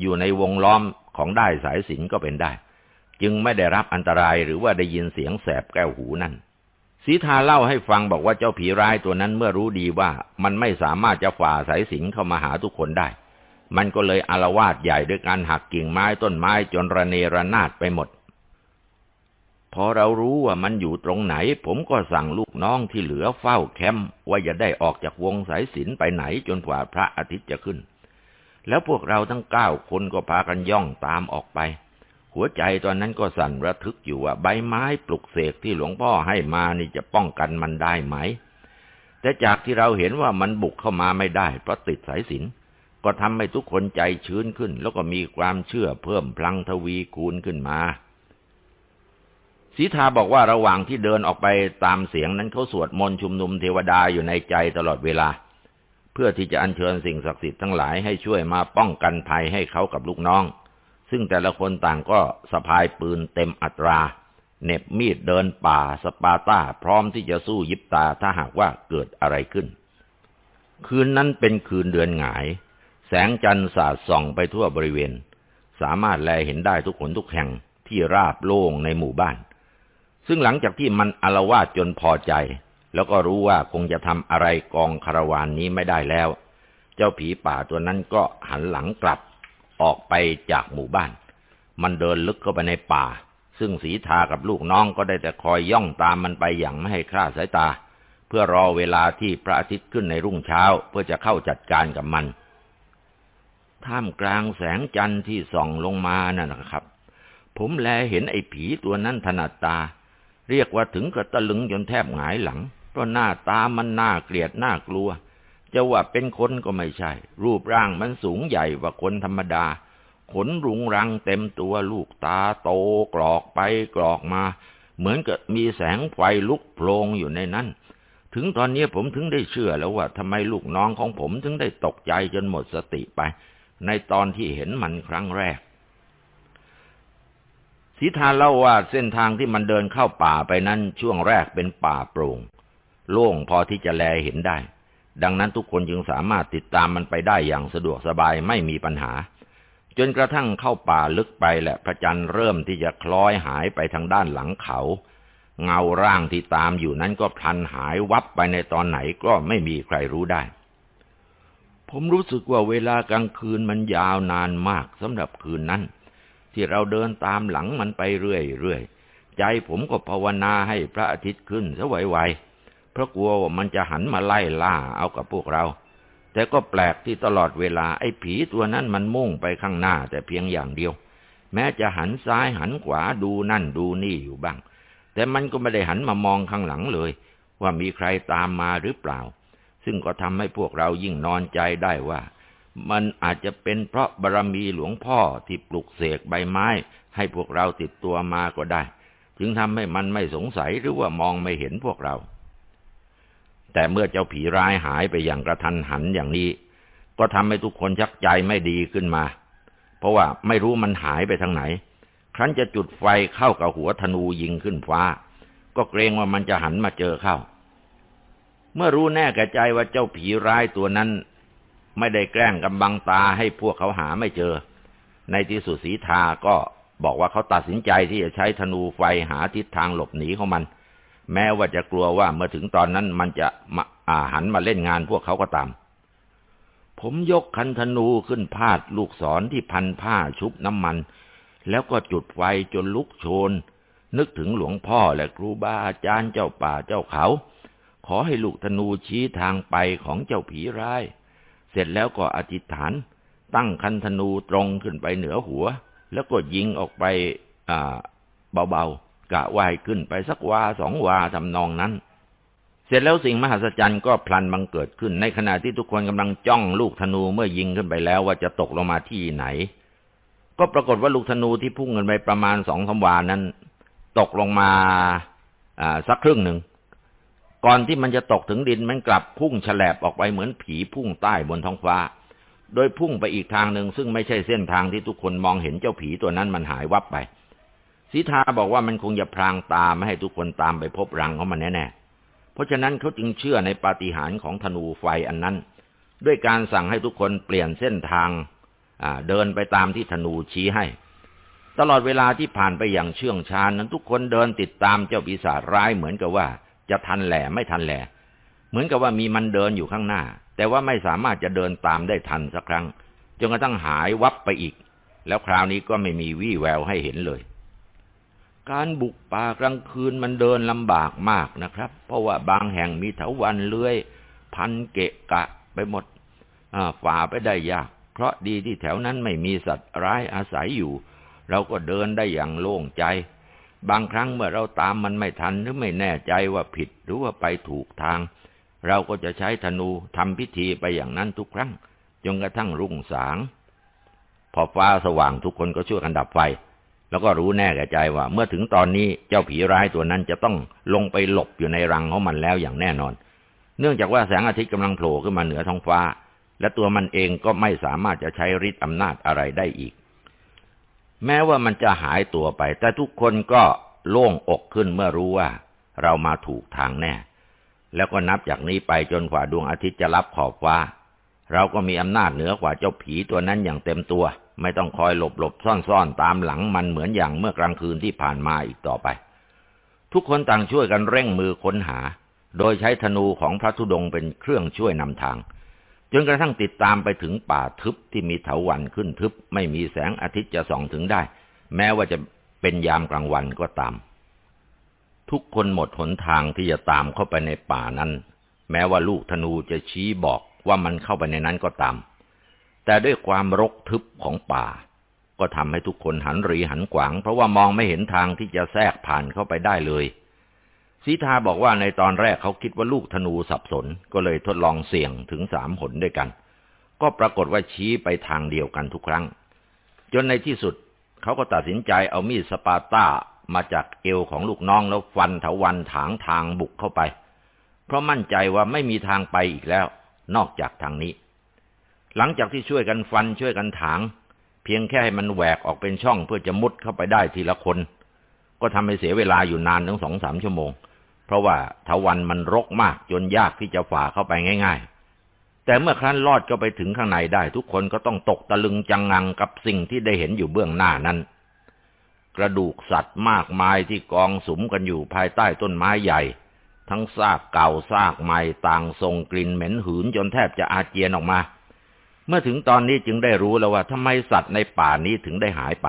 อยู่ในวงล้อมของได้สายสินก็เป็นได้ จึงไม่ได้รับอันตรายหรือว่าได้ยินเสียงแสบแก้วหูนั่นสีทาเล่าให้ฟังบอกว่าเจ้าผีร้ายตัวนั้นเมื่อรู้ดีว่ามันไม่สามารถจะฝ่าสายสินเข้ามาหาทุกคนได้ มันก็เลยอารวาสใหญ่ด้วยการหักกิ่งไม้ต้นไม้จนระเนระนาดไปหมด พอเรารู้ว่ามันอยู่ตรงไหน ผมก็สั่งลูกน้องที่เหลือเฝ้าแคมป์ว่าอย่าได้ออกจากวงสายสินไปไหนจนกว่าพระอาทิตย์จะขึ้น แล้วพวกเราทั้งเก้าคนก็พากันย่องตามออกไป หัวใจตอนนั้นก็สั่นระทึกอยู่ว่าใบไม้ปลุกเสกที่หลวงพ่อให้มานี่จะป้องกันมันได้ไหม แต่จากที่เราเห็นว่ามันบุกเข้ามาไม่ได้เพราะติดสายสิน ก็ทำให้ทุกคนใจชื้นขึ้น แล้วก็มีความเชื่อเพิ่มพลังทวีคูณขึ้นมาสีทาบอกว่าระหว่างที่เดินออกไปตามเสียงนั้นเขาสวดมนต์ชุมนุมเทวดาอยู่ในใจตลอดเวลา เพื่อที่จะอัญเชิญสิ่งศักดิ์สิทธิ์ทั้งหลายให้ช่วยมาป้องกันภัยให้เขากับลูกน้อง ซึ่งแต่ละคนต่างก็สะพายปืนเต็มอัตราเน็บมีดเดินป่าสปาร์ตาพร้อมที่จะสู้ยิบตาถ้าหากว่าเกิดอะไรขึ้น คืนนั้นเป็นคืนเดือนหงาย แสงจันทร์สาดส่องไปทั่วบริเวณ สามารถแลเห็นได้ทุกคนทุกแห่งที่ราบโล่งในหมู่บ้าน ซึ่งหลังจากที่มันอารวาสจนพอใจ แล้วก็รู้ว่าคงจะทำอะไรกองคารวานนี้ไม่ได้แล้ว เจ้าผีป่าตัวนั้นก็หันหลังกลับออกไปจากหมู่บ้าน มันเดินลึกเข้าไปในป่า ซึ่งสีทากับลูกน้องก็ได้แต่คอยย่องตามมันไปอย่างไม่ให้คลาดสายตา เพื่อรอเวลาที่พระอาทิตย์ขึ้นในรุ่งเช้า เพื่อจะเข้าจัดการกับมัน ท่ามกลางแสงจันทร์ที่ส่องลงมานั่นนะครับ ผมแลเห็นไอ้ผีตัวนั้นถนัดตา เรียกว่าถึงกับตะลึงจนแทบหงายหลัง เพราะหน้าตามันน่าเกลียดน่ากลัว จะว่าเป็นคนก็ไม่ใช่ รูปร่างมันสูงใหญ่กว่าคนธรรมดา ขนรุงรังเต็มตัวลูกตาโตกรอกไปกรอกมา เหมือนกับมีแสงไฟลุกโพลงอยู่ในนั้นถึงตอนนี้ผมถึงได้เชื่อแล้วว่าทำไมลูกน้องของผมถึงได้ตกใจจนหมดสติไป ในตอนที่เห็นมันครั้งแรกสีทาเล่าว่าเส้นทางที่มันเดินเข้าป่าไปนั้นช่วงแรกเป็นป่าโปร่งโล่งพอที่จะแลเห็นได้ ดังนั้นทุกคนจึงสามารถติดตามมันไปได้อย่างสะดวกสบายไม่มีปัญหา จนกระทั่งเข้าป่าลึกไปแหละพระจันทร์เริ่มที่จะคล้อยหายไปทางด้านหลังเขา เงาร่างที่ตามอยู่นั้นก็พลันหายวับไปในตอนไหนก็ไม่มีใครรู้ได้ ผมรู้สึกว่าเวลากลางคืนมันยาวนานมากสำหรับคืนนั้น ที่เราเดินตามหลังมันไปเรื่อยๆ ใจผมก็ภาวนาให้พระอาทิตย์ขึ้นซะไวๆเพราะกลัวว่ามันจะหันมาไล่ล่าเอากับพวกเรา แต่ก็แปลกที่ตลอดเวลาไอ้ผีตัวนั้นมันมุ่งไปข้างหน้าแต่เพียงอย่างเดียว แม้จะหันซ้ายหันขวาดูนั่นดูนี่อยู่บ้าง แต่มันก็ไม่ได้หันมามองข้างหลังเลย ว่ามีใครตามมาหรือเปล่า ซึ่งก็ทำให้พวกเรายิ่งนอนใจได้ว่า มันอาจจะเป็นเพราะบารรมีหลวงพ่อที่ปลุกเสกใบไม้ ให้พวกเราติดตัวมาก็ได้จึงทำให้มันไม่สงสัยหรือว่ามองไม่เห็นพวกเรา แต่เมื่อเจ้าผีร้ายหายไปอย่างกระทันหันอย่างนี้ ก็ทำให้ทุกคนชักใจไม่ดีขึ้นมา เพราะว่าไม่รู้มันหายไปทางไหน ครั้นจะจุดไฟเข้ากับหัวธนูยิงขึ้นฟ้า ก็เกรงว่ามันจะหันมาเจอเข้า เมื่อรู้แน่แก่ใจว่าเจ้าผีร้ายตัวนั้น ไม่ได้แกล้งกำบังตาให้พวกเขาหาไม่เจอ ในที่สุดสีทาก็บอกว่าเขาตัดสินใจที่จะใช้ธนูไฟหาทิศทางหลบหนีของมัน แม้ว่าจะกลัวว่าเมื่อถึงตอนนั้นมันจะมาอาหันมาเล่นงานพวกเขาก็ตาม ผมยกคันธนูขึ้นพาดลูกศรที่พันผ้าชุบน้ำมัน แล้วก็จุดไฟจนลุกโชน นึกถึงหลวงพ่อและครูบาอาจารย์เจ้าป่าเจ้าเขา ขอให้ลูกธนูชี้ทางไปของเจ้าผีร้าย เสร็จแล้วก็อธิษฐาน ตั้งคันธนูตรงขึ้นไปเหนือหัว แล้วก็ยิงออกไปเบาๆกะว่ายขึ้นไปสักวาสองวาทำนองนั้น เสร็จแล้วสิ่งมหัศจรรย์ก็พลันบังเกิดขึ้น ในขณะที่ทุกคนกำลังจ้องลูกธนูเมื่อยิงขึ้นไปแล้วว่าจะตกลงมาที่ไหน ก็ปรากฏว่าลูกธนูที่พุ่งกันไปประมาณสองสาวานั้น ตกลงมาสักครึ่งหนึ่ง ก่อนที่มันจะตกถึงดินมันกลับพุ่งฉลบออกไปเหมือนผีพุ่งใต้บนท้องฟ้า โดยพุ่งไปอีกทางหนึ่งซึ่งไม่ใช่เส้นทางที่ทุกคนมองเห็นเจ้าผีตัวนั้นมันหายวับไปสีทาบอกว่ามันคงจะพรางตาไม่ให้ทุกคนตามไปพบรังของมันแน่ๆ เพราะฉะนั้นเขาจึงเชื่อในปาฏิหาริย์ของธนูไฟอันนั้น ด้วยการสั่งให้ทุกคนเปลี่ยนเส้นทางเดินไปตามที่ธนูชี้ให้ ตลอดเวลาที่ผ่านไปอย่างเชื่องชานั้นทุกคนเดินติดตามเจ้าปีศาจร้ายเหมือนกับว่า จะทันแหล่ไม่ทันแหล่เหมือนกับว่ามีมันเดินอยู่ข้างหน้า แต่ว่าไม่สามารถจะเดินตามได้ทันสักครั้งจนกระทั่งหายวับไปอีก แล้วคราวนี้ก็ไม่มีวี่แววให้เห็นเลย การบุกป่ากลางคืนมันเดินลำบากมากนะครับ เพราะว่าบางแห่งมีเถาวันเลื้อย พันเกะกะไปหมดฝ่าไปได้ยาก เพราะดีที่แถวนั้นไม่มีสัตว์ร้ายอาศัยอยู่ เราก็เดินได้อย่างโล่งใจ บางครั้งเมื่อเราตามมันไม่ทันหรือไม่แน่ใจว่าผิดหรือว่าไปถูกทาง เราก็จะใช้ธนูทำพิธีไปอย่างนั้นทุกครั้งจนกระทั่งรุ่งสาง พอฟ้าสว่างทุกคนก็ช่วยกันดับไฟ แล้วก็รู้แน่แก่ใจว่า เมื่อถึงตอนนี้เจ้าผีร้ายตัวนั้นจะต้องลงไปหลบอยู่ในรังของมันแล้วอย่างแน่นอน เนื่องจากว่าแสงอาทิตย์กำลังโผล่ขึ้นมาเหนือท้องฟ้า และตัวมันเองก็ไม่สามารถจะใช้ฤทธิ์อำนาจอะไรได้อีก แม้ว่ามันจะหายตัวไป แต่ทุกคนก็โล่งอกขึ้นเมื่อรู้ว่า เรามาถูกทางแน่ แล้วก็นับจากนี้ไปจนกว่าดวงอาทิตย์จะรับขอบฟ้า เราก็มีอำนาจเหนือกว่าเจ้าผีตัวนั้นอย่างเต็มตัว ไม่ต้องคอยหลบหลบซ่อนซ่อนตามหลังมันเหมือนอย่างเมื่อกลางคืนที่ผ่านมาอีกต่อไป ทุกคนต่างช่วยกันเร่งมือค้นหา โดยใช้ธนูของพระธุดงเป็นเครื่องช่วยนำทาง จนกระทั่งติดตามไปถึงป่าทึบที่มีเถาวันขึ้นทึบ ไม่มีแสงอาทิตย์จะส่องถึงได้ แม้ว่าจะเป็นยามกลางวันก็ตาม ทุกคนหมดหนทางที่จะตามเข้าไปในป่านั้น แม้ว่าลูกธนูจะชี้บอกว่ามันเข้าไปในนั้นก็ตาม แต่ด้วยความรกทึบของป่า ก็ทำให้ทุกคนหันรีหันขวาง เพราะว่ามองไม่เห็นทางที่จะแทรกผ่านเข้าไปได้เลย สีทาบอกว่าในตอนแรกเขาคิดว่าลูกธนูสับสน ก็เลยทดลองเสี่ยงถึงสามหนด้วยกัน ก็ปรากฏว่าชี้ไปทางเดียวกันทุกครั้ง จนในที่สุดเขาก็ตัดสินใจเอามีดสปาต้ามาจากเอวของลูกน้องแล้วฟันเถาวันถางทางบุกเข้าไป เพราะมั่นใจว่าไม่มีทางไปอีกแล้ว นอกจากทางนี้ หลังจากที่ช่วยกันฟันช่วยกันถาง เพียงแค่ให้มันแหวกออกเป็นช่องเพื่อจะมุดเข้าไปได้ทีละคน ก็ทำให้เสียเวลาอยู่นานถึงสองสามชั่วโมง เพราะว่าทวันมันรกมากจนยากที่จะฝ่าเข้าไปง่าย ๆ แต่เมื่อครั้นลอดเข้าไปถึงข้างในได้ ทุกคนก็ต้องตกตะลึงจังงังกับสิ่งที่ได้เห็นอยู่เบื้องหน้านั้น กระดูกสัตว์มากมายที่กองสุมกันอยู่ภายใต้ต้นไม้ใหญ่ ทั้งซากเก่าซากใหม่ต่างส่งกลิ่นเหม็นหืนจนแทบจะอาเจียนออกมา เมื่อถึงตอนนี้จึงได้รู้แล้วว่าทำไมสัตว์ในป่านี้ถึงได้หายไป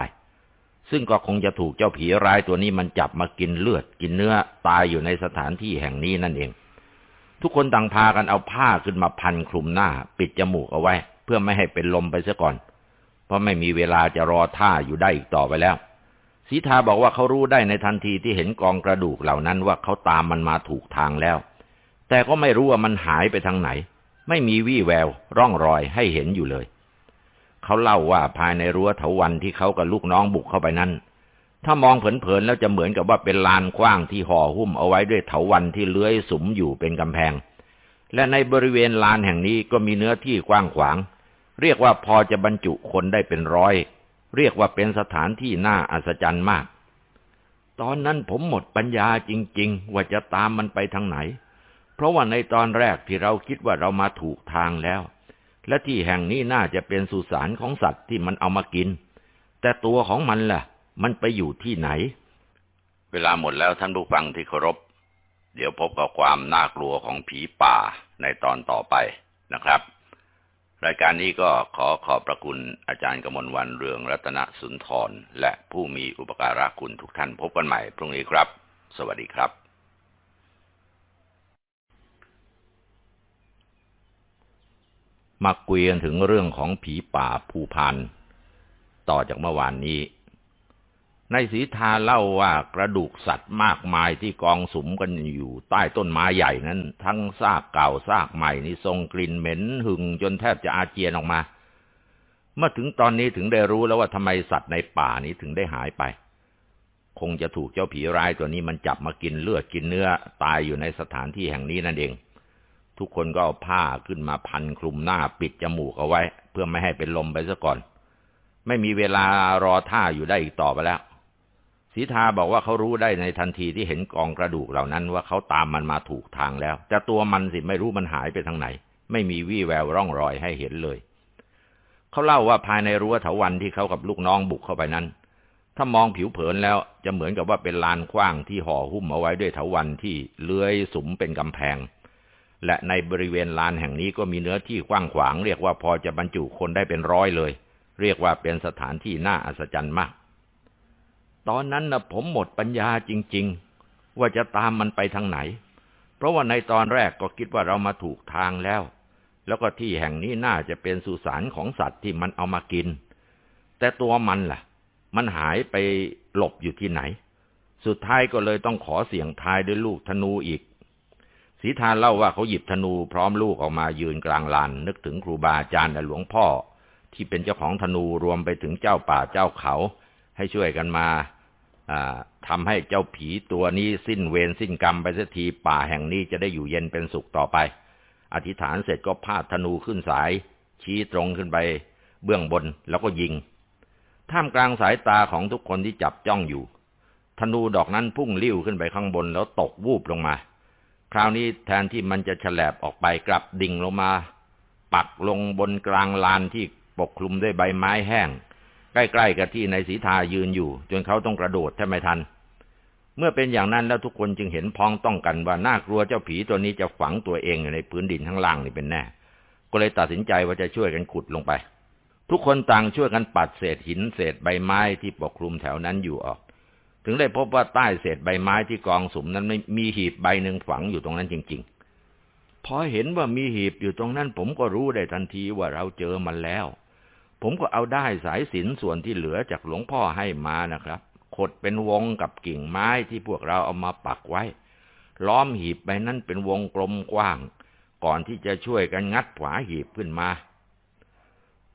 ซึ่งก็คงจะถูกเจ้าผีร้ายตัวนี้มันจับมากินเลือดกินเนื้อตายอยู่ในสถานที่แห่งนี้นั่นเอง ทุกคนต่างพากันเอาผ้าขึ้นมาพันคลุมหน้า ปิดจมูกเอาไว้ เพื่อไม่ให้เป็นลมไปซะก่อน เพราะไม่มีเวลาจะรอท่าอยู่ได้อีกต่อไปแล้วสีทาบอกว่าเขารู้ได้ในทันทีที่เห็นกองกระดูกเหล่านั้นว่าเขาตามมันมาถูกทางแล้ว แต่ก็ไม่รู้ว่ามันหายไปทางไหน ไม่มีวี่แววร่องรอยให้เห็นอยู่เลย เขาเล่าว่าภายในรั้วเถาวันที่เขากับลูกน้องบุกเข้าไปนั้น ถ้ามองเผินๆแล้วจะเหมือนกับว่าเป็นลานกว้างที่ห่อหุ้มเอาไว้ด้วยเถาวันที่เลื้อยสุมอยู่เป็นกำแพง และในบริเวณลานแห่งนี้ก็มีเนื้อที่กว้างขวาง เรียกว่าพอจะบรรจุคนได้เป็นร้อย เรียกว่าเป็นสถานที่น่าอัศจรรย์มาก ตอนนั้นผมหมดปัญญาจริง ๆ ว่าจะตามมันไปทางไหน เพราะว่าในตอนแรกที่เราคิดว่าเรามาถูกทางแล้ว และที่แห่งนี้น่าจะเป็นสุสานของสัตว์ที่มันเอามากิน แต่ตัวของมันล่ะ มันไปอยู่ที่ไหน เวลาหมดแล้วท่านผู้ฟังที่เคารพ เดี๋ยวพบกับความน่ากลัวของผีป่าในตอนต่อไปนะครับ รายการนี้ก็ขอขอบพระคุณอาจารย์กมลวันเรืองรัตนสุนทรและผู้มีอุปการะคุณทุกท่านพบกันใหม่พรุ่งนี้ครับ สวัสดีครับ มาคุยกันถึงเรื่องของผีป่าภูพานต่อจากเมื่อวานนี้ในสีทาเล่าว่ากระดูกสัตว์มากมายที่กองสุมกันอยู่ใต้ต้นไม้ใหญ่นั้น ทั้งซากเก่าซากใหม่นี่ทรงกลิ่นเหม็นหึงจนแทบจะอาเจียนออกมา เมื่อถึงตอนนี้ถึงได้รู้แล้วว่าทำไมสัตว์ในป่านี้ถึงได้หายไป คงจะถูกเจ้าผีร้ายตัวนี้มันจับมากินเลือดกินเนื้อตายอยู่ในสถานที่แห่งนี้นั่นเอง ทุกคนก็เอาผ้าขึ้นมาพันคลุมหน้าปิดจมูกเอาไว้ เพื่อไม่ให้เป็นลมไปซะก่อน ไม่มีเวลารอท่าอยู่ได้อีกต่อไปแล้วสีทาบอกว่าเขารู้ได้ในทันทีที่เห็นกองกระดูกเหล่านั้นว่าเขาตามมันมาถูกทางแล้ว แต่ตัวมันสิไม่รู้มันหายไปทางไหน ไม่มีวี่แววร่องรอยให้เห็นเลย เขาเล่าว่าภายในรั้วเถาวันที่เขากับลูกน้องบุกเข้าไปนั้น ถ้ามองผิวเผินแล้วจะเหมือนกับว่าเป็นลานกว้างที่ห่อหุ้มเอาไว้ด้วยเถาวันที่เลื้อยสุมเป็นกำแพง และในบริเวณลานแห่งนี้ก็มีเนื้อที่กว้างขวาง เรียกว่าพอจะบรรจุคนได้เป็นร้อยเลย เรียกว่าเป็นสถานที่น่าอัศจรรย์มาก ตอนนั้นนะผมหมดปัญญาจริง ๆ ว่าจะตามมันไปทางไหน เพราะว่าในตอนแรกก็คิดว่าเรามาถูกทางแล้ว แล้วก็ที่แห่งนี้น่าจะเป็นสุสานของสัตว์ที่มันเอามากิน แต่ตัวมันล่ะ มันหายไปหลบอยู่ที่ไหน สุดท้ายก็เลยต้องขอเสี่ยงทายด้วยลูกธนูอีก สีทานเล่าว่าเขาหยิบธนูพร้อมลูกออกมายืนกลางลาน นึกถึงครูบาอาจารย์และหลวงพ่อ ที่เป็นเจ้าของธนูรวมไปถึงเจ้าป่าเจ้าเขา ให้ช่วยกันมาทำให้เจ้าผีตัวนี้สิ้นเวรสิ้นกรรมไปสักทีป่าแห่งนี้จะได้อยู่เย็นเป็นสุขต่อไป อธิษฐานเสร็จก็พาดธนูขึ้นสาย ชี้ตรงขึ้นไป เบื้องบนแล้วก็ยิง ท่ามกลางสายตาของทุกคนที่จับจ้องอยู่ ธนูดอกนั้นพุ่งลิ้วขึ้นไปข้างบนแล้วตกวูบลงมา คราวนี้แทนที่มันจะฉลบออกไปกลับดิ่งลงมา ปักลงบนกลางลานที่ปกคลุมด้วยใบไม้แห้ง ใกล้ๆกับที่ในสีทายืนอยู่ จนเขาต้องกระโดดแทบไม่ทัน เมื่อเป็นอย่างนั้นแล้วทุกคนจึงเห็นพ้องต้องกันว่าน่ากลัวเจ้าผีตัวนี้จะฝังตัวเองอยู่ในพื้นดินข้างล่างนี่เป็นแน่ ก็เลยตัดสินใจว่าจะช่วยกันขุดลงไป ทุกคนต่างช่วยกันปัดเศษหินเศษใบไม้ที่ปกคลุมแถวนั้นอยู่ออก ถึงได้พบว่าใต้เศษใบไม้ที่กองสุมนั้นไม่มีหีบใบหนึ่งฝังอยู่ตรงนั้นจริง ๆ พอเห็นว่ามีหีบอยู่ตรงนั้น ผมก็รู้ได้ทันทีว่าเราเจอมันแล้ว ผมก็เอาได้สายสินส่วนที่เหลือจากหลวงพ่อให้มานะครับขดเป็นวงกับกิ่งไม้ที่พวกเราเอามาปักไว้ ล้อมหีบไปนั้นเป็นวงกลมกว้าง ก่อนที่จะช่วยกันงัดฝาหีบขึ้นมา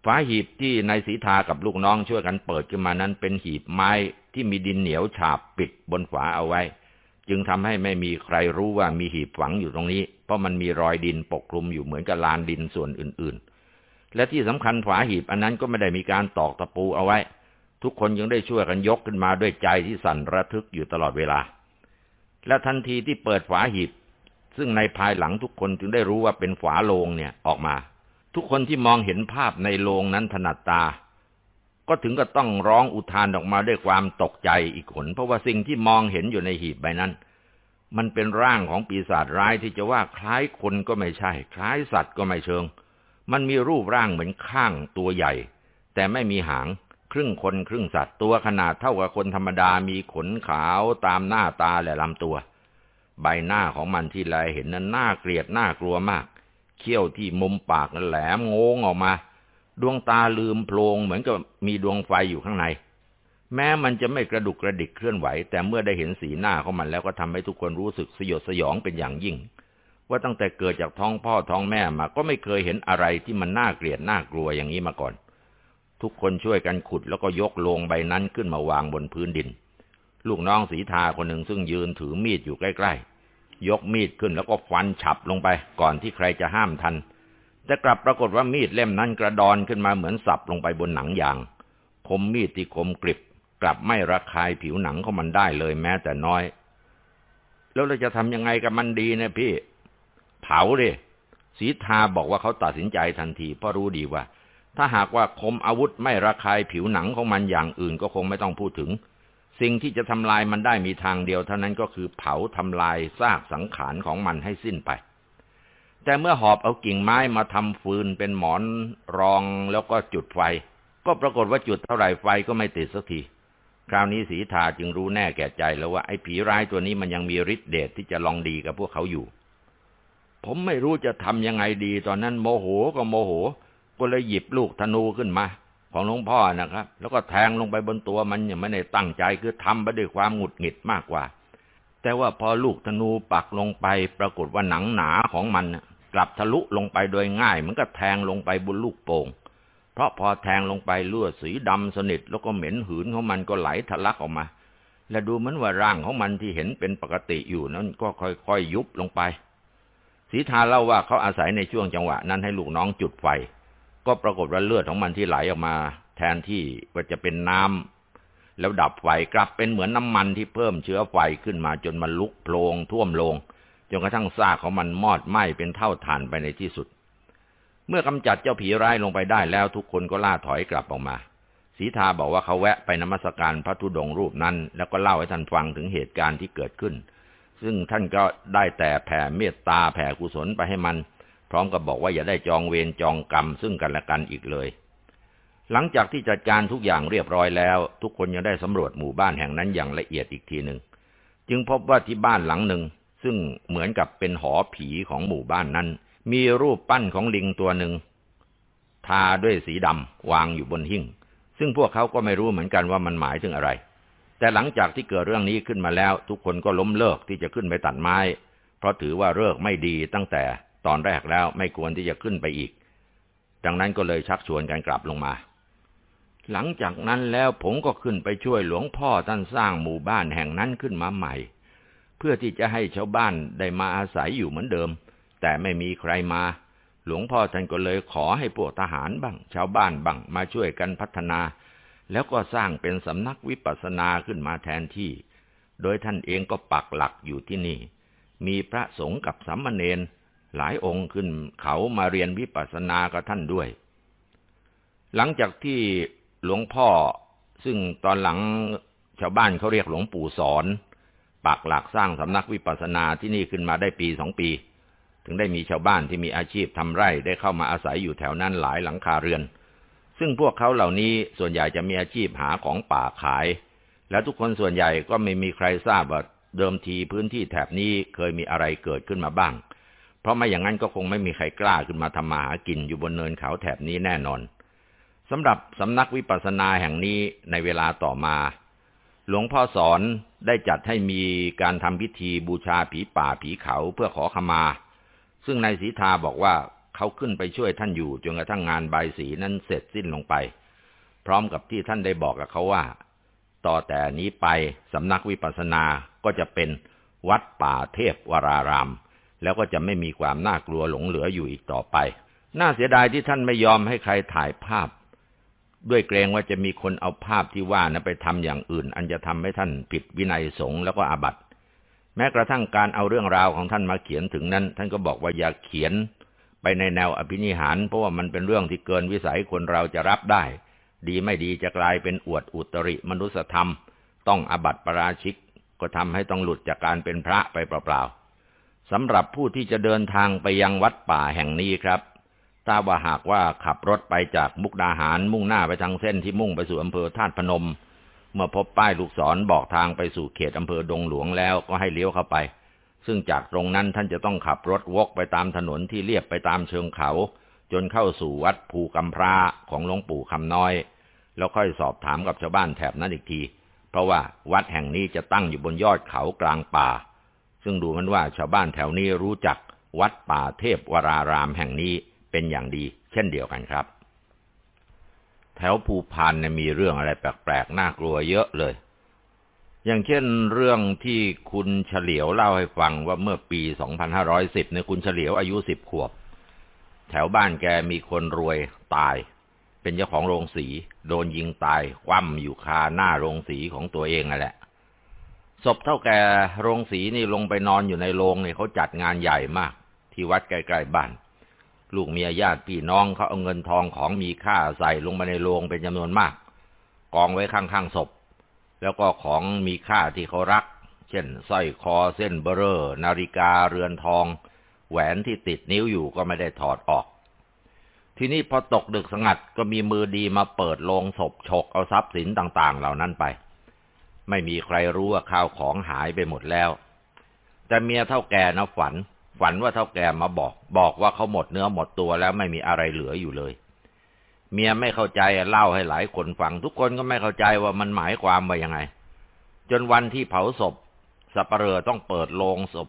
ฝาหีบที่นายสีทากับลูกน้องช่วยกันเปิดขึ้นมานั้น เป็นหีบไม้ที่มีดินเหนียวฉาบปิดบนฝาเอาไว้ จึงทำให้ไม่มีใครรู้ว่ามีหีบฝังอยู่ตรงนี้ เพราะมันมีรอยดินปกคลุมอยู่เหมือนกับลานดินส่วนอื่นๆ และที่สำคัญฝาหีบอันนั้นก็ไม่ได้มีการตอกตะปูเอาไว้ ทุกคนยังได้ช่วยกันยกขึ้นมาด้วยใจที่สั่นระทึกอยู่ตลอดเวลา และทันทีที่เปิดฝาหีบ ซึ่งในภายหลังทุกคนจึงได้รู้ว่าเป็นฝาโลงเนี่ยออกมา ทุกคนที่มองเห็นภาพในโรงนั้นถนัดตา ก็ถึงกับต้องร้องอุทานออกมาด้วยความตกใจอีกคนเพราะว่าสิ่งที่มองเห็นอยู่ในหีบใบนั้น มันเป็นร่างของปีศาจร้ายที่จะว่าคล้ายคนก็ไม่ใช่ คล้ายสัตว์ก็ไม่เชิง มันมีรูปร่างเหมือนข้างตัวใหญ่ แต่ไม่มีหาง ครึ่งคนครึ่งสัตว์ตัวขนาดเท่ากับคนธรรมดามีขนขาวตามหน้าตาและลำตัว ใบหน้าของมันที่แลเห็นนั้นน่าเกลียดน่ากลัวมาก เขี้ยวที่มุมปากนั้นแหลมโงงออกมา ดวงตาลืมโพลงเหมือนกับมีดวงไฟอยู่ข้างใน แม้มันจะไม่กระดุกกระดิกเคลื่อนไหว แต่เมื่อได้เห็นสีหน้าของมันแล้วก็ทำให้ทุกคนรู้สึกสยดสยองเป็นอย่างยิ่ง ว่าตั้งแต่เกิดจากท้องพ่อท้องแม่มาก็ไม่เคยเห็นอะไรที่มันน่าเกลียดน่ากลัวอย่างนี้มาก่อน ทุกคนช่วยกันขุดแล้วก็ยกโลงใบนั้นขึ้นมาวางบนพื้นดิน ลูกน้องสีทาคนหนึ่งซึ่งยืนถือมีดอยู่ใกล้ ยกมีดขึ้นแล้วก็ฟันฉับลงไป ก่อนที่ใครจะห้ามทัน แต่กลับปรากฏว่ามีดเล่มนั้นกระดอนขึ้นมาเหมือนสับลงไปบนหนังยาง คมมีดที่คมกริบ กลับไม่ระคายผิวหนังของมันได้เลยแม้แต่น้อย แล้วเราจะทำยังไงกับมันดีเนี่ยพี่ เผาดิสีทาบอกว่าเขาตัดสินใจทันที เพราะรู้ดีว่า ถ้าหากว่าคมอาวุธไม่ระคายผิวหนังของมันอย่างอื่นก็คงไม่ต้องพูดถึง สิ่งที่จะทำลายมันได้มีทางเดียวเท่านั้นก็คือเผาทำลายซากสังขารของมันให้สิ้นไป แต่เมื่อหอบเอากิ่งไม้มาทำฟืนเป็นหมอนรองแล้วก็จุดไฟ ก็ปรากฏว่าจุดเท่าไหร่ไฟก็ไม่ติดสักที คราวนี้สีทาจึงรู้แน่แก่ใจแล้วว่าไอ้ผีร้ายตัวนี้มันยังมีฤทธิ์เดชที่จะลองดีกับพวกเขาอยู่ ผมไม่รู้จะทำยังไงดีตอนนั้นโมโหก็โมโห ก็เลยหยิบลูกธนูขึ้นมา ของหลวงพ่อนะครับ แล้วก็แทงลงไปบนตัวมันยังไม่ได้ตั้งใจคือทำไปด้วยความหงุดหงิดมากกว่า แต่ว่าพอลูกธนูปักลงไป ปรากฏว่าหนังหนาของมันกลับทะลุลงไปโดยง่าย มันก็แทงลงไปบนลูกโป่งเพราะพอแทงลงไปลือดสีดำสนิทแล้วก็เหม็นหืนของมันก็ไหลทะลักออกมา และดูเหมือนว่าร่างของมันที่เห็นเป็นปกติอยู่นั้นก็ค่อยๆยุบลงไปสีทาเล่าว่าเขาอาศัยในช่วงจังหวะนั้นให้ลูกน้องจุดไฟ ก็ปรากฏว่าเลือดของมันที่ไหลออกมา แทนที่ว่าจะเป็นน้ำแล้วดับไฟกลับเป็นเหมือนน้ำมันที่เพิ่มเชื้อไฟขึ้นมาจนมันลุกโพลงท่วมลงจนกระทั่งซากของมันมอดไหม้เป็นเท่าฐานไปในที่สุด เมื่อกำจัดเจ้าผีร้ายลงไปได้แล้วทุกคนก็ล่าถอยกลับออกมาสีทาบอกว่าเขาแวะไปนมัสการพระธุดงรูปนั้น แล้วก็เล่าให้ท่านฟังถึงเหตุการณ์ที่เกิดขึ้น ซึ่งท่านก็ได้แต่แผ่เมตตาแผ่กุศลไปให้มัน พร้อมกับบอกว่าอย่าได้จองเวรจองกรรมซึ่งกันและกันอีกเลย หลังจากที่จัดการทุกอย่างเรียบร้อยแล้ว ทุกคนยังได้สำรวจหมู่บ้านแห่งนั้นอย่างละเอียดอีกทีหนึ่งจึงพบว่าที่บ้านหลังหนึ่ง ซึ่งเหมือนกับเป็นหอผีของหมู่บ้านนั้น มีรูปปั้นของลิงตัวหนึ่งทาด้วยสีดำวางอยู่บนหิ้งซึ่งพวกเขาก็ไม่รู้เหมือนกันว่ามันหมายถึงอะไร แต่หลังจากที่เกิดเรื่องนี้ขึ้นมาแล้ว ทุกคนก็ล้มเลิกที่จะขึ้นไปตัดไม้ เพราะถือว่าเลิกไม่ดีตั้งแต่ ตอนแรกแล้วไม่ควรที่จะขึ้นไปอีก ดังนั้นก็เลยชักชวนกันกลับลงมา หลังจากนั้นแล้วผมก็ขึ้นไปช่วยหลวงพ่อท่านสร้างหมู่บ้านแห่งนั้นขึ้นมาใหม่ เพื่อที่จะให้ชาวบ้านได้มาอาศัยอยู่เหมือนเดิม แต่ไม่มีใครมา หลวงพ่อท่านก็เลยขอให้พวกทหารบ้าง ชาวบ้านบ้างมาช่วยกันพัฒนา แล้วก็สร้างเป็นสำนักวิปัสสนาขึ้นมาแทนที่ โดยท่านเองก็ปักหลักอยู่ที่นี่ มีพระสงฆ์กับสามเณร หลายองค์ขึ้นเขามาเรียนวิปัสสนากับท่านด้วย หลังจากที่หลวงพ่อซึ่งตอนหลังชาวบ้านเขาเรียกหลวงปู่สอนปักหลักสร้างสำนักวิปัสสนาที่นี่ขึ้นมาได้ปีสองปี ถึงได้มีชาวบ้านที่มีอาชีพทำไร่ได้เข้ามาอาศัยอยู่แถวนั้นหลายหลังคาเรือน ซึ่งพวกเขาเหล่านี้ส่วนใหญ่จะมีอาชีพหาของป่าขาย และทุกคนส่วนใหญ่ก็ไม่มีใครทราบว่าเดิมทีพื้นที่แถบนี้เคยมีอะไรเกิดขึ้นมาบ้าง เพราะไม่อย่างนั้นก็คงไม่มีใครกล้าขึ้นมาทำมาหากินอยู่บนเนินเขาแถบนี้แน่นอนสำหรับสำนักวิปัสสนาแห่งนี้ในเวลาต่อมา หลวงพ่อสอนได้จัดให้มีการทำพิธีบูชาผีป่าผีเขาเพื่อขอขมา ซึ่งนายศรีทาบอกว่าเขาขึ้นไปช่วยท่านอยู่จนกระทั่งงานใบสีนั้นเสร็จสิ้นลงไป พร้อมกับที่ท่านได้บอกกับเขาว่า ต่อแต่นี้ไปสำนักวิปัสสนาก็จะเป็นวัดป่าเทพวราราม แล้วก็จะไม่มีความน่ากลัวหลงเหลืออยู่อีกต่อไป น่าเสียดายที่ท่านไม่ยอมให้ใครถ่ายภาพ ด้วยเกรงว่าจะมีคนเอาภาพที่ว่านะไปทำอย่างอื่น อันจะทำให้ท่านผิดวินัยสงฆ์แล้วก็อาบัติ แม้กระทั่งการเอาเรื่องราวของท่านมาเขียนถึงนั้น ท่านก็บอกว่าอย่าเขียนไปในแนวอภินิหาร เพราะว่ามันเป็นเรื่องที่เกินวิสัยคนเราจะรับได้ ดีไม่ดีจะกลายเป็นอวดอุตริมนุสธรรม ต้องอบัติปราชิก ก็ทำให้ต้องหลุดจากการเป็นพระไปเปล่าๆ สำหรับผู้ที่จะเดินทางไปยังวัดป่าแห่งนี้ครับทราบว่าหากว่าขับรถไปจากมุกดาหารมุ่งหน้าไปทางเส้นที่มุ่งไปสู่อำเภอธาตุพนม เมื่อพบป้ายลูกศรบอกทางไปสู่เขตอำเภอดงหลวงแล้วก็ให้เลี้ยวเข้าไป ซึ่งจากตรงนั้นท่านจะต้องขับรถวกไปตามถนนที่เลียบไปตามเชิงเขา จนเข้าสู่วัดภูกำพร้าของหลวงปู่คำน้อย แล้วค่อยสอบถามกับชาวบ้านแถบนั้นอีกที เพราะว่าวัดแห่งนี้จะตั้งอยู่บนยอดเขากลางป่า ซึ่งดูมันว่าชาวบ้านแถวนี้รู้จักวัดป่าเทพวรารามแห่งนี้เป็นอย่างดี เช่นเดียวกันครับ แถวภูพานเนี่ยมีเรื่องอะไรแปลกๆน่ากลัวเยอะเลย อย่างเช่นเรื่องที่คุณเฉลียวเล่าให้ฟังว่าเมื่อปี 2510เนี่ยคุณเฉลียวอายุ 10 ขวบ แถวบ้านแกมีคนรวยตาย เป็นเจ้าของโรงสี โดนยิงตายคว่ำอยู่คาหน้าโรงสีของตัวเองนั่นแหละ ศพเท่าแก่โรงสีนี่ลงไปนอนอยู่ในโรงเนี่ยเขาจัดงานใหญ่มาก ที่วัดใกล้ๆบ้าน ลูกเมียญาติพี่น้องเขาเอาเงินทองของมีค่าใส่ลงมาในโรงเป็นจำนวนมาก กองไว้ข้างๆศพ แล้วก็ของมีค่าที่เขารัก เช่นสร้อยคอเส้นเบอรอนาฬิกาเรือนทอง แหวนที่ติดนิ้วอยู่ก็ไม่ได้ถอดออก ทีนี้พอตกดึกสงัดก็มีมือดีมาเปิดโลงศพฉกเอาทรัพย์สินต่าง ๆ เหล่านั้นไป ไม่มีใครรู้ว่าข้าวของหายไปหมดแล้ว แต่เมียเท่าแก่นะฝัน ฝันว่าเท่าแก่มาบอก บอกว่าเขาหมดเนื้อหมดตัวแล้วไม่มีอะไรเหลืออยู่เลย เมียไม่เข้าใจเล่าให้หลายคนฟัง ทุกคนก็ไม่เข้าใจว่ามันหมายความว่ายังไง จนวันที่เผาศพสัปเหร่อต้องเปิดโลงศพ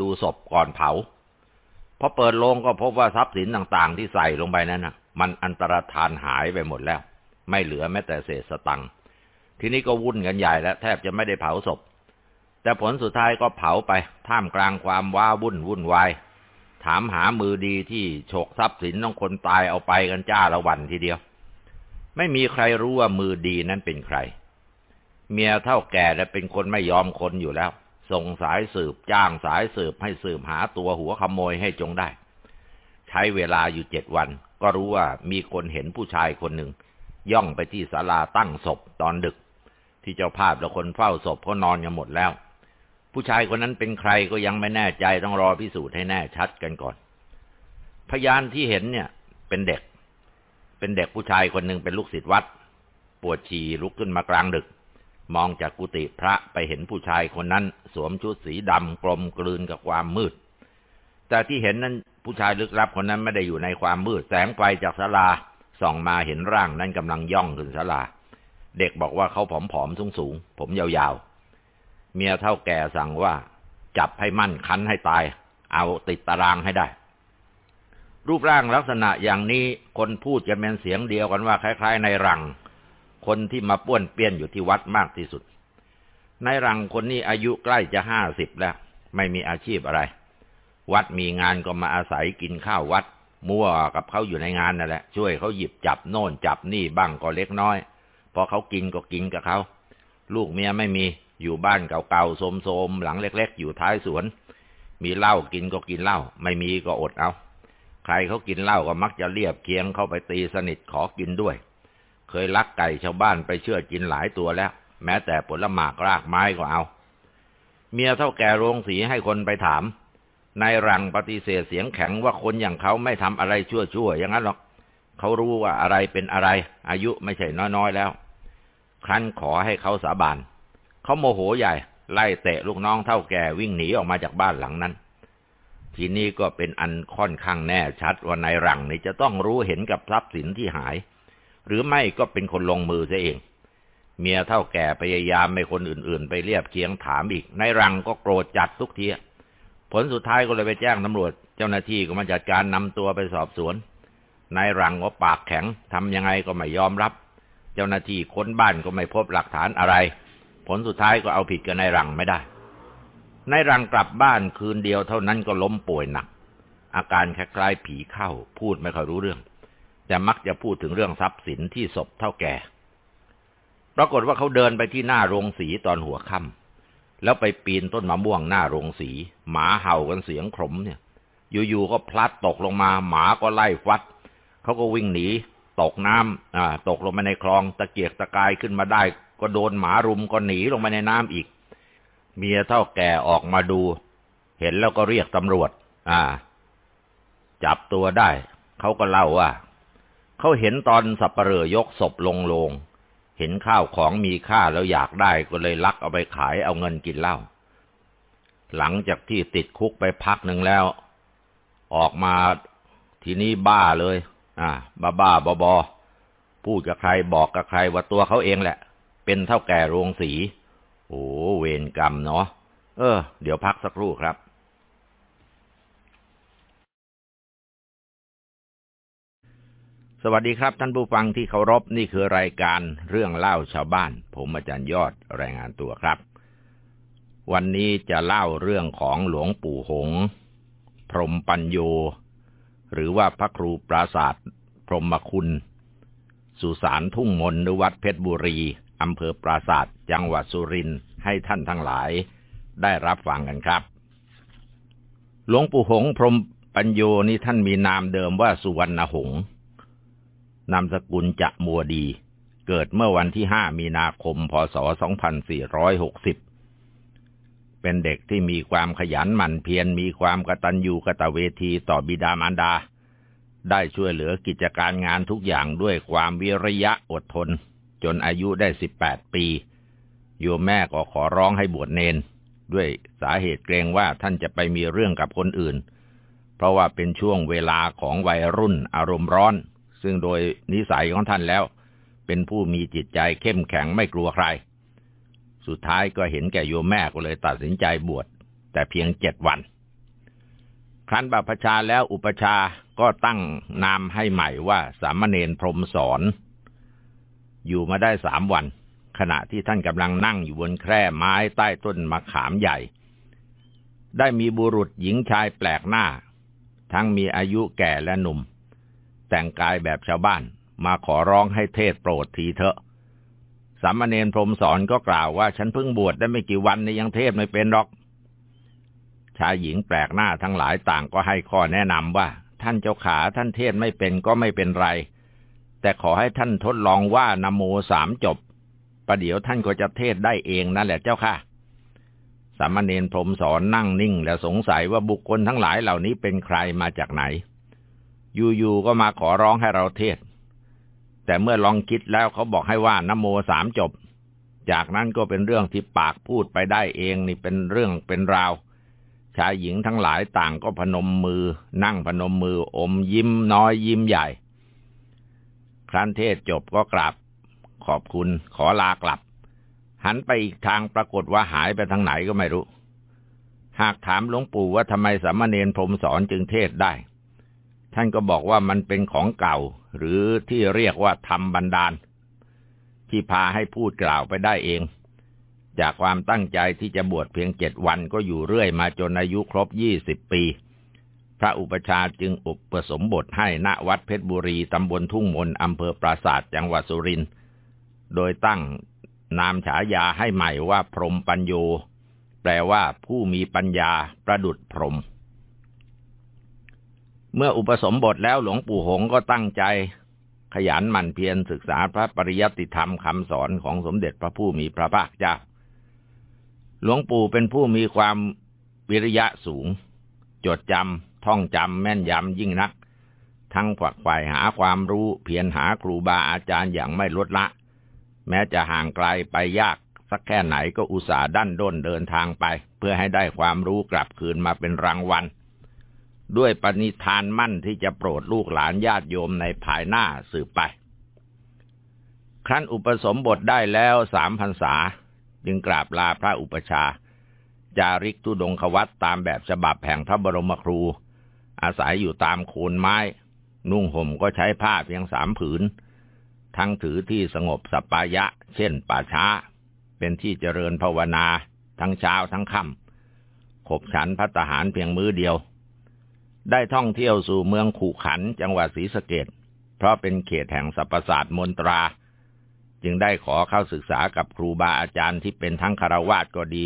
ดูศพก่อนเผาพอเปิดโลงก็พบว่าทรัพย์สินต่างๆ ที่ใส่ลงไปนั้นนะมันอันตรธานหายไปหมดแล้ว ไม่เหลือแม้แต่เศษสตังค์ ทีนี้ก็วุ่นกันใหญ่แล้วแทบจะไม่ได้เผาศพ แต่ผลสุดท้ายก็เผาไป ท่ามกลางความว้าวุ่นวุ่นวาย ถามหามือดีที่โฉกทรัพย์สินของคนตายเอาไปกันจ้าละวันทีเดียว ไม่มีใครรู้ว่ามือดีนั้นเป็นใคร เมียเท่าแก่และเป็นคนไม่ยอมคนอยู่แล้ว ส่งสายสืบจ้างสายสืบให้สืบหาตัวหัวขโมยให้จงได้ ใช้เวลาอยู่เจ็ดวัน ก็รู้ว่ามีคนเห็นผู้ชายคนหนึ่งย่องไปที่ศาลาตั้งศพตอนดึก ที่เจ้าภาพและคนเฝ้าศพเขานอนกันหมดแล้ว ผู้ชายคนนั้นเป็นใครก็ยังไม่แน่ใจต้องรอพิสูจน์ให้แน่ชัดกันก่อน พยานที่เห็นเนี่ย เป็นเด็ก เป็นเด็กผู้ชายคนหนึ่งเป็นลูกศิษย์วัด ปวดฉี่ลุกขึ้นมากลางดึก มองจากกุฏิพระไปเห็นผู้ชายคนนั้น สวมชุดสีดำกลมกลืนกับความมืด แต่ที่เห็นนั้นผู้ชายลึกลับคนนั้นไม่ได้อยู่ในความมืดแสงไฟจากศาลาส่องมาเห็นร่างนั้นกำลังย่องขึ้นศาลา เด็กบอกว่าเขาผอมๆสูงๆผมยาวๆ เมียเท่าแก่สั่งว่า จับให้มั่นคันให้ตาย เอาติดตารางให้ได้ รูปร่างลักษณะอย่างนี้คนพูดจะเป็นเสียงเดียวกันว่าคล้ายๆ ในรัง คนที่มาป้วนเปี้ยนอยู่ที่วัดมากที่สุด ในรังคนนี้อายุใกล้จะห้าสิบแล้ว ไม่มีอาชีพอะไร วัดมีงานก็มาอาศัยกินข้าววัด มั่วกับเขาอยู่ในงานนั่นแหละช่วยเขาหยิบจับโน่นจับนี่บ้างก็เล็กน้อย พอเขากินก็กินกับเขา ลูกเมียไม่มีอยู่บ้านเก่าๆโสมๆหลังเล็กๆ อยู่ท้ายสวน มีเหล้ากินก็กินเหล้าไม่มีก็อดเอา ใครเขากินเหล้าก็มักจะเรียบเคียงเข้าไปตีสนิทขอกินด้วย เคยลักไก่ชาวบ้านไปเชื่อกินหลายตัวแล้ว แม้แต่ผลหมากรากไม้ก็เอา เมียเท่าแก่โรงสีให้คนไปถามนายรังปฏิเสธเสียงแข็งว่าคนอย่างเขาไม่ทำอะไรชั่วๆอย่างนั้นหรอกเขารู้ว่าอะไรเป็นอะไร อายุไม่ใช่น้อยๆแล้ว ครั้นขอให้เขาสาบานเขาโมโหใหญ่ ไล่เตะลูกน้องเท่าแก่วิ่งหนีออกมาจากบ้านหลังนั้น ทีนี้ก็เป็นอันค่อนข้างแน่ชัดว่านายรังนี่จะต้องรู้เห็นกับทรัพย์สินที่หาย หรือไม่ก็เป็นคนลงมือเสียเอง เมียเท่าแก่พยายามไม่คนอื่นๆ ไปเรียบเคียงถามอีกนายรังก็โกรธจัดทุกทีผลสุดท้ายก็เลยไปแจ้งตำรวจ เจ้าหน้าที่ก็มาจัดการนำตัวไปสอบสวนนายรังก็ปากแข็งทำยังไงก็ไม่ยอมรับ เจ้าหน้าที่ค้นบ้านก็ไม่พบหลักฐานอะไร ผลสุดท้ายก็เอาผิดกับนายรังไม่ได้นายรังกลับบ้านคืนเดียวเท่านั้นก็ล้มป่วยหนัก อาการคล้ายๆผีเข้า พูดไม่ค่อยรู้เรื่อง แต่มักจะพูดถึงเรื่องทรัพย์สินที่ศพเท่าแก่ ปรากฏว่าเขาเดินไปที่หน้าโรงสีตอนหัวค่ำแล้วไปปีนต้นมะม่วงหน้าโรงสี หมาเห่ากันเสียงขมเนี่ย อยู่ๆก็พลัดตกลงมา หมาก็ไล่ฟัด เขาก็วิ่งหนี ตกน้ำอ่าตกลงมาในคลองตะเกียกตะกายขึ้นมาได้ ก็โดนหมารุมก็หนีลงมาในน้ำอีก เมียเท่าแก่ออกมาดู เห็นแล้วก็เรียกตำรวจ อ่า จับตัวได้ เขาก็เล่าว่าเขาเห็นตอนสับเปลือยกศพลงลง เห็นข้าวของมีค่าแล้วอยากได้ก็เลยลักเอาไปขายเอาเงินกินเหล้าหลังจากที่ติดคุกไปพักหนึ่งแล้ว ออกมาทีนี้บ้าเลย อ่า บ้าบ้าบอบอพูดกับใครบอกกับใครว่าตัวเขาเองแหละ เป็นเท่าแก่โรงสี โอ้เวรกรรมเนาะ เออ เดี๋ยวพักสักครู่ครับสวัสดีครับ ท่านผู้ฟังที่เคารพนี่คือรายการเรื่องเล่าชาวบ้าน ผมอาจารย์ยอดรายงานตัวครับ วันนี้จะเล่าเรื่องของหลวงปู่หง พรมปัญโย หรือว่าพระครูปราศาสตร์พรหมคุณ สุสานทุ่งมนหรือวัดเพชรบุรีอำเภอปราศาสตร์จังหวัดสุรินทร์ให้ท่านทั้งหลายได้รับฟังกันครับ หลวงปู่หงพรหมปัญโยนี่ท่านมีนามเดิมว่าสุวรรณหงษ์นามสกุลจะมัวดี เกิดเมื่อวันที่ 5 มีนาคม พศ 2460 เป็นเด็กที่มีความขยันหมั่นเพียรมีความกตัญญูกตเวทีต่อบิดามารดา ได้ช่วยเหลือกิจการงานทุกอย่างด้วยความวิริยะอดทน จนอายุได้18ปี โยมแม่ก็ขอร้องให้บวชเนน ด้วยสาเหตุเกรงว่าท่านจะไปมีเรื่องกับคนอื่น เพราะว่าเป็นช่วงเวลาของวัยรุ่นอารมณ์ร้อน ซึ่งโดยนิสัยของท่านแล้ว เป็นผู้มีจิตใจเข้มแข็งไม่กลัวใคร สุดท้ายก็เห็นแก่โยมแม่ก็เลยตัดสินใจบวชแต่เพียงเจ็ดวัน ครั้นบัพชาแล้วอุปชาก็ตั้งนามให้ใหม่ว่าสามเณรพรมสอน อยู่มาได้สามวัน ขณะที่ท่านกำลังนั่งอยู่บนแคร่ไม้ใต้ต้นมะขามใหญ่ ได้มีบุรุษหญิงชายแปลกหน้า ทั้งมีอายุแก่และหนุ่ม แต่งกายแบบชาวบ้านมาขอร้องให้เทศโปรดทีเถอะ สามเณรพรมสอนก็กล่าวว่า ฉันเพิ่งบวชได้ไม่กี่วันนี่ยังเทศไม่เป็นหรอก ชายหญิงแปลกหน้าทั้งหลายต่างก็ให้ข้อแนะนำว่า ท่านเจ้าขาท่านเทศไม่เป็นก็ไม่เป็นไร แต่ขอให้ท่านทดลองว่านโมสามจบประเดี๋ยวท่านก็จะเทศได้เองนั่นแหละเจ้าค่ะสามเณรพรมสอนนั่งนิ่ง และสงสัยว่าบุคคลทั้งหลายเหล่านี้เป็นใครมาจากไหน อยู่ๆก็มาขอร้องให้เราเทศ แต่เมื่อลองคิดแล้วเขาบอกให้ว่านโมสามจบ จากนั้นก็เป็นเรื่องที่ปากพูดไปได้เองนี่เป็นเรื่องเป็นราว ชายหญิงทั้งหลายต่างก็พนมมือ นั่งพนมมืออมยิ้มน้อยยิ้มใหญ่ ครั้นเทศจบก็กราบ ขอบคุณขอลากลับ หันไปอีกทางปรากฏว่าหายไปทางไหนก็ไม่รู้ หากถามหลวงปู่ว่าทำไมสามเณรพรมสอนจึงเทศได้ ท่านก็บอกว่ามันเป็นของเก่า หรือที่เรียกว่าธรรมบันดาล ที่พาให้พูดกล่าวไปได้เอง จากความตั้งใจที่จะบวชเพียงเจ็ดวันก็อยู่เรื่อยมาจนอายุครบยี่สิบปี พระอุปชาจึงอุปสมบทให้ณวัดเพชรบุรีตำบลทุ่งมนอำเภอปราศาสตร์จังหวัดสุรินทร์โดยตั้งนามฉายาให้ใหม่ว่าพรหมปัญโย แปลว่าผู้มีปัญญาประดุดพรหม เมื่ออุปสมบทแล้วหลวงปู่หงก็ตั้งใจ ขยันหมั่นเพียรศึกษาพระปริยัติธรรมคำสอนของสมเด็จพระผู้มีพระภาคเจ้า หลวงปู่เป็นผู้มีความวิริยะสูง จดจำท่องจำแม่นยำยิ่งนัก ทั้งฝักใฝ่หาความรู้เพียรหาครูบาอาจารย์อย่างไม่ลดละ แม้จะห่างไกลไปยากสักแค่ไหนก็อุตส่าห์ดั้นด้นเดินทางไป เพื่อให้ได้ความรู้กลับคืนมาเป็นรางวัล ด้วยปณิธานมั่นที่จะโปรดลูกหลานญาติโยมในภายหน้าสืบไป ครั้นอุปสมบทได้แล้วสามพรรษา จึงกราบลาพระอุปชา จาริกทุดงควัตตามแบบฉบับแห่งพระบรมครู อาศัยอยู่ตามโคนไม้ นุ่งห่มก็ใช้ผ้าเพียงสามผืน ทั้งถือที่สงบสัปปายะ เช่นป่าช้า เป็นที่เจริญภาวนา ทั้งเช้าทั้งค่ำขบฉันพัตหารเพียงมื้อเดียว ได้ท่องเที่ยวสู่เมืองขู่ขันจังหวัดศรีสะเกดเพราะเป็นเขตแห่งสรรพศาสตร์มนตรา จึงได้ขอเข้าศึกษากับครูบาอาจารย์ที่เป็นทั้งคารวาสก็ดี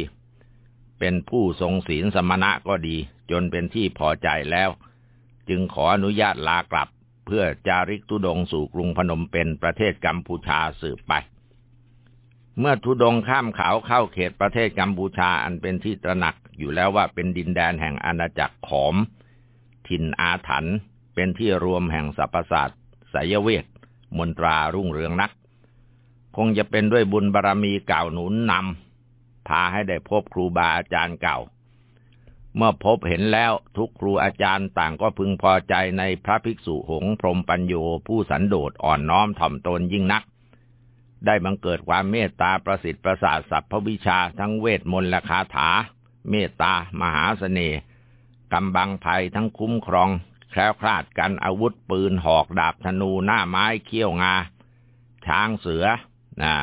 เป็นผู้ทรงศีลสมณะก็ดี จนเป็นที่พอใจแล้ว จึงขออนุญาตลากลับ เพื่อจาริกทุดงสู่กรุงพนมเป็นประเทศกัมพูชาสืบไป เมื่อทุดงข้ามเขาเข้าเขตประเทศกัมพูชาอันเป็นที่ตระหนักอยู่แล้วว่าเป็นดินแดนแห่งอาณาจักรขอม ถิ่นอาถรรพ์เป็นที่รวมแห่งสรรพศาสตร์สายเวทมนตรารุ่งเรืองนัก คงจะเป็นด้วยบุญบารรมีเก่าหนุนนำพาให้ได้พบครูบาอาจารย์เก่า เมื่อพบเห็นแล้วทุกครูอาจารย์ต่างก็พึงพอใจในพระภิกษุหงพรมปัญโยผู้สันโดษอ่อนน้อมถ่อมตนยิ่งนัก ได้บังเกิดความเมตตาประสิทธิ์ประสาทสัพพวิชาทั้งเวทมนต์และคาถา เมตตามหาสเสน่ห์ กำบังภัยทั้งคุ้มครอง แคล้วคลาดกันอาวุธปืนหอกดาบธนูหน้าไม้เขี้ยวงา ช้างเสือนะ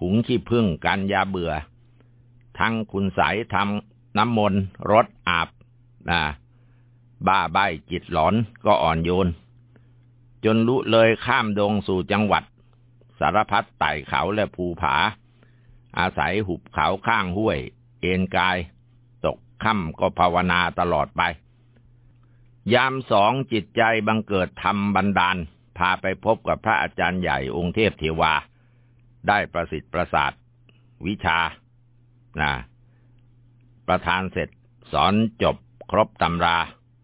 หุงขี้พึ่งกันยาเบื่อ ทั้งคุณใสทำน้ำมนต์รถอาบนะบ้าใบจิตหลอนก็อ่อนโยน จนลุเลยข้ามดงสู่จังหวัด สารพัดไต่เขาและภูผา อาศัยหุบเขาข้างห้วย เอ็นกาย ค่ำก็ภาวนาตลอดไป ยามสองจิตใจบังเกิดธรรมบันดาล พาไปพบกับพระอาจารย์ใหญ่องค์เทพเทวา ได้ประสิทธิ์ประสาท วิชานะประธานเสร็จสอนจบครบตำรา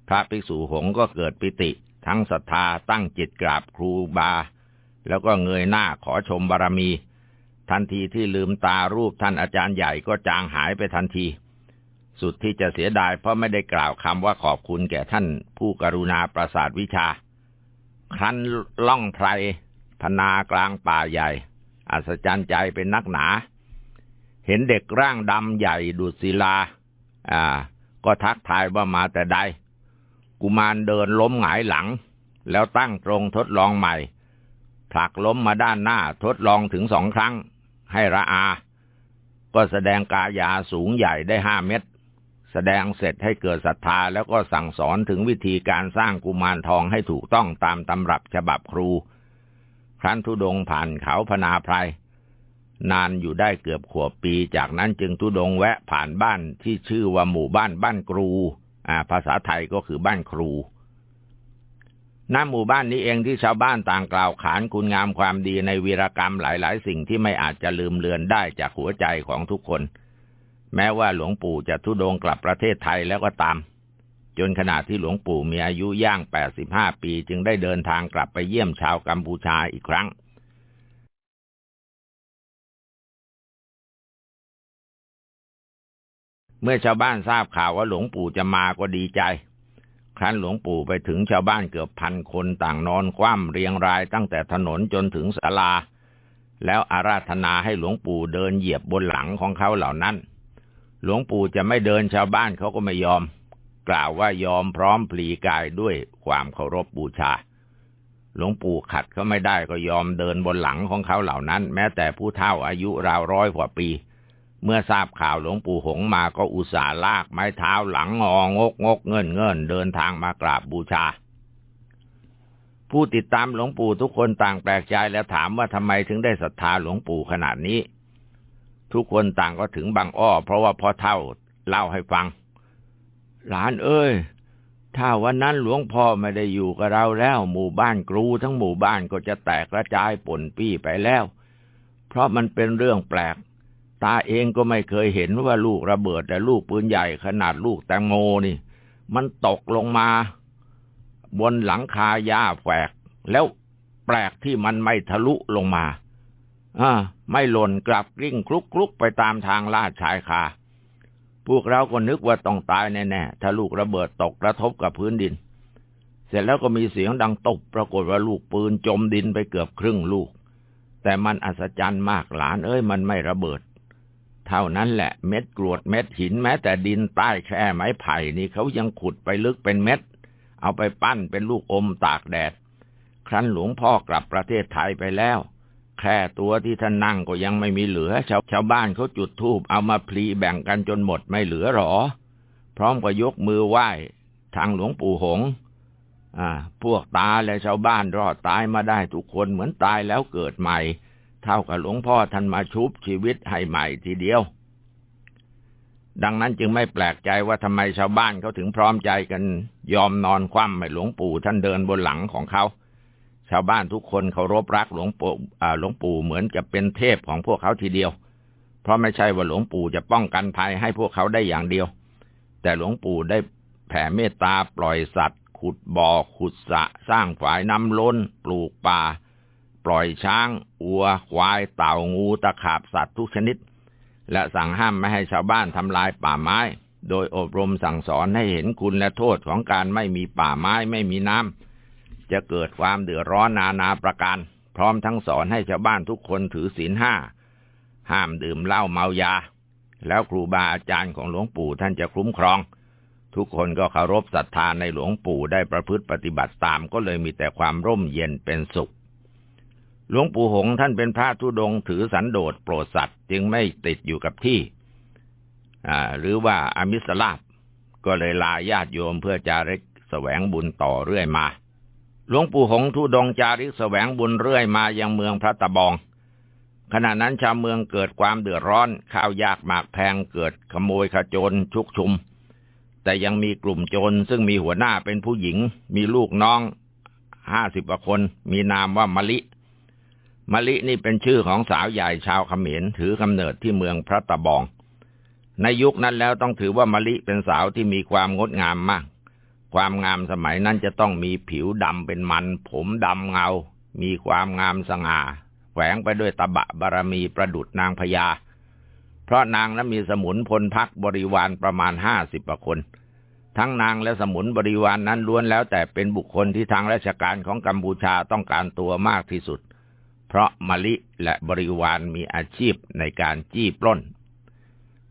พระภิกษุหงก็เกิดปิติ ทั้งศรัทธาตั้งจิตกราบครูบา แล้วก็เงยหน้าขอชมบารมี ทันทีที่ลืมตารูปท่านอาจารย์ใหญ่ก็จางหายไปทันที สุดที่จะเสียดายเพราะไม่ได้กล่าวคำว่าขอบคุณแก่ท่านผู้กรุณาประสาทวิชา ครั้นล่องไพรพนากลางป่าใหญ่ อัศจรรย์ใจเป็นนักหนา เห็นเด็กร่างดำใหญ่ดุดศิลา อ่า ก็ทักทายว่ามาแต่ใด กุมารเดินล้มหงายหลัง แล้วตั้งตรงทดลองใหม่ ผลักล้มมาด้านหน้าทดลองถึงสองครั้ง ให้ระอา ก็แสดงกายาสูงใหญ่ได้ห้าเมตร แสดงเสร็จให้เกิดศรัทธาแล้วก็สั่งสอนถึงวิธีการสร้างกุมารทองให้ถูกต้องตามตำรับฉบับครู ครั้นทุดงผ่านเขาพนาไพรนานอยู่ได้เกือบขวบปี จากนั้นจึงทุดงแวะผ่านบ้านที่ชื่อว่าหมู่บ้านบ้านครู อ่า ภาษาไทยก็คือบ้านครูณหมู่บ้านนี้เองที่ชาวบ้านต่างกล่าวขานคุณงามความดีในวีรกรรมหลาย ๆ สิ่งที่ไม่อาจจะลืมเลือนได้จากหัวใจของทุกคน แม้ว่าหลวงปู่จะทุดงกลับประเทศไทยแล้วก็ตาม จนขณะที่หลวงปู่มีอายุย่าง 85 ปีจึงได้เดินทางกลับไปเยี่ยมชาวกัมพูชาอีกครั้งเมื่อชาวบ้านทราบข่าวว่าหลวงปู่จะมาก็ดีใจ ครั้นหลวงปู่ไปถึงชาวบ้านเกือบพันคนต่างนอนคว่ำเรียงรายตั้งแต่ถนนจนถึงศาลา แล้วอาราธนาให้หลวงปู่เดินเหยียบบนหลังของเขาเหล่านั้น หลวงปู่จะไม่เดินชาวบ้านเขาก็ไม่ยอม กล่าวว่ายอมพร้อมพลีกายด้วยความเคารพบูชา หลวงปู่ขัดเขาไม่ได้ก็ยอมเดินบนหลังของเขาเหล่านั้น แม้แต่ผู้เฒ่าอายุราวร้อยกว่าปี เมื่อทราบข่าวหลวงปู่หงมาก็อุตส่าห์ลากไม้เท้าหลังงองกงกเงินเงินเดินทางมากราบบูชาผู้ติดตามหลวงปู่ทุกคนต่างแปลกใจแล้วถามว่าทำไมถึงได้ศรัทธาหลวงปู่ขนาดนี้ ทุกคนต่างก็ถึงบางอ้อ เพราะว่าพ่อเท่าเล่าให้ฟัง หลานเอ้ย ถ้าวันนั้นหลวงพ่อไม่ได้อยู่กับเราแล้ว หมู่บ้านกรูทั้งหมู่บ้านก็จะแตกกระจายป่นปี้ไปแล้ว เพราะมันเป็นเรื่องแปลก ตาเองก็ไม่เคยเห็นว่าลูกระเบิดแต่ลูกปืนใหญ่ขนาดลูกแตงโมนี่ มันตกลงมา บนหลังคาหญ้าแฝกแล้วแปลกที่มันไม่ทะลุลงมา อ่าไม่หล่นกลับกลิ้งคลุกคลุกไปตามทางลาดชายคา พวกเราก็นึกว่าต้องตายแน่ๆ ถ้าลูกระเบิดตกกระทบกับพื้นดิน เสร็จแล้วก็มีเสียงดังตบปรากฏว่าลูกปืนจมดินไปเกือบครึ่งลูก แต่มันอัศจรรย์มากหลานเอ้ยมันไม่ระเบิด เท่านั้นแหละเม็ดกรวดเม็ดหินแม้แต่ดินใต้แค่ไม้ไผ่นี่เขายังขุดไปลึกเป็นเม็ด เอาไปปั้นเป็นลูกอมตากแดด ครั้นหลวงพ่อกลับประเทศไทยไปแล้ว แค่ตัวที่ท่านนั่งก็ยังไม่มีเหลือ ชาวชาวบ้านเขาจุดธูปเอามาพลีแบ่งกันจนหมดไม่เหลือหรอ พร้อมกับยกมือไหว้ทางหลวงปู่หง อ่า พวกตาและชาวบ้านรอดตายมาได้ทุกคนเหมือนตายแล้วเกิดใหม่ เท่ากับหลวงพ่อท่านมาชุบชีวิตให้ใหม่ทีเดียว ดังนั้นจึงไม่แปลกใจว่าทำไมชาวบ้านเขาถึงพร้อมใจกัน ยอมนอนคว่ำให้หลวงปู่ท่านเดินบนหลังของเขา ชาวบ้านทุกคนเคารพรักหลวงปู่หลวงปู่เหมือนจะเป็นเทพของพวกเขาทีเดียว เพราะไม่ใช่ว่าหลวงปู่จะป้องกันภัยให้พวกเขาได้อย่างเดียว แต่หลวงปู่ได้แผ่เมตตาปล่อยสัตว์ ขุดบ่อขุดสะสร้างฝายน้ำล้น ปลูกป่า ปล่อยช้าง อัว ควาย เต่างูตะขาบสัตว์ทุกชนิด และสั่งห้ามไม่ให้ชาวบ้านทำลายป่าไม้ โดยอบรมสั่งสอนให้เห็นคุณและโทษของการไม่มีป่าไม้ไม่มีน้ำ จะเกิดความเดือดร้อนนานาประการ พร้อมทั้งสอนให้ชาวบ้านทุกคนถือศีลห้า ห้ามดื่มเหล้าเมายา แล้วครูบาอาจารย์ของหลวงปู่ท่านจะคุ้มครอง ทุกคนก็เคารพศรัทธาในหลวงปู่ได้ประพฤติปฏิบัติตามก็เลยมีแต่ความร่มเย็นเป็นสุขหลวงปู่หงท่านเป็นพระธุดงถือสันโดษโปรดสัตว์จึงไม่ติดอยู่กับที่หรือว่าอมิสลาบก็เลยลาญาติโยมเพื่อจาริกแสวงบุญต่อเรื่อยมา หลวงปู่หงทุดงจาริกแสวงบุญเรื่อยมายังเมืองพระตะบอง ขณะนั้นชาวเมืองเกิดความเดือดร้อน ข้าวยากหมากแพงเกิดขโมยขจรชุกชุม แต่ยังมีกลุ่มโจรซึ่งมีหัวหน้าเป็นผู้หญิง มีลูกน้องห้าสิบกว่าคน มีนามว่ามะลิมะลินี่เป็นชื่อของสาวใหญ่ชาวเขมรถือกำเนิดที่เมืองพระตะบอง ในยุคนั้นแล้วต้องถือว่ามะลิเป็นสาวที่มีความงดงามมาก ความงามสมัยนั้นจะต้องมีผิวดำเป็นมัน ผมดำเงา มีความงามสง่าแฝงไปด้วยตบะบารมีประดุดนางพญา เพราะนางนั้นมีสมุนพลพักบริวารประมาณห้าสิบกว่าคน ทั้งนางและสมุนบริวารนนั้นล้วนแล้วแต่เป็นบุคคลที่ทางราชการของกัมพูชาต้องการตัวมากที่สุด เพราะมะลิและบริวารมีอาชีพในการจี้ปล้น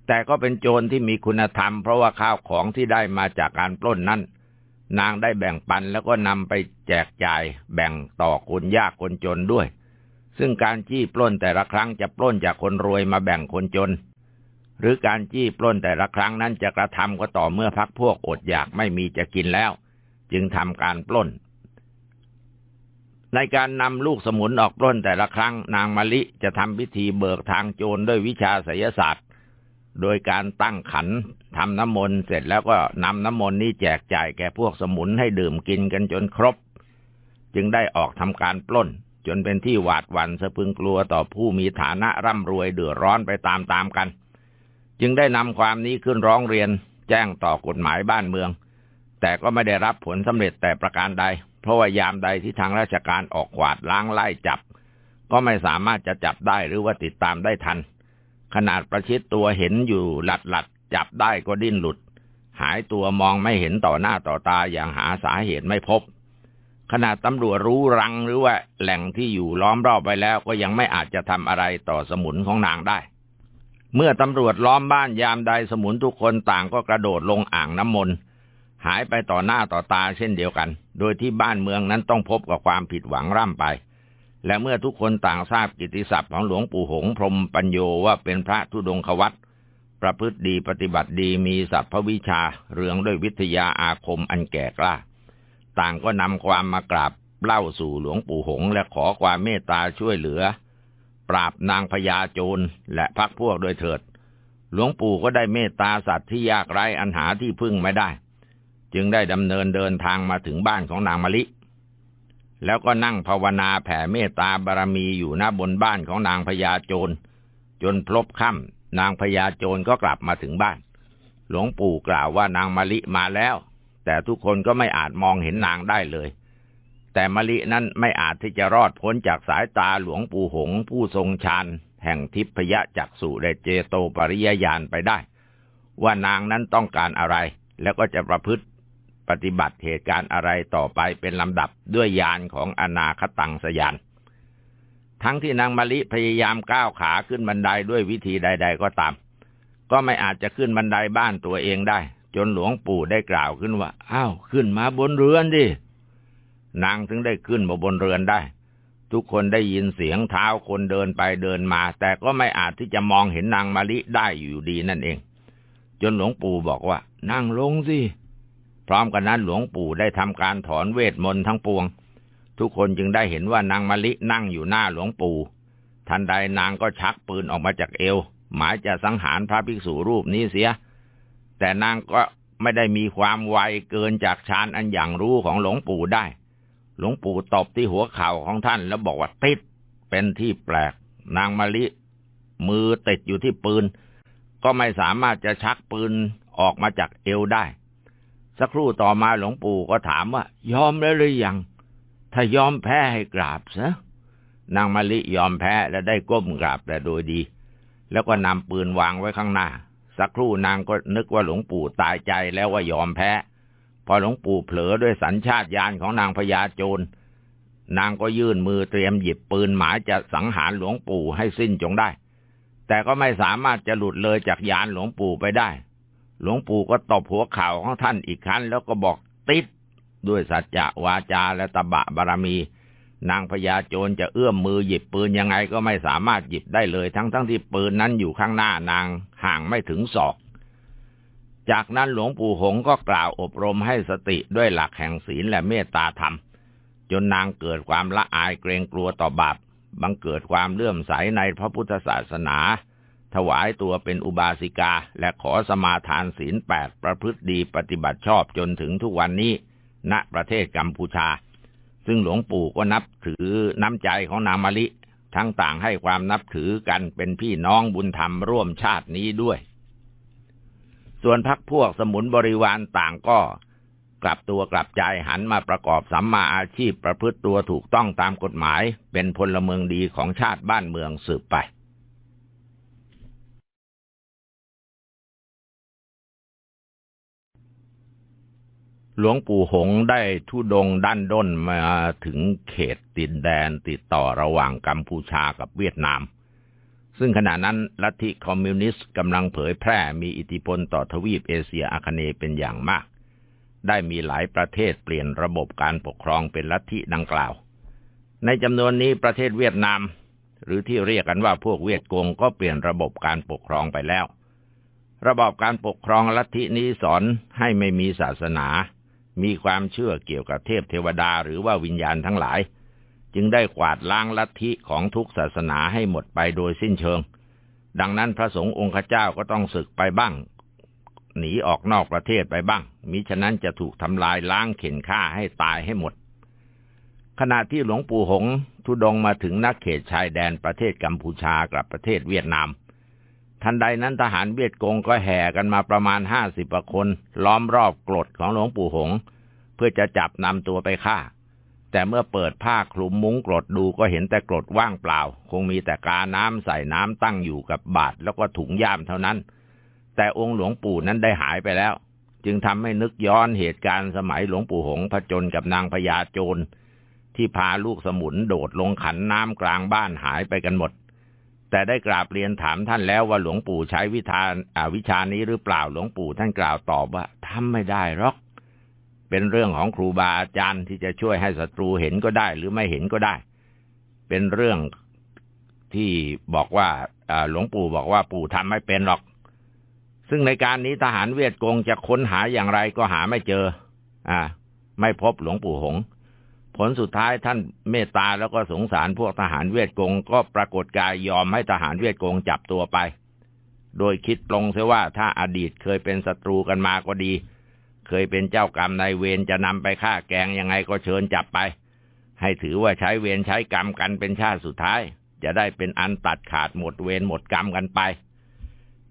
แต่ก็เป็นโจรที่มีคุณธรรมเพราะว่าข้าวของที่ได้มาจากการปล้นนั้น นางได้แบ่งปันแล้วก็นำไปแจกจ่ายแบ่งต่อคนยากคนจนด้วย ซึ่งการจี้ปล้นแต่ละครั้งจะปล้นจากคนรวยมาแบ่งคนจน หรือการจี้ปล้นแต่ละครั้งนั้นจะกระทำก็ต่อเมื่อพักพวกอดอยากไม่มีจะกินแล้ว จึงทำการปล้น ในการนำลูกสมุนออกปล้นแต่ละครั้ง นางมะลิจะทำพิธีเบิกทางโจรด้วยวิชาไสยศาสตร์ โดยการตั้งขันทำน้ำมนต์เสร็จแล้วก็นำน้ำมนต์นี้แจกจ่ายแก่พวกสมุนให้ดื่มกินกันจนครบ จึงได้ออกทำการปล้น จนเป็นที่หวาดหวั่นสะพึงกลัวต่อผู้มีฐานะร่ำรวยเดือดร้อนไปตามๆกัน จึงได้นำความนี้ขึ้นร้องเรียนแจ้งต่อกฎหมายบ้านเมือง แต่ก็ไม่ได้รับผลสำเร็จแต่ประการใด เพราะว่ายามใดที่ทางราชการออกกวาดล้างไล่จับ ก็ไม่สามารถจะจับได้หรือว่าติดตามได้ทัน ขนาดประชิดตัวเห็นอยู่หลัดหลัดจับได้ก็ดิ้นหลุด หายตัวมองไม่เห็นต่อหน้าต่อตาอย่างหาสาเหตุไม่พบ ขนาดตำรวจรู้รังหรือว่าแหล่งที่อยู่ล้อมรอบไปแล้วก็ยังไม่อาจจะทำอะไรต่อสมุนของนางได้ เมื่อตำรวจล้อมบ้านยามใดสมุนทุกคนต่างก็กระโดดลงอ่างน้ำมนต์หายไปต่อหน้าต่อตาเช่นเดียวกัน โดยที่บ้านเมืองนั้นต้องพบกับความผิดหวังร่ำไป และเมื่อทุกคนต่างทราบกิติศัพท์ของหลวงปู่หงพรมปัญโยว่าเป็นพระธุดงควัตประพฤติดีปฏิบัติดีมีสัพพวิชาเรืองด้วยวิทยาอาคมอันแก่กล้า ต่างก็นำความมากราบเล่าสู่หลวงปู่หง และขอความเมตตาช่วยเหลือ ปราบนางพญาโจรและพักพวกโดยเถิด หลวงปู่ก็ได้เมตตาสัตว์ที่ยากไร้อันหาที่พึ่งไม่ได้ จึงได้ดำเนินเดินทางมาถึงบ้านของนางมะลิ แล้วก็นั่งภาวนาแผ่เมตตาบารมีอยู่หน้าบนบ้านของนางพญาโจร จนพลบค่ำนางพญาโจรก็กลับมาถึงบ้าน หลวงปู่กล่าวว่านางมะลิมาแล้ว แต่ทุกคนก็ไม่อาจมองเห็นนางได้เลย แต่มะลินั้นไม่อาจที่จะรอดพ้นจากสายตาหลวงปู่หงผู้ทรงฌานแห่งทิพยจักสุได้เจโตปริยญาณไปได้ ว่านางนั้นต้องการอะไรแล้วก็จะประพฤติ ปฏิบัติเหตุการณ์อะไรต่อไปเป็นลำดับด้วยยานของอนาคตังสยาน ทั้งที่นางมะลิพยายามก้าวขาขึ้นบันไดด้วยวิธีใด ๆ ก็ตาม ก็ไม่อาจจะขึ้นบันไดบ้านตัวเองได้ จนหลวงปู่ได้กล่าวขึ้นว่าอ้าวขึ้นมาบนเรือนดินางถึงได้ขึ้นมาบนเรือนได้ ทุกคนได้ยินเสียงเท้าคนเดินไปเดินมา แต่ก็ไม่อาจที่จะมองเห็นนางมะลิได้อยู่ดีนั่นเอง จนหลวงปู่บอกว่า นั่งลงสิ พร้อมกันนั้นหลวงปู่ได้ทำการถอนเวทมนต์ทั้งปวง ทุกคนจึงได้เห็นว่านางมะลินั่งอยู่หน้าหลวงปู่ ทันใดนางก็ชักปืนออกมาจากเอว หมายจะสังหารพระภิกษุรูปนี้เสีย แต่นางก็ไม่ได้มีความไวเกินจากชานอันอย่างรู้ของหลวงปู่ได้ หลวงปู่ตบที่หัวเข่าของท่านแล้วบอกว่าติด เป็นที่แปลก นางมะลิ มือติดอยู่ที่ปืน ก็ไม่สามารถจะชักปืนออกมาจากเอวได้ สักครู่ต่อมาหลวงปู่ก็ถามว่า ยอมแล้วหรือยัง ถ้ายอมแพ้ให้กราบซะนางมะลิยอมแพ้และได้ก้มกราบแต่โดยดี แล้วก็นำปืนวางไว้ข้างหน้า สักครู่นางก็นึกว่าหลวงปู่ตายใจแล้วว่ายอมแพ้ พอหลวงปู่เผลอด้วยสัญชาตญาณของนางพญาโจร นางก็ยื่นมือเตรียมหยิบปืนหมายจะสังหารหลวงปู่ให้สิ้นจงได้ แต่ก็ไม่สามารถจะหลุดเลยจากยานหลวงปู่ไปได้ หลวงปู่ก็ตบหัวข่าวของท่านอีกครั้งแล้วก็บอกติดด้วยสัจจะวาจาและตบะบารมี นางพญาโจรจะเอื้อมมือหยิบปืนยังไงก็ไม่สามารถหยิบได้เลยทั้งทั้งที่ปืนนั้นอยู่ข้างหน้านางห่างไม่ถึงศอก จากนั้นหลวงปู่หงก็กล่าวอบรมให้สติด้วยหลักแห่งศีลและเมตตาธรรม จนนางเกิดความละอายเกรงกลัวต่อบาปบังเกิดความเลื่อมใสในพระพุทธศาสนา ถวายตัวเป็นอุบาสิกา และขอสมาทานศีลแปดประพฤติดีปฏิบัติชอบจนถึงทุกวันนี้ ณประเทศกัมพูชา ซึ่งหลวงปู่ก็นับถือน้ำใจของนางมะลิ ทั้งต่างให้ความนับถือกันเป็นพี่น้องบุญธรรมร่วมชาตินี้ด้วย ส่วนพักพวกสมุนบริวารต่างก็กลับตัวกลับใจหันมาประกอบสัมมาอาชีพประพฤติตัวถูกต้องตามกฎหมาย เป็นพลเมืองดีของชาติบ้านเมืองสืบไป หลวงปู่หงได้ทุดงด้านด้นมาถึงเขตติดแดนติดต่อระหว่างกัมพูชากับเวียดนาม ซึ่งขณะนั้นลัทธิคอมมิวนิสต์กำลังเผยแพร่มีอิทธิพลต่อทวีปเอเชียอาคเนย์เป็นอย่างมาก ได้มีหลายประเทศเปลี่ยนระบบการปกครองเป็นลัทธิดังกล่าว ในจำนวนนี้ประเทศเวียดนาม หรือที่เรียกกันว่าพวกเวียดกงก็เปลี่ยนระบบการปกครองไปแล้ว ระบบการปกครองลัทธินี้สอนให้ไม่มีศาสนา มีความเชื่อเกี่ยวกับเทพเทวดาหรือว่าวิญญาณทั้งหลาย จึงได้กวาดล้างลัทธิของทุกศาสนาให้หมดไปโดยสิ้นเชิง ดังนั้นพระสงฆ์องค์เจ้าก็ต้องศึกไปบ้าง หนีออกนอกประเทศไปบ้าง มิฉะนั้นจะถูกทำลายล้างเข็นฆ่าให้ตายให้หมด ขณะที่หลวงปู่หงทุดงมาถึงนักเขตชายแดนประเทศกัมพูชากับประเทศเวียดนาม ทันใดนั้นทหารเวียดกงก็แห่กันมาประมาณห้าสิบคน ล้อมรอบกรดของหลวงปู่หง เพื่อจะจับนำตัวไปฆ่า แต่เมื่อเปิดผ้าคลุมมุ้งกรดดูก็เห็นแต่กรดว่างเปล่า คงมีแต่กาน้ำใส่น้ำตั้งอยู่กับบาทแล้วก็ถุงย่ามเท่านั้น แต่องค์หลวงปู่นั้นได้หายไปแล้ว จึงทำให้นึกย้อนเหตุการณ์สมัยหลวงปู่หงผจญกับนางพญาโจรที่พาลูกสมุนโดดลงขันน้ำกลางบ้านหายไปกันหมด แต่ได้กราบเรียนถามท่านแล้วว่าหลวงปู่ใช้วิธาวิชานี้หรือเปล่าหลวงปู่ท่านกล่าวตอบว่าทำไม่ได้หรอก เป็นเรื่องของครูบาอาจารย์ที่จะช่วยให้ศัตรูเห็นก็ได้ หรือไม่เห็นก็ได้ เป็นเรื่องที่บอกว่าหลวงปู่บอกว่าปู่ทำไม่เป็นหรอก ซึ่งในการนี้ทหารเวียดกงจะค้นหาอย่างไรก็หาไม่เจอ อ่า ไม่พบหลวงปู่หง ผลสุดท้ายท่านเมตตาแล้วก็สงสารพวกทหารเวียดกงก็ปรากฏกายยอมให้ทหารเวียดกงจับตัวไป โดยคิดปรงเสียว่าถ้าอดีตเคยเป็นศัตรูกันมาก็ดี เคยเป็นเจ้ากรรมนายเวรจะนำไปฆ่าแกงยังไงก็เชิญจับไป ให้ถือว่าใช้เวรใช้กรรมกันเป็นชาติสุดท้าย จะได้เป็นอันตัดขาดหมดเวรหมดกรรมกันไป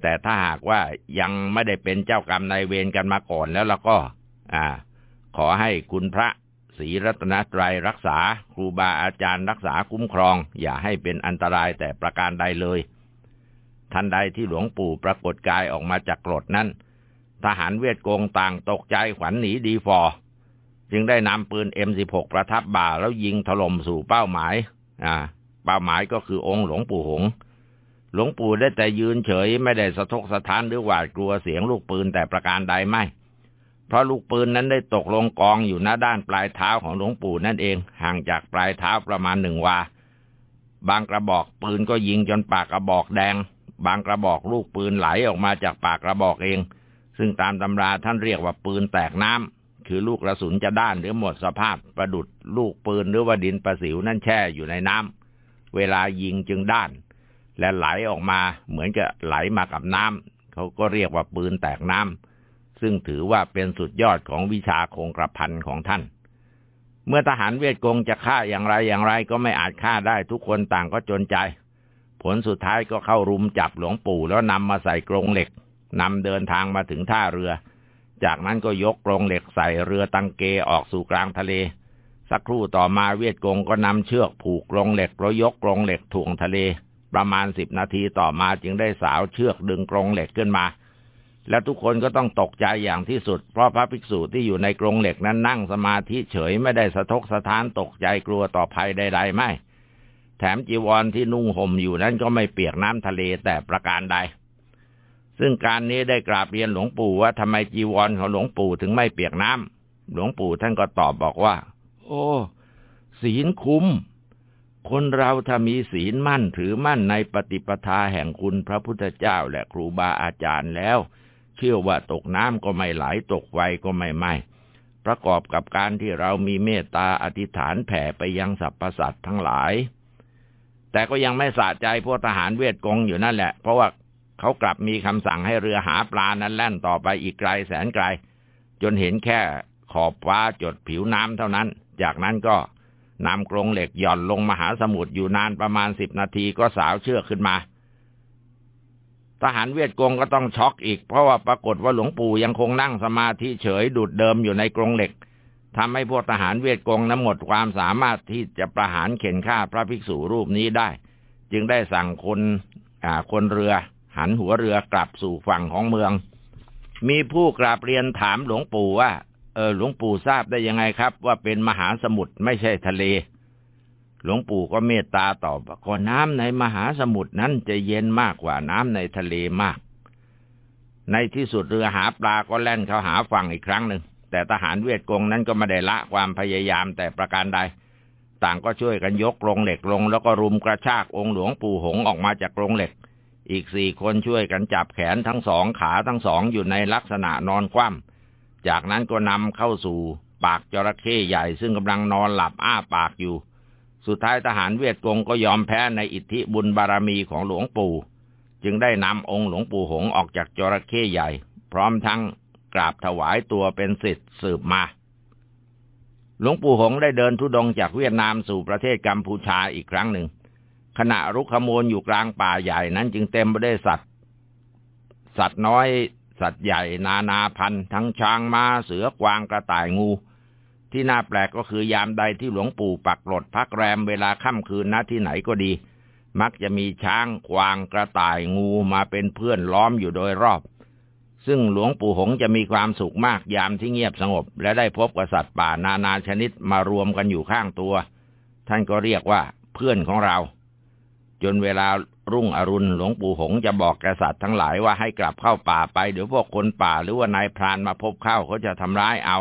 แต่ถ้าหากว่ายังไม่ได้เป็นเจ้ากรรมนายเวรกันมาก่อนแล้วแล้วก็ อ่า ขอให้คุณพระ ศรีรัตนตรัยรักษา ครูบาอาจารย์รักษาคุ้มครอง อย่าให้เป็นอันตรายแต่ประการใดเลย ทันใดที่หลวงปู่ปรากฏกายออกมาจากกรดนั้น ทหารเวียดกงต่างตกใจขวัญหนีดีฟอ จึงได้นำปืน M16 ประทับบ่าแล้วยิงถล่มสู่เป้าหมาย อ่า เป้าหมายก็คือองค์หลวงปู่หง หลวงปู่ได้แต่ยืนเฉยไม่ได้สะทกสะท้านหรือหวาดกลัวเสียงลูกปืนแต่ประการใดไม่ เพราะลูกปืนนั้นได้ตกลงกองอยู่หน้าด้านปลายเท้าของหลวงปู่นั่นเอง ห่างจากปลายเท้าประมาณหนึ่งวา บางกระบอกปืนก็ยิงจนปากกระบอกแดง บางกระบอกลูกปืนไหลออกมาจากปากกระบอกเอง ซึ่งตามตำราท่านเรียกว่าปืนแตกน้ำ คือลูกกระสุนจะด้านหรือหมดสภาพประดุดลูกปืนหรือว่าดินประสิวนั่นแช่อยู่ในน้ำ เวลายิงจึงด้าน และไหลออกมาเหมือนกับไหลมากับน้ำ เขาก็เรียกว่าปืนแตกน้ำ ซึ่งถือว่าเป็นสุดยอดของวิชาคงกระพันของท่าน เมื่อทหารเวียดกงจะฆ่าอย่างไรอย่างไรก็ไม่อาจฆ่าได้ทุกคนต่างก็จนใจ ผลสุดท้ายก็เข้ารุมจับหลวงปู่แล้วนำมาใส่กรงเหล็กนำเดินทางมาถึงท่าเรือ จากนั้นก็ยกกรงเหล็กใส่เรือตังเกออกสู่กลางทะเล สักครู่ต่อมาเวียดกงก็นำเชือกผูกกรงเหล็กแล้วยกกรงเหล็กถ่วงทะเล ประมาณสิบนาทีต่อมาจึงได้สาวเชือกดึงกรงเหล็กขึ้นมา และทุกคนก็ต้องตกใจอย่างที่สุด เพราะพระภิกษุที่อยู่ในกรงเหล็กนั้นนั่งสมาธิเฉยไม่ได้สะทกสะท้านตกใจกลัวต่อภัยใดๆไม่ แถมจีวรที่นุ่งห่มอยู่นั้นก็ไม่เปียกน้ำทะเลแต่ประการใด ซึ่งการนี้ได้กราบเรียนหลวงปู่ว่าทำไมจีวรของหลวงปู่ถึงไม่เปียกน้ำหลวงปู่ท่านก็ตอบบอกว่า โอ้ศีลคุ้มคนเราถ้ามีศีลมั่นถือมั่นในปฏิปทาแห่งคุณพระพุทธเจ้าและครูบาอาจารย์แล้ว เชื่อว่าตกน้ำก็ไม่ไหลตกไฟก็ไม่ไหม้ประกอบกับการที่เรามีเมตตาอธิษฐานแผ่ไปยังสรรพสัตว์ทั้งหลาย แต่ก็ยังไม่สะใจพวกทหารเวทกงอยู่นั่นแหละ เพราะว่าเขากลับมีคำสั่งให้เรือหาปลานั้นแล่นต่อไปอีกไกลแสนไกล จนเห็นแค่ขอบฟ้าจดผิวน้ำเท่านั้น จากนั้นก็นำกรงเหล็กหย่อนลงมหาสมุทรอยู่นานประมาณสิบนาทีก็สาวเชือกขึ้นมา ทหารเวียดกงก็ต้องช็อกอีก เพราะว่าปรากฏว่าหลวงปู่ยังคงนั่งสมาธิเฉยดุดเดิมอยู่ในกรงเหล็กทำให้พวกทหารเวียดกงนั้นหมดความสามารถที่จะประหารเข็นฆ่าพระภิกษุรูปนี้ได้ จึงได้สั่งคนคนเรือ หันหัวเรือกลับสู่ฝั่งของเมือง มีผู้กราบเรียนถามหลวงปู่ว่าเออหลวงปู่ทราบได้ยังไงครับ ว่าเป็นมหาสมุทรไม่ใช่ทะเล หลวงปู่ก็เมตตาตอบว่าก็น้ำในมหาสมุทรนั้นจะเย็นมากกว่าน้ำในทะเลมาก ในที่สุดเรือหาปลาก็แล่นเข้าหาฝั่งอีกครั้งหนึ่ง แต่ทหารเวียดกงนั้นก็ไม่ได้ละความพยายามแต่ประการใด ต่างก็ช่วยกันยกกรงเหล็กลง แล้วก็รุมกระชากองค์หลวงปู่หงออกมาจากกรงเหล็ก อีกสี่คนช่วยกันจับแขนทั้งสองขาทั้งสองอยู่ในลักษณะนอนคว่ำจากนั้นก็นำเข้าสู่ปากจระเข้ใหญ่ซึ่งกำลังนอนหลับอ้าปากอยู่ สุดท้ายทหารเวียดกงก็ยอมแพ้ในอิทธิบุญบารมีของหลวงปู่ จึงได้นำองค์หลวงปู่หงออกจากจระเข้ใหญ่ พร้อมทั้งกราบถวายตัวเป็นสิทธิ์สืบมาหลวงปู่หงได้เดินทุดงจากเวียดนามสู่ประเทศกัมพูชาอีกครั้งหนึ่ง ขณะรุกขมูลอยู่กลางป่าใหญ่นั้นจึงเต็มไปด้วยสัตว์ สัตว์น้อย สัตว์ใหญ่นานาพันธุ์ทั้งช้างมา้าเสือกวางกระต่ายงู ที่น่าแปลกก็คือยามใดที่หลวงปู่ปักหลดพักแรมเวลาค่ำคืนณที่ไหนก็ดี มักจะมีช้างควางกระต่ายงูมาเป็นเพื่อนล้อมอยู่โดยรอบ ซึ่งหลวงปู่หงจะมีความสุขมากยามที่เงียบสงบ และได้พบกับสัตว์ป่านานาชนิดมารวมกันอยู่ข้างตัว ท่านก็เรียกว่าเพื่อนของเรา จนเวลารุ่งอรุณหลวงปู่หงจะบอกกษัตริย์ทั้งหลายว่าให้กลับเข้าป่าไปเดี๋ยวพวกคนป่าหรือว่านายพรานมาพบเข้าเขาจะทำร้ายเอา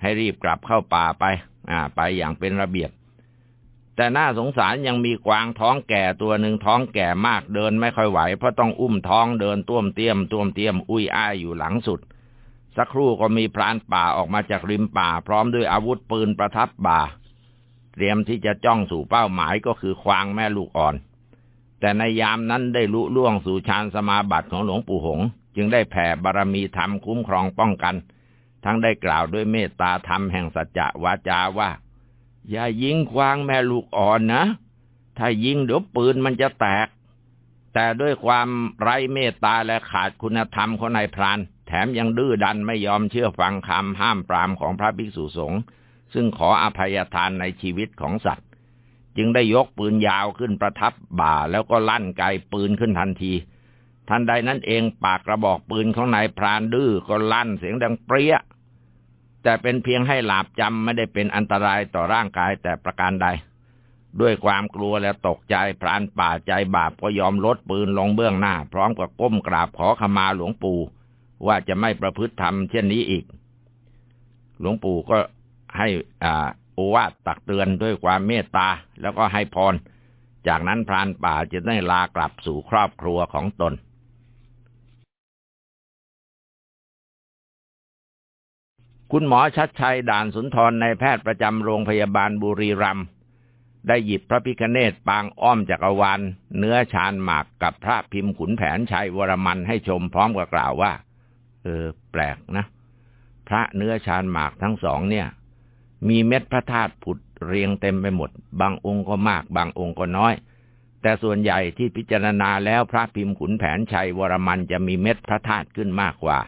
ให้รีบกลับเข้าป่าไป อ่า ไปอย่างเป็นระเบียบ แต่น่าสงสารยังมีกวางท้องแก่ตัวหนึ่งท้องแก่มากเดินไม่ค่อยไหว เพราะต้องอุ้มท้องเดินต้วมเตี้ยมต้วมเตี้ยมอุ้ยอ้ายอยู่หลังสุด สักครู่ก็มีพรานป่าออกมาจากริมป่า พร้อมด้วยอาวุธปืนประทับบ่า เตรียมที่จะจ้องสู่เป้าหมายก็คือควางแม่ลูกอ่อน แต่ในยามนั้นได้ลุล่วงสู่ฌานสมาบัติของหลวงปู่หง จึงได้แผ่บารมีธรรมคุ้มครองป้องกัน ทั้งได้กล่าวด้วยเมตตาธรรมแห่งสัจจะวาจาว่า อย่ายิงควางแม่ลูกอ่อนนะ ถ้ายิงเดี๋ยวปืนมันจะแตก แต่ด้วยความไร้เมตตาและขาดคุณธรรมของนายพราน แถมยังดื้อดันไม่ยอมเชื่อฟังคำห้ามปรามของพระภิกษุสงฆ์ซึ่งขออภัยทานในชีวิตของสัตว์ จึงได้ยกปืนยาวขึ้นประทับบ่าแล้วก็ลั่นไกปืนขึ้นทันทีทันใดนั้นเองปากกระบอกปืนของนายพรานดื้อก็ลั่นเสียงดังเปรี้ย แต่เป็นเพียงให้หลาบจำไม่ได้เป็นอันตรายต่อร่างกายแต่ประการใด ด้วยความกลัวและตกใจพรานป่าใจบาปก็ยอมลดปืนลงเบื้องหน้า พร้อมกับก้มกราบขอขมาหลวงปู่ ว่าจะไม่ประพฤติธรรมเช่นนี้อีก หลวงปู่ก็ให้อ่าโอวาทตักเตือนด้วยความเมตตาแล้วก็ให้พร จากนั้นพรานป่าจะได้ลากลับสู่ครอบครัวของตน คุณหมอชัดชัยด่านสุนทรในแพทย์ประจำโรงพยาบาลบุรีรัมย์ได้หยิบพระพิคเนตปางอ้อมจักรวาลเนื้อชานหมากกับพระพิมพ์ขุนแผนชัยวรมันให้ชมพร้อมกับกล่าวว่า เออ แปลกนะ พระเนื้อชานหมากทั้งสองเนี่ย มีเม็ดพระธาตุผุดเรียงเต็มไปหมด บางองค์ก็มาก บางองค์ก็น้อย แต่ส่วนใหญ่ที่พิจารณาแล้วพระพิมพ์ขุนแผนชัยวรมันจะมีเม็ดพระธาตุขึ้นมากกว่า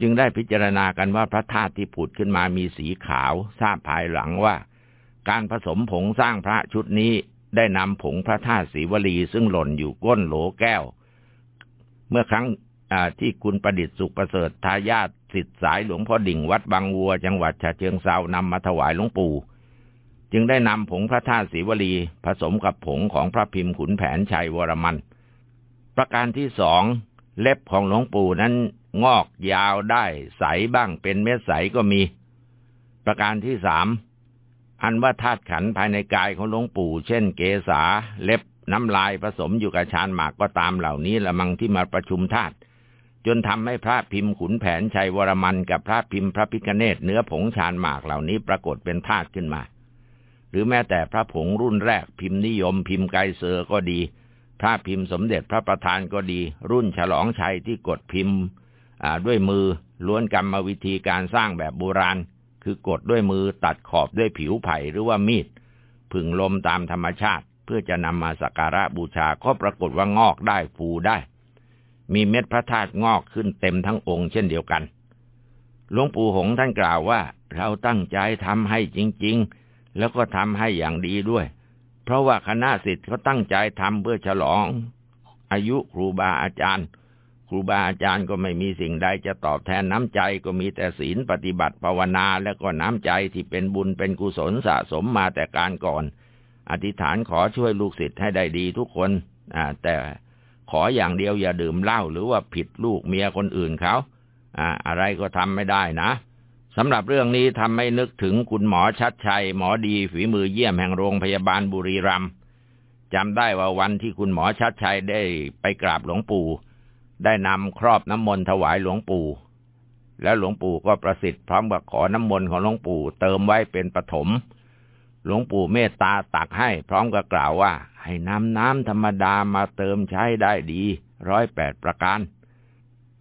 จึงได้พิจารณากันว่าพระธาตุที่ผุดขึ้นมามีสีขาว ทราบภายหลังว่า การผสมผงสร้างพระชุดนี้ได้นำผงพระธาตุสีวลีซึ่งหล่นอยู่ก้นโหลแก้ว เมื่อครั้งที่คุณประดิษฐ์สุขประเสริฐทายาทสิทธิสายหลวงพ่อดิ่งวัดบางวัว จังหวัดฉะเชิงเซานำมาถวายหลวงปู่ จึงได้นำผงพระธาตุสีวลี ผสมกับผงของพระพิมพ์ขุนแผนชัยวรมัน ประการที่สองเล็บของหลวงปู่นั้น งอกยาวได้ใสบ้างเป็นเม็ดใสก็มี ประการที่สามอันว่าธาตุขันธ์ภายในกายของหลวงปู่ เช่นเกศาเล็บน้ำลายผสมอยู่กับชานหมากก็ตามเหล่านี้ละมังที่มาประชุมธาตุจนทำให้พระพิมพ์ขุนแผนชัยวรมันกับพระพิมพ์พระพิฆเนศเนื้อผงชานหมากเหล่านี้ปรากฏเป็นธาตุขึ้นมา หรือแม้แต่พระผงรุ่นแรกพิมพ์นิยมพิมพ์ไกเซอร์ก็ดี พระพิมพ์สมเด็จพระประธานก็ดี รุ่นฉลองชัยที่กดพิมพ์ ด้วยมือล้วนกรรมวิธีการสร้างแบบโบราณ คือกดด้วยมือตัดขอบด้วยผิวไผ่หรือว่ามีดผึ่งลมตามธรรมชาติ เพื่อจะนำมาสักการะบูชาก็ปรากฏว่างอกได้ฟูได้ มีเม็ดพระธาตุงอกขึ้นเต็มทั้งองค์เช่นเดียวกันหลวงปู่หงท่านกล่าวว่า เราตั้งใจทำให้จริง ๆ แล้วก็ทำให้อย่างดีด้วย เพราะว่าคณะสิทธิ์เขาตั้งใจทำเพื่อฉลอง อายุครูบาอาจารย์ รูบาอาจารย์ก็ไม่มีสิ่งใดจะตอบแทนน้ำใจก็มีแต่ศีลปฏิบัติภาวนาและก็น้ำใจที่เป็นบุญเป็นกุศลสะสมมาแต่การก่อน อธิษฐานขอช่วยลูกศิษย์ให้ได้ดีทุกคนอ่าแต่ขออย่างเดียวอย่าดื่มเหล้าหรือว่าผิดลูกเมียคนอื่นเขาอ่าอะไรก็ทำไม่ได้นะสำหรับเรื่องนี้ทำให้นึกถึงคุณหมอชัดชัย หมอดีฝีมือเยี่ยมแห่งโรงพยาบาลบุรีรัมย์จำได้ว่าวันที่คุณหมอชัดชัยได้ไปกราบหลวงปู่ ได้นำครอบน้ำมนต์ถวายหลวงปู่ แล้วหลวงปู่ก็ประสิทธิ์พร้อมกับขอน้ำมนต์ของหลวงปู่เติมไว้เป็นปฐมหลวงปู่เมตตาตักให้ พร้อมกับกล่าวว่า ให้นำน้ำธรรมดามาเติมใช้ได้ดีร้อยแปดประการ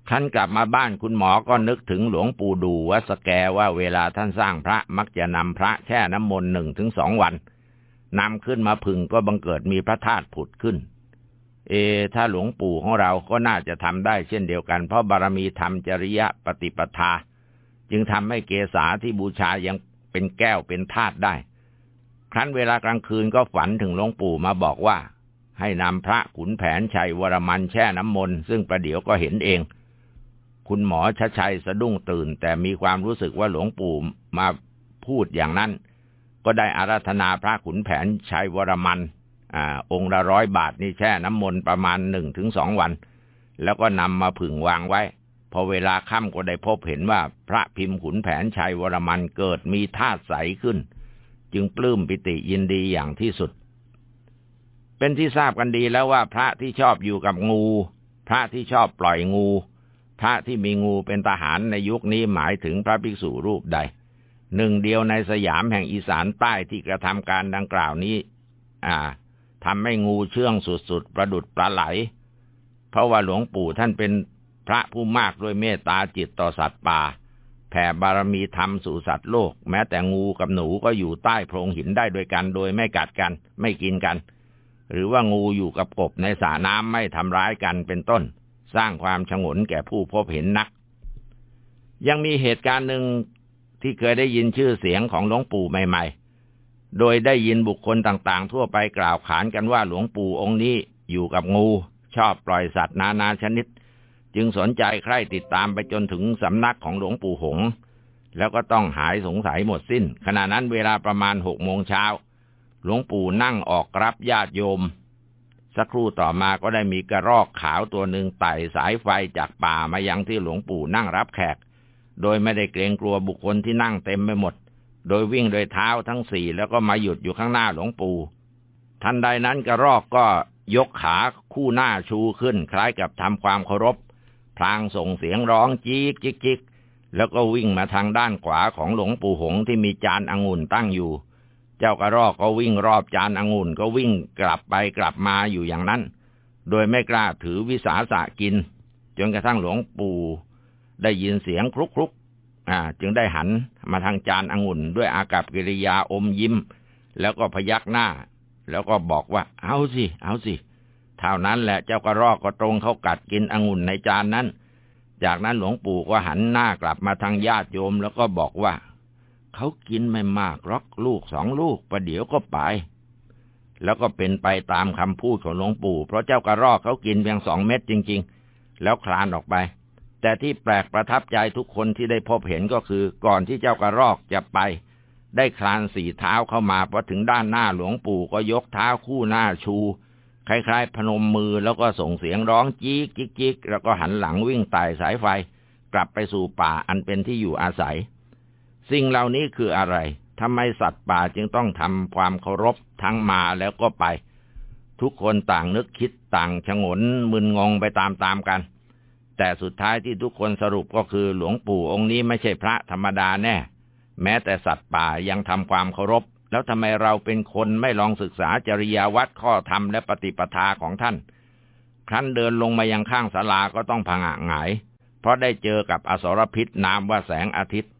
ท่านกลับมาบ้านคุณหมอก็นึกถึงหลวงปู่ดูวัสแกว่าเวลาท่านสร้างพระมักจะนำพระแช่น้ำมนต์หนึ่งถึงสองวันนำขึ้นมาพึงก็บังเกิดมีพระธาตุผุดขึ้น เอ ถ้าหลวงปู่ของเราก็น่าจะทำได้เช่นเดียวกัน เพราะบารมีธรรมจริยะปฏิปทา จึงทำให้เกษาที่บูชายังเป็นแก้วเป็นธาตุได้ ครั้นเวลากลางคืนก็ฝันถึงหลวงปู่มาบอกว่า ให้นำพระขุนแผนชัยวรมันแช่น้ำมนต์ซึ่งประเดี๋ยวก็เห็นเอง คุณหมอชชัยสะดุ้งตื่น แต่มีความรู้สึกว่าหลวงปู่มาพูดอย่างนั้น ก็ได้อาราธนาพระขุนแผนชัยวรมัน อองค์ละร้อยบาทนี่แช่น้ำมนต์ประมาณหนึ่งถึงสองวัน แล้วก็นำมาผึ่งวางไว้ พอเวลาค่ำก็ได้พบเห็นว่าพระพิมพ์ขุนแผนชัยวรมันเกิดมีธาตุใสขึ้น จึงปลื้มปิติยินดีอย่างที่สุด เป็นที่ทราบกันดีแล้วว่าพระที่ชอบอยู่กับงู พระที่ชอบปล่อยงู พระที่มีงูเป็นทหารในยุคนี้หมายถึงพระภิกษุรูปใดหนึ่งเดียวในสยามแห่งอีสานใต้ที่กระทำการดังกล่าวนี้ อ่า ทำให้งูเชื่องสุดๆ ประดุดปลาไหล เพราะว่าหลวงปู่ท่านเป็นพระผู้มากด้วยเมตตาจิตต่อสัตว์ป่า แผ่บารมีธรรมสู่สัตว์โลก แม้แต่งูกับหนูก็อยู่ใต้โพรงหินได้โดยกัน โดยไม่กัดกัน ไม่กินกัน หรือว่างูอยู่กับกบในสระน้ำไม่ทำร้ายกันเป็นต้น สร้างความฉงนแก่ผู้พบเห็นนัก ยังมีเหตุการณ์หนึ่งที่เคยได้ยินชื่อเสียงของหลวงปู่ใหม่ ๆ โดยได้ยินบุคคลต่างๆ ทั่วไปกล่าวขานกันว่าหลวงปู่องค์นี้อยู่กับงู ชอบปล่อยสัตว์นานาชนิด จึงสนใจใคร่ติดตามไปจนถึงสำนักของหลวงปู่หง แล้วก็ต้องหายสงสัยหมดสิ้น ขณะนั้นเวลาประมาณหกโมงเช้าหลวงปู่นั่งออกรับญาติโยม สักครู่ต่อมาก็ได้มีกระรอกขาวตัวหนึ่งไต่สายไฟจากป่ามายังที่หลวงปู่นั่งรับแขก โดยไม่ได้เกรงกลัวบุคคลที่นั่งเต็มไปหมด โดยวิ่งโดยเท้าทั้งสี่แล้วก็มาหยุดอยู่ข้างหน้าหลวงปู่ ทันใดนั้นกระรอกก็ยกขาคู่หน้าชูขึ้น คล้ายกับทำความเคารพ พลางส่งเสียงร้องจีกจิกจิกแล้วก็วิ่งมาทางด้านขวาของหลวงปู่หงที่มีจานองุ่นตั้งอยู่ เจ้ากระรอกก็วิ่งรอบจานองุ่นก็วิ่งกลับไปกลับมาอยู่อย่างนั้น โดยไม่กล้าถือวิสาสะกิน จนกระทั่งหลวงปู่ ได้ยินเสียงครุกครุก จึงได้หันมาทางจานองุ่นด้วยอากับกิริยาอมยิ้ม แล้วก็พยักหน้า แล้วก็บอกว่า เอาสิ เอาสิเท่านั้นแหละเจ้ากระรอกก็ตรงเขากัดกินองุ่นในจานนั้น จากนั้นหลวงปู่ก็หันหน้ากลับมาทางญาติโยม แล้วก็บอกว่า เขากินไม่มากรอกลูกสองลูกประเดี๋ยวก็ไป แล้วก็เป็นไปตามคำพูดของหลวงปู่ เพราะเจ้ากระรอกเขากินเพียงสองเม็ดจริง ๆ แล้วคลานออกไป แต่ที่แปลกประทับใจทุกคนที่ได้พบเห็นก็คือ ก่อนที่เจ้ากระรอกจะไป ได้คลานสี่เท้าเข้ามาพอถึงด้านหน้าหลวงปู่ก็ยกเท้าคู่หน้าชู คล้ายๆ พนมมือแล้วก็ส่งเสียงร้องจี๊กจิ๊กจิ๊กแล้วก็หันหลังวิ่งไต่สายไฟ กลับไปสู่ป่าอันเป็นที่อยู่อาศัย สิ่งเหล่านี้คืออะไรทำไมสัตว์ป่าจึงต้องทำความเคารพทั้งมาแล้วก็ไป ทุกคนต่างนึกคิดต่างชงนมึนงงไปตามๆกัน แต่สุดท้ายที่ทุกคนสรุปก็คือหลวงปู่องค์นี้ไม่ใช่พระธรรมดาแน่ แม้แต่สัตว์ป่ายังทำความเคารพ แล้วทำไมเราเป็นคนไม่ลองศึกษาจริยวัดข้อธรรมและปฏิปทาของท่าน ครั้นเดินลงมายังข้างศาลาก็ต้องพังหงาย เพราะได้เจอกับอสรพิษนามว่าแสงอาทิตย์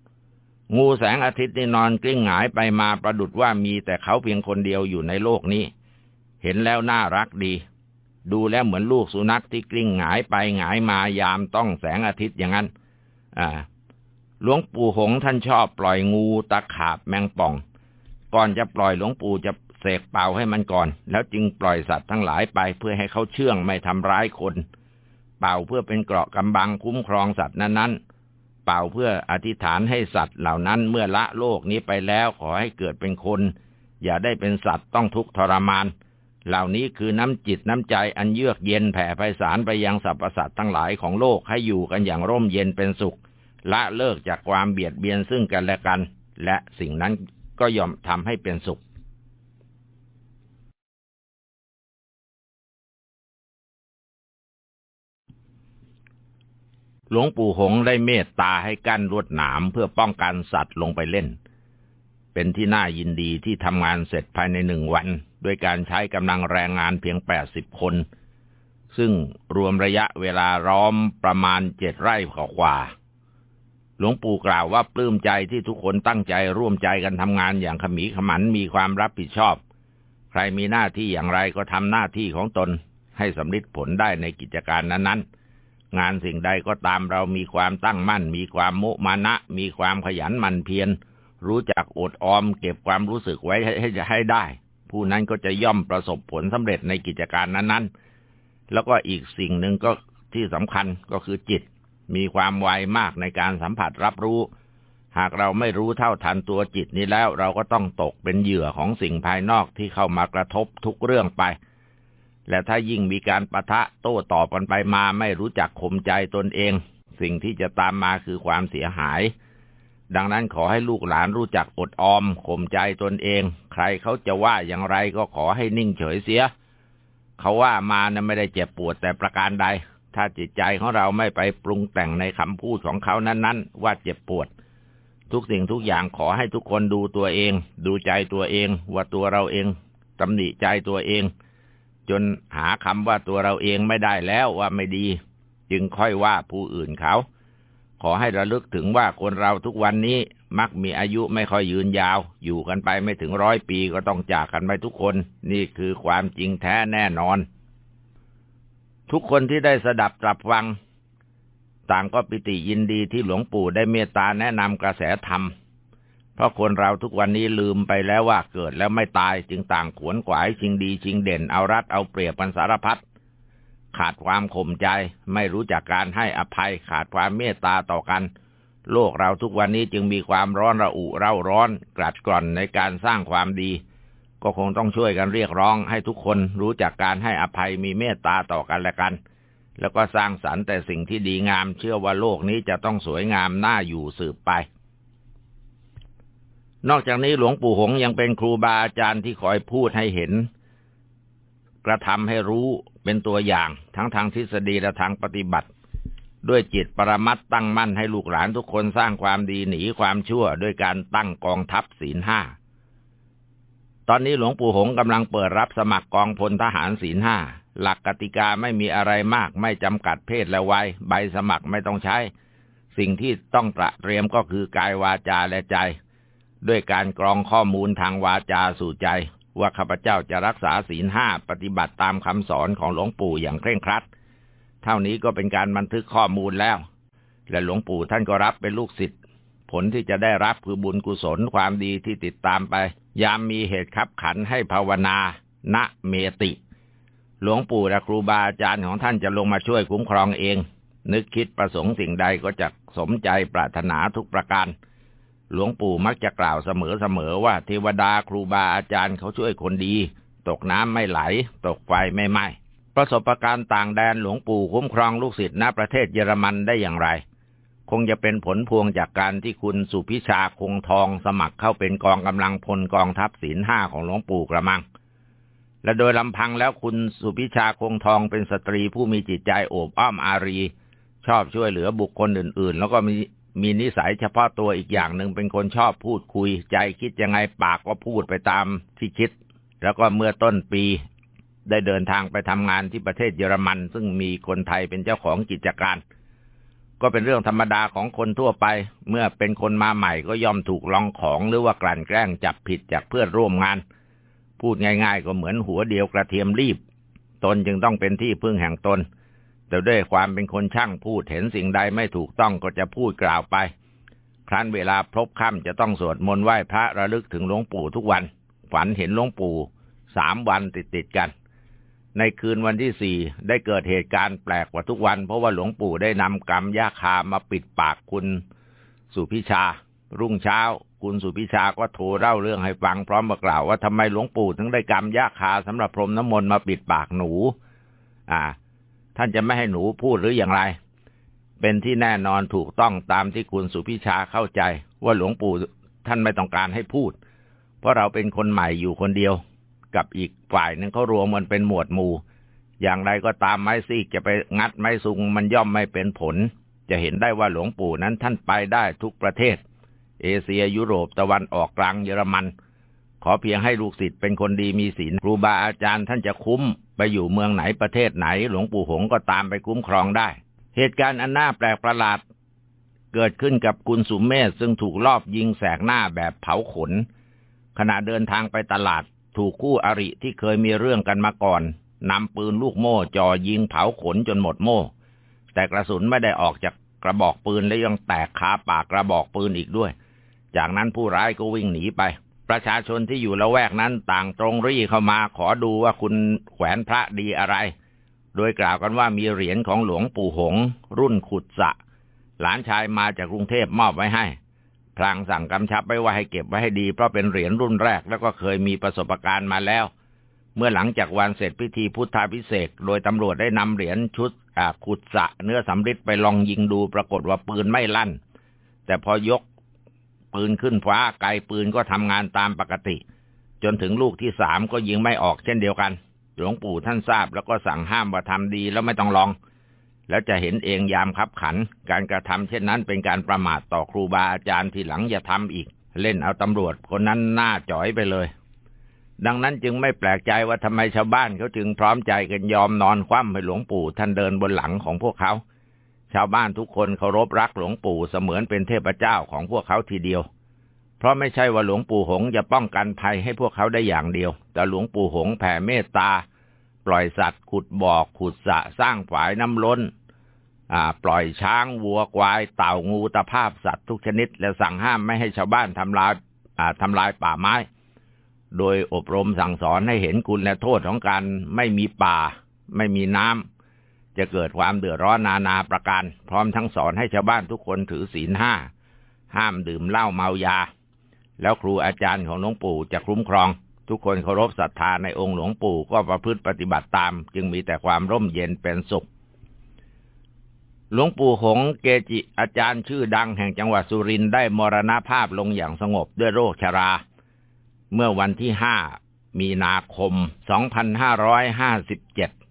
งูแสงอาทิตย์นี่นอนกลิ้งหงายไปมาประดุดว่ามีแต่เขาเพียงคนเดียวอยู่ในโลกนี้ เห็นแล้วน่ารักดี ดูแล้วเหมือนลูกสุนัขที่กลิ้งหงายไปหงายมายามต้องแสงอาทิตย์อย่างนั้น อ่า หลวงปู่หงท่านชอบปล่อยงูตะขาบแมงป่อง ก่อนจะปล่อยหลวงปู่จะเสกเป่าให้มันก่อน แล้วจึงปล่อยสัตว์ทั้งหลายไปเพื่อให้เขาเชื่องไม่ทำร้ายคน เป่าเพื่อเป็นเกราะกำบังคุ้มครองสัตว์นั้นๆ เป่าเพื่ออธิษฐานให้สัตว์เหล่านั้นเมื่อละโลกนี้ไปแล้วขอให้เกิดเป็นคน อย่าได้เป็นสัตว์ต้องทุกข์ทรมาน เหล่านี้คือน้ำจิตน้ำใจอันเยือกเย็นแผ่ไพศาลไปยังสรรพสัตว์ทั้งหลายของโลกให้อยู่กันอย่างร่มเย็นเป็นสุข ละเลิกจากความเบียดเบียนซึ่งกันและกัน และสิ่งนั้นก็ยอมทำให้เป็นสุขหลวงปู่หงได้เมตตาให้กั้นรวดหนามเพื่อป้องกันสัตว์ลงไปเล่น เป็นที่น่ายินดีที่ทำงานเสร็จภายในหนึ่งวัน ด้วยการใช้กำลังแรงงานเพียงแปดสิบคน ซึ่งรวมระยะเวลาร้อมประมาณเจ็ดไร่กว่าหลวงปู่กล่าวว่าปลื้มใจที่ทุกคนตั้งใจร่วมใจกันทำงานอย่างขมีขมันมีความรับผิดชอบ ใครมีหน้าที่อย่างไรก็ทำหน้าที่ของตนให้สำเร็จผลได้ในกิจการนั้นๆ งานสิ่งใดก็ตามเรามีความตั้งมั่น มีความมุมานะ มีความขยันหมั่นเพียร รู้จักอดออมเก็บความรู้สึกไว้ให้ให้ได้ ผู้นั้นก็จะย่อมประสบผลสำเร็จในกิจการนั้นๆ แล้วก็อีกสิ่งหนึ่งก็ที่สำคัญก็คือจิต มีความไวมากในการสัมผัสรับรู้ หากเราไม่รู้เท่าทันตัวจิตนี้แล้ว เราก็ต้องตกเป็นเหยื่อของสิ่งภายนอกที่เข้ามากระทบทุกเรื่องไป และถ้ายิ่งมีการประทะโต้ตอบกันไปมาไม่รู้จักข่มใจตนเอง สิ่งที่จะตามมาคือความเสียหาย ดังนั้นขอให้ลูกหลานรู้จักอดออมข่มใจตนเอง ใครเขาจะว่าอย่างไรก็ขอให้นิ่งเฉยเสีย เขาว่ามานะไม่ได้เจ็บปวดแต่ประการใด ถ้าจิตใจของเราไม่ไปปรุงแต่งในคำพูดของเขานั้น ๆ ว่าเจ็บปวด ทุกสิ่งทุกอย่างขอให้ทุกคนดูตัวเอง ดูใจตัวเอง ว่าตัวเราเองตำหนิใจตัวเอง จนหาคำว่าตัวเราเองไม่ได้แล้วว่าไม่ดี จึงค่อยว่าผู้อื่นเขา ขอให้ระลึกถึงว่าคนเราทุกวันนี้มักมีอายุไม่ค่อยยืนยาว อยู่กันไปไม่ถึงร้อยปีก็ต้องจากกันไปทุกคน นี่คือความจริงแท้แน่นอน ทุกคนที่ได้สดับตรับฟัง ต่างก็ปิติยินดีที่หลวงปู่ได้เมตตาแนะนำกระแสธรรม เพราะคนเราทุกวันนี้ลืมไปแล้วว่าเกิดแล้วไม่ตายจึงต่างขวนขวายชิงดีชิงเด่นเอารัดเอาเปรียบปันสารพัด ขาดความข่มใจ ไม่รู้จักการให้อภัยขาดความเมตตาต่อกัน โลกเราทุกวันนี้จึงมีความร้อนระอุเร่าร้อน กลัดกร่อนในการสร้างความดี ก็คงต้องช่วยกันเรียกร้องให้ทุกคนรู้จักการให้อภัยมีเมตตาต่อกันและกัน แล้วก็สร้างสรรค์แต่สิ่งที่ดีงาม เชื่อว่าโลกนี้จะต้องสวยงามน่าอยู่สืบไปนอกจากนี้หลวงปู่หงยังเป็นครูบาอาจารย์ที่คอยพูดให้เห็น กระทำให้รู้เป็นตัวอย่างทั้งทางทฤษฎีและทางปฏิบัติ ด้วยจิตปรมัตตั้งมั่นให้ลูกหลานทุกคนสร้างความดีหนีความชั่วด้วยการตั้งกองทัพศีลห้าตอนนี้หลวงปู่หงกำลังเปิดรับสมัครกองพลทหารศีลห้าหลักกติกาไม่มีอะไรมาก ไม่จำกัดเพศและวัยใบสมัครไม่ต้องใช้ สิ่งที่ต้องตระเตรียมก็คือกายวาจาและใจ ด้วยการกรองข้อมูลทางวาจาสู่ใจ ว่าข้าพเจ้าจะรักษาศีลห้าปฏิบัติตามคำสอนของหลวงปู่อย่างเคร่งครัด เท่านี้ก็เป็นการบันทึกข้อมูลแล้ว และหลวงปู่ท่านก็รับเป็นลูกศิษย์ผลที่จะได้รับคือบุญกุศลความดีที่ติดตามไป ยามมีเหตุขับขันให้ภาวนาณเมติ หลวงปู่และครูบาอาจารย์ของท่านจะลงมาช่วยคุ้มครองเอง นึกคิดประสงค์สิ่งใดก็จะสมใจปรารถนาทุกประการ หลวงปู่มักจะกล่าวเสมอๆว่าเทวดาครูบาอาจารย์เขาช่วยคนดี ตกน้ำไม่ไหล ตกไฟไม่ไหม้ประสบการณ์ต่างแดนหลวงปู่คุ้มครองลูกศิษย์ณประเทศเยอรมันได้อย่างไร คงจะเป็นผลพวงจากการที่คุณสุพิชาคงทองสมัครเข้าเป็นกองกำลังพลกองทัพศีลห้าของหลวงปู่กระมัง และโดยลำพังแล้วคุณสุพิชาคงทองเป็นสตรีผู้มีจิตใจโอบอ้อมอารี ชอบช่วยเหลือบุคคลอื่น ๆ แล้วก็มี มีนิสัยเฉพาะตัวอีกอย่างหนึ่งเป็นคนชอบพูดคุย ใจคิดยังไงปากก็พูดไปตามที่คิด แล้วก็เมื่อต้นปีได้เดินทางไปทำงานที่ประเทศเยอรมัน ซึ่งมีคนไทยเป็นเจ้าของกิจการ ก็เป็นเรื่องธรรมดาของคนทั่วไป เมื่อเป็นคนมาใหม่ก็ย่อมถูกลองของหรือว่ากลั่นแกล้งจับผิดจากเพื่อนร่วมงาน พูดง่าย ๆ ก็เหมือนหัวเดียวกระเทียมรีบ ตนจึงต้องเป็นที่พึ่งแห่งตน แต่ด้วยความเป็นคนช่างพูดเห็นสิ่งใดไม่ถูกต้องก็จะพูดกล่าวไป ครั้นเวลาพบค่ำจะต้องสวดมนต์ไหว้พระระลึกถึงหลวงปู่ทุกวัน ฝันเห็นหลวงปู่สามวันติดๆกัน ในคืนวันที่สี่ได้เกิดเหตุการณ์แปลกกว่าทุกวัน เพราะว่าหลวงปู่ได้นำกรรมยาคามาปิดปากคุณสุพิชา รุ่งเช้า คุณสุพิชาก็โทรเล่าเรื่องให้ฟังพร้อมมากล่าวว่าทำไมหลวงปู่ถึงได้กรรมยาคาสำหรับพรมน้ำมนต์มาปิดปากหนู อ่า ท่านจะไม่ให้หนูพูดหรืออย่างไร เป็นที่แน่นอนถูกต้องตามที่คุณสุพิชาเข้าใจ ว่าหลวงปู่ท่านไม่ต้องการให้พูด เพราะเราเป็นคนใหม่อยู่คนเดียว กับอีกฝ่ายหนึ่งเขารวมมันเป็นหมวดหมู่ อย่างไรก็ตามไม้ซีกจะไปงัดไม้ซุงมันย่อมไม่เป็นผล จะเห็นได้ว่าหลวงปู่นั้นท่านไปได้ทุกประเทศ เอเชียยุโรปตะวันออกกลางเยอรมัน ขอเพียงให้ลูกศิษย์เป็นคนดีมีศีลครูบาอาจารย์ท่านจะคุ้ม ไปอยู่เมืองไหนประเทศไหน หลวงปู่หงก็ตามไปคุ้มครองได้ เหตุการณ์อันน่าแปลกประหลาด เกิดขึ้นกับคุณสุมเมศซึ่งถูกลอบยิงแสกหน้าแบบเผาขน ขณะเดินทางไปตลาด ถูกคู่อริที่เคยมีเรื่องกันมาก่อนนำปืนลูกโม่จ่อยิงเผาขนจนหมดโม่ แต่กระสุนไม่ได้ออกจากกระบอกปืนและยังแตกคาปากกระบอกปืนอีกด้วย จากนั้นผู้ร้ายก็วิ่งหนีไป ประชาชนที่อยู่ละแวกนั้นต่างตรงรีเข้ามาขอดูว่าคุณแขวนพระดีอะไร โดยกล่าวกันว่ามีเหรียญของหลวงปู่หง รุ่นขุดสะ หลานชายมาจากกรุงเทพมอบไว้ให้ พลางสั่งกำชับไว้ว่าให้เก็บไว้ให้ดีเพราะเป็นเหรียญรุ่นแรกแล้วก็เคยมีประสบการณ์มาแล้ว เมื่อหลังจากวันเสร็จพิธีพุทธาพิเศษโดยตำรวจได้นำเหรียญชุดขุดสะเนื้อสำริดไปลองยิงดูปรากฏว่าปืนไม่ลั่น แต่พอยก ปืนขึ้นฟ้าไกลปืนก็ทำงานตามปกติ จนถึงลูกที่สามก็ยิงไม่ออกเช่นเดียวกัน หลวงปู่ท่านทราบแล้วก็สั่งห้ามว่าทำดีแล้วไม่ต้องลอง แล้วจะเห็นเองยามคับขัน การกระทำเช่นนั้นเป็นการประมาทต่อครูบาอาจารย์ทีหลังอย่าทำอีก เล่นเอาตำรวจคนนั้นหน้าจ่อยไปเลย ดังนั้นจึงไม่แปลกใจว่าทำไมชาวบ้านเขาจึงพร้อมใจกันยอมนอนคว่ำให้หลวงปู่ท่านเดินบนหลังของพวกเขา ชาวบ้านทุกคนเคารพรักหลวงปู่เสมือนเป็นเทพเจ้าของพวกเขาทีเดียว เพราะไม่ใช่ว่าหลวงปู่หงจะป้องกันภัยให้พวกเขาได้อย่างเดียว แต่หลวงปู่หงแผ่เมตตา ปล่อยสัตว์ ขุดบ่อขุดสะสร้างฝายน้ำล้นปล่อยช้างวัวควาย เต่างูตะภาพสัตว์ทุกชนิด แล้วสั่งห้ามไม่ให้ชาวบ้านทำลายทำลายป่าไม้ โดยอบรมสั่งสอนให้เห็นคุณและโทษของการไม่มีป่า ไม่มีน้ำ จะเกิดความเดือดร้อนนานาประการ พร้อมทั้งสอนให้ชาวบ้านทุกคนถือศีลห้า ห้ามดื่มเหล้าเมายา แล้วครูอาจารย์ของหลวงปู่จะคุ้มครอง ทุกคนเคารพศรัทธาในองค์หลวงปู่ก็ประพฤติปฏิบัติตาม จึงมีแต่ความร่มเย็นเป็นสุข หลวงปู่หงเกจิอาจารย์ชื่อดังแห่งจังหวัดสุรินทร์ได้มรณภาพลงอย่างสงบด้วยโรคชรา เมื่อวันที่ห้ามีนาคม 2557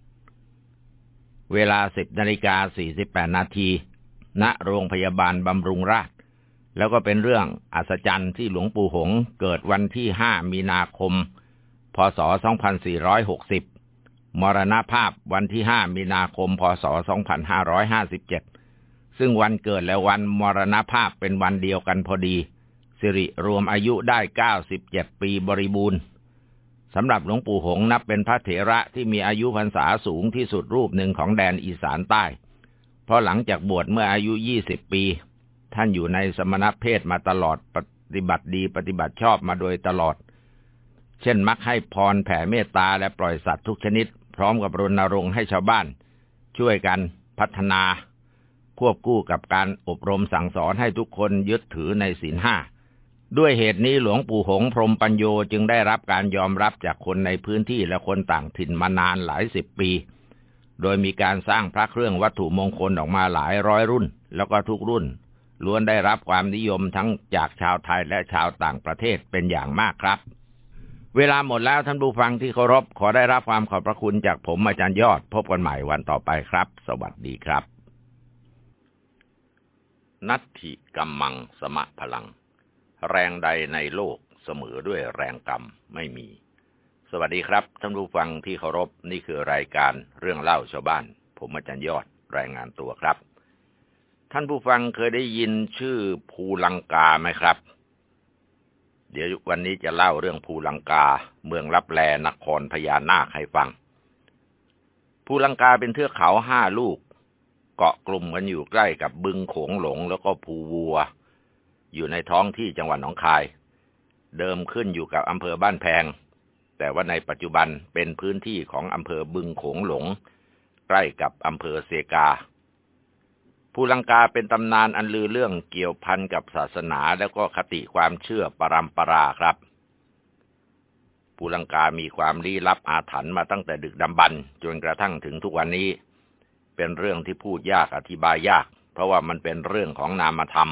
เวลา 10นาฬิกา48 นาที ณ โรงพยาบาลบำรุงราษแล้วก็เป็นเรื่องอัศจรรย์ที่หลวงปู่หงเกิดวันที่ 5 มีนาคม พศ 2460 มรณภาพวันที่ 5 มีนาคม พศ 2557 ซึ่งวันเกิดและวันมรณภาพเป็นวันเดียวกันพอดี สิริรวมอายุได้ 97 ปีบริบูรณ์ สำหรับหลวงปู่หงนับเป็นพระเถระที่มีอายุพรรษาสูงที่สุดรูปหนึ่งของแดนอีสานใต้ เพราะหลังจากบวชเมื่ออายุ20ปี ท่านอยู่ในสมณเพศมาตลอดปฏิบัติดีปฏิบัติชอบมาโดยตลอด เช่นมักให้พรแผ่เมตตาและปล่อยสัตว์ทุกชนิด พร้อมกับรณรงค์ให้ชาวบ้าน ช่วยกันพัฒนา ควบคู่กับการอบรมสั่งสอนให้ทุกคนยึดถือในศีลห้า ด้วยเหตุนี้หลวงปู่หงพรมปัญโยจึงได้รับการยอมรับจากคนในพื้นที่และคนต่างถิ่นมานานหลายสิบปี โดยมีการสร้างพระเครื่องวัตถุมงคลออกมาหลายร้อยรุ่น แล้วก็ทุกรุ่น ล้วนได้รับความนิยมทั้งจากชาวไทยและชาวต่างประเทศเป็นอย่างมากครับ เวลาหมดแล้วท่านผู้ฟังที่เคารพขอได้รับความขอบพระคุณจากผมอาจารย์ยอด พบกันใหม่วันต่อไปครับ สวัสดีครับ นัตถิกัมมังสมะพลัง แรงใดในโลกเสมอด้วยแรงกรรมไม่มี สวัสดีครับท่านผู้ฟังที่เคารพนี่คือรายการเรื่องเล่าชาวบ้าน ผมอาจารย์ยอดรายงานตัวครับ ท่านผู้ฟังเคยได้ยินชื่อภูลังกาไหมครับ เดี๋ยววันนี้จะเล่าเรื่องภูลังกา เมืองรับแลนครพญานาคให้ฟัง ภูลังกาเป็นเทือกเขาห้าลูก เกาะกลุ่มกันอยู่ใกล้กับบึงโขงหลงแล้วก็ภูวัว อยู่ในท้องที่จังหวัดหนองคาย เดิมขึ้นอยู่กับอำเภอบ้านแพง แต่ว่าในปัจจุบันเป็นพื้นที่ของอำเภอบึงโขงหลง ใกล้กับอำเภอเซกาภูลังกาเป็นตำนานอันลือเรื่องเกี่ยวพันกับศาสนาแล้วก็คติความเชื่อปรำปราครับภูลังกามีความลี้ลับอาถรรพ์มาตั้งแต่ดึกดำบรรจนกระทั่งถึงทุกวันนี้ เป็นเรื่องที่พูดยากอธิบายยาก เพราะว่ามันเป็นเรื่องของนามธรรม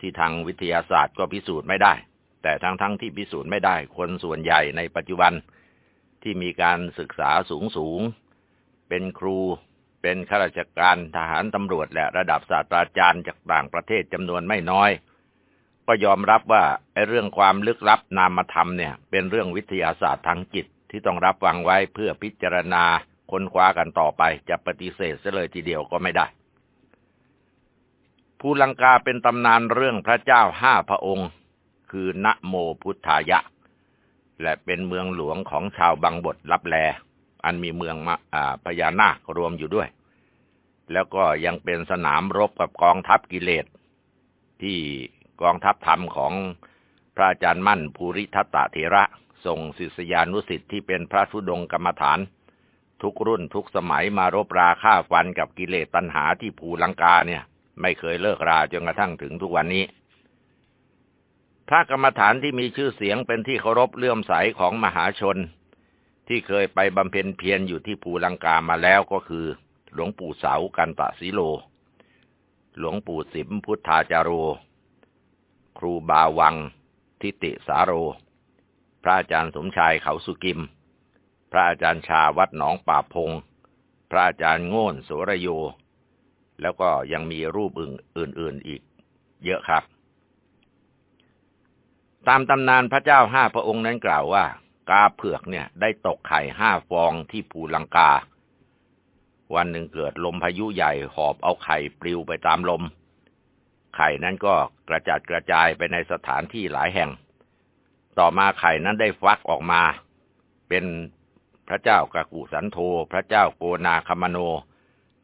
ที่ทางวิทยาศาสตร์ก็พิสูจน์ไม่ได้ แต่ทั้งๆทที่พิสูจน์ไม่ได้ คนส่วนใหญ่ในปัจจุบันที่มีการศึกษาสูงสูง เป็นครู เป็นข้าราชการทหารตำรวจและระดับศาสตราจารย์จากต่างประเทศจำนวนไม่น้อย ก็ยอมรับว่าไอ้เรื่องความลึกลับนามธรรมเนี่ย เป็นเรื่องวิทยาศาสตร์ทางจิตที่ต้องรับฟังไว้เพื่อพิจารณาค้นคว้ากันต่อไปจะปฏิเสธซะเลยทีเดียวก็ไม่ได้ ภูลังกาเป็นตำนานเรื่องพระเจ้าห้าพระองค์ คือณโมพุทธายะ และเป็นเมืองหลวงของชาวบางบทรับแล อันมีเมืองพญานาครวมอยู่ด้วย แล้วก็ยังเป็นสนามรบกับกองทัพกิเลส ที่กองทัพธรรมของพระอาจารย์มั่นภูริทัตตเถระส่งศิษยานุสิทธิ์ที่เป็นพระธุดงกรรมฐาน ทุกรุ่นทุกสมัยมารบราฆ่าฟันกับกิเลสตัณหาที่ภูลังกาเนี่ย ไม่เคยเลิกราจนกระทั่งถึงทุกวันนี้ พระกรรมฐานที่มีชื่อเสียงเป็นที่เคารพเลื่อมใสของมหาชน ที่เคยไปบำเพ็ญเพียรอยู่ที่ภูลังกามาแล้วก็คือ หลวงปู่เสากันตะสีโล หลวงปู่สิมพุทธาจารโร ครูบาวัง ทิติสาโร พระอาจารย์สมชายเขาสุกิม พระอาจารย์ชาวัดหนองป่าพง พระอาจารย์โง่นโสรโย แล้วก็ยังมีรูปอื่นๆอีก เยอะครับ ตามตำนานพระเจ้าห้าพระองค์นั้นกล่าวว่า กาเผือกเนี่ย ได้ตกไข่ห้าฟองที่ภูลังกา วันหนึ่งเกิดลมพายุใหญ่หอบเอาไข่ปลิวไปตามลม ไข่นั้นก็กระจัดกระจายไปในสถานที่หลายแห่ง ต่อมาไข่นั้นได้ฟักออกมา เป็นพระเจ้ากากุสันโธพระเจ้าโกนาคมโน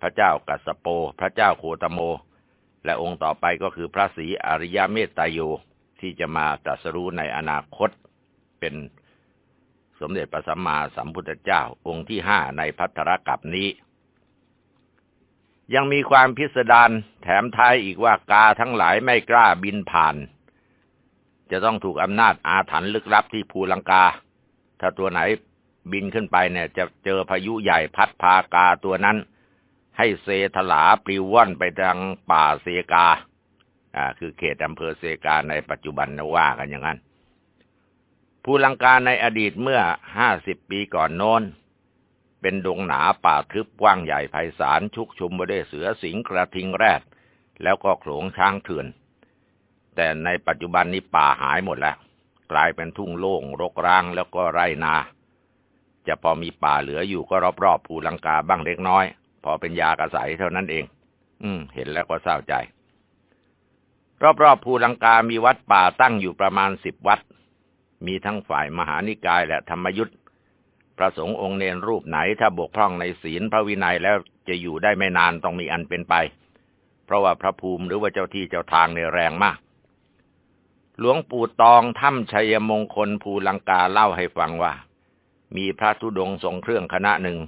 พระเจ้ากัสโป พระเจ้าโคตโม และองค์ต่อไปก็คือพระศรีอริยเมตไตโยที่จะมาตรัสรู้ในอนาคต เป็นสมเด็จพระสัมมาสัมพุทธเจ้าองค์ที่ห้าในพัทธรกับนี้ ยังมีความพิสดารแถมท้ายอีกว่ากาทั้งหลายไม่กล้าบินผ่าน จะต้องถูกอำนาจอาถรรพ์ลึกลับที่ภูลังกา ถ้าตัวไหนบินขึ้นไปเนี่ย จะเจอพายุใหญ่พัดพากาตัวนั้น ให้เซถลาปลิวว่อนไปทางป่าเซกา อ่า คือเขตอำเภอเซกาในปัจจุบันนะว่ากันอย่างนั้น ภูลังกาในอดีตเมื่อห้าสิบปีก่อนโน้น เป็นดงหนาป่าทึบกว้างใหญ่ไพศาลชุกชุมไปด้วยเสือสิงกระทิงแรด แล้วก็โขลงช้างเถื่อน แต่ในปัจจุบันนี้ป่าหายหมดแล้ว กลายเป็นทุ่งโล่งรกร้างแล้วก็ไรนา จะพอมีป่าเหลืออยู่ก็รอบๆภูลังกาบ้างเล็กน้อย พอเป็นยากระสายเท่านั้นเอง อืม เห็นแล้วก็เศร้าใจ รอบๆภูลังกามีวัดป่าตั้งอยู่ประมาณสิบวัด มีทั้งฝ่ายมหานิกายและธรรมยุทธ์พระสงฆ์องค์เนรรูปไหนถ้าบกพร่องในศีลพระวินัยแล้วจะอยู่ได้ไม่นานต้องมีอันเป็นไป เพราะว่าพระภูมิหรือว่าเจ้าที่เจ้าทางในแรงมากหลวงปู่ตองถ้ำชัยมงคลภูลังกาเล่าให้ฟังว่า มีพระธุดงค์ทรงเครื่องคณะหนึ่ง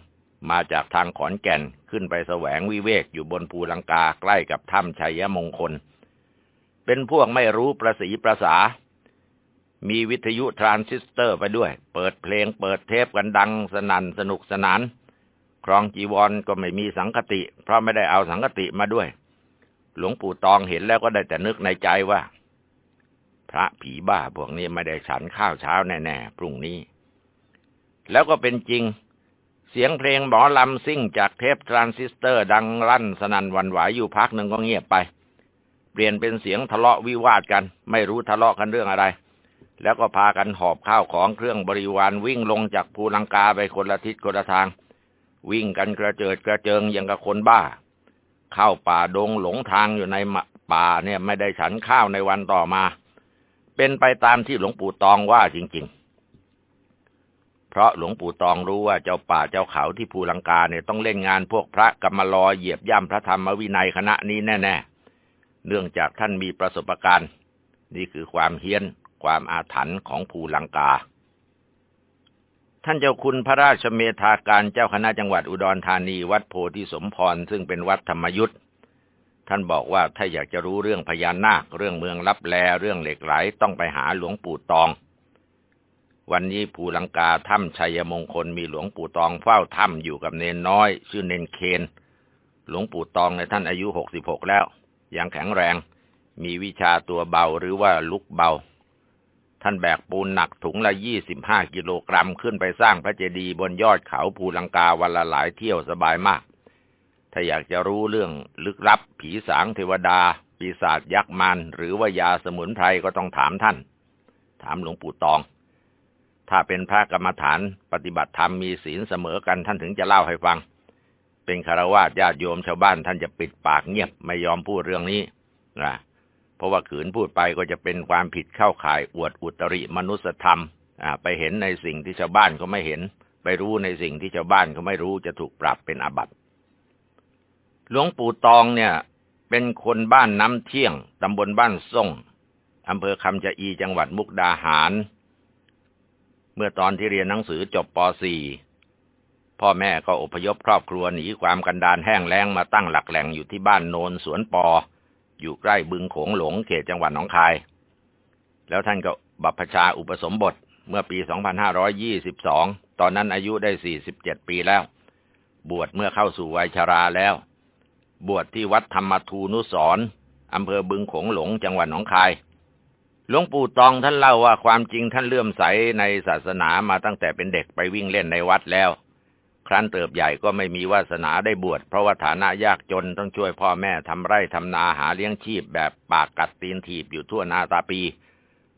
มาจากทางขอนแก่นขึ้นไปแสวงวิเวกอยู่บนภูลังกาใกล้กับถ้ำชัยมงคล เป็นพวกไม่รู้ประสีประสามีวิทยุทรานซิสเตอร์ไปด้วย เปิดเพลงเปิดเทปกันดังสนั่นสนุกสนาน ครองจีวรก็ไม่มีสังฆาฏิ เพราะไม่ได้เอาสังฆาฏิมาด้วย หลวงปู่ตองเห็นแล้วก็ได้แต่นึกในใจว่า พระผีบ้าพวกนี้ไม่ได้ฉันข้าวเช้าแน่ๆพรุ่งนี้ แล้วก็เป็นจริง เสียงเพลงหมอลำซิ่งจากเทปทรานซิสเตอร์ ดังลั่นสนั่นหวั่นไหวอยู่พักหนึ่งก็เงียบไป เปลี่ยนเป็นเสียงทะเลาะวิวาทกัน ไม่รู้ทะเลาะกันเรื่องอะไร แล้วก็พากันหอบข้าวของเครื่องบริวารวิ่งลงจากภูลังกาไปคนละทิศคนละทาง วิ่งกันกระเจิดกระเจิงอย่างกับคนบ้า เข้าป่าดงหลงทางอยู่ในป่าเนี่ยไม่ได้ฉันข้าวในวันต่อมา เป็นไปตามที่หลวงปู่ตองว่าจริง ๆ เพราะหลวงปู่ตองรู้ว่าเจ้าป่าเจ้าเขาที่ภูลังกาเนี่ยต้องเล่นงานพวกพระกรรมลอเหยียบย่ำพระธรรมวินัยคณะนี้แน่ๆ เนื่องจากท่านมีประสบการณ์ นี่คือความเฮี้ยนความอาถรรพ์ของภูลังกา ท่านเจ้าคุณพระราชเมธาการเจ้าคณะจังหวัดอุดรธานีวัดโพธิสมพรซึ่งเป็นวัดธรรมยุทธ์ท่านบอกว่าถ้าอยากจะรู้เรื่องพญานาค เรื่องเมืองลับแลเรื่องเหล็กไหลต้องไปหาหลวงปู่ตอง วันนี้ภูลังกาถ้ำชัยมงคลมีหลวงปู่ตองเฝ้าถ้ำอยู่กับเนนน้อย ชื่อเนนเคน หลวงปู่ตองในท่านอายุหกสิบหกแล้ว ยังแข็งแรง มีวิชาตัวเบาหรือว่าลุกเบา ท่านแบกปูนหนักถุงละยี่สิบห้ากิโลกรัมขึ้นไปสร้างพระเจดีย์บนยอดเขาภูลังกาวันละหลายเที่ยวสบายมาก ถ้าอยากจะรู้เรื่องลึกลับ ผีสางเทวดา ปีศาจยักษ์มันหรือว่ายาสมุนไพรก็ต้องถามท่าน ถามหลวงปู่ตอง ถ้าเป็นพระกรรมฐานปฏิบัติธรรมมีศีลเสมอกันท่านถึงจะเล่าให้ฟัง เป็นคารวะญาติโยมชาวบ้านท่านจะปิดปากเงียบไม่ยอมพูดเรื่องนี้นะเพราะว่าขืนพูดไปก็จะเป็นความผิดเข้าข่ายอวดอุตริมนุสธรรมไปเห็นในสิ่งที่ชาวบ้านเขาไม่เห็น ไปรู้ในสิ่งที่ชาวบ้านเขาไม่รู้จะถูกปรับเป็นอาบัติหลวงปู่ตองเนี่ย เป็นคนบ้านน้ำเที่ยงตำบลบ้านส่งอำเภอคำจะอีจังหวัดมุกดาหาร เมื่อตอนที่เรียนหนังสือจบป .4 พ่อแม่ก็อพยพครอบครัวหนีความกันดานแห้งแล้งมาตั้งหลักแหล่งอยู่ที่บ้านโนนสวนปอ อยู่ใกล้บึงโขงหลงเขตจังหวัดหนองคาย แล้วท่านก็บัพชาอุปสมบทเมื่อปี 2522 ตอนนั้นอายุได้ 47 ปีแล้ว บวชเมื่อเข้าสู่วัยชาราแล้ว บวชที่วัดธรรมทูนุสรอำเภอบึงโขงหลงจังหวัดหนองคาย หลวงปู่ตองท่านเล่าว่าความจริงท่านเลื่อมใสในศาสนามาตั้งแต่เป็นเด็กไปวิ่งเล่นในวัดแล้ว ครั้นเติบใหญ่ก็ไม่มีวาสนาได้บวชเพราะว่าฐานะยากจนต้องช่วยพ่อแม่ทำไร่ทำนาหาเลี้ยงชีพแบบปากกัดตีนถีบอยู่ทั่วนาตาปี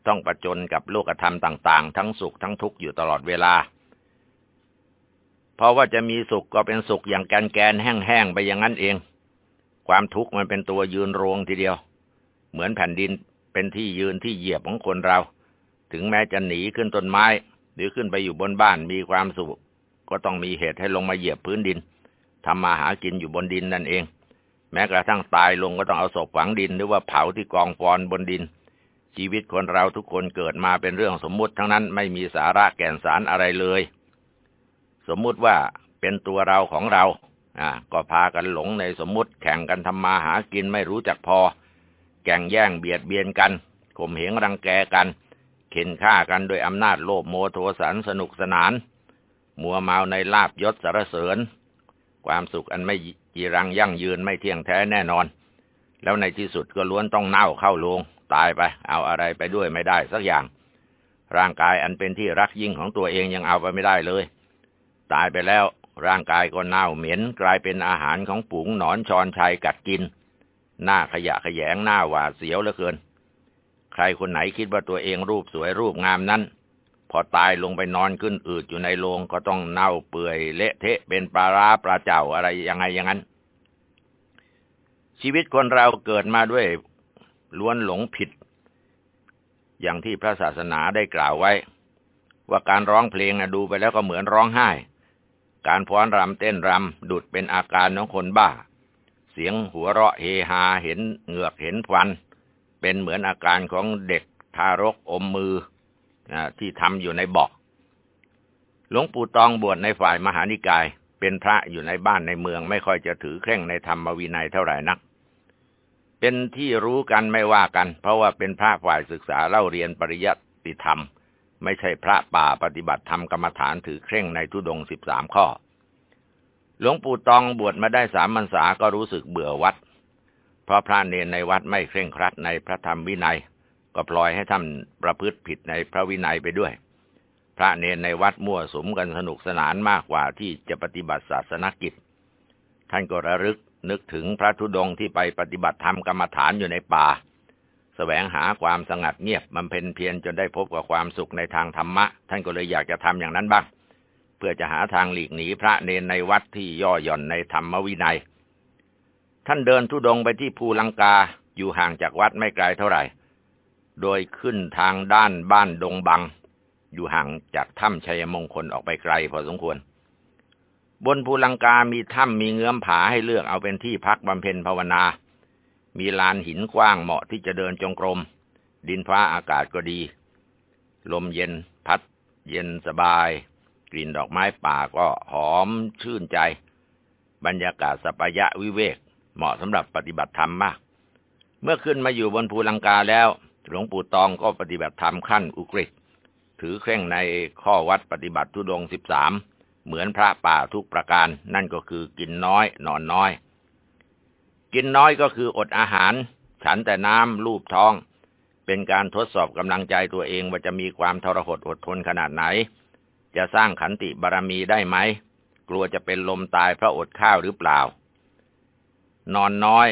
ต้องประจนกับโลกธรรมต่างๆ ทั้งสุขทั้งทุกข์อยู่ตลอดเวลา เพราะว่าจะมีสุขก็เป็นสุขอย่างแกนแกนแห้งๆไปอย่างนั้นเอง ความทุกข์มันเป็นตัวยืนโรงทีเดียว เหมือนแผ่นดิน เป็นที่ยืนที่เหยียบของคนเรา ถึงแม้จะหนีขึ้นต้นไม้ หรือขึ้นไปอยู่บนบ้านมีความสุข ก็ต้องมีเหตุให้ลงมาเหยียบพื้นดินทำมาหากินอยู่บนดินนั่นเอง แม้กระทั่งตายลงก็ต้องเอาศพฝังดิน หรือว่าเผาที่กองฟอนบนดิน ชีวิตคนเราทุกคนเกิดมาเป็นเรื่องสมมุติทั้งนั้นไม่มีสาระแก่นสารอะไรเลย สมมุติว่าเป็นตัวเราของเราอ่าก็พากันหลงในสมมุติแข่งกันทำมาหากินไม่รู้จักพอ แก่งแย่งเบียดเบียนกันข่มเหงรังแกกัน เข็นฆ่ากันโดยอำนาจโลภโมโทสันสนุกสนาน มัวเมาในลาบยศสารเสริญ ความสุขอันไม่จีรังยั่งยืนไม่เที่ยงแท้แน่นอน แล้วในที่สุดก็ล้วนต้องเน่าเข้าลง ตายไป เอาอะไรไปด้วยไม่ได้สักอย่าง ร่างกายอันเป็นที่รักยิ่งของตัวเองยังเอาไปไม่ได้เลย ตายไปแล้วร่างกายก็เน่าเหม็นกลายเป็นอาหารของปุ๋งหนอนชอนชัยกัดกิน หน้าขยะขยงหน้าหวาดเสียวเหลือเกิน ใครคนไหนคิดว่าตัวเองรูปสวยรูปงามนั้น พอตายลงไปนอนขึ้นอืดอยู่ในโรงก็ต้องเน่าเปื่อยเละเทะเป็นปลาร้าปลาเจ้าอะไรยังไงอย่างนั้น ชีวิตคนเราเกิดมาด้วยล้วนหลงผิด อย่างที่พระศาสนาได้กล่าวไว้ ว่าการร้องเพลงนะดูไปแล้วก็เหมือนร้องไห้ การฟ้อนรำเต้นรำดุดเป็นอาการของคนบ้า เสียงหัวเราะเฮฮาเห็นเหงือกเห็นฟัน เป็นเหมือนอาการของเด็กทารกอมมือที่ทำอยู่ในบอกหลวงปู่ตองบวชในฝ่ายมหานิกาย เป็นพระอยู่ในบ้านในเมือง ไม่ค่อยจะถือเคร่งในธรรมวินัยเท่าไหร่นัก เป็นที่รู้กันไม่ว่ากัน เพราะว่าเป็นพระฝ่ายศึกษาเล่าเรียนปริยัติธรรม ไม่ใช่พระป่าปฏิบัติธรรมกรรมฐานถือเคร่งในทุดงสิบสามข้อ หลวงปู่ตองบวชมาได้สามพรรษาก็รู้สึกเบื่อวัด เพราะพระเนรในวัดไม่เคร่งครัดในพระธรรมวินัย ก็ปล่อยให้ท่านประพฤติผิดในพระวินัยไปด้วย พระเนรในวัดมั่วสุมกันสนุกสนานมากกว่าที่จะปฏิบัติศาสนกิจ ท่านก็ระลึกนึกถึงพระธุดงค์ที่ไปปฏิบัติธรรมกรรมฐานอยู่ในป่าสแสวงหาความสงัดเงียบมันเพนเพียรจนได้พบกับความสุขในทางธรรมะ ท่านก็เลยอยากจะทำอย่างนั้นบ้าง เพื่อจะหาทางหลีกหนีพระเนรในวัดที่ย่อหย่อนในธรรมวินัย ท่านเดินทุดงไปที่ภูลังกาอยู่ห่างจากวัดไม่ไกลเท่าไหร่ โดยขึ้นทางด้านบ้านดงบัง อยู่ห่างจากถ้ำชัยมงคลออกไปไกลพอสมควร บนภูลังกามีถ้ำมีเงื้อมผาให้เลือกเอาเป็นที่พักบำเพ็ญภาวนา มีลานหินกว้างเหมาะที่จะเดินจงกรม ดินฟ้าอากาศก็ดี ลมเย็นพัด เย็นสบาย ลิ่นดอกไม้ป่าก็หอมชื่นใจ บรรยากาศสปายะวิเวก เหมาะสำหรับปฏิบัติธรรมมาก เมื่อขึ้นมาอยู่บนภูลังกาแล้ว หลวงปู่ตองก็ปฏิบัติธรรมขั้นอุกฤษถือเคร่งในข้อวัดปฏิบัติทุดงสิบสามเหมือนพระป่าทุกประการ นั่นก็คือกินน้อยนอนน้อย กินน้อยก็คืออดอาหาร ฉันแต่น้ำลูบท้อง เป็นการทดสอบกำลังใจตัวเองว่าจะมีความทรหดอดทนขนาดไหน จะสร้างขันติบารรมีได้ไหม กลัวจะเป็นลมตายเพราะอดข้าวหรือเปล่า นอนน้อย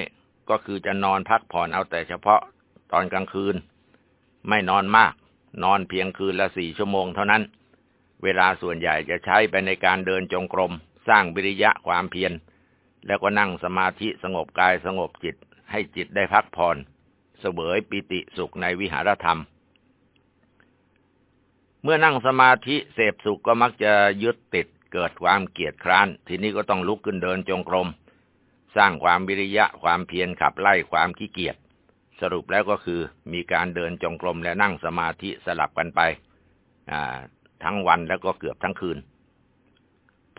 ก็คือจะนอนพักผ่อนเอาแต่เฉพาะตอนกลางคืน ไม่นอนมาก นอนเพียงคืนละสี่ชั่วโมงเท่านั้น เวลาส่วนใหญ่จะใช้ไปในการเดินจงกรม สร้างวิริยะความเพียร แล้วก็นั่งสมาธิสงบกายสงบจิต ให้จิตได้พักผ่อน เสวยปิติสุขในวิหารธรรม เมื่อนั่งสมาธิเสพสุขก็มักจะยึดติดเกิดความเกียดคร้าน ทีนี้ก็ต้องลุกขึ้นเดินจงกรม สร้างความวิริยะความเพียรขับไล่ความขี้เกียจสรุปแล้วก็คือมีการเดินจงกรมและนั่งสมาธิสลับกันไปทั้งวันแล้วก็เกือบทั้งคืน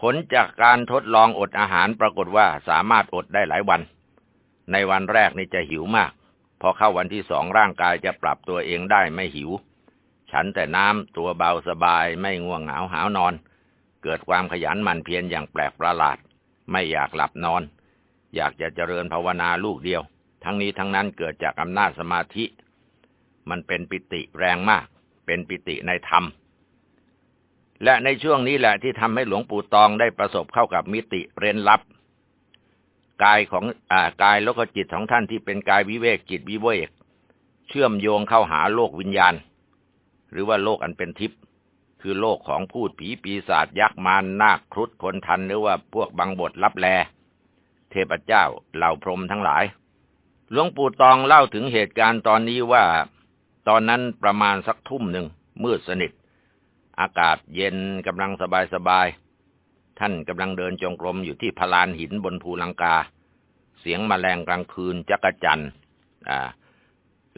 ผลจากการทดลองอดอาหารปรากฏว่าสามารถอดได้หลายวัน ในวันแรกนี่จะหิวมาก พอเข้าวันที่สองร่างกายจะปรับตัวเองได้ไม่หิว ฉันแต่น้ำตัวเบาสบายไม่ง่วงเหงาหาวนอน เกิดความขยันหมั่นเพียรอย่างแปลกประหลาด ไม่อยากหลับนอน อยากจะเจริญภาวนาลูกเดียว ทั้งนี้ทั้งนั้นเกิดจากอำนาจสมาธิ มันเป็นปิติแรงมาก เป็นปิติในธรรม และในช่วงนี้แหละที่ทำให้หลวงปู่ตองได้ประสบเข้ากับมิติเร้นลับกายของอ่ากายแล้วก็จิตของท่านที่เป็นกายวิเวกจิตวิเวก เชื่อมโยงเข้าหาโลกวิญญาณ หรือว่าโลกอันเป็นทิพย์คือโลกของพูดผีปีศาจยักษ์มารนาคครุฑคนทันหรือว่าพวกบังบทลับแล เทพเจ้าเหล่าพรหมทั้งหลายหลวงปู่ตองเล่าถึงเหตุการณ์ตอนนี้ว่า ตอนนั้นประมาณสักทุ่มหนึ่งมืดสนิท อากาศเย็นกำลังสบายสบายท่านกำลังเดินจงกรมอยู่ที่พลานหินบนภูลังกา เสียงมแมลงกลางคืนจักจันอ่า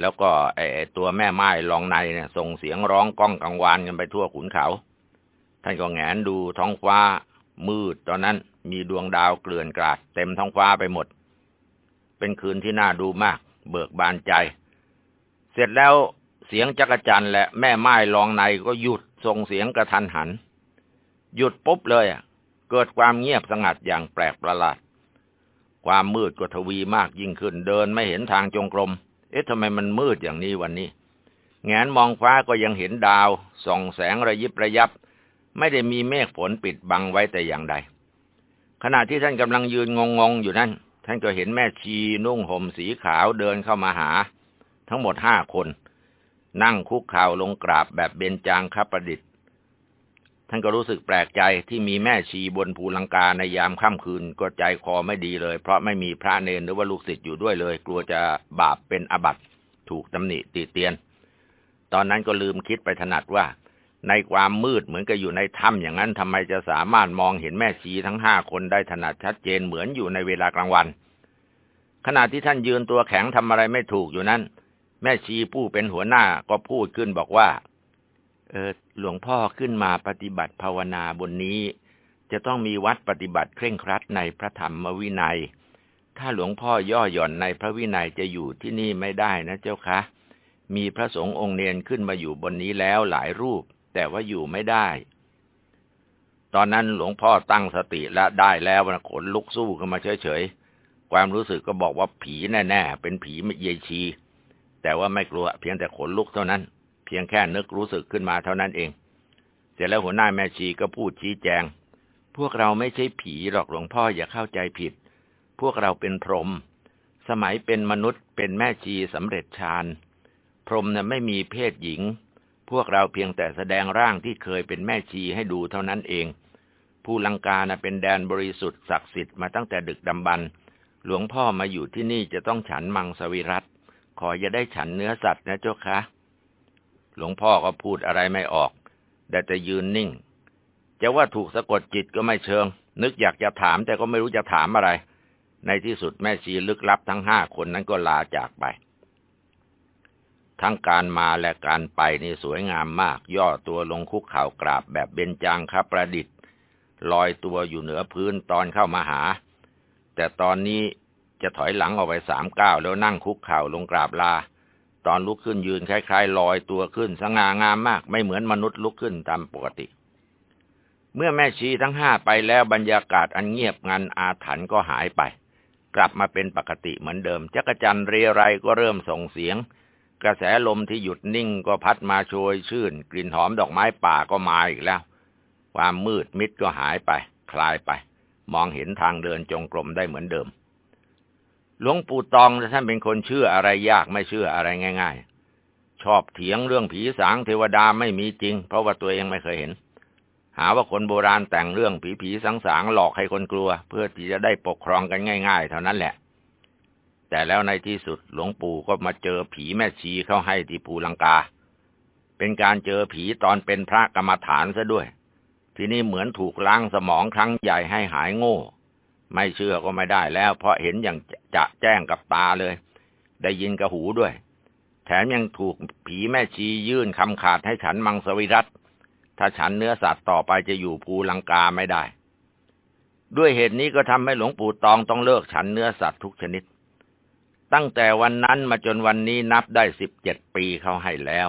แล้วก็ไอตัวแม่ไม้ลองในเนี่ยส่งเสียงร้องก้องกังวานกันไปทั่วขุนเขา ท่านก็แงนดูท้องฟ้ามืดตอนนั้นมีดวงดาวเกลื่อนกราดเต็มท้องฟ้าไปหมด เป็นคืนที่น่าดูมาก เบิกบานใจ เสร็จแล้วเสียงจักจันและแม่ไม้ลองในก็หยุดส่งเสียงกระทันหัน หยุดปุ๊บเลยอะเกิดความเงียบสงัดอย่างแปลกประหลาด ความมืดก็ทวีมากยิ่งขึ้นเดินไม่เห็นทางจงกรม อ๊ะทำไมมันมืดอย่างนี้วันนี้ แงนมองฟ้าก็ยังเห็นดาว ส่องแสงระยิบระยับ ไม่ได้มีเมฆฝนปิดบังไว้แต่อย่างใด ขณะที่ท่านกำลังยืนงงๆอยู่นั้น ท่านก็เห็นแม่ชีนุ่งห่มสีขาวเดินเข้ามาหา ทั้งหมดห้าคน นั่งคุกเข่าลงกราบแบบเบญจางคประดิษฐ์ ท่านก็รู้สึกแปลกใจที่มีแม่ชีบนภูลังกาในยามค่ำคืนก็ใจคอไม่ดีเลย เพราะไม่มีพระเนรหรือว่าลูกศิษย์อยู่ด้วยเลย กลัวจะบาปเป็นอบัตถูกตำหนิตีเตียน ตอนนั้นก็ลืมคิดไปถนัดว่า ในความมืดเหมือนกับอยู่ในถ้ำอย่างนั้นทำไมจะสามารถมองเห็นแม่ชีทั้งห้าคนได้ถนัดชัดเจนเหมือนอยู่ในเวลากลางวัน ขณะที่ท่านยืนตัวแข็งทำอะไรไม่ถูกอยู่นั้น แม่ชีผู้เป็นหัวหน้าก็พูดขึ้นบอกว่า เออหลวงพ่อขึ้นมาปฏิบัติภาวนาบนนี้ จะต้องมีวัดปฏิบัติเคร่งครัดในพระธรรมวินัย ถ้าหลวงพ่อย่อหย่อนในพระวินัยจะอยู่ที่นี่ไม่ได้นะเจ้าคะ มีพระสงฆ์องค์เนนขึ้นมาอยู่บนนี้แล้วหลายรูป แต่ว่าอยู่ไม่ได้ ตอนนั้นหลวงพ่อตั้งสติและได้แล้วนะขนลุกสู้ขึ้นมาเฉยๆ ความรู้สึกก็บอกว่าผีแน่ๆ เป็นผีเยชี แต่ว่าไม่กลัวเพียงแต่ขนลุกเท่านั้น เพียงแค่นึกรู้สึกขึ้นมาเท่านั้นเอง เสร็จแล้วหัวหน้าแม่ชีก็พูดชี้แจง พวกเราไม่ใช่ผีหรอกหลวงพ่ออย่าเข้าใจผิด พวกเราเป็นพรหมสมัยเป็นมนุษย์เป็นแม่ชีสำเร็จฌานพรหมน่ะไม่มีเพศหญิง พวกเราเพียงแต่แสดงร่างที่เคยเป็นแม่ชีให้ดูเท่านั้นเอง ผู้ลังกานะเป็นแดนบริสุทธิ์ศักดิ์สิทธิ์มาตั้งแต่ดึกดำบรรหลวงพ่อมาอยู่ที่นี่จะต้องฉันมังสวิรัตขออย่าได้ฉันเนื้อสัตว์นะเจ้าคะ หลวงพ่อก็พูดอะไรไม่ออก แต่จะยืนนิ่ง จะว่าถูกสะกดจิตก็ไม่เชิง นึกอยากจะถามแต่ก็ไม่รู้จะถามอะไร ในที่สุดแม่ชีลึกลับทั้งห้าคนนั้นก็ลาจากไป ทั้งการมาและการไปนี่สวยงามมาก ย่อตัวลงคุกเข่ากราบแบบเบญจางคับประดิษฐ์ ลอยตัวอยู่เหนือพื้นตอนเข้ามาหา แต่ตอนนี้จะถอยหลังออกไปสามก้าวแล้วนั่งคุกเข่าลงกราบลา ตอนลุกขึ้นยืนคล้ายๆลอยตัวขึ้นสง่างามมาก ไม่เหมือนมนุษย์ลุกขึ้นตามปกติ เมื่อแม่ชีทั้งห้าไปแล้วบรรยากาศอันเงียบงันอาถรรพ์ก็หายไป กลับมาเป็นปกติเหมือนเดิมจักจันเรียไรก็เริ่มส่งเสียง กระแสลมที่หยุดนิ่งก็พัดมาโชยชื่น กลิ่นหอมดอกไม้ป่าก็มาอีกแล้ว ความมืดมิดก็หายไป คลายไป มองเห็นทางเดินจงกรมได้เหมือนเดิม หลวงปู่ตองท่านเป็นคนเชื่ออะไรยากไม่เชื่ออะไรง่าย ๆ ชอบเถียงเรื่องผีสางเทวดาไม่มีจริง เพราะว่าตัวเองไม่เคยเห็น หาว่าคนโบราณแต่งเรื่องผีผีสางสางหลอกให้คนกลัว เพื่อที่จะได้ปกครองกันง่าย ๆ เท่านั้นแหละ แต่แล้วในที่สุดหลวงปู่ก็มาเจอผีแม่ชีเข้าให้ที่ภูลังกา เป็นการเจอผีตอนเป็นพระกรรมฐานซะด้วย ทีนี้เหมือนถูกล้างสมองครั้งใหญ่ให้หายโง่ ไม่เชื่อก็ไม่ได้แล้ว เพราะเห็นอย่างจะแจ้งกับตาเลย ได้ยินกับหูด้วย แถมยังถูกผีแม่ชียื่นคำขาดให้ฉันมังสวิรัตถ้าฉันเนื้อสัตว์ต่อไปจะอยู่ภูลังกาไม่ได้ ด้วยเหตุนี้ก็ทำให้หลวงปู่ตองต้องเลิกฉันเนื้อสัตว์ทุกชนิด ตั้งแต่วันนั้นมาจนวันนี้นับได้สิบเจ็ดปีเขาให้แล้ว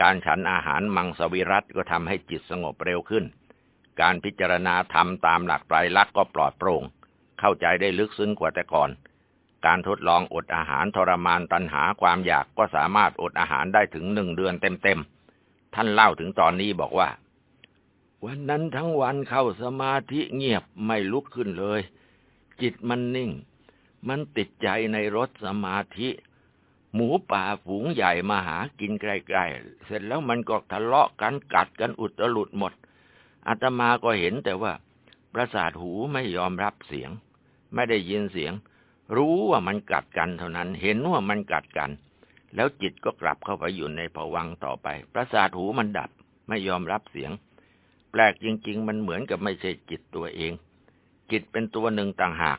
การฉันอาหารมังสวิรัตก็ทำให้จิตสงบเร็วขึ้น การพิจารณาธรรมตามหลักไตรลักษณ์ก็ปลอดโปร่ง เข้าใจได้ลึกซึ้งกว่าแต่ก่อน การทดลองอดอาหารทรมานตัณหาความอยากก็สามารถอดอาหารได้ถึงหนึ่งเดือนเต็มๆ ท่านเล่าถึงตอนนี้บอกว่า วันนั้นทั้งวันเข้าสมาธิเงียบไม่ลุกขึ้นเลย จิตมันนิ่ง มันติดใจในรสสมาธิหมูป่าฝูงใหญ่มาหากินใกล้ๆ เสร็จแล้วมันก็ทะเลาะกันกัดกันอุตลุดหมด อาตมาก็เห็นแต่ว่า ประสาทหูไม่ยอมรับเสียง ไม่ได้ยินเสียง รู้ว่ามันกัดกันเท่านั้น เห็นว่ามันกัดกัน แล้วจิตก็กลับเข้าไปอยู่ในภวังต่อไป ประสาทหูมันดับ ไม่ยอมรับเสียง แปลกจริง ๆ มันเหมือนกับไม่ใช่จิตตัวเอง จิตเป็นตัวหนึ่งต่างหาก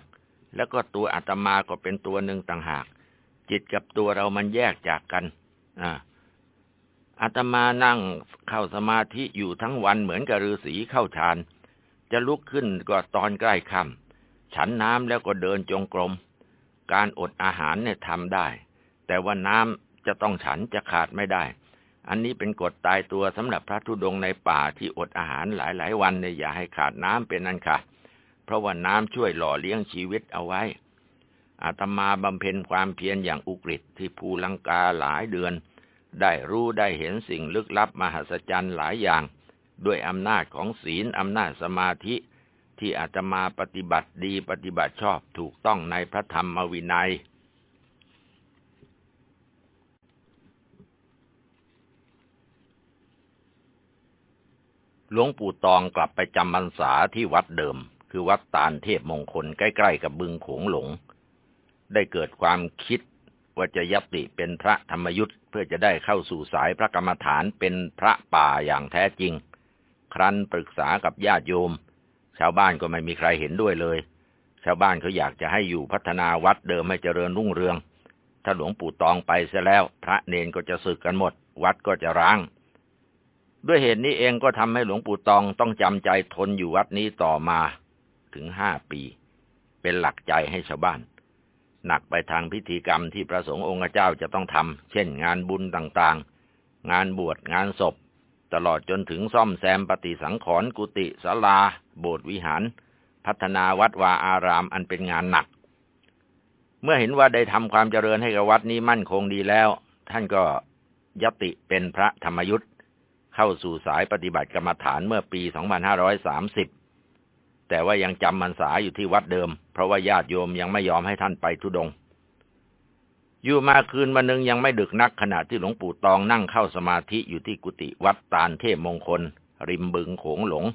แล้วก็ตัวอาตมาก็เป็นตัวหนึ่งต่างหาก จิตกับตัวเรามันแยกจากกัน อ่า อาตมานั่งเข้าสมาธิอยู่ทั้งวันเหมือนกับฤาษีเข้าฌาน จะลุกขึ้นก็ตอนใกล้ค่ำฉันน้ำแล้วก็เดินจงกรม การอดอาหารเนี่ยทำได้ แต่ว่าน้ำจะต้องฉันจะขาดไม่ได้ อันนี้เป็นกฎตายตัวสำหรับพระธุดงในป่าที่อดอาหารหลายๆ วันเนี่ยอย่าให้ขาดน้ำเป็นนันค่ะเพราะว่าน้ำช่วยหล่อเลี้ยงชีวิตเอาไว้อาตมาบำเพ็ญความเพียรอย่างอุกฤษที่ภูลังกาหลายเดือน ได้รู้ได้เห็นสิ่งลึกลับมหัศจรรย์หลายอย่าง ด้วยอำนาจของศีลอำนาจสมาธิ ที่อาตมาปฏิบัติดีปฏิบัติชอบถูกต้องในพระธรรมวินัย หลวงปู่ตองกลับไปจำพรรษาที่วัดเดิม คือวัดตาลเทพมงคลใกล้ๆกับบึงโขงหลง ได้เกิดความคิดว่าจะยัติเป็นพระธรรมยุทธ์ พื่อจะได้เข้าสู่สายพระกรรมฐานเป็นพระป่าอย่างแท้จริง ครั้นปรึกษากับญาติโยม ชาวบ้านก็ไม่มีใครเห็นด้วยเลย ชาวบ้านเขาอยากจะให้อยู่พัฒนาวัดเดิมให้เจริญรุ่งเรือง ถ้าหลวงปู่ตองไปเสียแล้ว พระเนนก็จะสึกกันหมด วัดก็จะร้าง ด้วยเหตุนี้เองก็ทำให้หลวงปู่ตองต้องจำใจทนอยู่วัดนี้ต่อมาถึงห้าปี เป็นหลักใจให้ชาวบ้าน หนักไปทางพิธีกรรมที่พระสงฆ์องค์เจ้าจะต้องทำเช่นงานบุญต่างๆ งานบวชงานศพ ตลอดจนถึงซ่อมแซมปฏิสังขรณ์กุฏิศาลา โบสถ์วิหาร พัฒนาวัดวาอารามอันเป็นงานหนัก เมื่อเห็นว่าได้ทำความเจริญให้กับวัดนี้มั่นคงดีแล้ว ท่านก็ยติเป็นพระธรรมยุทธ์เข้าสู่สายปฏิบัติกรรมฐานเมื่อปี 2530 แต่ว่ายังจำมันสาอยู่ที่วัดเดิม เพราะว่าญาติโยมยังไม่ยอมให้ท่านไปทุดง อยู่มาคืนวันหนึ่งยังไม่ดึกนักขณะที่หลวงปู่ตองนั่งเข้าสมาธิอยู่ที่กุฏิวัดตาลเทพมงคล ริมบึงโขงหลง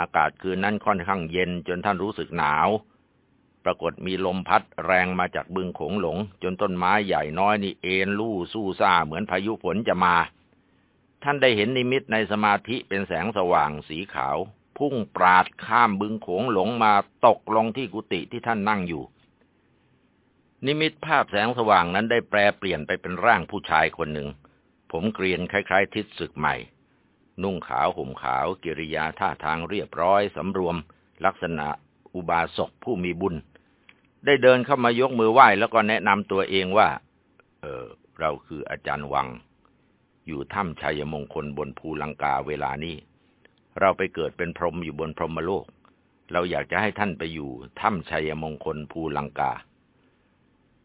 อากาศคืนนั้นค่อนข้างเย็นจนท่านรู้สึกหนาว ปรากฏมีลมพัดแรงมาจากบึงโขงหลง จนต้นไม้ใหญ่น้อยนี่เอ็นลู่สู้ซ่าเหมือนพายุฝนจะมาท่านได้เห็นนิมิตในสมาธิเป็นแสงสว่างสีขาว พุ่งปราดข้ามบึงโขงหลงมาตกลงที่กุฏิที่ท่านนั่งอยู่ นิมิตภาพแสงสว่างนั้นได้แปลเปลี่ยนไปเป็นร่างผู้ชายคนหนึ่ง ผมเกรียนคล้าย ๆ ทิศศึกใหม่ นุ่งขาวห่มขาว กิริยาท่าทางเรียบร้อยสำรวม ลักษณะอุบาสกผู้มีบุญ ได้เดินเข้ามายกมือไหว้แล้วก็แนะนำตัวเองว่า เออเราคืออาจารย์วัง อยู่ถ้ำชัยมงคลบนภูลังกาเวลานี้ เราไปเกิดเป็นพรหมอยู่บนพรหมโลก เราอยากจะให้ท่านไปอยู่ถ้ำชัยมงคลภูลังกา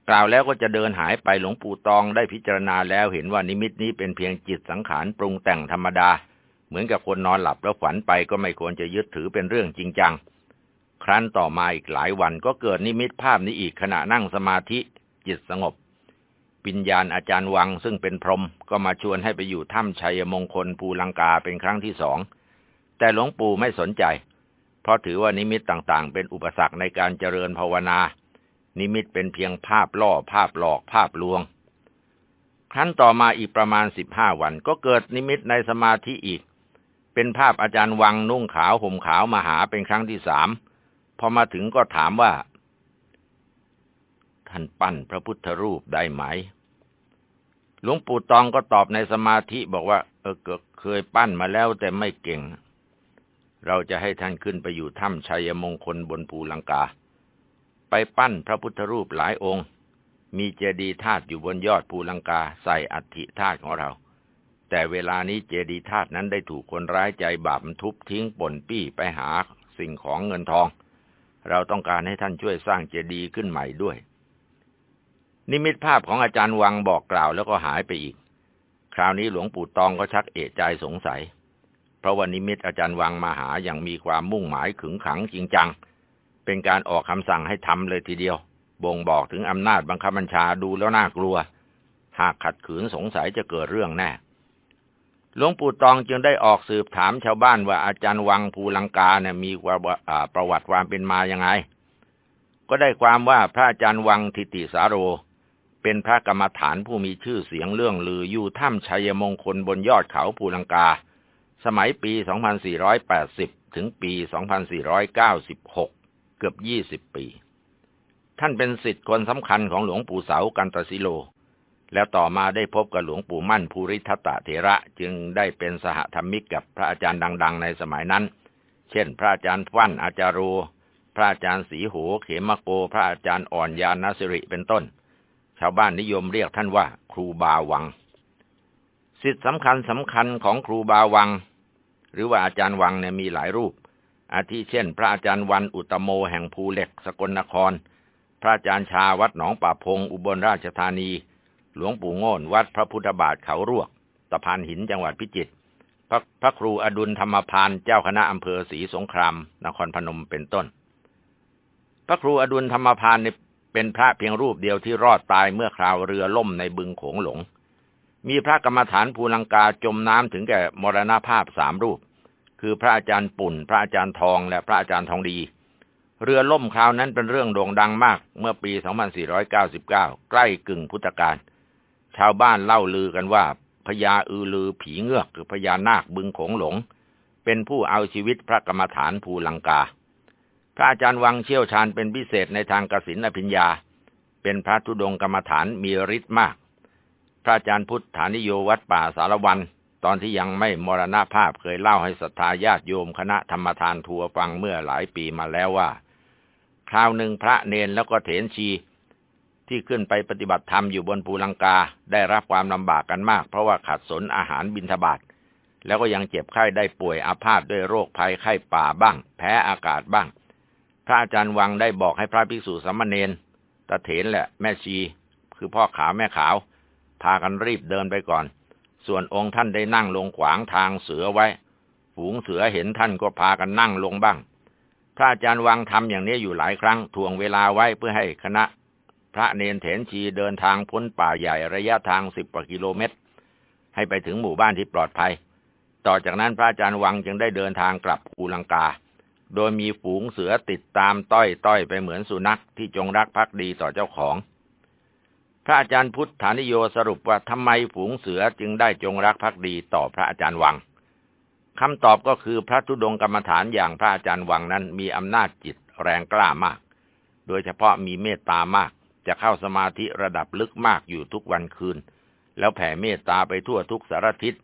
กล่าวแล้วก็จะเดินหายไปหลวงปู่ตองได้พิจารณาแล้วเห็นว่านิมิตนี้เป็นเพียงจิตสังขารปรุงแต่งธรรมดา เหมือนกับคนนอนหลับแล้วฝันไปก็ไม่ควรจะยึดถือเป็นเรื่องจริงจัง ครั้นต่อมาอีกหลายวันก็เกิดนิมิตภาพนี้อีกขณะนั่งสมาธิจิตสงบปิญญาณอาจารย์วังซึ่งเป็นพรหมก็มาชวนให้ไปอยู่ถ้ำชัยมงคลภูลังกาเป็นครั้งที่สอง แต่หลวงปู่ไม่สนใจ เพราะถือว่านิมิตต่างๆ เป็นอุปสรรคในการเจริญภาวนา นิมิตเป็นเพียงภาพล่อภาพหลอกภาพลวง ครั้นต่อมาอีกประมาณสิบห้าวันก็เกิดนิมิตในสมาธิอีก เป็นภาพอาจารย์วังนุ่งขาวห่มขาวมาหาเป็นครั้งที่สามพอมาถึงก็ถามว่า ท่านปั้นพระพุทธรูปได้ไหมหลวงปู่ตองก็ตอบในสมาธิบอกว่า เออเคยปั้นมาแล้วแต่ไม่เก่ง เราจะให้ท่านขึ้นไปอยู่ถ้ำชัยมงคลบนภูลังกา ไปปั้นพระพุทธรูปหลายองค์ มีเจดีย์ธาตุอยู่บนยอดภูลังกาใส่อัฐิธาตุของเรา แต่เวลานี้เจดีย์ธาตุนั้นได้ถูกคนร้ายใจบาปทุบทิ้งป่นปี้ไปหาสิ่งของเงินทอง เราต้องการให้ท่านช่วยสร้างเจดีย์ขึ้นใหม่ด้วย นิมิตภาพของอาจารย์วังบอกกล่าวแล้วก็หายไปอีก คราวนี้หลวงปู่ตองก็ชักเอะใจสงสัย เพราะวันนิมิตอาจารย์วังมาหาอย่างมีความมุ่งหมายขึงขังจริงจัง เป็นการออกคำสั่งให้ทำเลยทีเดียว บ่งบอกถึงอำนาจบังคับบัญชาดูแล้วน่ากลัว หากขัดขืนสงสัยจะเกิดเรื่องแน่ หลวงปู่ตองจึงได้ออกสืบถามชาวบ้านว่าอาจารย์วังภูลังกาเนี่ยมีประวัติความเป็นมายังไง ก็ได้ความว่าพระอาจารย์วังทิติสาโรเป็นพระกรรมฐานผู้มีชื่อเสียงเรื่องลืออยู่ถ้ำชัยมงคลบนยอดเขาภูลังกา สมัยปี 2480 ถึงปี 2496 เกือบ 20 ปี ท่านเป็นสิทธิ์คนสำคัญของหลวงปู่เสากันตสิโล แล้วต่อมาได้พบกับหลวงปู่มั่นภูริทัตเถระจึงได้เป็นสหธรรมิกกับพระอาจารย์ดัง ๆ ในสมัยนั้น เช่น พระอาจารย์ฟั่นอาจารโร พระอาจารย์สีโหเขมโก พระอาจารย์อ่อนยานสิริเป็นต้น ชาวบ้านนิยมเรียกท่านว่า ครูบาวัง สิทธิสำคัญสำคัญของครูบาวัง หรือว่าอาจารย์วังเนี่ยมีหลายรูป อาทิเช่น พระอาจารย์วันอุตโมแห่งภูเหล็กสกลนคร พระอาจารย์ชาวัดหนองป่าพง อุบลราชธานี หลวงปู่โง่นวัดพระพุทธบาทเขารวกตะพานหินจังหวัดพิจิตรพระพระครูอดุลธรรมพานเจ้าคณะอำเภอศรีสงคราม นครพนมเป็นต้น พระครูอดุลธรรมพานเป็นพระเพียงรูปเดียวที่รอดตายเมื่อคราวเรือล่มในบึงโขงหลง มีพระกรรมฐานภูลังกาจมน้ำถึงแก่มรณภาพสามรูปคคือพระอาจารย์ปุ่น พระอาจารย์ทอง และพระอาจารย์ทองดี เรือล่มคราวนั้นเป็นเรื่องโด่งดังมาก เมื่อปี 2499 ใกล้กึ่งพุทธกาลชาวบ้านเล่าลือกันว่าพญาอือลือผีเงือกคือพญานาคบึงโขงหลง เป็นผู้เอาชีวิตพระกรรมฐานภูลังกา พระอาจารย์วังเชี่ยวชาญเป็นพิเศษในทางกสินอภิญญา เป็นพระธุดงกรรมฐานมีฤทธิ์มาก พระอาจารย์พุทธานิโยวัดป่าสารวัน ตอนที่ยังไม่มรณภาพเคยเล่าให้ศรัทธาญาติโยมคณะธรรมทานทัวฟังเมื่อหลายปีมาแล้วว่า คราวหนึ่งพระเนนแล้วก็เถนชี ที่ขึ้นไปปฏิบัติธรรมอยู่บนภูลังกาได้รับความลำบากกันมาก เพราะว่าขาดสนอาหารบิณฑบาตแล้วก็ยังเจ็บไข้ได้ป่วยอาพาธด้วยโรคภัยไข้ป่าบ้าง แพ้อากาศบ้าง พระอาจารย์วังได้บอกให้พระภิกษุสามเณรตะเถนแหละ แม่ชี คือพ่อขาวแม่ขาว พากันรีบเดินไปก่อน ส่วนองค์ท่านได้นั่งลงขวางทางเสือไว้ ฝูงเสือเห็นท่านก็พากันนั่งลงบ้าง พระอาจารย์วังทำอย่างนี้อยู่หลายครั้งทวงเวลาไว้เพื่อให้คณะ พระเนนเถนชีเดินทางพ้นป่าใหญ่ระยะทางสิบกว่ากิโลเมตร ให้ไปถึงหมู่บ้านที่ปลอดภัย ต่อจากนั้นพระอาจารย์วังจึงได้เดินทางกลับภูลังกาโดยมีฝูงเสือติดตามต้อยต้อยไปเหมือนสุนัขที่จงรักภักดีต่อเจ้าของ พระอาจารย์พุทธานิโยสรุปว่าทำไมฝูงเสือจึงได้จงรักภักดีต่อพระอาจารย์วังคำตอบก็คือพระธุดงกรรมฐานอย่างพระอาจารย์วังนั้นมีอำนาจจิตแรงกล้ามาก โดยเฉพาะมีเมตตามาก จะเข้าสมาธิระดับลึกมากอยู่ทุกวันคืน แล้วแผ่เมตตาไปทั่วทุกสารทิศ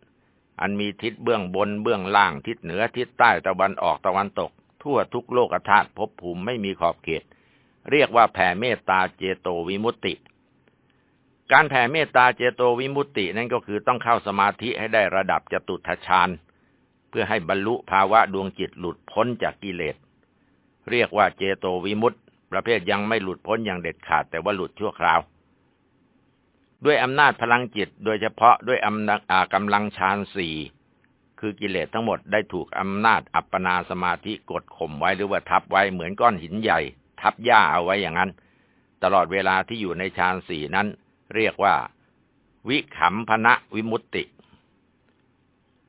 อันมีทิศเบื้องบนเบื้องล่างทิศเหนือทิศใต้ตะวันออกตะวันตก ทั่วทุกโลกธาตุภพภูมิไม่มีขอบเขต เรียกว่าแผ่เมตตาเจโตวิมุตติ การแผ่เมตตาเจโตวิมุตตินั่นก็คือต้องเข้าสมาธิให้ได้ระดับจตุทชาญเพื่อให้บรรลุภาวะดวงจิตหลุดพ้นจากกิเลส เรียกว่าเจโตวิมุตติประเภทยังไม่หลุดพ้นอย่างเด็ดขาดแต่ว่าหลุดชั่วคราว ด้วยอำนาจพลังจิต โดยเฉพาะด้วยอำนาจกำลังฌานสี่คือกิเลสทั้งหมดได้ถูกอำนาจอัปปนาสมาธิกดข่มไว้หรือว่าทับไว้เหมือนก้อนหินใหญ่ ทับหญ้าเอาไว้อย่างนั้น ตลอดเวลาที่อยู่ในฌานสี่นั้น เรียกว่า วิขำพนะวิมุตติ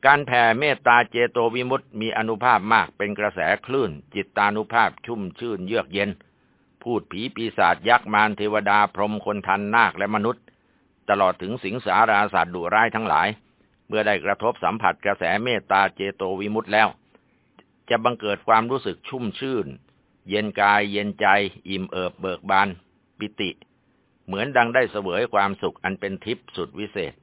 การแผ่เมตตาเจโตวิมุตติมีอนุภาพมากเป็นกระแสคลื่น จิตตานุภาพชุ่มชื่นเยือกเย็น พูดผีปีศาจยักษ์มารเทวดาพรหมคนทันนาคและมนุษย์ ตลอดถึงสิงสาราสัตว์ดุร้ายทั้งหลาย เมื่อได้กระทบสัมผัสกระแสเมตตาเจโตวิมุตต์แล้ว จะบังเกิดความรู้สึกชุ่มชื่น เย็นกายเย็นใจ อิ่มเอิบเบิกบาน ปิติ เหมือนดังได้เสวยความสุขอันเป็นทิพย์สุดวิเศษ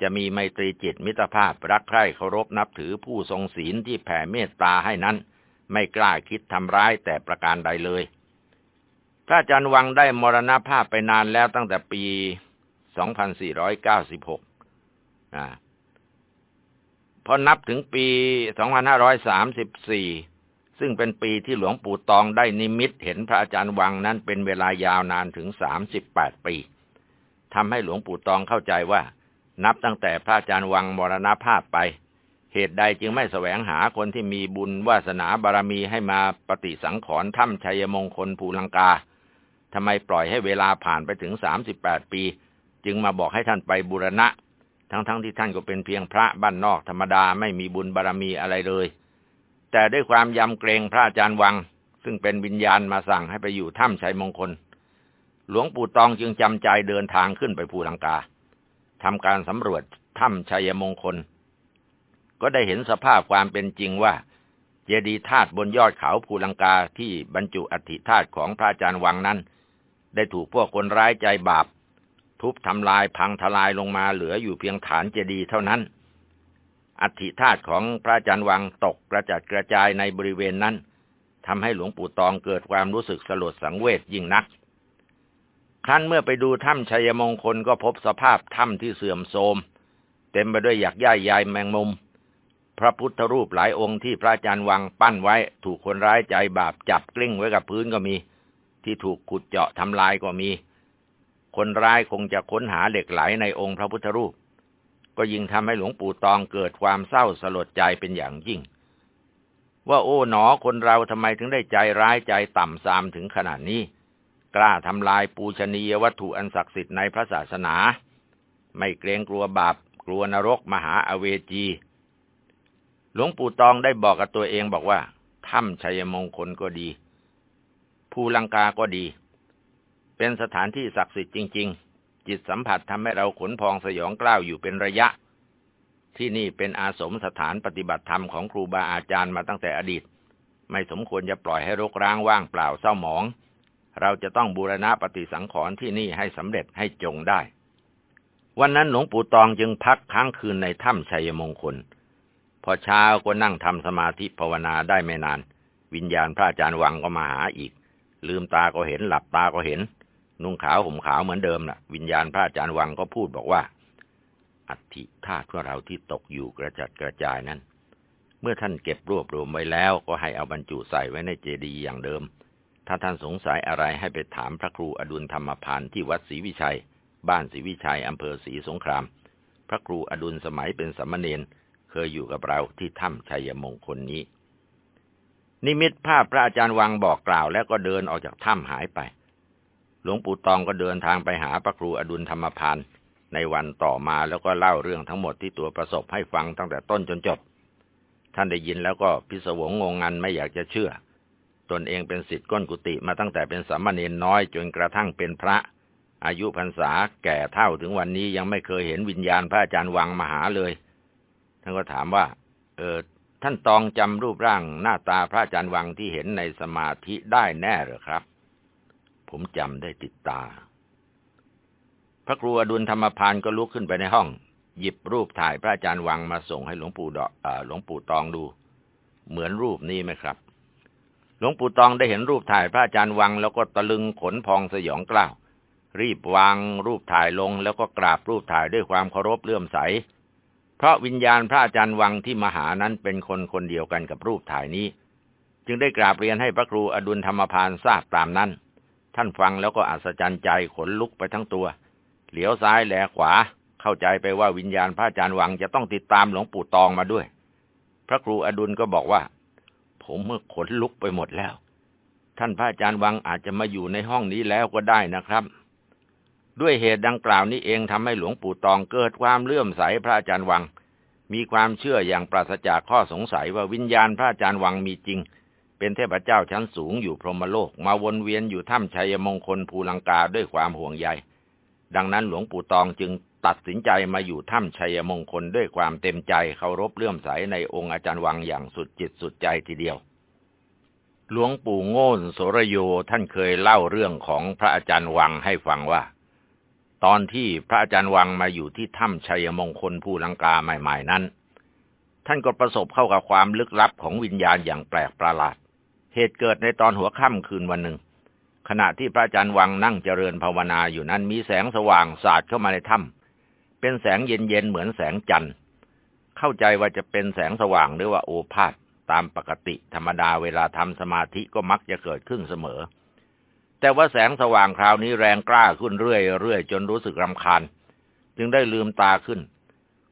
จะมีไมตรีจิตมิตรภาพรักใคร่เคารพนับถือผู้ทรงศีลที่แผ่เมตตาให้นั้น ไม่กล้าคิดทำร้ายแต่ประการใดเลย พระอาจารย์วังได้มรณภาพไปนานแล้วตั้งแต่ปี 2496อ่าพอนับถึงปี 2534 ซึ่งเป็นปีที่หลวงปู่ตองได้นิมิตเห็นพระอาจารย์วังนั้นเป็นเวลายาวนานถึง38ปีทำให้หลวงปู่ตองเข้าใจว่า นับตั้งแต่พระอาจารย์วังมรณภาพไป เหตุใดจึงไม่แสวงหาคนที่มีบุญวาสนาบารมีให้มาปฏิสังขรณ์ถ้ำชัยมงคลภูลังกาทำไมปล่อยให้เวลาผ่านไปถึงสามสิบแปดปี จึงมาบอกให้ท่านไปบูรณะ ทั้งๆทที่ท่านก็เป็นเพียงพระบ้านนอกธรรมดาไม่มีบุญบารรมีอะไรเลย แต่ด้วยความยำเกรงพระอาจารย์วัง ซึ่งเป็นวิญญาณมาสั่งให้ไปอยู่ถ้ำชัยมงคล หลวงปู่ตองจึงจำใจเดินทางขึ้นไปภูลังกาทำการสำรวจถ้ำชัยมงคล ก็ได้เห็นสภาพความเป็นจริงว่า เจดีย์ธาตุบนยอดเขาภูลังกาที่บรรจุอัฐิธาตุของพระอาจารย์วังนั้น ได้ถูกพวกคนร้ายใจบาป ทุบทำลายพังทลายลงมาเหลืออยู่เพียงฐานเจดีย์เท่านั้น อัฐิธาตุของพระอาจารย์วังตกกระจัดกระจายในบริเวณนั้นทำให้หลวงปู่ตองเกิดความรู้สึกสลดสังเวชยิ่งนัก ครั้นเมื่อไปดูถ้ำชัยมงคลก็พบสภาพถ้ำที่เสื่อมโทรม เต็มไปด้วยหยักย่ายยายแมงมุม พระพุทธรูปหลายองค์ที่พระอาจารย์วังปั้นไว้ถูกคนร้ายใจบาปจับกลิ้งไว้กับพื้นก็มี ที่ถูกขุดเจาะทำลายก็มี คนร้ายคงจะค้นหาเหล็กไหลในองค์พระพุทธรูป ก็ยิ่งทำให้หลวงปู่ตองเกิดความเศร้าสลดใจเป็นอย่างยิ่ง ว่าโอ้หนอคนเราทำไมถึงได้ใจร้ายใจต่ำซามถึงขนาดนี้ กล้าทำลายปูชนียวัตถุอันศักดิ์สิทธิ์ในพระศาสนา ไม่เกรงกลัวบาปกลัวนรกมหาอเวจี หลวงปู่ตองได้บอกกับตัวเองบอกว่าถ้ำชัยมงคลก็ดี ภูลังกาก็ดี เป็นสถานที่ศักดิ์สิทธิ์จริง ๆ จิตสัมผัสทำให้เราขนพองสยองกล้าวอยู่เป็นระยะ ที่นี่เป็นอาสมสถานปฏิบัติธรรมของครูบาอาจารย์มาตั้งแต่อดีต ไม่สมควรจะปล่อยให้รกร้างว่างเปล่าเศร้าหมอง เราจะต้องบูรณะปฏิสังขรณ์ที่นี่ให้สำเร็จให้จงได้ วันนั้นหลวงปู่ตองจึงพักค้างคืนในถ้ำชัยมงคล พอเช้าก็นั่งทำสมาธิภาวนาได้ไม่นาน วิญญาณพระอาจารย์วังก็มาหาอีก ลืมตาก็เห็นหลับตาก็เห็น นุ่งขาวห่มขาวเหมือนเดิมนะ่ะ วิญญาณพระอาจารย์วังก็พูดบอกว่า อัฐิธาตุของเราที่ตกอยู่กระจัดกระจายนั้น เมื่อท่านเก็บรวบรวมไว้แล้วก็ให้เอาบรรจุใส่ไว้ในเจดีย์อย่างเดิม ถ้าท่านสงสัยอะไรให้ไปถามพระครูอดุลธรรมพานที่วัดศรีวิชัย บ้านศรีวิชัยอำเภอศรีสงคราม พระครูอดุลสมัยเป็นสมณเณรเคยอยู่กับเราที่ถ้ำชัยมงคลนี้ นิมิตภาพพระอาจารย์วังบอกกล่าวแล้วก็เดินออกจากถ้ำหายไป หลวงปู่ตองก็เดินทางไปหาพระครูอดุลธรรมพานธ์ในวันต่อมาแล้วก็เล่าเรื่องทั้งหมดที่ตัวประสบให้ฟังตั้งแต่ต้นจนจบ ท่านได้ยินแล้วก็พิศวงงงงันไม่อยากจะเชื่อ ตนเองเป็นสิทธิ์ก้นกุฏิมาตั้งแต่เป็นสามเณรน้อยจนกระทั่งเป็นพระ อายุพรรษาแก่เท่าถึงวันนี้ยังไม่เคยเห็นวิญญาณพระอาจารย์วังมาหาเลย ท่านก็ถามว่า เออท่านตองจำรูปร่างหน้าตาพระอาจารย์วังที่เห็นในสมาธิได้แน่หรือครับ ผมจำได้ติดตา พระครูอดุลธรรมพานก็ลุกขึ้นไปในห้อง หยิบรูปถ่ายพระอาจารย์วังมาส่งให้หลวงปู่ดอหลวงปู่ตองดู เหมือนรูปนี้ไหมครับ หลวงปู่ตองได้เห็นรูปถ่ายพระอาจารย์วัง แล้วก็ตะลึงขนพองสยองกล้าวรีบวางรูปถ่ายลง แล้วก็กราบรูปถ่ายด้วยความเคารพเลื่อมใส เพราะวิญญาณพระอาจารย์วังที่มหานั้นเป็นคนคนเดียวกันกับรูปถ่ายนี้ จึงได้กราบเรียนให้พระครูอดุลธรรมพานทราบตามนั้น ท่านฟังแล้วก็อัศจรรย์ใจขนลุกไปทั้งตัว เหลียวซ้ายแลขวา เข้าใจไปว่าวิญญาณพระอาจารย์วังจะต้องติดตามหลวงปู่ตองมาด้วย พระครูอดุลก็บอกว่า ผมเมื่อขนลุกไปหมดแล้ว ท่านพระอาจารย์วังอาจจะมาอยู่ในห้องนี้แล้วก็ได้นะครับ ด้วยเหตุดังกล่าวนี้เองทำให้หลวงปู่ตองเกิดความเลื่อมใสพระอาจารย์วัง มีความเชื่ออย่างปราศจากข้อสงสัยว่าวิญญาณพระอาจารย์วังมีจริง เป็นเทพเจ้าชั้นสูงอยู่พรหมโลก มาวนเวียนอยู่ถ้ำชัยมงคลภูลังกาด้วยความห่วงใย ดังนั้นหลวงปู่ตองจึงตัดสินใจมาอยู่ถ้ำชัยมงคลด้วยความเต็มใจเคารพเลื่อมใสในองค์อาจารย์วังอย่างสุดจิตสุดใจทีเดียว หลวงปู่โง่นโสรโยท่านเคยเล่าเรื่องของพระอาจารย์วังให้ฟังว่า ตอนที่พระอาจารย์วังมาอยู่ที่ถ้ำชัยมงคลภูลังกาใหม่ ๆ นั้น ท่านก็ประสบเข้ากับความลึกลับของวิญญาณอย่างแปลกประหลาด เหตุเกิดในตอนหัวค่ำคืนวันหนึ่ง ขณะที่พระอาจารย์วังนั่งเจริญภาวนาอยู่นั้นมีแสงสว่างสาดเข้ามาในถ้ำเป็นแสงเย็นๆเหมือนแสงจันทร์ เข้าใจว่าจะเป็นแสงสว่างหรือว่าโอภาษตามปกติธรรมดาเวลาทำสมาธิก็มักจะเกิดขึ้นเสมอ แต่ว่าแสงสว่างคราวนี้แรงกล้าขึ้นเรื่อยๆจนรู้สึกรำคาญ จึงได้ลืมตาขึ้น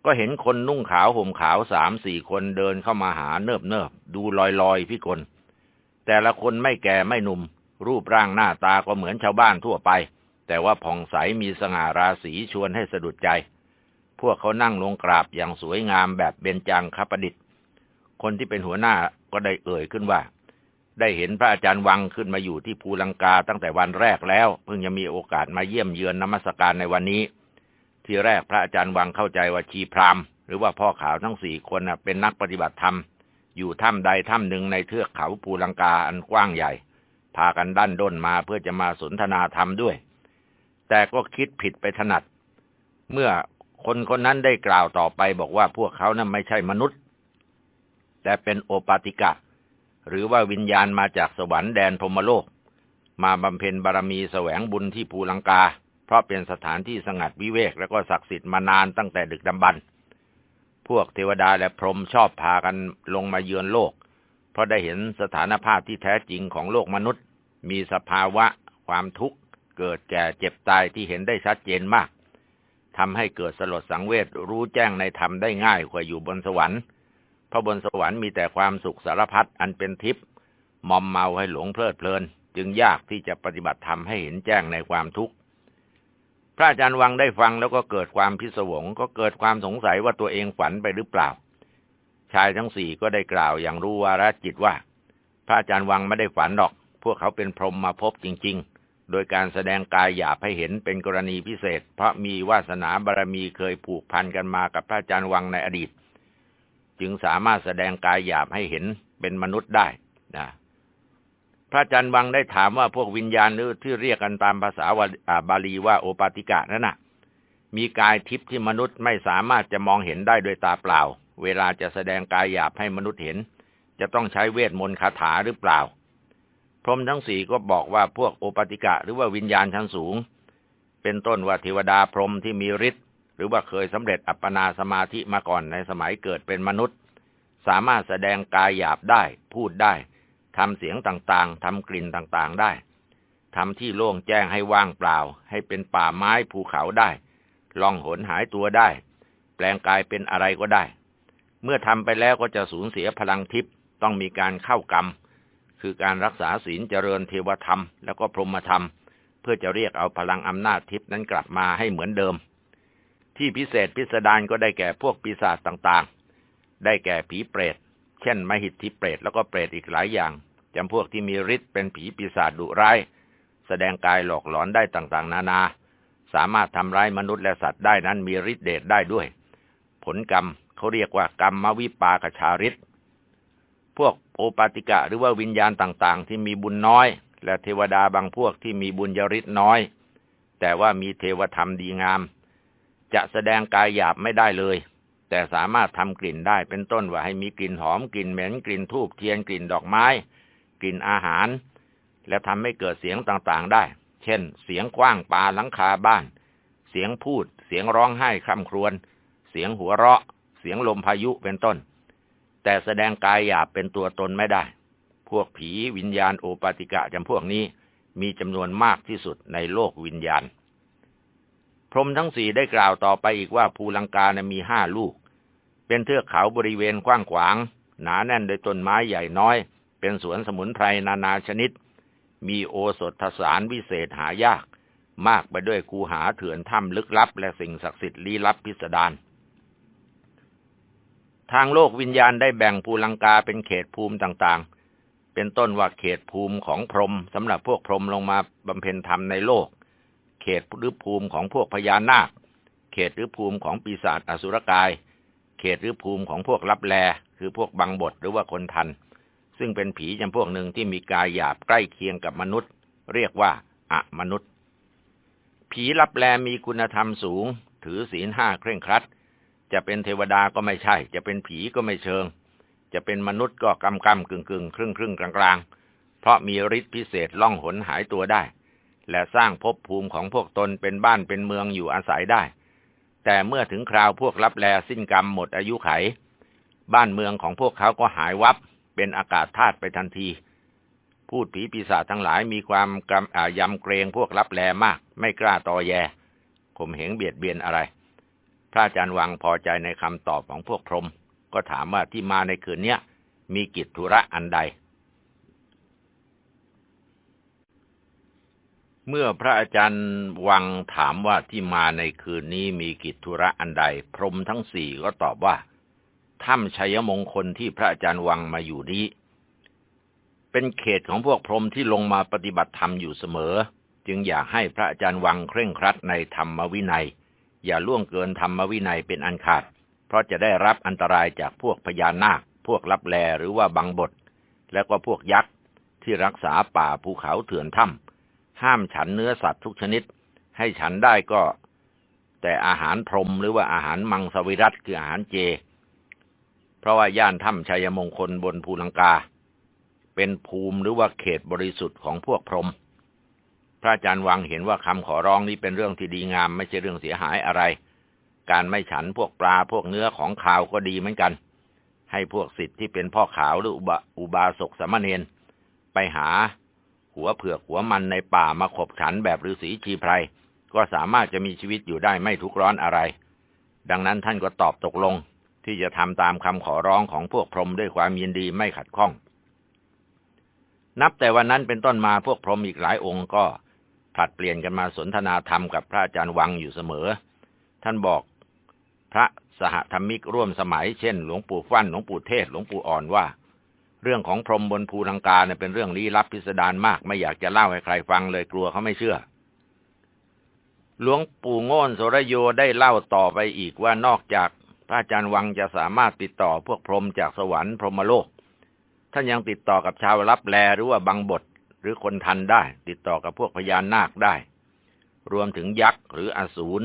ก็เห็นคนนุ่งขาวห่มขาวสามสี่คนเดินเข้ามาหาเนิบเนิบดูลอยลอยพิกล แต่ละคนไม่แก่ไม่หนุ่ม รูปร่างหน้าตาก็เหมือนชาวบ้านทั่วไป แต่ว่าผ่องใสมีสง่าราศีชวนให้สะดุดใจ พวกเขานั่งลงกราบอย่างสวยงามแบบเบญจังคประดิษฐ์ คนที่เป็นหัวหน้าก็ได้เอ่ยขึ้นว่า ได้เห็นพระอาจารย์วังขึ้นมาอยู่ที่ภูลังกาตั้งแต่วันแรกแล้ว เพิ่งจะมีโอกาสมาเยี่ยมเยือนนมัสการในวันนี้ ที่แรกพระอาจารย์วังเข้าใจว่าชีพรามหรือว่าพ่อขาวทั้งสี่คนเป็นนักปฏิบัติธรรม อยู่ถ้ำใดถ้ำหนึ่งในเทือกเขาภูลังกาอันกว้างใหญ่ พากันดันด้นมาเพื่อจะมาสนทนาธรรมด้วย แต่ก็คิดผิดไปถนัด เมื่อคนคนนั้นได้กล่าวต่อไปบอกว่าพวกเขานั้นไม่ใช่มนุษย์ แต่เป็นโอปาติกะ หรือว่าวิญญาณมาจากสวรรค์แดนพรมโลก มาบำเพ็ญบารมีแสวงบุญที่ภูลังกา เพราะเป็นสถานที่สงัดวิเวกและก็ศักดิ์สิทธิ์มานานตั้งแต่ดึกดำบรรพ วกเทวดาและพรหมชอบพากันลงมาเยือนโลก เพราะได้เห็นสถานภาพที่แท้จริงของโลกมนุษย์ มีสภาวะ ความทุกข์ เกิดแก่เจ็บตายที่เห็นได้ชัดเจนมากทำให้เกิดสลดสังเวชรู้แจ้งในธรรมได้ง่ายกว่าอยู่บนสวรรค์พราะบนสวรรค์มีแต่ความสุขสารพัดอันเป็นทิพย์มอมเมาให้หลงเพลิดเพลิน จึงยากที่จะปฏิบัติธรรมให้เห็นแจ้งในความทุกข์ พระอาจารย์วังได้ฟังแล้วก็เกิดความพิศวงก็เกิดความสงสัยว่าตัวเองฝันไปหรือเปล่า ชายทั้งสี่ก็ได้กล่าวอย่างรู้วาระจิตว่า พระอาจารย์วังไม่ได้ฝันหรอก พวกเขาเป็นพรหมมาพบจริง ๆ โดยการแสดงกายหยาบให้เห็นเป็นกรณีพิเศษ เพราะมีวาสนาบารมีเคยผูกพันกันมากับพระอาจารย์วังในอดีต จึงสามารถแสดงกายหยาบให้เห็นเป็นมนุษย์ได้นะ พระอาจารย์วังได้ถามว่าพวกวิญญาณหรือที่เรียกกันตามภาษาบาลีว่าโอปาติกะนั่นน่ะ มีกายทิพย์ที่มนุษย์ไม่สามารถจะมองเห็นได้โดยตาเปล่า เวลาจะแสดงกายหยาบให้มนุษย์เห็น จะต้องใช้เวทมนต์คาถาหรือเปล่า พรหมทั้งสี่ก็บอกว่าพวกโอปติกะหรือว่าวิญญาณชั้นสูง เป็นต้นว่าเทวดาพรหมที่มีฤทธิ์หรือว่าเคยสำเร็จอัปปนาสมาธิมาก่อนในสมัยเกิดเป็นมนุษย์ สามารถแสดงกายหยาบได้พูดได้ ทำเสียงต่างๆ ทำกลิ่นต่างๆได้ ทำที่โล่งแจ้งให้ว่างเปล่า ให้เป็นป่าไม้ภูเขาได้ ล่องหนหายตัวได้ แปลงกายเป็นอะไรก็ได้ เมื่อทำไปแล้วก็จะสูญเสียพลังทิพย์ ต้องมีการเข้ากรรม คือการรักษาศีลเจริญเทวธรรม แล้วก็พรหมธรรม เพื่อจะเรียกเอาพลังอำนาจทิพย์นั้นกลับมาให้เหมือนเดิม ที่พิเศษพิสดารก็ได้แก่พวกปีศาจต่างๆ ได้แก่ผีเปรต เช่น มหิทธิเปรตแล้วก็เปรตอีกหลายอย่างจำพวกที่มีฤทธิ์เป็นผีปีศาจดุร้าย แสดงกายหลอกหลอนได้ต่างๆ นานา สามารถทำร้ายมนุษย์และสัตว์ได้นั้นมีฤทธิ์เดชได้ด้วย ผลกรรมเขาเรียกว่ากรรมวิปากชาฤทธิ์พวกโอปาติกะหรือว่าวิญญาณต่างๆ ที่มีบุญน้อย และเทวดาบางพวกที่มีบุญยริศน้อย แต่ว่ามีเทวธรรมดีงาม จะแสดงกายหยาบไม่ได้เลย แต่สามารถทำกลิ่นได้เป็นต้นว่าให้มีกลิ่นหอมกลิ่นเหม็นกลิ่นทูบเทียนกลิ่นดอกไม้ กลิ่นอาหาร และทำให้เกิดเสียงต่างๆได้ เช่น เสียงกว้างปาหลังคาบ้าน เสียงพูด เสียงร้องไห้คร่ำครวญเสียงหัวเราะ เสียงลมพายุเป็นต้น แต่แสดงกายหยาบเป็นตัวตนไม่ได้ พวกผีวิญญาณโอปาติกะจำพวกนี้มีจำนวนมากที่สุดในโลกวิญญาณ พรหมทั้งสี่ได้กล่าวต่อไปอีกว่าภูลังกานะมีห้าลูก เป็นเทือกเขาบริเวณกว้างขวาง หนาแน่นด้วยต้นไม้ใหญ่น้อย เป็นสวนสมุนไพรนานาชนิด มีโอสถสารวิเศษหายาก มากไปด้วยคูหาเถื่อนถ้ำลึกลับ และสิ่งศักดิ์สิทธิ์ลี้ลับพิสดารทางโลกวิญญาณได้แบ่งภูลังกาเป็นเขตภูมิต่างๆ เป็นต้นว่าเขตภูมิของพรหมสำหรับพวกพรหมลงมาบำเพ็ญธรรมในโลก เขตหรือภูมิของพวกพญานาค เขตหรือภูมิของปีศาจอสุรกาย เขตหรือภูมิของพวกรับแล คือพวกบังบทหรือว่าคนทัน ซึ่งเป็นผีจำพวกหนึ่งที่มีกายหยาบใกล้เคียงกับมนุษย์ เรียกว่าอะมนุษย์ ผีรับแลมีคุณธรรมสูง ถือศีลห้าเคร่งครัด จะเป็นเทวดาก็ไม่ใช่ จะเป็นผีก็ไม่เชิง จะเป็นมนุษย์ก็กำกำกึ่งกึ่งครึ่งครึ่งกลางกลางเพราะมีฤทธิ์พิเศษล่องหนหายตัวได้ และสร้างภพภูมิของพวกตนเป็นบ้านเป็นเมืองอยู่อาศัยได้ แต่เมื่อถึงคราวพวกรับแลสิ้นกรรมหมดอายุไข บ้านเมืองของพวกเขาก็หายวับเป็นอากาศธาตุไปทันที พูดผีปีศาจทั้งหลายมีความกำยำเกรงพวกรับแลมาก ไม่กล้าตอแยข่มเหงเบียดเบียนอะไร พระอาจารย์วังพอใจในคำตอบของพวกพรหมก็ถามว่าที่มาในคืนนี้มีกิจธุระอันใด เมื่อพระอาจารย์วังถามว่าที่มาในคืนนี้มีกิจธุระอันใด พรมทั้งสี่ก็ตอบว่าถ้ำชัยมงคลที่พระอาจารย์วังมาอยู่นี้ เป็นเขตของพวกพรมที่ลงมาปฏิบัติธรรมอยู่เสมอ จึงอยากให้พระอาจารย์วังเคร่งครัดในธรรมวินัย อย่าล่วงเกินธรรมวินัยเป็นอันขาด เพราะจะได้รับอันตรายจากพวกพญานาค พวกลับแลหรือว่าบังบทและก็พวกยักษ์ที่รักษาป่าภูเขาเถื่อนถ้ำ ห้ามฉันเนื้อสัตว์ทุกชนิด ให้ฉันได้ก็ แต่อาหารพรมหรือว่าอาหารมังสวิรัตคืออาหารเจ เพราะว่าย่านถ้ำชัยมงคลบนภูลังกา เป็นภูมิหรือว่าเขตบริสุทธิ์ของพวกพรมพระอาจารย์วังเห็นว่าคำขอร้องนี้เป็นเรื่องที่ดีงามไม่ใช่เรื่องเสียหายอะไร การไม่ฉันพวกปลาพวกเนื้อของขาวก็ดีเหมือนกัน ให้พวกสิทธิ์ที่เป็นพ่อขาวหรืออุบาสกสมณเณรไปหา หัวเผือกหัวมันในป่ามาขบฉันแบบฤาษีชีไพรก็สามารถจะมีชีวิตอยู่ได้ไม่ทุกร้อนอะไร ดังนั้นท่านก็ตอบตกลง ที่จะทำตามคำขอร้องของพวกพรหมด้วยความยินดีไม่ขัดข้อง นับแต่วันนั้นเป็นต้นมาพวกพรหมอีกหลายองค์ก็ผลัดเปลี่ยนกันมาสนทนาธรรมกับพระอาจารย์วังอยู่เสมอ ท่านบอกพระสสหธรรมิกร่วมสมัยเช่น หลวงปู่ฟั่นหลวงปู่เทศหลวงปู่อ่อนว่า เรื่องของพรหมบนภูลังกาเนี่ยเป็นเรื่องลี้ลับพิสดารมาก ไม่อยากจะเล่าให้ใครฟังเลยกลัวเขาไม่เชื่อ หลวงปู่โง่นโสรโยได้เล่าต่อไปอีกว่านอกจากพระอาจารย์วังจะสามารถติดต่อพวกพรหมจากสวรรค์พรหมโลก ท่านยังติดต่อกับชาวรับแลหรือว่าบางบทหรือคนทันได้ ติดต่อกับพวกพญานาคได้ รวมถึงยักษ์หรืออสูร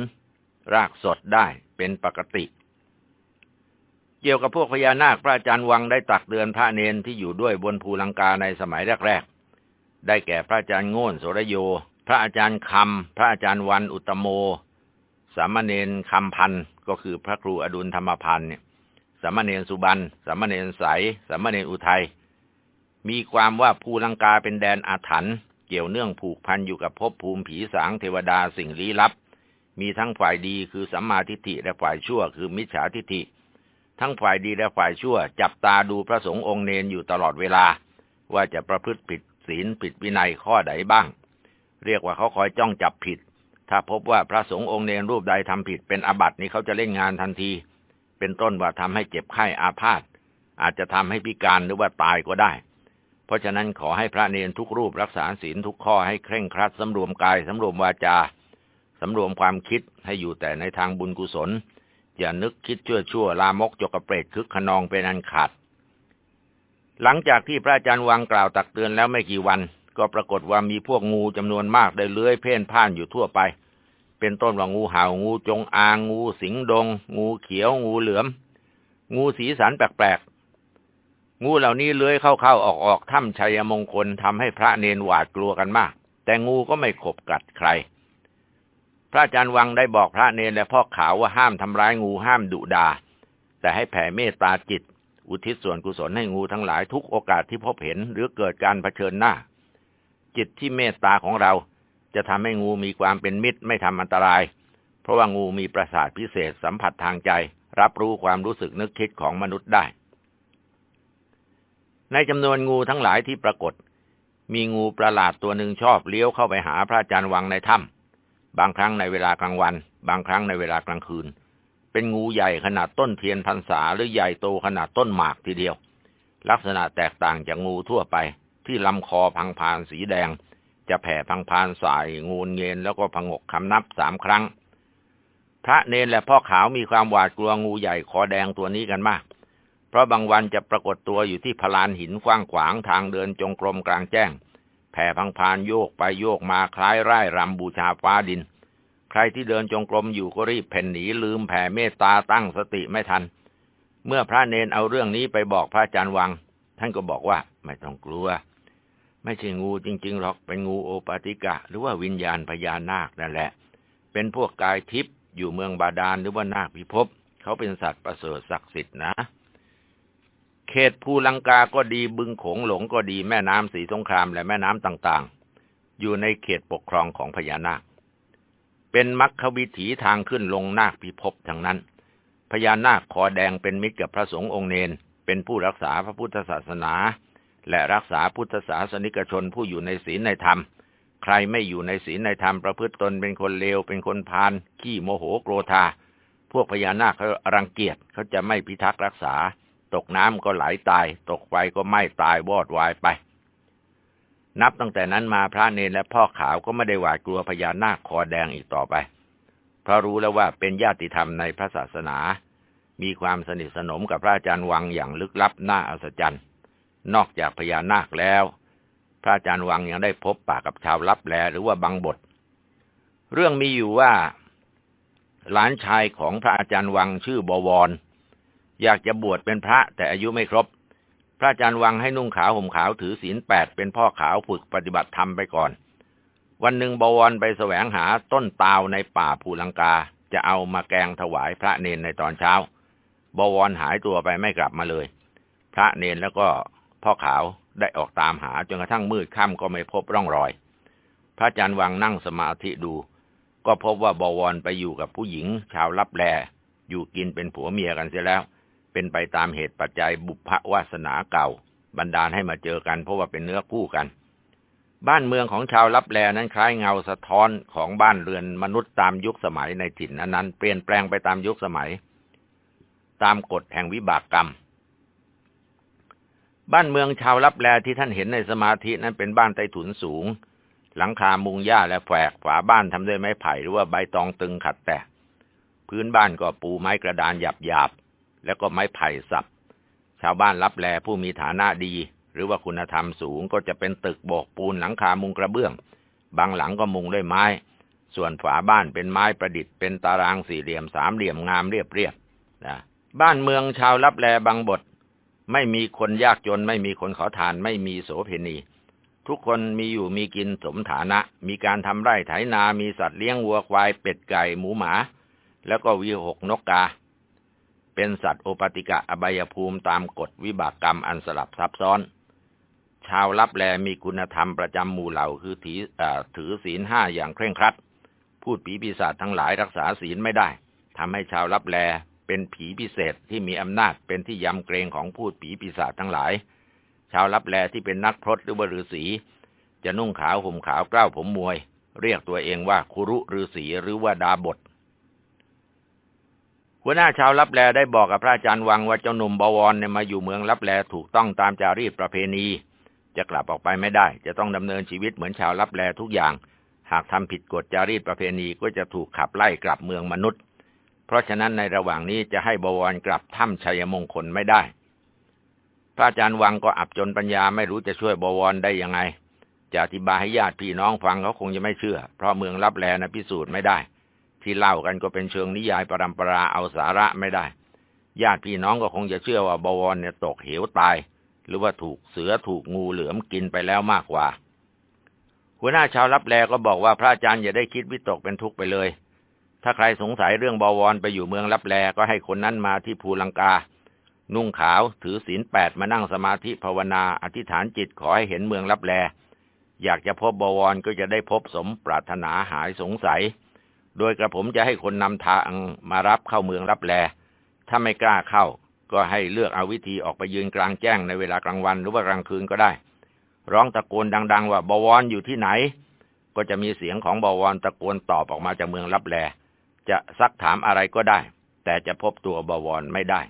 รากสดได้เป็นปกติ เกี่ยวกับพวกพญานาคพระอาจารย์วังได้ตักเตือนพระเนนที่อยู่ด้วยบนภูลังกาในสมัยแรกๆ ได้แก่พระอาจารย์โง่นโสรโย พระอาจารย์คำ พระอาจารย์วันอุตโม สามเณรคำพันก็คือพระครูอดุลธรรมพันเนี่ย สามเณรสุบันสามเณรใส สามเณรอุทัย มีความว่าภูลังกาเป็นแดนอาถรรพ์เกี่ยวเนื่องผูกพันอยู่กับภพภูมิผีสางเทวดาสิ่งลี้ลับ มีทั้งฝ่ายดีคือสัมมาทิฏฐิและฝ่ายชั่วคือมิจฉาทิฏฐิ ทั้งฝ่ายดีและฝ่ายชั่ว จับตาดูพระสงฆ์องค์เนนอยู่ตลอดเวลา ว่าจะประพฤติผิดศีลผิดวินัยข้อใดบ้าง เรียกว่าเขาคอยจ้องจับผิด ถ้าพบว่าพระสงฆ์องค์เนนรูปใดทำผิดเป็นอาบัตินี้เขาจะเล่นงานทันที เป็นต้นว่าทำให้เจ็บไข้อาพาธอาจจะทำให้พิการหรือว่าตายก็ได้ เพราะฉะนั้นขอให้พระเนนทุกรูปรักษาศีลทุกข้อให้เคร่งครัดสำรวมกายสำรวมวาจาสำรวมความคิดให้อยู่แต่ในทางบุญกุศล อย่านึกคิดชั่วชั่วลามกจกกระเปรตคึกขนองเป็นอันขาด หลังจากที่พระอาจารย์วังกล่าวตักเตือนแล้วไม่กี่วัน ก็ปรากฏว่ามีพวกงูจำนวนมากได้เลื้อยเพ่นพ่านอยู่ทั่วไป เป็นต้นว่างูเห่างูจงอาง งูสิงดง งูเขียว งูเหลือม งูสีสันแปลกๆ งูเหล่านี้เลื้อยเข้าๆออกๆถ้ำชัยมงคลทำให้พระเนนหวาดกลัวกันมาก แต่งูก็ไม่ขบกัดใคร พระอาจารย์วังได้บอกพระเนรและพ่อขาวว่าห้ามทำร้ายงูห้ามดุดา แต่ให้แผ่เมตตาจิต อุทิศส่วนกุศลให้งูทั้งหลายทุกโอกาสที่พบเห็นหรือเกิดการเผชิญหน้า จิตที่เมตตาของเราจะทำให้งูมีความเป็นมิตรไม่ทำอันตราย เพราะว่างูมีประสาทพิเศษสัมผัสทางใจ รับรู้ความรู้สึกนึกคิดของมนุษย์ได้ ในจำนวนงูทั้งหลายที่ปรากฏ มีงูประหลาดตัวหนึ่งชอบเลี้ยวเข้าไปหาพระอาจารย์วังในถ้ำ บางครั้งในเวลากลางวัน บางครั้งในเวลากลางคืน เป็นงูใหญ่ขนาดต้นเทียนพรรษาหรือใหญ่โตขนาดต้นหมากทีเดียว ลักษณะแตกต่างจากงูทั่วไป ที่ลำคอพังพานสีแดง จะแผ่พังพานสายงูเงินแล้วก็พงกคำนับสามครั้ง พระเนนและพ่อขาวมีความหวาดกลัวงูใหญ่คอแดงตัวนี้กันมาก เพราะบางวันจะปรากฏตัวอยู่ที่พลานหินกว้างขวางทางเดินจงกรมกลางแจ้ง ผ่พังพานโยกไปโยกมาคล้ายไร่รำบูชาฟ้าดิน ใครที่เดินจงกรมอยู่ก็รีบแผ่นหนีลืมแผ่เมตตาตั้งสติไม่ทัน เมื่อพระเนนเอาเรื่องนี้ไปบอกพระอาจารย์วัง ท่านก็บอกว่าไม่ต้องกลัว ไม่ใช่งูจริงๆหรอกเป็นงูโอปาติกะ หรือว่าวิญญาณพญานาคนั่นแหละ เป็นพวกกายทิพย์อยู่เมืองบาดาลหรือว่านาคพิภพเขาเป็นสัตว์ประเสริฐศักดิ์สิทธิ์นะ เขตภูลังกาก็ดีบึงโขงหลงก็ดีแม่น้ำสีสงครามและแม่น้ำต่างๆ อยู่ในเขตปกครองของพญานาค เป็นมรรควิถีทางขึ้นลงนาคพิภพทั้งนั้น พญานาคคอแดงเป็นมิตรกับพระสงฆ์องค์เนน เป็นผู้รักษาพระพุทธศาสนา และรักษาพุทธศาสนิกชนผู้อยู่ในศีลในธรรม ใครไม่อยู่ในศีลในธรรมประพฤติตนเป็นคนเลวเป็นคนพาลขี้โมโหโกรธาพวกพญานาคเขารังเกียจเขาจะไม่พิทักษ์รักษา ตกน้ำก็ไหลาตาย ตกไฟก็ไหม้ตายวอดวายไป นับตั้งแต่นั้นมาพระเนรและพ่อขาวก็ไม่ได้หวาดกลัวพญานาคคอแดงอีกต่อไป เพราะรู้แล้วว่าเป็นญาติธรรมในพระศาสนา มีความสนิทสนมกับพระอาจารย์วังอย่างลึกลับน่าอัศจรรย์ นอกจากพญานาคแล้ว พระอาจารย์วังยังได้พบปากกับชาวลับแลหรือว่าบังบท เรื่องมีอยู่ว่าหลานชายของพระอาจารย์วังชื่อบวร อยากจะบวชเป็นพระแต่อายุไม่ครบ พระอาจารย์วังให้นุ่งขาวห่มขาวถือศีลแปดเป็นพ่อขาวฝึกปฏิบัติธรรมไปก่อน วันหนึ่งบวรไปแสวงหาต้นตาวในป่าภูลังกา จะเอามาแกงถวายพระเนนในตอนเช้า บวรหายตัวไปไม่กลับมาเลย พระเนนแล้วก็พ่อขาวได้ออกตามหาจนกระทั่งมืดค่ำก็ไม่พบร่องรอย พระอาจารย์วังนั่งสมาธิดู ก็พบว่าบวรไปอยู่กับผู้หญิงชาวลับแลอยู่กินเป็นผัวเมียกันเสียแล้ว เป็นไปตามเหตุปัจจัยบุพวาสนาเก่า บันดาลให้มาเจอกัน เพราะว่าเป็นเนื้อคู่กัน บ้านเมืองของชาวลับแลนั้นคล้ายเงาสะท้อนของบ้านเรือนมนุษย์ตามยุคสมัยในถิ่นนั้นเปลี่ยนแปลงไปตามยุคสมัย ตามกฎแห่งวิบากกรรม บ้านเมืองชาวลับแลที่ท่านเห็นในสมาธินั้นเป็นบ้านใต้ถุนสูง หลังคามุงหญ้าและแฝกฝาบ้านทำด้วยไม้ไผ่หรือว่าใบตองตึงขัดแต่พื้นบ้านก็ปูไม้กระดานหยาบ แล้วก็ไม้ไผ่สับ ชาวบ้านรับแลผู้มีฐานะดี หรือว่าคุณธรรมสูงก็จะเป็นตึกโบกปูนหลังคามุงกระเบื้อง บางหลังก็มุงด้วยไม้ ส่วนฝาบ้านเป็นไม้ประดิษฐ์เป็นตารางสี่เหลี่ยมสามเหลี่ยมงามเรียบๆนะบ้านเมืองชาวรับแลบางบท ไม่มีคนยากจนไม่มีคนขอทานไม่มีโสเพณีทุกคนมีอยู่มีกินสมฐานะ มีการทำไร่ไถนา มีสัตว์เลี้ยงวัวควายเป็ดไก่หมูหมา แล้วก็วีหกนกกา เป็นสัตว์โอปติกะอบายภูมิตามกฎวิบากกรรมอันสลับซับซ้อน ชาวรับแลมีคุณธรรมประจำหมู่เหล่าคือถือถือศีลห้าอย่างเคร่งครัด พูดผีปีศาจทั้งหลายรักษาศีลไม่ได้ทำให้ชาวรับแลเป็นผีพิเศษที่มีอำนาจเป็นที่ยำเกรงของพูดผีปีศาจทั้งหลาย ชาวรับแลที่เป็นนักพรตหรือว่าฤาษีจะนุ่งขาวห่มขาวกล้าวผมมวย เรียกตัวเองว่าคุรุฤาษีหรือว่าดาบท หัวหน้าชาวรับแลได้บอกกับพระอาจารย์วังว่าเจ้าหนุ่มบวรเนี่ยมาอยู่เมืองรับแลถูกต้องตามจารีตประเพณี จะกลับออกไปไม่ได้ จะต้องดำเนินชีวิตเหมือนชาวรับแลทุกอย่าง หากทำผิดกฎจารีตประเพณีก็จะถูกขับไล่กลับเมืองมนุษย์ เพราะฉะนั้นในระหว่างนี้จะให้บวรกลับถ้ำชัยมงคลไม่ได้ พระอาจารย์วังก็อับจนปัญญาไม่รู้จะช่วยบวรได้ยังไง จะอธิบายให้ญาติพี่น้องฟังเขาคงจะไม่เชื่อ เพราะเมืองรับแลนะพิสูจน์ไม่ได้ ที่เล่ากันก็เป็นเชิงนิยายปรำปราเอาสาระไม่ได้ ญาติพี่น้องก็คงจะเชื่อว่าบวรเนี่ยตกเหวตาย หรือว่าถูกเสือถูกงูเหลือมกินไปแล้วมากกว่า หัวหน้าชาวรับแลก็บอกว่าพระอาจารย์อย่าได้คิดวิตกเป็นทุกข์ไปเลย ถ้าใครสงสัยเรื่องบวรไปอยู่เมืองรับแลก็ให้คนนั้นมาที่ภูลังกา นุ่งขาวถือศีลแปดมานั่งสมาธิภาวนาอธิษฐานจิตขอให้เห็นเมืองรับแลอยากจะพบบวรก็จะได้พบสมปรารถนาหายสงสัย โดยกระผมจะให้คนนำทางมารับเข้าเมืองรับแล ถ้าไม่กล้าเข้า ก็ให้เลือกเอาวิธีออกไปยืนกลางแจ้งในเวลากลางวันหรือว่ากลางคืนก็ได้ ร้องตะโกนดัง ๆ ว่าบวรอยู่ที่ไหน ก็จะมีเสียงของบวรตะโกนตอบออกมาจากเมืองรับแล จะซักถามอะไรก็ได้ แต่จะพบตัวบวรไม่ได้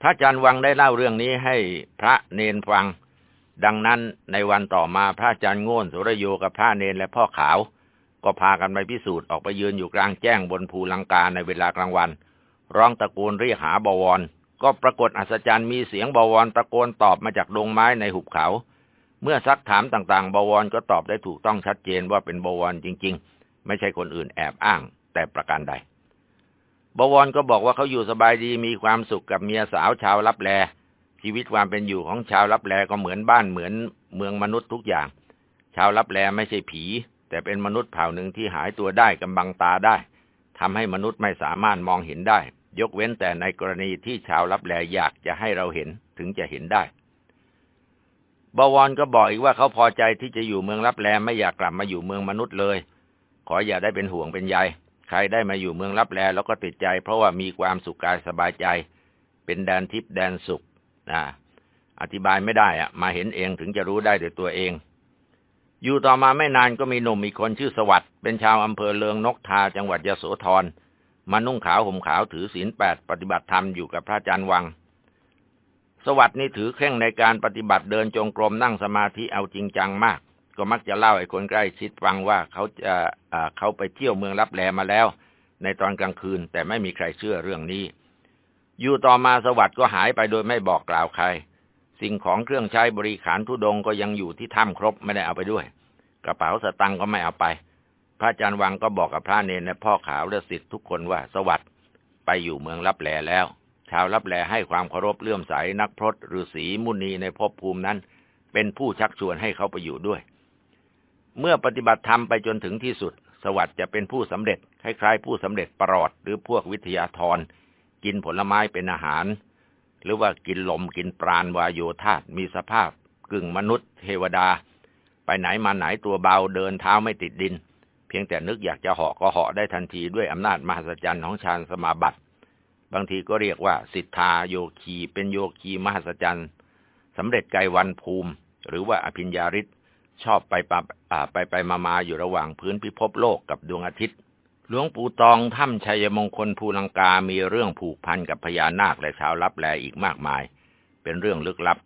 พระอาจารย์วังได้เล่าเรื่องนี้ให้พระเนนฟัง ดังนั้นในวันต่อมาพระอาจารย์โง่นสุรโยกับพระเนนและพ่อขาว ก็พากันไปพิสูจน์ออกไปยืนอยู่กลางแจ้งบนภูลังกาในเวลากลางวัน ร้องตะโกนเรียกหาบวร ก็ปรากฏอัศจรรย์มีเสียงบวรตะโกนตอบมาจากดงไม้ในหุบเขา เมื่อซักถามต่างๆ บวรก็ตอบได้ถูกต้องชัดเจนว่าเป็นบวรจริง ๆ ไม่ใช่คนอื่นแอบอ้าง แต่ประการใด บวรก็บอกว่าเขาอยู่สบายดีมีความสุขกับเมียสาวชาวลับแล ชีวิตความเป็นอยู่ของชาวลับแลก็เหมือนบ้านเหมือนเมืองมนุษย์ทุกอย่าง ชาวลับแลไม่ใช่ผี แต่เป็นมนุษย์เผ่าหนึ่งที่หายตัวได้กำบังตาได้ทำให้มนุษย์ไม่สามารถมองเห็นได้ ยกเว้นแต่ในกรณีที่ชาวลับแลอยากจะให้เราเห็นถึงจะเห็นได้บวรก็บอกอีกว่าเขาพอใจที่จะอยู่เมืองลับแลไม่อยากกลับมาอยู่เมืองมนุษย์เลย ขออย่าได้เป็นห่วงเป็นใยใครได้มาอยู่เมืองลับแลแล้วก็ติดใจ เพราะว่ามีความสุขกายสบายใจ เป็นแดนทิพย์แดนสุขนะอธิบายไม่ได้อะมาเห็นเองถึงจะรู้ได้ด้วยตัวเอง อยู่ต่อมาไม่นานก็มีหนุ่มอีกคนชื่อสวัสด์เป็นชาวอำเภอเลืองนกทาจังหวัดยโสธรมานุ่งขาวห่มขาวถือศีลแปดปฏิบัติธรรมอยู่กับพระอาจารย์วัง สวัสด์นี่ถือเคร่งในการปฏิบัติเดินจงกรมนั่งสมาธิเอาจริงจังมาก ก็มักจะเล่าให้คนใกล้ชิดฟังว่าเขาจะเขาไปเที่ยวเมืองรับแลมาแล้ว ในตอนกลางคืนแต่ไม่มีใครเชื่อเรื่องนี้ อยู่ต่อมาสวัสด์ก็หายไปโดยไม่บอกกล่าวใคร สิ่งของเครื่องใช้บริขารทุดงก็ยังอยู่ที่ถ้ำครบไม่ได้เอาไปด้วย กระเป๋าสตังก็ไม่เอาไป พระอาจารย์วังก็บอกกับพระเนรและพ่อขาวและศิษย์ทุกคนว่าสวัสด์ไปอยู่เมืองรับแลแล้ว ชาวรับแลให้ความเคารพเลื่อมใสนักพรตฤาษีมุนีในภพภูมินั้น เป็นผู้ชักชวนให้เขาไปอยู่ด้วย เมื่อปฏิบัติธรรมไปจนถึงที่สุด สวัสด์จะเป็นผู้สำเร็จคล้ายๆผู้สำเร็จประหลอดหรือพวกวิทยาธรกินผลไม้เป็นอาหาร หรือว่ากินลมกินปราณวายโยธาตมีสภาพกึ่งมนุษย์เทวดา ไปไหนมาไหนตัวเบาเดินเท้าไม่ติดดิน เพียงแต่นึกอยากจะเหาะก็เหาะได้ทันทีด้วยอำนาจมหัศจรรย์ของฌานสมาบัติ บางทีก็เรียกว่า สิทธาโยคีเป็นโยคีมหัศจรรย์สำเร็จไกวันภูมิ หรือว่าอภิญญาฤทธิ์ชอบไปไปไปมามาอยู่ระหว่างพื้นพิภพโลกกับดวงอาทิตย์ หลวงปู่ตองถ้ำชัยมงคลภูลังกามีเรื่องผูกพันกับพญานาคและชาวลับแลอีกมากมาย เป็นเรื่องลึกลับ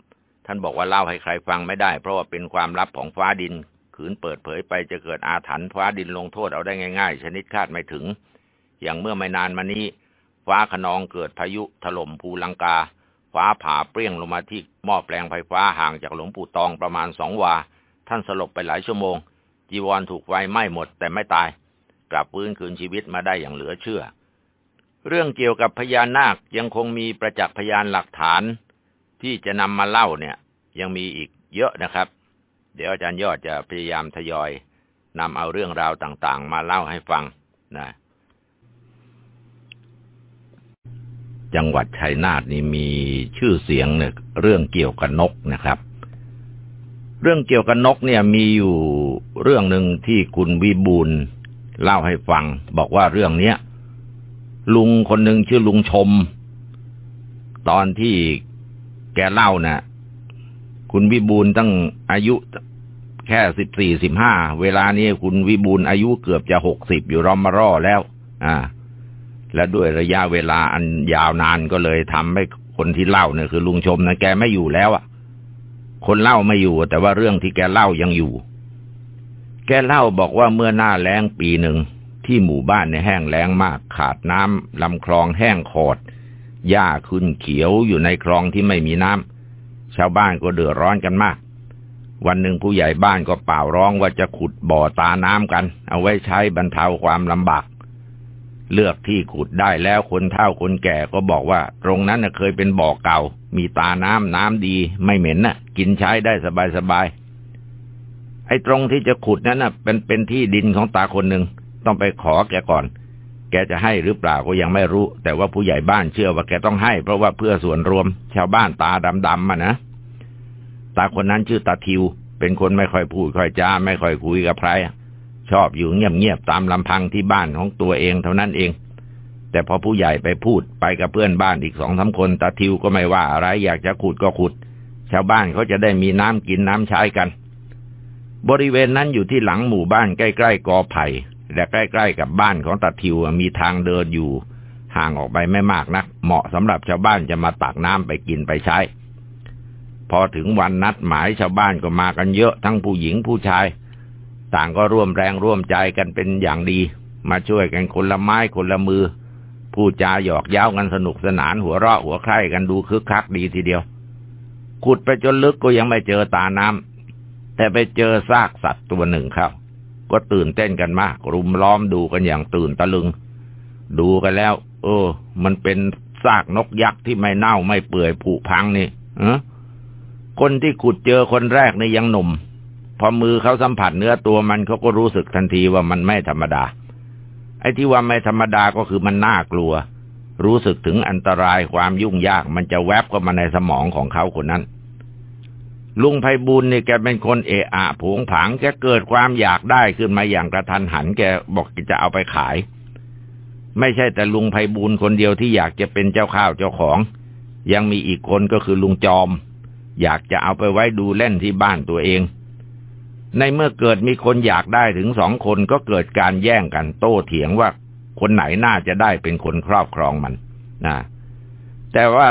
ท่านบอกว่าเล่าให้ใครฟังไม่ได้ เพราะว่าเป็นความลับของฟ้าดิน ขืนเปิดเผยไปจะเกิดอาถรรพ์ฟ้าดินลงโทษเอาได้ง่าย ๆ ชนิดคาดไม่ถึง อย่างเมื่อไม่นานมานี้ ฟ้าขนองเกิดพายุถล่มภูลังกา ฟ้าผ่าเปรี้ยงลงมาที่หม้อแปลงไฟฟ้าห่างจากหลวงปู่ตองประมาณสองวา ท่านสลบไปหลายชั่วโมง จีวรถูกไฟไหม้หมดแต่ไม่ตาย กลับฟื้นคืนชีวิตมาได้อย่างเหลือเชื่อ เรื่องเกี่ยวกับพญานาคยังคงมีประจักษ์พยานหลักฐานที่จะนำมาเล่าเนี่ย ยังมีอีกเยอะนะครับ เดี๋ยวอาจารย์ยอดจะพยายามทยอยนำเอาเรื่องราวต่างๆ มาเล่าให้ฟังนะจังหวัดชัยนาทนี่มีชื่อเสียงเนี่ยเรื่องเกี่ยวกับนกนะครับ เรื่องเกี่ยวกับนกเนี่ยมีอยู่เรื่องหนึ่งที่คุณวิบูล เล่าให้ฟัง บอกว่าเรื่องเนี้ยลุงคนหนึ่งชื่อลุงชม ตอนที่แกเล่านะ่ะ คุณวิบูลตั้งอายุแค่สิบสี่สิบห้าเวลานี้คุณวิบูลอายุเกือบจะหกสิบอยู่รอมมารอแล้ว อ่า และด้วยระยะเวลาอันยาวนานก็เลยทำให้คนที่เล่าเนี่ยคือลุงชมนะแกไม่อยู่แล้วอะคนเล่าไม่อยู่ แต่ว่าเรื่องที่แกเล่ายังอยู่ แกเล่าบอกว่าเมื่อหน้าแล้งปีหนึ่ง ที่หมู่บ้านในแห้งแล้งมากขาดน้ำลำคลองแห้งขอดหญ้าขึ้นเขียวอยู่ในคลองที่ไม่มีน้ำชาวบ้านก็เดือดร้อนกันมาก วันหนึ่งผู้ใหญ่บ้านก็เป่าร้องว่าจะขุดบ่อตาน้ำกัน เอาไว้ใช้บรรเทาความลำบาก เลือกที่ขุดได้แล้วคนเฒ่าคนแก่ก็บอกว่า ตรงนั้นเคยเป็นบ่อเก่า มีตาน้ำน้ำดี ไม่เหม็นน่ะ กินใช้ได้สบายๆ ไอ้ตรงที่จะขุดนั้นน่ะเป็นเป็นที่ดินของตาคนหนึ่งต้องไปขอแกก่อน แกจะให้หรือเปล่าก็ยังไม่รู้ แต่ว่าผู้ใหญ่บ้านเชื่อว่าแกต้องให้ เพราะว่าเพื่อส่วนรวม ชาวบ้านตาดำๆมานะตาคนนั้นชื่อตาทิว เป็นคนไม่ค่อยพูดค่อยจาไม่ค่อยคุยกับใครชอบอยู่เงียบๆตามลำพังที่บ้านของตัวเองเท่านั้นเอง แต่พอผู้ใหญ่ไปพูดไปกับเพื่อนบ้านอีกสองสาคนตาทิวก็ไม่ว่าอะไรอยากจะขุดก็ขุด ชาวบ้านเขาจะได้มีน้ำกินน้ำใช้กัน บริเวณนั้นอยู่ที่หลังหมู่บ้านใกล้ๆกอไผ่และใกล้ๆกับบ้านของตาทิวมีทางเดินอยู่ ห่างออกไปไม่มากนัก เหมาะสำหรับชาวบ้านจะมาตักน้ำไปกินไปใช้ พอถึงวันนัดหมายชาวบ้านก็มากันเยอะทั้งผู้หญิงผู้ชาย ต่างก็ร่วมแรงร่วมใจกันเป็นอย่างดี มาช่วยกันคนละไม้คนละมือ พูดจาหยอกเย้ากันสนุกสนานหัวเราะหัวใคร่กันดูคึกคักดีทีเดียวขุดไปจนลึกก็ยังไม่เจอตาน้ำ แต่ไปเจอซากสัตว์ตัวหนึ่งครับ ก็ตื่นเต้นกันมาก รุมล้อมดูกันอย่างตื่นตะลึง ดูกันแล้ว เออ มันเป็นซากนกยักษ์ที่ไม่เน่าไม่เปื่อยผุพังนี่เออคนที่ขุดเจอคนแรกนี่ยังหนุ่ม พอมือเขาสัมผัสเนื้อตัวมันเขาก็รู้สึกทันทีว่ามันไม่ธรรมดา ไอ้ที่ว่าไม่ธรรมดาก็คือมันน่ากลัว รู้สึกถึงอันตรายความยุ่งยากมันจะแวบเข้ามาในสมองของเขาคนนั้น ลุงไพบุญเนี่ยแกเป็นคนเอะอะผงผางแกเกิดความอยากได้ขึ้นมาอย่างกระทันหัน แกบอกจะเอาไปขาย ไม่ใช่แต่ลุงไพบุญคนเดียวที่อยากจะเป็นเจ้าข้าวเจ้าของ ยังมีอีกคนก็คือลุงจอม อยากจะเอาไปไว้ดูเล่นที่บ้านตัวเอง ในเมื่อเกิดมีคนอยากได้ถึงสองคนก็เกิดการแย่งกันโต้เถียงว่าคนไหนน่าจะได้เป็นคนครอบครองมันนะแต่ว่า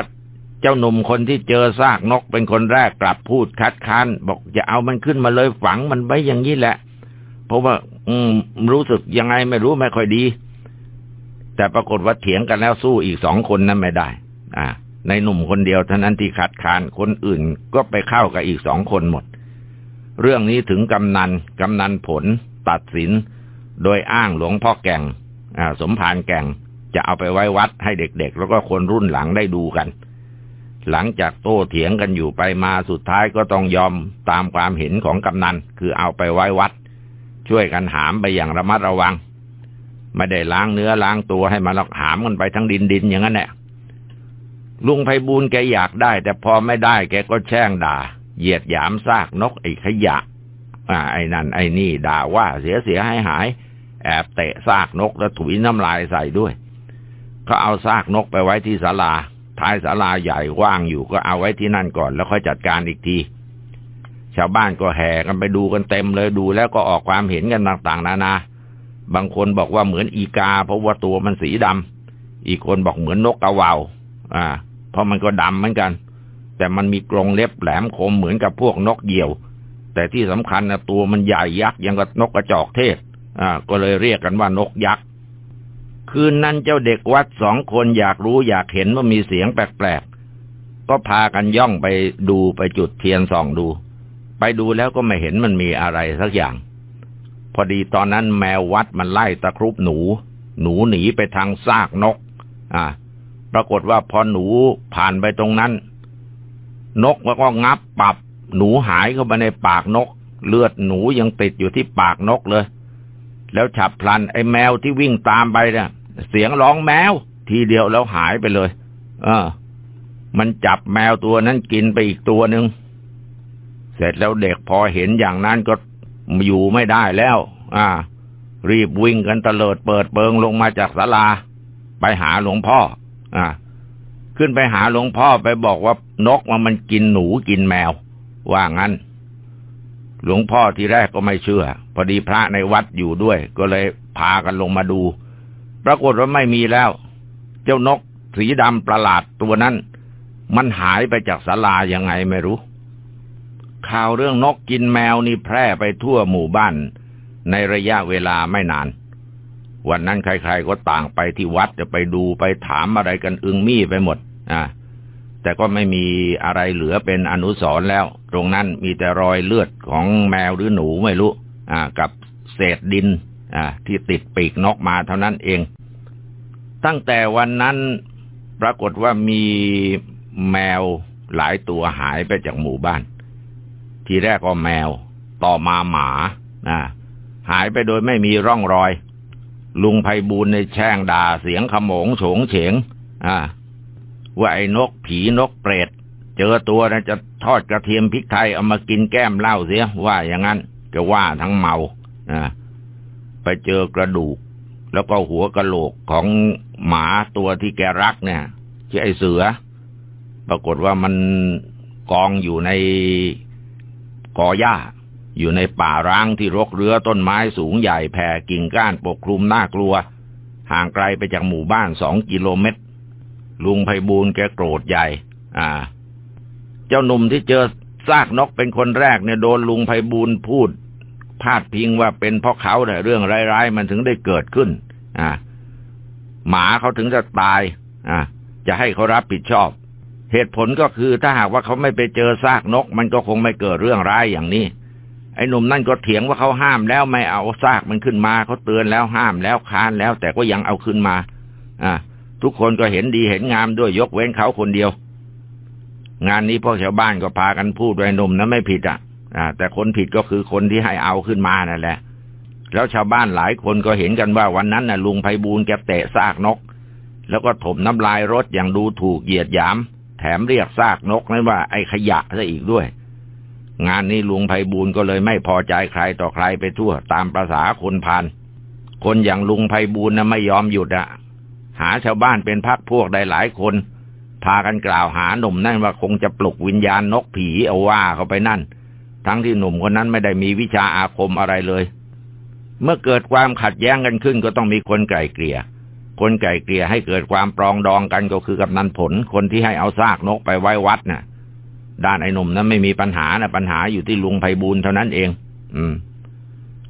จ้าหนุ่มคนที่เจอซากนกเป็นคนแรกกลับพูดคัดค้านบอกอย่าเอามันขึ้นมาเลยฝังมันไว้อย่างนี้แหละ เพราะว่า อืม รู้สึกยังไงไม่รู้ไม่ค่อยดี แต่ปรากฏว่าเถียงกันแล้วสู้อีกสองคนนั้นไม่ได้ อ่า ในหนุ่มคนเดียวเท่านั้นที่คัดค้านคนอื่นก็ไปเข้ากับอีกสองคนหมด เรื่องนี้ถึงกำนันกำนันผล ตัดสิน โดยอ้างหลวงพ่อแก่ง อ่า สมภารแก่งจะเอาไปไว้วัดให้เด็กๆ แล้วก็คนรุ่นหลังได้ดูกัน หลังจากโต้เถียงกันอยู่ไปมาสุดท้ายก็ต้องยอมตามความเห็นของกำนัน คือเอาไปไว้วัด ช่วยกันหามไปอย่างระมัดระวัง ไม่ได้ล้างเนื้อล้างตัวให้มันลอกหามมันไปทั้งดินดินอย่างนั้นแหละลุงไพบูลแกอยากได้ แต่พอไม่ได้แกก็แช่งด่า เหยียดหยามซากนกไอ้ขยะ อ่า ไอ้นั่นไอ้นี่ด่าว่าเสียเสียหายหาย แอบเตะซากนกแล้วถุยน้ำลายใส่ด้วย ก็เอาซากนกไปไว้ที่ศาลา ท้ายศาลาใหญ่ว่างอยู่ก็เอาไว้ที่นั่นก่อน แล้วค่อยจัดการอีกที ชาวบ้านก็แห่กันไปดูกันเต็มเลยดูแล้วก็ออกความเห็นกันต่างๆ นานา บางคนบอกว่าเหมือนอีกา เพราะว่าตัวมันสีดำอีกคนบอกเหมือนนกกระวาวอ่า เพราะมันก็ดำเหมือนกัน แต่มันมีกรงเล็บแหลมคมเหมือนกับพวกนกเหยี่ยว แต่ที่สำคัญนะตัวมันใหญ่ยักษ์ยังกับนกกระจอกเทศอ่า ก็เลยเรียกกันว่านกยักษ์ คืนนั้นเจ้าเด็กวัดสองคนอยากรู้อยากเห็นว่ามีเสียงแปลกๆ ก็พากันย่องไปดูไปจุดเทียนส่องดู ไปดูแล้วก็ไม่เห็นมันมีอะไรสักอย่าง พอดีตอนนั้นแมววัดมันไล่ตะครุบหนู หนูหนีไปทางซากนก อ่า ปรากฏว่าพอหนูผ่านไปตรงนั้น นกมันก็งับปับ หนูหายเข้าไปในปากนก เลือดหนูยังติดอยู่ที่ปากนกเลย แล้วฉับพลันไอ้แมวที่วิ่งตามไปเนี่ยเสียงร้องแมว ทีเดียวแล้วหายไปเลย เออ มันจับแมวตัวนั้นกินไปอีกตัวหนึ่งเสร็จแล้วเด็กพอเห็นอย่างนั้นก็อยู่ไม่ได้แล้ว อ่า รีบวิ่งกันเตลิดเปิดเปิงลงมาจากศาลา ไปหาหลวงพ่อ อ่า ขึ้นไปหาหลวงพ่อไปบอกว่านกมันมันกินหนูกินแมว ว่างั้น หลวงพ่อที่แรกก็ไม่เชื่อ พอดีพระในวัดอยู่ด้วย ก็เลยพากันลงมาดู ปรากฏว่าไม่มีแล้ว เจ้านกสีดำประหลาดตัวนั้น มันหายไปจากศาลายังไงไม่รู้ ข่าวเรื่องนกกินแมวนี่แพร่ไปทั่วหมู่บ้าน ในระยะเวลาไม่นาน วันนั้นใครๆก็ต่างไปที่วัดจะไปดูไปถามอะไรกันอึงมี่ไปหมด อ่า แต่ก็ไม่มีอะไรเหลือเป็นอนุสร์แล้ว ตรงนั้นมีแต่รอยเลือดของแมวหรือหนูไม่รู้ อ่า กับเศษดิน อ่า ที่ติดปีกนกมาเท่านั้นเอง ตั้งแต่วันนั้นปรากฏว่ามีแมวหลายตัวหายไปจากหมู่บ้าน ทีแรกก็แมว ต่อมาหมานะหายไปโดยไม่มีร่องรอย ลุงไพบูลในแช่งด่าเสียงขโมงโฉงเฉง อ่า ว่าไอ้นกผีนกเปรตเจอตัวนะจะทอดกระเทียมพริกไทยเอามากินแก้มเหล้าเสีย ว่าอย่างนั้นจะว่าทั้งเมาอ่าไปเจอกระดูก แล้วก็หัวกระโหลกของหมาตัวที่แกรักเนี่ยชื่อไอ้เสือ ปรากฏว่ามันกองอยู่ในกอหญ้า อยู่ในป่าร้างที่รกเรือต้นไม้สูงใหญ่แผ่กิ่งก้านปกคลุมน่ากลัว ห่างไกลไปจากหมู่บ้านสองกิโลเมตร ลุงไพบูลแกโกรธใหญ่ อ่า เจ้าหนุ่มที่เจอซากนกเป็นคนแรกเนี่ยโดนลุงไพบูลพูด พาดพิงว่าเป็นเพราะเขาแต่เรื่องร้ายๆมันถึงได้เกิดขึ้น อ่า หมาเขาถึงจะตาย อ่า จะให้เขารับผิดชอบ เหตุผลก็คือถ้าหากว่าเขาไม่ไปเจอซากนก มันก็คงไม่เกิดเรื่องร้ายอย่างนี้ไอ้หนุ่มนั่นก็เถียงว่าเขาห้ามแล้วไม่เอาซากมันขึ้นมาเขาเตือนแล้วห้ามแล้วค้านแล้ว แต่ก็ยังเอาขึ้นมา อ่า ทุกคนก็เห็นดีเห็นงามด้วยยกเว้นเขาคนเดียว งานนี้พวกชาวบ้านก็พากันพูดไว้นุ่มนั้นไม่ผิดอะแต่คนผิดก็คือคนที่ให้เอาขึ้นมานั่นแหละ แล้วชาวบ้านหลายคนก็เห็นกันว่าวันนั้นน่ะ ลุงไพบูลแกเตะซากนก แล้วก็ถมน้ำลายรถอย่างดูถูกเหยียดหยาม แถมเรียกซากนกนั้นว่าไอ้ขยะซะอีกด้วยงานนี้ลุงไพบูลก็เลยไม่พอใจใครต่อใครไปทั่ว ตามประษาคนพาน คนอย่างลุงไพบูลนะไม่ยอมหยุดอะ หาชาวบ้านเป็นพักพวกได้หลายคน พากันกล่าวหาหนุ่มนั่นว่าคงจะปลุกวิญญาณนกผีเอาว่าเขาไปนั่น ทั้งที่หนุ่มคนนั้นไม่ได้มีวิชาอาคมอะไรเลย เมื่อเกิดความขัดแย้งกันขึ้นก็ต้องมีคนไกล่เกลี่ย คนไก่เกลี่ยให้เกิดความปรองดองกันก็คือกำนันผลคนที่ให้เอาซากนกไปไว้วัดนะ่ะ ด้านไอ้หนุ่มนั้นไม่มีปัญหานะปัญหาอยู่ที่ลุงไพบูลเท่านั้นเอง อืม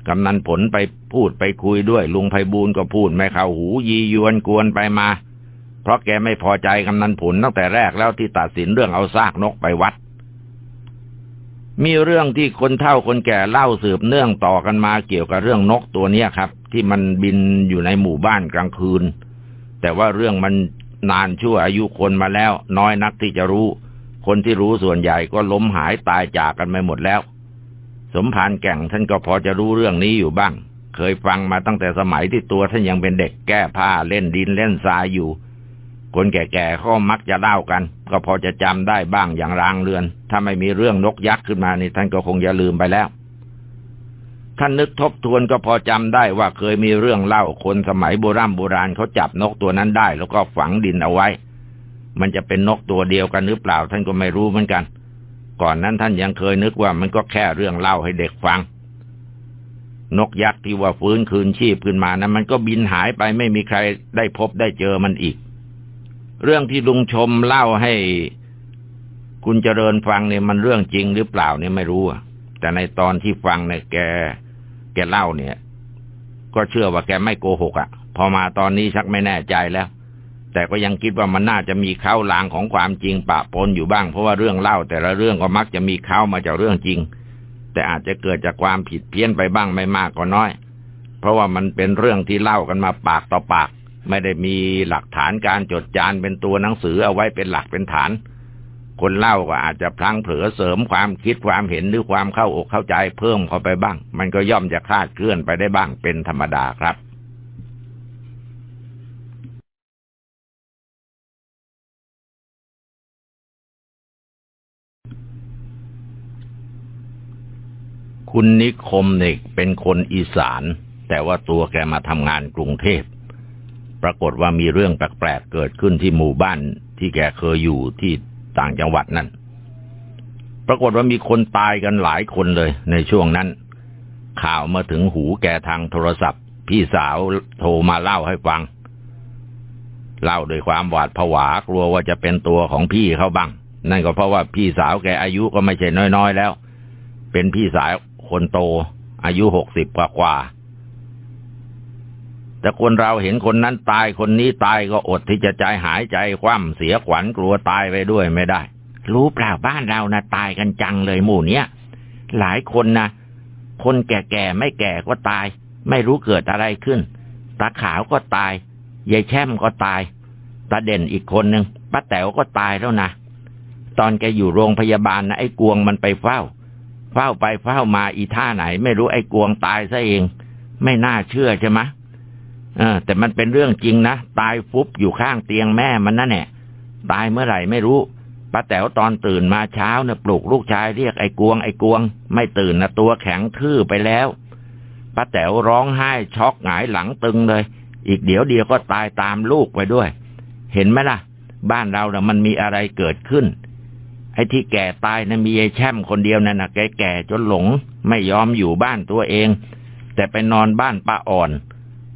กำนันผลไปพูดไปคุยด้วย ลุงไพบูลก็พูดไม่เข้าหูยียวนกวนไปมา เพราะแกไม่พอใจกำนันผลตั้งแต่แรกแล้วที่ตัดสินเรื่องเอาซากนกไปวัด มีเรื่องที่คนเฒ่าคนแก่เล่าสืบเนื่องต่อกันมาเกี่ยวกับเรื่องนกตัวเนี้ครับ ที่มันบินอยู่ในหมู่บ้านกลางคืน แต่ว่าเรื่องมันนานชั่วอายุคนมาแล้ว น้อยนักที่จะรู้ คนที่รู้ส่วนใหญ่ก็ล้มหายตายจากกันไปหมดแล้ว สมภารแก่งท่านก็พอจะรู้เรื่องนี้อยู่บ้าง เคยฟังมาตั้งแต่สมัยที่ตัวท่านยังเป็นเด็กแก้ผ้าเล่นดินเล่นทรายอยู่ คนแก่ๆเขามักจะเล่ากัน ก็พอจะจำได้บ้างอย่างรางเรือน ถ้าไม่มีเรื่องนกยักษ์ขึ้นมานี่ท่านก็คงจะลืมไปแล้วท่านนึกทบทวนก็พอจำได้ว่าเคยมีเรื่องเล่าคนสมัยโบราณโบราณเขาจับนกตัวนั้นได้ แล้วก็ฝังดินเอาไว้ มันจะเป็นนกตัวเดียวกันหรือเปล่า ท่านก็ไม่รู้เหมือนกัน ก่อนนั้นท่านยังเคยนึกว่ามันก็แค่เรื่องเล่าให้เด็กฟัง นกยักษ์ที่ว่าฟื้นคืนชีพขึ้นมานะมันก็บินหายไปไม่มีใครได้พบได้เจอมันอีก เรื่องที่ลุงชมเล่าให้คุณเจริญฟังเนี่ยมันเรื่องจริงหรือเปล่าเนี่ยไม่รู้แต่ในตอนที่ฟังเนี่ยแก แกเล่าเนี่ย ก็เชื่อว่าแกไม่โกหกอะ่ะ พอมาตอนนี้ชักไม่แน่ใจแล้ว แต่ก็ยังคิดว่ามันน่าจะมีเข้าลางของความจริงปะปนอยู่บ้าง เพราะว่าเรื่องเล่าแต่ละเรื่องก็มักจะมีเข้ามาจากเรื่องจริง แต่อาจจะเกิดจากความผิดเพี้ยนไปบ้างไม่มากก็น้อย เพราะว่ามันเป็นเรื่องที่เล่ากันมาปากต่อปาก ไม่ได้มีหลักฐานการจดจานเป็นตัวหนังสือเอาไว้เป็นหลักเป็นฐาน คนเล่าก็อาจจะพลั้งเผลอเสริมความคิดความเห็นหรือความเข้าอกเข้าใจเพิ่มเข้าไปบ้าง มันก็ย่อมจะคลาดเคลื่อนไปได้บ้างเป็นธรรมดาครับ คุณนิคมเนี่ยเป็นคนอีสาน แต่ว่าตัวแกมาทำงานกรุงเทพ ปรากฏว่ามีเรื่องแปลกๆเกิดขึ้นที่หมู่บ้านที่แกเคยอยู่ที่ต่างจังหวัดนั่น ปรากฏว่ามีคนตายกันหลายคนเลย ในช่วงนั้น ข่าวมาถึงหูแกทางโทรศัพท์ พี่สาวโทรมาเล่าให้ฟัง เล่าด้วยความหวาดผวากลัวว่าจะเป็นตัวของพี่เขาบ้าง นั่นก็เพราะว่าพี่สาวแกอายุก็ไม่ใช่น้อยๆแล้ว เป็นพี่สาว คนโต อายุหกสิบกว่ากว่าแต่คนเราเห็นคนนั้นตายคนนี้ตายก็อดที่จะใจหายใจคว่ำเสียขวัญกลัวตายไปด้วยไม่ได้ รู้เปล่าบ้านเรานะตายกันจังเลยหมู่เนี้ยหลายคนนะคนแก่ๆไม่แก่ก็ตาย ไม่รู้เกิดอะไรขึ้น ตาขาวก็ตายยายแช่มก็ตาย ตาเด่นอีกคนหนึ่งป้าแต๋วก็ตายแล้วนะตอนแกอยู่โรงพยาบาลนะไอ้กวงมันไปเฝ้า เฝ้าไปเฝ้ามาอีท่าไหน ไม่รู้ไอ้กวงตายซะเอง ไม่น่าเชื่อใช่ไหมเออ แต่มันเป็นเรื่องจริงนะ ตายฟุบอยู่ข้างเตียงแม่มันนั่นแหละตายเมื่อไหร่ไม่รู้ป้าแต๋วตอนตื่นมาเช้าเนี่ยปลุกลูกชายเรียกไอ้กวงไอ้กวง ไม่ตื่นนะตัวแข็งทื่อไปแล้วป้าแต๋วร้องไห้ช็อกหงายหลังตึงเลย อีกเดี๋ยวเดียวก็ตายตามลูกไปด้วย เห็นไหมล่ะ บ้านเราเน่ะมันมีอะไรเกิดขึ้น ไอ้ที่แก่ตายนะมีไอ้แช่มคนเดียวนั่นนะแกแก่จนหลง ไม่ยอมอยู่บ้านตัวเอง แต่ไปนอนบ้านป้าอ่อน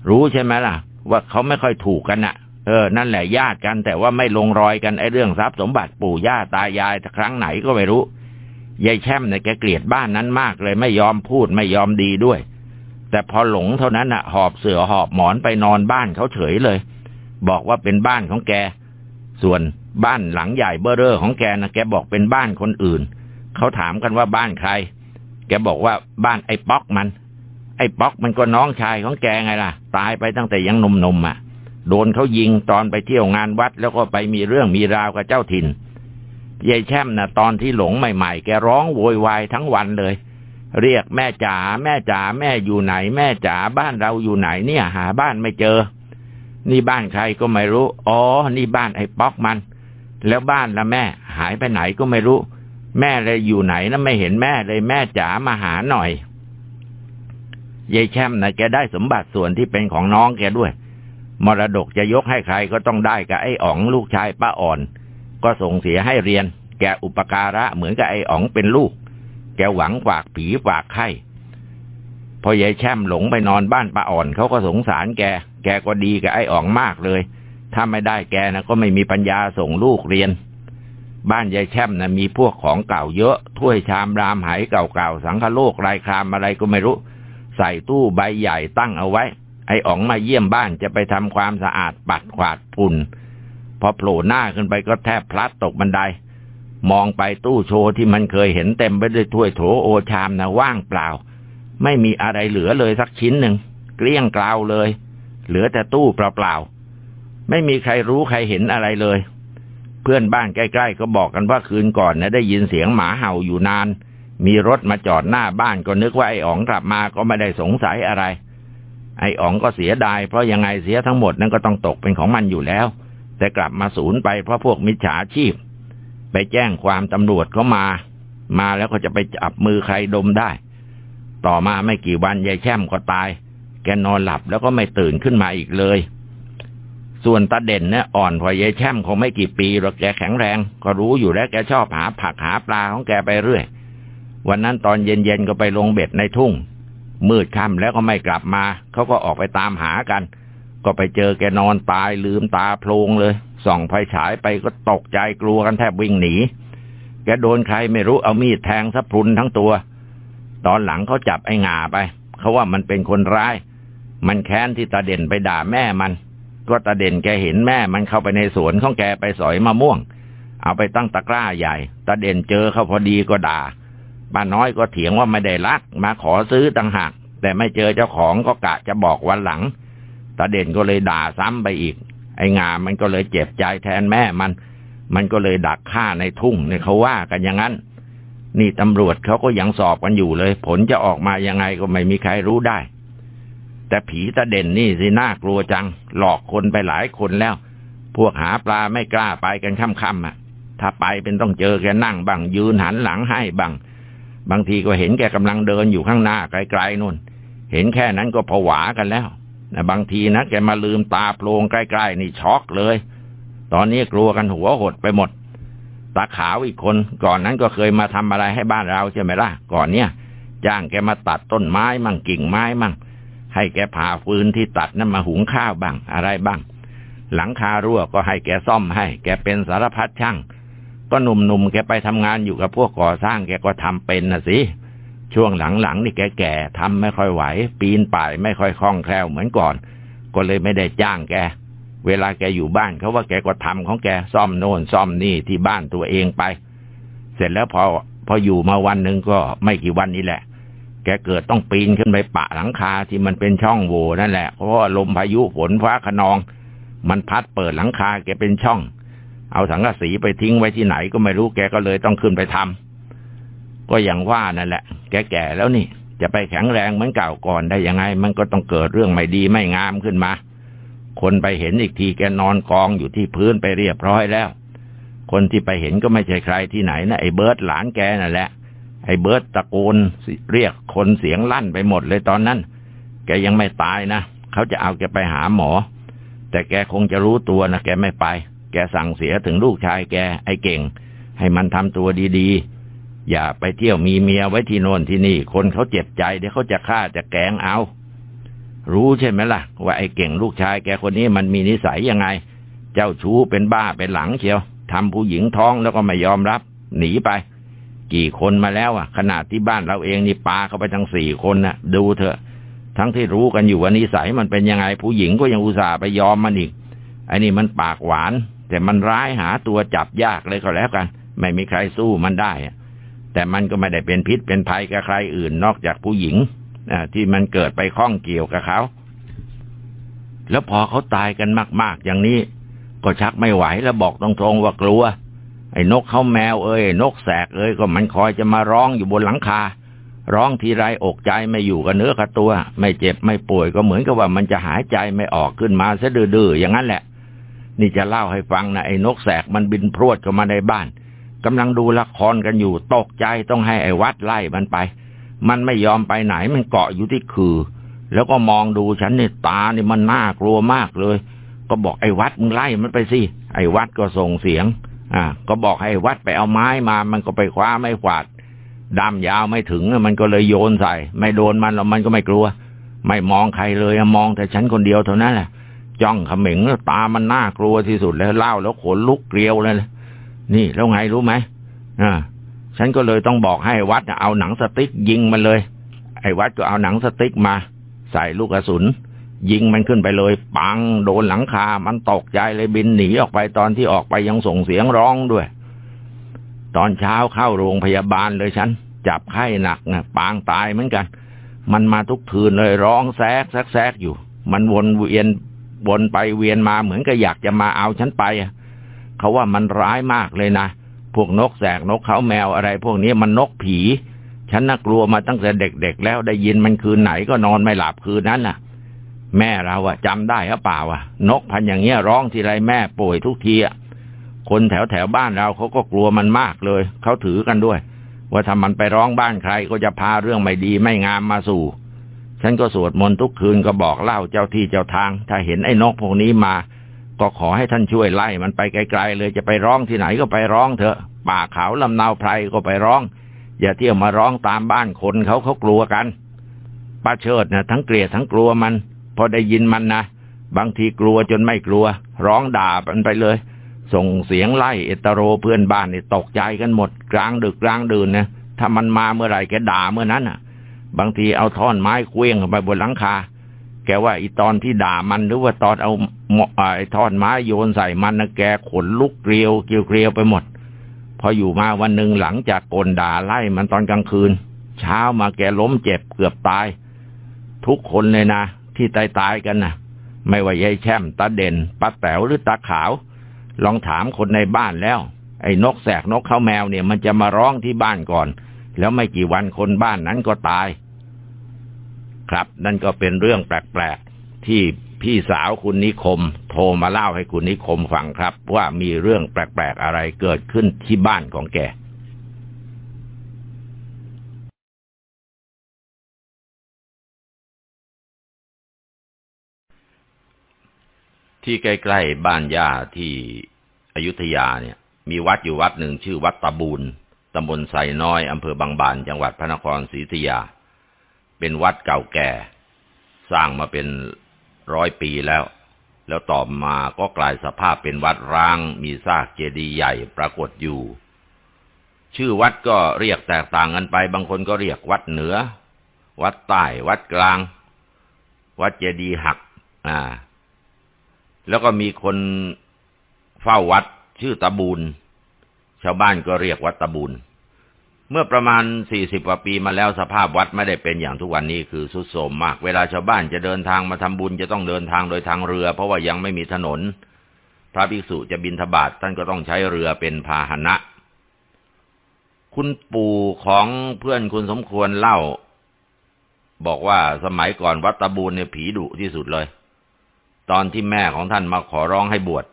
รู้ใช่ไหมล่ะ ว่าเขาไม่ค่อยถูกกันนะ่ะ เออ นั่นแหละญาติกัน แต่ว่าไม่ลงรอยกันไอ้เรื่องทรัพย์สมบัติปู่ย่าตายายครั้งไหนก็ไม่รู้ยายแช่มเนี่ยแกเกลียดบ้านนั้นมากเลยไม่ยอมพูดไม่ยอมดีด้วย แต่พอหลงเท่านั้นอะ หอบเสือหอบหมอนไปนอนบ้านเขาเฉยเลย บอกว่าเป็นบ้านของแก ส่วน บ้านหลังใหญ่เบ้อเร่อของแกนะแกบอกเป็นบ้านคนอื่น เขาถามกันว่าบ้านใคร แกบอกว่าบ้านไอ้ป๊อกมัน ไอ้ป๊อกมันก็น้องชายของแกไงล่ะ ตายไปตั้งแต่ยังนมๆอะ โดนเขายิงตอนไปเที่ยวงานวัด แล้วก็ไปมีเรื่องมีราวกับเจ้าถิ่นยายแช่มนะตอนที่หลงใหม่ๆ แกร้องโวยวายทั้งวันเลย เรียกแม่จ๋าแม่จ๋าแม่อยู่ไหน แม่จ๋าบ้านเราอยู่ไหนเนี่ย หาบ้านไม่เจอ นี่บ้านใครก็ไม่รู้ อ๋อ นี่บ้านไอ้ป๊อกมัน แล้วบ้านละแม่ หายไปไหนก็ไม่รู้ แม่เลยอยู่ไหนนะไม่เห็นแม่เลยแม่จ๋ามาหาหน่อยยายแช่มนะแกได้สมบัติส่วนที่เป็นของน้องแกด้วย มรดกจะยกให้ใครก็ต้องได้กับไอ้อ๋องลูกชายป้าอ่อน ก็ส่งเสียให้เรียน แกอุปการะเหมือนกับไอ้อ๋องเป็นลูก แกหวังฝากผีฝากไข่พอยายแช่มหลงไปนอนบ้านป้าอ่อนเขาก็สงสารแก แกก็ดีกับไอ้อ๋องมากเลย ถ้าไม่ได้แกนะก็ไม่มีปัญญาส่งลูกเรียน บ้านยายแช่มนะมีพวกของเก่าเยอะ ถ้วยชามรามไหเก่าๆ สังฆโลกรายครามอะไรก็ไม่รู้ ใส่ตู้ใบใหญ่ตั้งเอาไว้ ไอ้อ๋องมาเยี่ยมบ้านจะไปทำความสะอาดปัดขวาดฝุ่นพอโผล่หน้าขึ้นไปก็แทบพลัดตกบันได มองไปตู้โชว์ที่มันเคยเห็นเต็มไปด้วยถ้วยโถโอชามนะว่างเปล่า ไม่มีอะไรเหลือเลยสักชิ้นหนึ่งเกลี้ยงกลาวเลย เหลือแต่ตู้เปล่าๆ ไม่มีใครรู้ใครเห็นอะไรเลย เพื่อนบ้านใกล้ๆก็บอกกันว่าคืนก่อนนะได้ยินเสียงหมาเห่าอยู่นาน มีรถมาจอดหน้าบ้านก็นึกว่าไอ้อ๋องกลับมาก็ไม่ได้สงสัยอะไร ไอ้อ๋องก็เสียดายเพราะยังไงเสียทั้งหมดนั้นก็ต้องตกเป็นของมันอยู่แล้ว แต่กลับมาสูญไปเพราะพวกมิจฉาชีพ ไปแจ้งความตำรวจเขามา มาแล้วก็จะไปจับมือใครดมได้ ต่อมาไม่กี่วันยายแช่มก็ตาย แกนอนหลับแล้วก็ไม่ตื่นขึ้นมาอีกเลย ส่วนตาเด่นเนี่ยอ่อนพอยายแช่มคงไม่กี่ปีหรอกแกแข็งแรง ก็รู้อยู่แล้วแกชอบหาผักหาปลาของแกไปเรื่อย วันนั้นตอนเย็นๆก็ไปลงเบ็ดในทุ่ง มืดค่ำแล้วก็ไม่กลับมา เขาก็ออกไปตามหากัน ก็ไปเจอแกนอนตายลืมตาโพลงเลย ส่องไฟฉายไปก็ตกใจกลัวกันแทบวิ่งหนี แกโดนใครไม่รู้เอามีดแทงสะพรุนทั้งตัว ตอนหลังเขาจับไอ้งาไป เขาว่ามันเป็นคนร้าย มันแค้นที่ตาเด่นไปด่าแม่มัน ก็ตาเด่นแกเห็นแม่มันเข้าไปในสวนของแกไปสอยมะม่วง เอาไปตั้งตะกร้าใหญ่ ตาเด่นเจอเขาพอดีก็ด่าป้าน้อยก็เถียงว่าไม่ได้รัก มาขอซื้อต่างหากแต่ไม่เจอเจ้าของก็กะจะบอกวันหลัง ตาเด่นก็เลยด่าซ้ำไปอีก ไอ้งามมันก็เลยเจ็บใจแทนแม่มัน มันก็เลยดักฆ่าในทุ่งเนี่ยเขาว่ากันอย่างนั้น นี่ตำรวจเขาก็ยังสอบกันอยู่เลย ผลจะออกมายังไงก็ไม่มีใครรู้ได้ แต่ผีตาเด่นนี่สิน่ากลัวจัง หลอกคนไปหลายคนแล้ว พวกหาปลาไม่กล้าไปกันค่ำๆอะ ถ้าไปเป็นต้องเจอแกนั่งบังยืนหันหลังให้บัง บางทีก็เห็นแกกำลังเดินอยู่ข้างหน้าไกลๆนู่น เห็นแค่นั้นก็ผวากันแล้วนะบางทีนะแกมาลืมตาโพลงใกล้ๆนี่ช็อกเลย ตอนนี้กลัวกันหัวหดไปหมด ตาขาวอีกคน ก่อนนั้นก็เคยมาทำอะไรให้บ้านเราใช่ไหมล่ะ ก่อนเนี้ยจ้างแกมาตัดต้นไม้มั่งกิ่งไม้มั่ง ให้แกผ่าฟืนที่ตัดนั้นมาหุงข้าวบ้างอะไรบ้าง หลังคารั่วก็ให้แกซ่อมให้ แกเป็นสารพัดช่าง ก็หนุ่มๆแกไปทำงานอยู่กับพวกก่อสร้างแกก็ทำเป็นนะสิช่วงหลังๆนี่แกแก่ทำไม่ค่อยไหว ปีนป่ายไม่ค่อยคล่องแคล่วเหมือนก่อน ก็เลยไม่ได้จ้างแก เวลาแกอยู่บ้านเขาว่าแกก็ทำของแกซ่อมโน่นซ่อมนี่ที่บ้านตัวเองไป เสร็จแล้วพอพออยู่มาวันหนึ่งก็ไม่กี่วันนี้แหละ กเกิดต้องปีนขึ้นไปปะหลังคาที่มันเป็นช่องโหว่นั่นแหละ เพราะว่าลมพายุฝนฟ้าขนอง มันพัดเปิดหลังคาแกเป็นช่อง เอาสังกะสีไปทิ้งไว้ที่ไหนก็ไม่รู้แกก็เลยต้องขึ้นไปทำก็อย่างว่านั่นแหละ แกแก่แล้วนี่ จะไปแข็งแรงเหมือนเก่าก่อนได้ยังไง มันก็ต้องเกิดเรื่องไม่ดีไม่งามขึ้นมา คนไปเห็นอีกทีแกนอนกองอยู่ที่พื้นไปเรียบร้อยแล้ว คนที่ไปเห็นก็ไม่ใช่ใครที่ไหนนะไอ้เบิร์ดหลานแกนั่นแหละ ไอ้เบิร์ดตะโกนเรียกคนเสียงลั่นไปหมดเลยตอนนั้น แกยังไม่ตายนะ เขาจะเอาแกไปหาหมอ แต่แกคงจะรู้ตัวนะแกไม่ไป แกสั่งเสียถึงลูกชายแกไอ้เก่ง ให้มันทำตัวดีๆ อย่าไปเที่ยวมีเมียไว้ที่โน่นที่นี่ คนเขาเจ็บใจเดี๋ยวเขาจะฆ่าจะแกงเอา รู้ใช่ไหมล่ะ ว่าไอ้เก่งลูกชายแกคนนี้มันมีนิสัยยังไง เจ้าชู้เป็นบ้าเป็นหลังเชียวทำผู้หญิงท้องแล้วก็ไม่ยอมรับ หนีไป กี่คนมาแล้วอะ ขนาดที่บ้านเราเองนี่ปาเข้าไปทั้งสี่คนนะ่ะดูเถอะ ทั้งที่รู้กันอยู่ว่านิสัยมันเป็นยังไง ผู้หญิงก็ยังอุตส่าห์ไปยอมมันอีกไอ้นี่มันปากหวาน แต่มันร้ายหาตัวจับยากเลยก็แล้วกัน ไม่มีใครสู้มันได้แต่มันก็ไม่ได้เป็นพิษเป็นภัยกับใครอื่นนอกจากผู้หญิงที่มันเกิดไปข้องเกี่ยวกับเขา แล้วพอเขาตายกันมาก ๆ อย่างนี้ ก็ชักไม่ไหวแล้วบอกตรงๆว่ากลัว ไอ้นกเขาแมวเอ้ยนกแสกเอ้ยก็มันคอยจะมาร้องอยู่บนหลังคา ร้องทีไรอกใจไม่อยู่กับเนื้อกับตัว ไม่เจ็บไม่ป่วยก็เหมือนกับว่ามันจะหายใจไม่ออกขึ้นมาซะดื้อๆอย่างนั้นแหละ นี่จะเล่าให้ฟังนะไอ้นกแสกมันบินพรวดเข้ามาในบ้านกำลังดูละครกันอยู่ตกใจต้องให้ไอ้วัดไล่มันไป มันไม่ยอมไปไหนมันเกาะอยู่ที่คือ แล้วก็มองดูฉันนี่ตานี่มันน่ากลัวมากเลย ก็บอกไอ้วัดมึงไล่มันไปสิไอ้วัดก็ส่งเสียง อ่า ก็บอกให้วัดไปเอาไม้มา มันก็ไปคว้าไม่ขวาดดำยาวไม่ถึงมันก็เลยโยนใส่ ไม่โดนมันแล้วมันก็ไม่กลัว ไม่มองใครเลยมองแต่ฉันคนเดียวเท่านั้นแหละจ้องขมิงแล้วตามันน่ากลัวที่สุดแล้วเล่าแล้วขนลุกเกลียวเลยนี่แล้วไงรู้ไหมอ่าฉันก็เลยต้องบอกให้วัดเอาหนังสติ๊กยิงมันเลย ไอ้วัดก็เอาหนังสติ๊กมา ใส่ลูกกระสุน ยิงมันขึ้นไปเลย ปังโดนหลังคา มันตกใจเลยบินหนีออกไปตอนที่ออกไปยังส่งเสียงร้องด้วย ตอนเช้าเข้าโรงพยาบาลเลยฉัน จับไข้หนักนะปางตายเหมือนกัน มันมาทุกคืนเลยร้องแซกแซกแซกอยู่ มันวนเวียนวนไปเวียนมาเหมือนกับอยากจะมาเอาฉันไปเขาว่ามันร้ายมากเลยนะพวกนกแสกนกเขาแมวอะไร พวกนี้มันนกผี ฉันน่ากลัวมาตั้งแต่เด็กๆแล้วได้ยินมันคืนไหนก็นอนไม่หลับคืนนั้นน่ะ แม่เราอะจำได้หรือเปล่าอะนกพันอย่างเงี้ยร้องทีไรแม่ป่วยทุกทีอะคนแถวแถวบ้านเราเขาก็กลัวมันมากเลย เขาถือกันด้วย ว่าถ้ามันไปร้องบ้านใครก็จะพาเรื่องไม่ดีไม่งามมาสู่ ฉันก็สวดมนต์ทุกคืนก็บอกเล่าเจ้าที่เจ้าทาง ถ้าเห็นไอ้นกพวกนี้มา ก็ขอให้ท่านช่วยไล่ มันไปไกลๆเลยจะไปร้องที่ไหนก็ไปร้องเถอะ ป่าเขาลำนาวไพรก็ไปร้อง อย่าเที่ยวมาร้องตามบ้านคนเขาเขากลัวกันป้าเชิดนะทั้งเกลียดทั้งกลัวมัน พอได้ยินมันนะบางทีกลัวจนไม่กลัว ร้องด่ามันไปเลย ส่งเสียงไล่เอตโรเพื่อนบ้านนี่ตกใจกันหมด กลางดึกกลางดื่นนะถ้ามันมาเมื่อไหร่แกด่าเมื่อนั้นอะ บางทีเอาท่อนไม้เคว้งไปบนหลังคา แกว่าอีตอนที่ด่ามันหรือว่าตอนเอาไอ้ท่อนไม้โยนใส่มันนะแกขนลุกเกลียวเกลียวเกลียวไปหมด พออยู่มาวันหนึ่งหลังจากกลด่าไล่มันตอนกลางคืน เช้ามาแกล้มเจ็บเกือบตาย ทุกคนเลยนะ ที่ตายตายกันนะไม่ว่ายายแช่มตาเด่นป้าแต๋วหรือตาขาว ลองถามคนในบ้านแล้ว ไอ้นกแสกนกเขาแมวเนี่ยมันจะมาร้องที่บ้านก่อน แล้วไม่กี่วันคนบ้านนั้นก็ตาย ครับ นั่นก็เป็นเรื่องแปลกๆที่พี่สาวคุณนิคม โทรมาเล่าให้คุณนิคมฟังครับ ว่ามีเรื่องแปลกๆอะไรเกิดขึ้นที่บ้านของแก ที่ใกล้ๆบ้านย่าที่อยุธยาเนี่ย มีวัดอยู่วัดหนึ่งชื่อวัดตะบูนตำบลไซน้อยอำเภอบางบาน จังหวัดพระนครศรีอยุธยา เป็นวัดเก่าแก่ สร้างมาเป็นร้อยปีแล้ว แล้วต่อมาก็กลายสภาพเป็นวัดร้าง มีซากเจดีย์ใหญ่ปรากฏอยู่ ชื่อวัดก็เรียกแตกต่างกันไป บางคนก็เรียกวัดเหนือ วัดใต้ วัดกลาง วัดเจดีย์หัก อ่า แล้วก็มีคนเฝ้าวัดชื่อตะบูนชาวบ้านก็เรียกวัดตะบูนเมื่อประมาณสี่สิบกว่าปีมาแล้วสภาพวัดไม่ได้เป็นอย่างทุกวันนี้คือสุดโทมมาก เวลาชาวบ้านจะเดินทางมาทำบุญจะต้องเดินทางโดยทางเรือ เพราะว่ายังไม่มีถนน พระภิกษุจะบินทบาทท่านก็ต้องใช้เรือเป็นพาหนะ คุณปู่ของเพื่อนคุณสมควรเล่า บอกว่าสมัยก่อนวัดตะบูนเนี่ยผีดุที่สุดเลย ตอนที่แม่ของท่านมาขอร้องให้บวช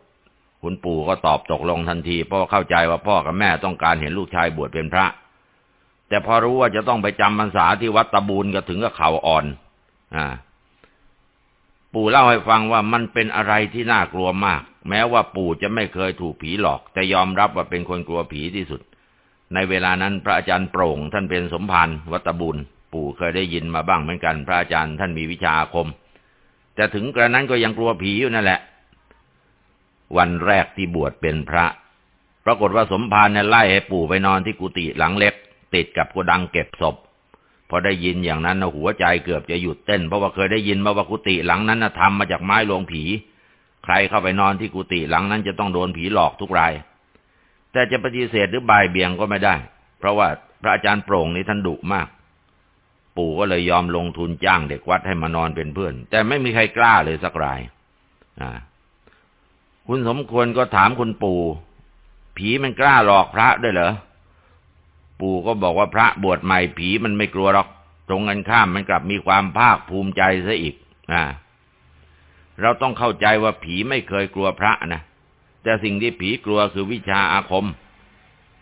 คุณปู่ก็ตอบตกลงทันทีเพราะเข้าใจว่าพ่อกับแม่ต้องการเห็นลูกชายบวชเป็นพระ แต่พอรู้ว่าจะต้องไปจำพรรษาที่วัดตะบูนก็ถึงกับเข่าอ่อน อ่า ปู่เล่าให้ฟังว่ามันเป็นอะไรที่น่ากลัวมาก แม้ว่าปู่จะไม่เคยถูกผีหลอก แต่ยอมรับว่าเป็นคนกลัวผีที่สุด ในเวลานั้นพระอาจารย์โปร่ง ท่านเป็นสมภารวัดตะบูนปู่เคยได้ยินมาบ้างเหมือนกัน พระอาจารย์ท่านมีวิชาอาคม แต่ถึงกระนั้นก็ยังกลัวผีอยู่นั่นแหละ วันแรกที่บวชเป็นพระ ปรากฏว่าสมภารเนี่ยไล่ให้ปู่ไปนอนที่กุฏิหลังเล็ก ติดกับโกดังเก็บศพพอได้ยินอย่างนั้นหัวใจเกือบจะหยุดเต้น เพราะว่าเคยได้ยินมาว่ากุฏิหลังนั้นทำมาจากไม้ลงผี ใครเข้าไปนอนที่กุฏิหลังนั้นจะต้องโดนผีหลอกทุกราย แต่จะปฏิเสธหรือบ่ายเบี่ยงก็ไม่ได้ เพราะว่าพระอาจารย์โปร่งนี่ท่านดุมาก ปู่ก็เลยยอมลงทุนจ้างเด็กวัดให้มานอนเป็นเพื่อน แต่ไม่มีใครกล้าเลยสักรายคุณสมควรก็ถามคุณปู่ ผีมันกล้าหลอกพระด้วยเหรอ ปู่ก็บอกว่าพระบวชใหม่ผีมันไม่กลัวหรอก ตรงกันข้ามมันกลับมีความภาคภูมิใจซะอีก อ่า เราต้องเข้าใจว่าผีไม่เคยกลัวพระนะ แต่สิ่งที่ผีกลัวคือวิชาอาคม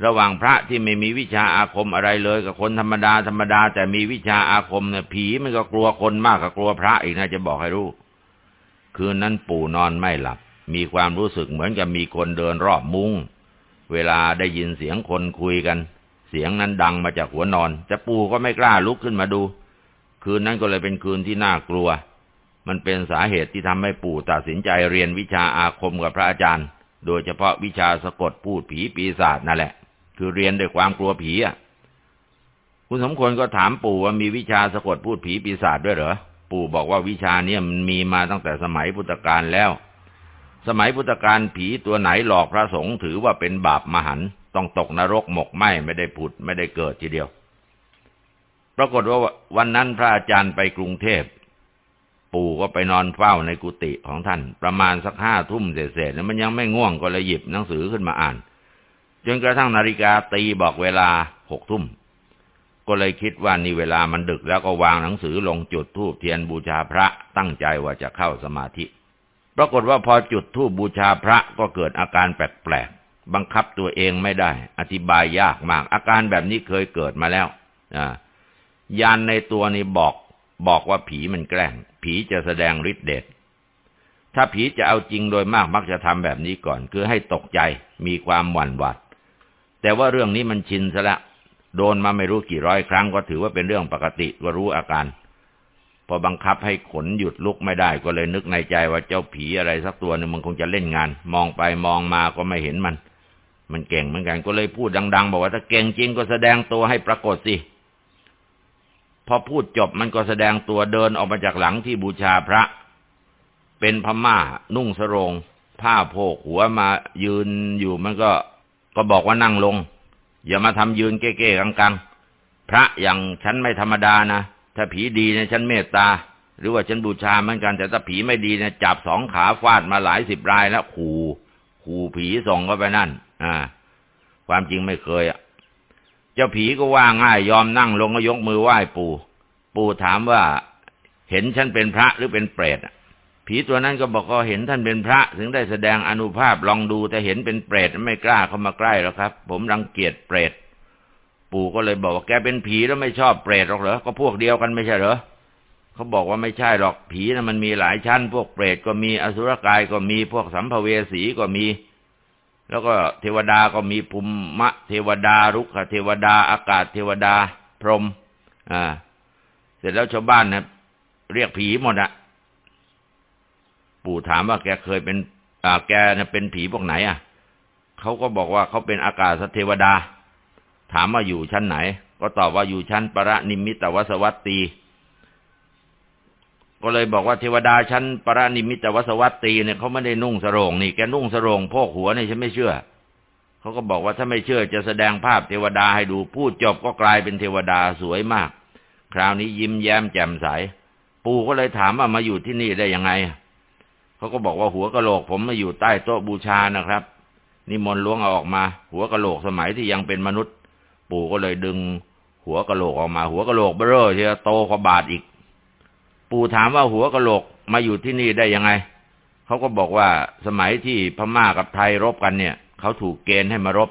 ระหว่างพระที่ไม่มีวิชาอาคมอะไรเลยกับคนธรรมดาธรรมดา แต่มีวิชาอาคมเนี่ยผีมันก็กลัวคนมากกว่ากลัวพระอีกนะจะบอกให้รู้ คืนนั้นปู่นอนไม่หลับ มีความรู้สึกเหมือนกับมีคนเดินรอบมุง้งเวลาได้ยินเสียงคนคุยกัน เสียงนั้นดังมาจากหัวนอน แต่ปู่ก็ไม่กล้าลุกขึ้นมาดู คืนนั้นก็เลยเป็นคืนที่น่ากลัว มันเป็นสาเหตุที่ทำให้ปู่ตัดสินใจเรียนวิชาอาคมกับพระอาจารย์ โดยเฉพาะวิชาสะกดพูดผีปีศาจนั่นแหละ คือเรียนด้วยความกลัวผีอะ คุณสมควรก็ถามปู่ว่ามีวิชาสะกดพูดผีปีศาจด้วยเหรอ ปู่บอกว่าวิชาเนี่ยมันมีมาตั้งแต่สมัยพุทธกาลแล้ว สมัยพุทธกาลผีตัวไหนหลอกพระสงฆ์ถือว่าเป็นบาปมหันต้องตกนรกหมกไหมไม่ได้ผุดไม่ได้เกิดทีเดียว ปรากฏว่าวันนั้นพระอาจารย์ไปกรุงเทพ ปู่ก็ไปนอนเฝ้าในกุฏิของท่าน ประมาณสักห้าทุ่มเศษๆมันยังไม่ง่วงก็เลยหยิบหนังสือขึ้นมาอ่าน จนกระทั่งนาฬิกาตีบอกเวลาหกทุ่ม ก็เลยคิดว่านี่เวลามันดึกแล้วก็วางหนังสือลงจุดธูปเทียนบูชาพระตั้งใจว่าจะเข้าสมาธิ ปรากฏว่าพอจุดธูปบูชาพระก็เกิดอาการแปลกๆ บังคับตัวเองไม่ได้ อธิบายยากมาก อาการแบบนี้เคยเกิดมาแล้วยานในตัวนี้บอกบอกว่าผีมันแกล้ง ผีจะแสดงฤทธิ์เดชถ้าผีจะเอาจริงโดยมากมักจะทำแบบนี้ก่อน คือให้ตกใจมีความหวั่นหวาด แต่ว่าเรื่องนี้มันชินซะแล้วโดนมาไม่รู้กี่ร้อยครั้งก็ถือว่าเป็นเรื่องปกติก็รู้อาการ พอบังคับให้ขนหยุดลุกไม่ได้ก็เลยนึกในใจว่าเจ้าผีอะไรสักตัวหนึ่งมันคงจะเล่นงาน มองไปมองมาก็ไม่เห็นมัน มันเก่งเหมือนกันก็เลยพูดดัง ๆ บอกว่าถ้าเก่งจริงก็แสดงตัวให้ปรากฏสิพอพูดจบมันก็แสดงตัวเดินออกมาจากหลังที่บูชาพระ เป็นพม่า นุ่งสรง ผ้าโพกหัวมายืนอยู่มันก็ ก็บอกว่านั่งลง อย่ามาทำยืนเก้ๆกังๆ พระอย่างฉันไม่ธรรมดานะ ถ้าผีดีเนี่ยฉันเมตตา หรือว่าฉันบูชาเหมือนกัน แต่ถ้าผีไม่ดีเนี่ยจับสองขาฟาดมาหลายสิบรายแล้วขู่ขู่ผีส่งเข้าไปนั่น อ่า ความจริงไม่เคยอะ เจ้าผีก็ว่าง่ายยอมนั่งลงก็ยกมือไหว้ปู่ ปู่ถามว่า เห็นฉันเป็นพระหรือเป็นเปรต ผีตัวนั้นก็บอกก็เห็นท่านเป็นพระ ถึงได้แสดงอนุภาพลองดูแต่เห็นเป็นเปรตไม่กล้าเข้ามาใกล้หรอกครับ ผมรังเกียจเปรตปู่ก็เลยบอกว่าแกเป็นผีแล้วไม่ชอบเปรตหรอกเหรอก็พวกเดียวกันไม่ใช่เหรอเขาบอกว่าไม่ใช่หรอกผีนะมันมีหลายชั้น พวกเปรตก็มีอสุรกายก็มีพวกสัมภเวสีก็มี แล้วก็เทวดาก็มีภูมะ เทวดารุกขเทวดาอากาศเทวดาพรหมอ่า เสร็จแล้วชาวบ้านนะเรียกผีหมดอะ ปู่ถามว่าแกเคยเป็นอ่าแกเป็นผีพวกไหน อะเขาก็บอกว่าเขาเป็นอากาศเทวดา ถามว่าอยู่ชั้นไหน ก็ตอบว่าอยู่ชั้นปรนิมิตวสวัตตีก็เลยบอกว่าเทวดาชั้นปรนิมิตวสวัตตีเนี่ยเขาไม่ได้นุ่งสรงนี่แกนุ่งสรงพกหัวนี่ฉันไม่เชื่อเขาก็บอกว่าถ้าไม่เชื่อจะแสดงภาพเทวดาให้ดูพูดจบก็กลายเป็นเทวดาสวยมาก คราวนี้ยิ้มแย้มแจ่มใส ปู่ก็เลยถามว่ามาอยู่ที่นี่ได้ยังไง เขาก็บอกว่าหัวกะโหลก ผมมาอยู่ใต้โต๊ะบูชานะครับ นิมนต์ล้วงเอาออกมา หัวกะโหลกสมัยที่ยังเป็นมนุษย์ ปู่ก็เลยดึง หัวกะโหลกออกมา หัวกะโหลกเบ้อเชียโตกว่าบาทอีก ปู่ถามว่าหัวกะโหลกมาอยู่ที่นี่ได้ยังไงเขาก็บอกว่าสมัยที่พม่ากับไทยรบกันเนี่ยเขาถูกเกณฑ์ให้มารบ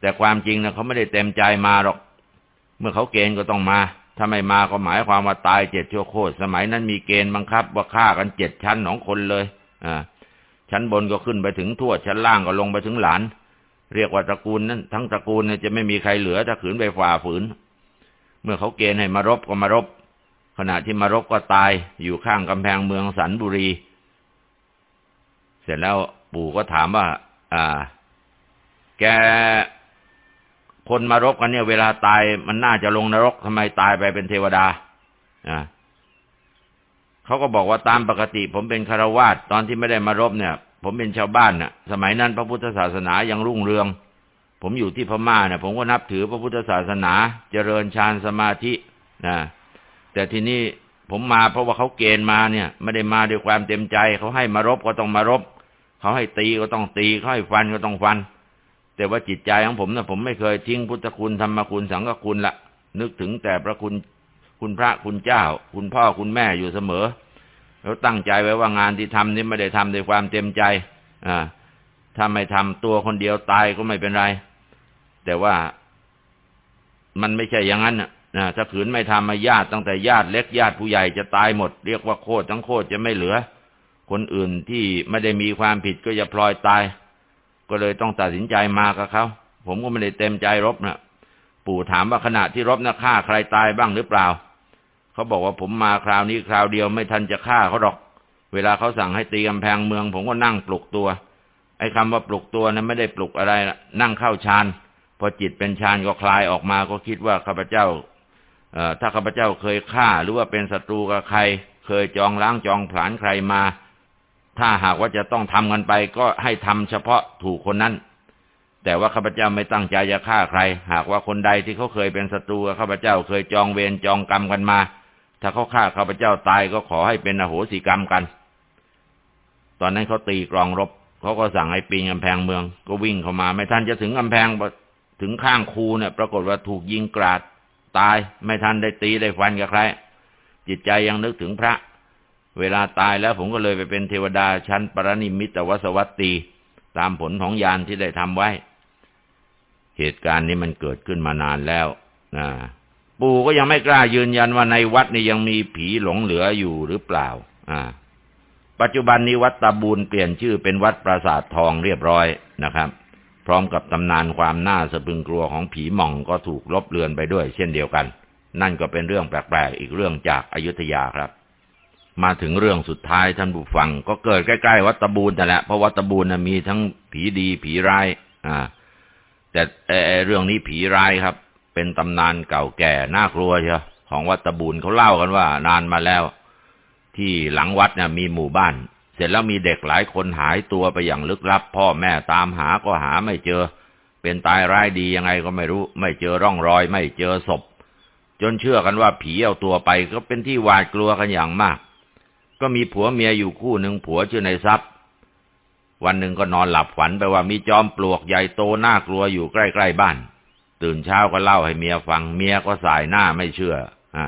แต่ความจริงนะเขาไม่ได้เต็มใจมาหรอก เมื่อเขาเกณฑ์ก็ต้องมา ถ้าไม่มาก็หมายความว่าตายเจ็ดชั่วโคตรสมัยนั้นมีเกณฑ์บังคับว่าฆ่ากันเจ็ดชั้นสองคนเลย อ่า ชั้นบนก็ขึ้นไปถึงทวดชั้นล่างก็ลงไปถึงหลาน เรียกว่าตระกูลนั้น ทั้งตระกูลเนี่ยจะไม่มีใครเหลือถ้าขืนไปฝ่าฝืน เมื่อเขาเกณฑ์ให้มารบก็มารบ ขณะที่มารบก็ตายอยู่ข้างกำแพงเมืองสันบุรี เสร็จแล้วปู่ก็ถามว่า อ่า แก คนมารบกันเนี่ย เวลาตายมันน่าจะลงนรกทำไมตายไปเป็นเทวดาอ่าเขาก็บอกว่าตามปกติ ผมเป็นคารวาสตอนที่ไม่ได้มารบเนี่ย ผมเป็นชาวบ้านน่ะ สมัยนั้นพระพุทธศาสนายังรุ่งเรือง ผมอยู่ที่พม่าเนี่ยผมก็นับถือพระพุทธศาสนา เจริญฌานสมาธินะแต่ทีนี้ผมมาเพราะว่าเขาเกณฑ์มาเนี่ย ไม่ได้มาด้วยความเต็มใจ เขาให้มารบก็ต้องมารบ เขาให้ตีก็ต้องตีเขาให้ฟันก็ต้องฟัน แต่ว่าจิตใจของผมนะผมไม่เคยทิ้งพุทธคุณธรรมคุณสังฆคุณละนึกถึงแต่พระคุณคุณพระคุณเจ้า คุณพ่อคุณแม่อยู่เสมอ แล้วตั้งใจไว้ว่างานที่ทำนี้ไม่ได้ทำด้วยความเต็มใจ อ่าถ้าไม่ทำตัวคนเดียวตายก็ไม่เป็นไร แต่ว่ามันไม่ใช่อย่างนั้นนะถ้าขืนไม่ทำมาญาติตั้งแต่ญาติเล็กญาติผู้ใหญ่จะตายหมด เรียกว่าโคตรทั้งโคตรจะไม่เหลือ คนอื่นที่ไม่ได้มีความผิดก็จะพลอยตาย ก็เลยต้องตัดสินใจมากับเขาผมก็ไม่ได้เต็มใจรบนะปู่ถามว่าขณะที่รบนะฆ่าใครตายบ้างหรือเปล่าเขาบอกว่าผมมาคราวนี้คราวเดียวไม่ทันจะฆ่าเขาหรอก เวลาเขาสั่งให้ตีกำแพงเมือง ผมก็นั่งปลุกตัว ไอ้คำว่าปลุกตัวนะั้นไม่ได้ปลุกอะไรนะนั่งเข้าฌานพอจิตเป็นฌานก็คลายออกมาก็คิดว่าข้าพเจ้าเอ่อถ้าข้าพเจ้าเคยฆ่าหรือว่าเป็นศัตรูกับใคร เคยจองล้างจองผลาญใครมา ถ้าหากว่าจะต้องทำกันไปก็ให้ทำเฉพาะถูกคนนั้น แต่ว่าข้าพเจ้าไม่ตั้งใจจะฆ่าใคร หากว่าคนใดที่เขาเคยเป็นศัตรูข้าพเจ้าเคยจองเวรจองกรรมกันมา ถ้าเขาฆ่าข้าพเจ้าตายก็ขอให้เป็นอโหสิกรรมกัน ตอนนั้นเขาตีกรองรบเขาก็สั่งให้ปีนกำแพงเมือง ก็วิ่งเข้ามา ไม่ทันจะถึงกำแพงถึงข้างคูเนี่ย ปรากฏว่าถูกยิงกราดตาย ไม่ทันได้ตีได้ฟันกับใครจิตใจยังนึกถึงพระ เวลาตายแล้วผมก็เลยไปเป็นเทวดาชั้นปรนิมิตวสวัตตี ตามผลของยานที่ได้ทำไว้ เหตุการณ์นี้มันเกิดขึ้นมานานแล้วนะปู่ก็ยังไม่กล้ายืนยันว่าในวัดนี้ยังมีผีหลงเหลืออยู่หรือเปล่า อ่า ปัจจุบันนี้วัดตาบูนเปลี่ยนชื่อเป็นวัดปราสาททองเรียบร้อยนะครับ พร้อมกับตำนานความน่าสะพึงกลัวของผีหม่องก็ถูกลบเลือนไปด้วย เช่นเดียวกัน นั่นก็เป็นเรื่องแปลกๆอีกเรื่องจากอายุทยาครับ มาถึงเรื่องสุดท้ายท่านผู้ฟัง ก็เกิดใกล้ๆวัดตะบูนแต่แหละเพราะวัดตะบูนมีทั้งผีดีผีร้าย อ่า แต่เรื่องนี้ผีร้ายครับ เป็นตำนานเก่าแก่น่ากลัวเชียวของวัดตะบูนเขาเล่ากันว่า นานมาแล้ว ที่หลังวัดเนี่ยมีหมู่บ้าน เสร็จแล้วมีเด็กหลายคนหายตัวไปอย่างลึกลับ พ่อแม่ตามหาก็หาไม่เจอ เป็นตายร้ายดียังไงก็ไม่รู้ ไม่เจอร่องรอย ไม่เจอศพ จนเชื่อกันว่าผีเอาตัวไปก็เป็นที่หวาดกลัวกันอย่างมาก ก็มีผัวเมียอยู่คู่หนึ่งผัวชื่อในทรัพย์ วันหนึ่งก็นอนหลับฝันไปว่ามีจอมปลวกใหญ่โตน่ากลัวอยู่ใกล้ๆบ้าน ตื่นเช้าก็เล่าให้เมียฟังเมียก็สายหน้าไม่เชื่อ อ่า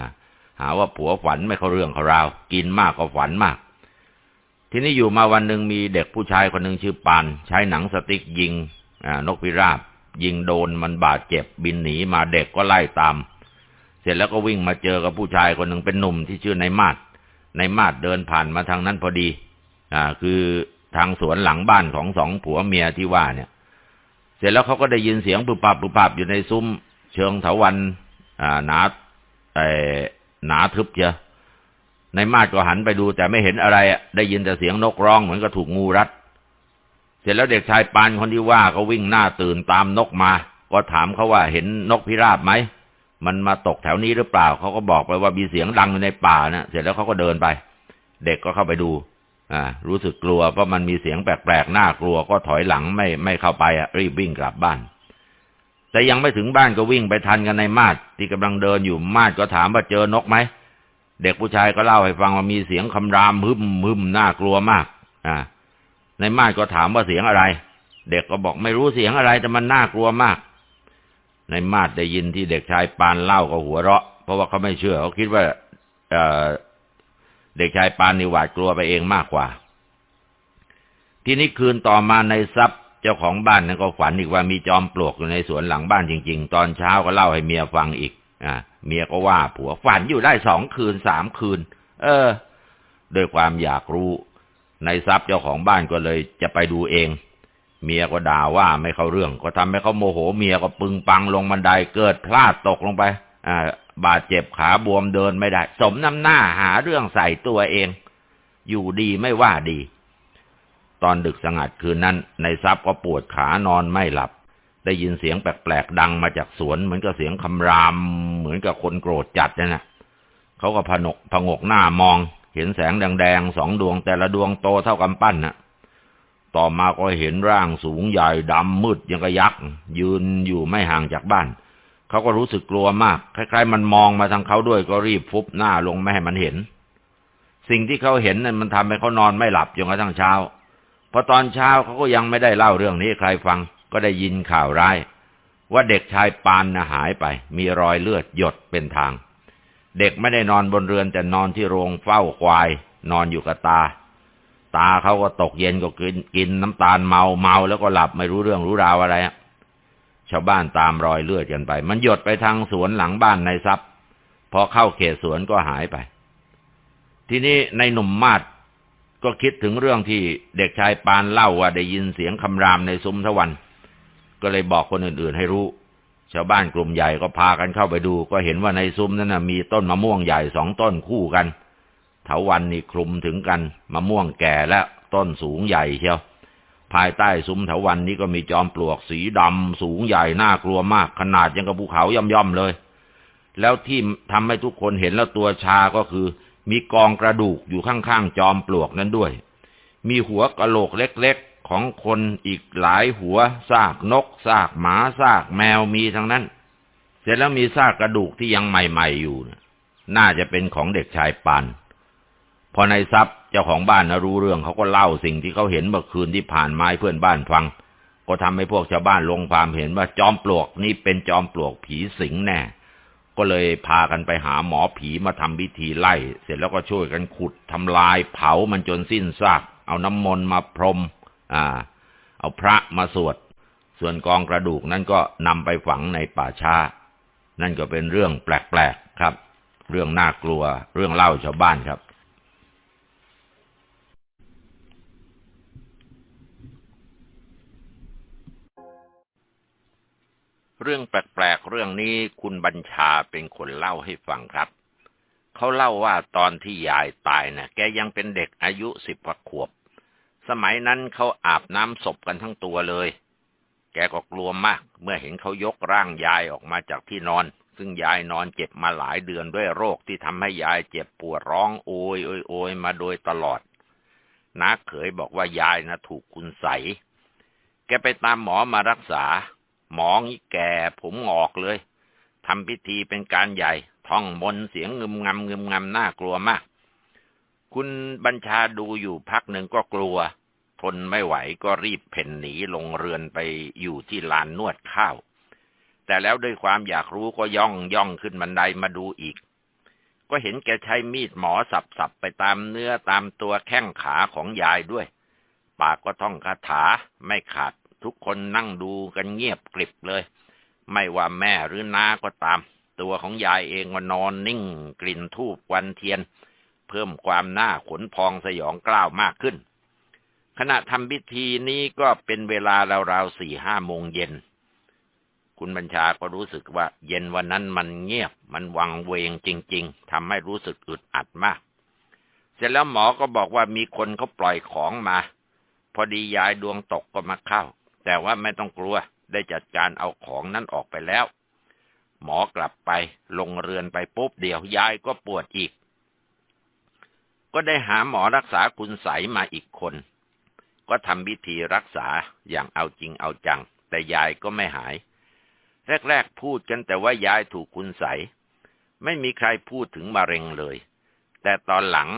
หาว่าผัวฝันไม่เข้าเรื่องเขาราว กินมากก็ฝันมาก ทีนี้อยู่มาวันหนึ่งมีเด็กผู้ชายคนหนึ่งชื่อปานใช้หนังสติ๊กยิงนกพิราบ ยิงโดนมันบาดเจ็บบินหนีมาเด็กก็ไล่ตาม เสร็จแล้วก็วิ่งมาเจอกับผู้ชายคนหนึ่งเป็นหนุ่มที่ชื่อนายมาด ในมาดเดินผ่านมาทางนั้นพอดี อ่า คือทางสวนหลังบ้านของสองผัวเมียที่ว่าเนี่ย เสร็จแล้วเขาก็ได้ยินเสียงปุบปับปุบปับอยู่ในซุ้ม เชิงเถาวันอ่าหนาไอหนาทึบเชียในมาดก็หันไปดูแต่ไม่เห็นอะไรได้ยินแต่เสียงนกร้องเหมือนกับถูกงูรัด เสร็จแล้วเด็กชายปานคนที่ว่าก็วิ่งหน้าตื่นตามนกมา ก็ถามเขาว่าเห็นนกพิราบไหม มันมาตกแถวนี้หรือเปล่า เขาก็บอกไปว่ามีเสียงดังในป่านะเสร็จแล้วเขาก็เดินไป เด็กก็เข้าไปดู อ่า รู้สึกกลัวเพราะมันมีเสียงแปลกๆน่ากลัวก็ถอยหลังไม่ไม่เข้าไปอะรีบวิ่งกลับบ้าน แต่ยังไม่ถึงบ้านก็วิ่งไปทันกันในมาดที่กำลังเดินอยู่มาดก็ถามว่าเจอนกไหมเด็กผู้ชายก็เล่าให้ฟังว่ามีเสียงคำรามฮึมฮึมน่ากลัวมาก อ่า ในมาดก็ถามว่าเสียงอะไร เด็กก็บอกไม่รู้เสียงอะไรแต่มันน่ากลัวมาก ในมาดได้ยินที่เด็กชายปานเล่าก็หัวเราะ เพราะว่าเขาไม่เชื่อเขาคิดว่าเเด็กชายปานนี่หวาดกลัวไปเองมากกว่า ทีนี้คืนต่อมาในทรัพย์เจ้าของบ้านนั้นก็ฝันอีกว่ามีจอมปลวกอยู่ในสวนหลังบ้านจริง ๆ ตอนเช้าก็เล่าให้เมียฟังอีก อ่าเมียก็ว่าผัวฝันอยู่ได้สองคืนสามคืน เออ โดยความอยากรู้ ในทรัพย์เจ้าของบ้านก็เลยจะไปดูเอง เมียก็ด่าว่าไม่เข้าเรื่อง ก็ทำให้เขาโมโห เมียก็ปึงปังลงบันไดเกิดพลาดตกลงไป อ่า บาดเจ็บขาบวมเดินไม่ได้ สมน้ำหน้าหาเรื่องใส่ตัวเอง อยู่ดีไม่ว่าดี ตอนดึกสงัดคืนนั้นในทรัพย์ก็ปวดขานอนไม่หลับ ได้ยินเสียงแปลกๆดังมาจากสวนเหมือนกับเสียงคำราม เหมือนกับคนโกรธจัดนะนะเขาก็ผนกผงกหน้ามอง เห็นแสงแดงๆสองดวงแต่ละดวงโตเท่ากำปั้นน่ะ ต่อมาก็เห็นร่างสูงใหญ่ดำมืดยังกระยักษ์ยืนอยู่ไม่ห่างจากบ้าน เขาก็รู้สึกกลัวมาก คล้ายๆ มันมองมาทางเขาด้วยก็รีบฟุบหน้าลงไม่ให้มันเห็น สิ่งที่เขาเห็นนั่นมันทำให้เขานอนไม่หลับจนกระทั่งเช้าพอตอนเช้าเขาก็ยังไม่ได้เล่าเรื่องนี้ใครฟัง ก็ได้ยินข่าวร้าย ว่าเด็กชายปานนะหายไป มีรอยเลือดหยดเป็นทาง เด็กไม่ได้นอนบนเรือนแต่นอนที่โรงเฝ้าควาย นอนอยู่กับตา ตาเขาก็ตกเย็นก็กินกินน้ำตาลเมาเมาแล้วก็หลับไม่รู้เรื่องรู้ราวอะไรชาวบ้านตามรอยเลือดกันไป มันหยดไปทางสวนหลังบ้านในทรัพย์พอเข้าเขตสวนก็หายไป ทีนี้ในหนุ่มมาดก็คิดถึงเรื่องที่เด็กชายปานเล่าว่าได้ยินเสียงคำรามในซุ้มทวัน ก็เลยบอกคนอื่น ๆ ให้รู้ ชาวบ้านกลุ่มใหญ่ก็พากันเข้าไปดู ก็เห็นว่าในซุ้มนั้นนะมีต้นมะม่วงใหญ่สองต้นคู่กัน เถาวันนี่คลุมถึงกันมะม่วงแก่และต้นสูงใหญ่เชียว ภายใต้ซุ้มเถาวันนี้ก็มีจอมปลวกสีดำสูงใหญ่น่ากลัวมาก ขนาดยังกับภูเขาย่อมๆเลย แล้วที่ทำให้ทุกคนเห็นแล้วตัวชาก็คือ มีกองกระดูกอยู่ข้างๆจอมปลวกนั้นด้วย มีหัวกะโหลกเล็กๆของคนอีกหลายหัวซากนกซากหมาซากแมวมีทั้งนั้น เสร็จแล้วมีซากกระดูกที่ยังใหม่ๆอยู่น่าจะเป็นของเด็กชายปาน พอในทรัพย์เจ้าของบ้านนะรู้เรื่องเขาก็เล่าสิ่งที่เขาเห็นเมื่อคืนที่ผ่านมาเพื่อนบ้านฟัง ก็ทำให้พวกชาวบ้านลงความเห็นว่าจอมปลวกนี่เป็นจอมปลวกผีสิงแน่ ก็เลยพากันไปหาหมอผีมาทำพิธีไล่ เสร็จแล้วก็ช่วยกันขุดทำลายเผามันจนสิ้นซาก เอาน้ำมนต์มาพรม อ่า เอาพระมาสวด ส่วนกองกระดูกนั้นก็นำไปฝังในป่าช้า นั่นก็เป็นเรื่องแปลกๆครับ เรื่องน่ากลัว เรื่องเล่าชาวบ้านครับ เรื่องแปลกๆเรื่องนี้คุณบัญชาเป็นคนเล่าให้ฟังครับ เขาเล่าว่าตอนที่ยายตายนะ่ะ แกยังเป็นเด็กอายุสิบกว่าขวบ สมัยนั้นเขาอาบน้ำศพกันทั้งตัวเลย แกก็กลัวมาก เมื่อเห็นเขายกร่างยายออกมาจากที่นอน ซึ่งยายนอนเจ็บมาหลายเดือนด้วยโรคที่ทำให้ยายเจ็บปวดร้องโอยโอยโอยมาโดยตลอดน้าเขยบอกว่ายายนะถูกคุณใส แกไปตามหมอมารักษา หมอนี่แก่ผมงอกเลยทำพิธีเป็นการใหญ่ ท่องมนเสียงงึมงำงึมงำน่ากลัวมาก คุณบัญชาดูอยู่พักหนึ่งก็กลัว ทนไม่ไหวก็รีบเพ่นหนีลงเรือนไปอยู่ที่ลานนวดข้าว แต่แล้วด้วยความอยากรู้ก็ย่องย่องขึ้นบันไดมาดูอีก ก็เห็นแกใช้มีดหมอสับๆไปตามเนื้อตามตัวแข้งขาของยายด้วย ปากก็ท่องคาถาไม่ขาด ทุกคนนั่งดูกันเงียบกริบเลย ไม่ว่าแม่หรือน้าก็ตาม ตัวของยายเองก็นอนนิ่งกลิ่นทูบวันเทียน เพิ่มความหน้าขนพองสยองกล้าวมากขึ้น ขณะทำพิธีนี้ก็เป็นเวลาราวๆสี่ห้าโมงเย็น คุณบัญชาก็รู้สึกว่าเย็นวันนั้นมันเงียบมันวังเวงจริง ๆทำให้รู้สึกอึดอัดมาก เสร็จแล้วหมอก็บอกว่ามีคนเขาปล่อยของมาพอดียายดวงตกก็มาเข้า แต่ว่าไม่ต้องกลัวได้จัดการเอาของนั้นออกไปแล้ว หมอกลับไปลงเรือนไปปุ๊บเดียวยายก็ปวดอีก ก็ได้หาหมอรักษาคุณใสมาอีกคน ก็ทำพิธีรักษาอย่างเอาจริงเอาจัง แต่ยายก็ไม่หาย แรกๆพูดกันแต่ว่ายายถูกคุณใส ไม่มีใครพูดถึงมะเร็งเลย แต่ตอนหลัง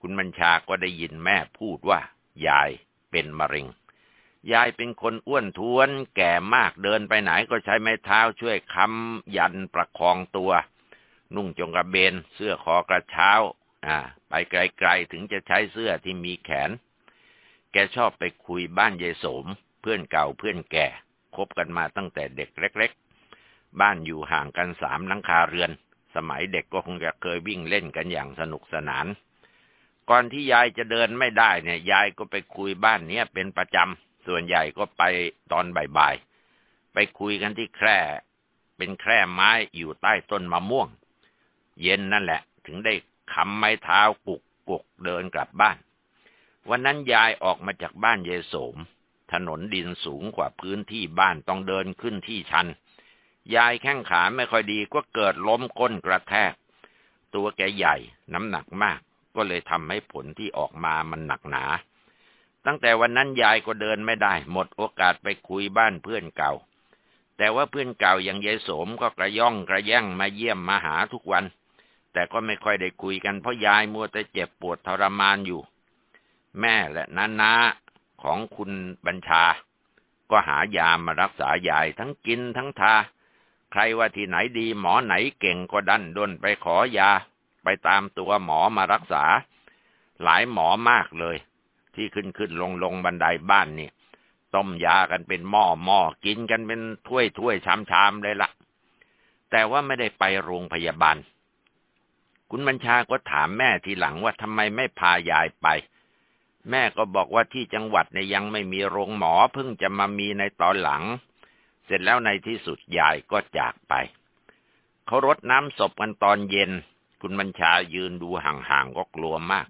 คุณบัญชาก็ได้ยินแม่พูดว่า ยายเป็นมะเร็ง ยายเป็นคนอ้วนท้วน แก่มากเดินไปไหนก็ใช้ไม้เท้าช่วยค้ำยันประคองตัว นุ่งจงกระเบน เสื้อคอกระเช้า อ่า ไปไกลๆถึงจะใช้เสื้อที่มีแขน แกชอบไปคุยบ้านยายสม เพื่อนเก่าเพื่อนแก่คบกันมาตั้งแต่เด็กเล็ก ๆ บ้านอยู่ห่างกันสามหลังคาเรือน สมัยเด็กก็คงจะเคยวิ่งเล่นกันอย่างสนุกสนาน ก่อนที่ยายจะเดินไม่ได้เนี่ย ยายก็ไปคุยบ้านเนี้ยเป็นประจำ ส่วนใหญ่ก็ไปตอนบ่ายๆ ไปคุยกันที่แคร่ เป็นแคร่ไม้อยู่ใต้ต้นมะม่วง เย็นนั่นแหละ ถึงได้คำไม้เท้ากุกกุกเดินกลับบ้าน วันนั้นยายออกมาจากบ้านเยโสม ถนนดินสูงกว่าพื้นที่บ้านต้องเดินขึ้นที่ชัน ยายแข้งขาไม่ค่อยดีก็เกิดล้มก้นกระแทก ตัวแกใหญ่น้ำหนักมาก ก็เลยทำให้ผลที่ออกมามันหนักหนา ตั้งแต่วันนั้นยายก็เดินไม่ได้ หมดโอกาสไปคุยบ้านเพื่อนเก่า แต่ว่าเพื่อนเก่าอย่างยายโสมก็กระย่องกระแย่งมาเยี่ยมมาหาทุกวัน แต่ก็ไม่ค่อยได้คุยกันเพราะยายมัวแต่เจ็บปวดทรมานอยู่ แม่และน้านาของคุณบัญชา ก็หายามารักษายายทั้งกินทั้งทา ใครว่าที่ไหนดีหมอไหนเก่งก็ดันด้นไปขอยา ไปตามตัวหมอมารักษา หลายหมอมากเลย ที่ขึ้นขึ้นลงลงบันไดบ้านนี่ต้มยากันเป็นหม้อหม้อกินกันเป็นถ้วยถ้วยชามชามเลยละ่ะ แต่ว่าไม่ได้ไปโรงพยาบาล คุณบัญชาก็ถามแม่ทีหลังว่าทำไมไม่พายายไป แม่ก็บอกว่าที่จังหวัดเนี่ยยังไม่มีโรงหมอเพิ่งจะมามีในตอนหลัง เสร็จแล้วในที่สุดยายก็จากไปเขารดน้ำศพกันตอนเย็น คุณบัญชายืนดูห่างๆก็กลัวมาก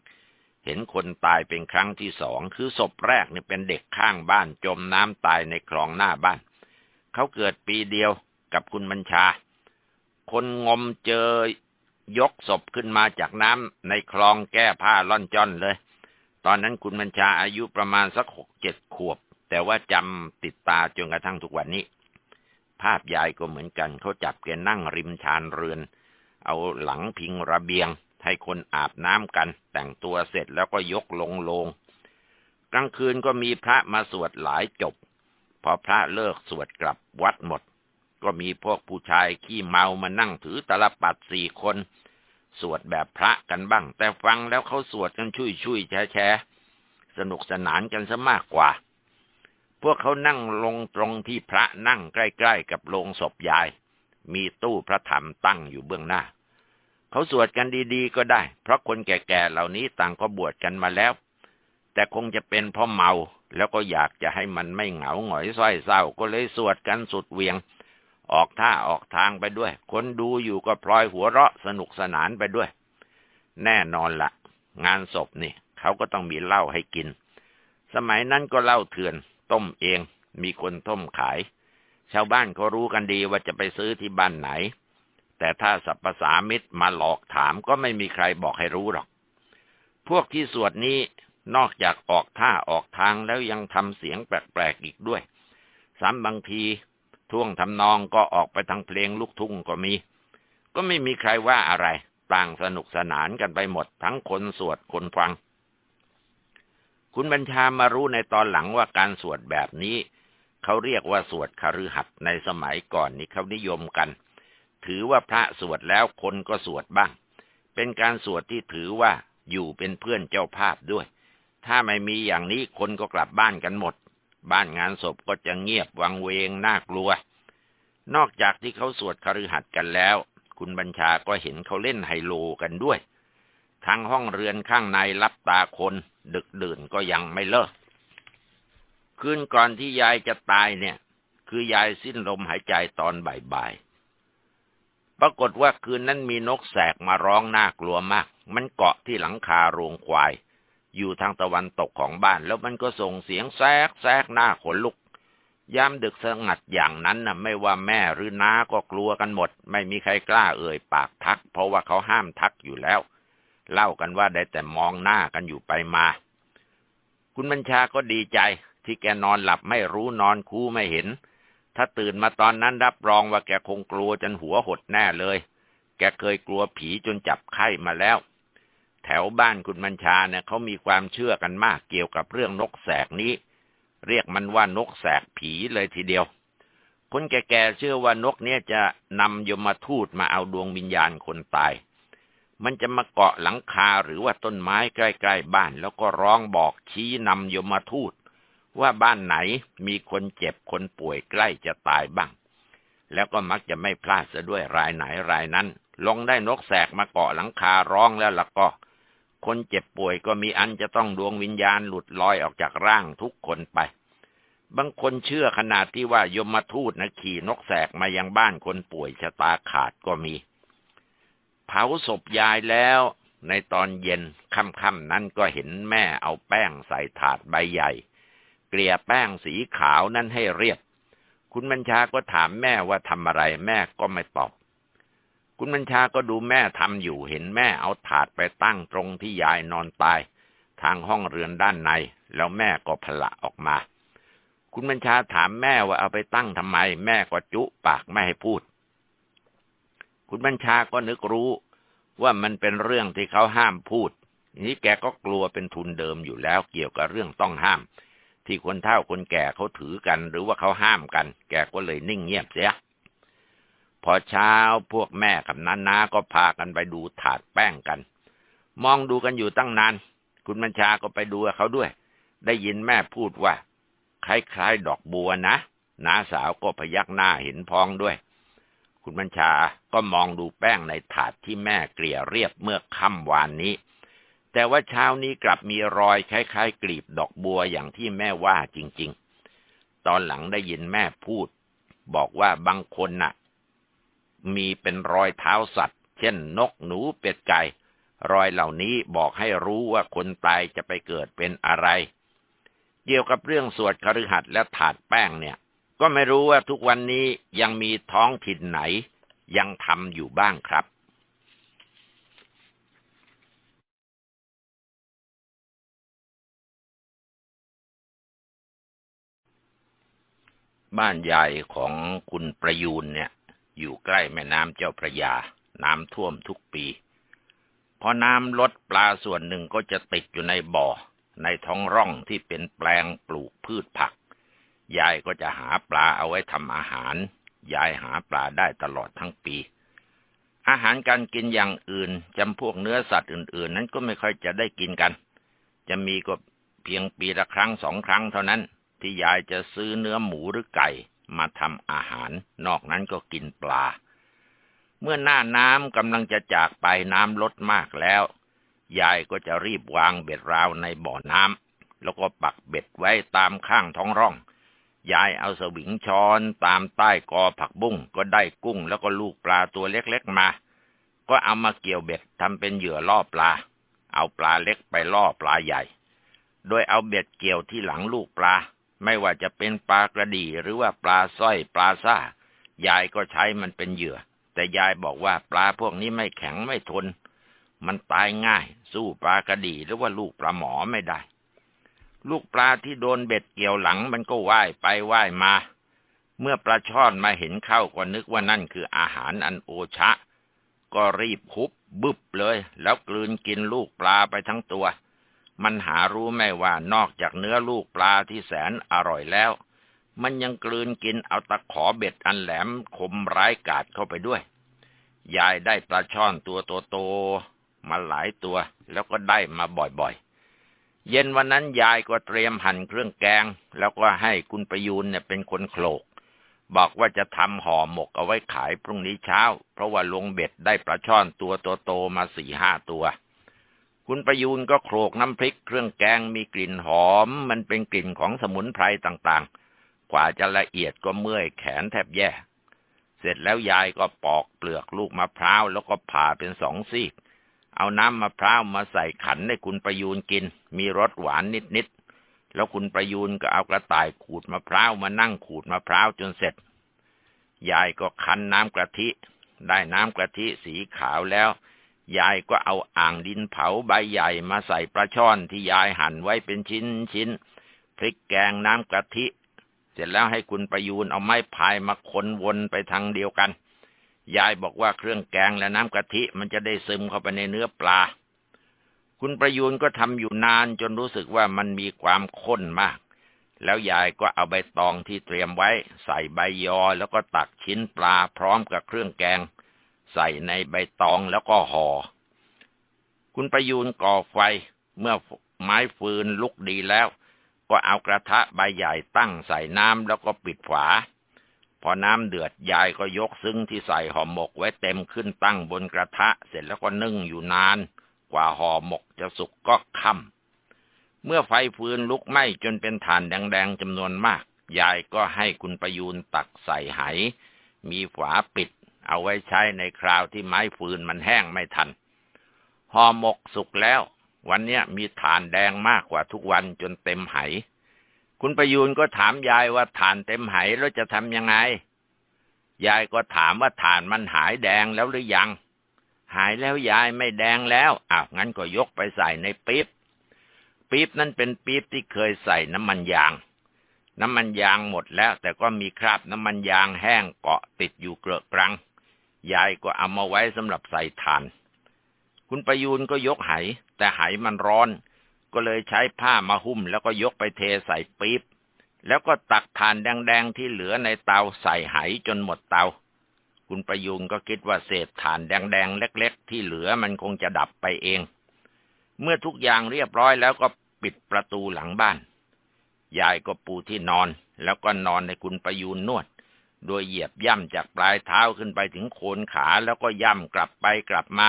เห็นคนตายเป็นครั้งที่สอง คือศพแรกเนี่ยเป็นเด็กข้างบ้านจมน้ำตายในคลองหน้าบ้าน เขาเกิดปีเดียวกับคุณบัญชา คนงมเจอยกศพขึ้นมาจากน้ำในคลองแก้ผ้าล่อนจ้อนเลย ตอนนั้นคุณบัญชาอายุประมาณสักหกเจ็ดขวบ แต่ว่าจำติดตาจนกระทั่งทุกวันนี้ ภาพยายก็เหมือนกัน เขาจับแกนั่งริมชานเรือน เอาหลังพิงระเบียง ให้คนอาบน้ำกัน แต่งตัวเสร็จแล้วก็ยกลงลง กลางคืนก็มีพระมาสวดหลายจบ พอพระเลิกสวดกลับวัดหมด ก็มีพวกผู้ชายขี้เมามานั่งถือตลปัดสี่คน สวดแบบพระกันบ้าง แต่ฟังแล้วเขาสวดกันชุยชุยแช่แช่สนุกสนานกันซะมากกว่า พวกเขานั่งลงตรงที่พระนั่งใกล้ ๆ กับโลงศพยาย มีตู้พระธรรมตั้งอยู่เบื้องหน้า เขาสวดกันดีๆก็ได้ เพราะคนแก่ๆเหล่านี้ต่างก็บวชกันมาแล้ว แต่คงจะเป็นเพราะเมา แล้วก็อยากจะให้มันไม่เหงาหงอยส้อยเศร้าก็เลยสวดกันสุดเวียง ออกท่าออกทางไปด้วย คนดูอยู่ก็พลอยหัวเราะสนุกสนานไปด้วย แน่นอนละงานศพนี่เขาก็ต้องมีเหล้าให้กิน สมัยนั้นก็เหล้าเถื่อนต้มเอง มีคนต้มขาย ชาวบ้านเขารู้กันดีว่าจะไปซื้อที่บ้านไหน แต่ถ้าสัพสามิตรมาหลอกถามก็ไม่มีใครบอกให้รู้หรอก พวกที่สวดนี้นอกจากออกท่าออกทางแล้วยังทำเสียงแปลกๆอีกด้วยซ้ำบางทีท่วงทำนองก็ออกไปทางเพลงลูกทุ่งก็มี ก็ไม่มีใครว่าอะไร ต่างสนุกสนานกันไปหมดทั้งคนสวดคนฟัง คุณบัญชามารู้ในตอนหลังว่าการสวดแบบนี้ เขาเรียกว่าสวดคฤหัสถ์ในสมัยก่อนนี้เขานิยมกัน ถือว่าพระสวดแล้วคนก็สวดบ้าง เป็นการสวดที่ถือว่าอยู่เป็นเพื่อนเจ้าภาพด้วย ถ้าไม่มีอย่างนี้คนก็กลับบ้านกันหมด บ้านงานศพก็จะเงียบวังเวงน่ากลัว นอกจากที่เขาสวดคฤหัสถ์กันแล้ว คุณบัญชาก็เห็นเขาเล่นไฮโลกันด้วยทางห้องเรือนข้างในรับตาคน ดึกดื่นก็ยังไม่เลิก คืนก่อนที่ยายจะตายเนี่ย คือยายสิ้นลมหายใจตอนบ่ายๆ ปรากฏว่าคืนนั้นมีนกแสกมาร้องน่ากลัวมาก มันเกาะที่หลังคาโรงควาย อยู่ทางตะวันตกของบ้านแล้วมันก็ส่งเสียงแซกแซกหน้าขนลุก ยามดึกสงัดอย่างนั้นน่ะ ไม่ว่าแม่หรือน้าก็กลัวกันหมด ไม่มีใครกล้าเอ่ยปากทัก เพราะว่าเขาห้ามทักอยู่แล้ว เล่ากันว่าได้แต่มองหน้ากันอยู่ไปมา คุณบัญชาก็ดีใจที่แกนอนหลับไม่รู้นอนคูไม่เห็น ถ้าตื่นมาตอนนั้นรับรองว่าแกคงกลัวจนหัวหดแน่เลย แกเคยกลัวผีจนจับไข้มาแล้ว แถวบ้านคุณบัญชาเนี่ยเขามีความเชื่อกันมากเกี่ยวกับเรื่องนกแสกนี้ เรียกมันว่านกแสกผีเลยทีเดียว คนแก่ๆเชื่อว่านกเนี้ยจะนำยมมาทูตมาเอาดวงวิญญาณคนตาย มันจะมาเกาะหลังคาหรือว่าต้นไม้ใกล้ๆบ้าน แล้วก็ร้องบอกชี้นำยมมาทูต ว่าบ้านไหนมีคนเจ็บคนป่วยใกล้จะตายบ้าง แล้วก็มักจะไม่พลาดซะด้วยรายไหนรายนั้น ลงได้นกแสกมาเกาะหลังคาร้องแล้วล่ะก็ คนเจ็บป่วยก็มีอันจะต้องดวงวิญญาณหลุดลอยออกจากร่างทุกคนไป บางคนเชื่อขนาดที่ว่ายมทูตนะขี่นกแสกมายังบ้านคนป่วยชะตาขาดก็มี เผาศพยายแล้วในตอนเย็นค่ำๆนั้นก็เห็นแม่เอาแป้งใส่ถาดใบใหญ่ เกลี่ยแป้งสีขาวนั้นให้เรียบ คุณบัญชาก็ถามแม่ว่าทำอะไรแม่ก็ไม่ตอบ คุณบัญชาก็ดูแม่ทำอยู่เห็นแม่เอาถาดไปตั้งตรงที่ยายนอนตาย ทางห้องเรือนด้านใน แล้วแม่ก็พละออกมา คุณบัญชาถามแม่ว่าเอาไปตั้งทำไม แม่ก็จุปากไม่ให้พูด คุณบัญชาก็นึกรู้ว่ามันเป็นเรื่องที่เขาห้ามพูด นี้แกก็กลัวเป็นทุนเดิมอยู่แล้วเกี่ยวกับเรื่องต้องห้าม ที่คนเฒ่าคนแก่เขาถือกัน หรือว่าเขาห้ามกัน แกก็เลยนิ่งเงียบเสีย พอเช้าพวกแม่กับน้านาก็พากันไปดูถาดแป้งกัน มองดูกันอยู่ตั้งนาน คุณบัญชาก็ไปดูเขาด้วย ได้ยินแม่พูดว่าคล้ายๆดอกบัวนะน้าสาวก็พยักหน้าเห็นพองด้วย คุณบัญชาก็มองดูแป้งในถาดที่แม่เกลี่ยเรียบเมื่อค่ำวานนี้ แต่ว่าเช้านี้กลับมีรอยคล้ายๆ กลีบดอกบัวอย่างที่แม่ว่าจริง ๆ ตอนหลังได้ยินแม่พูด บอกว่าบางคนน่ะ มีเป็นรอยเท้าสัตว์ เช่น นกหนูเป็ดไก่ รอยเหล่านี้บอกให้รู้ว่าคนตายจะไปเกิดเป็นอะไร เกี่ยวกับเรื่องสวดคฤหัสถ์และถาดแป้งเนี่ย ก็ไม่รู้ว่าทุกวันนี้ยังมีท้องถิ่นไหน ยังทำอยู่บ้างครับ บ้านใหญ่ของคุณประยูนเนี่ย อยู่ใกล้แม่น้ำเจ้าพระยา น้ำท่วมทุกปีพอน้ำลดปลาส่วนหนึ่งก็จะติดอยู่ในบ่อ ในท้องร่องที่เป็นแปลงปลูกพืชผัก ยายก็จะหาปลาเอาไว้ทำอาหาร ยายหาปลาได้ตลอดทั้งปี อาหารการกินอย่างอื่นจำพวกเนื้อสัตว์อื่น ๆ นั้นก็ไม่ค่อยจะได้กินกัน จะมีก็เพียงปีละครั้งสองครั้งเท่านั้น ที่ยายจะซื้อเนื้อหมูหรือไก่มาทำอาหาร นอกนั้นก็กินปลา เมื่อหน้าน้ำกำลังจะจากไปน้ำลดมากแล้ว ยายก็จะรีบวางเบ็ดราวในบ่อน้ำแล้วก็ปักเบ็ดไว้ตามข้างท้องร่อง ยายเอาสวิงช้อนตามใต้กอผักบุ้งก็ได้กุ้งแล้วก็ลูกปลาตัวเล็กๆมา ก็เอามาเกี่ยวเบ็ดทำเป็นเหยื่อล่อปลา เอาปลาเล็กไปล่อปลาใหญ่ โดยเอาเบ็ดเกี่ยวที่หลังลูกปลา ไม่ว่าจะเป็นปลากระดี่หรือว่าปลาสร้อยปลาซ่ายายก็ใช้มันเป็นเหยื่อ แต่ยายบอกว่าปลาพวกนี้ไม่แข็งไม่ทน มันตายง่าย สู้ปลากระดี่หรือว่าลูกปลาหมอไม่ได้ ลูกปลาที่โดนเบ็ดเกี่ยวหลังมันก็ว่ายไปว่ายมา เมื่อปลาช่อนมาเห็นเข้าก็นึกว่านั่นคืออาหารอันโอชะ ก็รีบคุบบึบเลย แล้วกลืนกินลูกปลาไปทั้งตัว มันหารู้ไม่ว่านอกจากเนื้อลูกปลาที่แสนอร่อยแล้ว มันยังกลืนกินเอาตะขอเบ็ดอันแหลมคมร้ายกาจเข้าไปด้วย ยายได้ปลาช่อนตัวโตๆมาหลายตัวแล้วก็ได้มาบ่อยๆ เย็นวันนั้นยายก็เตรียมหั่นเครื่องแกง แล้วก็ให้คุณประยูนเนี่ยเป็นคนโขลก บอกว่าจะทำห่อหมกเอาไว้ขายพรุ่งนี้เช้า เพราะว่าลงเบ็ดได้ปลาช่อนตัวโตๆมาสี่ห้าตัว คุณประยูนก็โขลกน้ำพริกเครื่องแกงมีกลิ่นหอม มันเป็นกลิ่นของสมุนไพรต่างๆ กว่าจะละเอียดก็เมื่อยแขนแทบแย่ เสร็จแล้วยายก็ปอกเปลือกลูกมะพร้าวแล้วก็ผ่าเป็นสองซีก เอาน้ำมะพร้าวมาใส่ขันให้คุณประยูนกิน มีรสหวานนิดๆ แล้วคุณประยูนก็เอากระต่ายขูดมะพร้าวมานั่งขูดมะพร้าวจนเสร็จ ยายก็คั้นน้ำกะทิ ได้น้ำกะทิสีขาวแล้ว ยายก็เอาอ่างดินเผาใบใหญ่มาใส่ปลาช่อนที่ยายหั่นไว้เป็นชิ้นชิ้นพริกแกงน้ำกะทิ เสร็จแล้วให้คุณประยูนเอาไม้พายมาคนวนไปทางเดียวกัน ยายบอกว่าเครื่องแกงและน้ำกะทิมันจะได้ซึมเข้าไปในเนื้อปลา คุณประยูนก็ทำอยู่นานจนรู้สึกว่ามันมีความข้นมาก แล้วยายก็เอาใบตองที่เตรียมไว้ ใส่ใบยอแล้วก็ตักชิ้นปลาพร้อมกับเครื่องแกง ใส่ในใบตองแล้วก็หอ่อ คุณประยูนก่อไฟเมื่อไม้ฟืนลุกดีแล้ว ก็เอากระทะใบใหญ่ตั้งใส่น้ำแล้วก็ปิดฝา พอน้ำเดือดยายก็ยกซึ้งที่ใส่ห่อหมกไว้เต็มขึ้นตั้งบนกระทะเสร็จแล้วก็นึ่งอยู่นาน กว่าห่อหมกจะสุกก็ค่ำเมื่อไฟฟืนลุกไหม้จนเป็นฐานแดงๆจำนวนมาก ยายก็ให้คุณประยูนตักใส่ไห มีฝาปิด เอาไว้ใช้ในคราวที่ไม้ฟืนมันแห้งไม่ทันห่อหมกสุกแล้ว วันเนี้ยมีฐานแดงมากกว่าทุกวันจนเต็มไห คุณประยูนก็ถามยายว่าฐานเต็มไหแล้วจะทำยังไง ยายก็ถามว่าฐานมันหายแดงแล้วหรือยัง หายแล้วยายไม่แดงแล้วอ้าวงั้นก็ยกไปใส่ในปี๊บปี๊บนั้นเป็นปี๊บที่เคยใส่น้ำมันยาง น้ำมันยางหมดแล้ว แต่ก็มีคราบน้ำมันยางแห้งเกาะติดอยู่เกลือกรัง ยายก็เอามาไว้สำหรับใส่ถ่าน คุณประยูนก็ยกไห แต่ไหมันร้อน ก็เลยใช้ผ้ามาหุ้ม แล้วก็ยกไปเทใส่ปี๊บ แล้วก็ตักถ่านแดงๆที่เหลือในเตาใส่ไหจนหมดเตา คุณประยุงก็คิดว่าเศษถ่านแดงๆเล็ก ๆ ที่เหลือมันคงจะดับไปเอง เมื่อทุกอย่างเรียบร้อยแล้วก็ปิดประตูหลังบ้าน ยายก็ปูที่นอน แล้วก็นอนในคุณประยูนนวด โดยเหยียบย่ำจากปลายเท้าขึ้นไปถึงโคนขาแล้วก็ย่ำกลับไปกลับมา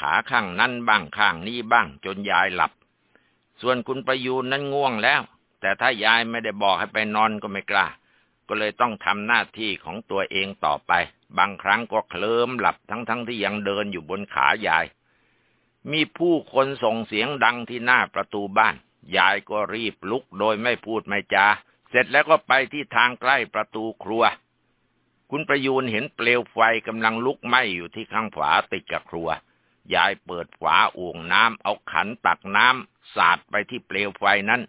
ขาข้างนั้นบ้างข้างนี้บ้างจนยายหลับ ส่วนคุณประยูนนั้นง่วงแล้ว แต่ถ้ายายไม่ได้บอกให้ไปนอนก็ไม่กล้า ก็เลยต้องทำหน้าที่ของตัวเองต่อไป บางครั้งก็เคลิ้มหลับทั้งๆทที่ยังเดินอยู่บนขายาย มีผู้คนส่งเสียงดังที่หน้าประตูบ้าน ยายก็รีบลุกโดยไม่พูดไม่จา เสร็จแล้วก็ไปที่ทางใกล้ประตูครัว คุณประยูนเห็นเปลวไฟกำลังลุกไหม้อยู่ที่ข้างฝาติดกับครัว ยายเปิดฝาอ่วงน้ำเอาขันตักน้ำสาดไปที่เปลวไฟนั้น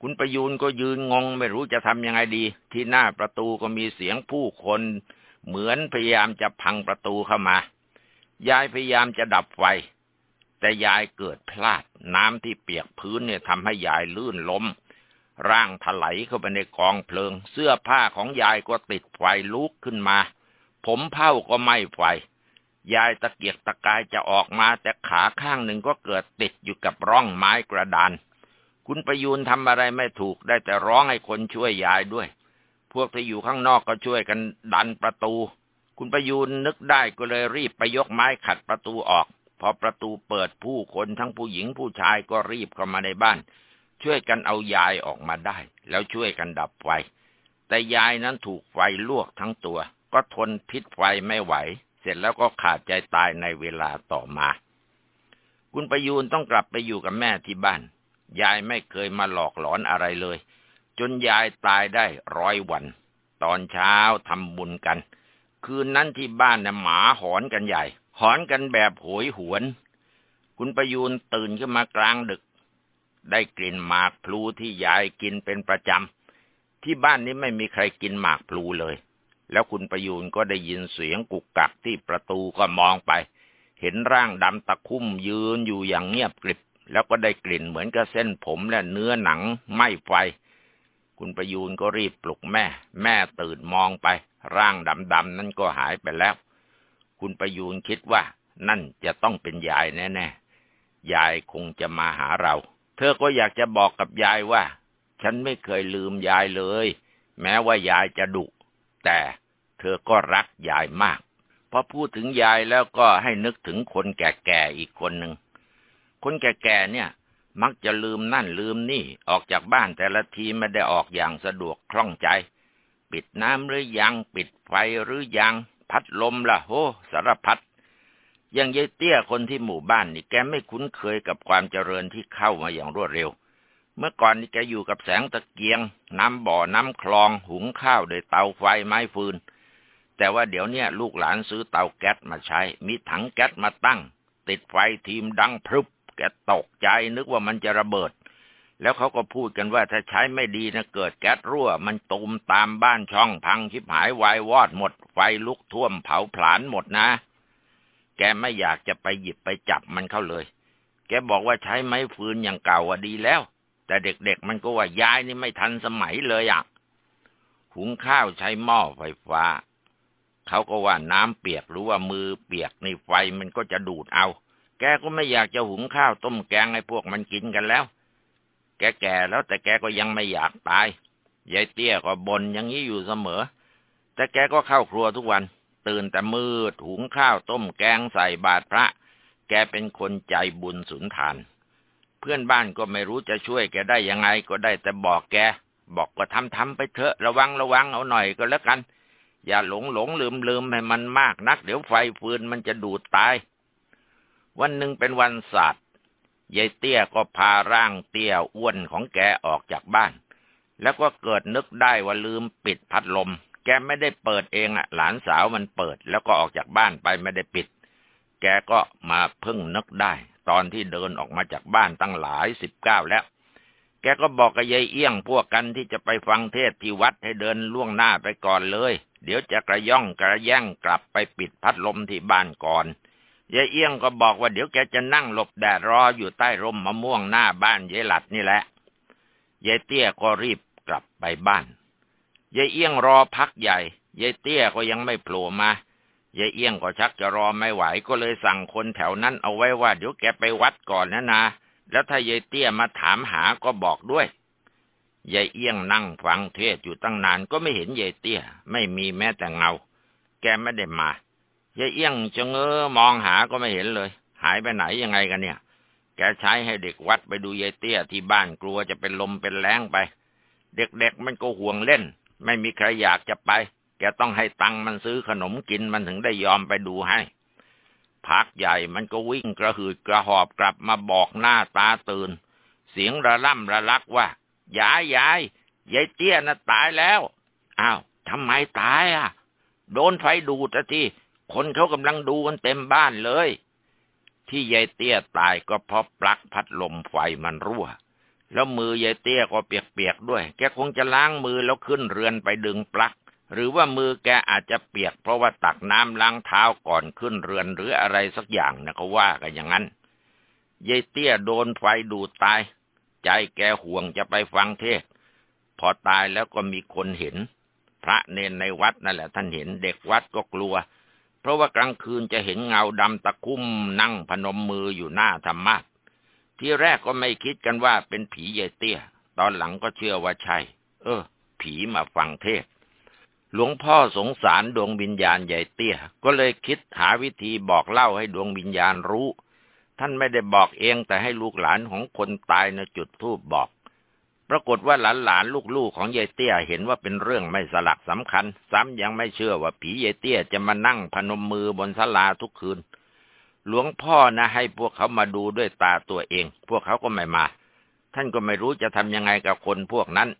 คุณประยูนก็ยืนงงไม่รู้จะทำยังไงดี ที่หน้าประตูก็มีเสียงผู้คน เหมือนพยายามจะพังประตูเข้ามา ยายพยายามจะดับไฟ แต่ยายเกิดพลาดน้ำที่เปียกพื้นเนี่ยทำให้ยายลื่นล้ม ร่างถลายเข้าไปในกองเพลิง เสื้อผ้าของยายก็ติดไฟลุกขึ้นมา ผมเผาก็ไหม้ไฟ ยายตะเกียกตะกายจะออกมา แต่ขาข้างหนึ่งก็เกิดติดอยู่กับร่องไม้กระดาน คุณประยูนทำอะไรไม่ถูกได้แต่ร้องให้คนช่วยยายด้วย พวกที่อยู่ข้างนอกก็ช่วยกันดันประตู คุณประยูนนึกได้ก็เลยรีบไปยกไม้ขัดประตูออก พอประตูเปิดผู้คนทั้งผู้หญิงผู้ชายก็รีบเข้ามาในบ้าน ช่วยกันเอายายออกมาได้ แล้วช่วยกันดับไฟ แต่ยายนั้นถูกไฟลวกทั้งตัว ก็ทนพิษไฟไม่ไหว เสร็จแล้วก็ขาดใจตายในเวลาต่อมา คุณประยูนต้องกลับไปอยู่กับแม่ที่บ้าน ยายไม่เคยมาหลอกหลอนอะไรเลย จนยายตายได้ร้อยวัน ตอนเช้าทำบุญกัน คืนนั้นที่บ้านน่ะหมาหอนกันใหญ่ หอนกันแบบโหยหวน คุณประยูนตื่นขึ้นมากลางดึก ได้กลิ่นหมากพลูที่ยายกินเป็นประจำ ที่บ้านนี้ไม่มีใครกินหมากพลูเลย แล้วคุณประยูนก็ได้ยินเสียงกุกกักที่ประตูก็มองไป เห็นร่างดำตะคุ่มยืนอยู่อย่างเงียบกริบ แล้วก็ได้กลิ่นเหมือนกับเส้นผมและเนื้อหนังไหม้ไฟ คุณประยูนก็รีบปลุกแม่ แม่ตื่นมองไป ร่างดำๆนั้นก็หายไปแล้ว คุณประยูนคิดว่านั่นจะต้องเป็นยายแน่ๆ ยายคงจะมาหาเรา อก็อยากจะบอกกับยายว่า ฉันไม่เคยลืมยายเลย แม้ว่ายายจะดุ แต่เธอก็รักยายมากพอพูดถึงยายแล้วก็ให้นึกถึงคนแก่ๆอีกคนหนึ่ง คนแก่ๆเนี่ย มักจะลืมนั่นลืมนี่ออกจากบ้านแต่ละทีไม่ได้ออกอย่างสะดวกคล่องใจ ปิดน้ำหรือยัง ปิดไฟหรือยัง พัดลมละ่ะโหสารพัด อย่างยายเตี้ยคนที่หมู่บ้านนี่แกไม่คุ้นเคยกับความเจริญที่เข้ามาอย่างรวดเร็ว เมื่อก่อนนี่แกอยู่กับแสงตะเกียง น้ำบ่อน้ำคลอง หุงข้าวโดยเตาไฟไม้ฟืน แต่ว่าเดี๋ยวนี้ลูกหลานซื้อเตาแก๊สมาใช้ มีถังแก๊สมาตั้ง ติดไฟทีมดังพรึบ แกตกใจนึกว่ามันจะระเบิด แล้วเขาก็พูดกันว่าถ้าใช้ไม่ดีนะเกิดแก๊สรั่ว มันตูมตามบ้านช่องพังชิบหายวายวอดหมด ไฟลุกท่วมเผาผลาญหมดนะ ไม่อยากจะไปหยิบไปจับมันเข้าเลย แกบอกว่าใช้ไม้ฟืนอย่างเก่าอะดีแล้ว แต่เด็กๆมันก็ว่ายายนี่ไม่ทันสมัยเลยอะ หุงข้าวใช้หม้อไฟฟ้า เขาก็ว่าน้ำเปียกหรือว่ามือเปียกในไฟมันก็จะดูดเอา แกก็ไม่อยากจะหุงข้าวต้มแกงให้พวกมันกินกันแล้ว แกแก่แล้วแต่แกก็ยังไม่อยากตาย ยายเตี้ยก็บ่นอย่างนี้อยู่เสมอ แต่แกก็เข้าครัวทุกวัน ตื่นแต่มืดหุงข้าวต้มแกงใส่บาตรพระ แกเป็นคนใจบุญสุนทาน เพื่อนบ้านก็ไม่รู้จะช่วยแกได้ยังไงก็ได้แต่บอกแก บอกก็ทำทำไปเถอะระวังระวังเอาหน่อยก็แล้วกัน อย่าหลงหลงลืมลืมให้มันมากนัก เดี๋ยวไฟฟืนมันจะดูดตาย วันหนึ่งเป็นวันศาสตร์ยายเตี้ยก็พาร่างเตี้ยอ้วนของแกออกจากบ้าน แล้วก็เกิดนึกได้ว่าลืมปิดพัดลม แกไม่ได้เปิดเองอะ หลานสาวมันเปิด แล้วก็ออกจากบ้านไปไม่ได้ปิด แกก็มาเพิ่งนึกได้ ตอนที่เดินออกมาจากบ้านตั้งหลายสิบเก้าแล้ว แกก็บอกกับยายเอี้ยงพวกกันที่จะไปฟังเทศที่วัดให้เดินล่วงหน้าไปก่อนเลย เดี๋ยวจะกระย่องกระแย่งกลับไปปิดพัดลมที่บ้านก่อนยายเอี้ยงก็บอกว่าเดี๋ยวแกจะนั่งหลบแดดรออยู่ใต้ร่มมะม่วงหน้าบ้านยายหลัดนี่แหละยายเตี้ยก็รีบกลับไปบ้าน ยายเอี้ยงรอพักใหญ่ยายเตี้ยก็ยังไม่โผล่มายายเอี้ยงก็ชักจะรอไม่ไหวก็เลยสั่งคนแถวนั้นเอาไว้ว่าเดี๋ยวแกไปวัดก่อนนะนาแล้วถ้ายายเตี้ยมาถามหาก็บอกด้วยยายเอี้ยงนั่งฟังเทศอยู่ตั้งนานก็ไม่เห็นยายเตี้ย ไม่มีแม้แต่เงา แกไม่ได้มายายเอี้ยงจะเง้อมองหาก็ไม่เห็นเลย หายไปไหนยังไงกันเนี่ย แกใช้ให้เด็กวัดไปดูยายเตี้ยที่บ้านกลัวจะเป็นลมเป็นแรงไป เด็กๆมันก็ห่วงเล่น ไม่มีใครอยากจะไป แกต้องให้ตังค์มันซื้อขนมกินมันถึงได้ยอมไปดูให้พักใหญ่มันก็วิ่งกระหืดกระหอบกลับมาบอกหน้าตาตื่น เสียงระล่ำระลักว่ายายยายยายเตี้ยน่ะตายแล้วอ้าวทำไมตายอะ โดนไฟดูดอะที่คนเขากำลังดูกันเต็มบ้านเลย ที่ยายเตี้ยตายก็เพราะปลั๊กพัดลมไฟมันรั่ว แล้วมือยายเตี้ยก็เปียกๆด้วย แกคงจะล้างมือแล้วขึ้นเรือนไปดึงปลั๊กหรือว่ามือแกอาจจะเปียกเพราะว่าตักน้ำล้างเท้าก่อนขึ้นเรือนหรืออะไรสักอย่างนะเขาว่ากันอย่างนั้นยายเตี้ยโดนไฟดูดตาย ใจแกห่วงจะไปฟังเทศ พอตายแล้วก็มีคนเห็น พระเนนในวัดนั่นแหละท่านเห็นเด็กวัดก็กลัว เพราะว่ากลางคืนจะเห็นเงาดำตะคุ่มนั่งพนมมืออยู่หน้าธรรมาส ที่แรกก็ไม่คิดกันว่าเป็นผียายเตี้ย ตอนหลังก็เชื่อว่าใช่ เออ ผีมาฟังเทศ หลวงพ่อสงสารดวงวิญญาณใหญ่เตี้ย ก็เลยคิดหาวิธีบอกเล่าให้ดวงวิญญาณรู้ ท่านไม่ได้บอกเองแต่ให้ลูกหลานของคนตายนะจุดธูปบอกปปรากฏว่าหลานๆลูกๆของยายเตี้ยเห็นว่าเป็นเรื่องไม่สลักสำคัญ ซ้ำยังไม่เชื่อว่าผียายเตี้ยจะมานั่งพนมมือบนศาลาทุกคืน หลวงพ่อนะให้พวกเขามาดูด้วยตาตัวเอง พวกเขาก็ไม่มา ท่านก็ไม่รู้จะทำยังไงกับคนพวกนั้น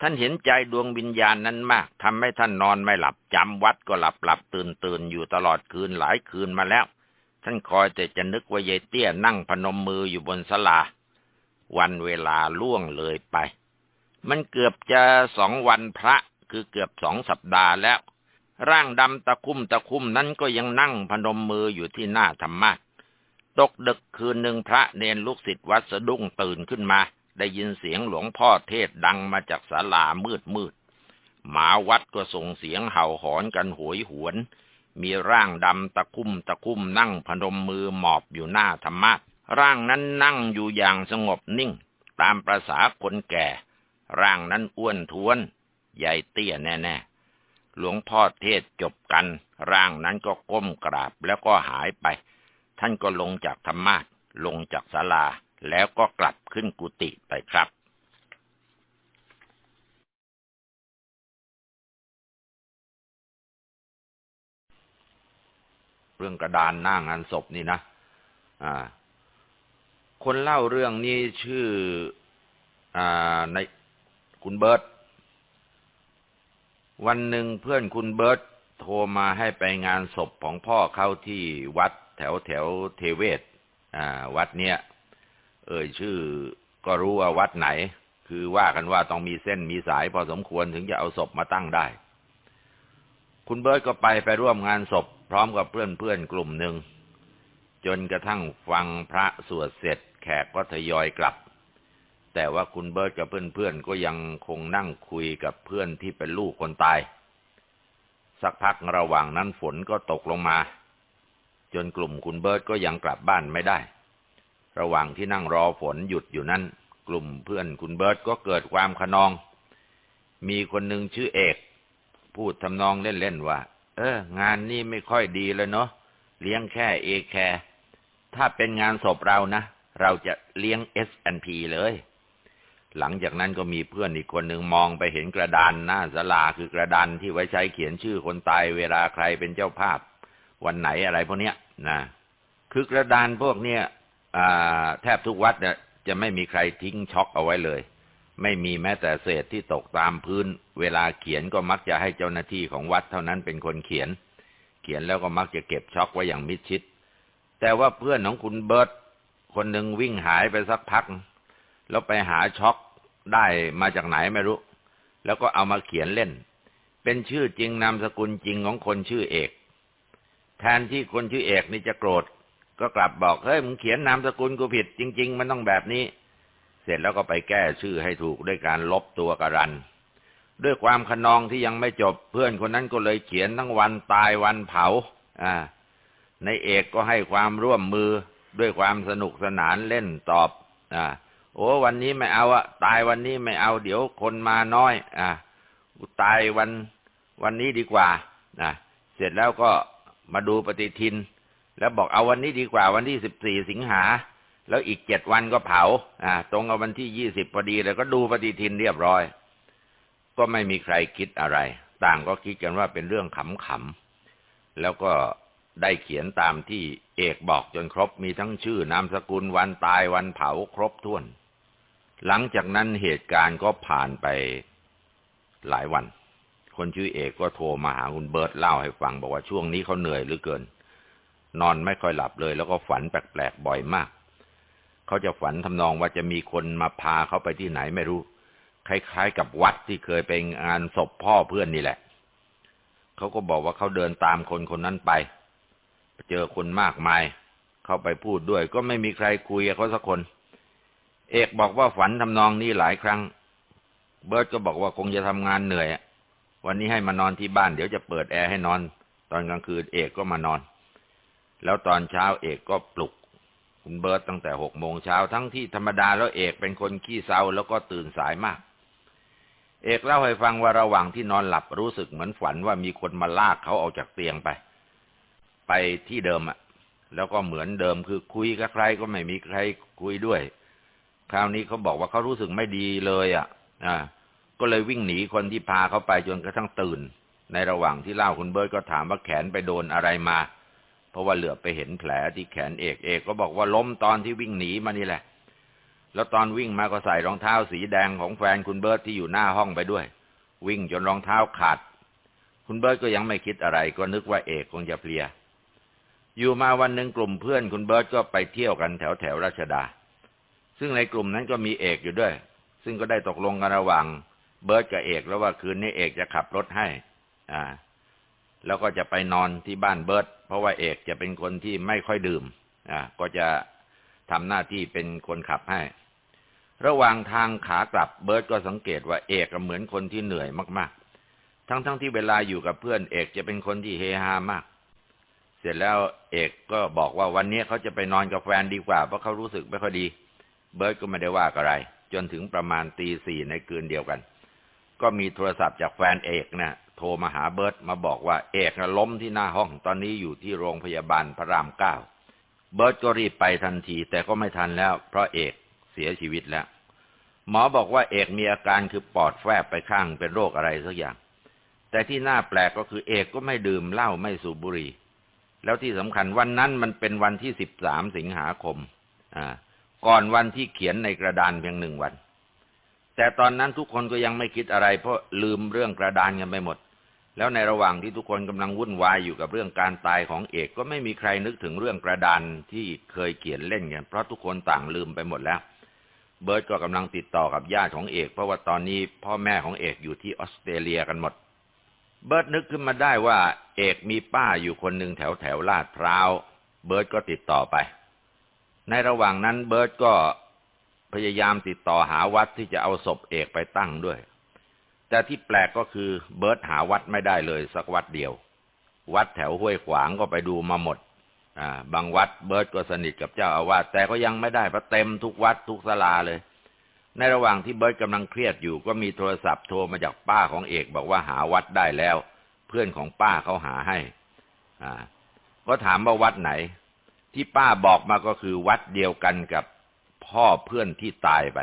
ท่านเห็นใจดวงวิญญาณนั้นมากทำให้ท่านนอนไม่หลับจำวัดก็หลับหลับตื่นตื่นอยู่ตลอดคืนหลายคืนมาแล้ว ท่านคอยแต่จะนึกว่ายายเตี้ยนั่งพนมมืออยู่บนศาลา วันเวลาล่วงเลยไป มันเกือบจะสองวันพระคือเกือบสองสัปดาห์แล้ว ร่างดำตะคุ่มตะคุ่มนั้นก็ยังนั่งพนมมืออยู่ที่หน้าธรรมะตกดึกคืนหนึ่งพระเนนลูกศิษย์วัดสะดุ้งตื่นขึ้นมา ได้ยินเสียงหลวงพ่อเทศดังมาจากศาลามืดมืดหมาวัดก็ส่งเสียงเห่าหอนกันหวยหวน มีร่างดำตะคุ่มตะคุ่มนั่งพนมมือหมอบอยู่หน้าธรรมะร่างนั้นนั่งอยู่อย่างสงบนิ่ง ตามประษาคนแก่ ร่างนั้นอ้วนท้วน ใหญ่เตี้ยแน่ๆ หลวงพ่อเทศจบกัน ร่างนั้นก็ก้มกราบแล้วก็หายไป ท่านก็ลงจากธรรมาลงจากศาลาแล้วก็กลับขึ้นกุฏิไปครับเรื่องกระดานหน้างานศพนี่นะ อ่า คนเล่าเรื่องนี้ชื่ออในคุณเบิร์ต วันหนึ่งเพื่อนคุณเบิร์ตโทรมาให้ไปงานศพของพ่อเข้าที่วัดแถวแถวเทเวศวัดเนี้ยเอ่ยชื่อก็รู้ว่าวัดไหน คือว่ากันว่าต้องมีเส้นมีสายพอสมควรถึงจะเอาศพมาตั้งได้ คุณเบิร์ตก็ไปไปร่วมงานศพ พร้อมกับเพื่อนเพื่อนกลุ่มหนึ่งจนกระทั่งฟังพระสวดเสร็จแขกก็ทยอยกลับ แต่ว่าคุณเบิร์ตกับเพื่อนๆก็ยังคงนั่งคุยกับเพื่อนที่เป็นลูกคนตาย สักพักระหว่างนั้นฝนก็ตกลงมา จนกลุ่มคุณเบิร์ตก็ยังกลับบ้านไม่ได้ ระหว่างที่นั่งรอฝนหยุดอยู่นั้น กลุ่มเพื่อนคุณเบิร์ตก็เกิดความขนอง มีคนหนึ่งชื่อเอก พูดทำนองเล่นๆว่า เออ งานนี้ไม่ค่อยดีเลยเนาะเลี้ยงแค่เอแคร์ถ้าเป็นงานศพเรานะ เราจะเลี้ยง S&P เลย หลังจากนั้นก็มีเพื่อนอีกคนหนึ่งมองไปเห็นกระดานหน้าศาลาคือกระดานที่ไว้ใช้เขียนชื่อคนตายเวลาใครเป็นเจ้าภาพ วันไหนอะไรพวกเนี้ยนะคือกระดานพวกเนี้ยแทบทุกวัดเนี่ยจะไม่มีใครทิ้งช็อกเอาไว้เลย ไม่มีแม้แต่เศษที่ตกตามพื้น เวลาเขียนก็มักจะให้เจ้าหน้าที่ของวัดเท่านั้นเป็นคนเขียน เขียนแล้วก็มักจะเก็บช็อกไว้อย่างมิดชิด แต่ว่าเพื่อนของคุณเบิร์ตคนหนึ่งวิ่งหายไปสักพัก แล้วไปหาช็อกได้มาจากไหนไม่รู้ แล้วก็เอามาเขียนเล่น เป็นชื่อจริงนามสกุลจริงของคนชื่อเอก แทนที่คนชื่อเอกนี่จะโกรธ ก็กลับบอกเฮ้ยมึงเขียนนามสกุลกูผิด จริง ๆ มันต้องแบบนี้ เสร็จแล้วก็ไปแก้ชื่อให้ถูกด้วยการลบตัวกรัน ด้วยความขนองที่ยังไม่จบเพื่อนคนนั้นก็เลยเขียนทั้งวันตายวันเผา อ่า ในเอกก็ให้ความร่วมมือด้วยความสนุกสนานเล่นตอบ อ่า โอ้วันนี้ไม่เอาอะตายวันนี้ไม่เอา เดี๋ยวคนมาน้อย อ่าตายวันวันนี้ดีกว่านะเสร็จแล้วก็มาดูปฏิทิน แล้วบอกเอาวันนี้ดีกว่า วันที่สิบสี่สิงหา แล้วอีกเจ็ดวันก็เผา อ่า ตรงกับวันที่ยี่สิบพอดีเลยก็ดูปฏิทินเรียบร้อย ก็ไม่มีใครคิดอะไร ต่างก็คิดกันว่าเป็นเรื่องขำๆแล้วก็ได้เขียนตามที่เอกบอกจนครบมีทั้งชื่อนามสกุลวันตายวันเผาครบถ้วน หลังจากนั้นเหตุการณ์ก็ผ่านไปหลายวัน คนชื่อเอกก็โทรมาหาคุณเบิร์ตเล่าให้ฟัง บอกว่าช่วงนี้เขาเหนื่อยหรือเกิน นอนไม่ค่อยหลับเลย แล้วก็ฝันแปลกๆบ่อยมาก เขาจะฝันทำนองว่าจะมีคนมาพาเขาไปที่ไหนไม่รู้ คล้ายๆ กับวัดที่เคยไปงานศพพ่อเพื่อนนี่แหละ เขาก็บอกว่าเขาเดินตามคนคนนั้นไป เจอคนมากมาย เข้าไปพูดด้วย ก็ไม่มีใครคุยกับเขาสักคน เอกบอกว่าฝันทำนองนี้หลายครั้ง เบิร์ตก็บอกว่าคงจะทำงานเหนื่อยวันนี้ให้มานอนที่บ้านเดี๋ยวจะเปิดแอร์ให้นอน ตอนกลางคืนเอกก็มานอน แล้วตอนเช้าเอกก็ปลุก คุณเบิร์ตตั้งแต่หกโมงเช้าทั้งที่ธรรมดาแล้วเอกเป็นคนขี้เศร้าแล้วก็ตื่นสายมาก เอกเล่าให้ฟังว่าระหว่างที่นอนหลับรู้สึกเหมือนฝันว่ามีคนมาลากเขาออกจากเตียงไป ไปที่เดิมอะแล้วก็เหมือนเดิมคือคุยกับใครก็ไม่มีใครคุยด้วย คราวนี้เขาบอกว่าเขารู้สึกไม่ดีเลยอะอ่าก็เลยวิ่งหนีคนที่พาเขาไปจนกระทั่งตื่น ในระหว่างที่เล่าคุณเบิร์ตก็ถามว่าแขนไปโดนอะไรมา เพราะว่าเหลือไปเห็นแผลที่แขนเอกเอกก็บอกว่าล้มตอนที่วิ่งหนีมานี่แหละ แล้วตอนวิ่งมาก็ใส่รองเท้าสีแดงของแฟนคุณเบิร์ตที่อยู่หน้าห้องไปด้วย วิ่งจนรองเท้าขาด คุณเบิร์ตก็ยังไม่คิดอะไร ก็นึกว่าเอกคงจะเพลีย อยู่มาวันหนึ่งกลุ่มเพื่อนคุณเบิร์ตก็ไปเที่ยวกันแถวแถวราชดา ซึ่งในกลุ่มนั้นก็มีเอกอยู่ด้วย ซึ่งก็ได้ตกลงกันระหว่างเบิร์ตกับเอกแล้วว่าคืนนี้เอกจะขับรถให้ อ่า แล้วก็จะไปนอนที่บ้านเบิร์ตเพราะว่าเอกจะเป็นคนที่ไม่ค่อยดื่ม อ่า ก็จะทำหน้าที่เป็นคนขับให้ ระหว่างทางขากลับเบิร์ตก็สังเกตว่าเอกเหมือนคนที่เหนื่อยมากๆ ทั้งๆทที่เวลาอยู่กับเพื่อนเอกจะเป็นคนที่เฮฮามาก เสร็จแล้วเอกก็บอกว่าวันนี้เขาจะไปนอนกับแฟนดีกว่าเพราะเขารู้สึกไม่ค่อยดี เบิร์ตก็ไม่ได้ว่าอะไร จนถึงประมาณตีสี่ในคืนเดียวกัน ก็มีโทรศัพท์จากแฟนเอกนะ่ะโทรมาหาเบิร์ตมาบอกว่าเอกล้มที่หน้าห้องตอนนี้อยู่ที่โรงพยาบาลพระรามเก้าเบิร์ตก็รีบไปทันที แต่ก็ไม่ทันแล้ว เพราะเอกเสียชีวิตแล้ว หมอบอกว่าเอกมีอาการคือปอดแฟบไปข้างเป็นโรคอะไรสักอย่าง แต่ที่น่าแปลกก็คือเอกก็ไม่ดื่มเหล้าไม่สูบบุหรี่ แล้วที่สำคัญวันนั้นมันเป็นวันที่สิบสามสิงหาคม อ่า ก่อนวันที่เขียนในกระดานเพียงหนึ่งวัน แต่ตอนนั้นทุกคนก็ยังไม่คิดอะไร เพราะลืมเรื่องกระดานกันไปหมด แล้วในระหว่างที่ทุกคนกำลังวุ่นวายอยู่กับเรื่องการตายของเอกก็ไม่มีใครนึกถึงเรื่องกระดานที่เคยเขียนเล่นกันเพราะทุกคนต่างลืมไปหมดแล้ว เบิร์ตก็กำลังติดต่อกับญาติของเอก เพราะว่าตอนนี้พ่อแม่ของเอกอยู่ที่ออสเตรเลียกันหมด เบิร์ตนึกขึ้นมาได้ว่า เอกมีป้าอยู่คนหนึ่งแถวแถวลาดพร้าว เบิร์ตก็ติดต่อไป ในระหว่างนั้นเบิร์ตก็พยายามติดต่อหาวัดที่จะเอาศพเอกไปตั้งด้วย แต่ที่แปลกก็คือเบิร์ตหาวัดไม่ได้เลยสักวัดเดียว วัดแถวห้วยขวางก็ไปดูมาหมดอ่าบางวัดเบิร์ตก็สนิทกับเจ้าอาวาสแต่ก็ยังไม่ได้เพราะเต็มทุกวัดทุกศาลาเลย ในระหว่างที่เบิร์ตกำลังเครียดอยู่ ก็มีโทรศัพท์โทรมาจากป้าของเอกบอกว่าหาวัดได้แล้ว เพื่อนของป้าเขาหาให้ อ่า ก็ถามว่าวัดไหน ที่ป้าบอกมาก็คือวัดเดียวกันกับพ่อเพื่อนที่ตายไป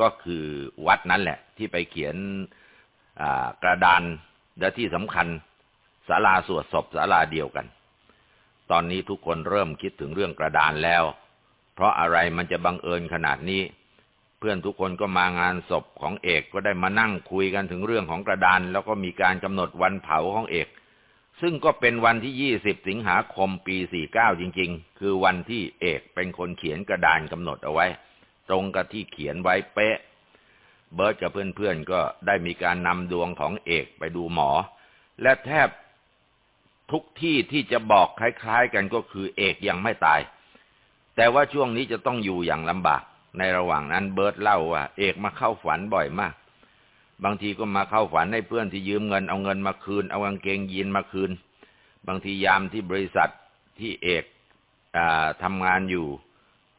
ก็คือวัดนั้นแหละ ที่ไปเขียนกระดานและที่สำคัญศาลาสวดศพศาลาเดียวกัน ตอนนี้ทุกคนเริ่มคิดถึงเรื่องกระดานแล้ว เพราะอะไรมันจะบังเอิญขนาดนี้ เพื่อนทุกคนก็มางานศพของเอกก็ได้มานั่งคุยกันถึงเรื่องของกระดาน แล้วก็มีการกำหนดวันเผาของเอก ซึ่งก็เป็นวันที่ 20 สิงหาคมปี 49 จริง ๆ คือวันที่เอกเป็นคนเขียนกระดานกำหนดเอาไว้ ตรงกับที่เขียนไว้เป๊ะ เบิร์ตกับเพื่อนๆ ก็ได้มีการนำดวงของเอกไปดูหมอ และแทบทุกที่ที่จะบอกคล้ายๆ กันก็คือเอกยังไม่ตาย แต่ว่าช่วงนี้จะต้องอยู่อย่างลำบาก ในระหว่างนั้นเบิร์ตเล่าว่า เอกมาเข้าฝันบ่อยมาก บางทีก็มาเข้าฝันให้เพื่อนที่ยืมเงินเอาเงินมาคืน เอากางเกงยีนมาคืน บางทียามที่บริษัทที่เอกอทำงานอยู่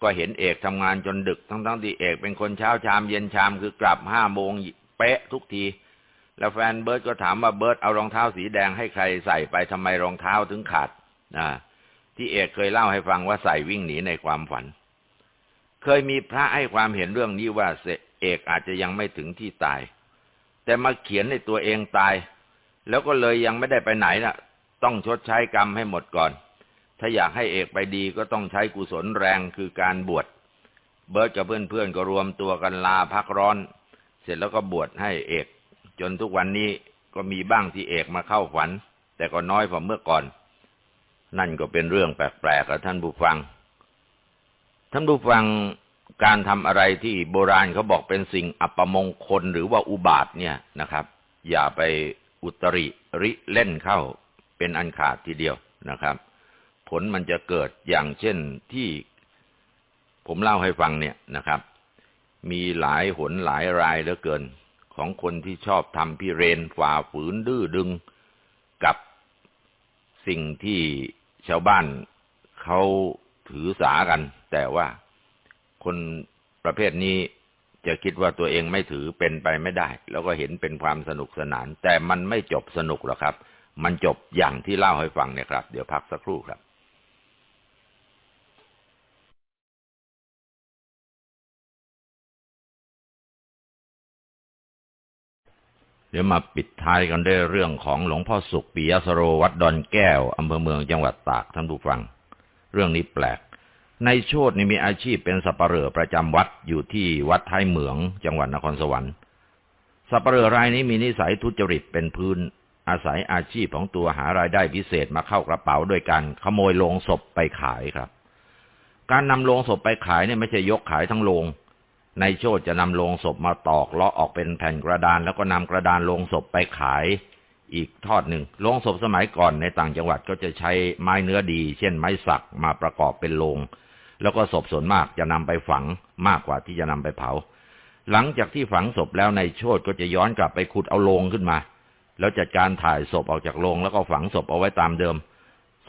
ก็เห็นเอกทำงานจนดึก ทั้งๆทที่เอกเป็นคนเช้าชามเย็นชามคือกลับห้าโมงเป๊ะทุกที แล้วแฟนเบิร์ตก็ถามว่าเบิร์ตเอารองเท้าสีแดงให้ใครใส่ไปทำไมรองเท้าถึงขาดนะที่เอกเคยเล่าให้ฟังว่าใส่วิ่งหนีในความฝัน เคยมีพระให้ความเห็นเรื่องนี้ว่าเอกอาจจะยังไม่ถึงที่ตาย แต่มาเขียนในตัวเองตาย แล้วก็เลยยังไม่ได้ไปไหนนะ่ะ ต้องชดใช้กรรมให้หมดก่อน ถ้าอยากให้เอกไปดีก็ต้องใช้กุศลแรงคือการบวชเบิร์ตกับเพื่อนๆก็รวมตัวกันลาพักร้อน เสร็จแล้วก็บวชให้เอก จนทุกวันนี้ก็มีบ้างที่เอกมาเข้าฝัน แต่ก็น้อยกว่าเมื่อก่อน นั่นก็เป็นเรื่องแปลกๆกับท่านผู้ฟัง ท่านผู้ฟัง การทำอะไรที่โบราณเขาบอกเป็นสิ่งอัปมงคลหรือว่าอุบาทเนี่ยนะครับ อย่าไปอุตริริเล่นเข้าเป็นอันขาดทีเดียวนะครับ ผลมันจะเกิดอย่างเช่นที่ผมเล่าให้ฟังเนี่ยนะครับ มีหลายหนหลายรายเหลือเกิน ของคนที่ชอบทำพิเรนฝ่าฝืนดื้อดึงกับสิ่งที่ชาวบ้านเขาถือสากัน แต่ว่า คนประเภทนี้จะคิดว่าตัวเองไม่ถือเป็นไปไม่ได้ แล้วก็เห็นเป็นความสนุกสนาน แต่มันไม่จบสนุกหรอกครับ มันจบอย่างที่เล่าให้ฟังเนี่ยครับ เดี๋ยวพักสักครู่ครับเดี๋ยวมาปิดท้ายกันด้วยเรื่องของหลวงพ่อสุขปิยสโรวัดดอนแก้วอำเภอเมืองจังหวัดตากท่านผู้ฟัง เรื่องนี้แปลก ในโชดนี่มีอาชีพเป็นสัปเหร่อประจำวัดอยู่ที่วัดท้ายเหมืองจังหวัดนครสวรรค์สัปเหร่อรายนี้มีนิสัยทุจริตเป็นพื้น อาศัยอาชีพของตัวหารายได้พิเศษมาเข้ากระเป๋าโดยการขโมยโลงศพไปขายครับ การนำโลงศพไปขายเนี่ยไม่ใช่ยกขายทั้งโลงในโชดจะนำโลงศพมาตอกเลาะออกเป็นแผ่นกระดาน แล้วก็นำกระดานโลงศพไปขายอีกทอดหนึ่งโลงศพสมัยก่อนในต่างจังหวัดก็จะใช้ไม้เนื้อดี เช่นไม้สักมาประกอบเป็นโลง แล้วก็ศพส่วนมากจะนำไปฝังมากกว่าที่จะนำไปเผา หลังจากที่ฝังศพแล้วในโชดก็จะย้อนกลับไปขุดเอาโลงขึ้นมา แล้วจัดการถ่ายศพออกจากโลงแล้วก็ฝังศพเอาไว้ตามเดิม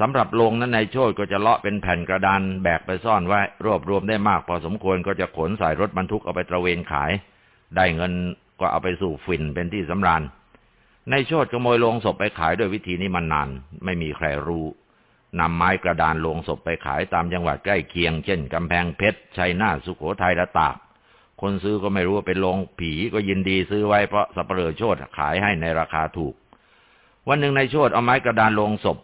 สำหรับโลงนั้นในโชดก็จะเลาะเป็นแผ่นกระดานแบกไปซ่อนไว้ รวบรวมได้มาก พอสมควรก็จะขนใส่รถบรรทุกเอาไปตระเวนขาย ได้เงินก็เอาไปสู่ฝิ่นเป็นที่สำราญในโชดขโมยโลงศพไปขายด้วยวิธีนี้มานาน ไม่มีใครรู้ นำไม้กระดานโลงศพไปขายตามจังหวัดใกล้เคียง เช่นกำแพงเพชร ชัยนาท สุโขทัย และตาก คนซื้อก็ไม่รู้ว่าเป็นโลงผีก็ยินดีซื้อไว้เพราะสัปเหร่อโชดขายให้ในราคาถูก วันหนึ่งในโชดเอาไม้กระดานโลงศพ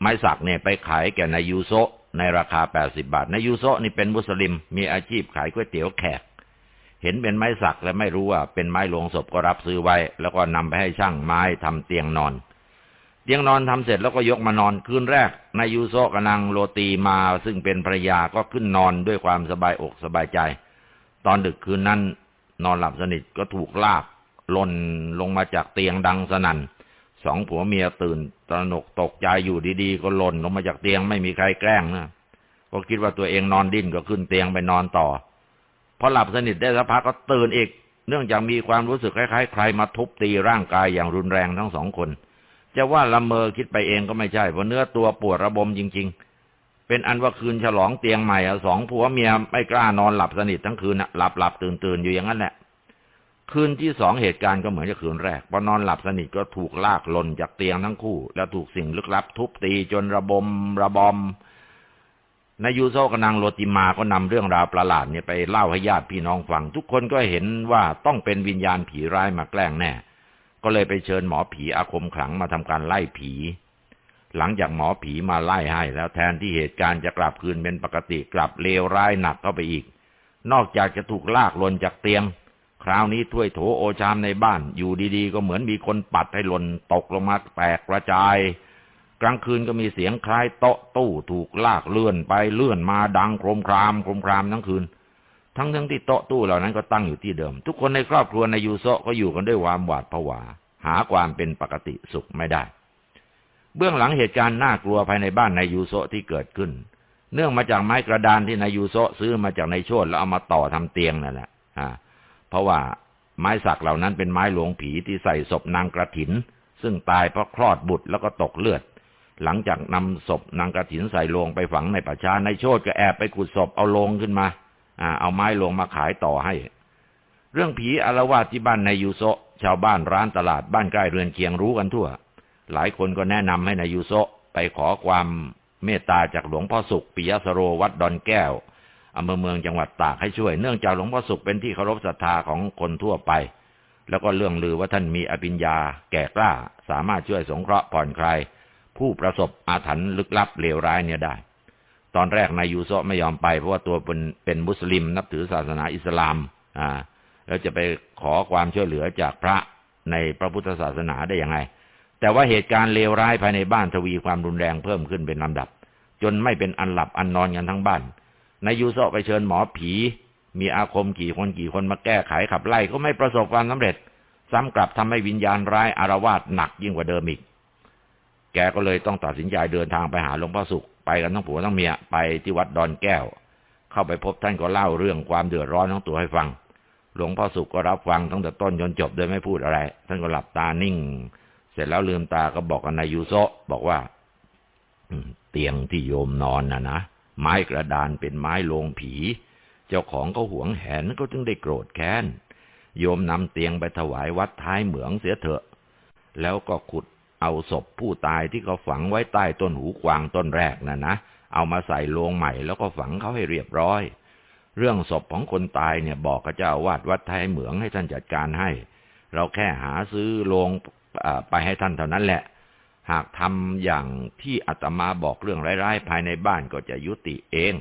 ไม้สักเนี่ยไปขายแก่นายยูโซในราคาแปดสิบาท นายยูโซนี่เป็นมุสลิม มีอาชีพขายก๋วยเตี๋ยวแขก เห็นเป็นไม้สักและไม่รู้ว่าเป็นไม้ลงศพก็รับซื้อไว้ แล้วก็นำไปให้ช่างไม้ทำเตียงนอน เตียงนอนทำเสร็จแล้วก็ยกมานอนคืนแรกนายยูโซกนางโรตีมาซึ่งเป็นภรรยาก็ขึ้นนอนด้วยความสบายอกสบายใจ ตอนดึกคืนนั้น นอนหลับสนิทก็ถูกลากหล่นลงมาจากเตียงดังสนั่นสองผัวเมียตื่นตระหนกตกใจอยู่ดีๆ ก็หล่นลงมาจากเตียงไม่มีใครแกล้งนะก็คิดว่าตัวเองนอนดิ้นก็ขึ้นเตียงไปนอนต่อพอหลับสนิทได้สักพักก็ตื่นอีก เนื่องจากมีความรู้สึกคล้ายๆใครมาทุบตีร่างกายอย่างรุนแรงทั้งสองคน จะว่าละเมอคิดไปเองก็ไม่ใช่เพราะเนื้อตัวปวดระบมจริง ๆ เป็นอันว่าคืนฉลองเตียงใหม่สองผัวเมียไม่กล้านอนหลับสนิททั้งคืนหลับหลับตื่นตื่นอยู่อย่างนั้นแหละคืนที่สองเหตุการณ์ก็เหมือนกับคืนแรกพอนอนหลับสนิทก็ถูกลากหล่นจากเตียงทั้งคู่ แล้วถูกสิ่งลึกลับ ทุบตีจนระบมระบอมนายยูโซกับนางโรติมาก็นำเรื่องราวประหลาดเนี่ยไปเล่าให้ญาติพี่น้องฟัง ทุกคนก็เห็นว่าต้องเป็นวิญญาณผีร้ายมาแกล้งแน่ ก็เลยไปเชิญหมอผีอาคมขลังมาทำการไล่ผี หลังจากหมอผีมาไล่ให้ แล้วแทนที่เหตุการณ์จะกลับคืนเป็นปกติกลับเลวร้ายหนักเข้าไปอีก นอกจากจะถูกลากลนจากเตียง คราวนี้ถ้วยโถโอชามในบ้าน อยู่ดีๆ ก็เหมือนมีคนปัดให้หล่นตกลงมาแตกกระจาย กลางคืนก็มีเสียงคล้ายโต๊ะตู้ถูกลากเลื่อนไปเลื่อนมาดังโครมครามโครมครามทั้งคืน ทั้งทั้งที่โต๊ะตู้เหล่านั้นก็ตั้งอยู่ที่เดิม ทุกคนในครอบครัวในยูโซก็อยู่กันด้วยความหวาดผวา หาความเป็นปกติสุขไม่ได้ เบื้องหลังเหตุการณ์น่ากลัวภายในบ้านในยูโซที่เกิดขึ้น เนื่องมาจากไม้กระดานที่นายยูโซซื้อมาจากในโชดแล้วเอามาต่อทำเตียงนั่นแหละเพราะว่าไม้สักเหล่านั้นเป็นไม้หลวงผีที่ใส่ศพนางกระถิน ซึ่งตายเพราะคลอดบุตรแล้วก็ตกเลือด หลังจากนำศพนางกระถินใส่โลงไปฝังในป่าช้าในโชดก็แอบไปขุดศพเอาโลงขึ้นมา เอาไม้ลงมาขายต่อให้ เรื่องผีอารวาสที่บ้านในยูโซชาวบ้านร้านตลาดบ้านใกล้เรือนเคียงรู้กันทั่ว หลายคนก็แนะนำให้ในยูโซไปขอความเมตตาจากหลวงพ่อสุขปิยสโรวัดดอนแก้วอำเภอเมืองจังหวัดตากให้ช่วย เนื่องจากหลวงพ่อสุขเป็นที่เคารพศรัทธาของคนทั่วไป แล้วก็เรื่องลือว่าท่านมีอภิญญา แก่กล้า สามารถช่วยสงเคราะห์ผ่อนคลายผู้ประสบอาถรรพ์ลึกลับเลวร้ายเนี่ยได้ ตอนแรกนายยูโซไม่ยอมไปเพราะว่าตัวเป็นเป็นมุสลิมนับถือศาสนาอิสลาม อ่า แล้วจะไปขอความช่วยเหลือจากพระในพระพุทธศาสนาได้ยังไง แต่ว่าเหตุการณ์เลวร้ายภายในบ้านทวีความรุนแรงเพิ่มขึ้นเป็นลำดับ จนไม่เป็นอันหลับอันนอนกันทั้งบ้านนายยูโซไปเชิญหมอผี มีอาคมกี่คนกี่คนมาแก้ไขขับไล่ก็ไม่ประสบความสำเร็จ ซ้ำกลับทำให้วิญญาณร้ายอารวาสหนักยิ่งกว่าเดิมอีก แกก็เลยต้องตัดสินใจเดินทางไปหาหลวงพ่อสุข ไปกันทั้งผัวทั้งเมียไปที่วัดดอนแก้ว เข้าไปพบท่านก็เล่าเรื่องความเดือดร้อนของตัวให้ฟัง หลวงพ่อสุขก็รับฟังตั้งแต่ต้นจนจบโดยไม่พูดอะไร ท่านก็หลับตานิ่ง เสร็จแล้วลืมตาก็บอกกับนายยูโซบอกว่าเตียงที่โยมนอนน่ะนะไม้กระดานเป็นไม้โลงผี เจ้าของก็หวงแหนก็จึงได้โกรธแค้นโยมนำเตียงไปถวายวัดท้ายเหมืองเสียเถอะ แล้วก็ขุด เอาศพผู้ตายที่เขาฝังไว้ใต้ต้นหูกวางต้นแรกน่ะนะ เอามาใส่โลงใหม่แล้วก็ฝังเขาให้เรียบร้อย เรื่องศพของคนตายเนี่ยบอกกับเจ้าวาดวัดไทยเหมืองให้ท่านจัดการให้ เราแค่หาซื้อโลงไปให้ท่านเท่านั้นแหละ หากทำอย่างที่อาตมาบอกเรื่องร้ายๆภายในบ้านก็จะยุติเอง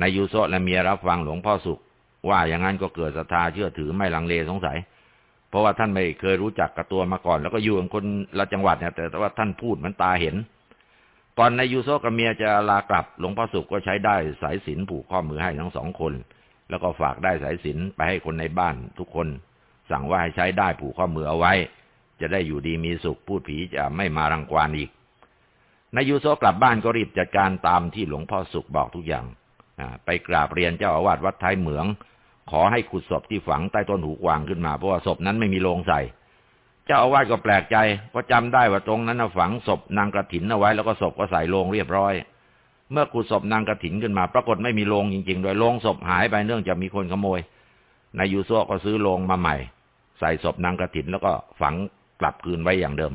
นายยูโซและเมียรับฟังหลวงพ่อสุข ว่าอย่างนั้นก็เกิดศรัทธาเชื่อถือไม่ลังเลสงสัย เพราะว่าท่านไม่เคยรู้จักกับตัวมาก่อน แล้วก็อยู่กับคนละจังหวัดเนี่ยแต่ว่าท่านพูดมันตาเห็นตอนนายยูโซกับเมียจะลากลับ หลวงพ่อสุขก็ใช้ได้สายสินผูกข้อมือให้ทั้งสองคน แล้วก็ฝากได้สายสินไปให้คนในบ้านทุกคน สั่งว่าให้ใช้ได้ผูกข้อมือเอาไว้ จะได้อยู่ดีมีสุขพูดผีจะไม่มารังควานอีกนายยูโซกลับบ้านก็รีบจัดการตามที่หลวงพ่อสุขบอกทุกอย่างไปกราบเรียนเจ้าอาวาสวัดท้ายเหมือง ขอให้ขุดศพที่ฝังใต้ต้นหูกวางขึ้นมาเพราะว่าศพนั้นไม่มีโลงใส่ เจ้าอาวาสก็แปลกใจเพราะจำได้ว่าตรงนั้นฝังศพนางกระถินเอาไว้แล้วก็ศพก็ใส่โลงเรียบร้อย เมื่อขุดศพนางกระถินขึ้นมา ปรากฏไม่มีโลงจริงๆ โดยโลงศพหายไปเนื่องจากมีคนขโมยนายยูโซก็ซื้อโลงมาใหม่ ใส่ศพนางกระถินแล้วก็ฝังกลับคืนไว้อย่างเดิม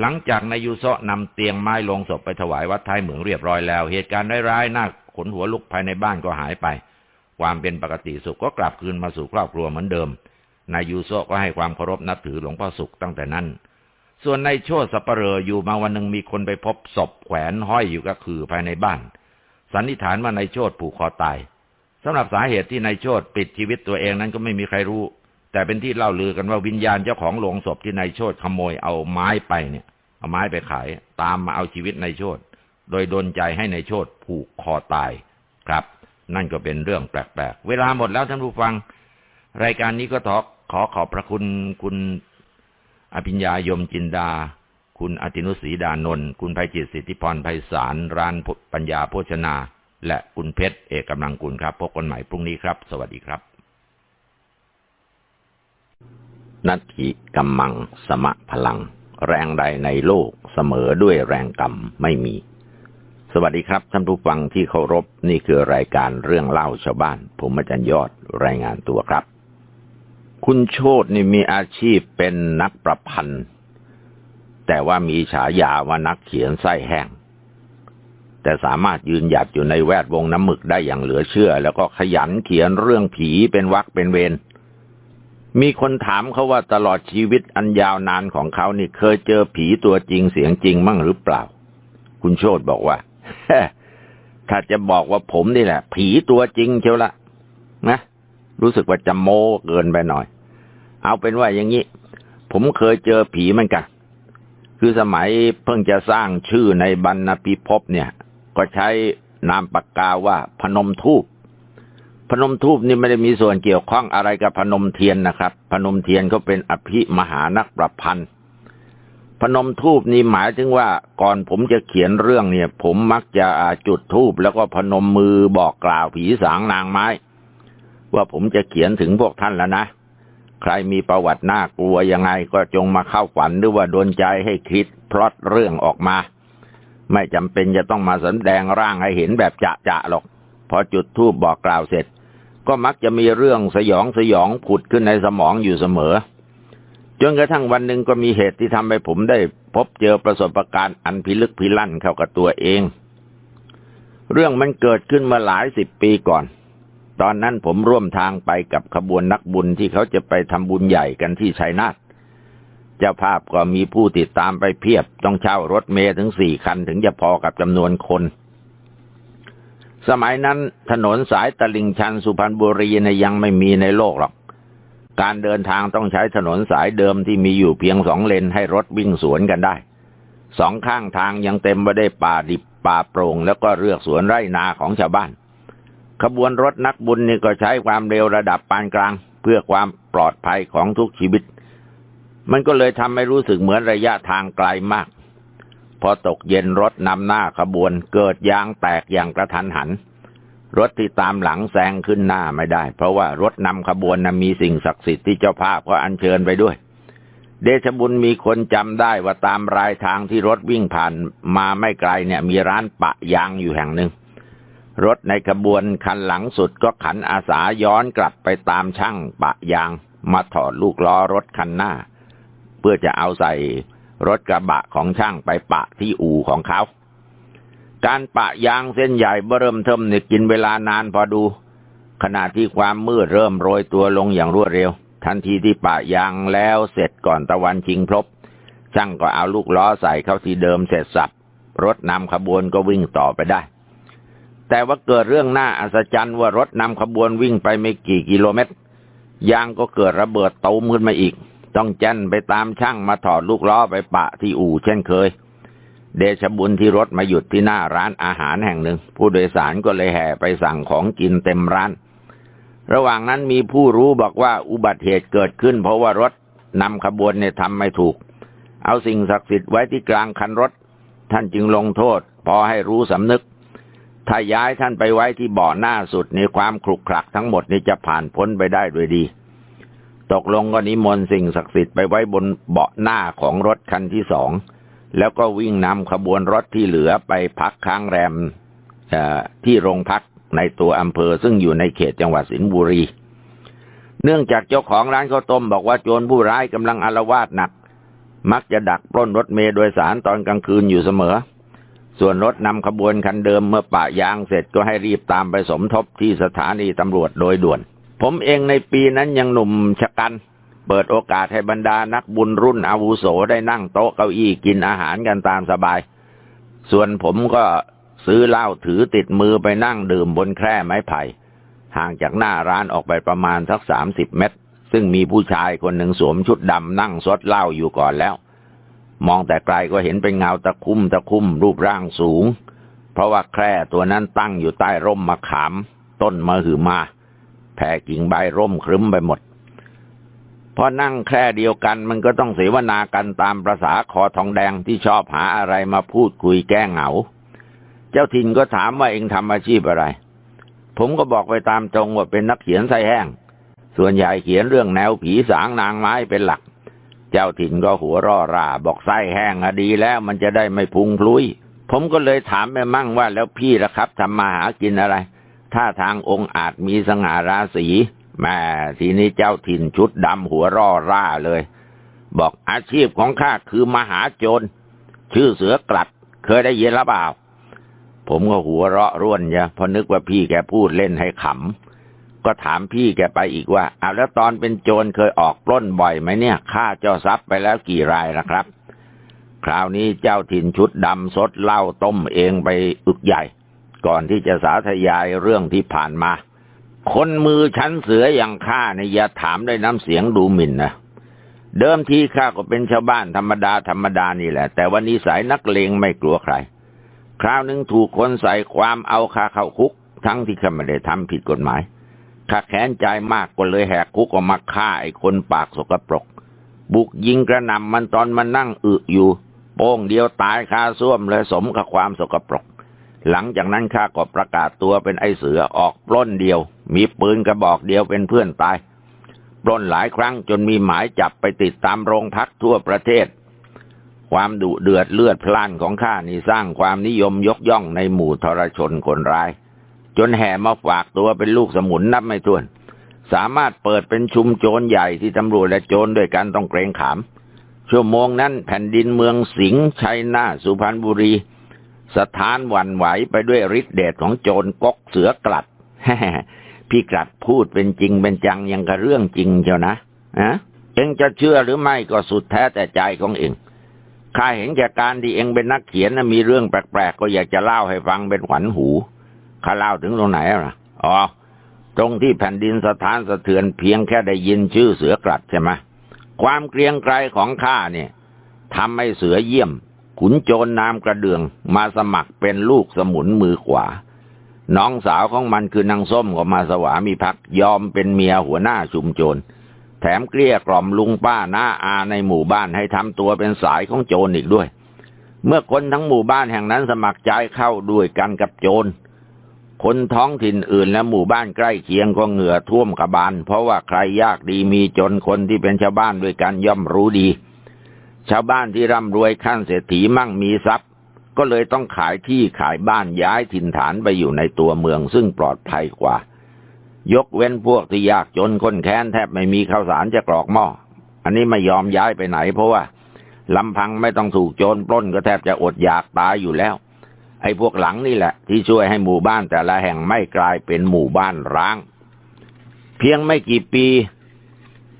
หลังจากนายยูโซนำเตียงไม้ลงศพไปถวายวัดท้ายเหมืองเรียบร้อยแล้ว เหตุการณ์ร้ายๆน่าขนหัวลุกภายในบ้านก็หายไป ความเป็นปกติสุขก็กลับคืนมาสู่ครอบครัวเหมือนเดิม นายยูโซก็ให้ความเคารพนับถือหลวงพ่อสุขตั้งแต่นั้น ส่วนในโชดสัปเหร่ออยู่มาวันหนึ่งมีคนไปพบศพแขวนห้อยอยู่กับคือภายในบ้าน สันนิษฐานว่าในโชดผูกคอตายสำหรับสาเหตุที่นายโชดปิดชีวิตตัวเองนั้นก็ไม่มีใครรู้ แต่เป็นที่เล่าลือกันว่าวิญญาณเจ้าของโลงศพที่นายโชดขโมยเอาไม้ไปเนี่ย เอาไม้ไปขาย ตามมาเอาชีวิตนายโชดโดยดนใจให้ในายโชดผูกคอตายครับ นั่นก็เป็นเรื่องแปลกๆ เวลาหมดแล้วท่านผู้ฟัง รายการนี้ก็ขอขอขอบพระคุณคุณอภิญญายมจินดา คุณอตินุสีดานนท์คุณไพจิตสิทธิพรไพศาลร้านปัญญาโภชนา และคุณเพชรเอกกำลังกุลครับพบกันใหม่พรุ่งนี้ครับ สวัสดีครับนัตถิกำมัง สมะพลัง แรงใดในโลกเสมอด้วยแรงกรรมไม่มี สวัสดีครับ ท่านผู้ฟังที่เคารพนี่คือรายการเรื่องเล่าชาวบ้าน ผมอาจารย์ยอดรายงานตัวครับ คุณโชตนี่มีอาชีพเป็นนักประพันธ์ แต่ว่ามีฉายาว่านักเขียนไส้แห้ง แต่สามารถยืนหยัดอยู่ในแวดวงน้ำหมึกได้อย่างเหลือเชื่อ แล้วก็ขยันเขียนเรื่องผีเป็นวักเป็นเวรมีคนถามเขาว่าตลอดชีวิตอันยาวนานของเขานี่เคยเจอผีตัวจริงเสียงจริงมั่งหรือเปล่า คุณโชตบอกว่า ถ้าจะบอกว่าผมนี่แหละ ผีตัวจริงเชียวละนะรู้สึกว่าจะโม้เกินไปหน่อย เอาเป็นว่าอย่างนี้ ผมเคยเจอผีเหมือนกัน คือสมัยเพิ่งจะสร้างชื่อในบรรณพิภพเนี่ย ก็ใช้นามปากกาว่าพนมทูปพนมทูปนี่ไม่ได้มีส่วนเกี่ยวข้องอะไรกับพนมเทียนนะครับ พนมเทียนก็เป็นอภิมหานักประพันธ์ พนมทูบนี่หมายถึงว่าก่อนผมจะเขียนเรื่องเนี่ย ผมมักจะจุดทูบแล้วก็พนมมือบอกกล่าวผีสางนางไม้ ว่าผมจะเขียนถึงพวกท่านแล้วนะ ใครมีประวัติน่ากลัวยังไงก็จงมาเข้าฝันหรือว่าโดนใจให้คิดพลอตเรื่องออกมา ไม่จำเป็นจะต้องมาแสดงร่างให้เห็นแบบจะจะหรอก พอจุดทูบบอกกล่าวเสร็จ ก็มักจะมีเรื่องสยองสยองผุดขึ้นในสมองอยู่เสมอ จนกระทั่งวันหนึ่งก็มีเหตุที่ทำให้ผมได้พบเจอประสบการณ์อันพิลึกพิลั่นเข้ากับตัวเอง เรื่องมันเกิดขึ้นมาหลายสิบปีก่อน ตอนนั้นผมร่วมทางไปกับขบวนนักบุญที่เขาจะไปทำบุญใหญ่กันที่ชัยนาทเจ้าภาพก็มีผู้ติดตามไปเพียบ ต้องเช่ารถเมล์ถึงสี่คันถึงจะพอกับจำนวนคน สมัยนั้นถนนสายตลิ่งชันสุพรรณบุรีนยังไม่มีในโลกหรอก การเดินทางต้องใช้ถนนสายเดิมที่มีอยู่เพียงสองเลนให้รถวิ่งสวนกันได้ สองข้างทางยังเต็มไปด้วยป่าดิบป่าโปร่งแล้วก็เรือกสวนไร่นาของชาวบ้าน ขบวนรถนักบุญนี่ก็ใช้ความเร็วระดับปานกลาง เพื่อความปลอดภัยของทุกชีวิต มันก็เลยทำให้รู้สึกเหมือนระยะทางไกลมาก พอตกเย็นรถนำหน้าขบวนเกิดยางแตกอย่างกระทันหัน รถที่ตามหลังแซงขึ้นหน้าไม่ได้ เพราะว่ารถนำขบวนนะมีสิ่งศักดิ์สิทธิ์ที่เจ้าภาพก็อัญเชิญไปด้วย เดชบุญมีคนจำได้ว่าตามรายทางที่รถวิ่งผ่านมาไม่ไกลเนี่ยมีร้านปะยางอยู่แห่งหนึ่ง รถในขบวนคันหลังสุดก็ขันอาสาย้อนกลับไปตามช่างปะยาง มาถอดลูกล้อรถคันหน้า เพื่อจะเอาใส่รถกระบะของช่างไปปะที่อู่ของเขา การปะยางเส้นใหญ่เริ่มเทิมเนี่ยกินเวลานานพอดู ขณะที่ความมืดเริ่มโรยตัวลงอย่างรวดเร็ว ทันทีที่ปะยางแล้วเสร็จก่อนตะวันชิงพลบช่างก็เอาลูกล้อใส่เข้าที่เดิมเสร็จสับรถนำขบวนก็วิ่งต่อไปได้ แต่ว่าเกิดเรื่องน่าอัศจรรย์ว่ารถนำขบวนวิ่งไปไม่กี่กิโลเมตรยางก็เกิดระเบิดตูมขึ้นมาอีก ต้องแจ้นไปตามช่างมาถอดลูกล้อไปปะที่อู่เช่นเคย เดชบุญที่รถมาหยุดที่หน้าร้านอาหารแห่งหนึ่ง ผู้โดยสารก็เลยแห่ไปสั่งของกินเต็มร้าน ระหว่างนั้นมีผู้รู้บอกว่าอุบัติเหตุเกิดขึ้น เพราะว่ารถนำขบวนเนี่ยทำไม่ถูก เอาสิ่งศักดิ์สิทธิ์ไว้ที่กลางคันรถ ท่านจึงลงโทษ พอให้รู้สำนึก ถ้าย้ายท่านไปไว้ที่เบาะหน้าสุดในความคลุกคลักทั้งหมดนี่จะผ่านพ้นไปได้ด้วยดี ตกลงก็นิมนต์สิ่งศักดิ์สิทธิ์ไปไว้บนเบาะหน้าของรถคันที่สอง แล้วก็วิ่งนำขบวนรถที่เหลือไปพักค้างแรมที่โรงพักในตัวอำเภอซึ่งอยู่ในเขตจังหวัดสิงห์บุรี เนื่องจากเจ้าของร้านข้าวต้มบอกว่าโจรผู้ร้ายกำลังอารวาสหนัก มักจะดักปล้นรถเมล์โดยสารตอนกลางคืนอยู่เสมอ ส่วนรถนำขบวนคันเดิมเมื่อปะยางเสร็จก็ให้รีบตามไปสมทบที่สถานีตำรวจโดยด่วน ผมเองในปีนั้นยังหนุ่มชะกัน เปิดโอกาสให้บรรดานักบุญรุ่นอาวุโสได้นั่งโต๊ะเก้าอี้กินอาหารกันตามสบาย ส่วนผมก็ซื้อเหล้าถือติดมือไปนั่งดื่มบนแคร่ไม้ไผ่ ห่างจากหน้าร้านออกไปประมาณสักสามสิบเมตร ซึ่งมีผู้ชายคนหนึ่งสวมชุดดำนั่งซดเหล้าอยู่ก่อนแล้ว มองแต่ไกลก็เห็นเป็นเงาตะคุ่มตะคุ่มรูปร่างสูง เพราะว่าแคร่ตัวนั้นตั้งอยู่ใต้ร่มมะขาม ต้นมะหือมา แผ่กิ่งใบร่มครึ้มไปหมด พอนั่งแคร่เดียวกันมันก็ต้องเสวนากันตามประษาคอทองแดงที่ชอบหาอะไรมาพูดคุยแก้เหงา เจ้าถิ่นก็ถามว่าเองทำอาชีพอะไร ผมก็บอกไปตามตรงว่าเป็นนักเขียนไส้แห้ง ส่วนใหญ่เขียนเรื่องแนวผีสางนางไม้เป็นหลัก เจ้าถิ่นก็หัวร่อราบอกไส้แห้งอดีแล้วมันจะได้ไม่พุงพลุย ผมก็เลยถามไปมั่งว่าแล้วพี่ละครับทำมาหากินอะไร ถ้าทางองค์อาจมีสง่าราศี แม่ทีนี้เจ้าถิ่นชุดดำหัวร่อร่าเลย บอกอาชีพของข้าคือมหาโจร ชื่อเสือกลัด เคยได้ยินหรือเปล่า ผมก็หัวเราะร่วนเนี่ยพอนึกว่าพี่แกพูดเล่นให้ขำ ก็ถามพี่แกไปอีกว่าเอาแล้วตอนเป็นโจรเคยออกปล้นบ่อยไหมเนี่ยฆ่าเจ้าทรัพย์ไปแล้วกี่รายนะครับ คราวนี้เจ้าถิ่นชุดดำสดเหล้าต้มเองไปอึกใหญ่ ก่อนที่จะสาธยายเรื่องที่ผ่านมา คนมือชั้นเสืออย่างข้าเนี่ยอย่าถามด้วยน้ำเสียงดูหมิ่นนะ เดิมทีข้าก็เป็นชาวบ้านธรรมดาธรรมดานี่แหละ แต่วันนี้สายนักเลงไม่กลัวใคร คราวหนึ่งถูกคนใส่ความเอาคาเข้าคุก ทั้งที่ข้าไม่ได้ทำผิดกฎหมายข้าแค้นใจมากก็เลยแหกคุกออกมาฆ่าไอ้คนปากสกปรก บุกยิงกระหน่ำมันตอนมันนั่งอึอยู่ โป้งเดียวตายคาส้วมเลยสมกับความสกปรก หลังจากนั้นข้าก็ประกาศตัวเป็นไอ้เสือออกปล้นเดียว มีปืนกระบอกเดียวเป็นเพื่อนตาย ปล้นหลายครั้งจนมีหมายจับไปติดตามโรงพักทั่วประเทศ ความดุเดือดเลือดพล่านของข้านี่สร้างความนิยมยกย่องในหมู่ทรชนคนร้าย จนแห่มาฝากตัวเป็นลูกสมุนนับไม่ถ้วน สามารถเปิดเป็นชุมโจรใหญ่ที่ตำรวจและโจรด้วยกันต้องเกรงขาม ชั่วโมงนั้นแผ่นดินเมืองสิงห์ชัยนาสุพรรณบุรี สถานวันไหวไปด้วยฤทธิเดชของโจรกกเสือกลัดพี่กลัดพูดเป็นจริงเป็นจังยังกับเรื่องจริงเจ้านะอะเองจะเชื่อหรือไม่ก็สุดแท้แต่ใจของเองข้าเห็นแก่การที่เองเป็นนักเขียนมีเรื่องแปลกๆก็อยากจะเล่าให้ฟังเป็นขวัญหูข้าเล่าถึงตรงไหนอะอ๋อตรงที่แผ่นดินสถานสะเทือนเพียงแค่ได้ยินชื่อเสือกลัดใช่ไหมความเกรียงไกรของข้าเนี่ยทำให้เสือเยี่ยม ขุนโจรนามกระเดืองมาสมัครเป็นลูกสมุนมือขวา น้องสาวของมันคือนางส้มก็มาสวามีพักยอมเป็นเมียหัวหน้าชุมโจร แถมเกลี้ยกล่อมลุงป้าน้าอาในหมู่บ้านให้ทำตัวเป็นสายของโจรอีกด้วย เมื่อคนทั้งหมู่บ้านแห่งนั้นสมัครใจเข้าด้วยกันกับโจร คนท้องถิ่นอื่นและหมู่บ้านใกล้เคียงก็เหงื่อท่วมกระบาล เพราะว่าใครยากดีมีจนคนที่เป็นชาวบ้านด้วยกันย่อมรู้ดี ชาวบ้านที่ร่ำรวยขั้นเศรษฐีมั่งมีทรัพย์ ก็เลยต้องขายที่ขายบ้านย้ายถิ่นฐานไปอยู่ในตัวเมืองซึ่งปลอดภัยกว่า ยกเว้นพวกที่ยากจนคนแค้นแทบไม่มีข้าวสารจะกรอกหม้ออันนี้ไม่ยอมย้ายไปไหน เพราะว่าลำพังไม่ต้องถูกโจรปล้นก็แทบจะอดอยากตายอยู่แล้ว ไอ้พวกหลังนี่แหละ ที่ช่วยให้หมู่บ้านแต่ละแห่งไม่กลายเป็นหมู่บ้านร้าง เพียงไม่กี่ปี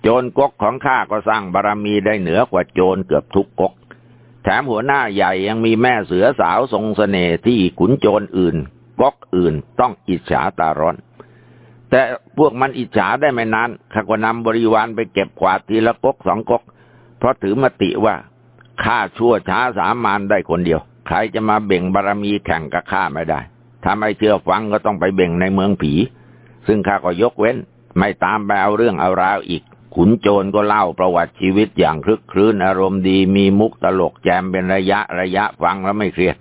จจรกกของข้าก็สร้างบารรมีได้เหนือกว่าโจรเกือบทุกกกแถมหัวหน้าใหญ่ยังมีแม่เสือสาวทรงสเสน่ห์ที่ขุนโจรอื่นกกอื่นต้องอิจฉาตาร้อน แต่พวกมันอิจฉาได้ไม่นานข้าก็นำบริวารไปเก็บขวาดทีละกกสองกกเพราะถือมติว่าข้าชั่วช้าสามานได้คนเดียว ใครจะมาเบ่งบารรมีแข่งกับข้าไม่ได้ถ้าไม่เชื่อฟังก็ต้องไปเบ่งในเมืองผี ซึ่งข้าก็ยกเว้น ไม่ตามไปเอาเรื่องเอาราวอีก ขุนโจรก็เล่าประวัติชีวิตอย่างคลึกครื้นอารมณ์ดีมีมุกตลกแจมเป็นระยะระยะฟังแล้วไม่เครียด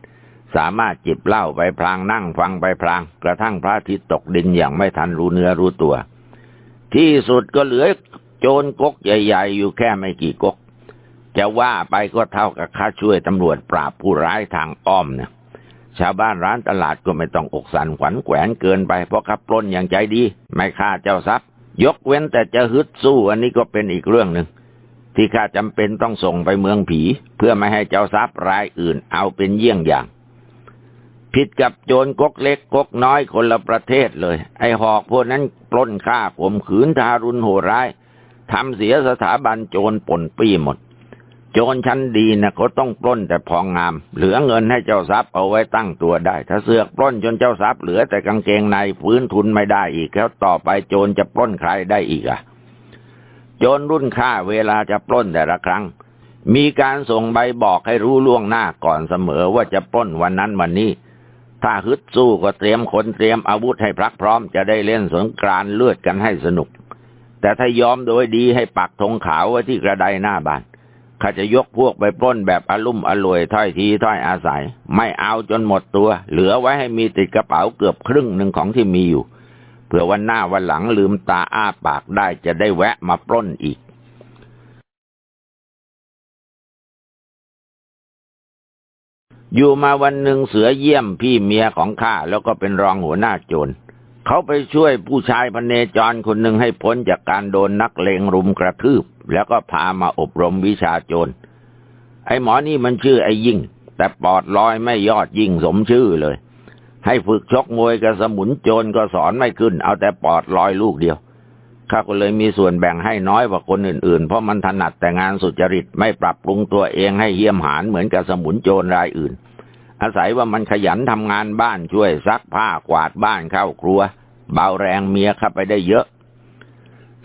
สามารถจิบเหล้าไปพลางนั่งฟังไปพลาง กระทั่งพระอาทิตย์ตกดินอย่างไม่ทันรู้เนื้อรู้ตัว ที่สุดก็เหลือโจรกกใหญ่ๆ อยู่แค่ไม่กี่กกจะว่าไปก็เท่ากับค่าช่วยตำรวจปราบผู้ร้ายทางอ้อมเนี่ยชาวบ้านร้านตลาดก็ไม่ต้องอกสันขวัญแขวนเกินไปเพราะขับปล้นอย่างใจดี ไม่ฆ่าเจ้าทรัพย์ ยกเว้นแต่จะฮึดสู้อันนี้ก็เป็นอีกเรื่องหนึ่งที่ข้าจำเป็นต้องส่งไปเมืองผี เพื่อไม่ให้เจ้าทรัพย์รายอื่นเอาเป็นเยี่ยงอย่าง ผิดกับโจรกกเล็กกกน้อยคนละประเทศเลย ไอหอกพวกนั้นปล้นฆ่าผมขืนทารุณโหดร้ายทำเสียสถาบันโจรป่นปี้หมด โจรชั้นดีนะเขาต้องปล้นแต่พองงาม เหลือเงินให้เจ้าทรัพย์เอาไว้ตั้งตัวได้ ถ้าเสือกปล้นจนเจ้าทรัพย์เหลือแต่กางเกงในฟื้นทุนไม่ได้อีกแล้วต่อไปโจรจะปล้นใครได้อีกอะโจรรุ่นข้าเวลาจะปล้นแต่ละครั้ง มีการส่งใบบอกให้รู้ล่วงหน้าก่อนเสมอว่าจะปล้นวันนั้นวันนี้ ถ้าฮึดสู้ก็เตรียมคนเตรียมอาวุธให้พรักพร้อมจะได้เล่นสงกรานเลือดกันให้สนุก แต่ถ้ายอมโดยดีให้ปักธงขาวไว้ที่กระไดหน้าบ้าน ข้าจะยกพวกไปปล้นแบบอารมุ่มอร่วยถ้อยทีถ้อยอาศัย ไม่เอาจนหมดตัว เหลือไว้ให้มีติดกระเป๋าเกือบครึ่งหนึ่งของที่มีอยู่เพื่อวันหน้าวันหลังลืมตาอ้าปากได้จะได้แวะมาปล้นอีกอยู่มาวันหนึ่งเสือเยี่ยมพี่เมียของข้าแล้วก็เป็นรองหัวหน้าโจร เขาไปช่วยผู้ชายพเนจรคนหนึ่งให้พ้นจากการโดนนักเลงรุมกระทืบ แล้วก็พามาอบรมวิชาโจร ไอ้หมอนี่มันชื่อไอ้ยิ่ง แต่ปอดลอยไม่ยอดยิ่งสมชื่อเลย ให้ฝึกชกมวยกับสมุนโจรก็สอนไม่ขึ้น เอาแต่ปอดลอยลูกเดียวข้าก็เลยมีส่วนแบ่งให้น้อยกว่าคนอื่นๆ เพราะมันถนัดแต่งานสุจริตไม่ปรับปรุงตัวเองให้เยี่ยมหานเหมือนกับสมุนโจรรายอื่น อาศัยว่ามันขยันทำงานบ้านช่วยซักผ้ากวาดบ้านเข้าครัว เบาแรงเมียเข้าไปได้เยอะ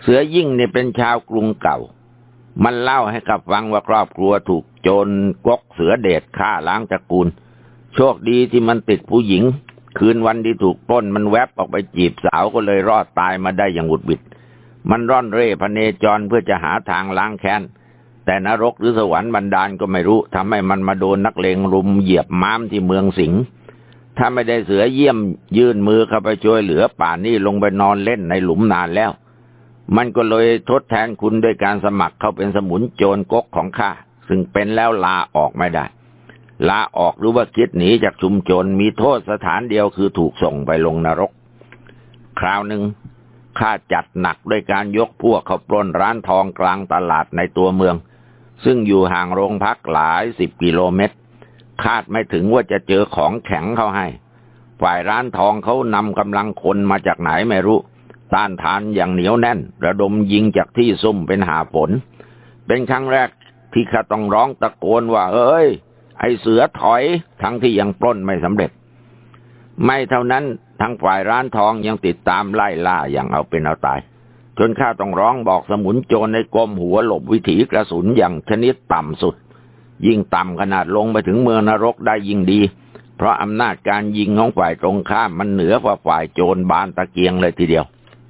เสือยิ่งเนี่ยเป็นชาวกรุงเก่า มันเล่าให้กับฟังว่าครอบครัวถูกโจรกกเสือเดชฆ่าล้างตระกูล โชคดีที่มันติดผู้หญิง คืนวันที่ถูกปล้นมันแวบออกไปจีบสาวก็เลยรอดตายมาได้อย่างหุดบิด มันร่อนเร่พเนจรเพื่อจะหาทางล้างแค้น แต่นรกหรือสวรรค์บันดาลก็ไม่รู้ทำให้มันมาโดนนักเลงรุมเหยียบม้ามที่เมืองสิงห์ถ้าไม่ได้เสือเยี่ยมยื่นมือเข้าไปช่วยเหลือป่านนี้ลงไปนอนเล่นในหลุมนานแล้ว มันก็เลยทดแทนคุณด้วยการสมัครเข้าเป็นสมุนโจรกกของข้าซึ่งเป็นแล้วลาออกไม่ได้ ลาออกหรือว่าคิดหนีจากชุมชนมีโทษสถานเดียวคือถูกส่งไปลงนรก คราวหนึ่งข้าจัดหนักด้วยการยกพวกเขาปล้นร้านทองกลางตลาดในตัวเมือง ซึ่งอยู่ห่างโรงพักหลายสิบกิโลเมตร คาดไม่ถึงว่าจะเจอของแข็งเขาให้ ฝ่ายร้านทองเขานำกำลังคนมาจากไหนไม่รู้ ต้านทานอย่างเหนียวแน่น ระดมยิงจากที่ซุ่มเป็นหาผล เป็นครั้งแรกที่ข้าต้องร้องตะโกนว่า เอ้ย ไอเสือถอยทั้งที่ยังปล้นไม่สำเร็จ ไม่เท่านั้นทั้งฝ่ายร้านทองยังติดตามไล่ล่าอย่างเอาเป็นเอาตาย จนข้าต้องร้องบอกสมุนโจรในกรมหัวหลบวิถีกระสุนอย่างชนิดต่ำสุด ยิ่งต่ำขนาดลงไปถึงเมืองนรกได้ยิ่งดี เพราะอำนาจการยิงของฝ่ายตรงข้ามมันเหนือกว่าฝ่ายโจรบานตะเกียงเลยทีเดียว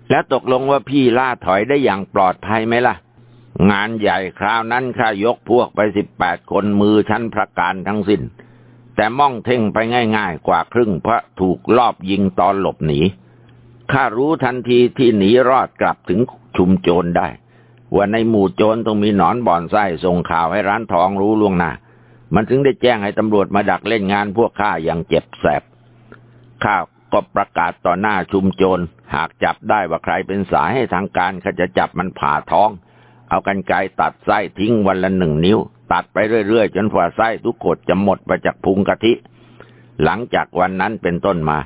แล้วตกลงว่าพี่ล่าถอยได้อย่างปลอดภัยไหมล่ะ งานใหญ่คราวนั้นข้ายกพวกไปสิบแปดคนมือชั้นพระการทั้งสิน้น แต่ม่องเท่งไปง่าย ๆ กว่าครึ่งเพราะถูกลอบยิงตอนหลบหนี ข้ารู้ทันทีที่หนีรอดกลับถึงชุมโจรได้ ว่าในหมู่โจรต้องมีหนอนบ่อนไส้ส่งข่าวให้ร้านทองรู้ล่วงหน้า มันถึงได้แจ้งให้ตำรวจมาดักเล่นงานพวกข้าอย่างเจ็บแสบ ข้าก็ประกาศต่อหน้าชุมโจร หากจับได้ว่าใครเป็นสายให้ทางการเขาจะจับมันผ่าท้อง เอากันไกตัดไส้ทิ้งวันละหนึ่งนิ้ว ตัดไปเรื่อยๆ จนฝ่าไส้ทุกขดจะหมดไปจากพุงกะทิ หลังจากวันนั้นเป็นต้นมา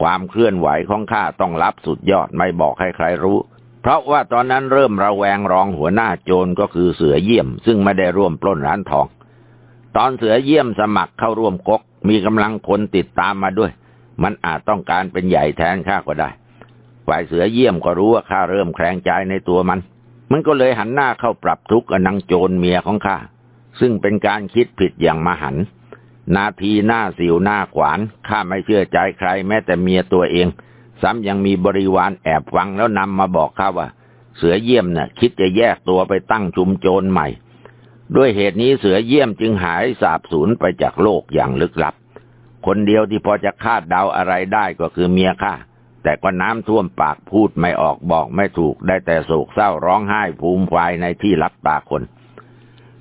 ความเคลื่อนไหวของข้าต้องรับสุดยอดไม่บอกให้ใครรู้ เพราะว่าตอนนั้นเริ่มระแวงรองหัวหน้าโจรก็คือเสือเยี่ยม ซึ่งไม่ได้ร่วมปล้นร้านทอง ตอนเสือเยี่ยมสมัครเข้าร่วมกกมีกำลังคนติดตามมาด้วย มันอาจต้องการเป็นใหญ่แทนข้าก็ได้ ฝ่ายเสือเยี่ยมก็รู้ว่าข้าเริ่มแคลงใจในตัวมัน มันก็เลยหันหน้าเข้าปรับทุกข์กับนางโจรเมียของข้าซึ่งเป็นการคิดผิดอย่างมหัน นาทีหน้าสิวหน้าขวาน ข้าไม่เชื่อใจใคร แม้แต่เมียตัวเอง ซ้ำยังมีบริวารแอบฟังแล้วนำมาบอกข้าว่า เสือเยี่ยมน่ะ คิดจะแยกตัวไปตั้งชุมโจรใหม่ ด้วยเหตุนี้เสือเยี่ยมจึงหายสาบสูญไปจากโลกอย่างลึกลับ คนเดียวที่พอจะคาดเดาอะไรได้ก็คือเมียข้าแต่ก็น้ำท่วมปากพูดไม่ออกบอกไม่ถูกได้แต่โศกเศร้าร้องไห้ภูมิควายในที่รับตาคน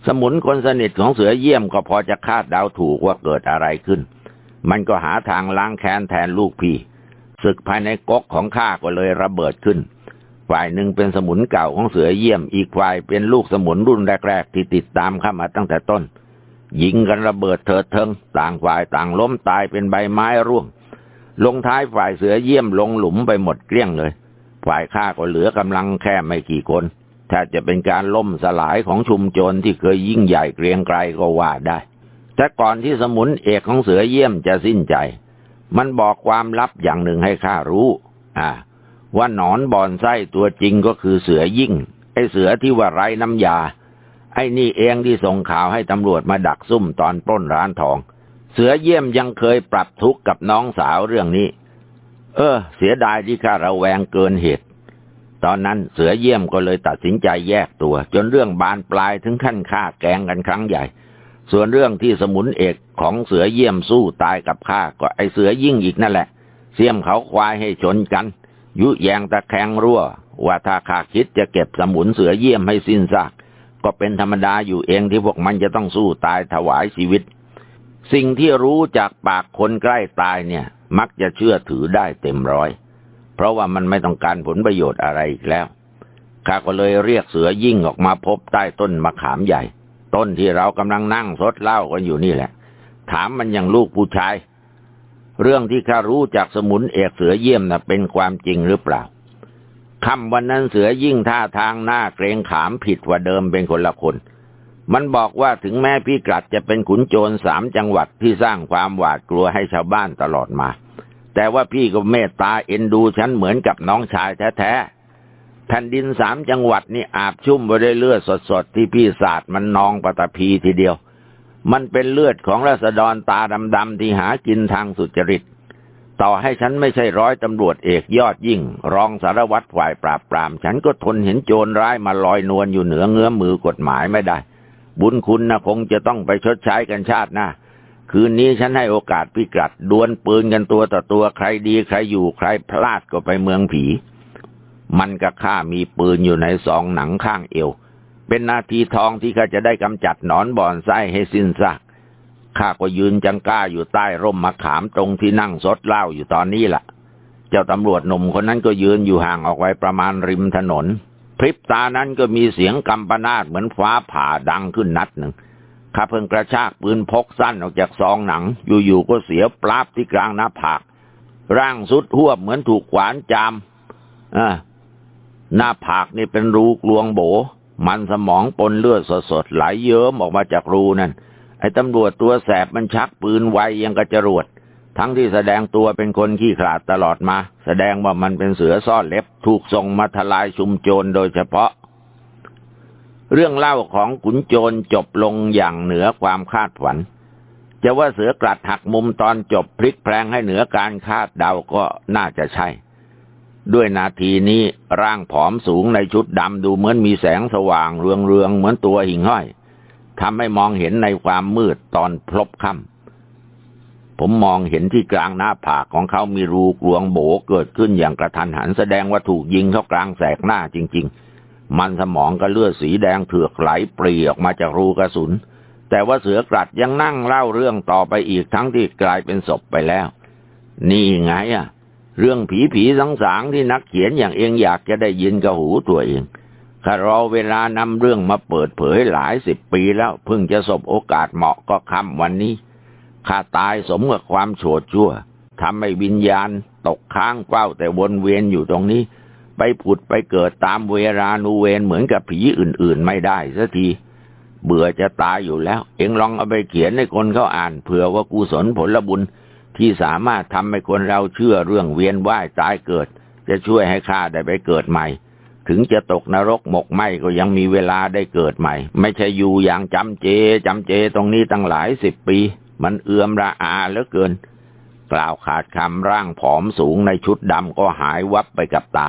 สมุนคนสนิทของเสือเยี่ยมก็พอจะคาดเดาถูกว่าเกิดอะไรขึ้น มันก็หาทางล้างแค้นแทนลูกพี่ศึกภายในก๊กของข้าก็เลยระเบิดขึ้น ฝ่ายหนึ่งเป็นสมุนเก่าของเสือเยี่ยม อีกฝ่ายเป็นลูกสมุนรุ่นแรกๆที่ติดตามข้ามาตั้งแต่ต้น ยิงกันระเบิดเถิดเทิง ต่างฝ่ายต่างล้มตายเป็นใบไม้ร่วง ลงท้ายฝ่ายเสือเยี่ยมลงหลุมไปหมดเกลี้ยงเลย ฝ่ายข้าก็เหลือกำลังแค่ไม่กี่คน ถ้าจะเป็นการล่มสลายของชุมโจรที่เคยยิ่งใหญ่เกรียงไกรก็ว่าได้ แต่ก่อนที่สมุนเอกของเสือเยี่ยมจะสิ้นใจ มันบอกความลับอย่างหนึ่งให้ข้ารู้ อ่า ว่าหนอนบอนไส้ตัวจริงก็คือเสือยิ่ง ไอเสือที่ว่าไร้น้ำยา ไอ้นี่เองที่ส่งข่าวให้ตำรวจมาดักซุ่มตอนปล้นร้านทอง เสือเยี่ยมยังเคยปรับทุกข์กับน้องสาวเรื่องนี้ เออ เสียดายที่ข้าระแวงเกินเหตุ ตอนนั้นเสือเยี่ยมก็เลยตัดสินใจแยกตัว จนเรื่องบานปลายถึงขั้นฆ่าแกงกันครั้งใหญ่ ส่วนเรื่องที่สมุนเอกของเสือเยี่ยมสู้ตายกับข้าก็ไอเสือยิ่งอีกนั่นแหละ เสียมเขาควายให้ชนกัน ยุแยงตะแคงรั่ว ว่าถ้าข้าคิดจะเก็บสมุนเสือเยี่ยมให้สิ้นซากก็เป็นธรรมดาอยู่เองที่พวกมันจะต้องสู้ตายถวายชีวิต สิ่งที่รู้จากปากคนใกล้ตายเนี่ย มักจะเชื่อถือได้เต็มร้อย เพราะว่ามันไม่ต้องการผลประโยชน์อะไรอีกแล้วข้าก็เลยเรียกเสือยิ่งออกมาพบใต้ต้นมะขามใหญ่ ต้นที่เรากำลังนั่งสดเหล้ากันอยู่นี่แหละ ถามมันอย่างลูกผู้ชาย เรื่องที่ข้ารู้จากสมุนเอกเสือเยี่ยมนะ่ะเป็นความจริงหรือเปล่าคำวันนั้นเสือยิ่งท่าทางหน้าเกรงขามผิดกว่าเดิมเป็นคนละคน มันบอกว่าถึงแม้พี่กลัดจะเป็นขุนโจรสามจังหวัดที่สร้างความหวาดกลัวให้ชาวบ้านตลอดมา แต่ว่าพี่ก็เมตตาเอ็นดูฉันเหมือนกับน้องชายแท้ๆ แผ่นดินสามจังหวัดนี่อาบชุ่มไปด้วยเลือดสดๆ ที่พี่สาดมันนองปตพีทีเดียว มันเป็นเลือดของราษฎรตาดำๆที่หากินทางสุจริต ต่อให้ฉันไม่ใช่ร้อยตำรวจเอกยอดยิ่ง รองสารวัตรฝ่ายปราบปราม ฉันก็ทนเห็นโจรร้ายมาลอยนวลอยู่เหนือเงื้อมือกฎหมายไม่ได้ บุญคุณนะคงจะต้องไปชดใช้กันชาติหน้า คืนนี้ฉันให้โอกาสพี่กัดดวลปืนกันตัวต่อตัวใครดีใครอยู่ใครพลาดก็ไปเมืองผี มันกับข้ามีปืนอยู่ในซองหนังข้างเอว เป็นนาทีทองที่ข้าจะได้กำจัดหนอนบ่อนไส้ให้สิ้นซากข้าก็ยืนจังก้าอยู่ใต้ร่มมะขามตรงที่นั่งซดเหล้าอยู่ตอนนี้ล่ะ เจ้าตำรวจหนุ่มคนนั้นก็ยืนอยู่ห่างออกไว้ประมาณริมถนน พริบตานั้นก็มีเสียงกำปนาดเหมือนฟ้าผ่าดังขึ้นนัดหนึ่ง ข้าเพิ่งกระชากปืนพกสั้นออกจากซองหนัง อยู่ๆก็เสียปลาบที่กลางหน้าผาก ร่างสุดหัวเหมือนถูกขวานจามอ่าหน้าผากนี่เป็นรูกลวงโบ มันสมองปนเลือดสดๆไหลเยิ้มออกมาจากรูนั่น ไอ้ตำรวจตัวแสบมันชักปืนไวยังกระจรวด ทั้งที่แสดงตัวเป็นคนขี้ขลาดตลอดมา แสดงว่ามันเป็นเสือซ่อนเล็บ ถูกส่งมาทลายชุมโจรโดยเฉพาะ เรื่องเล่าของขุนโจรจบลงอย่างเหนือความคาดฝัน จะว่าเสือกลัดหักมุมตอนจบพลิกแพลงให้เหนือการคาดเดาก็น่าจะใช่ ด้วยนาทีนี้ร่างผอมสูงในชุดดำดูเหมือนมีแสงสว่างเรืองๆเหมือนตัวหิ่งห้อยทำให้มองเห็นในความมืดตอนพลบค่ำผมมองเห็นที่กลางหน้าผากของเขามีรูกลวงโบเกิดขึ้นอย่างกระทันหันแสดงว่าถูกยิงเข้ากลางแสกหน้าจริง ๆ มันสมองก็เลือดสีแดงเถือกไหลปรีออกมาจากรูกระสุน แต่ว่าเสือกรัดยังนั่งเล่าเรื่องต่อไปอีกทั้งที่กลายเป็นศพไปแล้ว นี่ไงอะ เรื่องผีผีสังสางที่นักเขียนอย่างเองอยากจะได้ยินกับหูตัวเองข้ารอเวลานำเรื่องมาเปิดเผยหลายสิบปีแล้วเพิ่งจะสบโอกาสเหมาะก็คำวันนี้ข้าตายสมกับความโฉดชั่วทำให้วิญญาณตกค้างเฝ้าแต่วนเวียนอยู่ตรงนี้ ไปผุดไปเกิดตามเวลานูเวนเหมือนกับผีอื่นๆไม่ได้สักที เบื่อจะตายอยู่แล้ว เอ็งลองเอาไปเขียนให้คนเขาอ่านเผื่อว่ากุศลผลบุญที่สามารถทำให้คนเราเชื่อเรื่องเวียนว่ายตายเกิด จะช่วยให้ข้าได้ไปเกิดใหม่ ถึงจะตกนรกหมกไหมก็ยังมีเวลาได้เกิดใหม่ ไม่ใช่อยู่อย่างจำเจจำเจตรงนี้ตั้งหลายสิบปี มันเอื่อมระอาเหลือเกิน กล่าวขาดคำร่างผอมสูงในชุดดำก็หายวับไปกับตา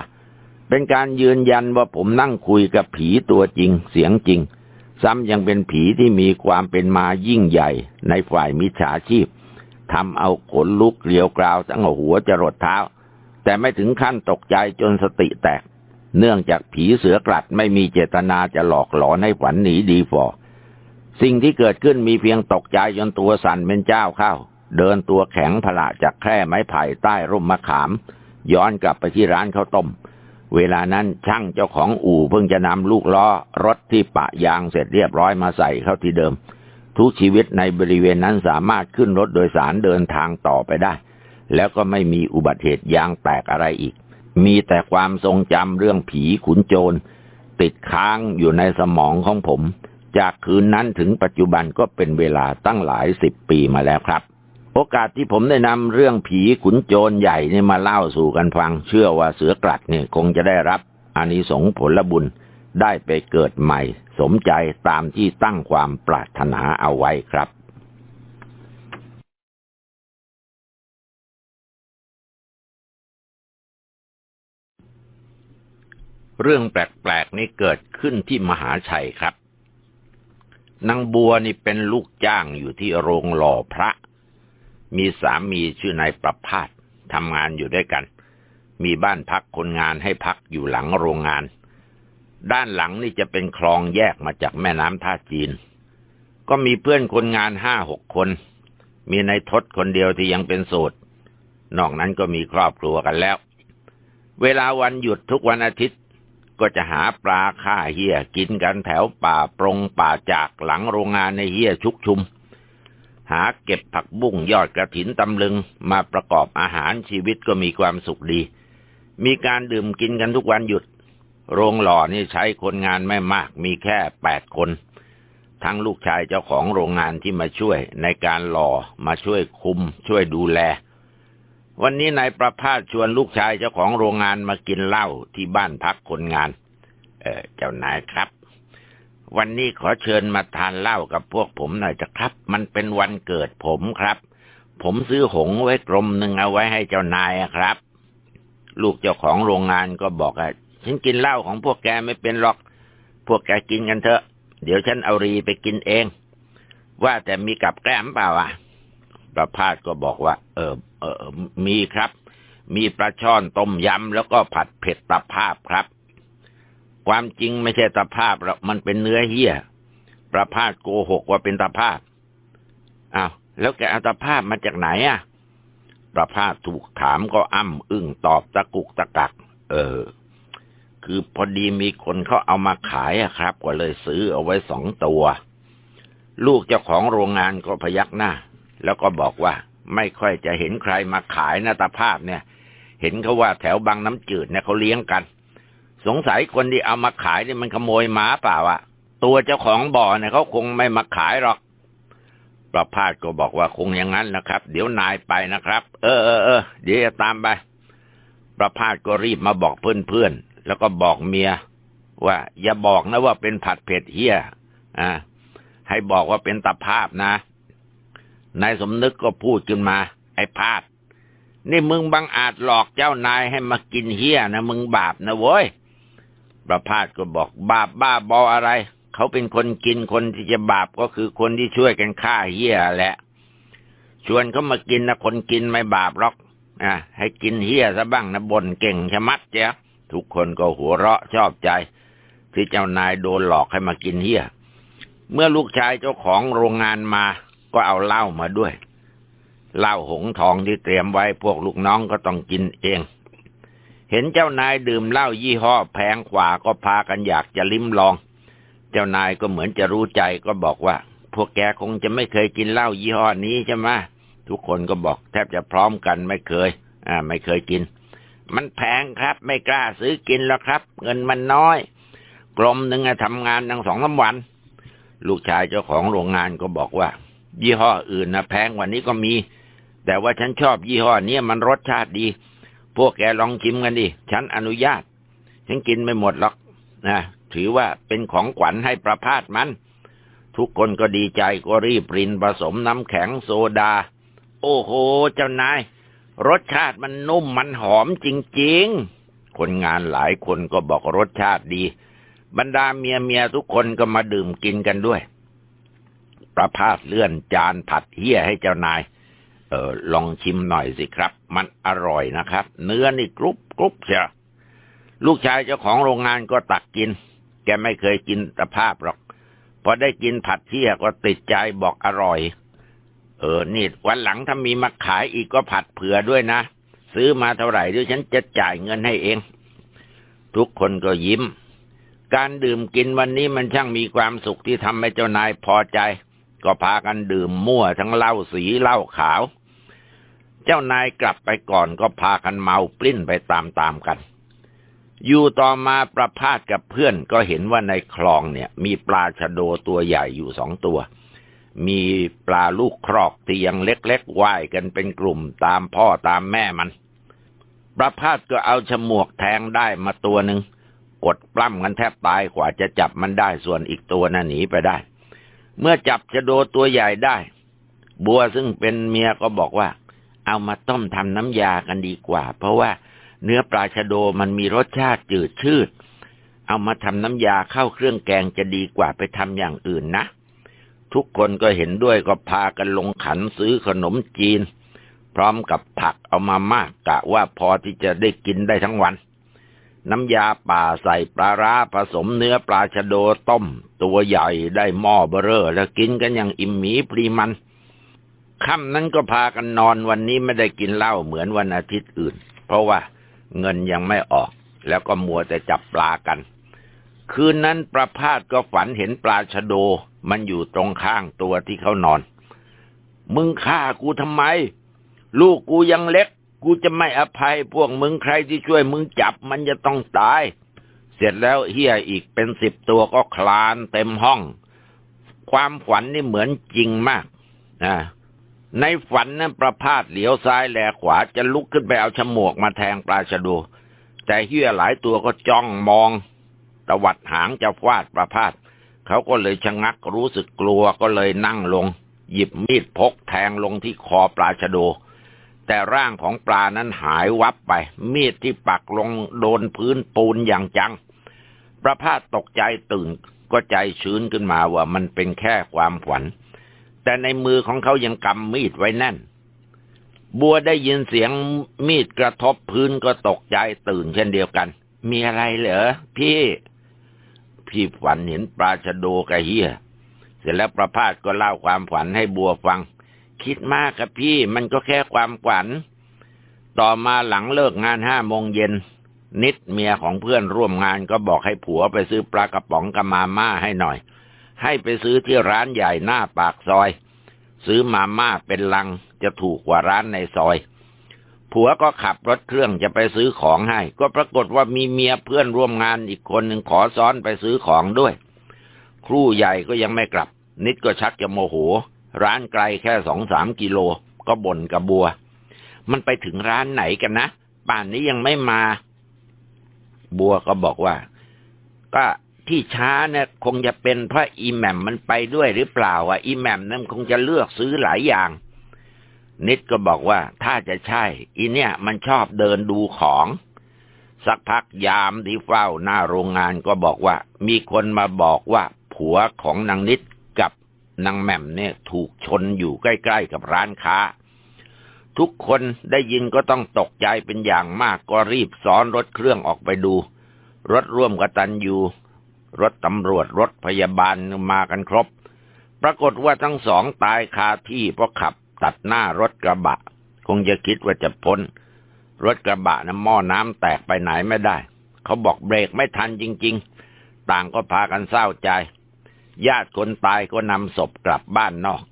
เป็นการยืนยันว่าผมนั่งคุยกับผีตัวจริง เสียงจริง ซ้ำยังเป็นผีที่มีความเป็นมายิ่งใหญ่ในฝ่ายมิจฉาชีพทำเอาขนลุกเกลียวกราวตั้งหัวจรดเท้า แต่ไม่ถึงขั้นตกใจจนสติแตก เนื่องจากผีเสือกลัดไม่มีเจตนาจะหลอกหลอนให้ฝันหนีดีฟอสิ่งที่เกิดขึ้นมีเพียงตกใจจนตัวสั่นเป็นเจ้าเข้า เดินตัวแข็งผละจากแคร่ไม้ไผ่ใต้ร่มมะขาม ย้อนกลับไปที่ร้านข้าวต้ม เวลานั้นช่างเจ้าของอู่เพิ่งจะนำลูกล้อรถที่ปะยางเสร็จเรียบร้อยมาใส่เข้าที่เดิม ทุกชีวิตในบริเวณนั้นสามารถขึ้นรถโดยสารเดินทางต่อไปได้ แล้วก็ไม่มีอุบัติเหตุยางแตกอะไรอีก มีแต่ความทรงจำเรื่องผีขุนโจร ติดค้างอยู่ในสมองของผม จากคืนนั้นถึงปัจจุบันก็เป็นเวลาตั้งหลายสิบปีมาแล้วครับ โอกาสที่ผมได้นำเรื่องผีขุนโจรใหญ่นี่มาเล่าสู่กันฟัง เชื่อว่าเสือกลัดเนี่ยคงจะได้รับอานิสงส์ผลบุญได้ไปเกิดใหม่ สมใจตามที่ตั้งความปรารถนาเอาไว้ครับเรื่องแปลกๆ นี้เกิดขึ้นที่มหาชัยครับ นางบัวนี่เป็นลูกจ้างอยู่ที่โรงหล่อพระ มีสามีชื่อนายประพาสทำงานอยู่ด้วยกัน มีบ้านพักคนงานให้พักอยู่หลังโรงงาน ด้านหลังนี่จะเป็นคลองแยกมาจากแม่น้ำท่าจีน ก็มีเพื่อนคนงานห้าหกคน มีในทศคนเดียวที่ยังเป็นโสด นอกนั้นก็มีครอบครัวกันแล้ว เวลาวันหยุดทุกวันอาทิตย์ก็จะหาปลาค่าเฮียกินกันแถวป่าปรงป่าจากหลังโรงงานในเฮียชุกชุม หาเก็บผักบุ้งยอดกระถินตำลึงมาประกอบอาหารชีวิตก็มีความสุขดี มีการดื่มกินกันทุกวันหยุด โรงหล่อนี่ใช้คนงานไม่มากมีแค่แปดคน ทั้งลูกชายเจ้าของโรงงานที่มาช่วยในการหล่อมาช่วยคุม ช่วยดูแล วันนี้นายประภาสชวนลูกชายเจ้าของโรงงานมากินเหล้าที่บ้านพักคนงาน เออเจ้านายครับ วันนี้ขอเชิญมาทานเหล้ากับพวกผมหน่อยจะครับ มันเป็นวันเกิดผมครับ ผมซื้อหงไว้กลมหนึ่งเอาไว้ให้เจ้านายครับ ลูกเจ้าของโรงงานก็บอกว่าฉันกินเหล้าของพวกแกไม่เป็นหรอก พวกแกกินกันเถอะ เดี๋ยวฉันเอารีไปกินเอง ว่าแต่มีกับแกล้มเปล่าอะ ประพาสก็บอกว่า เออ เออ มีครับ มีปลาช่อนต้มยำแล้วก็ผัดเผ็ดตะภาพครับ ความจริงไม่ใช่ตะภาพหรอกมันเป็นเนื้อเหี้ยประพาสโกหกว่าเป็นตะภาพอ้าวแล้วแกเอาตะภาพมาจากไหนอะประพาสถูกถามก็อ้ำอึ้งตอบตะกุกตะกัก เออ คือพอดีมีคนเขาเอามาขายอะครับ ก็เลยซื้อเอาไว้สองตัว ลูกเจ้าของโรงงานก็พยักหน้า แล้วก็บอกว่า ไม่ค่อยจะเห็นใครมาขายนาตาภาพเนี่ย เห็นเขาว่าแถวบางน้ำจืดเนี่ยเขาเลี้ยงกัน สงสัยคนที่เอามาขายนี่มันขโมยหมาเปล่าอะตัวเจ้าของบ่อเนี่ยเขาคงไม่มาขายหรอก ประพาสก็บอกว่าคงอย่างนั้นนะครับ เดี๋ยวนายไปนะครับ เออเออเออเดี๋ยวจะตามไป ประพาสก็รีบมาบอกเพื่อนแล้วก็บอกเมีย ว่า อย่าบอกนะว่าเป็นผัดเผ็ดเฮียอ่า ให้บอกว่าเป็นตาภาพนะนายสมนึกก็พูดขึ้นมา ไอ้พาดนี่มึงบังอาจหลอกเจ้านายให้มากินเฮียนะมึงบาปนะโว้ย ประพาสก็บอกบาปบ้าบออะไร เขาเป็นคนกินคนที่จะบาปก็คือคนที่ช่วยกันฆ่าเฮียแหละ ชวนเขามากินนะคนกินไม่บาปหรอกอะให้กินเฮียซะบ้างนะบนเก่งชะมัดเจ้าทุกคนก็หัวเราะชอบใจ ที่เจ้านายโดนหลอกให้มากินเฮียเมื่อลูกชายเจ้าของโรงงานมาก็เอาเหล้ามาด้วยเหล้าหงทองที่เตรียมไว้พวกลูกน้องก็ต้องกินเอง เห็นเจ้านายดื่มเหล้ายี่ห้อแพงกว่าก็พากันอยากจะลิ้มลอง เจ้านายก็เหมือนจะรู้ใจก็บอกว่า พวกแกคงจะไม่เคยกินเหล้ายี่ห้อนี้ใช่ไหมทุกคนก็บอกแทบจะพร้อมกันไม่เคย อ่า ไม่เคยกิน มันแพงครับ ไม่กล้าซื้อกินแล้วครับ เงินมันน้อย กลมหนึ่งทำงานทั้งสองสาวัน ลูกชายเจ้าของโรงงานก็บอกว่า ยี่ห้ออื่นนะแพงกว่านี้ก็มี แต่ว่าฉันชอบยี่ห้อนี้มันรสชาติดี พวกแกลองชิมกันดิ ฉันอนุญาต ฉันกินไม่หมดหรอกนะถือว่าเป็นของขวัญให้ประพาสมัน ทุกคนก็ดีใจก็รีบรินผสมน้ำแข็งโซดา โอ้โห เจ้านาย รสชาติมันนุ่มมันหอมจริง ๆ คนงานหลายคนก็บอกรสชาติดี บรรดาเมียเมียทุกคนก็มาดื่มกินกันด้วย ประพาสเลื่อนจานผัดเฮี้ยให้เจ้านาย เออลองชิมหน่อยสิครับ มันอร่อยนะครับ เนื้อนี่กรุบกรุบเชียลูกชายเจ้าของโรงงานก็ตักกิน แกไม่เคยกินตะภาพหรอก พอได้กินผัดเที่ยก็ติดใจบอกอร่อย เออ นี่วันหลังถ้ามีมาขายอีกก็ผัดเผื่อด้วยนะ ซื้อมาเท่าไหร่ด้วยฉันจะจ่ายเงินให้เอง ทุกคนก็ยิ้ม การดื่มกินวันนี้มันช่างมีความสุขที่ทำให้เจ้านายพอใจ ก็พากันดื่มมั่วทั้งเหล้าสีเหล้าขาว เจ้านายกลับไปก่อนก็พากันเมาปลิ้นไปตามๆกัน อยู่ต่อมาประพาสกับเพื่อนก็เห็นว่าในคลองเนี่ย มีปลาชะโดตัวใหญ่อยู่สองตัว มีปลาลูกครอกที่ยังเล็กๆว่ายกันเป็นกลุ่มตามพ่อตามแม่มัน ประพาสก็เอาฉมวกแทงได้มาตัวหนึ่งกดปล้ำกันแทบตายกว่าจะจับมันได้ส่วนอีกตัวน่ะหนีไปได้ เมื่อจับชะโดตัวใหญ่ได้ บัวซึ่งเป็นเมียก็บอกว่า เอามาต้มทำน้ำยากันดีกว่า เพราะว่าเนื้อปลาชะโดมันมีรสชาติจืดชืด เอามาทำน้ำยาเข้าเครื่องแกงจะดีกว่าไปทำอย่างอื่นนะ ทุกคนก็เห็นด้วยก็พากันลงขันซื้อขนมจีน พร้อมกับผักเอามามากกะว่าพอที่จะได้กินได้ทั้งวัน น้ำยาป่าใส่ปลาร้าผสมเนื้อปลาชะโดต้ม ตัวใหญ่ได้หม้อเบอร์เรอแล้วกินกันอย่างอิ่มหมีปรีมัน ค่ำนั้นก็พากันนอนวันนี้ไม่ได้กินเหล้าเหมือนวันอาทิตย์อื่น เพราะว่าเงินยังไม่ออก แล้วก็มัวแต่จับปลากัน คืนนั้นประพาสก็ฝันเห็นปลาชะโด มันอยู่ตรงข้างตัวที่เขานอน มึงฆ่ากูทำไม ลูกกูยังเล็ก กูจะไม่อภัยพวกมึงใครที่ช่วยมึงจับมันจะต้องตาย เสร็จแล้วเฮียอีกเป็นสิบตัวก็คลานเต็มห้อง ความฝันนี่เหมือนจริงมากนะ ในฝันนั้นประพาสเหลียวซ้ายแลขวาจะลุกขึ้นไปเอาฉมวกมาแทงปลาชะดูแต่เหี้ยหลายตัวก็จ้องมองตวัดหางจะฟาดประพาสเขาก็เลยชะงักรู้สึกกลัวก็เลยนั่งลง หยิบมีดพกแทงลงที่คอปลาชะโด แต่ร่างของปลานั้นหายวับไป มีดที่ปักลงโดนพื้นปูนอย่างจัง ประพาสตกใจตื่นก็ใจชื้นขึ้นมาว่ามันเป็นแค่ความฝัน แต่ในมือของเขายังกำมีดไว้แน่น บัวได้ยินเสียงมีดกระทบพื้นก็ตกใจตื่นเช่นเดียวกัน มีอะไรเหรอพี่ พี่ฝันเห็นปลาชะโดกระเฮียเสร็จแล้วประพาสก็เล่าความฝันให้บัวฟัง คิดมากครับพี่มันก็แค่ความฝัน ต่อมาหลังเลิกงานห้าโมงเย็น นิดเมียของเพื่อนร่วมงานก็บอกให้ผัวไปซื้อปลากระป๋องกับมาม่าให้หน่อย ให้ไปซื้อที่ร้านใหญ่หน้าปากซอย ซื้อมาม่าเป็นลังจะถูกกว่าร้านในซอย ผัวก็ขับรถเครื่องจะไปซื้อของให้ ก็ปรากฏว่ามีเมียเพื่อนร่วมงานอีกคนหนึ่งขอซ้อนไปซื้อของด้วย ครูใหญ่ก็ยังไม่กลับ นิดก็ชักจะโมโห ร้านไกลแค่สองสามกิโล ก็บ่นกับบัว มันไปถึงร้านไหนกันนะ ป่านนี้ยังไม่มา บัวก็บอกว่า ก็ ที่ช้าเนี่ยคงจะเป็นเพราะอีแหม่มมันไปด้วยหรือเปล่าอะอีแหม่มนั้นคงจะเลือกซื้อหลายอย่าง นิดก็บอกว่าถ้าจะใช่ อีเนี่ยมันชอบเดินดูของ สักพักยามที่เฝ้าหน้าโรงงานก็บอกว่า มีคนมาบอกว่า ผัวของนางนิดกับนางแหม่มเนี่ยถูกชนอยู่ใกล้ๆกับร้านค้า ทุกคนได้ยินก็ต้องตกใจเป็นอย่างมากก็รีบซ้อนรถเครื่องออกไปดู รถร่วมกตันยู รถตำรวจรถพยาบาลมากันครบ ปรากฏว่าทั้งสองตายคาที่เพราะขับตัดหน้ารถกระบะ คงจะคิดว่าจะพ้น รถกระบะนะหม้อน้ำแตกไปไหนไม่ได้ เขาบอกเบรกไม่ทันจริง ๆ ต่างก็พากันเศร้าใจ ญาติคนตายก็นำศพกลับบ้านนอก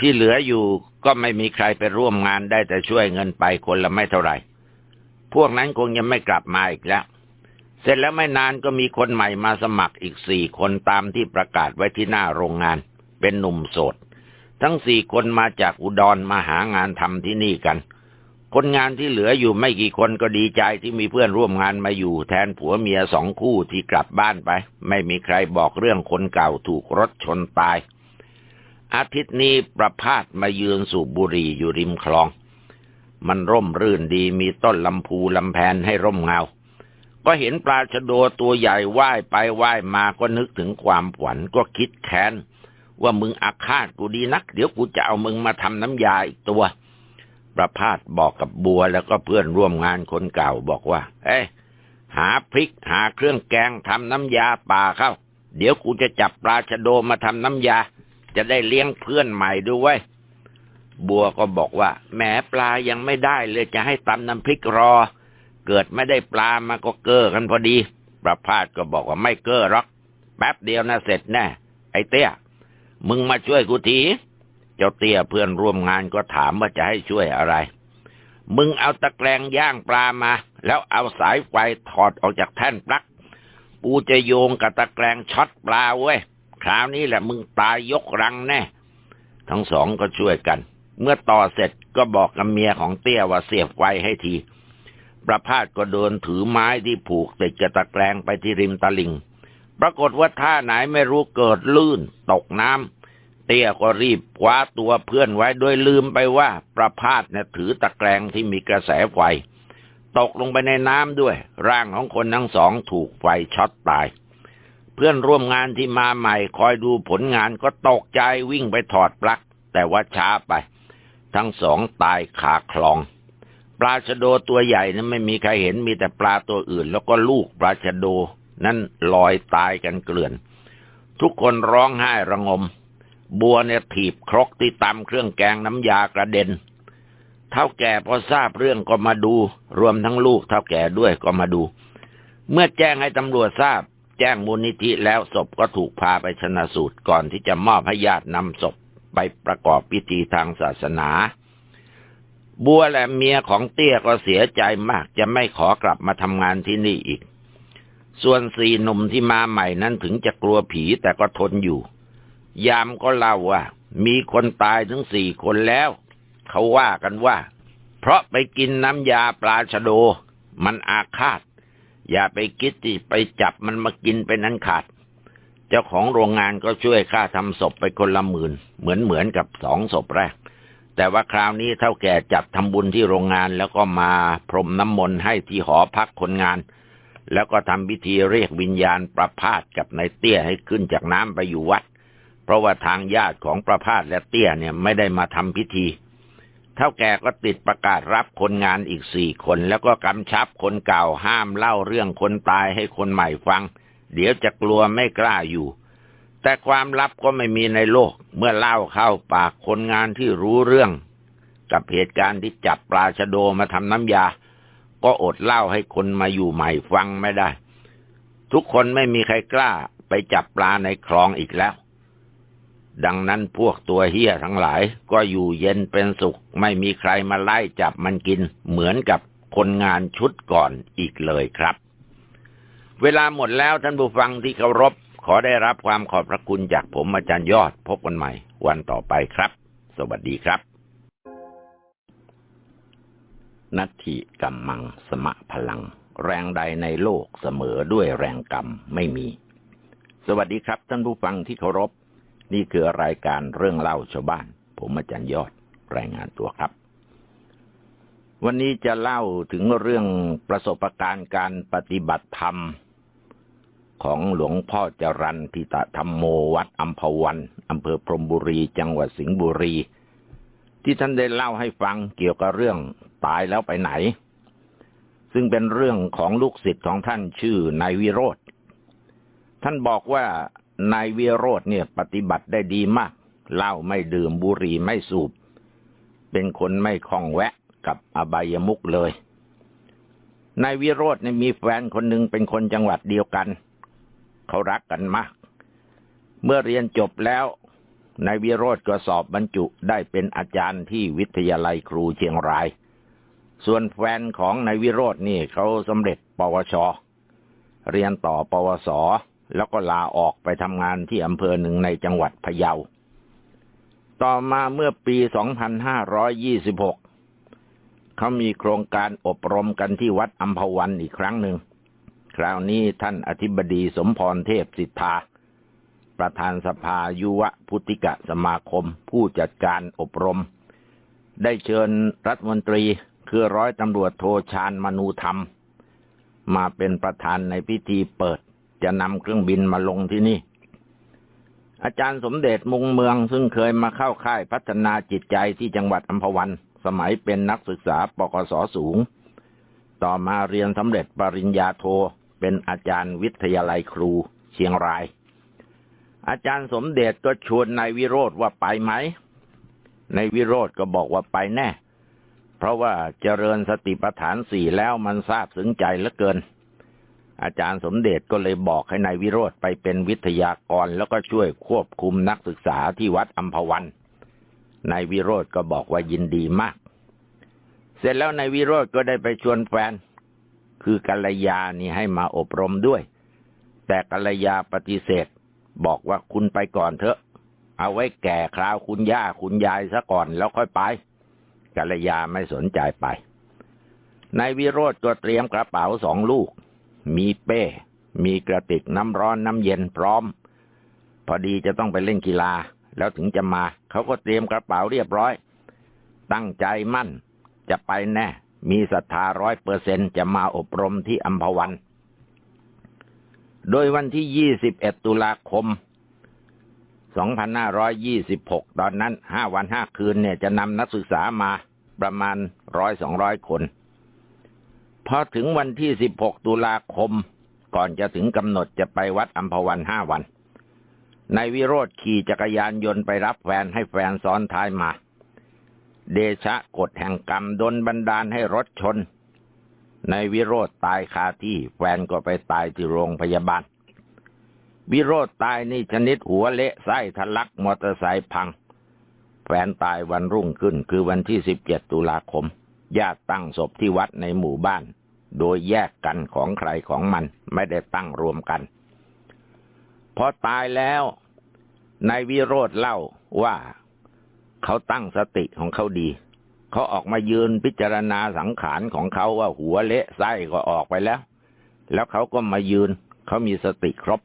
ที่เหลืออยู่ก็ไม่มีใครไปร่วมงานได้แต่ช่วยเงินไปคนละไม่เท่าไหร่ พวกนั้นคงยังไม่กลับมาอีกแล้ว เสร็จแล้วไม่นานก็มีคนใหม่มาสมัครอีกสี่คนตามที่ประกาศไว้ที่หน้าโรงงาน เป็นหนุ่มโสด ทั้งสี่คนมาจากอุดรมาหางานทำที่นี่กัน คนงานที่เหลืออยู่ไม่กี่คนก็ดีใจที่มีเพื่อนร่วมงานมาอยู่แทนผัวเมียสองคู่ที่กลับบ้านไป ไม่มีใครบอกเรื่องคนเก่าถูกรถชนตาย อาทิตย์นี้ประพาสมายืนสูบบุหรี่อยู่ริมคลอง มันร่มรื่นดีมีต้นลำพูลำแพนให้ร่มเงา ก็เห็นปลาชะโดตัวใหญ่ว่ายไปว่ายมาก็นึกถึงความฝันก็คิดแค้น ว่ามึงอาฆาตกูดีนัก เดี๋ยวกูจะเอามึงมาทำน้ำยาอีกตัว ประพาสบอกกับบัวแล้วก็เพื่อนร่วมงานคนเก่าบอกว่า เอ้หาพริกหาเครื่องแกงทำน้ำยาป่าเข้า เดี๋ยวกูจะจับปลาชะโดมาทำน้ำยา จะได้เลี้ยงเพื่อนใหม่ด้วยบัวก็บอกว่าแหมปลายังไม่ได้เลยจะให้ตำน้ำพริกรอ เกิดไม่ได้ปลามาก็เก้อกันพอดี ประพาสก็บอกว่าไม่เก้อหรอกแป๊บเดียวนะเสร็จแน่ไอ้เตี้ย มึงมาช่วยกูทีเจ้าเตี้ยเพื่อนร่วมงานก็ถามว่าจะให้ช่วยอะไร มึงเอาตะแกรงย่างปลามา แล้วเอาสายไฟถอดออกจากแท่นปลั๊กกูจะโยงกับตะแกรงช็อตปลาเว้ยคราวนี้แหละมึงตายยกรังแน่ทั้งสองก็ช่วยกัน เมื่อต่อเสร็จก็บอกกับเมียของเตี้ยว่าเสียบไฟให้ที ประพาสก็เดินถือไม้ที่ผูกติดกระตะแกรงไปที่ริมตลิ่ง ปรากฏว่าท่าไหนไม่รู้เกิดลื่นตกน้ำเตี้ยก็รีบคว้าตัวเพื่อนไว้โดยลืมไปว่าประพาสเนี่ยถือตะแกรงที่มีกระแสไฟ ตกลงไปในน้ำด้วย ร่างของคนทั้งสองถูกไฟช็อตตาย เพื่อนร่วมงานที่มาใหม่คอยดูผลงานก็ตกใจวิ่งไปถอดปลั๊กแต่ว่าช้าไป ทั้งสองตายขาคลอง ปลาชะโดตัวใหญ่นั้นไม่มีใครเห็นมีแต่ปลาตัวอื่น แล้วก็ลูกปลาชะโดนั้นลอยตายกันเกลื่อน ทุกคนร้องไห้ระงม บัวเนี่ยถีบครกที่ตำเครื่องแกงน้ำยากระเด็น เท่าแก่พอทราบเรื่องก็มาดู รวมทั้งลูกเท่าแก่ด้วยก็มาดู เมื่อแจ้งให้ตำรวจทราบ แจ้งมูลนิธิแล้วศพก็ถูกพาไปชนะสูตรก่อนที่จะมอบให้ญาตินำศพไปประกอบพิธีทางศาสนา บัวและเมียของเตี้ยก็เสียใจมากจะไม่ขอกลับมาทำงานที่นี่อีก ส่วนสี่หนุ่มที่มาใหม่นั้นถึงจะกลัวผีแต่ก็ทนอยู่ ยามก็เล่าว่า มีคนตายถึงสี่คนแล้ว เขาว่ากันว่า เพราะไปกินน้ำยาปลาชะโด มันอาฆาต อย่าไปคิดที่ไปจับมันมากินเป็นนั้นขาด เจ้าของโรงงานก็ช่วยค่าทำศพไปคนละหมื่นเหมือนเหมือนกับสองศพแรก แต่ว่าคราวนี้เท่าแก่จัดทำบุญที่โรงงานแล้วก็มาพรมน้ำมนต์ให้ที่หอพักคนงาน แล้วก็ทำพิธีเรียกวิญญาณประพาสกับนายเตี้ยให้ขึ้นจากน้ำไปอยู่วัด เพราะว่าทางญาติของประพาสและเตี้ยเนี่ยไม่ได้มาทำพิธี เท่าแก่ก็ติดประกาศรับคนงานอีกสี่คน แล้วก็กำชับคนเก่าห้ามเล่าเรื่องคนตายให้คนใหม่ฟัง เดี๋ยวจะกลัวไม่กล้าอยู่ แต่ความลับก็ไม่มีในโลก เมื่อเล่าเข้าปากคนงานที่รู้เรื่อง กับเหตุการณ์ที่จับปลาชะโดมาทำน้ำยา ก็อดเล่าให้คนมาอยู่ใหม่ฟังไม่ได้ ทุกคนไม่มีใครกล้าไปจับปลาในคลองอีกแล้ว ดังนั้นพวกตัวเฮี้ยทั้งหลายก็อยู่เย็นเป็นสุข ไม่มีใครมาไล่จับมันกิน เหมือนกับคนงานชุดก่อนอีกเลยครับ เวลาหมดแล้วท่านผู้ฟังที่เคารพ ขอได้รับความขอบพระคุณจากผมอาจารย์ยอด พบกันใหม่ วันต่อไปครับ สวัสดีครับ นัตถิกัมมังสมะพลัง แรงใดในโลกเสมอด้วยแรงกรรมไม่มี สวัสดีครับท่านผู้ฟังที่เคารพ นี่คือรายการเรื่องเล่าชาวบ้าน ผมอาจารย์ยอดรายงานตัวครับ วันนี้จะเล่าถึงเรื่องประสบการณ์การปฏิบัติธรรม ของหลวงพ่อจรันทิตธรรมโมวัดอัมพวันอำเภอพรมบุรีจังหวัดสิงห์บุรี ที่ท่านได้เล่าให้ฟังเกี่ยวกับเรื่องตายแล้วไปไหน ซึ่งเป็นเรื่องของลูกศิษย์ของท่านชื่อนายวิโรธท่านบอกว่านายวิโรธเนี่ยปฏิบัติได้ดีมากเหล้าไม่ดื่มบุหรี่ไม่สูบ เป็นคนไม่คล้องแวะกับอบายมุกเลยนายวิโรธเนี่ยมีแฟนคนหนึ่งเป็นคนจังหวัดเดียวกัน เขารักกันมาก เมื่อเรียนจบแล้วนายวิโรธก็สอบบรรจุได้เป็นอาจารย์ที่วิทยาลัยครูเชียงราย ส่วนแฟนของนายวิโรจน์นี่เขาสำเร็จปวช เรียนต่อปวส แล้วก็ลาออกไปทำงานที่อำเภอหนึ่งในจังหวัดพะเยา ต่อมาเมื่อปี 2526 เขามีโครงการอบรมกันที่วัดอัมพวันอีกครั้งหนึ่ง คราวนี้ท่านอธิบดีสมพรเทพสิทธา ประธานสภายุวพุทธิกะสมาคม ผู้จัดการอบรม ได้เชิญรัฐมนตรีคือร้อยตำรวจโทชาญมนูธรรม มาเป็นประธานในพิธีเปิด จะนำเครื่องบินมาลงที่นี่ อาจารย์สมเด็จมุงเมืองซึ่งเคยมาเข้าค่ายพัฒนาจิตใจที่จังหวัดอัมพวัน สมัยเป็นนักศึกษาปกศสูง ต่อมาเรียนสำเร็จปริญญาโท เป็นอาจารย์วิทยาลัยครูเชียงราย อาจารย์สมเด็จก็ชวนนายวิโรธว่าไปไหมนายวิโรธก็บอกว่าไปแน่ เพราะว่าเจริญสติปัฏฐานสี่แล้วมันทราบซึ้งใจเหลือเกิน อาจารย์สมเด็จก็เลยบอกให้นายวิโรธไปเป็นวิทยากรแล้วก็ช่วยควบคุมนักศึกษาที่วัดอัมพวันนายวิโรธก็บอกว่ายินดีมาก เสร็จแล้วนายวิโรธก็ได้ไปชวนแฟน คือกัลยานี่ให้มาอบรมด้วย แต่กัลยาปฏิเสธ บอกว่าคุณไปก่อนเถอะ เอาไว้แก่คราวคุณย่าคุณยายซะก่อนแล้วค่อยไป กัลยาไม่สนใจไปนายวิโรธก็เตรียมกระเป๋าสองลูก มีเป้ มีกระติกน้ำร้อนน้ำเย็นพร้อม พอดีจะต้องไปเล่นกีฬา แล้วถึงจะมา เขาก็เตรียมกระเป๋าเรียบร้อย ตั้งใจมั่นจะไปแน่ มีศรัทธาร้อยเปอร์เซ็นจะมาอบรมที่อัมพวัน โดยวันที่ยี่สิบเอ็ดตุลาคม 2526 ตอนนั้นห้าวันห้าคืนเนี่ยจะนำนักศึกษามาประมาณร้อยสองร้อยคน พอถึงวันที่ 16 ตุลาคม ก่อนจะถึงกำหนดจะไปวัดอัมพวันห้าวันนายวิโรธขี่จักรยานยนต์ไปรับแฟนให้แฟนซ้อนท้ายมา เดชะกฎแห่งกรรมดนบันดาลให้รถชนนายวิโรธตายคาที่แฟนก็ไปตายที่โรงพยาบาล วิโรธตายนี่ชนิดหัวเละไส้ทะลักมอเตอร์ไซค์พัง แฟนตายวันรุ่งขึ้นคือวันที่สิบเจ็ดตุลาคมญาติตั้งศพที่วัดในหมู่บ้าน โดยแยกกันของใครของมันไม่ได้ตั้งรวมกันพอตายแล้วนายวิโรธเล่าว่า เขาตั้งสติของเขาดี เขาออกมายืนพิจารณาสังขารของเขาว่าหัวเละไส้ก็ออกไปแล้ว แล้วเขาก็มายืน เขามีสติครบ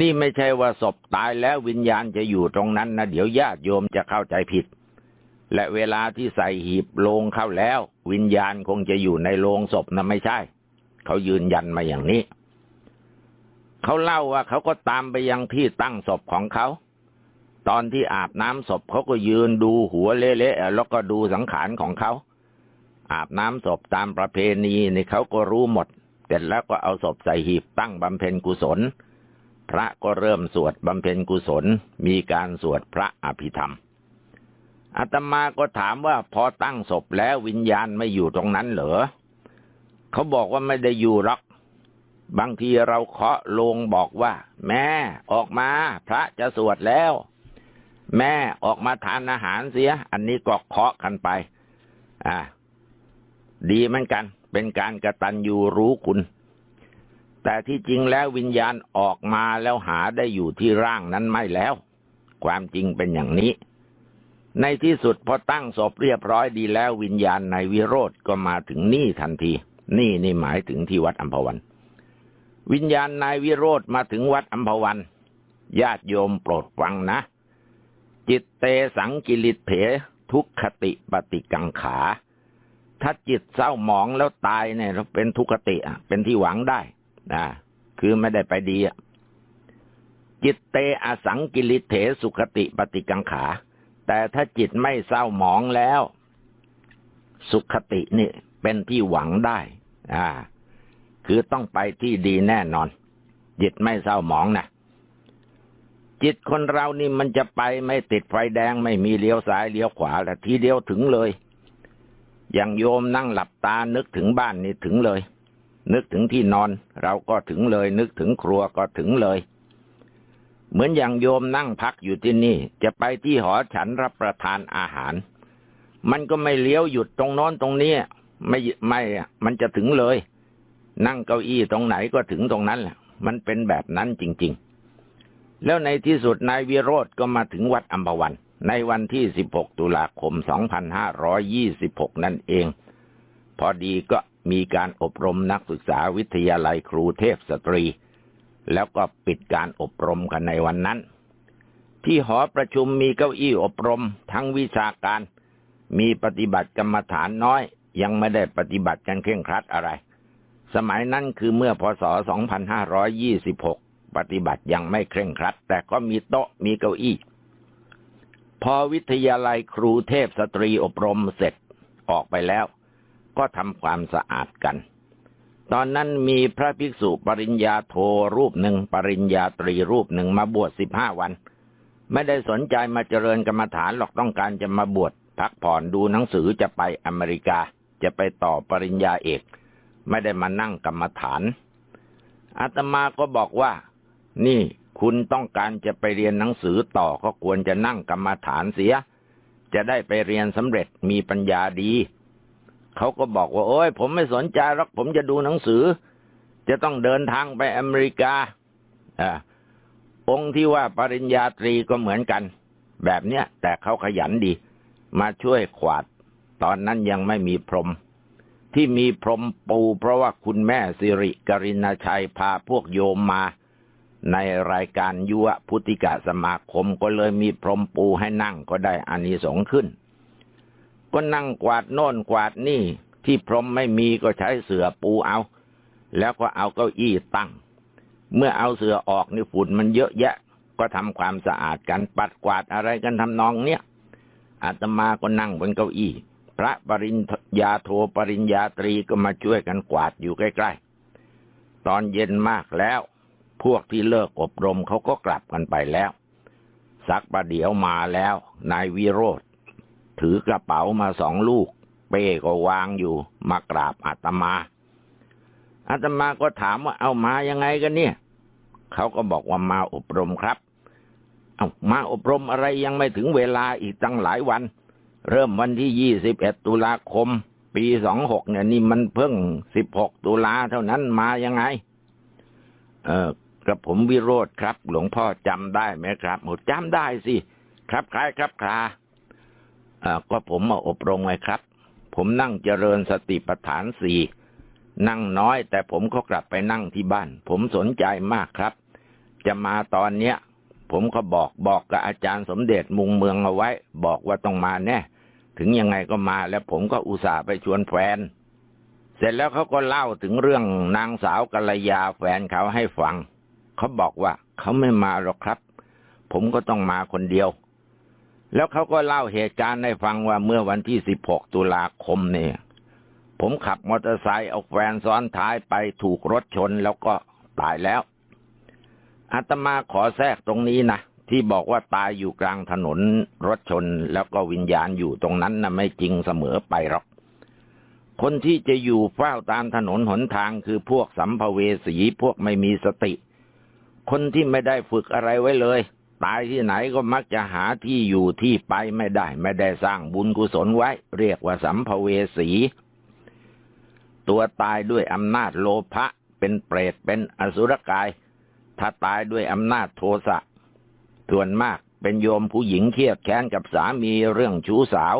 นี่ไม่ใช่ว่าศพตายแล้ววิญญาณจะอยู่ตรงนั้นนะเดี๋ยวญาติโยมจะเข้าใจผิด และเวลาที่ใส่หีบโลงเข้าแล้ว วิญญาณคงจะอยู่ในโลงศพนะไม่ใช่ เขายืนยันมาอย่างนี้ เขาเล่าว่าเขาก็ตามไปยังที่ตั้งศพของเขา ตอนที่อาบน้ำศพเขาก็ยืนดูหัวเละๆแล้วก็ดูสังขารของเขา อาบน้ำศพตามประเพณีนี่เขาก็รู้หมด เสร็จแล้วก็เอาศพใส่หีบตั้งบำเพ็ญกุศล พระก็เริ่มสวดบำเพ็ญกุศล มีการสวดพระอภิธรรมอาตมาก็ถามว่าพอตั้งศพแล้ววิญญาณไม่อยู่ตรงนั้นเหรอเขาบอกว่าไม่ได้อยู่หรอกบางทีเราเคาะลงบอกว่า แม่ออกมา พระจะสวดแล้ว แม่ออกมาทานอาหารเสีย อันนี้ก็เคาะกันไป อ่า ดีเหมือนกัน เป็นการกระตันยูรู้คุณ แต่ที่จริงแล้ววิญญาณออกมาแล้วหาได้อยู่ที่ร่างนั้นไม่แล้ว ความจริงเป็นอย่างนี้ ในที่สุดพอตั้งศพเรียบร้อยดีแล้ววิญญาณในวิโรธก็มาถึงนี่ทันที นี่นี่หมายถึงที่วัดอัมพวัน วิญญาณนายวิโรธมาถึงวัดอัมพวันญาติโยมโปรดฟังนะ จิตเตสังกิริเถทุกขติปฏิกังขา ถ้าจิตเศร้าหมองแล้วตายเนี่ยเป็นทุกขติอะเป็นที่หวังได้นะคือไม่ได้ไปดีจิตเตอสังกิริเถสุขติปฏิกังขา แต่ถ้าจิตไม่เศร้าหมองแล้ว สุขตินี่เป็นที่หวังได้ อ่า คือต้องไปที่ดีแน่นอน จิตไม่เศร้าหมองนะ จิตคนเรานี่มันจะไปไม่ติดไฟแดงไม่มีเลี้ยวซ้ายเลี้ยวขวาแล้วทีเดียวถึงเลย อย่างโยมนั่งหลับตานึกถึงบ้านนี่ถึงเลย นึกถึงที่นอน เราก็ถึงเลย นึกถึงครัวก็ถึงเลย เหมือนอย่างโยมนั่งพักอยู่ที่นี่ จะไปที่หอฉันรับประทานอาหาร มันก็ไม่เลี้ยวหยุดตรงน้นตรงนี้ไม่ไม่มันจะถึงเลย นั่งเก้าอี้ตรงไหนก็ถึงตรงนั้นแหละมันเป็นแบบนั้นจริง ๆ แล้วในที่สุดนายวิโรธก็มาถึงวัดอัมพวัน ในวันที่ 16 ตุลาคม 2526 นั่นเอง พอดีก็มีการอบรมนักศึกษาวิทยาลัยครูเทพสตรี แล้วก็ปิดการอบรมกันในวันนั้น ที่หอประชุมมีเก้าอี้อบรมทั้งวิชาการ มีปฏิบัติกรรมฐานน้อย ยังไม่ได้ปฏิบัติกันเคร่งครัดอะไร สมัยนั้นคือเมื่อพศ 2526 ปฏิบัติยังไม่เคร่งครัด แต่ก็มีโต๊ะมีเก้าอี้ พอวิทยาลัยครูเทพสตรีอบรมเสร็จออกไปแล้ว ก็ทำความสะอาดกัน ตอนนั้นมีพระภิกษุปริญญาโทรูปหนึ่งปริญญาตรีรูปหนึ่งมาบวชสิบห้าวัน ไม่ได้สนใจมาเจริญกรรมฐานหรอกต้องการจะมาบวชพักผ่อนดูหนังสือจะไปอเมริกาจะไปต่อปริญญาเอก ไม่ได้มานั่งกรรมฐานอาตมาก็บอกว่า นี่คุณต้องการจะไปเรียนหนังสือต่อก็ควรจะนั่งกรรมฐานเสีย จะได้ไปเรียนสำเร็จมีปัญญาดี เขาก็บอกว่า โอ้ยผมไม่สนใจหรอกผมจะดูหนังสือ จะต้องเดินทางไปอเมริกาอ่าองค์ที่ว่าปริญญาตรีก็เหมือนกัน แบบเนี้ยแต่เขาขยันดี มาช่วยขวาด ตอนนั้นยังไม่มีพรม ที่มีพรมปูเพราะว่าคุณแม่สิริกริณชัยพาพวกโยมมา ในรายการยุวพุทธิกะสมาคมก็เลยมีพรมปูให้นั่งก็ได้อานิสงส์ขึ้น ก็นั่งกวาดโน่นกวาดนี่ ที่พรมไม่มีก็ใช้เสื่อปูเอา แล้วก็เอาเก้าอี้ตั้ง เมื่อเอาเสื่อออกนี่ฝุ่นมันเยอะแยะ ก็ทำความสะอาดกันปัดกวาดอะไรกันทำนองเนี้ยอาตมาก็นั่งบนเก้าอี้ พระปริญญาโทปริญญาตรีก็มาช่วยกันกวาดอยู่ใกล้ ๆ ตอนเย็นมากแล้ว พวกที่เลิกอบรมเขาก็กลับกันไปแล้ว สักประเดี๋ยวมาแล้ว นายวิโรธถือกระเป๋ามาสองลูก เป้ก็วางอยู่ มากราบอาตมา อาตมาก็ถามว่าเอามายังไงกันเนี่ย เขาก็บอกว่ามาอบรมครับ เอามาอบรมอะไรยังไม่ถึงเวลาอีกตั้งหลายวัน เริ่มวันที่ยี่สิบเอ็ดตุลาคม ปีสองหกเนี่ยนี่มันเพิ่งสิบหกตุลาเท่านั้นมายังไง เออ กระผมวิโรธครับ หลวงพ่อจำได้ไหมครับหมดจำได้สิครับคล้ายครับคลาก็ผมมาอบรมไงครับ ผมนั่งเจริญสติปัฏฐานสี่นั่งน้อย แต่ผมก็กลับไปนั่งที่บ้าน ผมสนใจมากครับ จะมาตอนเนี้ย ผมก็บอกบอกกับอาจารย์สมเด็จมุงเมืองเอาไว้ บอกว่าต้องมาแน่ถึงยังไงก็มาแล้วผมก็อุตส่าห์ไปชวนแฟน เสร็จแล้วเขาก็เล่าถึงเรื่องนางสาวกัลยาแฟนเขาให้ฟัง เขาบอกว่าเขาไม่มาหรอกครับ ผมก็ต้องมาคนเดียว แล้วเขาก็เล่าเหตุการณ์ให้ฟังว่าเมื่อวันที่ 16 ตุลาคมเนี่ย ผมขับมอเตอร์ไซค์เอาแฟนซ้อนท้ายไปถูกรถชนแล้วก็ตายแล้วอาตมาขอแทรกตรงนี้นะที่บอกว่าตายอยู่กลางถนนรถชนแล้วก็วิญญาณอยู่ตรงนั้นนะไม่จริงเสมอไปหรอก คนที่จะอยู่เฝ้าตามถนนหนทางคือพวกสัมภเวสีพวกไม่มีสติ คนที่ไม่ได้ฝึกอะไรไว้เลย ตายที่ไหนก็มักจะหาที่อยู่ที่ไปไม่ได้ ไม่ได้สร้างบุญกุศลไว้ เรียกว่าสัมภเวสี ตัวตายด้วยอำนาจโลภะเป็นเปรตเป็นอสุรกาย ถ้าตายด้วยอำนาจโทสะส่วนมากเป็นโยมผู้หญิงเครียดแค้นกับสามีเรื่องชู้สาว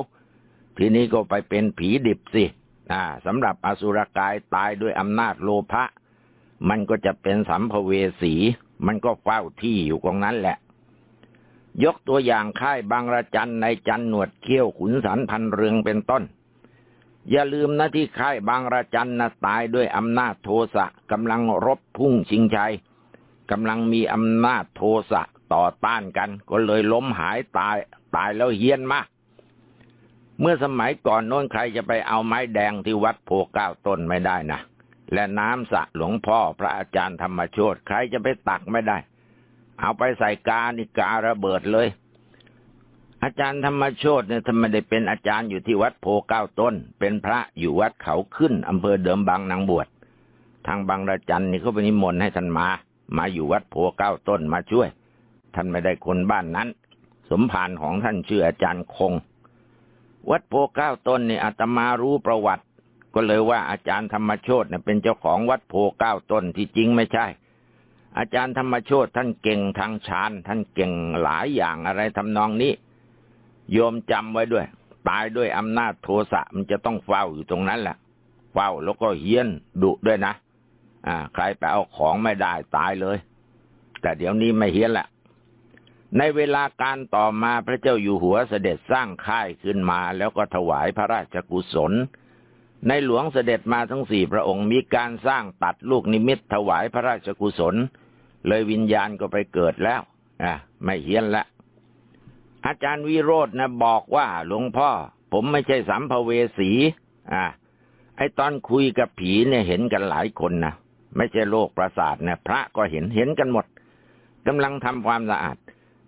ทีนี้ก็ไปเป็นผีดิบสิอ่าสำหรับอสุรกายตายด้วยอำนาจโลภะมันก็จะเป็นสัมภเวสี มันก็เฝ้าที่อยู่ตรงนั้นแหละ ยกตัวอย่างค่ายบางระจันในจันหนวดเขี้ยวขุนสันพันเรืองเป็นต้น อย่าลืมนะที่ค่ายบางระจันนะตายด้วยอำนาจโทสะกำลังรบพุ่งชิงชัยกำลังมีอำนาจโทสะต่อต้านกัน ก็เลยล้มหายตายตายแล้วเฮี้ยนมาก เมื่อสมัยก่อนโน้นใครจะไปเอาไม้แดงที่วัดโพเก้าต้นไม่ได้นะ และน้ำสะหลวงพ่อพระอาจารย์ธรรมโชตใครจะไปตักไม่ได้ เอาไปใส่กานี่การะเบิดเลย อาจารย์ธรรมโชตเนี่ยทำไมได้เป็นอาจารย์อยู่ที่วัดโพเก้าต้น เป็นพระอยู่วัดเขาขึ้นอำเภอเดิมบางนางบวชทางบางระจันนี่เขาไปนิมนต์ให้ท่านมา มาอยู่วัดโพเก้าต้นมาช่วย ท่านไม่ได้คนบ้านนั้น สมภารของท่านชื่ออาจารย์คง วัดโพเก้าต้นนี่อาตมารู้ประวัติ ก็เลยว่าอาจารย์ธรรมโชตเนี่ยเป็นเจ้าของวัดโพเก้าต้นที่จริงไม่ใช่ อาจารย์ธรรมโชตท่านเก่งทางฌานท่านเก่งหลายอย่างอะไรทำนองนี้ โยมจำไว้ด้วย ตายด้วยอำนาจโทสะมันจะต้องเฝ้าอยู่ตรงนั้นแหละเฝ้าแล้วก็เฮี้ยนดุด้วยนะอ่า ใครไปเอาของไม่ได้ตายเลย แต่เดี๋ยวนี้ไม่เฮี้ยนละในเวลาการต่อมาพระเจ้าอยู่หัวเสด็จสร้างค่ายขึ้นมา แล้วก็ถวายพระราชกุศล ในหลวงเสด็จมาทั้งสี่พระองค์มีการสร้างตัดลูกนิมิตถวายพระราชกุศล เลยวิญญาณก็ไปเกิดแล้วอะไม่เฮี้ยนละอาจารย์วิโรจน์นะบอกว่าหลวงพ่อ ผมไม่ใช่สัมภเวสีอะไอตอนคุยกับผีเนี่ยเห็นกันหลายคนนะไม่ใช่โรคประสาทนะพระก็เห็นเห็นกันหมดกำลังทำความสะอาด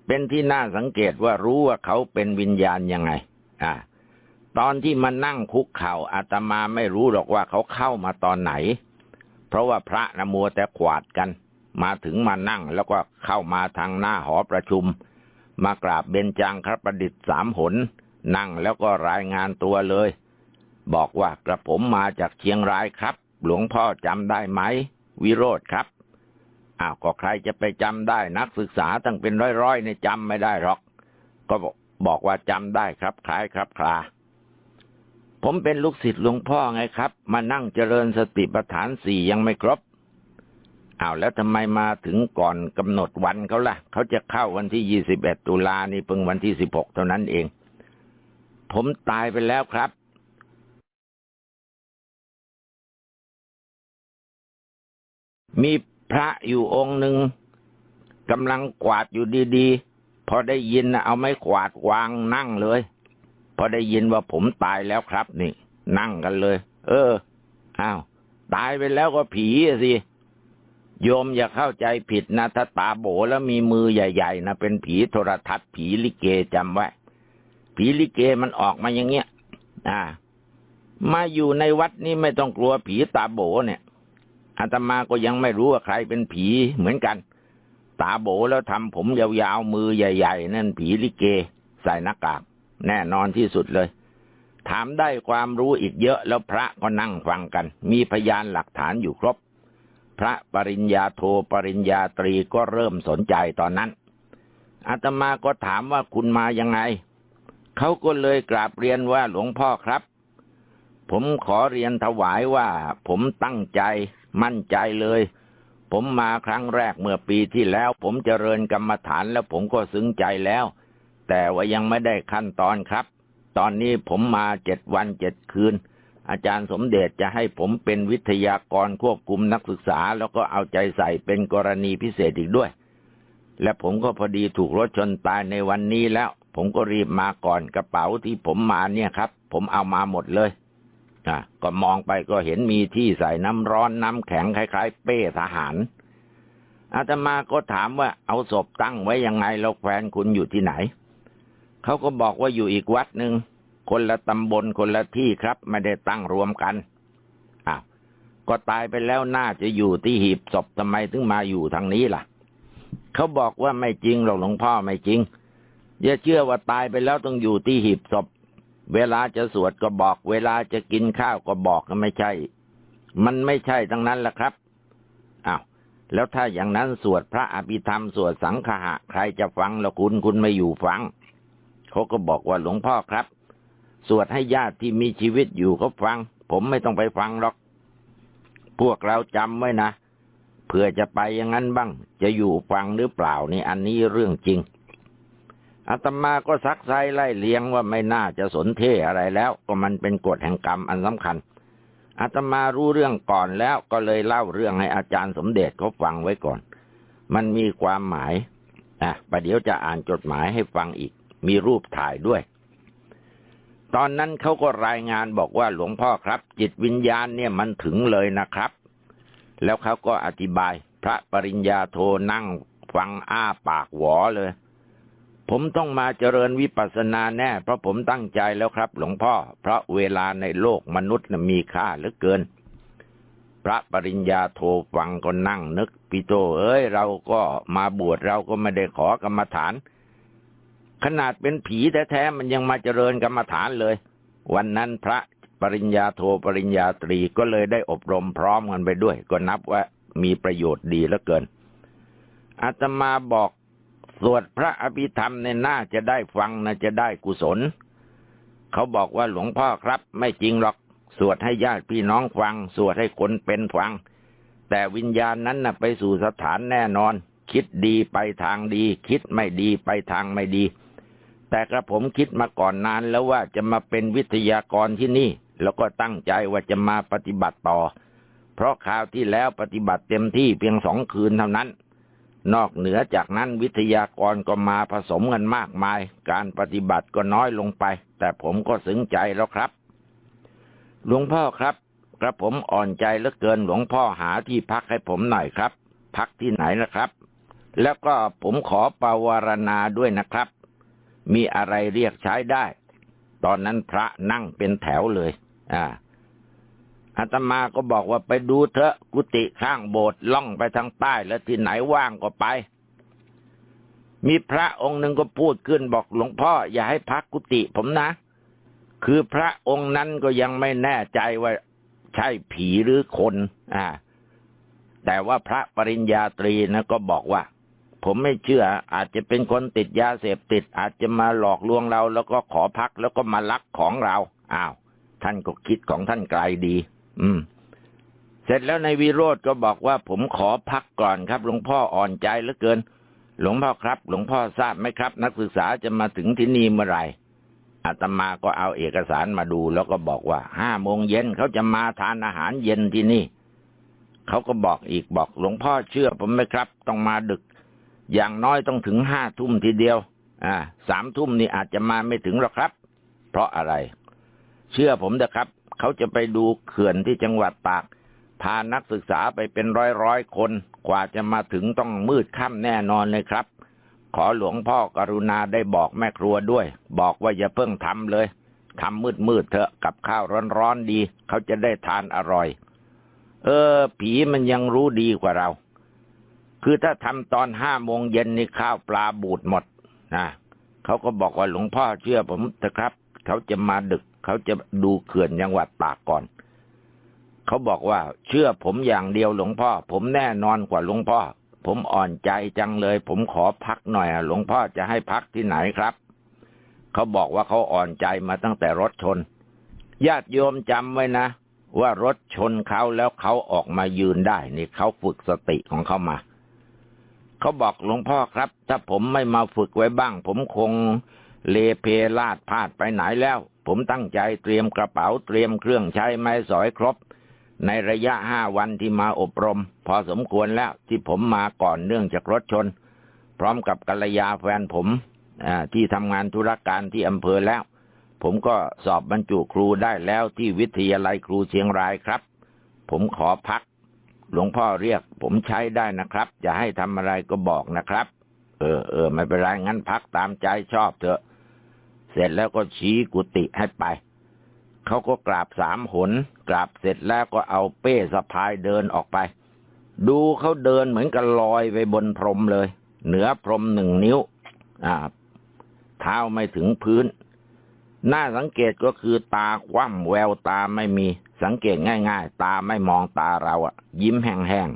เป็นที่น่าสังเกตว่ารู้ว่าเขาเป็นวิญญาณยังไง อ่า ตอนที่มานั่งคุกเข่าอาตมาไม่รู้หรอกว่าเขาเข้ามาตอนไหน เพราะว่าพระนะมัวแต่ขวาดกัน มาถึงมานั่งแล้วก็เข้ามาทางหน้าหอประชุม มากราบเบญจางครับประดิษฐ์สามหน นั่งแล้วก็รายงานตัวเลย บอกว่ากระผมมาจากเชียงรายครับ หลวงพ่อจำได้ไหม วิโรธครับอ้าวก็ใครจะไปจำได้นักศึกษาตั้งเป็นร้อยๆในจำไม่ได้หรอก ก็บอกบอกว่าจำได้ครับคล้ายครับคลา ผมเป็นลูกศิษย์หลวงพ่อไงครับ มานั่งเจริญสติปัฏฐานสี่ยังไม่ครบอ้าวแล้วทำไมมาถึงก่อนกำหนดวันเขาล่ะ เขาจะเข้าวันที่ยี่สิบเอ็ดตุลานี่เพิ่งวันที่สิบหกเท่านั้นเอง ผมตายไปแล้วครับมีพระอยู่องค์หนึ่งกำลังกวาดอยู่ดีๆ พอได้ยินเอาไม้กวาดวางนั่งเลย พอได้ยินว่าผมตายแล้วครับ นี่ นั่งกันเลย เอออ้าวตายไปแล้วก็ผีสิโยมอย่าเข้าใจผิดนะถ้าตาโบแล้วมีมือใหญ่ๆนะเป็นผีโทรทัศน์ผีลิเกจำไว้ผีลิเกมันออกมาอย่างเงี้ยอ่า มาอยู่ในวัดนี่ไม่ต้องกลัวผีตาโบเนี่ยอาตมาก็ยังไม่รู้ว่าใครเป็นผีเหมือนกัน ตาโบแล้วทำผมยาวๆมือใหญ่ ๆ นั่นผีลิเก ใส่หน้ากาก แน่นอนที่สุดเลย ถามได้ความรู้อีกเยอะแล้วพระก็นั่งฟังกัน มีพยานหลักฐานอยู่ครบ พระปริญญาโทปริญญาตรีก็เริ่มสนใจตอนนั้นอาตมาก็ถามว่าคุณมายังไง เขาก็เลยกราบเรียนว่าหลวงพ่อครับ ผมขอเรียนถวายว่า ผมตั้งใจมั่นใจเลย ผมมาครั้งแรกเมื่อปีที่แล้ว ผมเจริญกรรมฐานแล้วผมก็ซึ้งใจแล้ว แต่ว่ายังไม่ได้ขั้นตอนครับ ตอนนี้ผมมาเจ็ดวันเจ็ดคืน อาจารย์สมเด็จจะให้ผมเป็นวิทยากรควบคุมนักศึกษา แล้วก็เอาใจใส่เป็นกรณีพิเศษอีกด้วย และผมก็พอดีถูกรถชนตายในวันนี้แล้ว ผมก็รีบมาก่อนกระเป๋าที่ผมมาเนี่ยครับ ผมเอามาหมดเลยอะก็มองไปก็เห็นมีที่ใส่น้ำร้อนน้ำแข็งคล้าย ๆ เป้ทหารอาตมาก็ถามว่าเอาศพตั้งไว้ยังไงแล้วแฟนคุณอยู่ที่ไหน เขาก็บอกว่าอยู่อีกวัดหนึ่งคนละตำบลคนละที่ครับ ไม่ได้ตั้งรวมกันอ้าวก็ตายไปแล้วน่าจะอยู่ที่หีบศพทำไมถึงมาอยู่ทางนี้ล่ะ เขาบอกว่าไม่จริงหรอกหลวงพ่อไม่จริง อย่าเชื่อว่าตายไปแล้วต้องอยู่ที่หีบศพ เวลาจะสวดก็บอก เวลาจะกินข้าวก็บอกก็ไม่ใช่ มันไม่ใช่ทั้งนั้นแหละครับอ้าวแล้วถ้าอย่างนั้นสวดพระอภิธรรมสวดสังฆะใครจะฟังละคุณคุณไม่อยู่ฟัง เขาก็บอกว่าหลวงพ่อครับ สวดให้ญาติที่มีชีวิตอยู่เขาฟัง ผมไม่ต้องไปฟังหรอก พวกเราจำไว้นะเผื่อจะไปอย่างนั้นบ้าง จะอยู่ฟังหรือเปล่านี่อันนี้เรื่องจริงอาตมาก็ซักไซไล่เลี้ยงว่าไม่น่าจะสนเท่อะไรแล้ว ก็มันเป็นกฎแห่งกรรมอันสำคัญอาตมารู้เรื่องก่อนแล้วก็เลยเล่าเรื่องให้อาจารย์สมเด็จเขาฟังไว้ก่อน มันมีความหมายอะประเดี๋ยวจะอ่านจดหมายให้ฟังอีก มีรูปถ่ายด้วย ตอนนั้นเขาก็รายงานบอกว่าหลวงพ่อครับ จิตวิญญาณเนี่ยมันถึงเลยนะครับ แล้วเขาก็อธิบาย พระปริญญาโทนั่งฟังอ้าปากหวอเลย ผมต้องมาเจริญวิปัสสนาแน่ เพราะผมตั้งใจแล้วครับ หลวงพ่อ เพราะเวลาในโลกมนุษย์มีค่าเหลือเกิน พระปริญญาโทฟังก็นั่งนึกปิโตเอ้ย เราก็มาบวชเราก็ไม่ได้ขอกรรมฐาน ขนาดเป็นผีแท้ๆมันยังมาเจริญกรรมฐานเลย วันนั้นพระปริญญาโทปริญญาตรีก็เลยได้อบรมพร้อมกันไปด้วย ก็นับว่ามีประโยชน์ดีเหลือเกินอาตมาบอกสวดพระอภิธรรมในหน่าจะได้ฟังนะจะได้กุศล เขาบอกว่าหลวงพ่อครับ ไม่จริงหรอก สวดให้ญาติพี่น้องฟัง สวดให้คนเป็นฟัง แต่วิญญาณนั้นนะไปสู่สถานแน่นอน คิดดีไปทางดี คิดไม่ดีไปทางไม่ดี แต่กระผมคิดมาก่อนนานแล้วว่าจะมาเป็นวิทยากรที่นี่ แล้วก็ตั้งใจว่าจะมาปฏิบัติต่อ เพราะคราวที่แล้วปฏิบัติเต็มที่เพียงสองคืนเท่านั้น นอกเหนือจากนั้นวิทยากรก็มาผสมกันมากมาย การปฏิบัติก็น้อยลงไป แต่ผมก็ซึ้งใจแล้วครับ หลวงพ่อครับกระผมอ่อนใจเหลือเกินหลวงพ่อหาที่พักให้ผมหน่อยครับ พักที่ไหนนะครับ แล้วก็ผมขอปาวารณาด้วยนะครับ มีอะไรเรียกใช้ได้ ตอนนั้นพระนั่งเป็นแถวเลย อ่าอาตมาก็บอกว่าไปดูเถอะกุฏิข้างโบสถ์ล่องไปทางใต้แล้วที่ไหนว่างก็ไป มีพระองค์หนึ่งก็พูดขึ้นบอกหลวงพ่ออย่าให้พักกุฏิผมนะ คือพระองค์นั้นก็ยังไม่แน่ใจว่าใช่ผีหรือคน อ่า แต่ว่าพระปริญญาตรีนะก็บอกว่า ผมไม่เชื่อ อาจจะเป็นคนติดยาเสพติด อาจจะมาหลอกลวงเรา แล้วก็ขอพักแล้วก็มาลักของเราอ้าว ท่านก็คิดของท่านไกลดี อืม เสร็จแล้วในวิโรธก็บอกว่า ผมขอพักก่อนครับหลวงพ่ออ่อนใจเหลือเกิน หลวงพ่อครับ หลวงพ่อทราบไหมครับ นักศึกษาจะมาถึงที่นี่เมื่อไหร่อาตมาก็เอาเอกสารมาดู แล้วก็บอกว่าห้าโมงเย็นเขาจะมาทานอาหารเย็นที่นี่เขาก็บอกอีกบอกหลวงพ่อเชื่อผมไหมครับ ต้องมาดึก อย่างน้อยต้องถึงห้าทุ่มทีเดียว อ่าสามทุ่มนี่อาจจะมาไม่ถึงหรอกครับ เพราะอะไร เชื่อผมนะครับ เขาจะไปดูเขื่อนที่จังหวัดตาก พานักศึกษาไปเป็นร้อยร้อยคน กว่าจะมาถึงต้องมืดค่ำแน่นอนเลยครับ ขอหลวงพ่อกรุณาได้บอกแม่ครัวด้วย บอกว่าอย่าเพิ่งทำเลยทำมืดมืดเถอะกับข้าวร้อนๆดี เขาจะได้ทานอร่อย เออ ผีมันยังรู้ดีกว่าเรา คือถ้าทำตอนห้าโมงเย็นนี่ข้าวปลาบูดหมดนะเขาก็บอกว่าหลวงพ่อเชื่อผมเถอะครับ เขาจะมาดึก เขาจะดูเขื่อนจังหวัดตากก่อน เขาบอกว่าเชื่อผมอย่างเดียวหลวงพ่อ ผมแน่นอนกว่าหลวงพ่อ ผมอ่อนใจจังเลย ผมขอพักหน่อยหลวงพ่อจะให้พักที่ไหนครับ เขาบอกว่าเขาอ่อนใจมาตั้งแต่รถชน ญาติโยมจำไว้นะ ว่ารถชนเขาแล้วเขาออกมายืนได้นี่เขาฝึกสติของเขามา เขาบอกหลวงพ่อครับ ถ้าผมไม่มาฝึกไว้บ้าง ผมคงเลเพลาดพลาดไปไหนแล้ว ผมตั้งใจเตรียมกระเป๋าเตรียมเครื่องใช้ไม้สอยครบ ในระยะห้าวันที่มาอบรม พอสมควรแล้วที่ผมมาก่อนเนื่องจากรถชน พร้อมกับกัลยาแฟนผมที่ทำงานธุรการที่อำเภอแล้ว ผมก็สอบบรรจุครูได้แล้วที่วิทยาลัยครูเชียงรายครับ ผมขอพัก หลวงพ่อเรียก ผมใช้ได้นะครับ จะให้ทำอะไรก็บอกนะครับ เออเออไม่เป็นไรงั้นพักตามใจชอบเถอะ เสร็จแล้วก็ชี้กุฏิให้ไป เขาก็กราบสามหน กราบเสร็จแล้วก็เอาเป้สะพายเดินออกไป ดูเขาเดินเหมือนกับลอยไปบนพรมเลย เหนือพรมหนึ่งนิ้ว อ่า เท้าไม่ถึงพื้น น่าสังเกตก็คือตาคว่ำแววตาไม่มี สังเกตง่าย ๆ ตาไม่มองตาเราอะยิ้มแห้ง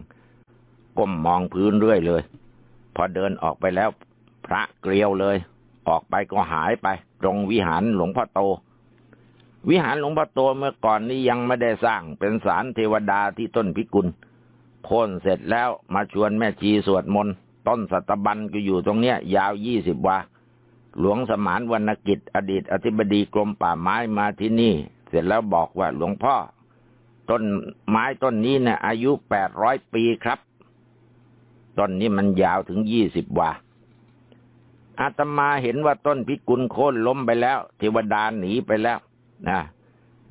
ๆก้มมองพื้นเรื่อยเลย พอเดินออกไปแล้ว พระเกลียวเลย ออกไปก็หายไป ตรงวิหารหลวงพ่อโต วิหารหลวงพ่อโตเมื่อก่อนนี้ยังไม่ได้สร้างเป็นศาลเทวดาที่ต้นพิกุลโค่นเสร็จแล้วมาชวนแม่ชีสวดมนต์ต้นสัตบันก็อยู่ตรงเนี้ย ยาวยี่สิบว่า หลวงสมานวรรณกิจ อดีตอธิบดีกรมป่าไม้มาที่นี่ เสร็จแล้วบอกว่าหลวงพ่อ ต้นไม้ต้นนี้เนี่ยอายุแปดร้อยปีครับต้นนี้มันยาวถึงยี่สิบวาอาตมาเห็นว่าต้นพิกุลโค่นล้มไปแล้ว เทวดาหนีไปแล้วนะ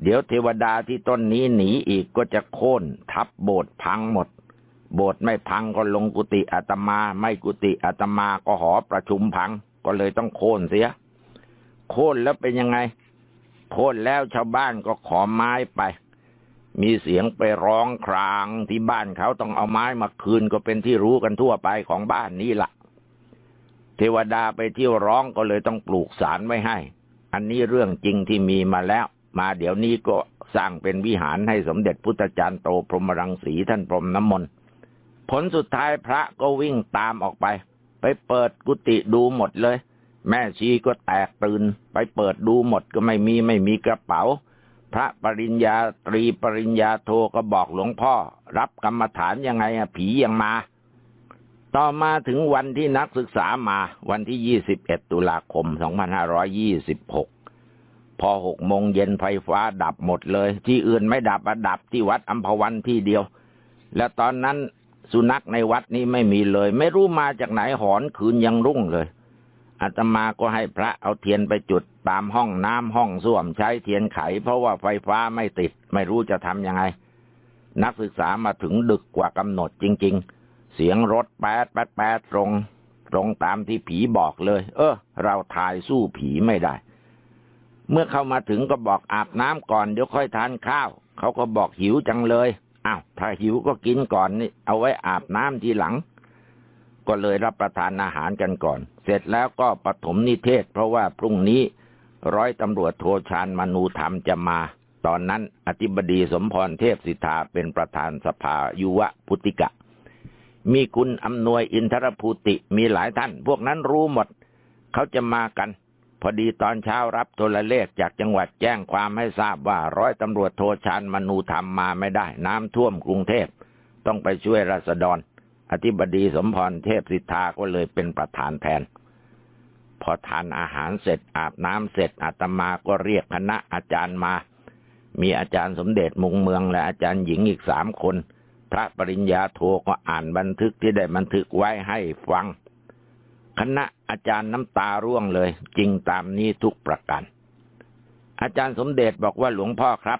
เดี๋ยวเทวดาที่ต้นนี้หนีอีกก็จะโค่นทับโบสถ์พังหมด โบสถ์ไม่พังก็ลงกุฏิอาตมา ไม่กุฏิอาตมาก็หอประชุมพัง ก็เลยต้องโค่นเสีย โค่นแล้วเป็นยังไง โค่นแล้วชาวบ้านก็ขอไม้ไป มีเสียงไปร้องครางที่บ้านเขาต้องเอาไม้มาคืนก็เป็นที่รู้กันทั่วไปของบ้านนี้ละ่ะ เทวดาไปเที่ยวร้องก็เลยต้องปลูกสารไว้ให้ อันนี้เรื่องจริงที่มีมาแล้ว มาเดี๋ยวนี้ก็สร้างเป็นวิหารให้สมเด็จพุทธจารย์โตพรหมรังสีท่านพรหมน้ำมนต์ผลสุดท้ายพระก็วิ่งตามออกไป ไปเปิดกุฏิดูหมดเลย แม่ชีก็แตกตื่น ไปเปิดดูหมดก็ไม่มีไม่มีกระเป๋า พระปริญญาตรีปริญญาโทก็บอกหลวงพ่อ รับกรรมฐานยังไงอะผียังมา ต่อมาถึงวันที่นักศึกษามา วันที่ 21 ตุลาคม 2526พอหกโมงเย็นไฟฟ้าดับหมดเลย ที่อื่นไม่ดับอะดับที่วัดอัมพวันที่เดียว และตอนนั้น สุนัขในวัดนี้ไม่มีเลย ไม่รู้มาจากไหนหอนคืนยังรุ่งเลยอาตมาก็ให้พระเอาเทียนไปจุดตามห้องน้ำห้องส้วมใช้เทียนไข เพราะว่าไฟฟ้าไม่ติด ไม่รู้จะทำยังไง นักศึกษามาถึงดึกกว่ากำหนดจริง ๆ เสียงรถแป๊ดแป๊ดแป๊ดตรง ตรงตามที่ผีบอกเลย เออ เราทายสู้ผีไม่ได้ เมื่อเข้ามาถึงก็บอกอาบน้ำก่อนเดี๋ยวค่อยทานข้าว เขาก็บอกหิวจังเลย อ้าวถ้าหิวก็กินก่อนนี่เอาไว้อาบน้ำทีหลัง ก็เลยรับประทานอาหารกันก่อน เสร็จแล้วก็ปฐมนิเทศ เพราะว่าพรุ่งนี้ร้อยตำรวจโทชานมนูธรรมจะมา ตอนนั้นอธิบดีสมพรเทพสิทธาเป็นประธานสภายุวพุติกะ มีคุณอำนวยอินทรภูติมีหลายท่าน พวกนั้นรู้หมด เขาจะมากัน อดีตอนเช้ารับโทรเลขจากจังหวัดแจ้งความให้ทราบว่าร้อยตำรวจโทชานมนูธรรมมาไม่ได้ น้ำท่วมกรุงเทพ ต้องไปช่วยราษฎร อธิบดีสมพรเทพสิทธาก็เลยเป็นประธานแทน พอทานอาหารเสร็จอาบน้ำเสร็จอาตมาก็เรียกคณะอาจารย์มา มีอาจารย์สมเด็จมุงเมืองและอาจารย์หญิงอีกสามคน พระปริญญาโทก็อ่านบันทึกที่ได้บันทึกไว้ให้ฟังคณะ อาจารย์น้ำตาร่วงเลย จริงตามนี้ทุกประการอาจารย์สมเด็จบอกว่าหลวงพ่อครับ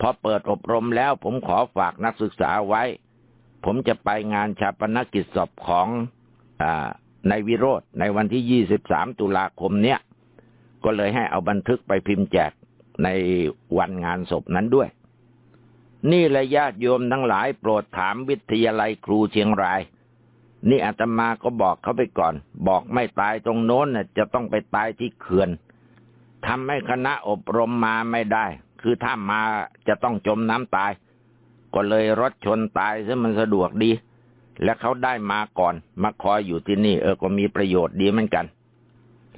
พอเปิดอบรมแล้วผมขอฝากนักศึกษาไว้ ผมจะไปงานชาปนกิจศพของอในวิโรธในวันที่ 23 ตุลาคมเนี้ยก็เลยให้เอาบันทึกไปพิมพ์แจกในวันงานศพนั้นด้วย นี่และญาติโยมทั้งหลายโปรดถามวิทยาลัยครูเชียงราย นี่อาตมาก็บอกเขาไปก่อน บอกไม่ตายตรงโน้นน่ะจะต้องไปตายที่เขื่อนทำให้คณะอบรมมาไม่ได้ คือถ้ามาจะต้องจมน้ำตาย ก็เลยรถชนตายซะมันสะดวกดี และเขาได้มาก่อน มาคอยอยู่ที่นี่ เออก็มีประโยชน์ดีเหมือนกัน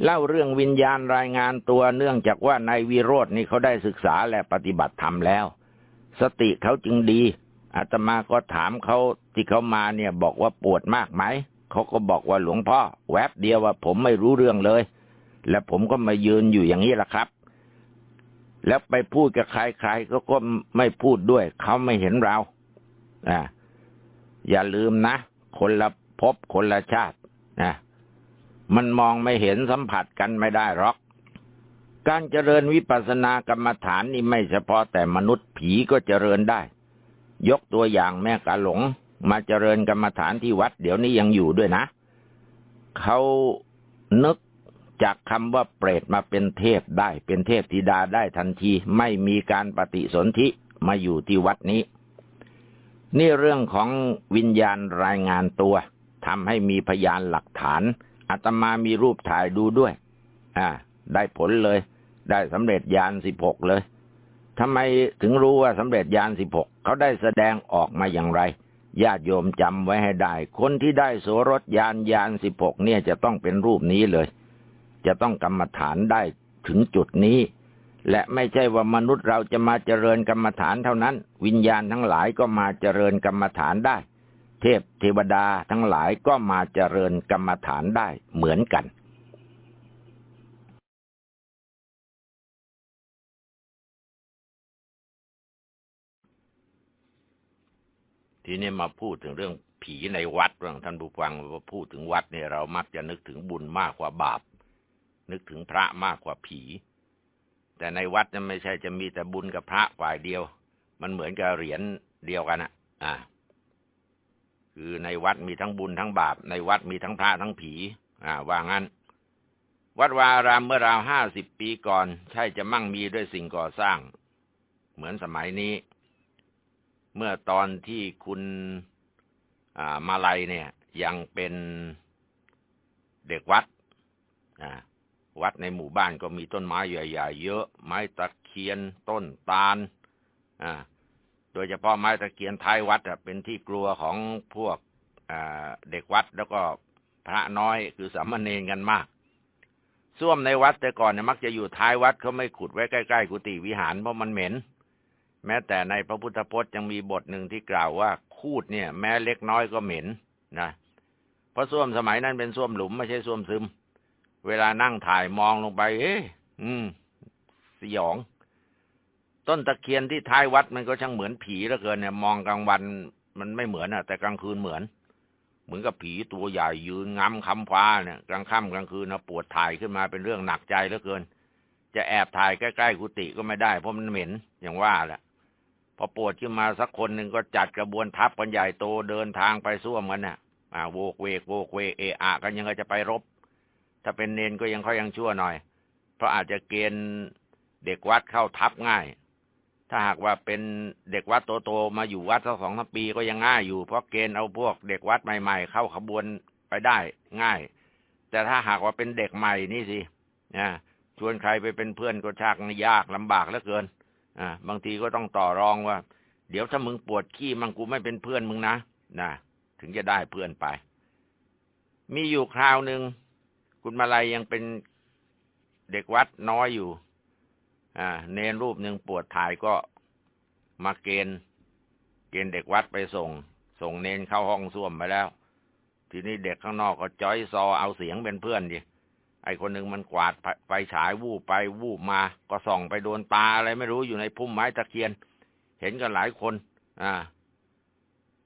เล่าเรื่องวิญญาณรายงานตัวเนื่องจากว่านายวิโรธนี่เขาได้ศึกษาและปฏิบัติธรรมแล้ว สติเขาจึงดี อาตมาก็ถามเขาที่เขามาเนี่ยบอกว่าปวดมากไหม เขาก็บอกว่าหลวงพ่อ แวบเดียวว่าผมไม่รู้เรื่องเลย และผมก็มายืนอยู่อย่างนี้แหละครับ แล้วไปพูดกับใครๆก็ก็ไม่พูดด้วย เขาไม่เห็นเราอ่าอย่าลืมนะ คนละภพคนละชาตินะมันมองไม่เห็นสัมผัสกันไม่ได้หรอก การเจริญวิปัสสนากรรมฐานนี่ไม่เฉพาะแต่มนุษย์ผีก็เจริญได้ ยกตัวอย่างแม่กาหลง มาเจริญกรรมฐานที่วัด เดี๋ยวนี้ยังอยู่ด้วยนะ เขานึกจากคำว่าเปรตมาเป็นเทพได้เป็นเทพธิดาได้ทันที ไม่มีการปฏิสนธิมาอยู่ที่วัดนี้ นี่เรื่องของวิญญาณรายงานตัวทำให้มีพยานหลักฐานอาตมามีรูปถ่ายดูด้วย อ่า ได้ผลเลย ได้สำเร็จยานสิบหกเลย ทำไมถึงรู้ว่าสำเร็จยานสิบหกเขาได้แสดงออกมาอย่างไรญาติโยมจำไว้ให้ได้ คนที่ได้โสรถยานยานสิบหกเนี่ยจะต้องเป็นรูปนี้เลย จะต้องกรรมฐานได้ถึงจุดนี้ และไม่ใช่ว่ามนุษย์เราจะมาเจริญกรรมฐานเท่านั้น วิญญาณทั้งหลายก็มาเจริญกรรมฐานได้ เทพเทวดาทั้งหลายก็มาเจริญกรรมฐานได้เหมือนกัน ทีนี้มาพูดถึงเรื่องผีในวัดเรื่องท่านผู้ฟังว่าพูดถึงวัดเนี่ยเรามักจะนึกถึงบุญมากกว่าบาป นึกถึงพระมากกว่าผี แต่ในวัดนั้นไม่ใช่จะมีแต่บุญกับพระฝ่ายเดียว มันเหมือนกับเหรียญเดียวกันนะอ่า คือในวัดมีทั้งบุญทั้งบาป ในวัดมีทั้งพระทั้งผี อ่า ว่างั้น วัดวารามเมื่อราวห้าสิบปีก่อน ใช่จะมั่งมีด้วยสิ่งก่อสร้าง เหมือนสมัยนี้ เมื่อตอนที่คุณมาลัยเนี่ย ยังเป็นเด็กวัดวัดในหมู่บ้านก็มีต้นไม้ใหญ่ๆเยอะ ไม้ตะเคียนต้นตาลโดยเฉพาะไม้ตะเคียนท้ายวัดเป็นที่กลัวของพวกเด็กวัดแล้วก็พระน้อยคือสามเณรกันมากส้วมในวัดแต่ก่อนเนี่ยมักจะอยู่ท้ายวัดเขาไม่ขุดไว้ใกล้ๆกุฏิวิหารเพราะมันเหม็น แม้แต่ในพระพุทธพจน์ยังมีบทหนึ่งที่กล่าวว่าคูดเนี่ย แม้เล็กน้อยก็เหม็นนะเพราะส้วมสมัยนั้นเป็นส้วมหลุมไม่ใช่ส้วมซึม เวลานั่งถ่ายมองลงไป เอ๊ะอืม สยอง ต้นตะเคียนที่ท้ายวัดมันก็ช่างเหมือนผีเหลือเกินเนี่ย มองกลางวันมันไม่เหมือนอะแต่กลางคืนเหมือน เหมือนกับผีตัวใหญ่ยืนง้ำคำฟ้าเนี่ยกลางค่ำกลางคืนนะปวดถ่ายขึ้นมาเป็นเรื่องหนักใจเหลือเกิน จะแอบถ่ายใกล้ๆกุฏิก็ไม่ได้เพราะมันเหม็นอย่างว่าแหละ พอปวดขึ้นมาสักคนหนึ่งก็จัดกระบวนทัพกันใหญ่โตเดินทางไปซ่วมกันนี่ยอ่าโวกเวกโวกเวกเออะกันยังไงจะไปรบ ถ้าเป็นเนนก็ยังค่อยยังชั่วหน่อย เพราะอาจจะเกณฑ์เด็กวัดเข้าทับง่าย ถ้าหากว่าเป็นเด็กวัดโตๆมาอยู่วัดสักสองสามปีก็ยังง่ายอยู่ เพราะเกณฑ์เอาพวกเด็กวัดใหม่ๆ เข้าขบวนไปได้ง่าย แต่ถ้าหากว่าเป็นเด็กใหม่นี่สินะชวนใครไปเป็นเพื่อนก็ชักยากลำบากเหลือเกิน อ่าบางทีก็ต้องต่อรองว่า เดี๋ยวถ้ามึงปวดขี้มันกูไม่เป็นเพื่อนมึงนะนะถึงจะได้เพื่อนไป มีอยู่คราวหนึ่งคุณมาลัยยังเป็นเด็กวัดน้อยอยู่ อ่า เนรรูปหนึ่งปวดถ่ายก็มาเกณฑ์เกณฑ์เด็กวัดไปส่ง ส่งเนนเข้าห้องส้วมไปแล้ว ทีนี้เด็กข้างนอกก็จ้อยซอเอาเสียงเป็นเพื่อนดิ ไอคนหนึ่งมันกวาดไฟฉายวูบไปวูบมา ก็ส่องไปโดนตาอะไรไม่รู้อยู่ในพุ่มไม้ตะเคียน เห็นกันหลายคน อ่า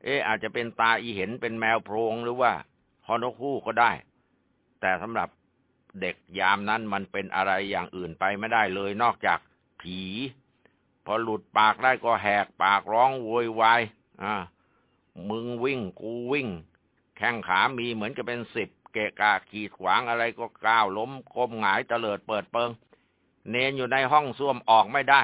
เอ๊อาจจะเป็นตาอีเห็นเป็นแมวโพรงหรือว่าฮอนกคู่ก็ได้ แต่สำหรับเด็กยามนั้นมันเป็นอะไรอย่างอื่นไปไม่ได้เลยนอกจากผี พอหลุดปากได้ก็แหกปากร้องโวยวายอ่ามึงวิ่งกูวิ่ง แข้งขามีเหมือนจะเป็นสิบ เกะกะขีดขวางอะไรก็ก้าวล้มก้มหงายเตลิดเปิดเปิง เนนอยู่ในห้องส้วมออกไม่ได้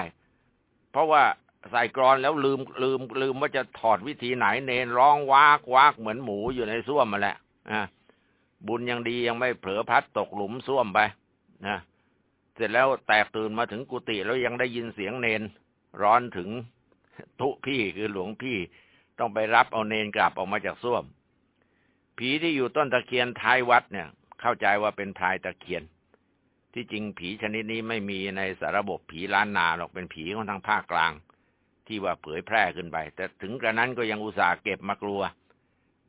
เพราะว่าใส่กรอนแล้วลืมลืมลืมว่าจะถอดวิธีไหนเนนร้องวากวากเหมือนหมูอยู่ในส้วมมาแหละอะบุญยังดียังไม่เผลอพัดตกหลุมส้วมไปนะเสร็จแล้วแตกตื่นมาถึงกุฏิแล้วยังได้ยินเสียงเนน ร้อนถึงทุพี่คือหลวงพี่ต้องไปรับเอาเนนกลับออกมาจากส้วม ผีที่อยู่ต้นตะเคียนท้ายวัดเนี่ย เข้าใจว่าเป็นพลายตะเคียน ที่จริงผีชนิดนี้ไม่มีในสาระบบผีล้านนาหรอกเป็นผีของทางภาคกลาง ที่ว่าเผยแพร่ขึ้นไป แต่ถึงกระนั้นก็ยังอุตส่าห์เก็บมากลัว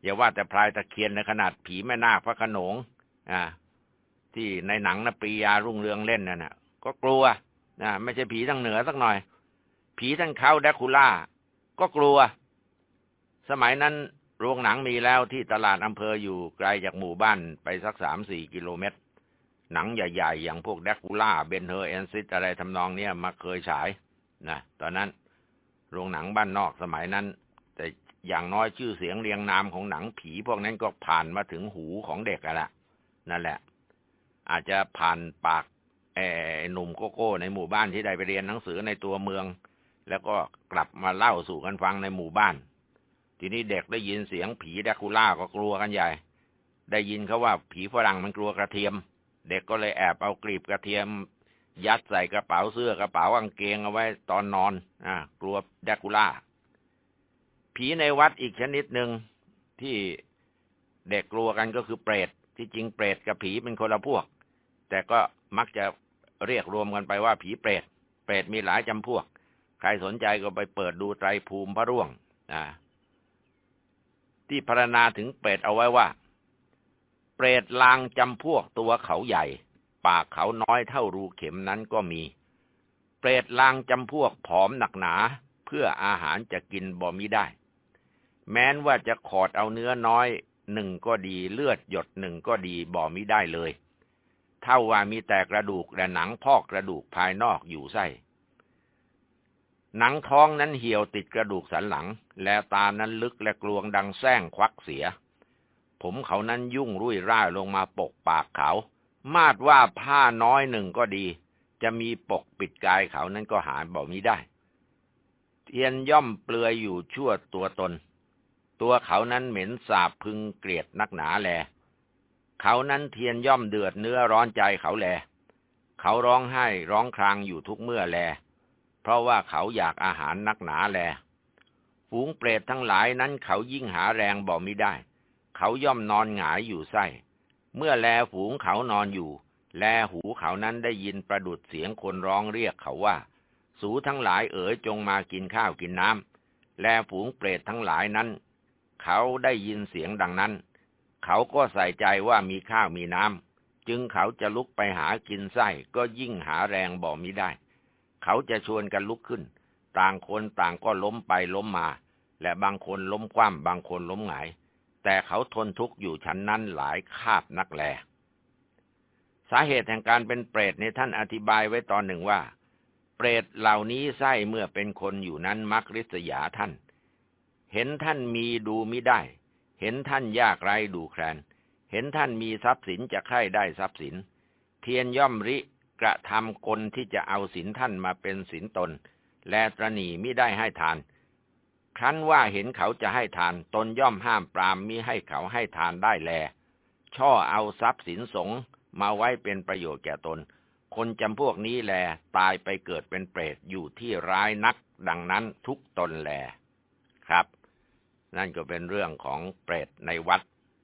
อย่าว่าแต่พลายตะเคียนในขนาดผีแม่นาคพระขนงอ่า ที่ในหนังนะปรียารุ่งเรืองเล่นนั่นนะก็กลัวนะไม่ใช่ผีทางเหนือสักหน่อย ผีทางเขาแดรกคูล่าก็กลัว สมัยนั้น โรงหนังมีแล้วที่ตลาดอำเภออยู่ไกลจากหมู่บ้านไปสักสามสี่กิโลเมตร หนังใหญ่ๆ อย่างพวกแดกูล่าเบนเฮอร์แอนซิตอะไรทำนองเนี้ยมาเคยฉายนะตอนนั้นโรงหนังบ้านนอกสมัยนั้น แต่อย่างน้อยชื่อเสียงเรียงนามของหนังผีพวกนั้นก็ผ่านมาถึงหูของเด็กอะละนั่นแหละ อาจจะผ่านปากแอหนุ่มโกโก้ในหมู่บ้านที่ได้ไปเรียนหนังสือในตัวเมือง แล้วก็กลับมาเล่าสู่กันฟังในหมู่บ้าน ทีนี้เด็กได้ยินเสียงผีแดคูล่าก็กลัวกันใหญ่ ได้ยินเขาว่าผีฝรั่งมันกลัวกระเทียม เด็กก็เลยแอบเอากลีบกระเทียม ยัดใส่กระเป๋าเสื้อกระเป๋ากางเกงเอาไว้ตอนนอนอ่ากลัวแดคูล่า ผีในวัดอีกชนิดหนึ่งที่เด็กกลัวกันก็คือเปรตที่จริงเปรตกับผีเป็นคนละพวก แต่ก็มักจะเรียกรวมกันไปว่าผีเปรตเปรตมีหลายจำพวก ใครสนใจก็ไปเปิดดูไตรภูมิพระร่วงอ่า ที่พรรณนาถึงเปรตเอาไว้ว่า เปรตลางจำพวกตัวเขาใหญ่ ปากเขาน้อยเท่ารูเข็มนั้นก็มี เปรตลางจำพวกผอมหนักหนาเพื่ออาหารจะกินบ่มีได้ แม้นว่าจะขอดเอาเนื้อน้อยหนึ่งก็ดีเลือดหยดหนึ่งก็ดีบ่มิได้เลย เท่าว่ามีแต่กระดูกและหนังพอกกระดูกภายนอกอยู่ไส้ หนังท้องนั้นเหี่ยวติดกระดูกสันหลัง และตานั้นลึกและกลวงดังแส้งควักเสีย ผมเขานั้นยุ่งรุ่ยร่ายลงมาปกปากเขา มาดว่าผ้าน้อยหนึ่งก็ดี จะมีปกปิดกายเขานั้นก็หาบ่มีได้ เทียนย่อมเปลือยอยู่ชั่วตัวตน ตัวเขานั้นเหม็นสาบพึงเกลียดนักหนาแล เขานั้นเทียนย่อมเดือดเนื้อร้อนใจเขาแล เขาร้องไห้ร้องครางอยู่ทุกเมื่อแล เพราะว่าเขาอยากอาหารนักหนาแล ฝูงเปรตทั้งหลายนั้นเขายิ่งหาแรงบ่ไม่ได้ เขาย่อมนอนหงายอยู่ไส้ เมื่อแลฝูงเขานอนอยู่ แลหูเขานั้นได้ยินประดุดเสียงคนร้องเรียกเขาว่า สูทั้งหลายเอ๋ยจงมากินข้าวกินน้ำ แลฝูงเปรตทั้งหลายนั้น เขาได้ยินเสียงดังนั้น เขาก็ใส่ใจว่ามีข้าวมีน้ำ จึงเขาจะลุกไปหากินไส้ก็ยิ่งหาแรงบ่มิได้ เขาจะชวนกันลุกขึ้น ต่างคนต่างก็ล้มไปล้มมา และบางคนล้มคว่ำบางคนล้มหงาย แต่เขาทนทุกข์อยู่ชั้นนั้นหลายคาบนักแล สาเหตุแห่งการเป็นเปรตในท่านอธิบายไว้ตอนหนึ่งว่า เปรตเหล่านี้ไส้เมื่อเป็นคนอยู่นั้นมักริษยาท่าน เห็นท่านมีดูมิได้ เห็นท่านยากไร้ดูแคลนเห็นท่านมีทรัพย์สินจะใคร่ได้ทรัพย์สิน เทียนย่อมริ กระทำกลที่จะเอาสินท่านมาเป็นสินตน แลตรณีมิได้ให้ทาน ครั้นว่าเห็นเขาจะให้ทาน ตนย่อมห้ามปรามมิให้เขาให้ทานได้แล ช่อเอาทรัพย์สินสงมาไว้เป็นประโยชน์แก่ตน คนจำพวกนี้แล ตายไปเกิดเป็นเปรตอยู่ที่ร้ายนัก ดังนั้นทุกตนแล ครับ นั่นก็เป็นเรื่องของเปรตในวัด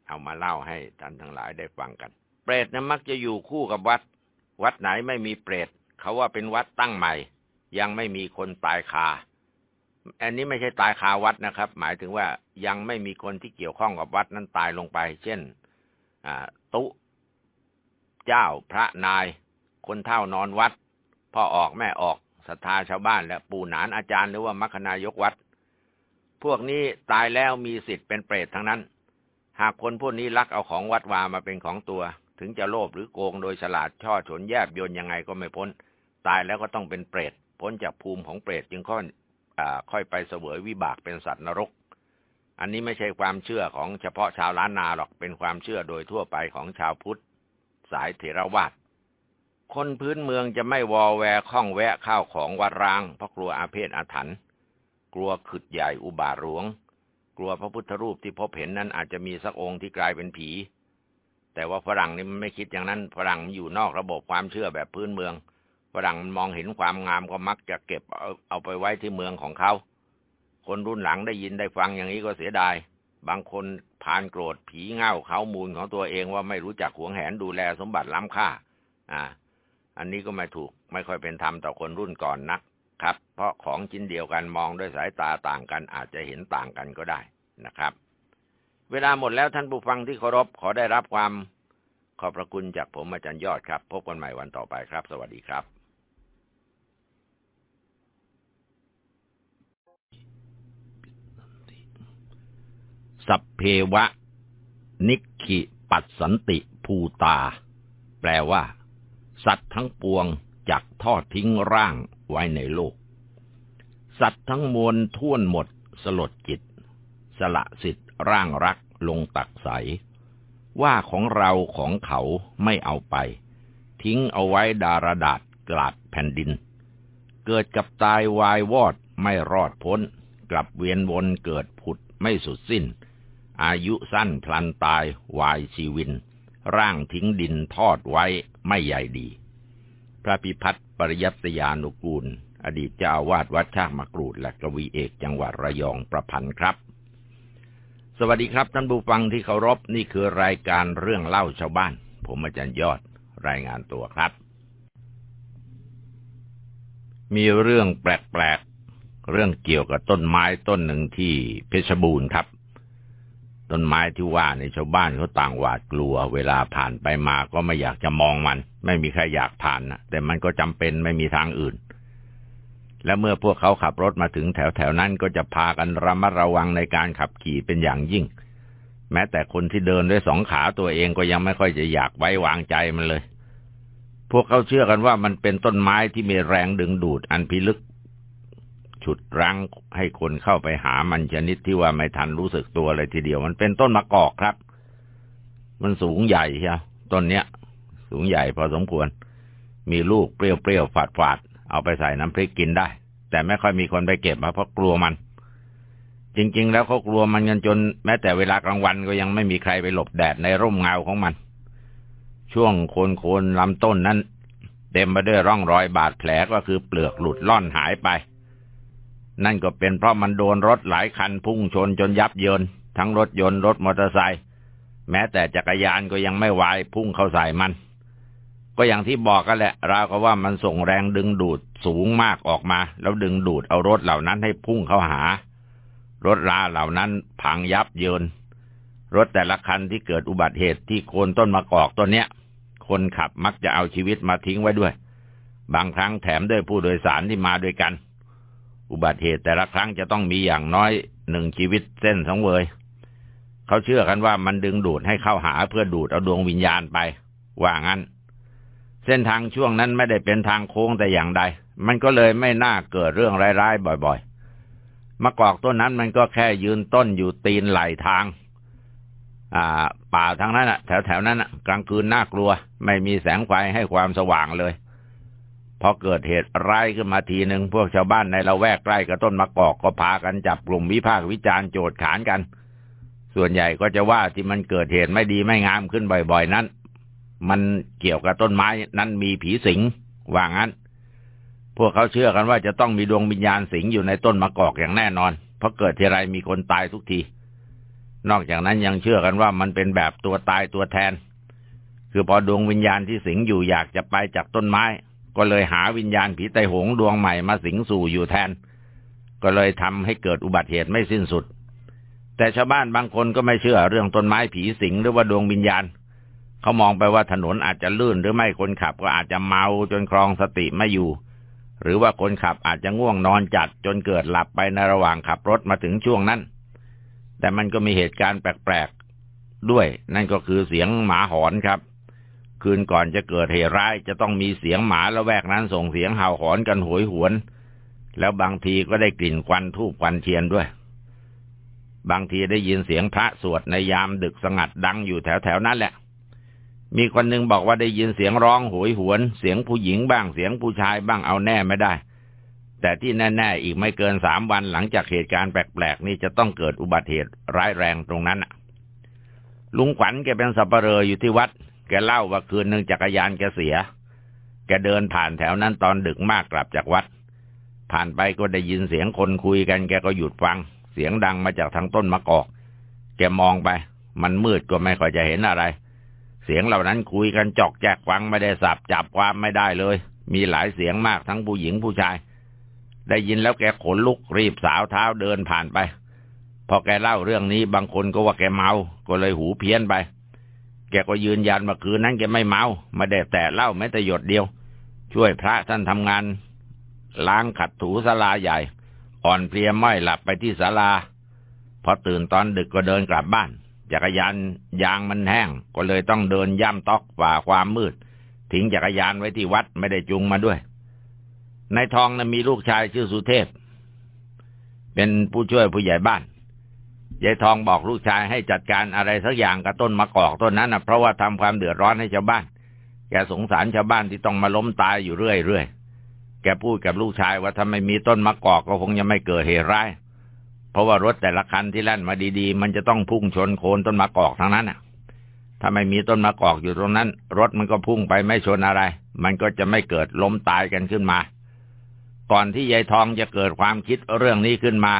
เอามาเล่าให้ท่านทั้งหลายได้ฟังกัน เปรตนั้นมักจะอยู่คู่กับวัด วัดไหนไม่มีเปรตเขาว่าเป็นวัดตั้งใหม่ ยังไม่มีคนตายคา อันนี้ไม่ใช่ตายคาวัดนะครับ หมายถึงว่ายังไม่มีคนที่เกี่ยวข้องกับวัดนั้นตายลงไป เช่นตุเจ้าพระนาย คนเท่านอนวัด พ่อออกแม่ออกศรัทธาชาวบ้าน และปู่หนานอาจารย์หรือว่ามัคคณายกวัด พวกนี้ตายแล้วมีสิทธิ์เป็นเปรตทั้งนั้น หากคนพวกนี้ลักเอาของวัดวามาเป็นของตัว ถึงจะโลภหรือโกงโดยฉลาดช่อฉนแยบยนยังไงก็ไม่พ้น ตายแล้วก็ต้องเป็นเปรตพ้นจากภูมิของเปรตจึงค่อยค่อยไปเสวยวิบากเป็นสัตว์นรก อันนี้ไม่ใช่ความเชื่อของเฉพาะชาวล้านนาหรอกเป็นความเชื่อโดยทั่วไปของชาวพุทธ สายเถรวาทคนพื้นเมืองจะไม่วอแวข้องแวะข้าวของวัดร้าง เพราะกลัวอาเพศอาถรรพ์กลัวขึดใหญ่อุบาทหลวง กลัวพระพุทธรูปที่พบเห็นนั้นอาจจะมีสักองค์ที่กลายเป็นผี แต่ว่าฝรั่งนี่มันไม่คิดอย่างนั้น ฝรั่งมันอยู่นอกระบบความเชื่อแบบพื้นเมือง ฝรั่งมันมองเห็นความงามก็มักจะเก็บเอาเอาไปไว้ที่เมืองของเขา คนรุ่นหลังได้ยินได้ฟังอย่างนี้ก็เสียดาย บางคนพานโกรธผีเง่าเขามูลของตัวเองว่าไม่รู้จักหวงแหนดูแลสมบัติล้ำค่า อ่า อันนี้ก็ไม่ถูกไม่ค่อยเป็นธรรมต่อคนรุ่นก่อนนักครับ เพราะของชิ้นเดียวกันมองด้วยสายตาต่างกันอาจจะเห็นต่างกันก็ได้นะครับ เวลาหมดแล้วท่านผู้ฟังที่เคารพขอได้รับความขอบพระคุณจากผมอาจารย์ยอดครับ พบกันใหม่วันต่อไปครับ สวัสดีครับ สัพเพวะ นิคิปัสสันติภูตา แปลว่า สัตว์ทั้งปวงจักทอดทิ้งร่างไว้ในโลก สัตว์ทั้งมวลท่วนหมด สลดจิต สละสิทธิ์ร่างรัก ลงตักใส ว่าของเราของเขาไม่เอาไป ทิ้งเอาไว้ดารดาษกลาดแผ่นดิน เกิดกับตายวายวอดไม่รอดพ้น กลับเวียนวนเกิดผุดไม่สุดสิ้น อายุสั้นพลันตายวายชีวิน ร่างทิ้งดินทอดไว้ไม่ใหญ่ดี พระพิพัฒน์ปริยัตยานุกูล อดีตเจ้าวาดวัดชากมกรูดและกวีเอกจังหวัดระยองประพันธ์ครับ สวัสดีครับท่านผู้ฟังที่เคารพนี่คือรายการเรื่องเล่าชาวบ้าน ผมอาจารย์ยอดรายงานตัวครับ มีเรื่องแปลกๆเรื่องเกี่ยวกับต้นไม้ต้นหนึ่งที่เพชรบูรณ์ครับ ต้นไม้ที่ว่าในชาวบ้านเขาต่างหวาดกลัว เวลาผ่านไปมาก็ไม่อยากจะมองมัน ไม่มีใครอยากผ่านนะแต่มันก็จำเป็นไม่มีทางอื่น และเมื่อพวกเขาขับรถมาถึงแถวแถวนั้นก็จะพากันระมัดระวังในการขับขี่เป็นอย่างยิ่ง แม้แต่คนที่เดินด้วยสองขาตัวเองก็ยังไม่ค่อยจะอยากไว้วางใจมันเลย พวกเขาเชื่อกันว่ามันเป็นต้นไม้ที่มีแรงดึงดูดอันพิลึก ฉุดรั้งให้คนเข้าไปหามันชนิดที่ว่าไม่ทันรู้สึกตัวเลยทีเดียว มันเป็นต้นมะกอกครับ มันสูงใหญ่ใช่ต้นเนี้ย สูงใหญ่พอสมควร มีลูกเปรี้ยวๆฝาดๆ เอาไปใส่น้ำพริกกินได้ แต่ไม่ค่อยมีคนไปเก็บมาเพราะกลัวมัน จริง ๆ แล้วเขากลัวมันกันจน แม้แต่เวลากลางวันก็ยังไม่มีใครไปหลบแดดในร่มเงาของมัน ช่วงโคนโคนลำต้นนั้น เต็มไปด้วยร่องรอยบาดแผลก็คือเปลือกหลุดล่อนหายไป นั่นก็เป็นเพราะมันโดนรถหลายคันพุ่งชนจนยับเยิน ทั้งรถยนต์รถมอเตอร์ไซค์แม้แต่จักรยานก็ยังไม่วายพุ่งเข้าใส่มัน ก็อย่างที่บอกกันแหละราวก็ว่ามันส่งแรงดึงดูดสูงมากออกมา แล้วดึงดูดเอารถเหล่านั้นให้พุ่งเข้าหา รถราเหล่านั้นพังยับเยิน รถแต่ละคันที่เกิดอุบัติเหตุที่โคนต้นมะกอกต้นเนี้ย คนขับมักจะเอาชีวิตมาทิ้งไว้ด้วย บางครั้งแถมด้วยผู้โดยสารที่มาด้วยกัน อุบัติเหตุแต่ละครั้งจะต้องมีอย่างน้อยหนึ่งชีวิตเส้นสังเวย เขาเชื่อกันว่ามันดึงดูดให้เข้าหาเพื่อดูดเอาดวงวิญญาณไป ว่างั้น เส้นทางช่วงนั้นไม่ได้เป็นทางโค้งแต่อย่างใด มันก็เลยไม่น่าเกิดเรื่องร้ายๆบ่อยๆ มะกอกต้นนั้นมันก็แค่ยืนต้นอยู่ตีนไหลทาง อ่า ป่าทางนั้นอะแถวๆนั้นอะกลางคืนน่ากลัว ไม่มีแสงไฟให้ความสว่างเลยพอเกิดเหตุร้ายขึ้นมาทีหนึ่งพวกชาวบ้านในละแวกใกล้กับต้นมะกอกก็พากันจับกลุ่มวิพากษ์วิจารณ์โจดขานกัน ส่วนใหญ่ก็จะว่าที่มันเกิดเหตุไม่ดีไม่งามขึ้นบ่อย ๆ นั้น มันเกี่ยวกับต้นไม้นั้นมีผีสิงว่างั้น พวกเขาเชื่อกันว่าจะต้องมีดวงวิญญาณสิงอยู่ในต้นมะกอกอย่างแน่นอน เพราะเกิดทีไรมีคนตายทุกที นอกจากนั้นยังเชื่อกันว่ามันเป็นแบบตัวตายตัวแทน คือพอดวงวิญญาณที่สิงอยู่อยากจะไปจากต้นไม้ ก็เลยหาวิญญาณผีไตหงดวงใหม่มาสิงสู่อยู่แทน ก็เลยทำให้เกิดอุบัติเหตุไม่สิ้นสุด แต่ชาวบ้านบางคนก็ไม่เชื่อเรื่องต้นไม้ผีสิงหรือว่าดวงวิญญาณ เขามองไปว่าถนนอาจจะลื่นหรือไม่คนขับก็อาจจะเมาจนครองสติไม่อยู่ หรือว่าคนขับอาจจะง่วงนอนจัดจนเกิดหลับไปในระหว่างขับรถมาถึงช่วงนั้น แต่มันก็มีเหตุการณ์แปลกๆด้วย นั่นก็คือเสียงหมาหอนครับ คืนก่อนจะเกิดเหตุร้ายจะต้องมีเสียงหมาละแวกนั้นส่งเสียงเห่าหอนกันโหยหวน แล้วบางทีก็ได้กลิ่นควันทูบควันเทียนด้วยบางทีได้ยินเสียงพระสวดในยามดึกสงัดดังอยู่แถวๆนั้นแหละ มีคนหนึ่งบอกว่าได้ยินเสียงร้องโหยหวน เสียงผู้หญิงบ้างเสียงผู้ชายบ้างเอาแน่ไม่ได้ แต่ที่แน่ ๆ อีกไม่เกินสามวันหลังจากเหตุการณ์แปลกๆนี่จะต้องเกิดอุบัติเหตุร้ายแรงตรงนั้นลุงขวัญแกเป็นสับปเหร่ออยู่ที่วัด แกเล่าว่าคืนหนึ่งจักรยานแกเสีย แกเดินผ่านแถวนั้นตอนดึกมากกลับจากวัด ผ่านไปก็ได้ยินเสียงคนคุยกัน แกก็หยุดฟัง เสียงดังมาจากทางต้นมะกอก แกมองไป มันมืดก็ไม่ค่อยจะเห็นอะไร เสียงเหล่านั้นคุยกันจอกแจกฟังไม่ได้สับจับความไม่ได้เลย มีหลายเสียงมากทั้งผู้หญิงผู้ชาย ได้ยินแล้วแกขนลุกรีบสาวเท้าเดินผ่านไป พอแกเล่าเรื่องนี้บางคนก็ว่าแกเมา ก็เลยหูเพี้ยนไป แกก็ยืนยันมื่อคืนนั้นแกไม่เมาไม่ได้แต่เล่าแม้แต่หยดเดียว ช่วยพระท่านทำงาน ล้างขัดถูสลาใหญ่ อ่อนเพลียไม่หลับไปที่ศาลา พอตื่นตอนดึกก็เดินกลับบ้าน จักรยานยางมันแห้ง ก็เลยต้องเดินย่ำตอกฝ่าความมืด ทิ้งจักรยานไว้ที่วัดไม่ได้จุงมาด้วยในทองนะมีลูกชายชื่อสุเทพ เป็นผู้ช่วยผู้ใหญ่บ้านยายทองบอกลูกชายให้จัดการอะไรสักอย่างกับต้นมะกอกต้นนั้นนะเพราะว่าทำความเดือดร้อนให้ชาวบ้าน แกสงสารชาวบ้านที่ต้องมาล้มตายอยู่เรื่อยๆแกพูดกับลูกชายว่าถ้าไม่มีต้นมะกอกก็คงจะไม่เกิดเหตุร้าย เพราะว่ารถแต่ละคันที่แล่นมาดีๆ มันจะต้องพุ่งชนโคนต้นมะกอกทั้งนั้นอะ ถ้าไม่มีต้นมะกอกอยู่ตรงนั้น รถมันก็พุ่งไปไม่ชนอะไร มันก็จะไม่เกิดล้มตายกันขึ้นมา ก่อนที่ยายทองจะเกิดความคิดเรื่องนี้ขึ้นมา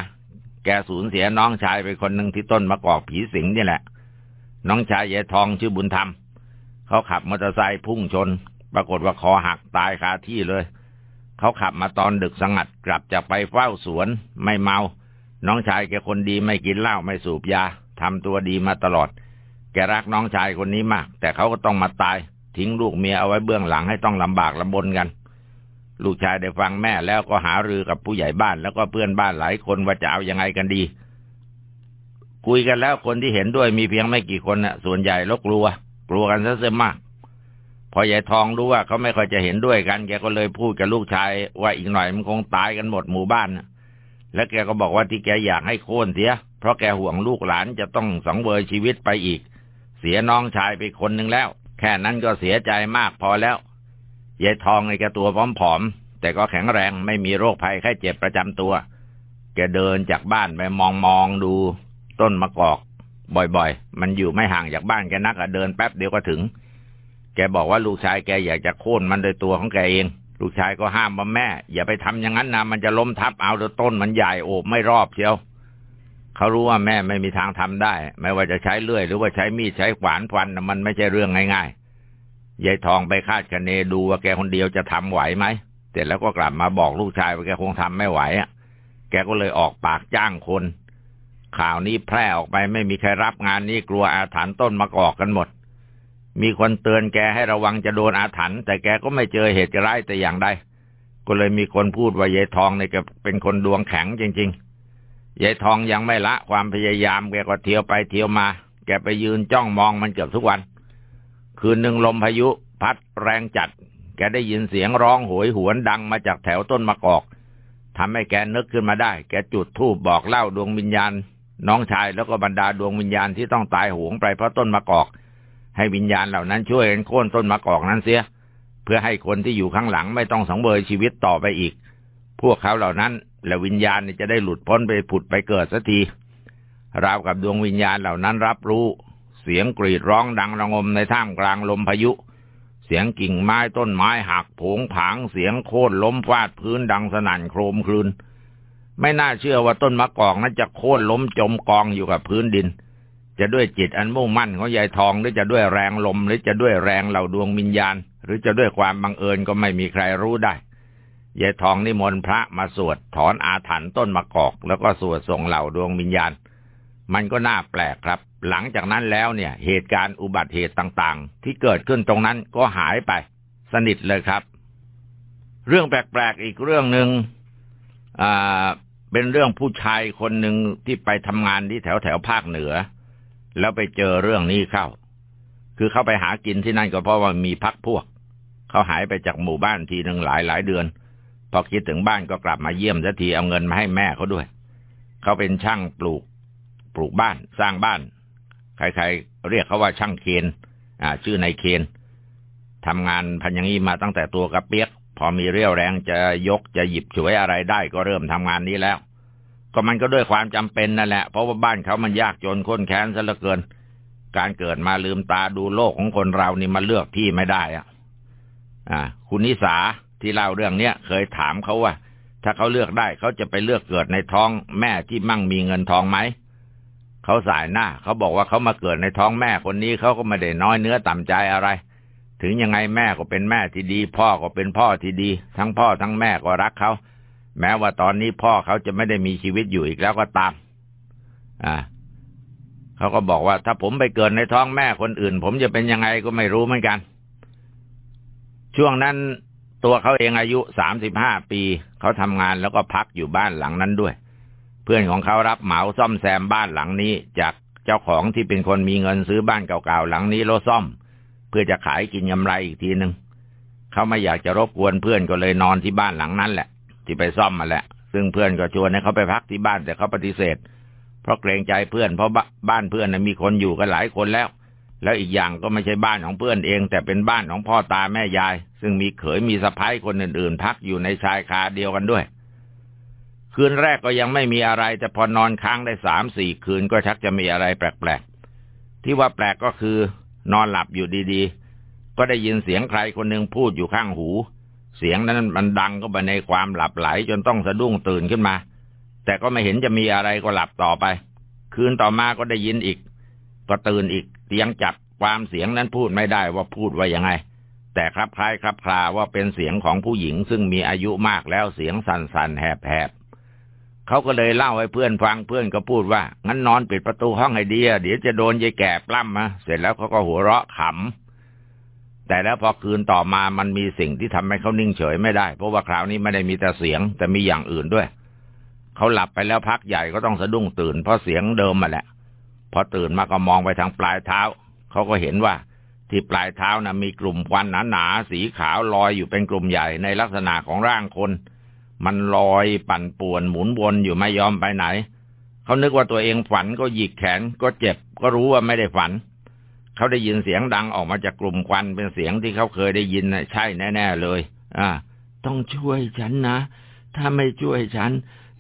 แกสูญเสียน้องชายไปคนหนึ่งที่ต้นมะกอกผีสิงนี่แหละ น้องชายยายทองชื่อบุญธรรม เขาขับมอเตอร์ไซค์พุ่งชน ปรากฏว่าคอหักตายคาที่เลย เขาขับมาตอนดึกสงัดกลับจากไปเฝ้าสวนไม่เมา น้องชายแกคนดีไม่กินเหล้าไม่สูบยาทำตัวดีมาตลอด แกรักน้องชายคนนี้มาก แต่เขาก็ต้องมาตาย ทิ้งลูกเมียเอาไว้เบื้องหลังให้ต้องลำบากลำบนกัน ลูกชายได้ฟังแม่แล้วก็หารือกับผู้ใหญ่บ้านแล้วก็เพื่อนบ้านหลายคนว่าจะเอายังไงกันดี คุยกันแล้วคนที่เห็นด้วยมีเพียงไม่กี่คนน่ะ ส่วนใหญ่ลกกลัว กลัวกันซะเสียมากพอยายทองรู้ว่าเขาไม่ค่อยจะเห็นด้วยกัน แกก็เลยพูดกับลูกชายว่าอีกหน่อยมันคงตายกันหมดหมู่บ้านนะ แล้วแกก็บอกว่าที่แกอยากให้โค่นเสีย เพราะแกห่วงลูกหลานจะต้องสังเวยชีวิตไปอีก เสียน้องชายไปคนหนึ่งแล้ว แค่นั้นก็เสียใจมากพอแล้วยายทองไอ้แกตัวผอมๆแต่ก็แข็งแรงไม่มีโรคภัยแค่เจ็บประจำตัว แกเดินจากบ้านไปมองมองดู ต้นมะกอก บ่อยๆ มันอยู่ไม่ห่างจากบ้านแกนักอะเดินแป๊บเดียวก็ถึง แกบอกว่าลูกชายแกอยากจะโค่นมันโดยตัวของแกเอง ลูกชายก็ห้ามว่าแม่ อย่าไปทำอย่างนั้นนะมันจะล้มทับเอาต้นมันใหญ่โอบไม่รอบเชียวเขารู้ว่าแม่ไม่มีทางทำได้ ไม่ว่าจะใช้เลื่อย หรือว่าใช้มีดใช้ขวานฟันมันไม่ใช่เรื่องง่ายๆยายทองไปคาดคะเนดูว่าแกคนเดียวจะทำไหวไหมเสร็จแล้วก็กลับมาบอกลูกชายว่าแกคงทำไม่ไหวอะ แกก็เลยออกปากจ้างคน ข่าวนี้แพร่ออกไปไม่มีใครรับงานนี้กลัวอาถรรพ์ต้นมะกอกกันหมด มีคนเตือนแกให้ระวังจะโดนอาถรรพ์แต่แกก็ไม่เจอเหตุร้ายแต่อย่างใดก็เลยมีคนพูดว่ายายทองเนี่ยแกเป็นคนดวงแข็งจริงๆยายทองยังไม่ละความพยายามแกก็เที่ยวไปเที่ยวมา แกไปยืนจ้องมองมันเกือบทุกวัน คืนหนึ่งลมพายุ พัดแรงจัด แกได้ยินเสียงร้องโหยหวนดังมาจากแถวต้นมะกอกทำให้แกนึกขึ้นมาได้ แกจุดธูปบอกเล่าดวงวิญญาณ น้องชายแล้วก็บรรดาดวงวิญญาณที่ต้องตายหวงไปเพราะต้นมะกอก ให้วิญญาณเหล่านั้นช่วยกันโค่นต้นมะกอกนั้นเสีย เพื่อให้คนที่อยู่ข้างหลังไม่ต้องสังเวยชีวิตต่อไปอีก พวกเขาเหล่านั้นและวิญญาณจะได้หลุดพ้นไปผุดไปเกิดสักทีราวกับดวงวิญญาณเหล่านั้นรับรู้ เสียงกรีดร้องดังระงมในท่ามกลางลมพายุ เสียงกิ่งไม้ต้นไม้หักผงผางเสียงโค่นล้มฟาดพื้นดังสนั่นโครมคลืนไม่น่าเชื่อว่าต้นมะกอกนั้นจะโค่นล้มจมกองอยู่กับพื้นดิน จะด้วยจิตอันมุ่งมั่นของยายทองหรือจะด้วยแรงลม หรือจะด้วยแรงเหล่าดวงวิญญาณ หรือจะด้วยความบังเอิญก็ไม่มีใครรู้ได้ยายทองนิมนต์พระมาสวดถอนอาถรรพ์ต้นมะกอก แล้วก็สวดส่งเหล่าดวงวิญญาณ มันก็น่าแปลกครับ หลังจากนั้นแล้วเนี่ย เหตุการณ์อุบัติเหตุต่างๆ ที่เกิดขึ้นตรงนั้นก็หายไป สนิทเลยครับ เรื่องแปลกๆอีกเรื่องหนึ่งอ่าเป็นเรื่องผู้ชายคนหนึ่งที่ไปทำงานที่แถวแถวภาคเหนือ แล้วไปเจอเรื่องนี้เข้า คือเขาไปหากินที่นั่นก็เพราะว่ามีพักพวก เขาหายไปจากหมู่บ้านทีหนึ่งหลายหลายเดือน พอคิดถึงบ้านก็กลับมาเยี่ยมสักทีเอาเงินมาให้แม่เขาด้วย เขาเป็นช่างปลูก ปลูกบ้าน สร้างบ้าน ใครๆ เรียกเขาว่าช่างเคนอ่า ชื่อนายเคนทำงานพันย่างนี้มาตั้งแต่ตัวกระเปียก พอมีเรี่ยวแรงจะยกจะหยิบฉวยอะไรได้ก็เริ่มทำงานนี้แล้ว ก็มันก็ด้วยความจำเป็นนั่นแหละ เพราะว่าบ้านเขามันยากจนข้นแค้นซะเหลือเกิน การเกิดมาลืมตาดูโลกของคนเรานี่มาเลือกที่ไม่ได้อะ อ่า คุณนิสาที่เล่าเรื่องเนี้ยเคยถามเขาว่า ถ้าเขาเลือกได้เขาจะไปเลือกเกิดในท้องแม่ที่มั่งมีเงินทองไหมเขาสายหน้าเขาบอกว่าเขามาเกิดในท้องแม่คนนี้เขาก็ไม่ได้น้อยเนื้อต่ำใจอะไร ถึงยังไงแม่ก็เป็นแม่ที่ดี พ่อก็เป็นพ่อที่ดี ทั้งพ่อทั้งแม่ก็รักเขา แม้ว่าตอนนี้พ่อเขาจะไม่ได้มีชีวิตอยู่อีกแล้วก็ตาม อ่าเขาก็บอกว่า ถ้าผมไปเกิดในท้องแม่คนอื่น ผมจะเป็นยังไงก็ไม่รู้เหมือนกัน ช่วงนั้นตัวเขาเองอายุสามสิบห้าปี เขาทำงานแล้วก็พักอยู่บ้านหลังนั้นด้วย เพื่อนของเขารับเหมาซ่อมแซมบ้านหลังนี้จากเจ้าของที่เป็นคนมีเงินซื้อบ้านเก่าๆหลังนี้รถซ่อม เพื่อจะขายกินกำไรอีกทีหนึ่งเขาไม่อยากจะรบกวนเพื่อนก็เลยนอนที่บ้านหลังนั้นแหละ ที่ไปซ่อมมาแหละ ซึ่งเพื่อนก็ชวนให้เขาไปพักที่บ้านแต่เขาปฏิเสธ เพราะเกรงใจเพื่อนเพราะบ้านเพื่อนมีคนอยู่กันหลายคนแล้ว แล้วอีกอย่างก็ไม่ใช่บ้านของเพื่อนเอง แต่เป็นบ้านของพ่อตาแม่ยาย ซึ่งมีเขยมีสะพ้ายคนอื่น ๆ พักอยู่ในชายคาเดียวกันด้วย คืนแรกก็ยังไม่มีอะไรแต่พอนอนค้างได้สามสี่คืนก็ชักจะมีอะไรแปลกๆที่ว่าแปลกก็คือนอนหลับอยู่ดีๆ ก็ได้ยินเสียงใครคนหนึ่งพูดอยู่ข้างหู เสียงนั้นมันดังก็ไปในความหลับไหลจนต้องสะดุ้งตื่นขึ้นมา แต่ก็ไม่เห็นจะมีอะไรก็หลับต่อไป คืนต่อมาก็ได้ยินอีก ก็ตื่นอีกเสียงจับความเสียงนั้นพูดไม่ได้ว่าพูดว่ายังไง แต่ครับคล้ายครับคลาว่าเป็นเสียงของผู้หญิงซึ่งมีอายุมากแล้วเสียงสั่นๆแหบๆเขาก็เลยเล่าให้เพื่อนฟังเพื่อนก็พูดว่างั้นนอนปิดประตูห้องให้ดีเดี๋ยวจะโดนยายแก่ปล้ำมาเสร็จแล้วเขาก็หัวเราะขำ แต่แล้วพอคืนต่อมามันมีสิ่งที่ทำให้เขานิ่งเฉยไม่ได้ เพราะว่าคราวนี้ไม่ได้มีแต่เสียง แต่มีอย่างอื่นด้วย เขาหลับไปแล้วพักใหญ่ก็ต้องสะดุ้งตื่นเพราะเสียงเดิมมาแหละ พอตื่นมาก็มองไปทางปลายเท้า เขาก็เห็นว่าที่ปลายเท้านะมีกลุ่มควันหนาๆสีขาวลอยอยู่เป็นกลุ่มใหญ่ในลักษณะของร่างคน มันลอยปั่นป่วนหมุนวนอยู่ไม่ยอมไปไหน เขานึกว่าตัวเองฝันก็หยิกแขนก็เจ็บ ก็รู้ว่าไม่ได้ฝันเขาได้ยินเสียงดังออกมาจากกลุ่มควันเป็นเสียงที่เขาเคยได้ยินนะใช่แน่ ๆ เลย อ่า ต้องช่วยฉันนะ ถ้าไม่ช่วยฉัน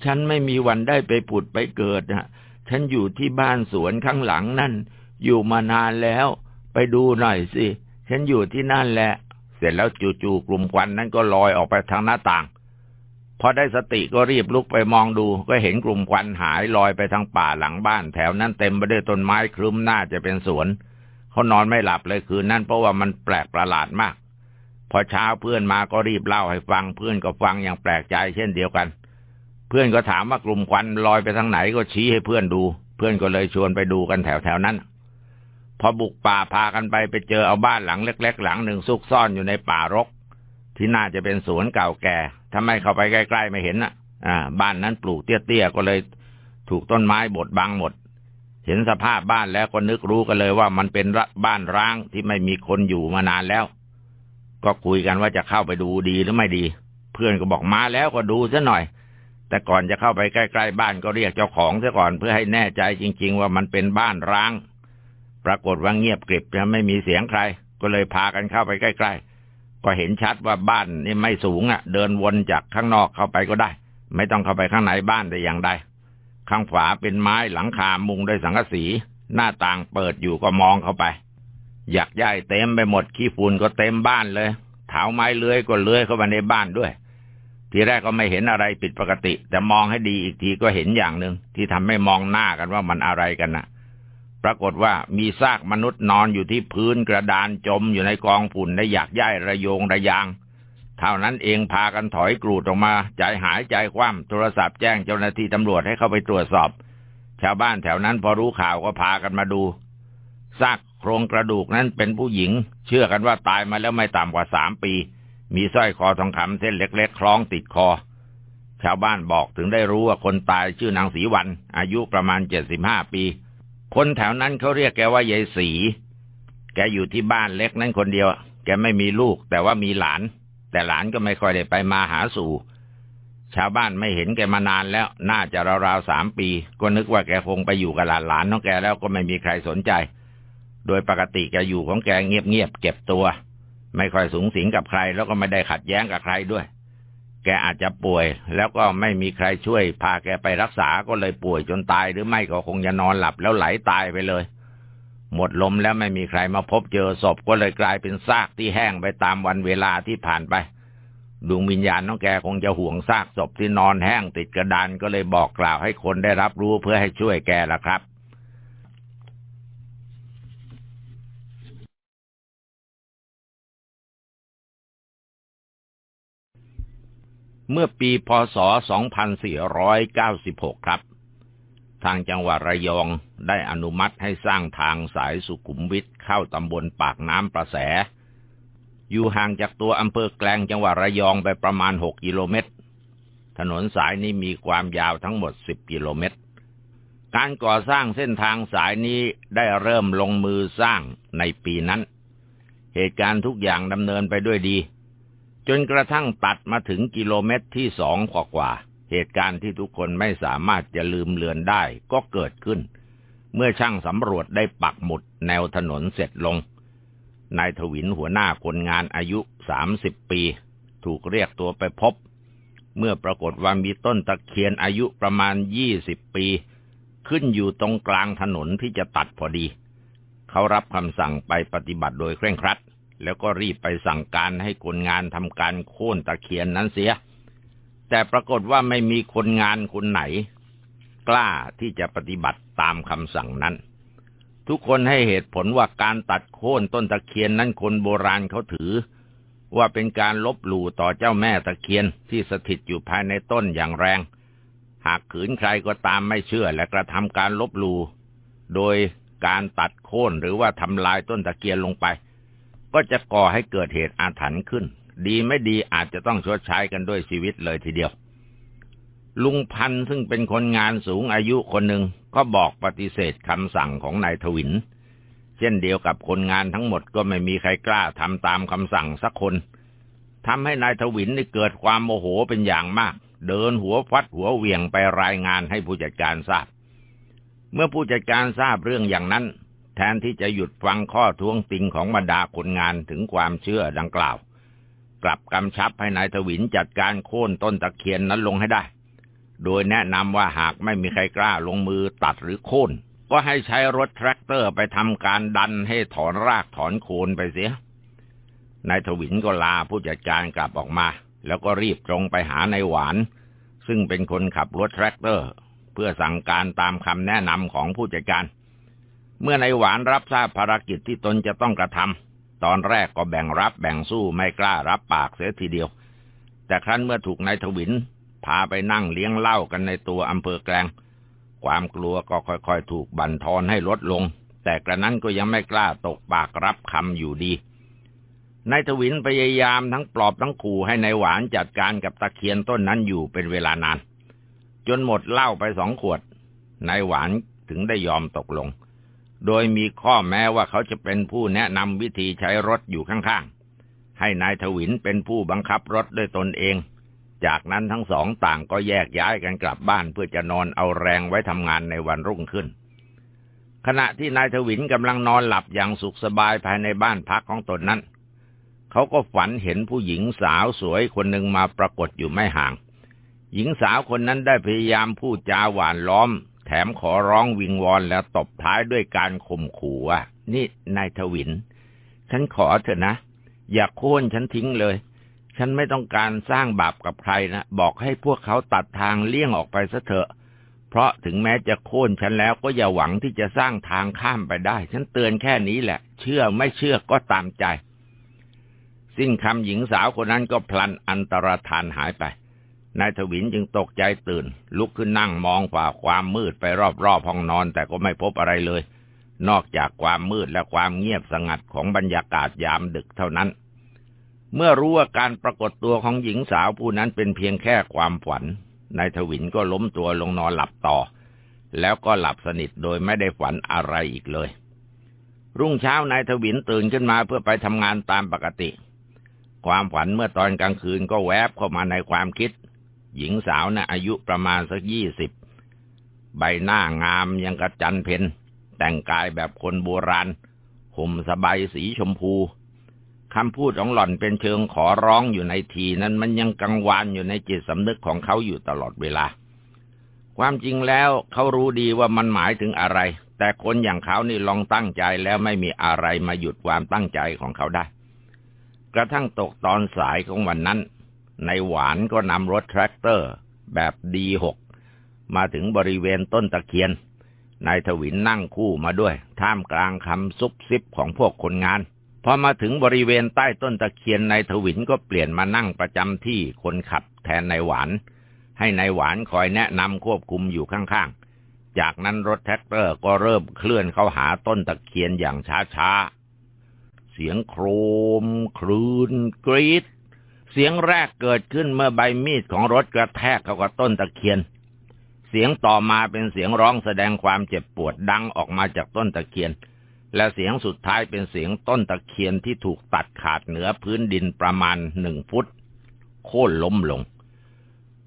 ฉันไม่มีวันได้ไปผุดไปเกิดนะฉันอยู่ที่บ้านสวนข้างหลังนั่น อยู่มานานแล้ว ไปดูหน่อยสิ ฉันอยู่ที่นั่นแหละ เสร็จแล้วจู่ๆกลุ่มควันนั้นก็ลอยออกไปทางหน้าต่างพอได้สติก็รีบลุกไปมองดู ก็เห็นกลุ่มควันหายลอยไปทางป่าหลังบ้าน แถวนั้นเต็มไปด้วยต้นไม้ครึ้มน่าจะเป็นสวน เขานอนไม่หลับเลยคืนนั้นเพราะว่ามันแปลกประหลาดมาก พอเช้าเพื่อนมาก็รีบเล่าให้ฟัง เพื่อนก็ฟังอย่างแปลกใจเช่นเดียวกัน เพื่อนก็ถามว่ากลุ่มควันลอยไปทางไหนก็ชี้ให้เพื่อนดู เพื่อนก็เลยชวนไปดูกันแถวแถวนั้น พอบุกป่าพากันไปไปเจอเอาบ้านหลังเล็ก ๆ หลังหนึ่งซุกซ่อนอยู่ในป่ารก ที่น่าจะเป็นสวนเก่าแก่ถ้าไมเข้าไปใกล้ๆไม่เห็นอะ อ่า บ้านนั้นปลูกเตี้ยๆก็เลยถูกต้นไม้บดบังหมด เห็นสภาพบ้านแล้วก็นึกรู้กันเลยว่ามันเป็นบ้านร้างที่ไม่มีคนอยู่มานานแล้ว ก็คุยกันว่าจะเข้าไปดูดีหรือไม่ดี เพื่อนก็บอกมาแล้วก็ดูซะหน่อย แต่ก่อนจะเข้าไปใกล้ๆบ้านก็เรียกเจ้าของซะก่อนเพื่อให้แน่ใจจริง ๆ ว่ามันเป็นบ้านร้าง ปรากฏว่าเงียบกริบไม่มีเสียงใคร ก็เลยพากันเข้าไปใกล้ ๆ ก็เห็นชัดว่าบ้านนี่ไม่สูงอะ เดินวนจากข้างนอกเข้าไปก็ได้ ไม่ต้องเข้าไปข้างในบ้านแต่อย่างใด ข้างฝาเป็นไม้หลังคามุงด้วยสังกะสี หน้าต่างเปิดอยู่ก็มองเข้าไป อยากย่ายเต็มไปหมดขี้ฝุ่นก็เต็มบ้านเลยเถาไม้เลื้อยก็เลื้อยเข้ามาในบ้านด้วย ทีแรกก็ไม่เห็นอะไรผิดปกติ แต่มองให้ดีอีกทีก็เห็นอย่างหนึ่งที่ทำให้มองหน้ากันว่ามันอะไรกันนะ่ะ ปรากฏว่ามีซากมนุษย์นอนอยู่ที่พื้นกระดานจมอยู่ในกองฝุ่นได้อยากย่ายระโยงระยาง เท่านั้นเองพากันถอยกรูดออกมา ใจหายใจคว่ำโทรศัพท์แจ้งเจ้าหน้าที่ตำรวจให้เข้าไปตรวจสอบ ชาวบ้านแถวนั้นพอรู้ข่าวก็พากันมาดูซากโครงกระดูกนั้นเป็นผู้หญิง เชื่อกันว่าตายมาแล้วไม่ต่ำกว่าสามปี มีสร้อยคอทองคำเส้นเล็กๆคล้องติดคอ ชาวบ้านบอกถึงได้รู้ว่าคนตายชื่อนางศรีวัน อายุประมาณเจ็ดสิบห้าปี คนแถวนั้นเขาเรียกแกว่ายายสี แกอยู่ที่บ้านเล็กนั้นคนเดียว แกไม่มีลูกแต่ว่ามีหลาน แต่หลานก็ไม่ค่อยได้ไปมาหาสู่ ชาวบ้านไม่เห็นแกมานานแล้ว น่าจะราวๆสามปี ก็นึกว่าแกคงไปอยู่กับหลานหลานของแกแล้วก็ไม่มีใครสนใจ โดยปกติแกอยู่ของแกเงียบๆเก็บตัว ไม่ค่อยสูงสิงกับใคร แล้วก็ไม่ได้ขัดแย้งกับใครด้วย แกอาจจะป่วย แล้วก็ไม่มีใครช่วย พาแกไปรักษาก็เลยป่วยจนตายหรือไม่ก็คงจะนอนหลับแล้วไหลตายไปเลย หมดลมแล้วไม่มีใครมาพบเจอศพก็เลยกลายเป็นซากที่แห้งไปตามวันเวลาที่ผ่านไปดวงวิญญาณน้องแกคงจะห่วงซากศพที่นอนแห้งติดกระดานก็เลยบอกกล่าวให้คนได้รับรู้เพื่อให้ช่วยแกละครับเมื่อปีพศ 2496 ครับ ทางจังหวัดระยองได้อนุมัติให้สร้างทางสายสุขุมวิทเข้าตำบลปากน้ำประแส อยู่ห่างจากตัวอำเภอแกลงจังหวัดระยองไปประมาณ 6 กิโลเมตร ถนนสายนี้มีความยาวทั้งหมด 10 กิโลเมตร การก่อสร้างเส้นทางสายนี้ได้เริ่มลงมือสร้างในปีนั้น เหตุการณ์ทุกอย่างดำเนินไปด้วยดี จนกระทั่งตัดมาถึงกิโลเมตรที่สองกว่า เหตุการณ์ที่ทุกคนไม่สามารถจะลืมเลือนได้ก็เกิดขึ้น เมื่อช่างสำรวจได้ปักหมุดแนวถนนเสร็จลง นายทวินหัวหน้าคนงานอายุสามสิบปี ถูกเรียกตัวไปพบ เมื่อปรากฏว่ามีต้นตะเคียนอายุประมาณยี่สิบปี ขึ้นอยู่ตรงกลางถนนที่จะตัดพอดี เขารับคำสั่งไปปฏิบัติโดยเคร่งครัด แล้วก็รีบไปสั่งการให้คนงานทำการโค่นตะเคียนนั้นเสีย แต่ปรากฏว่าไม่มีคนงานคนไหน กล้าที่จะปฏิบัติตามคำสั่งนั้น ทุกคนให้เหตุผลว่าการตัดโค่นต้นตะเคียนนั้นคนโบราณเขาถือ ว่าเป็นการลบหลู่ต่อเจ้าแม่ตะเคียนที่สถิตอยู่ภายในต้นอย่างแรง หากขืนใครก็ตามไม่เชื่อและกระทำการลบหลู่โดยการตัดโค่นหรือว่าทำลายต้นตะเคียนลงไป ก็จะก่อให้เกิดเหตุอาถรรพ์ขึ้น ดีไม่ดีอาจจะต้องชดใช้กันด้วยชีวิตเลยทีเดียว ลุงพันซึ่งเป็นคนงานสูงอายุคนหนึ่งก็บอกปฏิเสธคำสั่งของนายทวิน เช่นเดียวกับคนงานทั้งหมดก็ไม่มีใครกล้าทำตามคำสั่งสักคนทำให้นายทวินนี่เกิดความโมโหเป็นอย่างมาก เดินหัวฟัดหัวเวียงไปรายงานให้ผู้จัดการทราบ เมื่อผู้จัดการทราบเรื่องอย่างนั้น แทนที่จะหยุดฟังข้อท้วงติงของบรรดาคนงานถึงความเชื่อดังกล่าว กลับกำชับให้นายทวินจัดการโค่นต้นตะเคียนนั้นลงให้ได้ โดยแนะนำว่าหากไม่มีใครกล้าลงมือตัดหรือโค่น ก็ให้ใช้รถแทรกเตอร์ไปทำการดันให้ถอนรากถอนโคนไปเสีย นายทวินก็ลาผู้จัดการกลับออกมา แล้วก็รีบตรงไปหานายหวาน ซึ่งเป็นคนขับรถแทรกเตอร์ เพื่อสั่งการตามคำแนะนำของผู้จัดการ เมื่อนายหวานรับทราบภารกิจที่ตนจะต้องกระทำ ตอนแรกก็แบ่งรับแบ่งสู้ไม่กล้ารับปากเสียทีเดียว แต่ครั้นเมื่อถูกนายทวิน พาไปนั่งเลี้ยงเหล้ากันในตัวอำเภอแกลง ความกลัวก็ค่อยๆถูกบั่นทอนให้ลดลง แต่กระนั้นก็ยังไม่กล้าตกปากรับคำอยู่ดีนายทวินพยายามทั้งปลอบทั้งขู่ให้ในายหวานจัดการกับตะเคียนต้นนั้นอยู่เป็นเวลานาน จนหมดเหล้าไปสองขวดนายหวานถึงได้ยอมตกลง โดยมีข้อแม้ว่าเขาจะเป็นผู้แนะนำวิธีใช้รถอยู่ข้างๆ ให้นายทวินเป็นผู้บังคับรถด้วยตนเอง จากนั้นทั้งสองต่างก็แยกย้ายกันกลับบ้านเพื่อจะนอนเอาแรงไว้ทำงานในวันรุ่งขึ้น ขณะที่นายทวินกำลังนอนหลับอย่างสุขสบายภายในบ้านพักของตนนั้น เขาก็ฝันเห็นผู้หญิงสาวสวยคนหนึ่งมาปรากฏอยู่ไม่ห่าง หญิงสาวคนนั้นได้พยายามพูดจาหวานล้อม มขอร้องวิงวอนแล้วตบท้ายด้วยการข่มขู่ว่านี่นายทวิน ฉันขอเถอะนะ อย่าโค่นฉันทิ้งเลย ฉันไม่ต้องการสร้างบาปกับใครนะบอกให้พวกเขาตัดทางเลี่ยงออกไปซะเถอะ เพราะถึงแม้จะโค่นฉันแล้วก็อย่าหวังที่จะสร้างทางข้ามไปได้ ฉันเตือนแค่นี้แหละ เชื่อไม่เชื่อก็ตามใจ สิ้นคำหญิงสาวคนนั้นก็พลันอันตรธานหายไป นายทวินจึงตกใจตื่น ลุกขึ้นนั่งมองฝ่าความมืดไปรอบๆห้องนอนแต่ก็ไม่พบอะไรเลย นอกจากความมืดและความเงียบสงัดของบรรยากาศยามดึกเท่านั้น เมื่อรู้ว่าการปรากฏตัวของหญิงสาวผู้นั้นเป็นเพียงแค่ความฝันนายทวินก็ล้มตัวลงนอนหลับต่อ แล้วก็หลับสนิทโดยไม่ได้ฝันอะไรอีกเลย รุ่งเช้านายทวินตื่นขึ้นมาเพื่อไปทำงานตามปกติ ความฝันเมื่อตอนกลางคืนก็แวบเข้ามาในความคิด หญิงสาวนะ่ะอายุประมาณสักยี่สิบ ใบหน้างามยังกระจันเพนแต่งกายแบบคนโบราณ ห่มสบายสีชมพูคำพูดของหล่อนเป็นเชิงขอร้องอยู่ในทีนั้นมันยังกังวานอยู่ในจิตสำนึกของเขาอยู่ตลอดเวลา ความจริงแล้วเขารู้ดีว่ามันหมายถึงอะไร แต่คนอย่างเขานี่ลองตั้งใจแล้วไม่มีอะไรมาหยุดความตั้งใจของเขาได้ กระทั่งตกตอนสายของวันนั้น นายหวานก็นำรถแทรกเตอร์ แบบ D หกมาถึงบริเวณต้นตะเคียน นายทวินนั่งคู่มาด้วย ท่ามกลางคำซุบซิบของพวกคนงาน พอมาถึงบริเวณใต้ต้นตะเคียนนายทวินก็เปลี่ยนมานั่งประจำที่คนขับแทนนายหวาน ให้นายหวานคอยแนะนำควบคุมอยู่ข้างๆ จากนั้นรถแทรกเตอร์ก็เริ่มเคลื่อนเข้าหาต้นตะเคียนอย่างช้าๆ เสียงโครมครืนกรีด เสียงแรกเกิดขึ้นเมื่อใบมีดของรถกระแทกเข้ากับต้นตะเคียน เสียงต่อมาเป็นเสียงร้องแสดงความเจ็บปวดดังออกมาจากต้นตะเคียน และเสียงสุดท้ายเป็นเสียงต้นตะเคียนที่ถูกตัดขาดเหนือพื้นดินประมาณหนึ่งฟุต โค่นล้มลง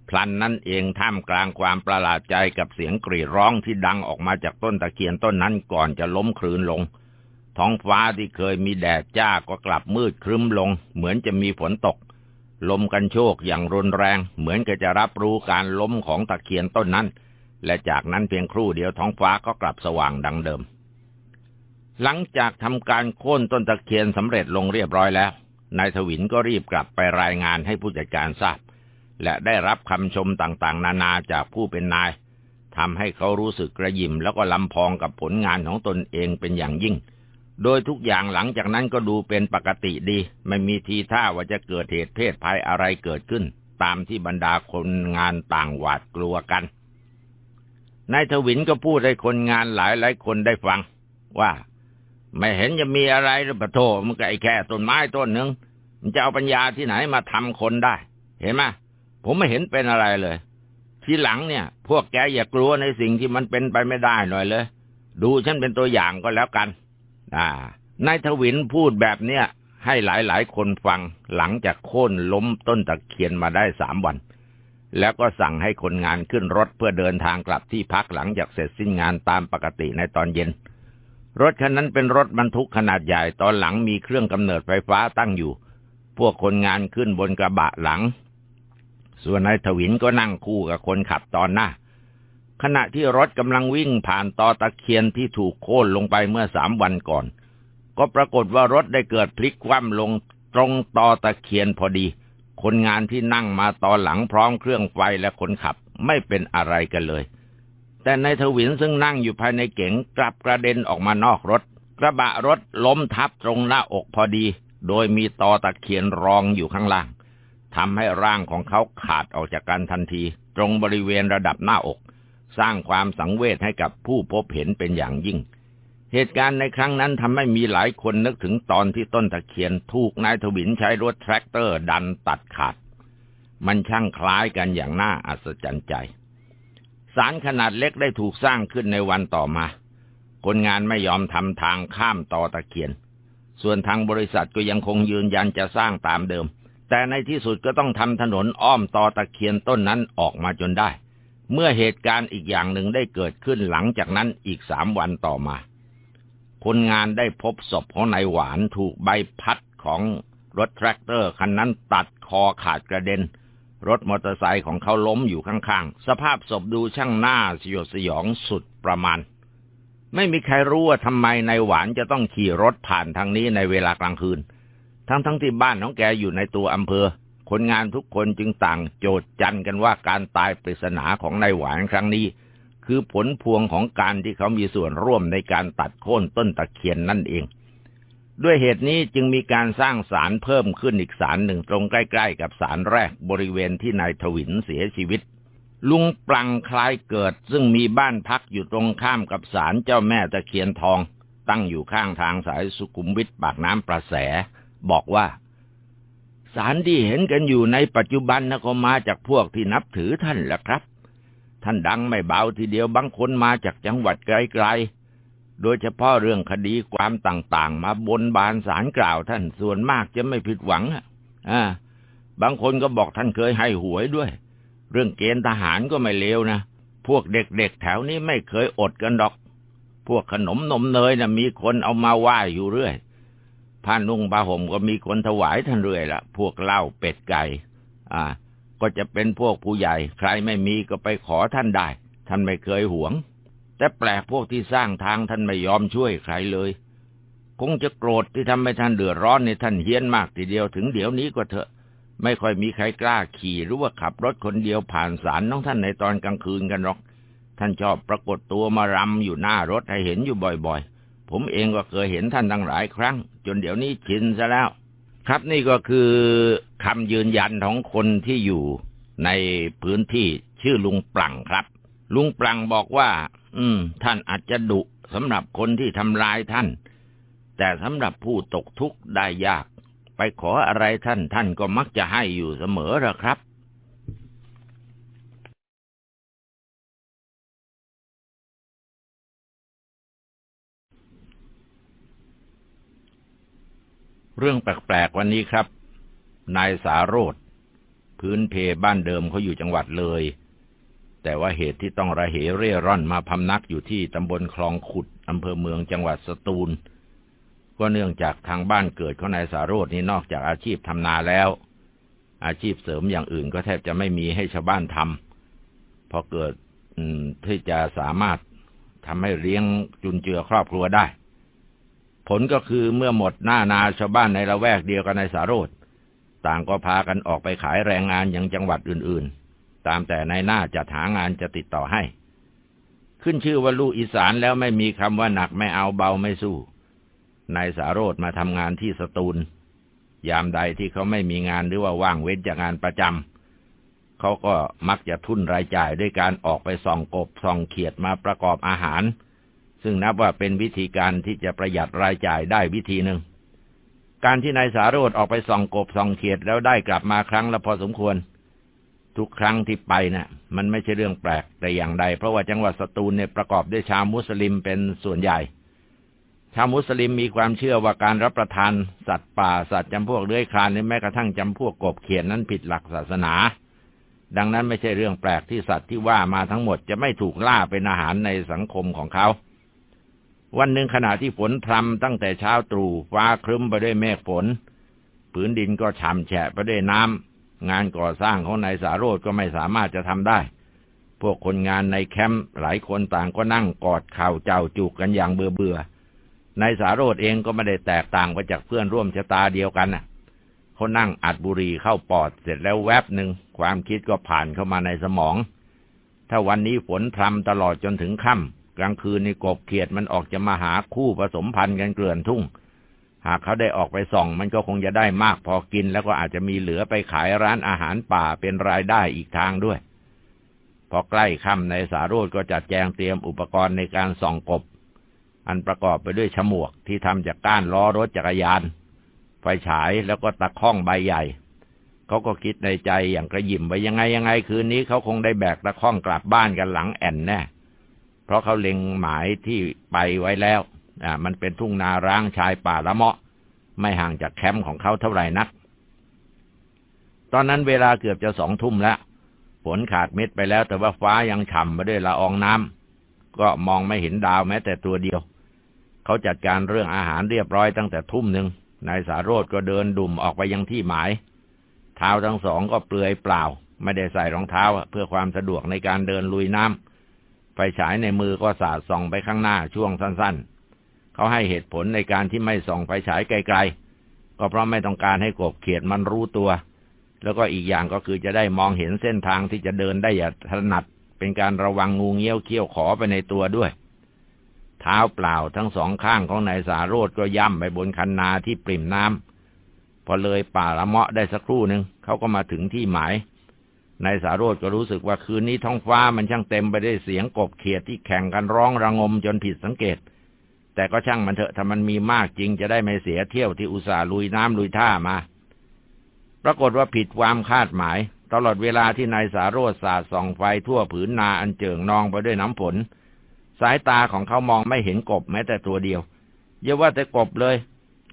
พลันนั่นเองท่ามกลางความประหลาดใจกับเสียงกรีดร้องที่ดังออกมาจากต้นตะเคียนต้นนั้นก่อนจะล้มคลืนลงท้องฟ้าที่เคยมีแดดจ้าก็กลับมืดครึ้มลง เหมือนจะมีฝนตก ลมกันโชกอย่างรุนแรงเหมือนกับจะรับรู้การล้มของตะเคียนต้นนั้น และจากนั้นเพียงครู่เดียวท้องฟ้าก็กลับสว่างดังเดิม หลังจากทำการโค่นต้นตะเคียนสำเร็จลงเรียบร้อยแล้ว นายทวินก็รีบกลับไปรายงานให้ผู้จัดการทราบ และได้รับคำชมต่างๆ นานาจากผู้เป็นนายทำให้เขารู้สึกกระยิมแล้วก็ลำพองกับผลงานของตนเองเป็นอย่างยิ่ง โดยทุกอย่างหลังจากนั้นก็ดูเป็นปกติดี ไม่มีทีท่าว่าจะเกิดเหตุเพศภัยอะไรเกิดขึ้น ตามที่บรรดาคนงานต่างหวาดกลัวกัน นายทวินก็พูดให้คนงานหลายหลายคนได้ฟัง ว่า ไม่เห็นจะมีอะไรหรือปะโทมันก็ไอ้แค่ต้นไม้ต้นหนึ่งมันจะเอาปัญญาที่ไหนมาทำคนได้ เห็นไหมผมไม่เห็นเป็นอะไรเลย ทีหลังเนี่ย พวกแกอย่ากลัวในสิ่งที่มันเป็นไปไม่ได้หน่อยเลย ดูฉันเป็นตัวอย่างก็แล้วกัน นายทวินพูดแบบเนี้ยให้หลายๆ คนฟังหลังจากโค่นล้มต้นตะเคียนมาได้สามวัน แล้วก็สั่งให้คนงานขึ้นรถเพื่อเดินทางกลับที่พักหลังจากเสร็จสิ้นงานตามปกติในตอนเย็น รถคันนั้นเป็นรถบรรทุกขนาดใหญ่ตอนหลังมีเครื่องกำเนิดไฟฟ้าตั้งอยู่ พวกคนงานขึ้นบนกระบะหลัง ส่วนนายทวินก็นั่งคู่กับคนขับตอนหน้า ขณะที่รถกำลังวิ่งผ่านตอตะเคียนที่ถูกโค่นลงไปเมื่อสามวันก่อน ก็ปรากฏว่ารถได้เกิดพลิกคว่ำลงตรงตอตะเคียนพอดี คนงานที่นั่งมาตอนหลังพร้อมเครื่องไฟและคนขับไม่เป็นอะไรกันเลย แต่นายทวินซึ่งนั่งอยู่ภายในเก๋งกลับกระเด็นออกมานอกรถ กระบะรถล้มทับตรงหน้าอกพอดี โดยมีตอตะเคียนรองอยู่ข้างล่างทำให้ร่างของเขาขาดออกจากกันทันที ตรงบริเวณระดับหน้าอก สร้างความสังเวชให้กับผู้พบเห็นเป็นอย่างยิ่ง เหตุการณ์ในครั้งนั้นทำให้มีหลายคนนึกถึงตอนที่ต้นตะเคียนถูกนายทวินใช้รถแทรกเตอร์ดันตัดขาด มันช่างคล้ายกันอย่างน่าอัศจรรย์ใจศาลขนาดเล็กได้ถูกสร้างขึ้นในวันต่อมา คนงานไม่ยอมทำทางข้ามต่อตะเคียน ส่วนทางบริษัทก็ยังคงยืนยันจะสร้างตามเดิม แต่ในที่สุดก็ต้องทำถนนอ้อมต่อตะเคียนต้นนั้นออกมาจนได้ เมื่อเหตุการณ์อีกอย่างหนึ่งได้เกิดขึ้นหลังจากนั้นอีกสามวันต่อมา คนงานได้พบศพของนายหวานถูกใบพัดของรถแทรกเตอร์คันนั้นตัดคอขาดกระเด็น รถมอเตอร์ไซค์ของเขาล้มอยู่ข้างๆ สภาพศพดูช่างน่าสยดสยองสุดประมาณ ไม่มีใครรู้ว่าทำไมนายหวานจะต้องขี่รถผ่านทางนี้ในเวลากลางคืน ทั้งทั้งที่บ้านของแกอยู่ในตัวอำเภอ คนงานทุกคนจึงต่างโจดจันกันว่าการตายปริศนาของนายหวานครั้งนี้ คือผลพวงของการที่เขามีส่วนร่วมในการตัดโค่นต้นตะเคียนนั่นเอง ด้วยเหตุนี้จึงมีการสร้างศาลเพิ่มขึ้นอีกศาลหนึ่งตรงใกล้ๆ กับศาลแรกบริเวณที่นายทวินเสียชีวิต ลุงปลังคล้ายเกิดซึ่งมีบ้านพักอยู่ตรงข้ามกับศาลเจ้าแม่ตะเคียนทอง ตั้งอยู่ข้างทางสายสุขุมวิทปากน้ำประแส บอกว่า สารที่เห็นกันอยู่ในปัจจุบันนะก็มาจากพวกที่นับถือท่านแหละครับ ท่านดังไม่เบาทีเดียวบางคนมาจากจังหวัดไกลๆ โดยเฉพาะเรื่องคดีความต่างๆ มาบนบานสารกล่าวท่านส่วนมากจะไม่ผิดหวังอ่าบางคนก็บอกท่านเคยให้หวยด้วย เรื่องเกณฑ์ทหารก็ไม่เลวนะ พวกเด็กๆแถวนี้ไม่เคยอดกันดอก พวกขนมนมเนยนะ่ะมีคนเอามาไหว้อยู่เรื่อย ผ้านุ่งผ้าห่มก็มีคนถวายท่านเรื่อยละพวกเหล้าเป็ดไก่ อ่า ก็จะเป็นพวกผู้ใหญ่ ใครไม่มีก็ไปขอท่านได้ ท่านไม่เคยหวง แต่แปลกพวกที่สร้างทางท่านไม่ยอมช่วยใครเลย คงจะโกรธที่ทำให้ท่านเดือดร้อนในท่านเฮี้ยนมากทีเดียวถึงเดี๋ยวนี้ก็เถอะไม่ค่อยมีใครกล้าขี่หรือว่าขับรถคนเดียวผ่านศาลน้องท่านในตอนกลางคืนกันหรอก ท่านชอบปรากฏตัวมารำอยู่หน้ารถให้เห็นอยู่บ่อยๆ ผมเองก็เคยเห็นท่านตั้งหลายครั้ง จนเดี๋ยวนี้ชินซะแล้ว ครับนี่ก็คือคำยืนยันของคนที่อยู่ในพื้นที่ชื่อลุงปลังครับ ลุงปลังบอกว่า อืม ท่านอาจจะดุสำหรับคนที่ทำลายท่าน แต่สำหรับผู้ตกทุกข์ได้ยาก ไปขออะไรท่านท่านก็มักจะให้อยู่เสมอละครับ เรื่องแปลกๆวันนี้ครับ นายสาโรธพื้นเพบ้านเดิมเขาอยู่จังหวัดเลย แต่ว่าเหตุที่ต้องระเหเร่ร่อนมาพำนักอยู่ที่ตำบลคลองขุดอำเภอเมืองจังหวัดสตูล ก็เนื่องจากทางบ้านเกิดของนายสาโรธนี้นอกจากอาชีพทำนาแล้ว อาชีพเสริมอย่างอื่นก็แทบจะไม่มีให้ชาวบ้านทำพอเกิดที่จะสามารถทำให้เลี้ยงจุนเจือครอบครัวได้ ผลก็คือเมื่อหมดหน้านาชาวบ้านในละแวกเดียวกันในสาโรดต่างก็พากันออกไปขายแรงงานยังจังหวัดอื่นๆ ตามแต่ในหน้าจัดหางานจะติดต่อให้ ขึ้นชื่อว่าลูกอีสานแล้วไม่มีคำว่าหนักไม่เอาเบาไม่สู้นายสาโรดมาทำงานที่สตูล ยามใดที่เขาไม่มีงานหรือว่าว่างเว้นจากงานประจำเขาก็มักจะทุ่นรายจ่ายด้วยการออกไปส่องกบส่องเขียดมาประกอบอาหาร ซึ่งนับว่าเป็นวิธีการที่จะประหยัดรายจ่ายได้วิธีหนึ่ง การที่นายสารโรธออกไปส่องกบส่องเขียดแล้วได้กลับมาครั้งละพอสมควร ทุกครั้งที่ไปนะ่ะ มันไม่ใช่เรื่องแปลกแต่อย่างใด เพราะว่าจังหวัดสตูลเนี่ยประกอบด้วยชาวมุสลิมเป็นส่วนใหญ่ชาวมุสลิมมีความเชื่อว่าการรับประทานสัตว์ป่าสัตว์จำพวกเลื้อยคลานหรือแม้กระทั่งจำพวกกบเขียนนั้นผิดหลักศาสนา ดังนั้นไม่ใช่เรื่องแปลกที่สัตว์ที่ว่ามาทั้งหมดจะไม่ถูกล่าเป็นอาหารในสังคมของเขา วันหนึ่งขณะที่ฝนพรำตั้งแต่เช้าตรู่ฟ้าครึ้มไปด้วยเมฆฝนผืนดินก็ฉ่ำแฉะไปด้วยน้ำงานก่อสร้างของนายสาโรธก็ไม่สามารถจะทำได้ พวกคนงานในแคมป์หลายคนต่างก็นั่งกอดเข่าเจ้าจุกกันอย่างเบื่อเบื่อนายสาโรธเองก็ไม่ได้แตกต่างไปจากเพื่อนร่วมชะตาเดียวกันน่ะเขานั่งอัดบุหรี่เข้าปอดเสร็จแล้วแวบหนึ่งความคิดก็ผ่านเข้ามาในสมอง ถ้าวันนี้ฝนพรำตลอดจนถึงค่ำ กลางคืนนี่กบเขียดมันออกจะมาหาคู่ผสมพันธุ์กันเกลื่อนทุ่ง หากเขาได้ออกไปส่อง มันก็คงจะได้มากพอกิน แล้วก็อาจจะมีเหลือไปขายร้านอาหารป่าเป็นรายได้อีกทางด้วย พอใกล้ค่ำในสาโรดก็จัดแจงเตรียมอุปกรณ์ในการส่องกบ อันประกอบไปด้วยฉมวกที่ทำจากก้านล้อรถจักรยาน ไฟฉายแล้วก็ตะข้องใบใหญ่เขาก็คิดในใจอย่างกระยิมไปยังไงยังไงคืนนี้เขาคงได้แบกตะข้องกลับบ้านกันหลังแอนแน่ เพราะเขาเล็งหมายที่ไปไว้แล้ว อ่า มันเป็นทุ่งนาร้างชายป่าละเมาะ ไม่ห่างจากแคมป์ของเขาเท่าไหร่นัก ตอนนั้นเวลาเกือบจะสองทุ่มแล้วฝนขาดเม็ดไปแล้ว แต่ว่าฟ้ายังฉ่ำมาด้วยละอองน้ำก็มองไม่เห็นดาวแม้แต่ตัวเดียว เขาจัดการเรื่องอาหารเรียบร้อยตั้งแต่ทุ่มหนึ่งนายสาโรธก็เดินดุ่มออกไปยังที่หมาย เท้าทั้งสองก็เปลือยเปล่า ไม่ได้ใส่รองเท้าเพื่อความสะดวกในการเดินลุยน้ำ ไฟฉายในมือก็สาดส่องไปข้างหน้าช่วงสั้นๆ เขาให้เหตุผลในการที่ไม่ส่องไฟฉายไกลๆ ก็เพราะไม่ต้องการให้กบเขียดมันรู้ตัว แล้วก็อีกอย่างก็คือจะได้มองเห็นเส้นทางที่จะเดินได้อย่างถนัด เป็นการระวังงูเงี้ยวเขี้ยวขอไปในตัวด้วย เท้าเปล่าทั้งสองข้างของนายสาโรธก็ย่ำไปบนคันนาที่ปริ่มน้ำพอเลยป่าละเมาะได้สักครู่หนึ่งเขาก็มาถึงที่หมาย นายสาโรธก็รู้สึกว่าคืนนี้ท้องฟ้ามันช่างเต็มไปด้วยเสียงกบเขียดที่แข่งกันร้องระงมจนผิดสังเกต แต่ก็ช่างมันเถอะถ้ามันมีมากจริงจะได้ไม่เสียเที่ยวที่อุตส่าห์ลุยน้ำลุยท่ามา ปรากฏว่าผิดความคาดหมาย ตลอดเวลาที่นายสาโรธสาดส่องไฟทั่วผืนนาอันเจิ่งนองไปด้วยน้ำฝนสายตาของเขามองไม่เห็นกบแม้แต่ตัวเดียวอย่าว่าแต่กบเลย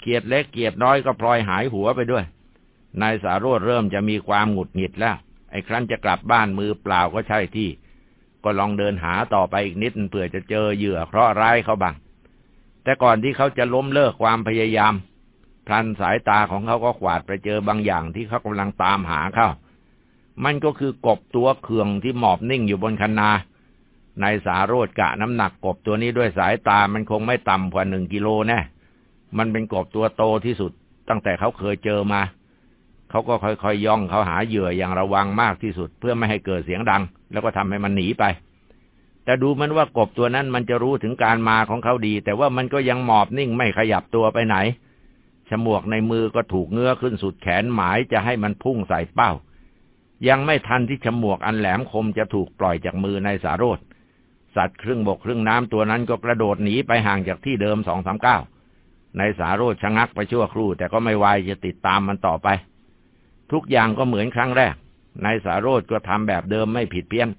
เกียดเล็กเกียดน้อยก็พลอยหายหัวไปด้วยนายสาโรธเริ่มจะมีความหงุดหงิดแล้ว ไอ้ครั้นจะกลับบ้านมือเปล่าก็ใช่ที่ ก็ลองเดินหาต่อไปอีกนิดเพื่อจะเจอเหยื่อเคราะห์ร้ายเขาบ้างแต่ก่อนที่เขาจะล้มเลิกความพยายาม พลันสายตาของเขาก็ขวาดไปเจอบางอย่างที่เขากำลังตามหาเขามันก็คือกบตัวเคืองที่หมอบนิ่งอยู่บนคันนานายสาโรธกะน้ำหนักกบตัวนี้ด้วยสายตามันคงไม่ต่ำกว่าหนึ่งกิโลแน่ มันเป็นกบตัวโตที่สุดตั้งแต่เขาเคยเจอมา เขาก็ค่อยๆย่องเขาหาเหยื่ออย่างระวังมากที่สุด เพื่อไม่ให้เกิดเสียงดัง แล้วก็ทำให้มันหนีไป แต่ดูมันว่ากบตัวนั้นมันจะรู้ถึงการมาของเขาดี แต่ว่ามันก็ยังหมอบนิ่งไม่ขยับตัวไปไหน ฉมวกในมือก็ถูกเงื้อขึ้นสุดแขนหมายจะให้มันพุ่งใส่เป้า ยังไม่ทันที่ฉมวกอันแหลมคมจะถูกปล่อยจากมือนายสาโรธสัตว์ครึ่งบกครึ่งน้ำตัวนั้นก็กระโดดหนีไปห่างจากที่เดิมสองสามเก้าในสาโรธชะงักไปชั่วครู่ แต่ก็ไม่วายจะติดตามมันต่อไป ทุกอย่างก็เหมือนครั้งแรก นายสาโรธก็ทำแบบเดิมไม่ผิดเพี้ยน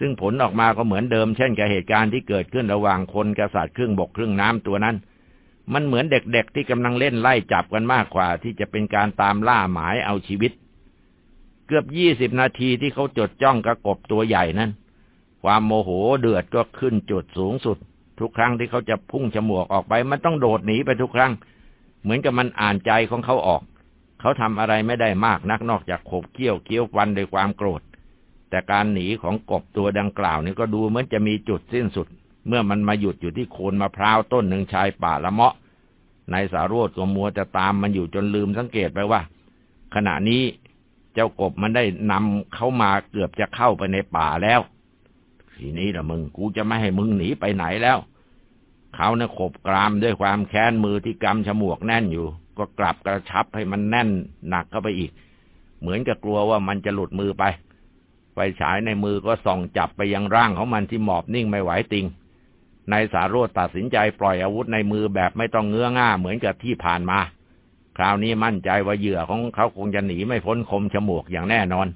ซึ่งผลออกมาก็เหมือนเดิม เช่นกับเหตุการณ์ที่เกิดขึ้นระหว่างคนกับสัตว์ครึ่งบกครึ่งน้ำตัวนั้น มันเหมือนเด็กๆที่กำลังเล่นไล่จับกันมากกว่า ที่จะเป็นการตามล่าหมายเอาชีวิต เกือบยี่สิบนาทีที่เขาจดจ้องกระกบตัวใหญ่นั้น ความโมโหเดือดก็ขึ้นจุดสูงสุด ทุกครั้งที่เขาจะพุ่งฉมวกออกไป มันต้องโดดหนีไปทุกครั้ง เหมือนกับมันอ่านใจของเขาออก เขาทำอะไรไม่ได้มากนักนอกจากขบเคี้ยวเคี้ยวฟันด้วยความโกรธ แต่การหนีของกบตัวดังกล่าวนี่ก็ดูเหมือนจะมีจุดสิ้นสุด เมื่อมันมาหยุดอยู่ที่โคนมะพร้าวต้นหนึ่งชายป่าละเมาะนายสาโรธก็มัวจะตามมันอยู่จนลืมสังเกตไปว่า ขณะนี้เจ้ากบมันได้นำเข้ามาเกือบจะเข้าไปในป่าแล้ว ทีนี้ละมึงกูจะไม่ให้มึงหนีไปไหนแล้ว เขาเนี่ยขบกรามด้วยความแค้นมือที่กำฉมวกแน่นอยู่ ก็กลับกระชับให้มันแน่นหนักเข้าไปอีก เหมือนกับกลัวว่ามันจะหลุดมือไป ไฟฉายในมือก็ส่องจับไปยังร่างของมันที่หมอบนิ่งไม่ไหวติงนายสาโรธตัดสินใจปล่อยอาวุธในมือแบบไม่ต้องเงื้อง่าเหมือนกับที่ผ่านมา คราวนี้มั่นใจว่าเหยื่อของเขาคงจะหนีไม่พ้นคมฉมวกอย่างแน่นอน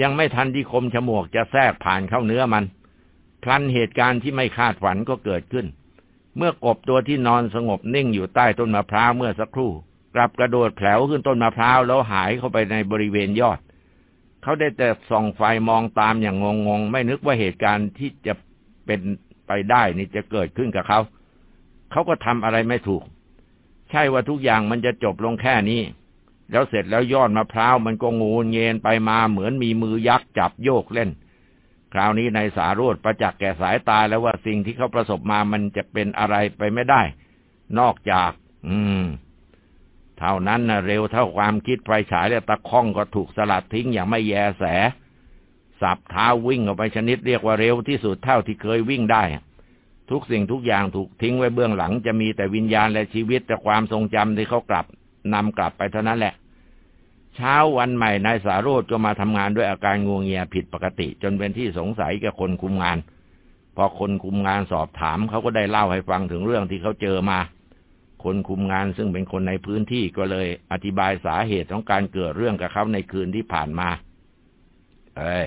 ยังไม่ทันที่คมฉมวกจะแทรกผ่านเข้าเนื้อมัน พลันเหตุการณ์ที่ไม่คาดฝันก็เกิดขึ้น เมื่อกบตัวที่นอนสงบนิ่งอยู่ใต้ต้นมะพร้าวเมื่อสักครู่ กลับกระโดดแผลวขึ้นต้นมะพร้าวแล้วหายเข้าไปในบริเวณยอด เขาได้แต่ส่องไฟมองตามอย่างงงๆ ไม่นึกว่าเหตุการณ์ที่จะเป็นไปได้นี่จะเกิดขึ้นกับเขา เขาก็ทำอะไรไม่ถูก ใช่ว่าทุกอย่างมันจะจบลงแค่นี้ แล้วเสร็จแล้วยอดมะพร้าวมันก็งูเงียนไปมาเหมือนมีมือยักษ์จับโยกเล่น คราวนี้ในสาโรธประจักษ์แก่สายตาแล้วว่าสิ่งที่เขาประสบมามันจะเป็นอะไรไปไม่ได้ นอกจาก อืมทท่านั้นนะเร็วเท่าความคิดไฟฉายและตะข้องก็ถูกสลัดทิ้งอย่างไม่แยแส สับเท้าวิ่งออกไปชนิดเรียกว่าเร็วที่สุดเท่าที่เคยวิ่งได้ทุกสิ่งทุกอย่างถูกทิ้งไว้เบื้องหลังจะมีแต่วิญญาณและชีวิตแต่ความทรงจำที่เขากลับนำกลับไปเท่านั้นแหละ เช้าวันใหม่นายสาโรธก็มาทำงานด้วยอาการงวงเงียผิดปกติ จนเป็นที่สงสัยแก่คนคุมงาน พอคนคุมงานสอบถามเขาก็ได้เล่าให้ฟังถึงเรื่องที่เขาเจอมา คนคุมงานซึ่งเป็นคนในพื้นที่ก็เลย อธิบายสาเหตุของการเกิดเรื่องกับเขาในคืนที่ผ่านมา เอ้ย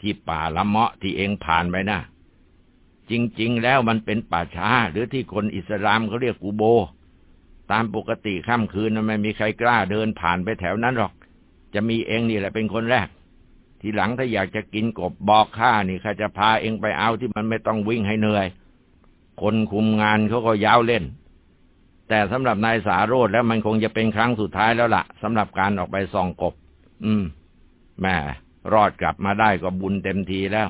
ที่ป่าละเมาะที่เองผ่านไปนะจริง ๆ แล้วมันเป็นป่าช้าหรือที่คนอิสลามเขาเรียกกูโบ ตามปกติค่ำคืนไม่มีใครกล้าเดินผ่านไปแถวนั้นหรอก จะมีเองนี่แหละเป็นคนแรก ทีหลังถ้าอยากจะกินกบบอกข้านี่ข้าจะพาเองไปเอาที่มันไม่ต้องวิ่งให้เหนื่อย คนคุมงานเขาก็ยาวเล่น แต่สำหรับนายสาโรธแล้วมันคงจะเป็นครั้งสุดท้ายแล้วละ่ะสำหรับการออกไปส่องกบ อืมแม่รอดกลับมาได้ก็บุญเต็มทีแล้ว